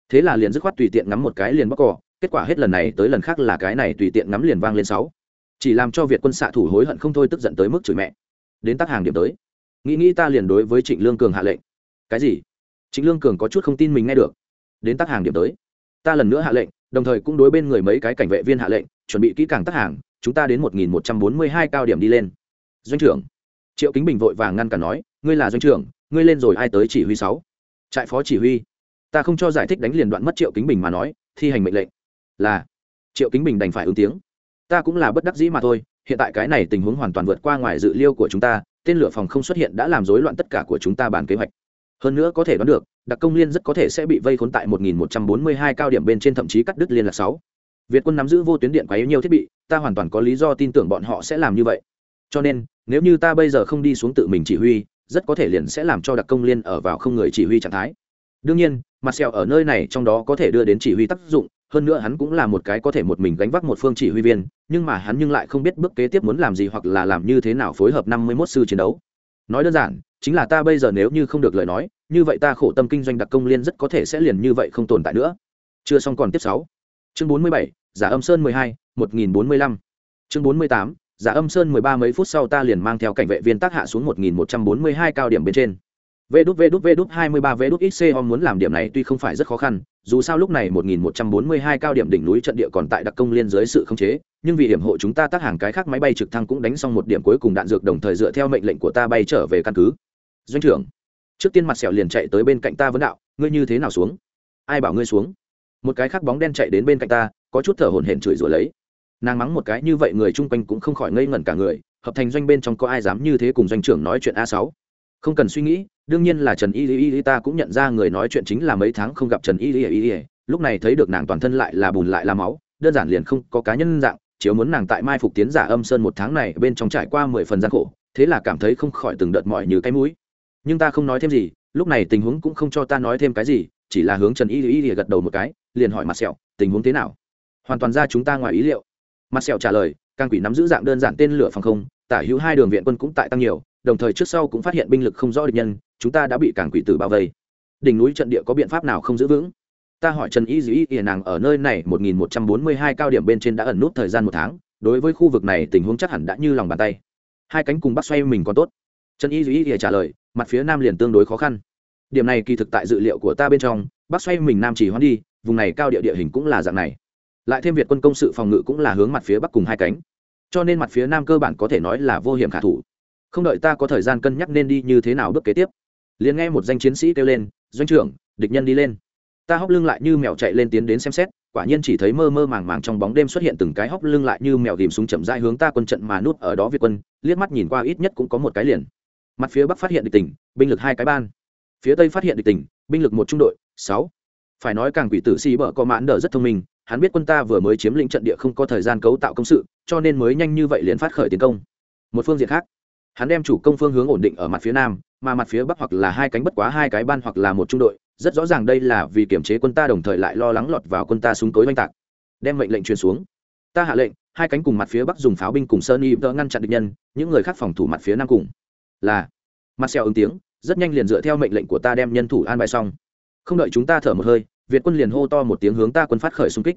Thế là liền dứt khoát tùy tiện ngắm một cái liền bắc cỏ, kết quả hết lần này tới lần khác là cái này tùy tiện ngắm liền vang lên sáu chỉ làm cho việt quân xạ thủ hối hận không thôi tức giận tới mức chửi mẹ. Đến tác hàng điểm tới. Nghĩ nghĩ ta liền đối với trịnh lương cường hạ lệnh. Cái gì? Trịnh lương cường có chút không tin mình nghe được. Đến tác hàng điểm tới. Ta lần nữa hạ lệnh, đồng thời cũng đối bên người mấy cái cảnh vệ viên hạ lệnh, chuẩn bị kỹ càng tác hàng, chúng ta đến một nghìn một trăm bốn mươi hai cao điểm đi lên. Doanh trưởng. Triệu kính bình vội vàng ngăn cản nói, ngươi là doanh trưởng, ngươi lên rồi ai tới chỉ huy sáu? Trại phó chỉ huy. Ta không cho giải thích đánh liền đoạn mất triệu kính bình mà nói, thi hành mệnh lệnh. Là. Triệu kính bình đành phải ứng tiếng ta cũng là bất đắc dĩ mà thôi hiện tại cái này tình huống hoàn toàn vượt qua ngoài dự liêu của chúng ta tên lửa phòng không xuất hiện đã làm rối loạn tất cả của chúng ta bàn kế hoạch hơn nữa có thể đoán được đặc công liên rất có thể sẽ bị vây khốn tại 1142 cao điểm bên trên thậm chí cắt đứt liên lạc 6. Việt quân nắm giữ vô tuyến điện quá yếu nhiều thiết bị, ta hoàn toàn có lý do tin tưởng bọn họ sẽ làm như vậy. Cho nên, nếu như ta bây giờ không đi xuống tự mình chỉ huy, rất có thể liền sẽ làm cho đặc công liên ở vào không người chỉ huy trạng thái. Đương nhiên, Marcel ở nơi này trong đó có thể đưa đến chỉ huy tác dụng, hơn nữa hắn cũng là một cái có thể một mình gánh vác một phương chỉ huy viên, nhưng mà hắn nhưng lại không biết bước kế tiếp muốn làm gì hoặc là làm như thế nào phối hợp năm mươi 51 sư chiến đấu. Nói đơn giản, chính là ta bây giờ nếu như không được lời nói, như vậy ta khổ tâm kinh doanh đặc công liên rất có thể sẽ liền như vậy không tồn tại nữa. Chưa xong còn tiếp sáu. Chương bốn mươi bảy, giả âm sơn mười hai, một nghìn bốn mươi lăm. Chương bốn mươi tám, giả âm sơn mười ba mấy phút sau ta liền mang theo cảnh vệ viên tác hạ xuống một nghìn một trăm bốn mươi hai cao điểm bên trên. Vê đút vê đút vê đút hai mươi ba, vê đút xc muốn làm điểm này tuy không phải rất khó khăn dù sao lúc này 1142 cao điểm đỉnh núi trận địa còn tại đặc công liên dưới sự khống chế, nhưng vì hiểm hộ chúng ta tác hàng cái khác máy bay trực thăng cũng đánh xong một điểm cuối cùng đạn dược đồng thời dựa theo mệnh lệnh của ta bay trở về căn cứ. Doanh trưởng, trước tiên mặt sẹo liền chạy tới bên cạnh ta vấn đạo, ngươi như thế nào xuống? Ai bảo ngươi xuống? Một cái khác bóng đen chạy đến bên cạnh ta, có chút thở hổn hển chửi rủa lấy. Nàng mắng một cái như vậy người chung quanh cũng không khỏi ngây ngẩn cả người, hợp thành doanh bên trong có ai dám như thế cùng doanh trưởng nói chuyện a sáu? Không cần suy nghĩ đương nhiên là trần y y y ta cũng nhận ra người nói chuyện chính là mấy tháng không gặp trần y y y lúc này thấy được nàng toàn thân lại là bùn lại là máu, đơn giản liền không có cá nhân dạng, chiếu muốn nàng tại mai phục tiến giả âm sơn một tháng này bên trong trải qua mười phần gian khổ, thế là cảm thấy không khỏi từng đợt mỏi như cái mũi. Nhưng ta không nói thêm gì, lúc này tình huống cũng không cho ta nói thêm cái gì, chỉ là hướng trần y y y gật đầu một cái, liền hỏi mặt sẹo, tình huống thế nào? Hoàn toàn ra chúng ta ngoài ý liệu. Mặt sẹo trả lời, càng quỷ nắm giữ dạng đơn giản tên lửa phòng không, tả hữu hai đường viện quân cũng tại tăng nhiều, đồng thời trước sau cũng phát hiện binh lực không rõ địch nhân chúng ta đã bị cảng quỷ tử bao vây. Đỉnh núi trận địa có biện pháp nào không giữ vững? Ta hỏi trần y dĩ ỉa nàng ở nơi này một nghìn một trăm bốn mươi hai cao điểm bên trên đã ẩn nút thời gian một tháng, đối với khu vực này tình huống chắc hẳn đã như lòng bàn tay. Hai cánh cùng bắt xoay mình còn tốt. Trần y dĩ ỉa trả lời, mặt phía nam liền tương đối khó khăn. Điểm này kỳ thực tại dự liệu của ta bên trong bắt xoay mình nam chỉ hoán đi, vùng này cao địa địa hình cũng là dạng này. Lại thêm việt quân công sự phòng ngự cũng là hướng mặt phía bắc cùng hai cánh. Cho nên mặt phía nam cơ bản có thể nói là vô hiểm khả thủ. Không đợi ta có thời gian cân nhắc nên đi như thế nào bước kế tiếp liền nghe một danh chiến sĩ kêu lên, doanh trưởng, địch nhân đi lên. Ta hóc lưng lại như mèo chạy lên tiến đến xem xét, quả nhiên chỉ thấy mơ mơ màng màng trong bóng đêm xuất hiện từng cái hóc lưng lại như mèo tìm súng chậm rãi hướng ta quân trận mà nút ở đó việt quân, liếc mắt nhìn qua ít nhất cũng có một cái liền. Mặt phía bắc phát hiện địch tỉnh, binh lực hai cái ban. Phía tây phát hiện địch tỉnh, binh lực một trung đội, sáu. Phải nói càng quỷ tử si bở có mãn đờ rất thông minh, hắn biết quân ta vừa mới chiếm lĩnh trận địa không có thời gian cấu tạo công sự, cho nên mới nhanh như vậy liền phát khởi tiến công. Một phương diện khác hắn đem chủ công phương hướng ổn định ở mặt phía nam, mà mặt phía bắc hoặc là hai cánh bất quá hai cái ban hoặc là một trung đội, rất rõ ràng đây là vì kiểm chế quân ta đồng thời lại lo lắng lọt vào quân ta súng tối oanh tạc. Đem mệnh lệnh truyền xuống. Ta hạ lệnh, hai cánh cùng mặt phía bắc dùng pháo binh cùng sơn y đỡ ngăn chặn địch nhân, những người khác phòng thủ mặt phía nam cùng. Là, mặt xèo ứng tiếng, rất nhanh liền dựa theo mệnh lệnh của ta đem nhân thủ an bài xong. Không đợi chúng ta thở một hơi, việt quân liền hô to một tiếng hướng ta quân phát khởi xung kích.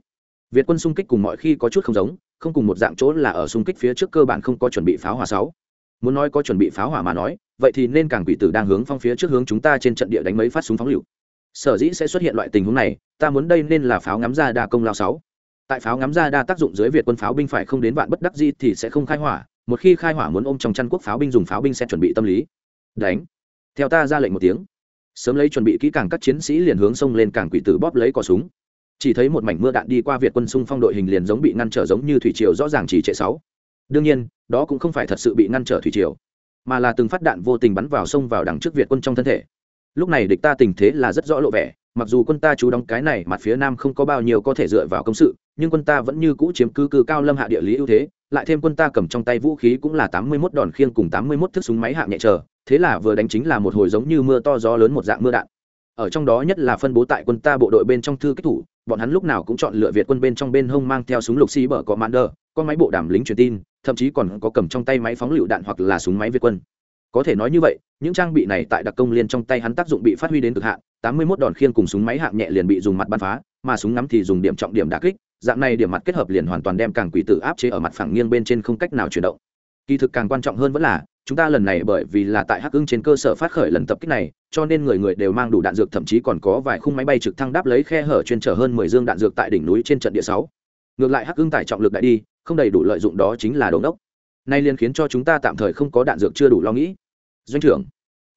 Việt quân xung kích cùng mọi khi có chút không giống, không cùng một dạng chỗ là ở xung kích phía trước cơ bản không có chuẩn bị pháo hỏa sáu muốn nói có chuẩn bị pháo hỏa mà nói, vậy thì nên càng quỷ tử đang hướng phong phía trước hướng chúng ta trên trận địa đánh mấy phát súng phóng lựu. Sở dĩ sẽ xuất hiện loại tình huống này, ta muốn đây nên là pháo ngắm ra đa công lao sáu. Tại pháo ngắm ra đa tác dụng dưới việt quân pháo binh phải không đến vạn bất đắc gì thì sẽ không khai hỏa, một khi khai hỏa muốn ôm trong chăn quốc pháo binh dùng pháo binh sẽ chuẩn bị tâm lý. Đánh. Theo ta ra lệnh một tiếng. Sớm lấy chuẩn bị kỹ càng các chiến sĩ liền hướng sông lên càng quỷ tử bóp lấy cò súng. Chỉ thấy một mảnh mưa đạn đi qua việt quân xung phong đội hình liền giống bị ngăn trở giống như thủy triều rõ ràng chỉ trệ sáu đương nhiên, đó cũng không phải thật sự bị ngăn trở thủy triều, mà là từng phát đạn vô tình bắn vào sông vào đằng trước việt quân trong thân thể. Lúc này địch ta tình thế là rất rõ lộ vẻ, mặc dù quân ta chú đóng cái này mặt phía nam không có bao nhiêu có thể dựa vào công sự, nhưng quân ta vẫn như cũ chiếm cứ cư cao lâm hạ địa lý ưu thế, lại thêm quân ta cầm trong tay vũ khí cũng là tám mươi 81 đòn khiêng cùng tám mươi 81 thức súng máy hạng nhẹ chờ, thế là vừa đánh chính là một hồi giống như mưa to gió lớn một dạng mưa đạn. Ở trong đó nhất là phân bố tại quân ta bộ đội bên trong thư kích thủ, bọn hắn lúc nào cũng chọn lựa việt quân bên trong bên hông mang theo súng lục xi bở có mãn đờ có máy bộ đàm lính truyền tin thậm chí còn có cầm trong tay máy phóng lựu đạn hoặc là súng máy việt quân. Có thể nói như vậy, những trang bị này tại đặc công liên trong tay hắn tác dụng bị phát huy đến cực hạn, tám mươi 81 đòn khiên cùng súng máy hạng nhẹ liền bị dùng mặt bắn phá, mà súng ngắm thì dùng điểm trọng điểm đả kích, dạng này điểm mặt kết hợp liền hoàn toàn đem càng quỷ tử áp chế ở mặt phẳng nghiêng bên trên không cách nào chuyển động. Kỳ thực càng quan trọng hơn vẫn là, chúng ta lần này bởi vì là tại hắc ưng trên cơ sở phát khởi lần tập kích này, cho nên người người đều mang đủ đạn dược, thậm chí còn có vài khung máy bay trực thăng đáp lấy khe hở chuyên trở hơn mười dương đạn dược tại đỉnh núi trên trận địa sáu ngược lại hắc ưng tải trọng lực đại đi, không đầy đủ lợi dụng đó chính là đống đốc. Nay liền khiến cho chúng ta tạm thời không có đạn dược chưa đủ lo nghĩ. Doanh trưởng,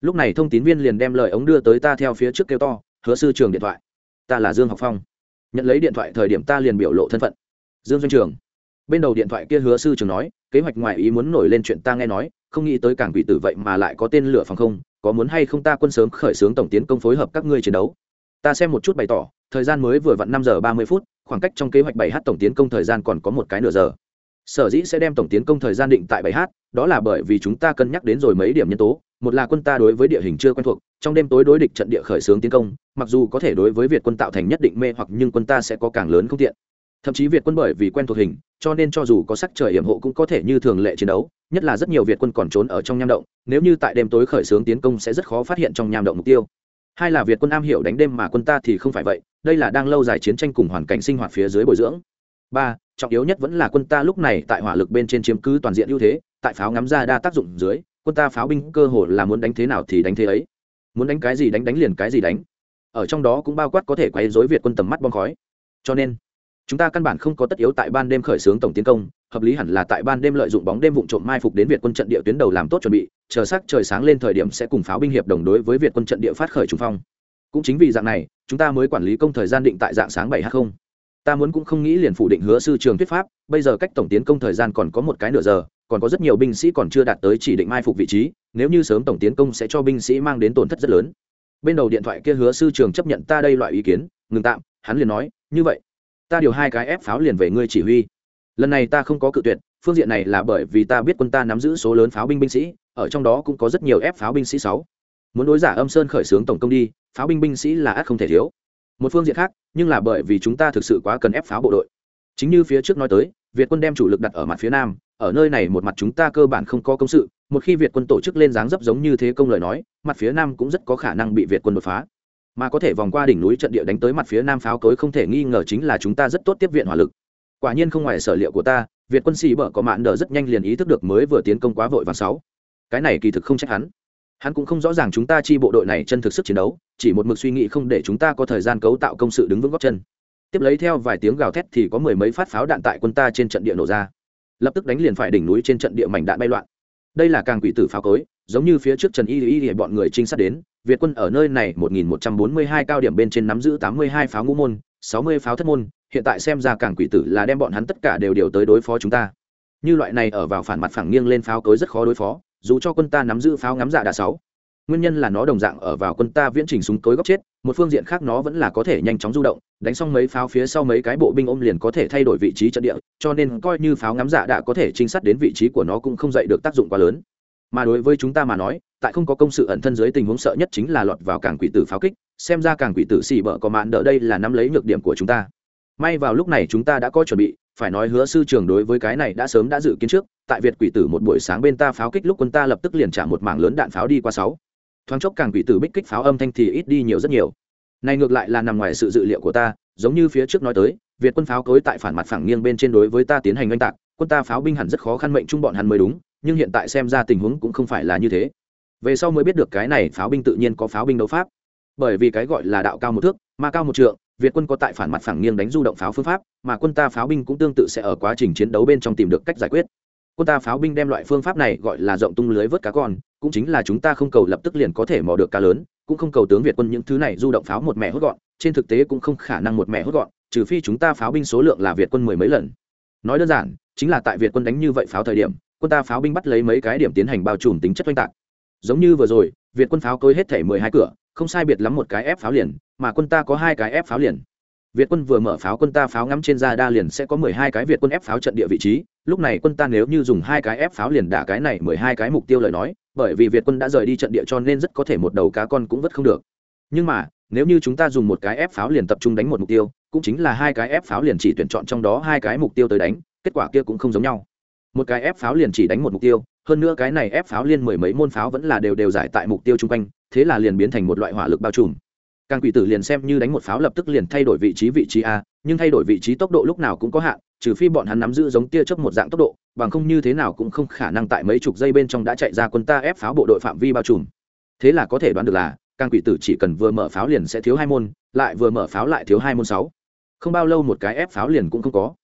lúc này thông tín viên liền đem lời ống đưa tới ta theo phía trước kêu to, hứa sư trường điện thoại, ta là dương học phong. Nhận lấy điện thoại thời điểm ta liền biểu lộ thân phận. Dương doanh trường bên đầu điện thoại kia hứa sư trường nói, kế hoạch ngoài ý muốn nổi lên chuyện ta nghe nói, không nghĩ tới cảng quỷ tử vậy mà lại có tên lửa phòng không, có muốn hay không ta quân sớm khởi xướng tổng tiến công phối hợp các ngươi chiến đấu. Ta xem một chút bày tỏ, thời gian mới vừa vặn năm giờ ba mươi phút khoảng cách trong kế hoạch bảy h tổng tiến công thời gian còn có một cái nửa giờ. Sở dĩ sẽ đem tổng tiến công thời gian định tại bảy h đó là bởi vì chúng ta cân nhắc đến rồi mấy điểm nhân tố. Một là quân ta đối với địa hình chưa quen thuộc, trong đêm tối đối địch trận địa khởi xướng tiến công, mặc dù có thể đối với việt quân tạo thành nhất định mê hoặc nhưng quân ta sẽ có càng lớn không tiện. Thậm chí việt quân bởi vì quen thuộc hình, cho nên cho dù có sắc trời hiểm hộ cũng có thể như thường lệ chiến đấu, nhất là rất nhiều việt quân còn trốn ở trong nham động, nếu như tại đêm tối khởi xướng tiến công sẽ rất khó phát hiện trong nham động mục tiêu hai là việt quân am hiểu đánh đêm mà quân ta thì không phải vậy, đây là đang lâu dài chiến tranh cùng hoàn cảnh sinh hoạt phía dưới bồi dưỡng. Ba, trọng yếu nhất vẫn là quân ta lúc này tại hỏa lực bên trên chiếm cứ toàn diện ưu thế, tại pháo ngắm ra đa tác dụng dưới, quân ta pháo binh cơ hồ là muốn đánh thế nào thì đánh thế ấy. Muốn đánh cái gì đánh đánh liền cái gì đánh. Ở trong đó cũng bao quát có thể quấy rối việt quân tầm mắt bom khói. Cho nên, chúng ta căn bản không có tất yếu tại ban đêm khởi xướng tổng tiến công hợp lý hẳn là tại ban đêm lợi dụng bóng đêm vụ trộm mai phục đến việt quân trận địa tuyến đầu làm tốt chuẩn bị, chờ sắc trời sáng lên thời điểm sẽ cùng pháo binh hiệp đồng đối với việt quân trận địa phát khởi trùng phong. Cũng chính vì dạng này, chúng ta mới quản lý công thời gian định tại dạng sáng bảy h không. Ta muốn cũng không nghĩ liền phủ định hứa sư trường thuyết pháp, bây giờ cách tổng tiến công thời gian còn có một cái nửa giờ, còn có rất nhiều binh sĩ còn chưa đạt tới chỉ định mai phục vị trí, nếu như sớm tổng tiến công sẽ cho binh sĩ mang đến tổn thất rất lớn. Bên đầu điện thoại kia hứa sư trường chấp nhận ta đây loại ý kiến, ngừng tạm, hắn liền nói, như vậy, ta điều hai cái ép pháo liền về ngươi chỉ huy lần này ta không có cự tuyệt, phương diện này là bởi vì ta biết quân ta nắm giữ số lớn pháo binh binh sĩ, ở trong đó cũng có rất nhiều ép pháo binh sĩ sáu. Muốn đối giả âm sơn khởi xướng tổng công đi, pháo binh binh sĩ là ắt không thể thiếu. Một phương diện khác, nhưng là bởi vì chúng ta thực sự quá cần ép pháo bộ đội. Chính như phía trước nói tới, việt quân đem chủ lực đặt ở mặt phía nam, ở nơi này một mặt chúng ta cơ bản không có công sự, một khi việt quân tổ chức lên dáng dấp giống như thế công lời nói, mặt phía nam cũng rất có khả năng bị việt quân đột phá. Mà có thể vòng qua đỉnh núi trận địa đánh tới mặt phía nam pháo cối không thể nghi ngờ chính là chúng ta rất tốt tiếp viện hỏa lực quả nhiên không ngoài sở liệu của ta, việt quân xì bở có mạn đờ rất nhanh liền ý thức được mới vừa tiến công quá vội vàng sáu. Cái này kỳ thực không trách hắn. Hắn cũng không rõ ràng chúng ta chi bộ đội này chân thực sức chiến đấu, chỉ một mực suy nghĩ không để chúng ta có thời gian cấu tạo công sự đứng vững góc chân. Tiếp lấy theo vài tiếng gào thét thì có mười mấy phát pháo đạn tại quân ta trên trận địa nổ ra. Lập tức đánh liền phải đỉnh núi trên trận địa mảnh đạn bay loạn. Đây là càng quỷ tử pháo cối, giống như phía trước trần y y y bọn người trinh sát đến, việt quân ở nơi này 1142 cao điểm bên trên nắm giữ 82 pháo ngũ môn 60 pháo thất môn hiện tại xem ra càng quỷ tử là đem bọn hắn tất cả đều điều tới đối phó chúng ta. Như loại này ở vào phản mặt phẳng nghiêng lên pháo cối rất khó đối phó, dù cho quân ta nắm giữ pháo ngắm dạ đà sáu. Nguyên nhân là nó đồng dạng ở vào quân ta viễn trình súng cối góc chết, một phương diện khác nó vẫn là có thể nhanh chóng du động, đánh xong mấy pháo phía sau mấy cái bộ binh ôm liền có thể thay đổi vị trí trận địa, cho nên coi như pháo ngắm dạ đã có thể trinh sát đến vị trí của nó cũng không dậy được tác dụng quá lớn. Mà đối với chúng ta mà nói, tại không có công sự ẩn thân dưới tình huống sợ nhất chính là lọt vào cảng quỷ tử pháo kích, xem ra cảng quỷ tử xì bở có mạn đỡ đây là nắm lấy nhược điểm của chúng ta may vào lúc này chúng ta đã có chuẩn bị, phải nói hứa sư trường đối với cái này đã sớm đã dự kiến trước, tại việt quỷ tử một buổi sáng bên ta pháo kích lúc quân ta lập tức liền trả một mảng lớn đạn pháo đi qua sáu. Thoáng chốc càng quỷ tử bích kích pháo âm thanh thì ít đi nhiều rất nhiều. Này ngược lại là nằm ngoài sự dự liệu của ta, giống như phía trước nói tới, việt quân pháo cối tại phản mặt phẳng nghiêng bên trên đối với ta tiến hành oanh tạc, quân ta pháo binh hẳn rất khó khăn mệnh chung bọn hắn mới đúng, nhưng hiện tại xem ra tình huống cũng không phải là như thế. Về sau mới biết được cái này pháo binh tự nhiên có pháo binh đấu pháp. Bởi vì cái gọi là đạo cao một thước, ma cao một trượng việt quân có tại phản mặt phẳng nghiêng đánh du động pháo phương pháp, mà quân ta pháo binh cũng tương tự sẽ ở quá trình chiến đấu bên trong tìm được cách giải quyết. Quân ta pháo binh đem loại phương pháp này gọi là rộng tung lưới vớt cá con, cũng chính là chúng ta không cầu lập tức liền có thể mò được cá lớn, cũng không cầu tướng việt quân những thứ này du động pháo một mẹ hốt gọn, trên thực tế cũng không khả năng một mẹ hốt gọn, trừ phi chúng ta pháo binh số lượng là việt quân mười mấy lần. Nói đơn giản, chính là tại việt quân đánh như vậy pháo thời điểm, quân ta pháo binh bắt lấy mấy cái điểm tiến hành bao trùm tính chất oanh tạc. Giống như vừa rồi, việt quân pháo cối hết thể mười hai cửa không sai biệt lắm một cái ép pháo liền mà quân ta có hai cái ép pháo liền Việt quân vừa mở pháo quân ta pháo ngắm trên ra đa liền sẽ có mười hai cái Việt quân ép pháo trận địa vị trí, lúc này quân ta nếu như dùng hai cái ép pháo liền đả cái này mười hai cái mục tiêu lời nói, bởi vì Việt quân đã rời đi trận địa cho nên rất có thể một đầu cá con cũng vất không được. Nhưng mà, nếu như chúng ta dùng một cái ép pháo liền tập trung đánh một mục tiêu, cũng chính là hai cái ép pháo liền chỉ tuyển chọn trong đó hai cái mục tiêu tới đánh, kết quả kia cũng không giống nhau. Một cái ép pháo liền chỉ đánh một mục tiêu, hơn nữa cái này ép pháo liên mười mấy môn pháo vẫn là đều đều giải tại mục tiêu chung quanh, thế là liền biến thành một loại hỏa lực bao trùm. Càng quỷ tử liền xem như đánh một pháo lập tức liền thay đổi vị trí vị trí a nhưng thay đổi vị trí tốc độ lúc nào cũng có hạn trừ phi bọn hắn nắm giữ giống tia chớp một dạng tốc độ bằng không như thế nào cũng không khả năng tại mấy chục giây bên trong đã chạy ra quân ta ép pháo bộ đội phạm vi bao trùm. Thế là có thể đoán được là càng quỷ tử chỉ cần vừa mở pháo liền sẽ thiếu hai môn lại vừa mở pháo lại thiếu hai môn sáu. Không bao lâu một cái ép pháo liền cũng không có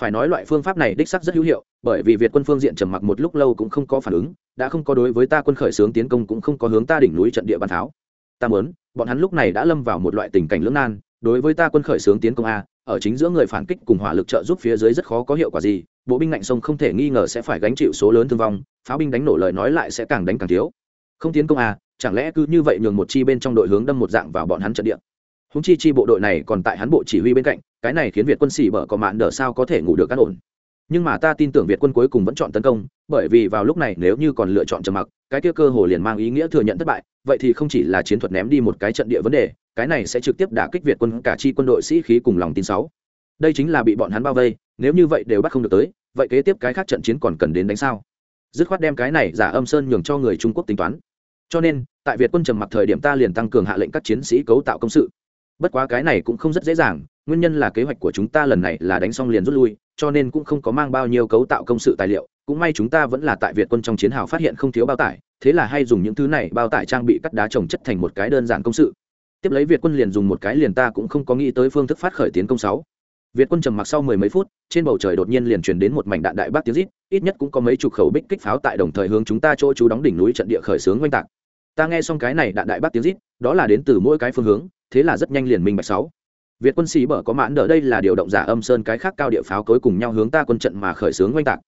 phải nói loại phương pháp này đích sắc rất hữu hiệu, bởi vì việt quân phương diện trầm mặc một lúc lâu cũng không có phản ứng, đã không có đối với ta quân khởi xướng tiến công cũng không có hướng ta đỉnh núi trận địa bàn tháo. ta muốn, bọn hắn lúc này đã lâm vào một loại tình cảnh lưỡng nan, đối với ta quân khởi xướng tiến công a, ở chính giữa người phản kích cùng hỏa lực trợ giúp phía dưới rất khó có hiệu quả gì, bộ binh ngạnh sông không thể nghi ngờ sẽ phải gánh chịu số lớn thương vong, pháo binh đánh nổ lời nói lại sẽ càng đánh càng thiếu không tiến công a, chẳng lẽ cứ như vậy nhường một chi bên trong đội hướng đâm một dạng vào bọn hắn trận địa húng chi chi bộ đội này còn tại hắn bộ chỉ huy bên cạnh, cái này khiến việt quân xỉ bở có mạn đỡ sao có thể ngủ được cắt ổn. Nhưng mà ta tin tưởng việt quân cuối cùng vẫn chọn tấn công, bởi vì vào lúc này nếu như còn lựa chọn trầm mặc, cái kia cơ hồ liền mang ý nghĩa thừa nhận thất bại, vậy thì không chỉ là chiến thuật ném đi một cái trận địa vấn đề, cái này sẽ trực tiếp đả kích việt quân, cả chi quân đội sĩ khí cùng lòng tin sáu. Đây chính là bị bọn hắn bao vây, nếu như vậy đều bắt không được tới, vậy kế tiếp cái khác trận chiến còn cần đến đánh sao? Dứt khoát đem cái này giả âm sơn nhường cho người trung quốc tính toán. Cho nên, tại việt quân trầm mặc thời điểm ta liền tăng cường hạ lệnh các chiến sĩ cấu tạo công sự bất quá cái này cũng không rất dễ dàng, nguyên nhân là kế hoạch của chúng ta lần này là đánh xong liền rút lui, cho nên cũng không có mang bao nhiêu cấu tạo công sự tài liệu, cũng may chúng ta vẫn là tại việt quân trong chiến hào phát hiện không thiếu bao tải, thế là hay dùng những thứ này bao tải trang bị cắt đá trồng chất thành một cái đơn giản công sự. Tiếp lấy việt quân liền dùng một cái liền ta cũng không có nghĩ tới phương thức phát khởi tiến công sáu. Việt quân trầm mặc sau mười mấy phút, trên bầu trời đột nhiên liền truyền đến một mảnh đạn đại bác tiếng rít, ít nhất cũng có mấy chục khẩu bích kích pháo tại đồng thời hướng chúng ta chỗ chú đóng đỉnh núi trận địa khởi xướng oanh tạc. Ta nghe xong cái này đạn đại bác tiếng rít, đó là đến từ mỗi cái phương hướng thế là rất nhanh liền minh bạch sáu. Việt quân sĩ bở có mãn đỡ đây là điều động giả âm sơn cái khác cao địa pháo cối cùng nhau hướng ta quân trận mà khởi xướng oanh tạc.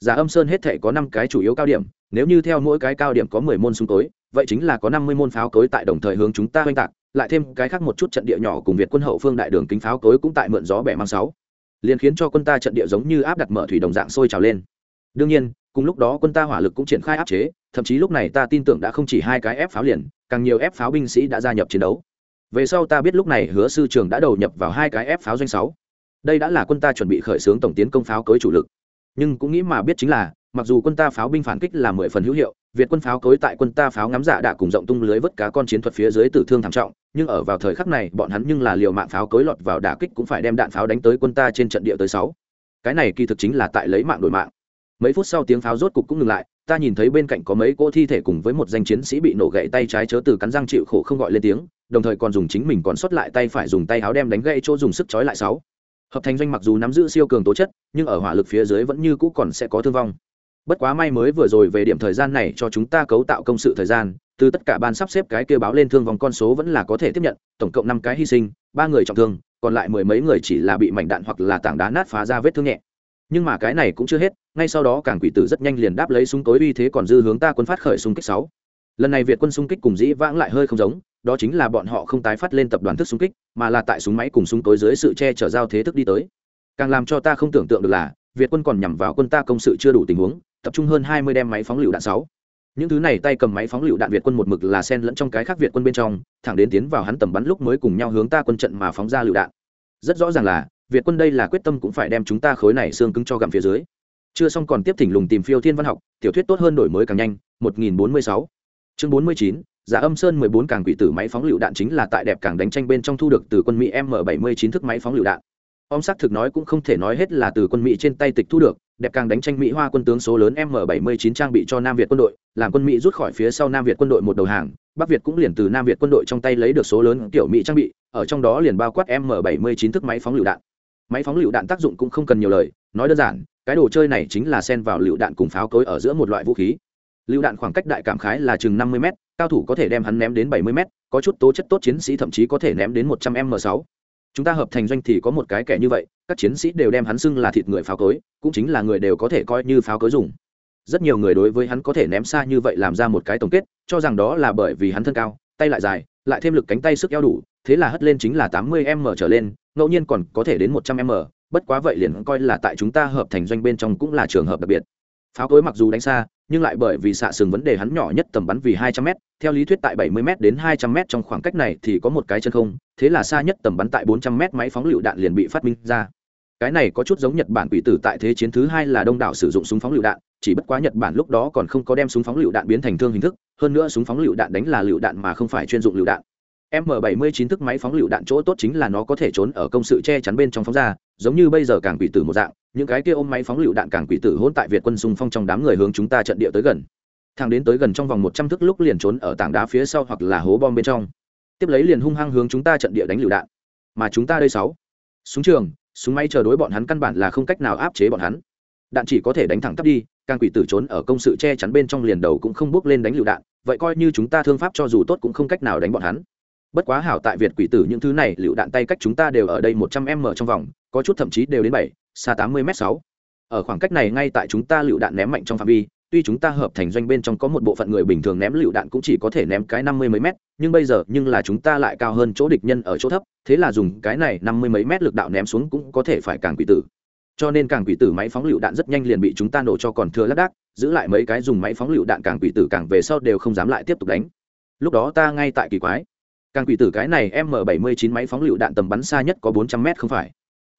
Giả âm sơn hết thể có năm cái chủ yếu cao điểm, nếu như theo mỗi cái cao điểm có mười môn súng tối, vậy chính là có năm mươi môn pháo cối tại đồng thời hướng chúng ta oanh tạc, lại thêm cái khác một chút trận địa nhỏ cùng việt quân hậu phương đại đường kính pháo cối cũng tại mượn gió bẻ mang sáu. Liền khiến cho quân ta trận địa giống như áp đặt mở thủy đồng dạng sôi trào lên. Đương nhiên, cùng lúc đó quân ta hỏa lực cũng triển khai áp chế, thậm chí lúc này ta tin tưởng đã không chỉ hai cái ép pháo liền, càng nhiều ép pháo binh sĩ đã gia nhập chiến đấu về sau ta biết lúc này hứa sư trường đã đầu nhập vào hai cái ép pháo doanh sáu. Đây đã là quân ta chuẩn bị khởi xướng tổng tiến công pháo cối chủ lực. Nhưng cũng nghĩ mà biết chính là, mặc dù quân ta pháo binh phản kích là mười phần hữu hiệu, việt quân pháo cối tại quân ta pháo ngắm dạ đã cùng rộng tung lưới vớt cá con chiến thuật phía dưới tử thương thảm trọng, nhưng ở vào thời khắc này, bọn hắn nhưng là liều mạng pháo cối lọt vào đả kích cũng phải đem đạn pháo đánh tới quân ta trên trận địa tới sáu. Cái này kỳ thực chính là tại lấy mạng đổi mạng. Mấy phút sau tiếng pháo rốt cục cũng ngừng lại, ta nhìn thấy bên cạnh có mấy cỗ thi thể cùng với một danh chiến sĩ bị nổ gãy tay trái chớ từ cắn răng chịu khổ không gọi lên tiếng đồng thời còn dùng chính mình còn sót lại tay phải dùng tay áo đem đánh gãy chỗ dùng sức chói lại sáu. Hợp thành doanh mặc dù nắm giữ siêu cường tố chất, nhưng ở hỏa lực phía dưới vẫn như cũ còn sẽ có thương vong. Bất quá may mới vừa rồi về điểm thời gian này cho chúng ta cấu tạo công sự thời gian, từ tất cả ban sắp xếp cái kêu báo lên thương vòng con số vẫn là có thể tiếp nhận, tổng cộng năm cái hy sinh, ba người trọng thương, còn lại mười mấy người chỉ là bị mảnh đạn hoặc là tảng đá nát phá ra vết thương nhẹ. Nhưng mà cái này cũng chưa hết, ngay sau đó cảng quỷ tử rất nhanh liền đáp lấy súng tối uy thế còn dư hướng ta quân phát khởi xung kích sáu. Lần này việt quân xung kích cùng dĩ vãng lại hơi không giống đó chính là bọn họ không tái phát lên tập đoàn thức xung kích, mà là tại súng máy cùng súng tối dưới sự che chở giao thế thức đi tới. Càng làm cho ta không tưởng tượng được là, việt quân còn nhằm vào quân ta công sự chưa đủ tình huống, tập trung hơn hai mươi đem máy phóng lựu đạn sáu. Những thứ này tay cầm máy phóng lựu đạn việt quân một mực là sen lẫn trong cái khác việt quân bên trong, thẳng đến tiến vào hắn tầm bắn lúc mới cùng nhau hướng ta quân trận mà phóng ra lựu đạn. Rất rõ ràng là, việt quân đây là quyết tâm cũng phải đem chúng ta khối này xương cứng cho gặm phía dưới. Chưa xong còn tiếp thỉnh lùng tìm phiêu thiên văn học, tiểu thuyết tốt hơn đổi mới càng nhanh 1046 chương 49 giả âm sơn 14 càng quỷ tử máy phóng lựu đạn chính là tại đẹp càng đánh tranh bên trong thu được từ quân mỹ m 79 thức máy phóng lựu đạn. Ông xác thực nói cũng không thể nói hết là từ quân mỹ trên tay tịch thu được, đẹp càng đánh tranh mỹ hoa quân tướng số lớn m 79 trang bị cho nam việt quân đội, làm quân mỹ rút khỏi phía sau nam việt quân đội một đầu hàng, bắc việt cũng liền từ nam việt quân đội trong tay lấy được số lớn kiểu mỹ trang bị, ở trong đó liền bao quát m 79 thức máy phóng lựu đạn. Máy phóng lựu đạn tác dụng cũng không cần nhiều lời, nói đơn giản, cái đồ chơi này chính là xen vào lựu đạn cùng pháo cối ở giữa một loại vũ khí. Lựu đạn khoảng cách đại cảm khái là chừng năm mươi m cao thủ có thể đem hắn ném đến bảy mươi m có chút tố chất tốt chiến sĩ thậm chí có thể ném đến một trăm m sáu. Chúng ta hợp thành doanh thì có một cái kẻ như vậy, các chiến sĩ đều đem hắn xưng là thịt người pháo cối, cũng chính là người đều có thể coi như pháo cối dùng. Rất nhiều người đối với hắn có thể ném xa như vậy làm ra một cái tổng kết, cho rằng đó là bởi vì hắn thân cao, tay lại dài, lại thêm lực cánh tay sức eo đủ, thế là hất lên chính là tám mươi m trở lên, ngẫu nhiên còn có thể đến một trăm m, bất quá vậy liền coi là tại chúng ta hợp thành doanh bên trong cũng là trường hợp đặc biệt. Pháo cối mặc dù đánh xa nhưng lại bởi vì xạ sừng vấn đề hắn nhỏ nhất tầm bắn vì hai trăm m theo lý thuyết tại bảy mươi m đến hai trăm m trong khoảng cách này thì có một cái chân không, thế là xa nhất tầm bắn tại bốn trăm m máy phóng lựu đạn liền bị phát minh ra. Cái này có chút giống nhật bản quỷ tử tại thế chiến thứ hai là đông đảo sử dụng súng phóng lựu đạn, chỉ bất quá nhật bản lúc đó còn không có đem súng phóng lựu đạn biến thành thương hình thức, hơn nữa súng phóng lựu đạn đánh là lựu đạn mà không phải chuyên dụng lựu đạn m 79 thức máy phóng lựu đạn chỗ tốt chính là nó có thể trốn ở công sự che chắn bên trong phóng ra, giống như bây giờ càng quỷ tử một dạng, những cái kia ôm máy phóng lựu đạn càng quỷ tử hỗn tại việt quân xung phong trong đám người hướng chúng ta trận địa tới gần. Thang đến tới gần trong vòng một trăm thước lúc liền trốn ở tảng đá phía sau hoặc là hố bom bên trong. Tiếp lấy liền hung hăng hướng chúng ta trận địa đánh lựu đạn. Mà chúng ta đây sáu. Súng trường, súng máy chờ đối bọn hắn căn bản là không cách nào áp chế bọn hắn. Đạn chỉ có thể đánh thẳng tắp đi càng quỷ tử trốn ở công sự che chắn bên trong liền đầu cũng không bước lên đánh lựu đạn, vậy coi như chúng ta thương pháp cho dù tốt cũng không cách nào đánh bọn hắn bất quá hảo tại việt quỷ tử những thứ này, lựu đạn tay cách chúng ta đều ở đây một trăm m trong vòng, có chút thậm chí đều đến bảy, xa tám mươi m sáu. Ở khoảng cách này ngay tại chúng ta lựu đạn ném mạnh trong phạm vi, tuy chúng ta hợp thành doanh bên trong có một bộ phận người bình thường ném lựu đạn cũng chỉ có thể ném cái năm mươi mấy mét, nhưng bây giờ, nhưng là chúng ta lại cao hơn chỗ địch nhân ở chỗ thấp, thế là dùng cái này năm mươi mấy mét lực đạo ném xuống cũng có thể phải càng quỷ tử. Cho nên càng quỷ tử máy phóng lựu đạn rất nhanh liền bị chúng ta nổ cho còn thừa lác đác, giữ lại mấy cái dùng máy phóng lựu đạn càng quỷ tử càng về sau đều không dám lại tiếp tục đánh. Lúc đó ta ngay tại kỳ quái càng quỷ tử cái này m 79 máy phóng lựu đạn tầm bắn xa nhất có 400 m không phải.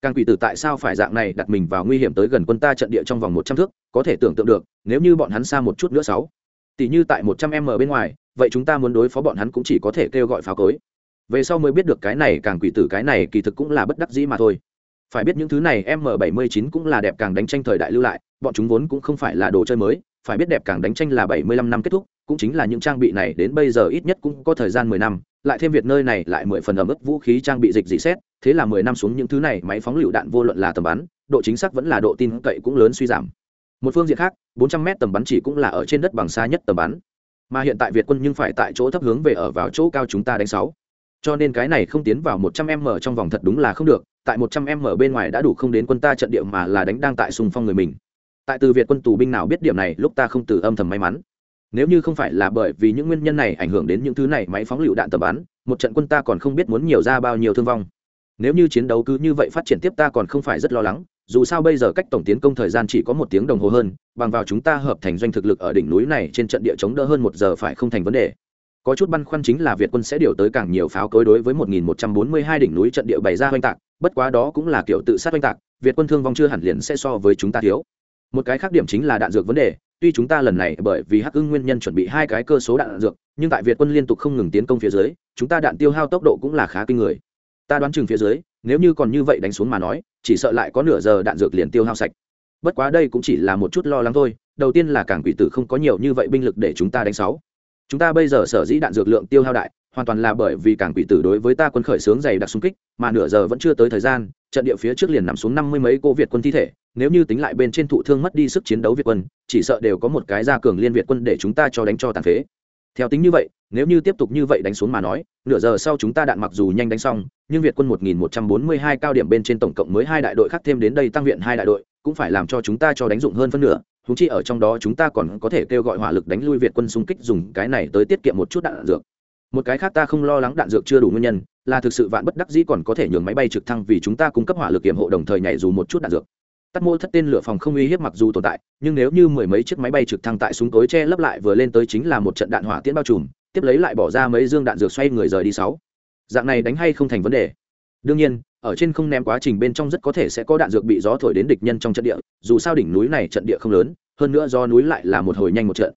Càng quỷ tử tại sao phải dạng này đặt mình vào nguy hiểm tới gần quân ta trận địa trong vòng 100 thước, có thể tưởng tượng được, nếu như bọn hắn xa một chút nữa sáu. Tỷ như tại 100 m bên ngoài, vậy chúng ta muốn đối phó bọn hắn cũng chỉ có thể kêu gọi pháo cối. Về sau mới biết được cái này càng quỷ tử cái này kỳ thực cũng là bất đắc dĩ mà thôi. Phải biết những thứ này m 79 cũng là đẹp càng đánh tranh thời đại lưu lại, bọn chúng vốn cũng không phải là đồ chơi mới, phải biết đẹp càng đánh tranh là 75 năm kết thúc, cũng chính là những trang bị này đến bây giờ ít nhất cũng có thời gian mười năm lại thêm việc nơi này lại mười phần ẩm ướt vũ khí trang bị dịch dị xét, thế là mười năm xuống những thứ này máy phóng lựu đạn vô luận là tầm bắn, độ chính xác vẫn là độ tin cậy cũng lớn suy giảm. Một phương diện khác, bốn trăm m tầm bắn chỉ cũng là ở trên đất bằng xa nhất tầm bắn. Mà hiện tại việt quân nhưng phải tại chỗ thấp hướng về ở vào chỗ cao chúng ta đánh sáu. Cho nên cái này không tiến vào một trăm m trong vòng thật đúng là không được, tại một trăm m bên ngoài đã đủ không đến quân ta trận địa mà là đánh đang tại xung phong người mình. Tại từ việt quân tù binh nào biết điểm này, lúc ta không từ âm thầm may mắn nếu như không phải là bởi vì những nguyên nhân này ảnh hưởng đến những thứ này máy phóng lựu đạn tầm bắn, một trận quân ta còn không biết muốn nhiều ra bao nhiêu thương vong. Nếu như chiến đấu cứ như vậy phát triển tiếp ta còn không phải rất lo lắng, dù sao bây giờ cách tổng tiến công thời gian chỉ có một tiếng đồng hồ hơn, bằng vào chúng ta hợp thành doanh thực lực ở đỉnh núi này trên trận địa chống đỡ hơn một giờ phải không thành vấn đề. Có chút băn khoăn chính là việt quân sẽ điều tới càng nhiều pháo cối đối với 1142 đỉnh núi trận địa bày ra oanh tạc, bất quá đó cũng là kiểu tự sát oanh tạc, việt quân thương vong chưa hẳn liền sẽ so với chúng ta thiếu. Một cái khác điểm chính là đạn dược vấn đề tuy chúng ta lần này bởi vì hắc ưng nguyên nhân chuẩn bị hai cái cơ số đạn dược, nhưng tại việt quân liên tục không ngừng tiến công phía dưới, chúng ta đạn tiêu hao tốc độ cũng là khá kinh người. Ta đoán chừng phía dưới, nếu như còn như vậy đánh xuống mà nói, chỉ sợ lại có nửa giờ đạn dược liền tiêu hao sạch. Bất quá đây cũng chỉ là một chút lo lắng thôi, đầu tiên là cảng quỷ tử không có nhiều như vậy binh lực để chúng ta đánh sáu. Chúng ta bây giờ sở dĩ đạn dược lượng tiêu hao đại, hoàn toàn là bởi vì cảng quỷ tử đối với ta quân khởi sướng dày đặc xung kích, mà nửa giờ vẫn chưa tới thời gian trận địa phía trước liền nằm xuống năm mươi mấy cô việt quân thi thể, nếu như tính lại bên trên thụ thương mất đi sức chiến đấu việt quân, chỉ sợ đều có một cái gia cường liên việt quân để chúng ta cho đánh cho tàn phế. Theo tính như vậy, nếu như tiếp tục như vậy đánh xuống mà nói, nửa giờ sau chúng ta đạn mặc dù nhanh đánh xong, nhưng việt quân 1142 cao điểm bên trên tổng cộng mới hai đại đội khác thêm đến đây tăng viện hai đại đội, cũng phải làm cho chúng ta cho đánh dụng hơn phân nửa. Húng chi ở trong đó chúng ta còn có thể kêu gọi hỏa lực đánh lui việt quân xung kích dùng cái này tới tiết kiệm một chút đạn dược. Một cái khác ta không lo lắng đạn dược chưa đủ nguyên nhân là thực sự vạn bất đắc dĩ còn có thể nhường máy bay trực thăng vì chúng ta cung cấp hỏa lực kiểm hộ đồng thời nhảy dù một chút đạn dược. Tắt mô thất tên lửa phòng không uy hiếp mặc dù tồn tại, nhưng nếu như mười mấy chiếc máy bay trực thăng tại súng tối che lấp lại vừa lên tới chính là một trận đạn hỏa tiễn bao trùm, tiếp lấy lại bỏ ra mấy dương đạn dược xoay người rời đi sáu. Dạng này đánh hay không thành vấn đề. Đương nhiên, ở trên không ném quá trình bên trong rất có thể sẽ có đạn dược bị gió thổi đến địch nhân trong trận địa, dù sao đỉnh núi này trận địa không lớn, hơn nữa do núi lại là một hồi nhanh một trận.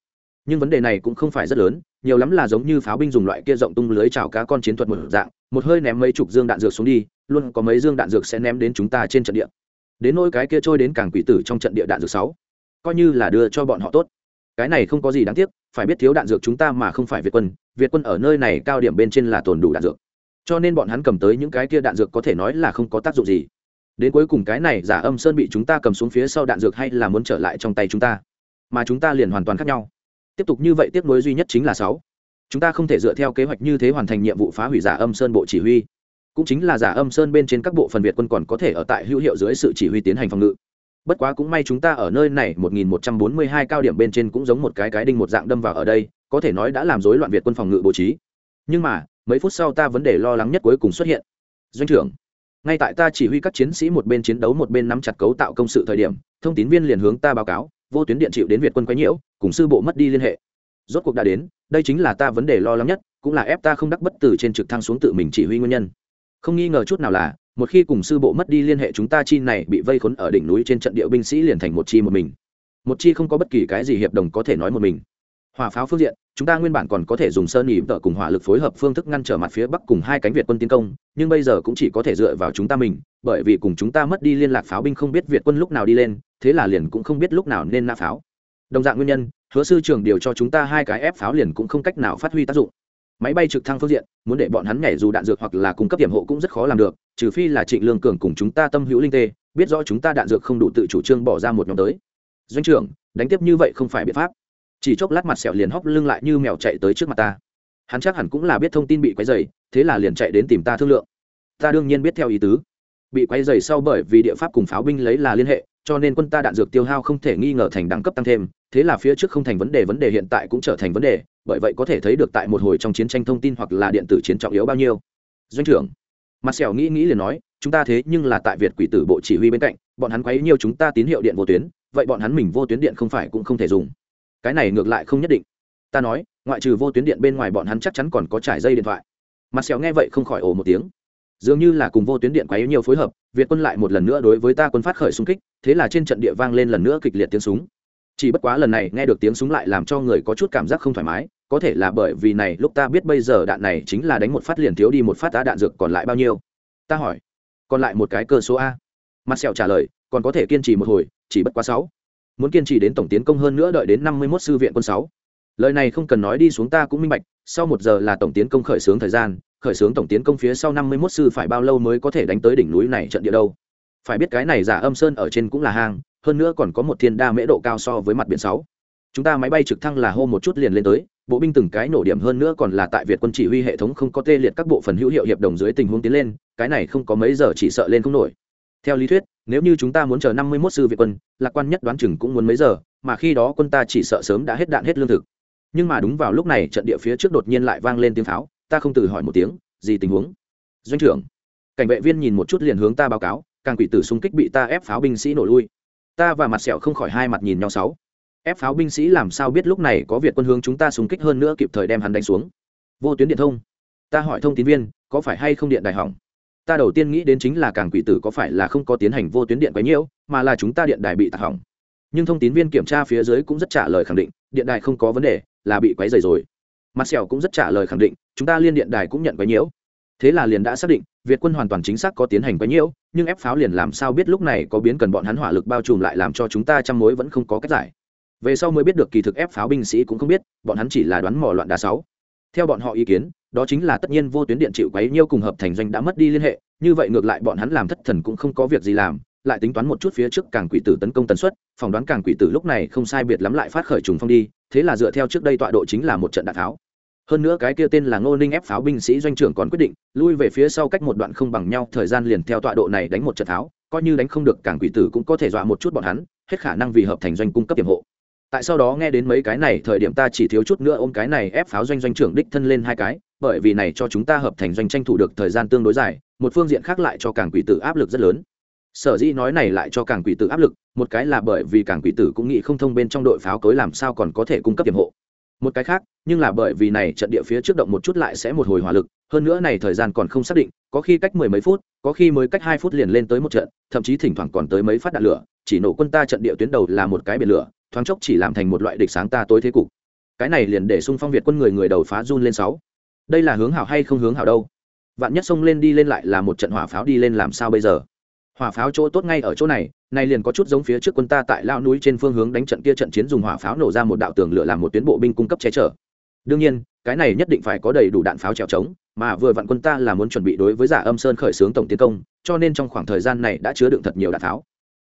Nhưng vấn đề này cũng không phải rất lớn, nhiều lắm là giống như pháo binh dùng loại kia rộng tung lưới chảo cá con chiến thuật một dạng một hơi ném mấy chục dương đạn dược xuống đi, luôn có mấy dương đạn dược sẽ ném đến chúng ta trên trận địa. Đến nỗi cái kia trôi đến càng quỷ tử trong trận địa đạn dược sáu, coi như là đưa cho bọn họ tốt. Cái này không có gì đáng tiếc, phải biết thiếu đạn dược chúng ta mà không phải việt quân việt quân ở nơi này cao điểm bên trên là tồn đủ đạn dược. Cho nên bọn hắn cầm tới những cái kia đạn dược có thể nói là không có tác dụng gì. Đến cuối cùng cái này giả âm sơn bị chúng ta cầm xuống phía sau đạn dược hay là muốn trở lại trong tay chúng ta? Mà chúng ta liền hoàn toàn khác nhau. Tiếp tục như vậy tiếp nối duy nhất chính là sáu chúng ta không thể dựa theo kế hoạch như thế hoàn thành nhiệm vụ phá hủy giả âm sơn bộ chỉ huy. Cũng chính là giả âm sơn bên trên các bộ phần việt quân còn có thể ở tại hữu hiệu dưới sự chỉ huy tiến hành phòng ngự. Bất quá cũng may chúng ta ở nơi này 1142 cao điểm bên trên cũng giống một cái cái đinh một dạng đâm vào ở đây, có thể nói đã làm rối loạn việt quân phòng ngự bố trí. Nhưng mà, mấy phút sau ta vấn đề lo lắng nhất cuối cùng xuất hiện. Doanh trưởng, ngay tại ta chỉ huy các chiến sĩ một bên chiến đấu một bên nắm chặt cấu tạo công sự thời điểm, thông tín viên liền hướng ta báo cáo, vô tuyến điện chịu đến việt quân quấy nhiễu, cùng sư bộ mất đi liên hệ rốt cuộc đã đến, đây chính là ta vấn đề lo lắng nhất, cũng là ép ta không đắc bất từ trên trực thăng xuống tự mình chỉ huy nguyên nhân. Không nghi ngờ chút nào là, một khi cùng sư bộ mất đi liên hệ chúng ta chi này bị vây khốn ở đỉnh núi trên trận địa binh sĩ liền thành một chi một mình. Một chi không có bất kỳ cái gì hiệp đồng có thể nói một mình. Hỏa pháo phương diện, chúng ta nguyên bản còn có thể dùng sơn nhịp tợ cùng hỏa lực phối hợp phương thức ngăn trở mặt phía bắc cùng hai cánh việt quân tiến công, nhưng bây giờ cũng chỉ có thể dựa vào chúng ta mình, bởi vì cùng chúng ta mất đi liên lạc pháo binh không biết việt quân lúc nào đi lên, thế là liền cũng không biết lúc nào nên nã pháo. Đồng dạng nguyên nhân hứa sư trường điều cho chúng ta hai cái ép pháo liền cũng không cách nào phát huy tác dụng. Máy bay trực thăng phương diện, muốn để bọn hắn nhảy dù đạn dược hoặc là cung cấp điểm hộ cũng rất khó làm được, trừ phi là trịnh lương cường cùng chúng ta tâm hữu linh tê, biết rõ chúng ta đạn dược không đủ tự chủ trương bỏ ra một nhóm tới. Doanh trưởng, đánh tiếp như vậy không phải biện pháp. Chỉ chốc lát mặt sẹo liền hóc lưng lại như mèo chạy tới trước mặt ta. Hắn chắc hẳn cũng là biết thông tin bị quấy dày thế là liền chạy đến tìm ta thương lượng. Ta đương nhiên biết theo ý tứ. Bị quấy dày sau bởi vì địa pháp cùng pháo binh lấy là liên hệ cho nên quân ta đạn dược tiêu hao không thể nghi ngờ thành đẳng cấp tăng thêm, thế là phía trước không thành vấn đề vấn đề hiện tại cũng trở thành vấn đề, bởi vậy có thể thấy được tại một hồi trong chiến tranh thông tin hoặc là điện tử chiến trọng yếu bao nhiêu. Doanh trưởng, mặt sẹo nghĩ nghĩ liền nói, chúng ta thế nhưng là tại việt quỷ tử bộ chỉ huy bên cạnh, bọn hắn quấy nhiều chúng ta tín hiệu điện vô tuyến, vậy bọn hắn mình vô tuyến điện không phải cũng không thể dùng. Cái này ngược lại không nhất định. Ta nói, ngoại trừ vô tuyến điện bên ngoài bọn hắn chắc chắn còn có trải dây điện thoại. Mặt sẹo nghe vậy không khỏi ồ một tiếng dường như là cùng vô tuyến điện quấy nhiều phối hợp, việt quân lại một lần nữa đối với ta quân phát khởi xung kích, thế là trên trận địa vang lên lần nữa kịch liệt tiếng súng. Chỉ bất quá lần này nghe được tiếng súng lại làm cho người có chút cảm giác không thoải mái, có thể là bởi vì này, lúc ta biết bây giờ đạn này chính là đánh một phát liền thiếu đi một phát đá đạn dược còn lại bao nhiêu. Ta hỏi, còn lại một cái cơ số a. Mặt sẹo trả lời, còn có thể kiên trì một hồi, chỉ bất quá sáu. Muốn kiên trì đến tổng tiến công hơn nữa đợi đến năm mươi 51 sư viện quân sáu. Lời này không cần nói đi xuống ta cũng minh bạch, sau một giờ là tổng tiến công khởi xướng thời gian khởi xướng tổng tiến công phía sau năm mươi 51 sư phải bao lâu mới có thể đánh tới đỉnh núi này trận địa đâu? Phải biết cái này giả âm sơn ở trên cũng là hang, hơn nữa còn có một thiên đa mễ độ cao so với mặt biển sáu. Chúng ta máy bay trực thăng là hô một chút liền lên tới, bộ binh từng cái nổ điểm hơn nữa còn là tại việt quân chỉ huy hệ thống không có tê liệt các bộ phần hữu hiệu hiệp đồng dưới tình huống tiến lên, cái này không có mấy giờ chỉ sợ lên không nổi. Theo lý thuyết, nếu như chúng ta muốn chờ năm mươi 51 sư việt quân, lạc quan nhất đoán chừng cũng muốn mấy giờ, mà khi đó quân ta chỉ sợ sớm đã hết đạn hết lương thực. Nhưng mà đúng vào lúc này trận địa phía trước đột nhiên lại vang lên tiếng pháo ta không từ hỏi một tiếng, gì tình huống? Doanh trưởng. Cảnh vệ viên nhìn một chút liền hướng ta báo cáo, càng quỷ tử xung kích bị ta ép pháo binh sĩ nổ lui. Ta và mặt sẹo không khỏi hai mặt nhìn nhau sáu. Ép pháo binh sĩ làm sao biết lúc này có việt quân hướng chúng ta xung kích hơn nữa kịp thời đem hắn đánh xuống? Vô tuyến điện thông. Ta hỏi thông tin viên, có phải hay không điện đài hỏng? Ta đầu tiên nghĩ đến chính là càng quỷ tử có phải là không có tiến hành vô tuyến điện quấy nhiễu, mà là chúng ta điện đài bị tạc hỏng. Nhưng thông tin viên kiểm tra phía dưới cũng rất trả lời khẳng định, điện đài không có vấn đề, là bị quấy dày rồi. Mặt sẹo cũng rất trả lời khẳng định chúng ta liên điện đài cũng nhận quấy nhiễu. Thế là liền đã xác định, việt quân hoàn toàn chính xác có tiến hành quấy nhiễu, nhưng ép pháo liền làm sao biết lúc này có biến cần bọn hắn hỏa lực bao trùm lại làm cho chúng ta trăm mối vẫn không có cách giải. Về sau mới biết được kỳ thực ép pháo binh sĩ cũng không biết, bọn hắn chỉ là đoán mò loạn đá sáu. Theo bọn họ ý kiến, đó chính là tất nhiên vô tuyến điện chịu quấy nhiêu cùng hợp thành doanh đã mất đi liên hệ, như vậy ngược lại bọn hắn làm thất thần cũng không có việc gì làm, lại tính toán một chút phía trước càng quỷ tử tấn công tần suất, phỏng đoán càng quỷ tử lúc này không sai biệt lắm lại phát khởi trùng phong đi, thế là dựa theo trước đây tọa độ chính là một trận đạn tháo hơn nữa cái kia tên là ngô ninh ép pháo binh sĩ doanh trưởng còn quyết định, lui về phía sau cách một đoạn không bằng nhau, thời gian liền theo tọa độ này đánh một trận tháo, coi như đánh không được cảng quỷ tử cũng có thể dọa một chút bọn hắn, hết khả năng vì hợp thành doanh cung cấp tiềm hộ. Tại sau đó nghe đến mấy cái này, thời điểm ta chỉ thiếu chút nữa ôm cái này ép pháo doanh doanh trưởng đích thân lên hai cái, bởi vì này cho chúng ta hợp thành doanh tranh thủ được thời gian tương đối dài, một phương diện khác lại cho cảng quỷ tử áp lực rất lớn. Sở dĩ nói này lại cho cảng quỷ tử áp lực, một cái là bởi vì cảng quỷ tử cũng nghĩ không thông bên trong đội pháo cối làm sao còn có thể cung cấp tiềm hộ một cái khác, nhưng là bởi vì này trận địa phía trước động một chút lại sẽ một hồi hỏa lực, hơn nữa này thời gian còn không xác định, có khi cách mười mấy phút, có khi mới cách hai phút liền lên tới một trận, thậm chí thỉnh thoảng còn tới mấy phát đạn lửa, chỉ nổ quân ta trận địa tuyến đầu là một cái biển lửa, thoáng chốc chỉ làm thành một loại địch sáng ta tối thế cục. Cái này liền để xung phong việt quân người người đầu phá run lên sáu. Đây là hướng hảo hay không hướng hảo đâu? Vạn nhất xông lên đi lên lại là một trận hỏa pháo đi lên làm sao bây giờ? Hỏa pháo chỗ tốt ngay ở chỗ này này liền có chút giống phía trước quân ta tại lao núi trên phương hướng đánh trận kia trận chiến dùng hỏa pháo nổ ra một đạo tường lửa làm một tuyến bộ binh cung cấp che chở. Đương nhiên, cái này nhất định phải có đầy đủ đạn pháo trèo trống, mà vừa vặn quân ta là muốn chuẩn bị đối với giả âm sơn khởi xướng tổng tiến công, cho nên trong khoảng thời gian này đã chứa đựng thật nhiều đạn pháo.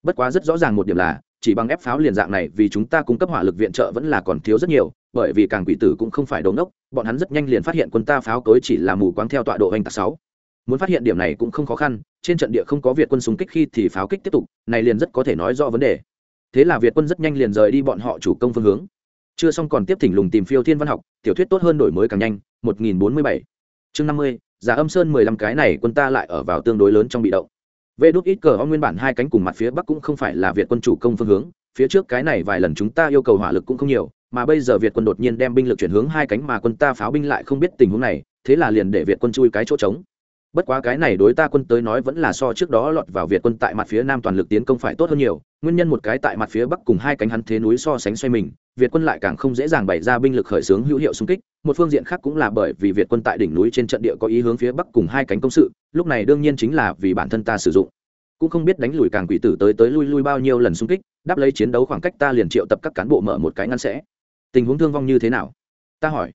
Bất quá rất rõ ràng một điểm là, chỉ bằng ép pháo liền dạng này, vì chúng ta cung cấp hỏa lực viện trợ vẫn là còn thiếu rất nhiều, bởi vì càng quỷ tử cũng không phải đống đốc bọn hắn rất nhanh liền phát hiện quân ta pháo cối chỉ là mù quáng theo tọa độ hành tạc sáu. Muốn phát hiện điểm này cũng không khó khăn trên trận địa không có việt quân súng kích khi thì pháo kích tiếp tục này liền rất có thể nói rõ vấn đề. Thế là việt quân rất nhanh liền rời đi bọn họ chủ công phương hướng. Chưa xong còn tiếp thỉnh lùng tìm phiêu thiên văn học tiểu thuyết tốt hơn đổi mới càng nhanh 1047 chương 50 giả âm sơn 15 cái này quân ta lại ở vào tương đối lớn trong bị động. Vệ đút ít cờ nguyên bản hai cánh cùng mặt phía bắc cũng không phải là Việt quân chủ công phương hướng, phía trước cái này vài lần chúng ta yêu cầu hỏa lực cũng không nhiều, mà bây giờ Việt quân đột nhiên đem binh lực chuyển hướng hai cánh mà quân ta pháo binh lại không biết tình huống này, thế là liền để Việt quân chui cái chỗ trống. Bất quá cái này đối ta quân tới nói vẫn là so trước đó lọt vào Việt quân tại mặt phía nam toàn lực tiến công phải tốt hơn nhiều, nguyên nhân một cái tại mặt phía bắc cùng hai cánh hắn thế núi so sánh xoay mình, Việt quân lại càng không dễ dàng bày ra binh lực khởi xướng hữu hiệu xung kích, một phương diện khác cũng là bởi vì Việt quân tại đỉnh núi trên trận địa có ý hướng phía bắc cùng hai cánh công sự, lúc này đương nhiên chính là vì bản thân ta sử dụng. Cũng không biết đánh lùi càng quỷ tử tới tới lui lui bao nhiêu lần xung kích đáp lấy chiến đấu khoảng cách ta liền triệu tập các cán bộ mở một cái ngăn sẽ. Tình huống thương vong như thế nào? Ta hỏi.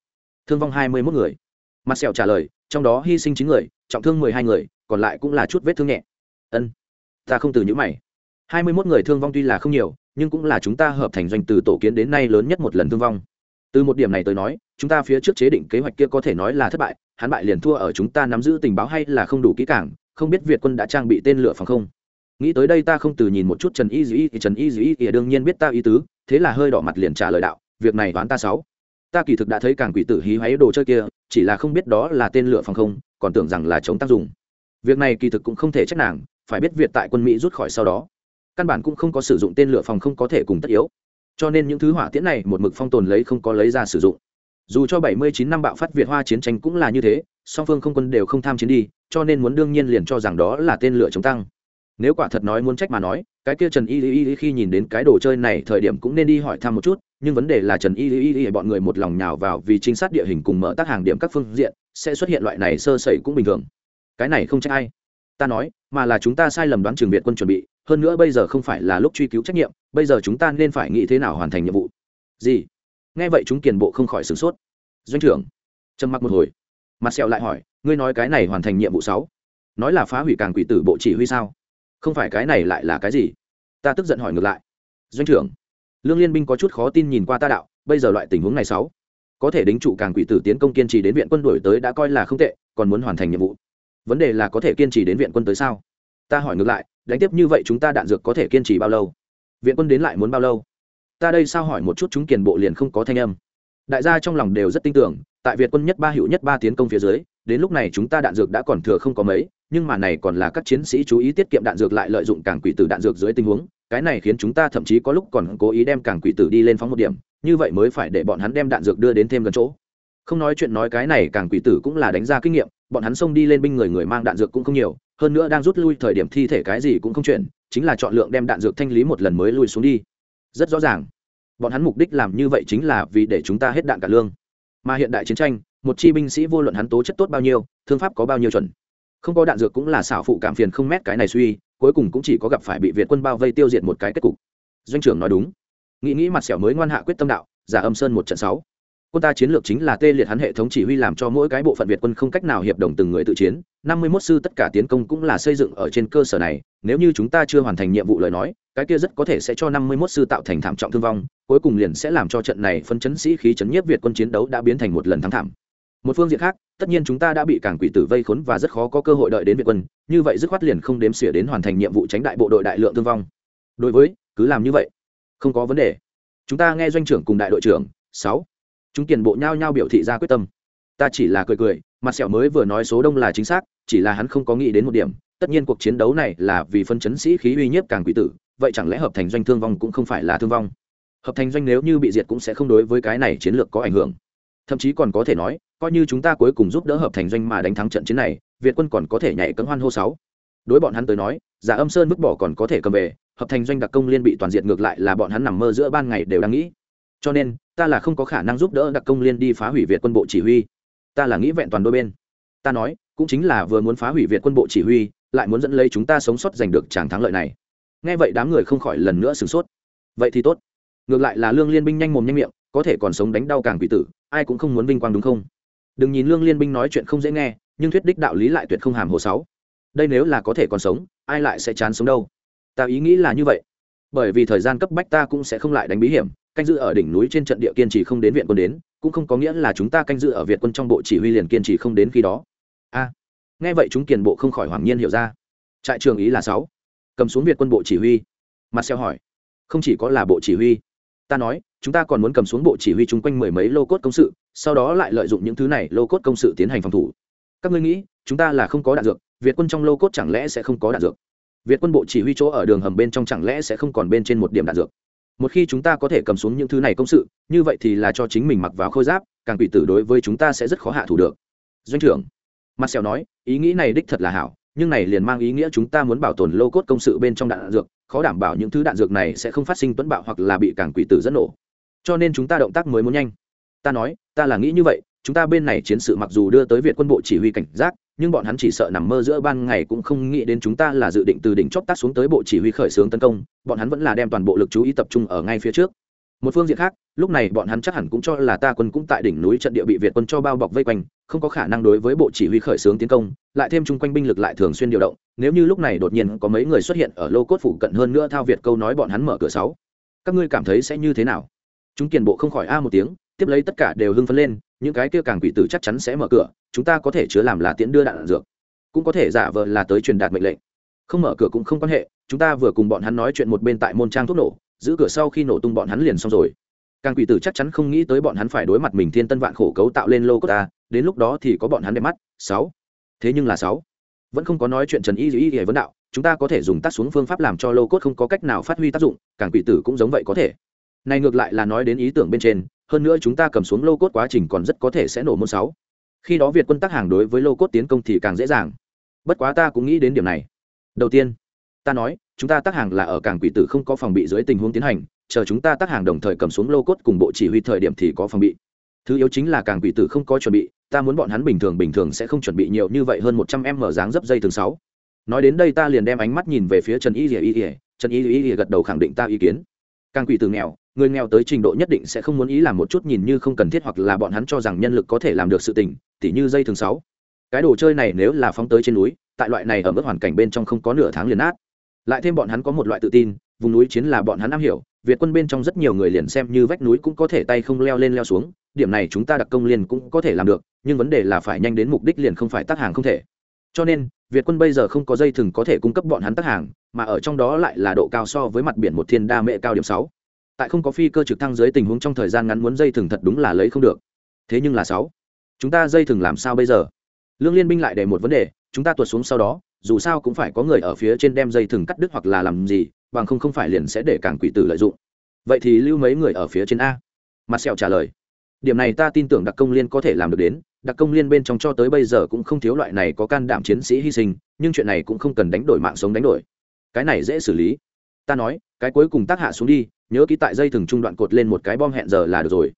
Thương vong hai mươi mốt người mặt sẹo trả lời, trong đó hy sinh chín người, trọng thương mười hai người, còn lại cũng là chút vết thương nhẹ. Ân, ta không từ những mày. Hai mươi mốt người thương vong tuy là không nhiều, nhưng cũng là chúng ta hợp thành doanh từ tổ kiến đến nay lớn nhất một lần thương vong. Từ một điểm này tới nói, chúng ta phía trước chế định kế hoạch kia có thể nói là thất bại, hắn bại liền thua ở chúng ta nắm giữ tình báo hay là không đủ kỹ càng, không biết việt quân đã trang bị tên lửa phòng không. Nghĩ tới đây ta không từ nhìn một chút trần y dĩ thì trần y dĩ thì đương nhiên biết ta ý tứ, thế là hơi đỏ mặt liền trả lời đạo, việc này đoán ta sáu ta kỳ thực đã thấy càng quỷ tử hí hoáy đồ chơi kia, chỉ là không biết đó là tên lửa phòng không, còn tưởng rằng là chống tác dụng. Việc này kỳ thực cũng không thể trách nàng, phải biết việt tại quân mỹ rút khỏi sau đó, căn bản cũng không có sử dụng tên lửa phòng không có thể cùng tất yếu. Cho nên những thứ hỏa tiễn này một mực phong tồn lấy không có lấy ra sử dụng. Dù cho 79 năm bạo phát việt hoa chiến tranh cũng là như thế, song phương không quân đều không tham chiến đi, cho nên muốn đương nhiên liền cho rằng đó là tên lửa chống tăng. Nếu quả thật nói muốn trách mà nói, cái kia trần y y y khi nhìn đến cái đồ chơi này thời điểm cũng nên đi hỏi thăm một chút nhưng vấn đề là trần y y y bọn người một lòng nhào vào vì trinh sát địa hình cùng mở tác hàng điểm các phương diện, sẽ xuất hiện loại này sơ sẩy cũng bình thường. Cái này không trách ai. Ta nói, mà là chúng ta sai lầm đoán trường việt quân chuẩn bị, hơn nữa bây giờ không phải là lúc truy cứu trách nhiệm, bây giờ chúng ta nên phải nghĩ thế nào hoàn thành nhiệm vụ. Gì? Nghe vậy chúng kiền bộ không khỏi sửng sốt. Doanh trưởng, trầm mặc một hồi. Mặt sẹo lại hỏi, ngươi nói cái này hoàn thành nhiệm vụ sáu? Nói là phá hủy càng quỷ tử bộ chỉ huy sao? Không phải cái này lại là cái gì? Ta tức giận hỏi ngược lại. Doanh trưởng lương liên binh có chút khó tin nhìn qua ta đạo, bây giờ loại tình huống này sáu. Có thể đính trụ càng quỷ tử tiến công kiên trì đến viện quân đổi tới đã coi là không tệ, còn muốn hoàn thành nhiệm vụ. Vấn đề là có thể kiên trì đến viện quân tới sao? Ta hỏi ngược lại, đánh tiếp như vậy chúng ta đạn dược có thể kiên trì bao lâu? Viện quân đến lại muốn bao lâu? Ta đây sao hỏi một chút chúng kiền bộ liền không có thanh âm. Đại gia trong lòng đều rất tin tưởng, tại việt quân nhất ba hữu nhất ba tiến công phía dưới, đến lúc này chúng ta đạn dược đã còn thừa không có mấy nhưng mà này còn là các chiến sĩ chú ý tiết kiệm đạn dược lại lợi dụng càng quỷ tử đạn dược dưới tình huống, cái này khiến chúng ta thậm chí có lúc còn cố ý đem càng quỷ tử đi lên phóng một điểm, như vậy mới phải để bọn hắn đem đạn dược đưa đến thêm gần chỗ. Không nói chuyện nói cái này càng quỷ tử cũng là đánh ra kinh nghiệm, bọn hắn xông đi lên binh người người mang đạn dược cũng không nhiều, hơn nữa đang rút lui thời điểm thi thể cái gì cũng không chuyện chính là chọn lượng đem đạn dược thanh lý một lần mới lui xuống đi. Rất rõ ràng. Bọn hắn mục đích làm như vậy chính là vì để chúng ta hết đạn cả lương. Mà hiện đại chiến tranh, một chi binh sĩ vô luận hắn tố chất tốt bao nhiêu, thương pháp có bao nhiêu chuẩn không có đạn dược cũng là xảo phụ cảm phiền không mét cái này suy, cuối cùng cũng chỉ có gặp phải bị việt quân bao vây tiêu diệt một cái kết cục. Doanh trưởng nói đúng. Nghĩ nghĩ mặt sẹo mới ngoan hạ quyết tâm đạo, giả âm sơn một trận sáu. Quân ta chiến lược chính là tê liệt hắn hệ thống chỉ huy làm cho mỗi cái bộ phận việt quân không cách nào hiệp đồng từng người tự chiến. Năm mươi 51 sư tất cả tiến công cũng là xây dựng ở trên cơ sở này, nếu như chúng ta chưa hoàn thành nhiệm vụ lời nói, cái kia rất có thể sẽ cho năm mươi 51 sư tạo thành thảm trọng thương vong, cuối cùng liền sẽ làm cho trận này phân chấn sĩ khí chấn nhiếp việt quân chiến đấu đã biến thành một lần thắng thảm một phương diện khác, tất nhiên chúng ta đã bị cảng quỷ tử vây khốn và rất khó có cơ hội đợi đến việt quân. Như vậy dứt khoát liền không đếm xỉa đến hoàn thành nhiệm vụ tránh đại bộ đội đại lượng thương vong. Đối với, cứ làm như vậy. Không có vấn đề. Chúng ta nghe doanh trưởng cùng đại đội trưởng. Sáu. Chúng tiền bộ nhao nhao biểu thị ra quyết tâm. Ta chỉ là cười cười, mặt sẹo mới vừa nói số đông là chính xác, chỉ là hắn không có nghĩ đến một điểm. Tất nhiên cuộc chiến đấu này là vì phân chấn sĩ khí uy nhiếp càng quỷ tử, vậy chẳng lẽ hợp thành doanh thương vong cũng không phải là thương vong? Hợp thành doanh nếu như bị diệt cũng sẽ không đối với cái này chiến lược có ảnh hưởng. Thậm chí còn có thể nói coi như chúng ta cuối cùng giúp đỡ hợp thành doanh mà đánh thắng trận chiến này, việt quân còn có thể nhảy cấm hoan hô sáu. Đối bọn hắn tới nói, giả âm sơn vứt bỏ còn có thể cầm về, hợp thành doanh đặc công liên bị toàn diện ngược lại là bọn hắn nằm mơ giữa ban ngày đều đang nghĩ. Cho nên, ta là không có khả năng giúp đỡ đặc công liên đi phá hủy việt quân bộ chỉ huy. Ta là nghĩ vẹn toàn đôi bên. Ta nói, cũng chính là vừa muốn phá hủy việt quân bộ chỉ huy, lại muốn dẫn lấy chúng ta sống sót giành được tràng thắng lợi này. Nghe vậy đám người không khỏi lần nữa sửng sốt. Vậy thì tốt. Ngược lại là lương liên binh nhanh mồm nhanh miệng, có thể còn sống đánh đau càng quỷ tử, ai cũng không muốn vinh quang đúng không? Đừng nhìn lương liên binh nói chuyện không dễ nghe, nhưng thuyết đích đạo lý lại tuyệt không hàm hồ sáu. Đây nếu là có thể còn sống, ai lại sẽ chán sống đâu? Ta ý nghĩ là như vậy. Bởi vì thời gian cấp bách ta cũng sẽ không lại đánh bí hiểm, canh giữ ở đỉnh núi trên trận địa kiên trì không đến viện quân đến, cũng không có nghĩa là chúng ta canh giữ ở việt quân trong bộ chỉ huy liền kiên trì không đến khi đó. A. Nghe vậy chúng kiền bộ không khỏi hoàng nhiên hiểu ra. Trại trường ý là sáu. Cầm xuống việt quân bộ chỉ huy. Mặt xeo hỏi. Không chỉ có là bộ chỉ huy. Ta nói, chúng ta còn muốn cầm xuống bộ chỉ huy chung quanh mười mấy lô cốt công sự sau đó lại lợi dụng những thứ này lô cốt công sự tiến hành phòng thủ. Các ngươi nghĩ, chúng ta là không có đạn dược, việt quân trong lô cốt chẳng lẽ sẽ không có đạn dược? Việt quân bộ chỉ huy chỗ ở đường hầm bên trong chẳng lẽ sẽ không còn bên trên một điểm đạn dược? Một khi chúng ta có thể cầm xuống những thứ này công sự, như vậy thì là cho chính mình mặc vào khôi giáp, càng quỷ tử đối với chúng ta sẽ rất khó hạ thủ được. Doanh trưởng, mặt sẹo nói, ý nghĩ này đích thật là hảo, nhưng này liền mang ý nghĩa chúng ta muốn bảo tồn lô cốt công sự bên trong đạn dược, khó đảm bảo những thứ đạn dược này sẽ không phát sinh tuấn bạo hoặc là bị càng quỷ tử dẫn nổ. Cho nên chúng ta động tác mới muốn nhanh ta nói, ta là nghĩ như vậy, chúng ta bên này chiến sự mặc dù đưa tới việt quân bộ chỉ huy cảnh giác, nhưng bọn hắn chỉ sợ nằm mơ giữa ban ngày cũng không nghĩ đến chúng ta là dự định từ đỉnh chót tác xuống tới bộ chỉ huy khởi xướng tấn công, bọn hắn vẫn là đem toàn bộ lực chú ý tập trung ở ngay phía trước. Một phương diện khác, lúc này bọn hắn chắc hẳn cũng cho là ta quân cũng tại đỉnh núi trận địa bị việt quân cho bao bọc vây quanh, không có khả năng đối với bộ chỉ huy khởi xướng tiến công, lại thêm chung quanh binh lực lại thường xuyên điều động, nếu như lúc này đột nhiên có mấy người xuất hiện ở lô cốt phủ cận hơn nữa thao việt câu nói bọn hắn mở cửa sáu. Các ngươi cảm thấy sẽ như thế nào? Chúng kiền bộ không khỏi a một tiếng tiếp lấy tất cả đều hưng phấn lên, những cái kia càng quỷ tử chắc chắn sẽ mở cửa, chúng ta có thể chứa làm là tiễn đưa đạn dược, cũng có thể giả vờ là tới truyền đạt mệnh lệnh. Không mở cửa cũng không quan hệ, chúng ta vừa cùng bọn hắn nói chuyện một bên tại môn trang thuốc nổ, giữ cửa sau khi nổ tung bọn hắn liền xong rồi. Càng quỷ tử chắc chắn không nghĩ tới bọn hắn phải đối mặt mình thiên tân vạn khổ cấu tạo lên lô cốt ta, đến lúc đó thì có bọn hắn đẹp mắt. Sáu. Thế nhưng là sáu. Vẫn không có nói chuyện trần y y y vấn đạo, chúng ta có thể dùng tắt xuống phương pháp làm cho lô cốt không có cách nào phát huy tác dụng, càng quỷ tử cũng giống vậy có thể. Này ngược lại là nói đến ý tưởng bên trên hơn nữa chúng ta cầm xuống lô cốt quá trình còn rất có thể sẽ nổ môn sáu. Khi đó việt quân tác hàng đối với lô cốt tiến công thì càng dễ dàng. Bất quá ta cũng nghĩ đến điểm này. Đầu tiên, ta nói, chúng ta tác hàng là ở cảng quỷ tử không có phòng bị dưới tình huống tiến hành, chờ chúng ta tác hàng đồng thời cầm xuống lô cốt cùng bộ chỉ huy thời điểm thì có phòng bị. Thứ yếu chính là càng quỷ tử không có chuẩn bị, ta muốn bọn hắn bình thường bình thường sẽ không chuẩn bị nhiều như vậy hơn một trăm em mở dáng dấp dây thường sáu. Nói đến đây ta liền đem ánh mắt nhìn về phía trần y ỉa y ỉa trần y ỉa gật đầu khẳng định ta ý kiến càng quỷ từ nghèo, người nghèo tới trình độ nhất định sẽ không muốn ý làm một chút nhìn như không cần thiết hoặc là bọn hắn cho rằng nhân lực có thể làm được sự tình, tỉ như dây thường sáu. Cái đồ chơi này nếu là phóng tới trên núi, tại loại này ở mức hoàn cảnh bên trong không có nửa tháng liền át lại thêm bọn hắn có một loại tự tin, vùng núi chiến là bọn hắn am hiểu, việt quân bên trong rất nhiều người liền xem như vách núi cũng có thể tay không leo lên leo xuống, điểm này chúng ta đặc công liền cũng có thể làm được, nhưng vấn đề là phải nhanh đến mục đích liền không phải tác hàng không thể. Cho nên việt quân bây giờ không có dây thừng có thể cung cấp bọn hắn tác hàng, mà ở trong đó lại là độ cao so với mặt biển một thiên đa mệ cao điểm sáu. Tại không có phi cơ trực thăng dưới tình huống trong thời gian ngắn muốn dây thừng thật đúng là lấy không được. Thế nhưng là sáu. Chúng ta dây thừng làm sao bây giờ? Lương liên binh lại để một vấn đề, chúng ta tuột xuống sau đó, dù sao cũng phải có người ở phía trên đem dây thừng cắt đứt hoặc là làm gì, bằng không không phải liền sẽ để càng quỷ tử lợi dụng. Vậy thì lưu mấy người ở phía trên a? Mặt sẹo trả lời. Điểm này ta tin tưởng đặc công liên có thể làm được đến đặc công liên bên trong cho tới bây giờ cũng không thiếu loại này có can đảm chiến sĩ hy sinh, nhưng chuyện này cũng không cần đánh đổi mạng sống đánh đổi. Cái này dễ xử lý. Ta nói, cái cuối cùng tác hạ xuống đi, nhớ ký tại dây thừng trung đoạn cột lên một cái bom hẹn giờ là được rồi.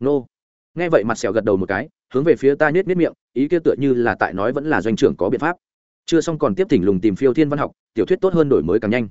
Nô. Nghe vậy mặt sẹo gật đầu một cái, hướng về phía ta nhét nhét miệng, ý kia tựa như là tại nói vẫn là doanh trưởng có biện pháp. Chưa xong còn tiếp thỉnh lùng tìm phiêu thiên văn học, tiểu thuyết tốt hơn đổi mới càng nhanh.